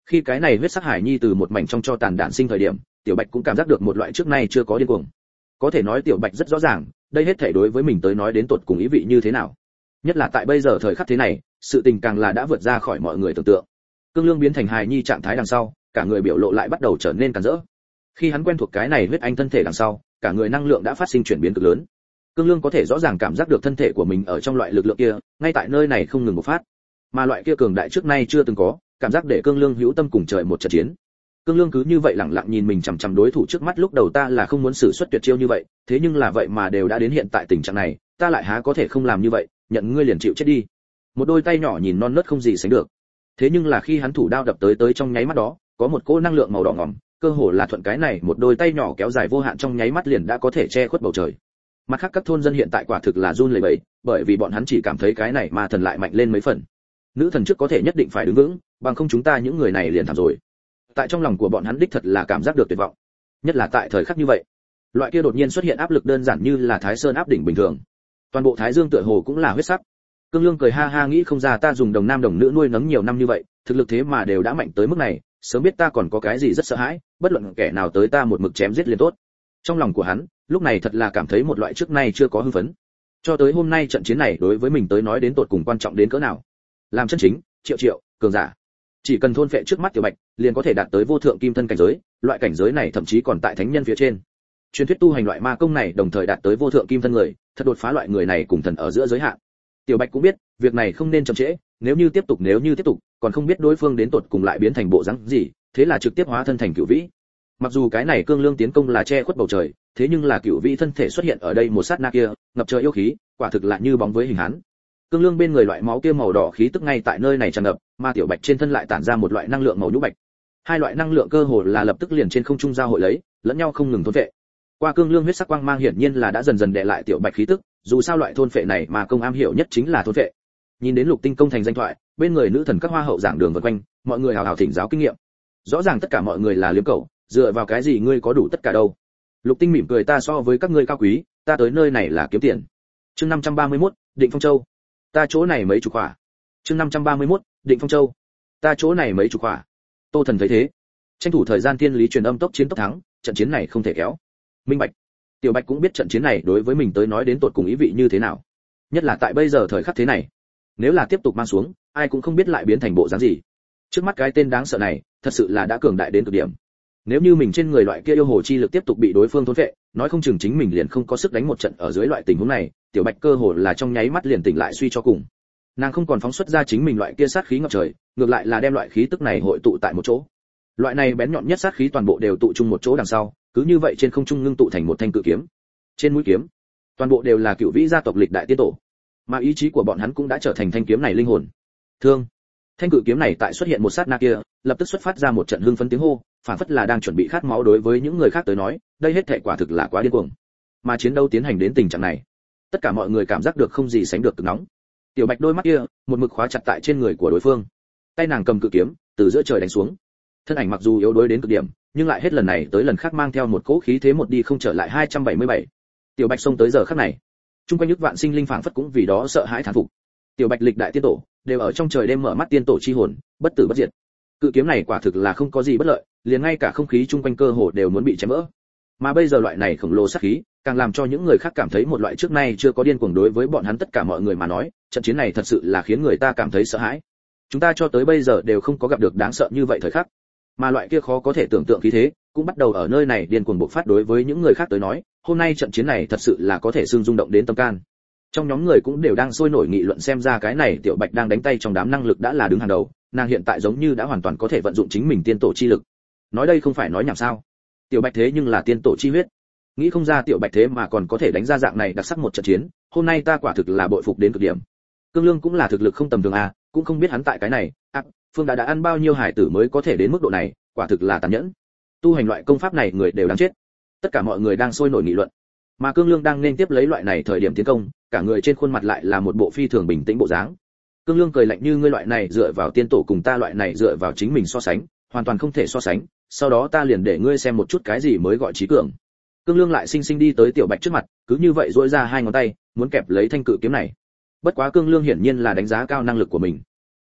Khi cái này huyết sắc hải nhi từ một mảnh trong cho tàn đạn sinh thời điểm, tiểu bạch cũng cảm giác được một loại trước nay chưa có điên cuồng. Có thể nói tiểu bạch rất rõ ràng, đây hết thể đối với mình tới nói đến tột cùng ý vị như thế nào. Nhất là tại bây giờ thời khắc thế này, sự tình càng là đã vượt ra khỏi mọi người tưởng tượng. Cương lương biến thành hài nhi trạng thái đằng sau, cả người biểu lộ lại bắt đầu trở nên càng rỡ. Khi hắn quen thuộc cái này huyết anh thân thể đằng sau, cả người năng lượng đã phát sinh chuyển biến cực lớn cương lương có thể rõ ràng cảm giác được thân thể của mình ở trong loại lực lượng kia, ngay tại nơi này không ngừng một phát. Mà loại kia cường đại trước nay chưa từng có, cảm giác để cương lương hữu tâm cùng trời một trận chiến. Cương lương cứ như vậy lặng lặng nhìn mình chằm chằm đối thủ trước mắt lúc đầu ta là không muốn sử xuất tuyệt chiêu như vậy, thế nhưng là vậy mà đều đã đến hiện tại tình trạng này, ta lại há có thể không làm như vậy, nhận ngươi liền chịu chết đi. Một đôi tay nhỏ nhìn non nớt không gì sánh được. Thế nhưng là khi hắn thủ đao đập tới tới trong nháy mắt đó, có một cỗ năng lượng màu đỏ ngỏm, cơ hồ là thuận cái này, một đôi tay nhỏ kéo dài vô hạn trong nháy mắt liền đã có thể che khuất bầu trời mặt khác các thôn dân hiện tại quả thực là run lẩy bẩy, bởi vì bọn hắn chỉ cảm thấy cái này mà thần lại mạnh lên mấy phần. Nữ thần trước có thể nhất định phải đứng vững, bằng không chúng ta những người này liền thảm rồi. Tại trong lòng của bọn hắn đích thật là cảm giác được tuyệt vọng. Nhất là tại thời khắc như vậy, loại kia đột nhiên xuất hiện áp lực đơn giản như là thái sơn áp đỉnh bình thường. Toàn bộ thái dương tựa hồ cũng là huyết sắc. Cương lương cười ha ha nghĩ không ra ta dùng đồng nam đồng nữ nuôi nấng nhiều năm như vậy, thực lực thế mà đều đã mạnh tới mức này, sớm biết ta còn có cái gì rất sợ hãi, bất luận kẻ nào tới ta một mực chém giết liền tốt. Trong lòng của hắn lúc này thật là cảm thấy một loại trước nay chưa có hưng phấn. Cho tới hôm nay trận chiến này đối với mình tới nói đến tột cùng quan trọng đến cỡ nào? Làm chân chính, triệu triệu, cường giả. Chỉ cần thôn phệ trước mắt tiểu bạch, liền có thể đạt tới vô thượng kim thân cảnh giới, loại cảnh giới này thậm chí còn tại thánh nhân phía trên. Truyền thuyết tu hành loại ma công này đồng thời đạt tới vô thượng kim thân người, thật đột phá loại người này cùng thần ở giữa giới hạn. Tiểu bạch cũng biết, việc này không nên chậm trễ, nếu như tiếp tục, nếu như tiếp tục, còn không biết đối phương đến tột cùng lại biến thành bộ rắn gì, thế là trực tiếp hóa thân thành cửu vĩ. Mặc dù cái này cương lương tiến công là che khuất bầu trời thế nhưng là cựu vĩ thân thể xuất hiện ở đây một sát na kia, ngập trời yêu khí, quả thực là như bóng với hình hắn. Cương lương bên người loại máu kia màu đỏ khí tức ngay tại nơi này tràn ngập, mà tiểu bạch trên thân lại tản ra một loại năng lượng màu nhũ bạch. Hai loại năng lượng cơ hồ là lập tức liền trên không trung giao hội lấy, lẫn nhau không ngừng thôn vệ qua cương lương huyết sắc quang mang hiển nhiên là đã dần dần để lại tiểu bạch khí tức, dù sao loại thôn phệ này mà công am hiểu nhất chính là thôn phệ. Nhìn đến lục tinh công thành danh thoại, bên người nữ thần các hoa hậu giảng đường vân quanh, mọi người hào hào thỉnh giáo kinh nghiệm. Rõ ràng tất cả mọi người là liếm cầu dựa vào cái gì ngươi có đủ tất cả đâu? Lục tinh mỉm cười ta so với các ngươi cao quý ta tới nơi này là kiếm tiền. Chương 531, định phong châu. Ta chỗ này mấy chục quả. chương 531, định phong châu. Ta chỗ này mấy chục quả. tô thần thấy thế. Tranh thủ thời gian tiên lý truyền âm tốc chiến tốc thắng trận chiến này không thể kéo. Minh bạch. Tiểu bạch cũng biết trận chiến này đối với mình tới nói đến tột cùng ý vị như thế nào. Nhất là tại bây giờ thời khắc thế này. Nếu là tiếp tục mang xuống ai cũng không biết lại biến thành bộ dáng gì. Trước mắt cái tên đáng sợ này thật sự là đã cường đại đến cực điểm nếu như mình trên người loại kia yêu hồ chi lực tiếp tục bị đối phương thôn vệ nói không chừng chính mình liền không có sức đánh một trận ở dưới loại tình huống này, tiểu bạch cơ hồ là trong nháy mắt liền tỉnh lại suy cho cùng. Nàng không còn phóng xuất ra chính mình loại kia sát khí ngập trời, ngược lại là đem loại khí tức này hội tụ tại một chỗ. Loại này bén nhọn nhất sát khí toàn bộ đều tụ chung một chỗ đằng sau, cứ như vậy trên không trung ngưng tụ thành một thanh cự kiếm. Trên mũi kiếm, toàn bộ đều là cựu vĩ gia tộc lịch đại tiên tổ. Mà ý chí của bọn hắn cũng đã trở thành thanh kiếm này linh hồn. Thương thanh cự kiếm này tại xuất hiện một sát na kia, lập tức xuất phát ra một trận hưng phấn tiếng hô, phản phất là đang chuẩn bị khát máu đối với những người khác tới nói, đây hết thệ quả thực là quá điên cuồng. Mà chiến đấu tiến hành đến tình trạng này, tất cả mọi người cảm giác được không gì sánh được cực nóng. Tiểu bạch đôi mắt kia, một mực khóa chặt tại trên người của đối phương. Tay nàng cầm cự kiếm, từ giữa trời đánh xuống. Thân ảnh mặc dù yếu đuối đến cực điểm, nhưng lại hết lần này tới lần khác mang theo một cỗ khí thế một đi không trở lại 277. tiểu bạch xông tới giờ khắc này. Trung quanh nước vạn sinh linh phảng phất cũng vì đó sợ hãi thán phục. Tiểu bạch lịch đại tiên tổ đều ở trong trời đêm mở mắt tiên tổ chi hồn, bất tử bất diệt. Cự kiếm này quả thực là không có gì bất lợi, liền ngay cả không khí chung quanh cơ hồ đều muốn bị chém vỡ. Mà bây giờ loại này khổng lồ sát khí, càng làm cho những người khác cảm thấy một loại trước nay chưa có điên cuồng đối với bọn hắn tất cả mọi người mà nói, trận chiến này thật sự là khiến người ta cảm thấy sợ hãi. Chúng ta cho tới bây giờ đều không có gặp được đáng sợ như vậy thời khắc. Mà loại kia khó có thể tưởng tượng khí thế, cũng bắt đầu ở nơi này điên cuồng bộc phát đối với những người khác tới nói, hôm nay trận chiến này thật sự là có thể xương rung động đến tâm can trong nhóm người cũng đều đang sôi nổi nghị luận xem ra cái này tiểu bạch đang đánh tay trong đám năng lực đã là đứng hàng đầu nàng hiện tại giống như đã hoàn toàn có thể vận dụng chính mình tiên tổ chi lực. Nói đây không phải nói nhảm sao? Tiểu bạch thế nhưng là tiên tổ chi huyết. Nghĩ không ra tiểu bạch thế mà còn có thể đánh ra dạng này đặc sắc một trận chiến hôm nay ta quả thực là bội phục đến cực điểm. Cương lương cũng là thực lực không tầm thường à cũng không biết hắn tại cái này à, phương đã đã ăn bao nhiêu hải tử mới có thể đến mức độ này quả thực là tàn nhẫn. Tu hành loại công pháp này người đều đáng chết. Tất cả mọi người đang sôi nổi nghị luận mà cương lương đang nên tiếp lấy loại này thời điểm tiến công, cả người trên khuôn mặt lại là một bộ phi thường bình tĩnh bộ dáng. Cương lương cười lạnh như ngươi loại này dựa vào tiên tổ cùng ta loại này dựa vào chính mình so sánh, hoàn toàn không thể so sánh, sau đó ta liền để ngươi xem một chút cái gì mới gọi trí cường. Cương lương lại xinh xinh đi tới tiểu bạch trước mặt, cứ như vậy duỗi ra hai ngón tay, muốn kẹp lấy thanh cự kiếm này. Bất quá cương lương hiển nhiên là đánh giá cao năng lực của mình.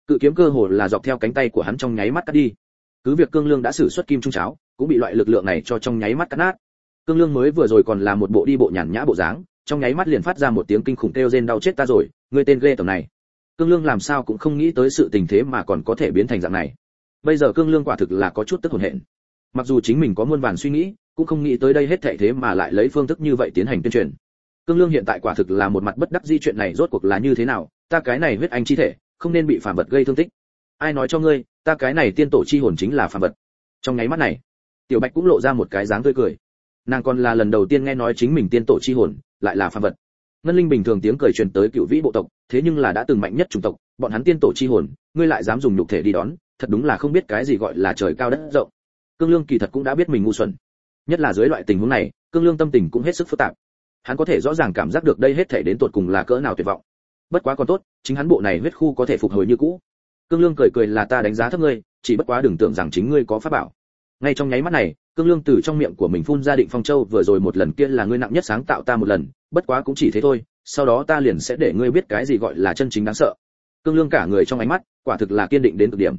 Cự kiếm cơ hồ là dọc theo cánh tay của hắn trong nháy mắt cắt đi. Cứ việc cương lương đã sử xuất kim trung cháo, cũng bị loại lực lượng này cho trong nháy mắt cắt nát cương lương mới vừa rồi còn là một bộ đi bộ nhàn nhã bộ dáng, trong nháy mắt liền phát ra một tiếng kinh khủng kêu rên đau chết ta rồi, người tên ghê tởm này. Cương lương làm sao cũng không nghĩ tới sự tình thế mà còn có thể biến thành dạng này. Bây giờ cương lương quả thực là có chút tức hồn hện mặc dù chính mình có muôn vàn suy nghĩ, cũng không nghĩ tới đây hết thảy thế mà lại lấy phương thức như vậy tiến hành tuyên truyền. Cương lương hiện tại quả thực là một mặt bất đắc di chuyện này rốt cuộc là như thế nào, ta cái này huyết anh chi thể, không nên bị phản vật gây thương tích. Ai nói cho ngươi, ta cái này tiên tổ chi hồn chính là phản vật. Trong nháy mắt này, tiểu bạch cũng lộ ra một cái dáng tươi cười nàng còn là lần đầu tiên nghe nói chính mình tiên tổ chi hồn, lại là phàm vật. Ngân linh bình thường tiếng cười truyền tới cựu vĩ bộ tộc, thế nhưng là đã từng mạnh nhất chủng tộc, bọn hắn tiên tổ chi hồn, ngươi lại dám dùng nhục thể đi đón, thật đúng là không biết cái gì gọi là trời cao đất rộng. Cương lương kỳ thật cũng đã biết mình ngu xuẩn. Nhất là dưới loại tình huống này, cương lương tâm tình cũng hết sức phức tạp. Hắn có thể rõ ràng cảm giác được đây hết thể đến tột cùng là cỡ nào tuyệt vọng. Bất quá còn tốt, chính hắn bộ này huyết khu có thể phục hồi như cũ. Cương lương cười cười là ta đánh giá thấp ngươi, chỉ bất quá đừng tưởng rằng chính ngươi có pháp bảo. Ngay trong nháy mắt này cương lương từ trong miệng của mình phun ra định phong châu, vừa rồi một lần kia là ngươi nặng nhất sáng tạo ta một lần, bất quá cũng chỉ thế thôi, sau đó ta liền sẽ để ngươi biết cái gì gọi là chân chính đáng sợ. Cương lương cả người trong ánh mắt, quả thực là kiên định đến cực điểm.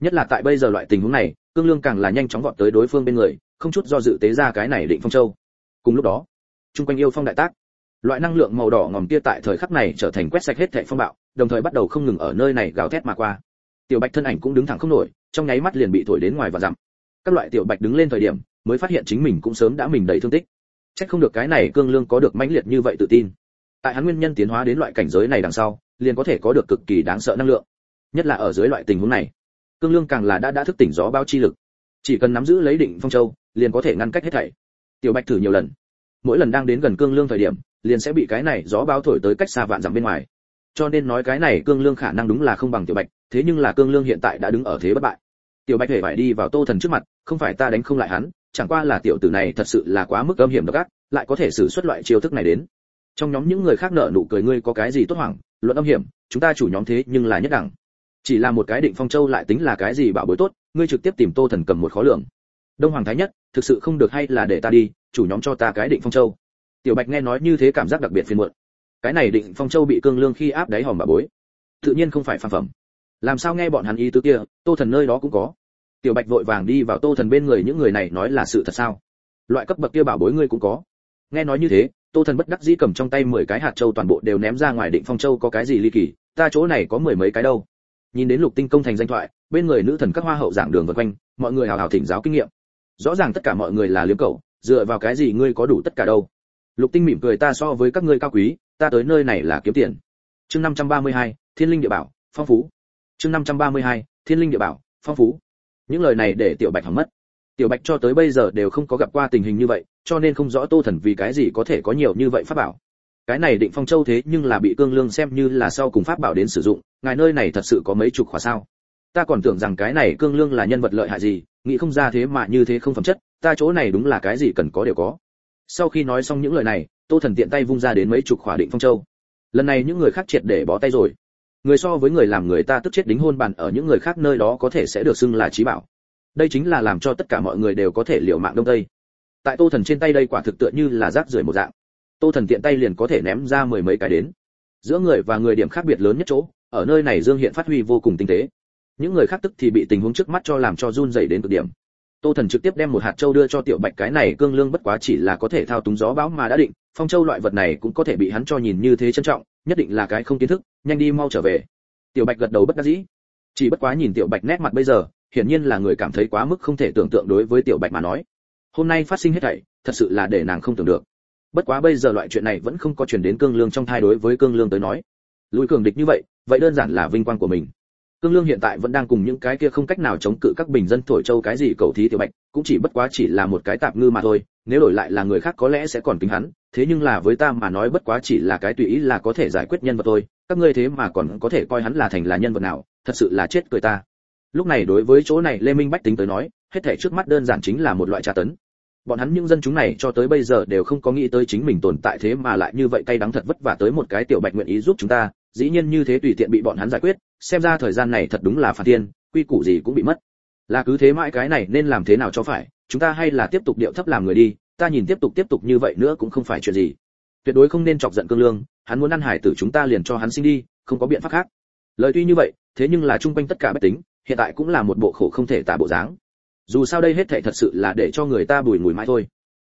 Nhất là tại bây giờ loại tình huống này, cương lương càng là nhanh chóng vọt tới đối phương bên người, không chút do dự tế ra cái này định phong châu. Cùng lúc đó trung quanh yêu phong đại tác, loại năng lượng màu đỏ ngòm kia tại thời khắc này trở thành quét sạch hết thệ phong bạo, đồng thời bắt đầu không ngừng ở nơi này gào thét mà qua. Tiểu bạch thân ảnh cũng đứng thẳng không nổi, trong nháy mắt liền bị thổi đến ngoài và dặm các loại tiểu bạch đứng lên thời điểm, mới phát hiện chính mình cũng sớm đã mình đầy thương tích. Chắc không được cái này cương lương có được mãnh liệt như vậy tự tin. Tại hắn nguyên nhân tiến hóa đến loại cảnh giới này đằng sau, liền có thể có được cực kỳ đáng sợ năng lượng. Nhất là ở dưới loại tình huống này, cương lương càng là đã đã thức tỉnh gió bao chi lực. Chỉ cần nắm giữ lấy định phong châu, liền có thể ngăn cách hết thảy. Tiểu bạch thử nhiều lần. Mỗi lần đang đến gần cương lương thời điểm, liền sẽ bị cái này gió bao thổi tới cách xa vạn dặm bên ngoài. Cho nên nói cái này cương lương khả năng đúng là không bằng tiểu bạch, thế nhưng là cương lương hiện tại đã đứng ở thế bất bại tiểu bạch hề phải đi vào tô thần trước mặt, không phải ta đánh không lại hắn, chẳng qua là tiểu tử này thật sự là quá mức âm hiểm độc ác, lại có thể sử xuất loại chiêu thức này đến. Trong nhóm những người khác nợ nụ cười, ngươi có cái gì tốt hoảng, luận âm hiểm, chúng ta chủ nhóm thế nhưng là nhất đẳng. Chỉ là một cái định phong châu lại tính là cái gì bảo bối tốt, ngươi trực tiếp tìm tô thần cầm một khó lượng đông hoàng thái nhất, thực sự không được hay là để ta đi, chủ nhóm cho ta cái định phong châu. Tiểu bạch nghe nói như thế cảm giác đặc biệt phiền muộn. Cái này định phong châu bị cương lương khi áp đáy hòm bà bối. Tự nhiên không phải phàm phẩm. Làm sao nghe bọn hắn ý tứ kia, tô thần nơi đó cũng có tiểu bạch vội vàng đi vào tô thần bên người, những người này nói là sự thật sao? Loại cấp bậc kia bảo bối ngươi cũng có. Nghe nói như thế, tô thần bất đắc dĩ cầm trong tay mười cái hạt châu toàn bộ đều ném ra ngoài định phong châu có cái gì ly kỳ, ta chỗ này có mười mấy cái đâu. Nhìn đến lục tinh công thành danh thoại, bên người nữ thần các hoa hậu giảng đường vân quanh, mọi người hào hào thỉnh giáo kinh nghiệm. Rõ ràng tất cả mọi người là liếm cầu dựa vào cái gì ngươi có đủ tất cả đâu? Lục tinh mỉm cười, ta so với các ngươi cao quý, ta tới nơi này là kiếm tiền. Chương năm trăm ba mươi hai, thiên linh địa bảo, phong phú. Chương năm trăm ba mươi hai, thiên linh địa bảo, phong phú những lời này để tiểu bạch hỏng mất. Tiểu bạch cho tới bây giờ đều không có gặp qua tình hình như vậy, cho nên không rõ tô thần vì cái gì có thể có nhiều như vậy pháp bảo. Cái này định phong châu thế nhưng là bị cương lương xem như là sau cùng pháp bảo đến sử dụng, ngài nơi này thật sự có mấy chục khóa sao? Ta còn tưởng rằng cái này cương lương là nhân vật lợi hại gì, nghĩ không ra thế mà như thế không phẩm chất, ta chỗ này đúng là cái gì cần có đều có. Sau khi nói xong những lời này, tô thần tiện tay vung ra đến mấy chục khỏa định phong châu. Lần này những người khác triệt để bó tay rồi người so với người làm người ta tức chết đính hôn bàn ở những người khác nơi đó có thể sẽ được xưng là trí bảo. Đây chính là làm cho tất cả mọi người đều có thể liều mạng đông tây. Tại tô thần trên tay đây quả thực tựa như là rác rưởi một dạng. Tô thần tiện tay liền có thể ném ra mười mấy cái đến. Giữa người và người điểm khác biệt lớn nhất chỗ, ở nơi này dương hiện phát huy vô cùng tinh tế. Những người khác tức thì bị tình huống trước mắt cho làm cho run rẩy đến cực điểm. Tô thần trực tiếp đem một hạt châu đưa cho tiểu bạch, cái này cương lương bất quá chỉ là có thể thao túng gió bão mà đã định, phong châu loại vật này cũng có thể bị hắn cho nhìn như thế trân trọng nhất định là cái không kiến thức, nhanh đi mau trở về. Tiểu bạch gật đầu bất đắc dĩ. Chỉ bất quá nhìn tiểu bạch nét mặt bây giờ, hiển nhiên là người cảm thấy quá mức không thể tưởng tượng đối với tiểu bạch mà nói. Hôm nay phát sinh hết thảy, thật sự là để nàng không tưởng được. Bất quá bây giờ loại chuyện này vẫn không có chuyển đến cương lương trong thai đối với cương lương tới nói. Lùi cường địch như vậy vậy đơn giản là vinh quang của mình. Cương lương hiện tại vẫn đang cùng những cái kia không cách nào chống cự các bình dân thổi châu cái gì cầu thí tiểu bạch, cũng chỉ bất quá chỉ là một cái tạp ngư mà thôi nếu đổi lại là người khác có lẽ sẽ còn tính hắn, thế nhưng là với ta mà nói bất quá chỉ là cái tùy ý là có thể giải quyết nhân vật thôi, các ngươi thế mà còn có thể coi hắn là thành là nhân vật nào, thật sự là chết cười ta. Lúc này đối với chỗ này lê minh bách tính tới nói, hết thảy trước mắt đơn giản chính là một loại tra tấn. Bọn hắn những dân chúng này cho tới bây giờ đều không có nghĩ tới chính mình tồn tại thế mà lại như vậy cay đắng thật vất vả tới một cái tiểu bạch nguyện ý giúp chúng ta, dĩ nhiên như thế tùy tiện bị bọn hắn giải quyết, xem ra thời gian này thật đúng là phản thiên, quy củ gì cũng bị mất. Là cứ thế mãi cái này nên làm thế nào cho phải? Chúng ta hay là tiếp tục điệu thấp làm người đi, ta nhìn tiếp tục tiếp tục như vậy nữa cũng không phải chuyện gì. Tuyệt đối không nên chọc giận cương lương, hắn muốn ăn hải tử chúng ta liền cho hắn sinh đi, không có biện pháp khác. Lời tuy như vậy, thế nhưng là chung quanh tất cả bất tính, hiện tại cũng là một bộ khổ không thể tả bộ dáng. Dù sao đây hết thảy thật sự là để cho người ta bùi ngùi mãi thôi.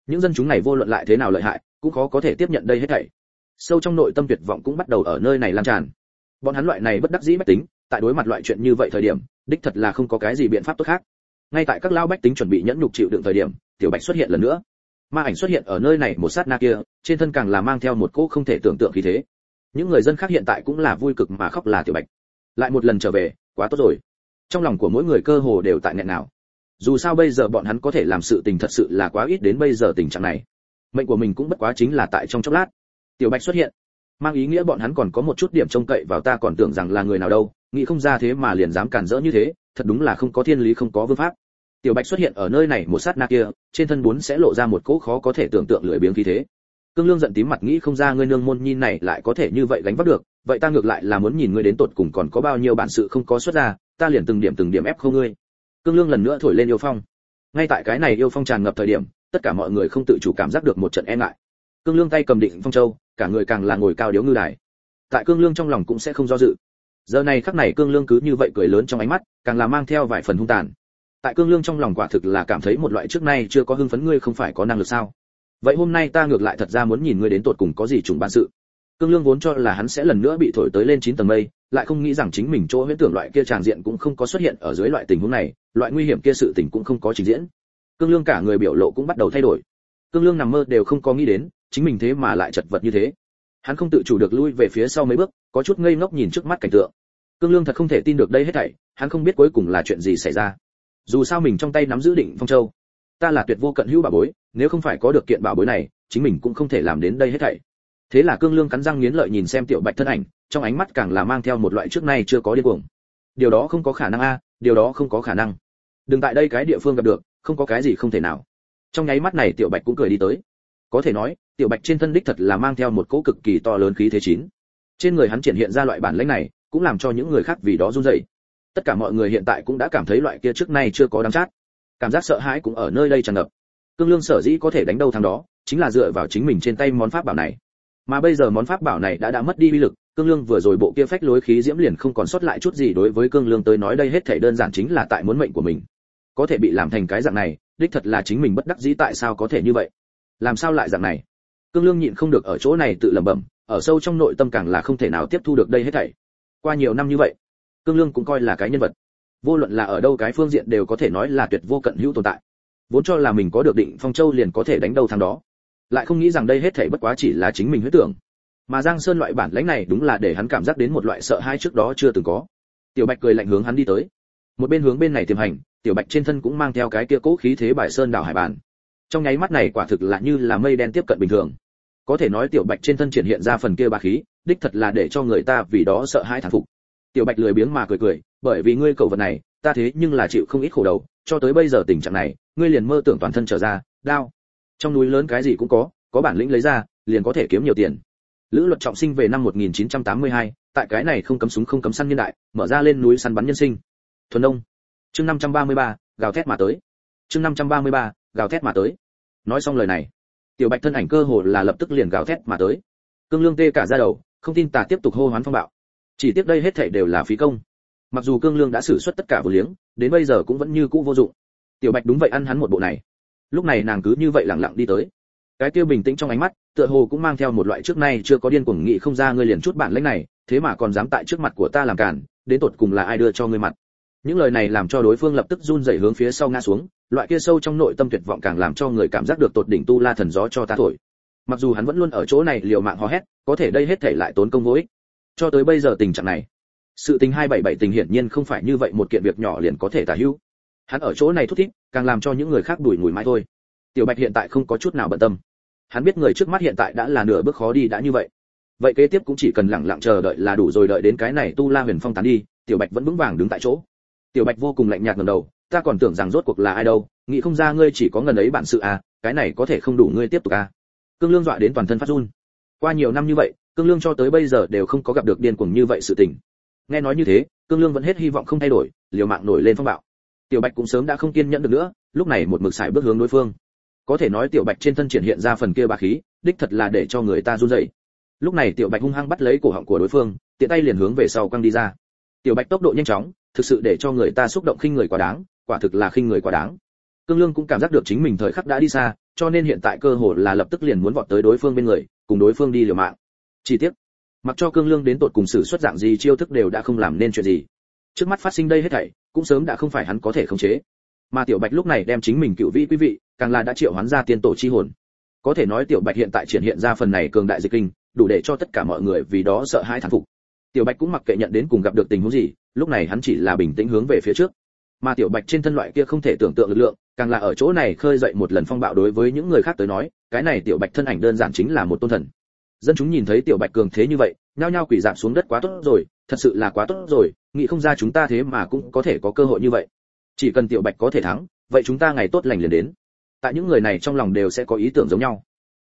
Những dân chúng này vô luận lại thế nào lợi hại, cũng khó có thể tiếp nhận đây hết thảy. Sâu trong nội tâm tuyệt vọng cũng bắt đầu ở nơi này lan tràn. Bọn hắn loại này bất đắc dĩ bất tính, tại đối mặt loại chuyện như vậy thời điểm, đích thật là không có cái gì biện pháp tốt khác ngay tại các lao bách tính chuẩn bị nhẫn nhục chịu đựng thời điểm, tiểu bạch xuất hiện lần nữa. Ma ảnh xuất hiện ở nơi này một sát na kia, trên thân càng là mang theo một cỗ không thể tưởng tượng khí thế. Những người dân khác hiện tại cũng là vui cực mà khóc là tiểu bạch. Lại một lần trở về, quá tốt rồi. Trong lòng của mỗi người cơ hồ đều tại nghẹn nào. Dù sao bây giờ bọn hắn có thể làm sự tình thật sự là quá ít đến bây giờ tình trạng này. Mệnh của mình cũng bất quá chính là tại trong chốc lát. Tiểu bạch xuất hiện. Mang ý nghĩa bọn hắn còn có một chút điểm trông cậy vào ta còn tưởng rằng là người nào đâu, nghĩ không ra thế mà liền dám cản rỡ như thế thật đúng là không có thiên lý không có vương pháp. Tiểu bạch xuất hiện ở nơi này một sát na kia, trên thân bốn sẽ lộ ra một cỗ khó có thể tưởng tượng lưỡi biếng khí thế. Cương lương giận tím mặt nghĩ không ra ngươi nương môn nhi này lại có thể như vậy gánh vác được, vậy ta ngược lại là muốn nhìn ngươi đến tột cùng còn có bao nhiêu bản sự không có xuất ra, ta liền từng điểm từng điểm ép không ngươi. Cương lương lần nữa thổi lên yêu phong. Ngay tại cái này yêu phong tràn ngập thời điểm, tất cả mọi người không tự chủ cảm giác được một trận e ngại. Cương lương tay cầm định phong châu, cả người càng là ngồi cao điếu ngư đài. Tại cương lương trong lòng cũng sẽ không do dự giờ này khắc này cương lương cứ như vậy cười lớn trong ánh mắt, càng là mang theo vài phần hung tàn. Tại cương lương trong lòng quả thực là cảm thấy một loại trước nay chưa có hưng phấn ngươi không phải có năng lực sao? Vậy hôm nay ta ngược lại thật ra muốn nhìn ngươi đến tột cùng có gì trùng bản sự. Cương lương vốn cho là hắn sẽ lần nữa bị thổi tới lên chín tầng mây, lại không nghĩ rằng chính mình chỗ huyễn tưởng loại kia tràng diện cũng không có xuất hiện ở dưới loại tình huống này, loại nguy hiểm kia sự tình cũng không có trình diễn. Cương lương cả người biểu lộ cũng bắt đầu thay đổi. Cương lương nằm mơ đều không có nghĩ đến, chính mình thế mà lại chật vật như thế. Hắn không tự chủ được lui về phía sau mấy bước, có chút ngây ngốc nhìn trước mắt cảnh tượng cương lương thật không thể tin được đây hết thảy, hắn không biết cuối cùng là chuyện gì xảy ra. Dù sao mình trong tay nắm giữ định phong châu, ta là tuyệt vô cận hữu bảo bối, nếu không phải có được kiện bảo bối này, chính mình cũng không thể làm đến đây hết thảy. Thế là cương lương cắn răng nghiến lợi nhìn xem tiểu bạch thân ảnh, trong ánh mắt càng là mang theo một loại trước nay chưa có điên cuồng. Điều đó không có khả năng a, điều đó không có khả năng. Đừng tại đây cái địa phương gặp được, không có cái gì không thể nào. Trong nháy mắt này tiểu bạch cũng cười đi tới. Có thể nói, tiểu bạch trên thân đích thật là mang theo một cỗ cực kỳ to lớn khí thế chín. Trên người hắn triển hiện ra loại bản lĩnh này cũng làm cho những người khác vì đó run rẩy. Tất cả mọi người hiện tại cũng đã cảm thấy loại kia trước nay chưa có đáng chát. Cảm giác sợ hãi cũng ở nơi đây tràn ngập. Cương lương sở dĩ có thể đánh đâu thằng đó, chính là dựa vào chính mình trên tay món pháp bảo này. Mà bây giờ món pháp bảo này đã đã mất đi uy lực, cương lương vừa rồi bộ kia phách lối khí diễm liền không còn sót lại chút gì đối với cương lương tới nói đây hết thảy đơn giản chính là tại muốn mệnh của mình. Có thể bị làm thành cái dạng này, đích thật là chính mình bất đắc dĩ tại sao có thể như vậy? Làm sao lại dạng này? Cương lương nhịn không được ở chỗ này tự lẩm bẩm, ở sâu trong nội tâm càng là không thể nào tiếp thu được đây hết thảy qua nhiều năm như vậy, cương lương cũng coi là cái nhân vật. Vô luận là ở đâu cái phương diện đều có thể nói là tuyệt vô cận hữu tồn tại. Vốn cho là mình có được định phong châu liền có thể đánh đầu thằng đó. Lại không nghĩ rằng đây hết thảy bất quá chỉ là chính mình huyết tưởng. Mà giang sơn loại bản lãnh này đúng là để hắn cảm giác đến một loại sợ hãi trước đó chưa từng có. Tiểu bạch cười lạnh hướng hắn đi tới. Một bên hướng bên này tiềm hành, tiểu bạch trên thân cũng mang theo cái kia cố khí thế bài sơn đảo hải bản. Trong nháy mắt này quả thực là như là mây đen tiếp cận bình thường có thể nói tiểu bạch trên thân triển hiện ra phần kia bá khí đích thật là để cho người ta vì đó sợ hãi thán phục. Tiểu bạch lười biếng mà cười cười bởi vì ngươi cầu vật này ta thế nhưng là chịu không ít khổ đầu cho tới bây giờ tình trạng này ngươi liền mơ tưởng toàn thân trở ra đao. Trong núi lớn cái gì cũng có có bản lĩnh lấy ra liền có thể kiếm nhiều tiền. Lữ luật trọng sinh về năm 1982, tại cái này không cấm súng không cấm săn nhân đại mở ra lên núi săn bắn nhân sinh. Thuần đông chương 533, gào thét mà tới. Chương 533, gào thét mà tới. Nói xong lời này tiểu bạch thân ảnh cơ hồ là lập tức liền gào thét mà tới. Cương lương tê cả ra đầu, không tin tà tiếp tục hô hoán phong bạo. Chỉ tiếc đây hết thảy đều là phí công. Mặc dù cương lương đã xử suất tất cả vô liếng, đến bây giờ cũng vẫn như cũ vô dụng. Tiểu bạch đúng vậy ăn hắn một bộ này. Lúc này nàng cứ như vậy lặng lặng đi tới. Cái kia bình tĩnh trong ánh mắt, tựa hồ cũng mang theo một loại trước nay chưa có điên cuồng nghị không ra ngươi liền chút bản lĩnh này, thế mà còn dám tại trước mặt của ta làm cản, đến tột cùng là ai đưa cho ngươi mặt? Những lời này làm cho đối phương lập tức run rẩy hướng phía sau ngã xuống loại kia sâu trong nội tâm tuyệt vọng càng làm cho người cảm giác được tột đỉnh tu la thần gió cho ta thổi. Mặc dù hắn vẫn luôn ở chỗ này liều mạng hò hét, có thể đây hết thể lại tốn công vô ích. Cho tới bây giờ tình trạng này, sự tình 277 tình hiển nhiên không phải như vậy một kiện việc nhỏ liền có thể tả hữu. Hắn ở chỗ này thúc thích, càng làm cho những người khác đuổi ngùi mãi thôi. Tiểu bạch hiện tại không có chút nào bận tâm. Hắn biết người trước mắt hiện tại đã là nửa bước khó đi đã như vậy. Vậy kế tiếp cũng chỉ cần lẳng lặng chờ đợi là đủ rồi, đợi đến cái này tu la huyền phong tán đi, tiểu bạch vẫn vững vàng đứng tại chỗ tiểu bạch vô cùng lạnh nhạt ngẩng đầu, ta còn tưởng rằng rốt cuộc là ai đâu, nghĩ không ra ngươi chỉ có ngần ấy bản sự à cái này có thể không đủ ngươi tiếp tục à. Cương lương dọa đến toàn thân phát run. Qua nhiều năm như vậy, cương lương cho tới bây giờ đều không có gặp được điên cuồng như vậy sự tình. Nghe nói như thế, cương lương vẫn hết hy vọng không thay đổi, liều mạng nổi lên phong bạo. Tiểu bạch cũng sớm đã không kiên nhẫn được nữa, lúc này một mực xài bước hướng đối phương. Có thể nói tiểu bạch trên thân triển hiện ra phần kia bá khí, đích thật là để cho người ta run rẩy. Lúc này tiểu bạch hung hăng bắt lấy cổ họng của đối phương, tiện tay liền hướng về sau quăng đi ra tiểu bạch tốc độ nhanh chóng, thực sự để cho người ta xúc động khinh người quá đáng, quả thực là khinh người quá đáng. Cương lương cũng cảm giác được chính mình thời khắc đã đi xa, cho nên hiện tại cơ hội là lập tức liền muốn vọt tới đối phương bên người, cùng đối phương đi liều mạng. Chi tiết mặc cho cương lương đến tột cùng xử xuất dạng gì chiêu thức đều đã không làm nên chuyện gì. Trước mắt phát sinh đây hết thảy, cũng sớm đã không phải hắn có thể khống chế. Mà tiểu bạch lúc này đem chính mình cựu vị quý vị, càng là đã triệu hoán ra tiên tổ chi hồn. Có thể nói tiểu bạch hiện tại triển hiện ra phần này cường đại dịch kinh, đủ để cho tất cả mọi người vì đó sợ hãi thán phục tiểu bạch cũng mặc kệ nhận đến cùng gặp được tình huống gì, lúc này hắn chỉ là bình tĩnh hướng về phía trước. Mà tiểu bạch trên thân loại kia không thể tưởng tượng lực lượng, càng là ở chỗ này khơi dậy một lần phong bạo đối với những người khác tới nói, cái này tiểu bạch thân ảnh đơn giản chính là một tôn thần. Dân chúng nhìn thấy tiểu bạch cường thế như vậy, nhao nhao quỳ giảm xuống đất quá tốt rồi, thật sự là quá tốt rồi, nghĩ không ra chúng ta thế mà cũng có thể có cơ hội như vậy. Chỉ cần tiểu bạch có thể thắng, vậy chúng ta ngày tốt lành liền đến. Tại những người này trong lòng đều sẽ có ý tưởng giống nhau.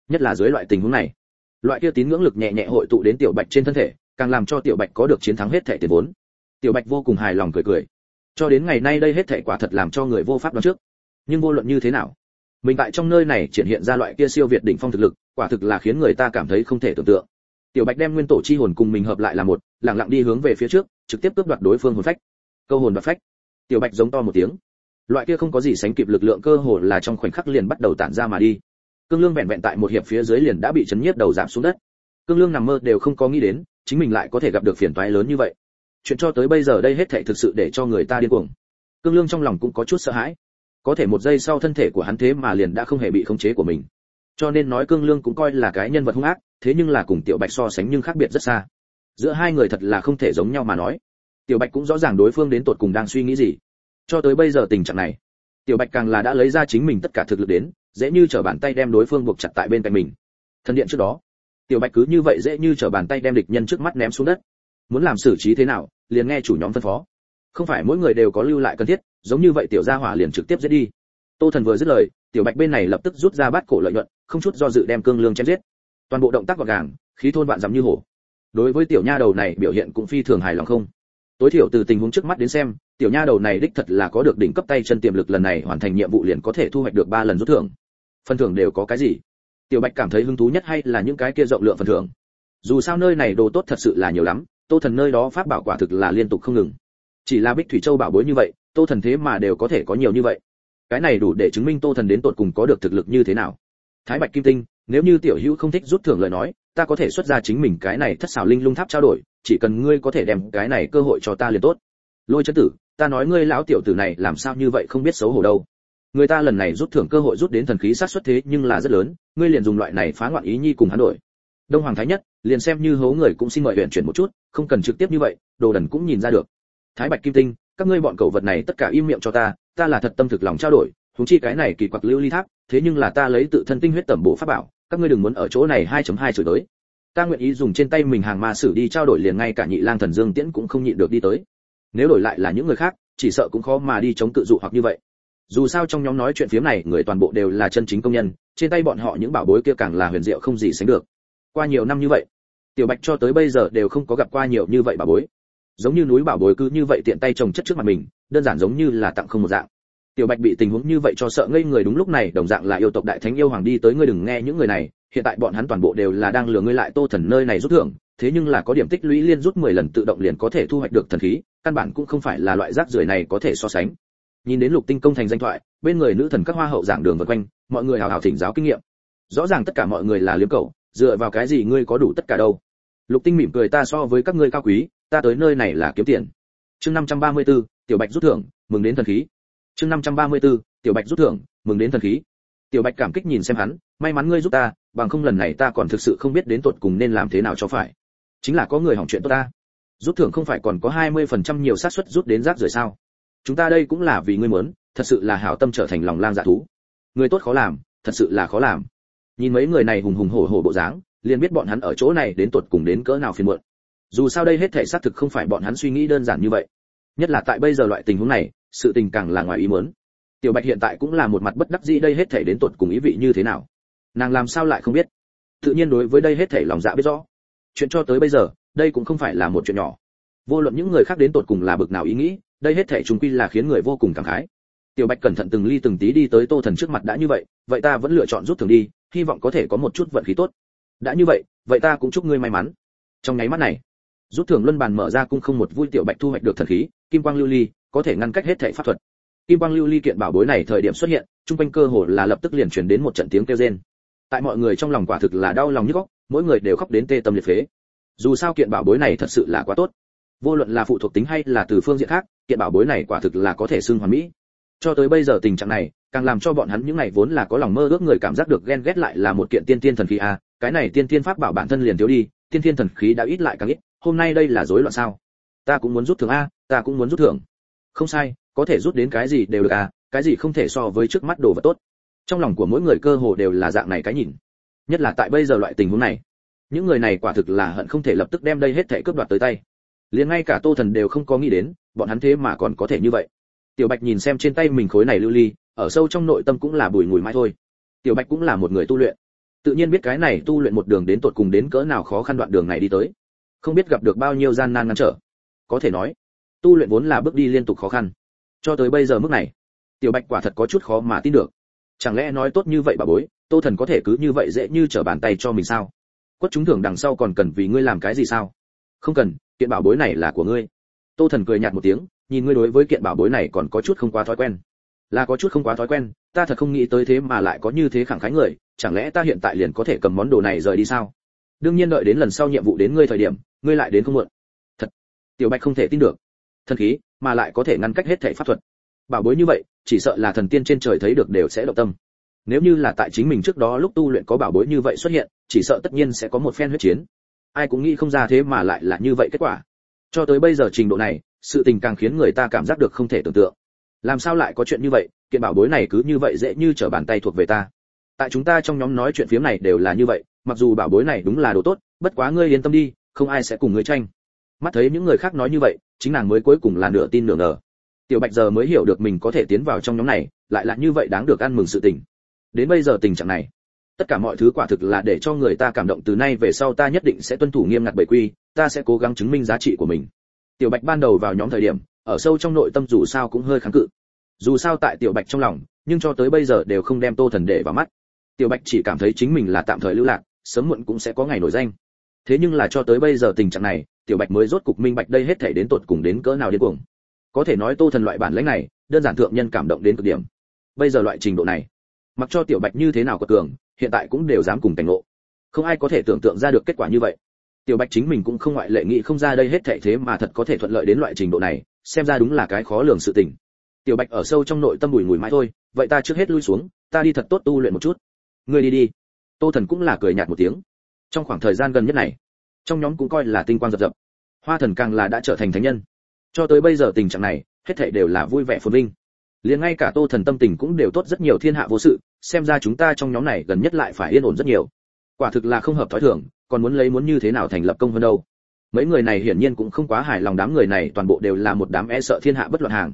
Nhất là dưới loại tình huống này, loại kia tín ngưỡng lực nhẹ nhẹ hội tụ đến tiểu bạch trên thân thể càng làm cho tiểu bạch có được chiến thắng hết thẻ tiền vốn. Tiểu bạch vô cùng hài lòng cười cười. Cho đến ngày nay đây hết thảy quả thật làm cho người vô pháp đoán trước. Nhưng vô luận như thế nào, mình tại trong nơi này triển hiện ra loại kia siêu việt đỉnh phong thực lực, quả thực là khiến người ta cảm thấy không thể tưởng tượng. Tiểu bạch đem nguyên tổ chi hồn cùng mình hợp lại là một, lặng lặng đi hướng về phía trước, trực tiếp cướp đoạt đối phương hồn phách. Câu hồn và phách. Tiểu bạch giống to một tiếng. Loại kia không có gì sánh kịp lực lượng cơ hồ là trong khoảnh khắc liền bắt đầu tản ra mà đi. Cương lương vẹn vẹn tại một hiệp phía dưới liền đã bị chấn nhiếp đầu giảm xuống đất. Cương lương nằm mơ đều không có nghĩ đến chính mình lại có thể gặp được phiền toái lớn như vậy. Chuyện cho tới bây giờ đây hết thảy thực sự để cho người ta điên cuồng. Cương lương trong lòng cũng có chút sợ hãi. Có thể một giây sau thân thể của hắn thế mà liền đã không hề bị khống chế của mình. Cho nên nói cương lương cũng coi là cái nhân vật hung ác, thế nhưng là cùng tiểu bạch so sánh nhưng khác biệt rất xa. Giữa hai người thật là không thể giống nhau mà nói. Tiểu bạch cũng rõ ràng đối phương đến tột cùng đang suy nghĩ gì. Cho tới bây giờ tình trạng này, tiểu bạch càng là đã lấy ra chính mình tất cả thực lực đến, dễ như trở bàn tay đem đối phương buộc chặt tại bên cạnh mình. Thân điện trước đó tiểu bạch cứ như vậy dễ như trở bàn tay đem địch nhân trước mắt ném xuống đất. Muốn làm xử trí thế nào, liền nghe chủ nhóm phân phó. Không phải mỗi người đều có lưu lại cần thiết, giống như vậy tiểu gia hỏa liền trực tiếp giết đi. Tô thần vừa dứt lời, tiểu bạch bên này lập tức rút ra bát cổ lợi nhuận, không chút do dự đem cương lương chém giết. Toàn bộ động tác gọn gàng, khí thôn vạn dám như hổ. Đối với tiểu nha đầu này biểu hiện cũng phi thường hài lòng không? Tối thiểu từ tình huống trước mắt đến xem, tiểu nha đầu này đích thật là có được đỉnh cấp tay chân tiềm lực lần này hoàn thành nhiệm vụ liền có thể thu hoạch được ba lần rút thưởng. Phần thưởng đều có cái gì? Tiểu bạch cảm thấy hứng thú nhất hay là những cái kia rộng lượng phần thưởng? Dù sao nơi này đồ tốt thật sự là nhiều lắm, tô thần nơi đó pháp bảo quả thực là liên tục không ngừng. Chỉ là bích thủy châu bảo bối như vậy, tô thần thế mà đều có thể có nhiều như vậy. Cái này đủ để chứng minh tô thần đến tột cùng có được thực lực như thế nào. Thái bạch kim tinh, nếu như tiểu hữu không thích rút thưởng lời nói, ta có thể xuất ra chính mình cái này thất xảo linh lung tháp trao đổi, chỉ cần ngươi có thể đem cái này cơ hội cho ta liền tốt. Lôi chân tử, ta nói ngươi lão tiểu tử này làm sao như vậy không biết xấu hổ đâu người ta lần này rút thưởng cơ hội rút đến thần khí sát xuất thế nhưng là rất lớn, ngươi liền dùng loại này phá loạn ý nhi cùng hắn đổi. Đông hoàng thái nhất, liền xem như hố người cũng xin mời huyện chuyển một chút, không cần trực tiếp như vậy, đồ đần cũng nhìn ra được. Thái bạch kim tinh, các ngươi bọn cẩu vật này tất cả im miệng cho ta ta là thật tâm thực lòng trao đổi, huống chi cái này kỳ quặc lưu ly tháp, thế nhưng là ta lấy tự thân tinh huyết tẩm bổ pháp bảo, các ngươi đừng muốn ở chỗ này 2.2 chửi tới ta nguyện ý dùng trên tay mình hàng ma sử đi trao đổi liền ngay cả nhị lang thần dương tiễn cũng không nhịn được đi tới. Nếu đổi lại là những người khác, chỉ sợ cũng khó mà đi chống cự dụ hoặc như vậy dù sao trong nhóm nói chuyện phiếm này, người toàn bộ đều là chân chính công nhân, trên tay bọn họ những bảo bối kia càng là huyền diệu không gì sánh được. Qua nhiều năm như vậy, tiểu bạch cho tới bây giờ đều không có gặp qua nhiều như vậy bảo bối. Giống như núi bảo bối cứ như vậy tiện tay trồng chất trước mặt mình, đơn giản giống như là tặng không một dạng. Tiểu bạch bị tình huống như vậy cho sợ ngây người đúng lúc này, đồng dạng là yêu tộc đại thánh yêu hoàng đi tới ngươi đừng nghe những người này, hiện tại bọn hắn toàn bộ đều là đang lừa ngươi lại tô thần nơi này rút thưởng, thế nhưng là có điểm tích lũy liên rút 10 lần tự động liền có thể thu hoạch được thần khí, căn bản cũng không phải là loại rác rưởi này có thể so sánh nhìn đến lục tinh công thành danh thoại bên người nữ thần các hoa hậu giảng đường vần quanh mọi người hào hào thỉnh giáo kinh nghiệm. Rõ ràng tất cả mọi người là liếm cầu dựa vào cái gì ngươi có đủ tất cả đâu? Lục tinh mỉm cười ta so với các ngươi cao quý ta tới nơi này là kiếm tiền. Chương 534, tiểu bạch rút thưởng mừng đến thần khí. Chương 534, tiểu bạch rút thưởng mừng đến thần khí. Tiểu bạch cảm kích nhìn xem hắn may mắn ngươi giúp ta bằng không lần này ta còn thực sự không biết đến tột cùng nên làm thế nào cho phải. Chính là có người hỏng chuyện tốt ta. Rút thưởng không phải còn có 20% nhiều xác suất rút đến rác rưởi sao? Chúng ta đây cũng là vì ngươi muốn, thật sự là hảo tâm trở thành lòng lang dạ thú. Người tốt khó làm, thật sự là khó làm. Nhìn mấy người này hùng hùng hổ hổ bộ dáng, liền biết bọn hắn ở chỗ này đến tuột cùng đến cỡ nào phiền muộn. Dù sao đây hết thể xác thực không phải bọn hắn suy nghĩ đơn giản như vậy. Nhất là tại bây giờ loại tình huống này, sự tình càng là ngoài ý muốn. Tiểu bạch hiện tại cũng là một mặt bất đắc dĩ đây hết thể đến tuột cùng ý vị như thế nào. Nàng làm sao lại không biết? Tự nhiên đối với đây hết thể lòng dạ biết rõ. Chuyện cho tới bây giờ, đây cũng không phải là một chuyện nhỏ. Vô luận những người khác đến tột cùng là bực nào ý nghĩ đây hết thể chúng quy là khiến người vô cùng cảm khái. Tiểu bạch cẩn thận từng ly từng tí đi tới tô thần trước mặt đã như vậy vậy ta vẫn lựa chọn rút thường đi, hy vọng có thể có một chút vận khí tốt. Đã như vậy vậy ta cũng chúc ngươi may mắn. Trong nháy mắt này, rút thưởng luân bàn mở ra cung không một vui tiểu bạch thu hoạch được thần khí, kim quang lưu ly có thể ngăn cách hết thể pháp thuật. Kim quang lưu ly kiện bảo bối này thời điểm xuất hiện trung quanh cơ hồ là lập tức liền truyền đến một trận tiếng kêu rên. Tại mọi người trong lòng quả thực là đau lòng nhức óc, mỗi người đều khóc đến tê tâm liệt phế. Dù sao kiện bảo bối này thật sự là quá tốt. Vô luận là phụ thuộc tính hay là từ phương diện khác kiện bảo bối này quả thực là có thể xưng hoàn mỹ. Cho tới bây giờ tình trạng này, càng làm cho bọn hắn những ngày vốn là có lòng mơ ước người cảm giác được ghen ghét lại là một kiện tiên tiên thần khí a cái này tiên tiên pháp bảo bản thân liền thiếu đi, tiên tiên thần khí đã ít lại càng ít, hôm nay đây là rối loạn sao? Ta cũng muốn rút thưởng a, ta cũng muốn rút thưởng. Không sai, có thể rút đến cái gì đều được à cái gì không thể so với trước mắt đồ vật tốt. Trong lòng của mỗi người cơ hồ đều là dạng này cái nhìn. Nhất là tại bây giờ loại tình huống này. Những người này quả thực là hận không thể lập tức đem đây hết thảy cướp đoạt tới tay. Liền ngay cả tô thần đều không có nghĩ đến bọn hắn thế mà còn có thể như vậy. Tiểu bạch nhìn xem trên tay mình khối này lưu ly, ở sâu trong nội tâm cũng là bùi ngùi mãi thôi. Tiểu bạch cũng là một người tu luyện. Tự nhiên biết cái này tu luyện một đường đến tột cùng đến cỡ nào khó khăn đoạn đường này đi tới. Không biết gặp được bao nhiêu gian nan ngăn trở. Có thể nói, tu luyện vốn là bước đi liên tục khó khăn. Cho tới bây giờ mức này, tiểu bạch quả thật có chút khó mà tin được. Chẳng lẽ nói tốt như vậy bà bối, tô thần có thể cứ như vậy dễ như trở bàn tay cho mình sao? Quất chúng thưởng đằng sau còn cần vì ngươi làm cái gì sao? Không cần, kiện bảo bối này là của ngươi tô thần cười nhạt một tiếng, nhìn ngươi đối với kiện bảo bối này còn có chút không quá thói quen. Là có chút không quá thói quen, ta thật không nghĩ tới thế mà lại có như thế khẳng khái người, chẳng lẽ ta hiện tại liền có thể cầm món đồ này rời đi sao? Đương nhiên đợi đến lần sau nhiệm vụ đến ngươi thời điểm, ngươi lại đến không muộn. Thật. Tiểu bạch không thể tin được. Thần khí, mà lại có thể ngăn cách hết thể pháp thuật. Bảo bối như vậy, chỉ sợ là thần tiên trên trời thấy được đều sẽ động tâm. Nếu như là tại chính mình trước đó lúc tu luyện có bảo bối như vậy xuất hiện, chỉ sợ tất nhiên sẽ có một phen huyết chiến. Ai cũng nghĩ không ra thế mà lại là như vậy kết quả cho tới bây giờ trình độ này, sự tình càng khiến người ta cảm giác được không thể tưởng tượng. Làm sao lại có chuyện như vậy? Kiện bảo bối này cứ như vậy dễ như trở bàn tay thuộc về ta. Tại chúng ta trong nhóm nói chuyện phiếm này đều là như vậy, mặc dù bảo bối này đúng là đồ tốt, bất quá ngươi yên tâm đi, không ai sẽ cùng ngươi tranh. Mắt thấy những người khác nói như vậy, chính nàng mới cuối cùng là nửa tin nửa ngờ. Tiểu bạch giờ mới hiểu được mình có thể tiến vào trong nhóm này, lại là như vậy đáng được ăn mừng sự tình. Đến bây giờ tình trạng này tất cả mọi thứ quả thực là để cho người ta cảm động, từ nay về sau ta nhất định sẽ tuân thủ nghiêm ngặt bảy quy, ta sẽ cố gắng chứng minh giá trị của mình. Tiểu bạch ban đầu vào nhóm thời điểm, ở sâu trong nội tâm dù sao cũng hơi kháng cự. Dù sao tại tiểu bạch trong lòng, nhưng cho tới bây giờ đều không đem tô thần để vào mắt. Tiểu bạch chỉ cảm thấy chính mình là tạm thời lưu lạc, sớm muộn cũng sẽ có ngày nổi danh. Thế nhưng là cho tới bây giờ tình trạng này, tiểu bạch mới rốt cục minh bạch đây hết thể đến tột cùng đến cỡ nào điên cuồng. Có thể nói tô thần loại bản lĩnh này, đơn giản thượng nhân cảm động đến cực điểm. Bây giờ loại trình độ này, mặc cho tiểu bạch như thế nào có cường hiện tại cũng đều dám cùng cảnh ngộ. Không ai có thể tưởng tượng ra được kết quả như vậy. Tiểu bạch chính mình cũng không ngoại lệ nghĩ không ra đây hết thảy thế mà thật có thể thuận lợi đến loại trình độ này xem ra đúng là cái khó lường sự tình. Tiểu bạch ở sâu trong nội tâm bùi ngùi mãi thôi vậy ta trước hết lui xuống ta đi thật tốt tu luyện một chút. Ngươi đi đi. Tô thần cũng là cười nhạt một tiếng. Trong khoảng thời gian gần nhất này trong nhóm cũng coi là tinh quang rập rập, hoa thần càng là đã trở thành thánh nhân. Cho tới bây giờ tình trạng này hết thảy đều là vui vẻ phồn vinh liền ngay cả tô thần tâm tình cũng đều tốt rất nhiều thiên hạ vô sự, xem ra chúng ta trong nhóm này gần nhất lại phải yên ổn rất nhiều. Quả thực là không hợp thói thường, còn muốn lấy muốn như thế nào thành lập công hơn đâu. Mấy người này hiển nhiên cũng không quá hài lòng đám người này, toàn bộ đều là một đám e sợ thiên hạ bất luận hàng.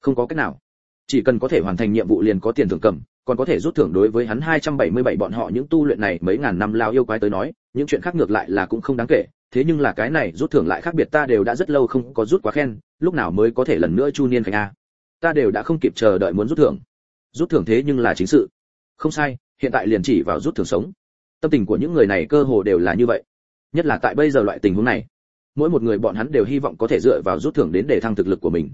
Không có cách nào. Chỉ cần có thể hoàn thành nhiệm vụ liền có tiền thưởng cầm, còn có thể rút thưởng đối với hắn 277 bọn họ những tu luyện này mấy ngàn năm lao yêu quái tới nói, những chuyện khác ngược lại là cũng không đáng kể. Thế nhưng là cái này rút thưởng lại khác biệt ta đều đã rất lâu không có rút quá khen, lúc nào mới có thể lần nữa chu niên khánh a? Ta đều đã không kịp chờ đợi muốn rút thưởng. Rút thưởng thế nhưng là chính sự. Không sai, hiện tại liền chỉ vào rút thưởng sống. Tâm tình của những người này cơ hồ đều là như vậy. Nhất là tại bây giờ loại tình huống này, mỗi một người bọn hắn đều hy vọng có thể dựa vào rút thưởng đến để thăng thực lực của mình.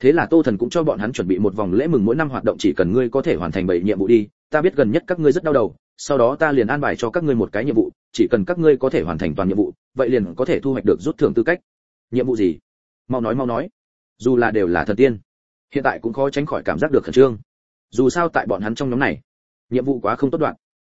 Thế là tô thần cũng cho bọn hắn chuẩn bị một vòng lễ mừng mỗi năm hoạt động chỉ cần ngươi có thể hoàn thành bảy nhiệm vụ đi, ta biết gần nhất các ngươi rất đau đầu, sau đó ta liền an bài cho các ngươi một cái nhiệm vụ, chỉ cần các ngươi có thể hoàn thành toàn nhiệm vụ, vậy liền có thể thu hoạch được rút thưởng tư cách. Nhiệm vụ gì? Mau nói mau nói. Dù là đều là thần tiên hiện tại cũng khó tránh khỏi cảm giác được khẩn trương. Dù sao tại bọn hắn trong nhóm này, nhiệm vụ quá không tốt đoạn.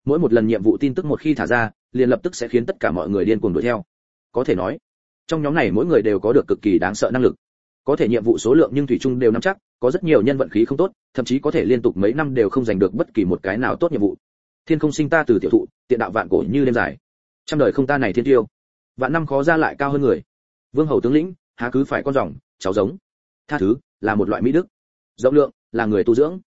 Mỗi một lần nhiệm vụ tin tức một khi thả ra, liền lập tức sẽ khiến tất cả mọi người điên cuồng đuổi theo. Có thể nói, trong nhóm này mỗi người đều có được cực kỳ đáng sợ năng lực. Có thể nhiệm vụ số lượng nhưng thủy chung đều nắm chắc, có rất nhiều nhân vận khí không tốt, thậm chí có thể liên tục mấy năm đều không giành được bất kỳ một cái nào tốt nhiệm vụ. Thiên không sinh ta từ tiểu thụ, tiện đạo vạn cổ như đêm dài. Trăm đời không ta này thiên tiêu. Vạn năm khó ra lại cao hơn người. Vương hầu tướng lĩnh, há cứ phải con rồng, cháu giống. Tha thứ là một loại mỹ đức. Rộng lượng là người tu dưỡng.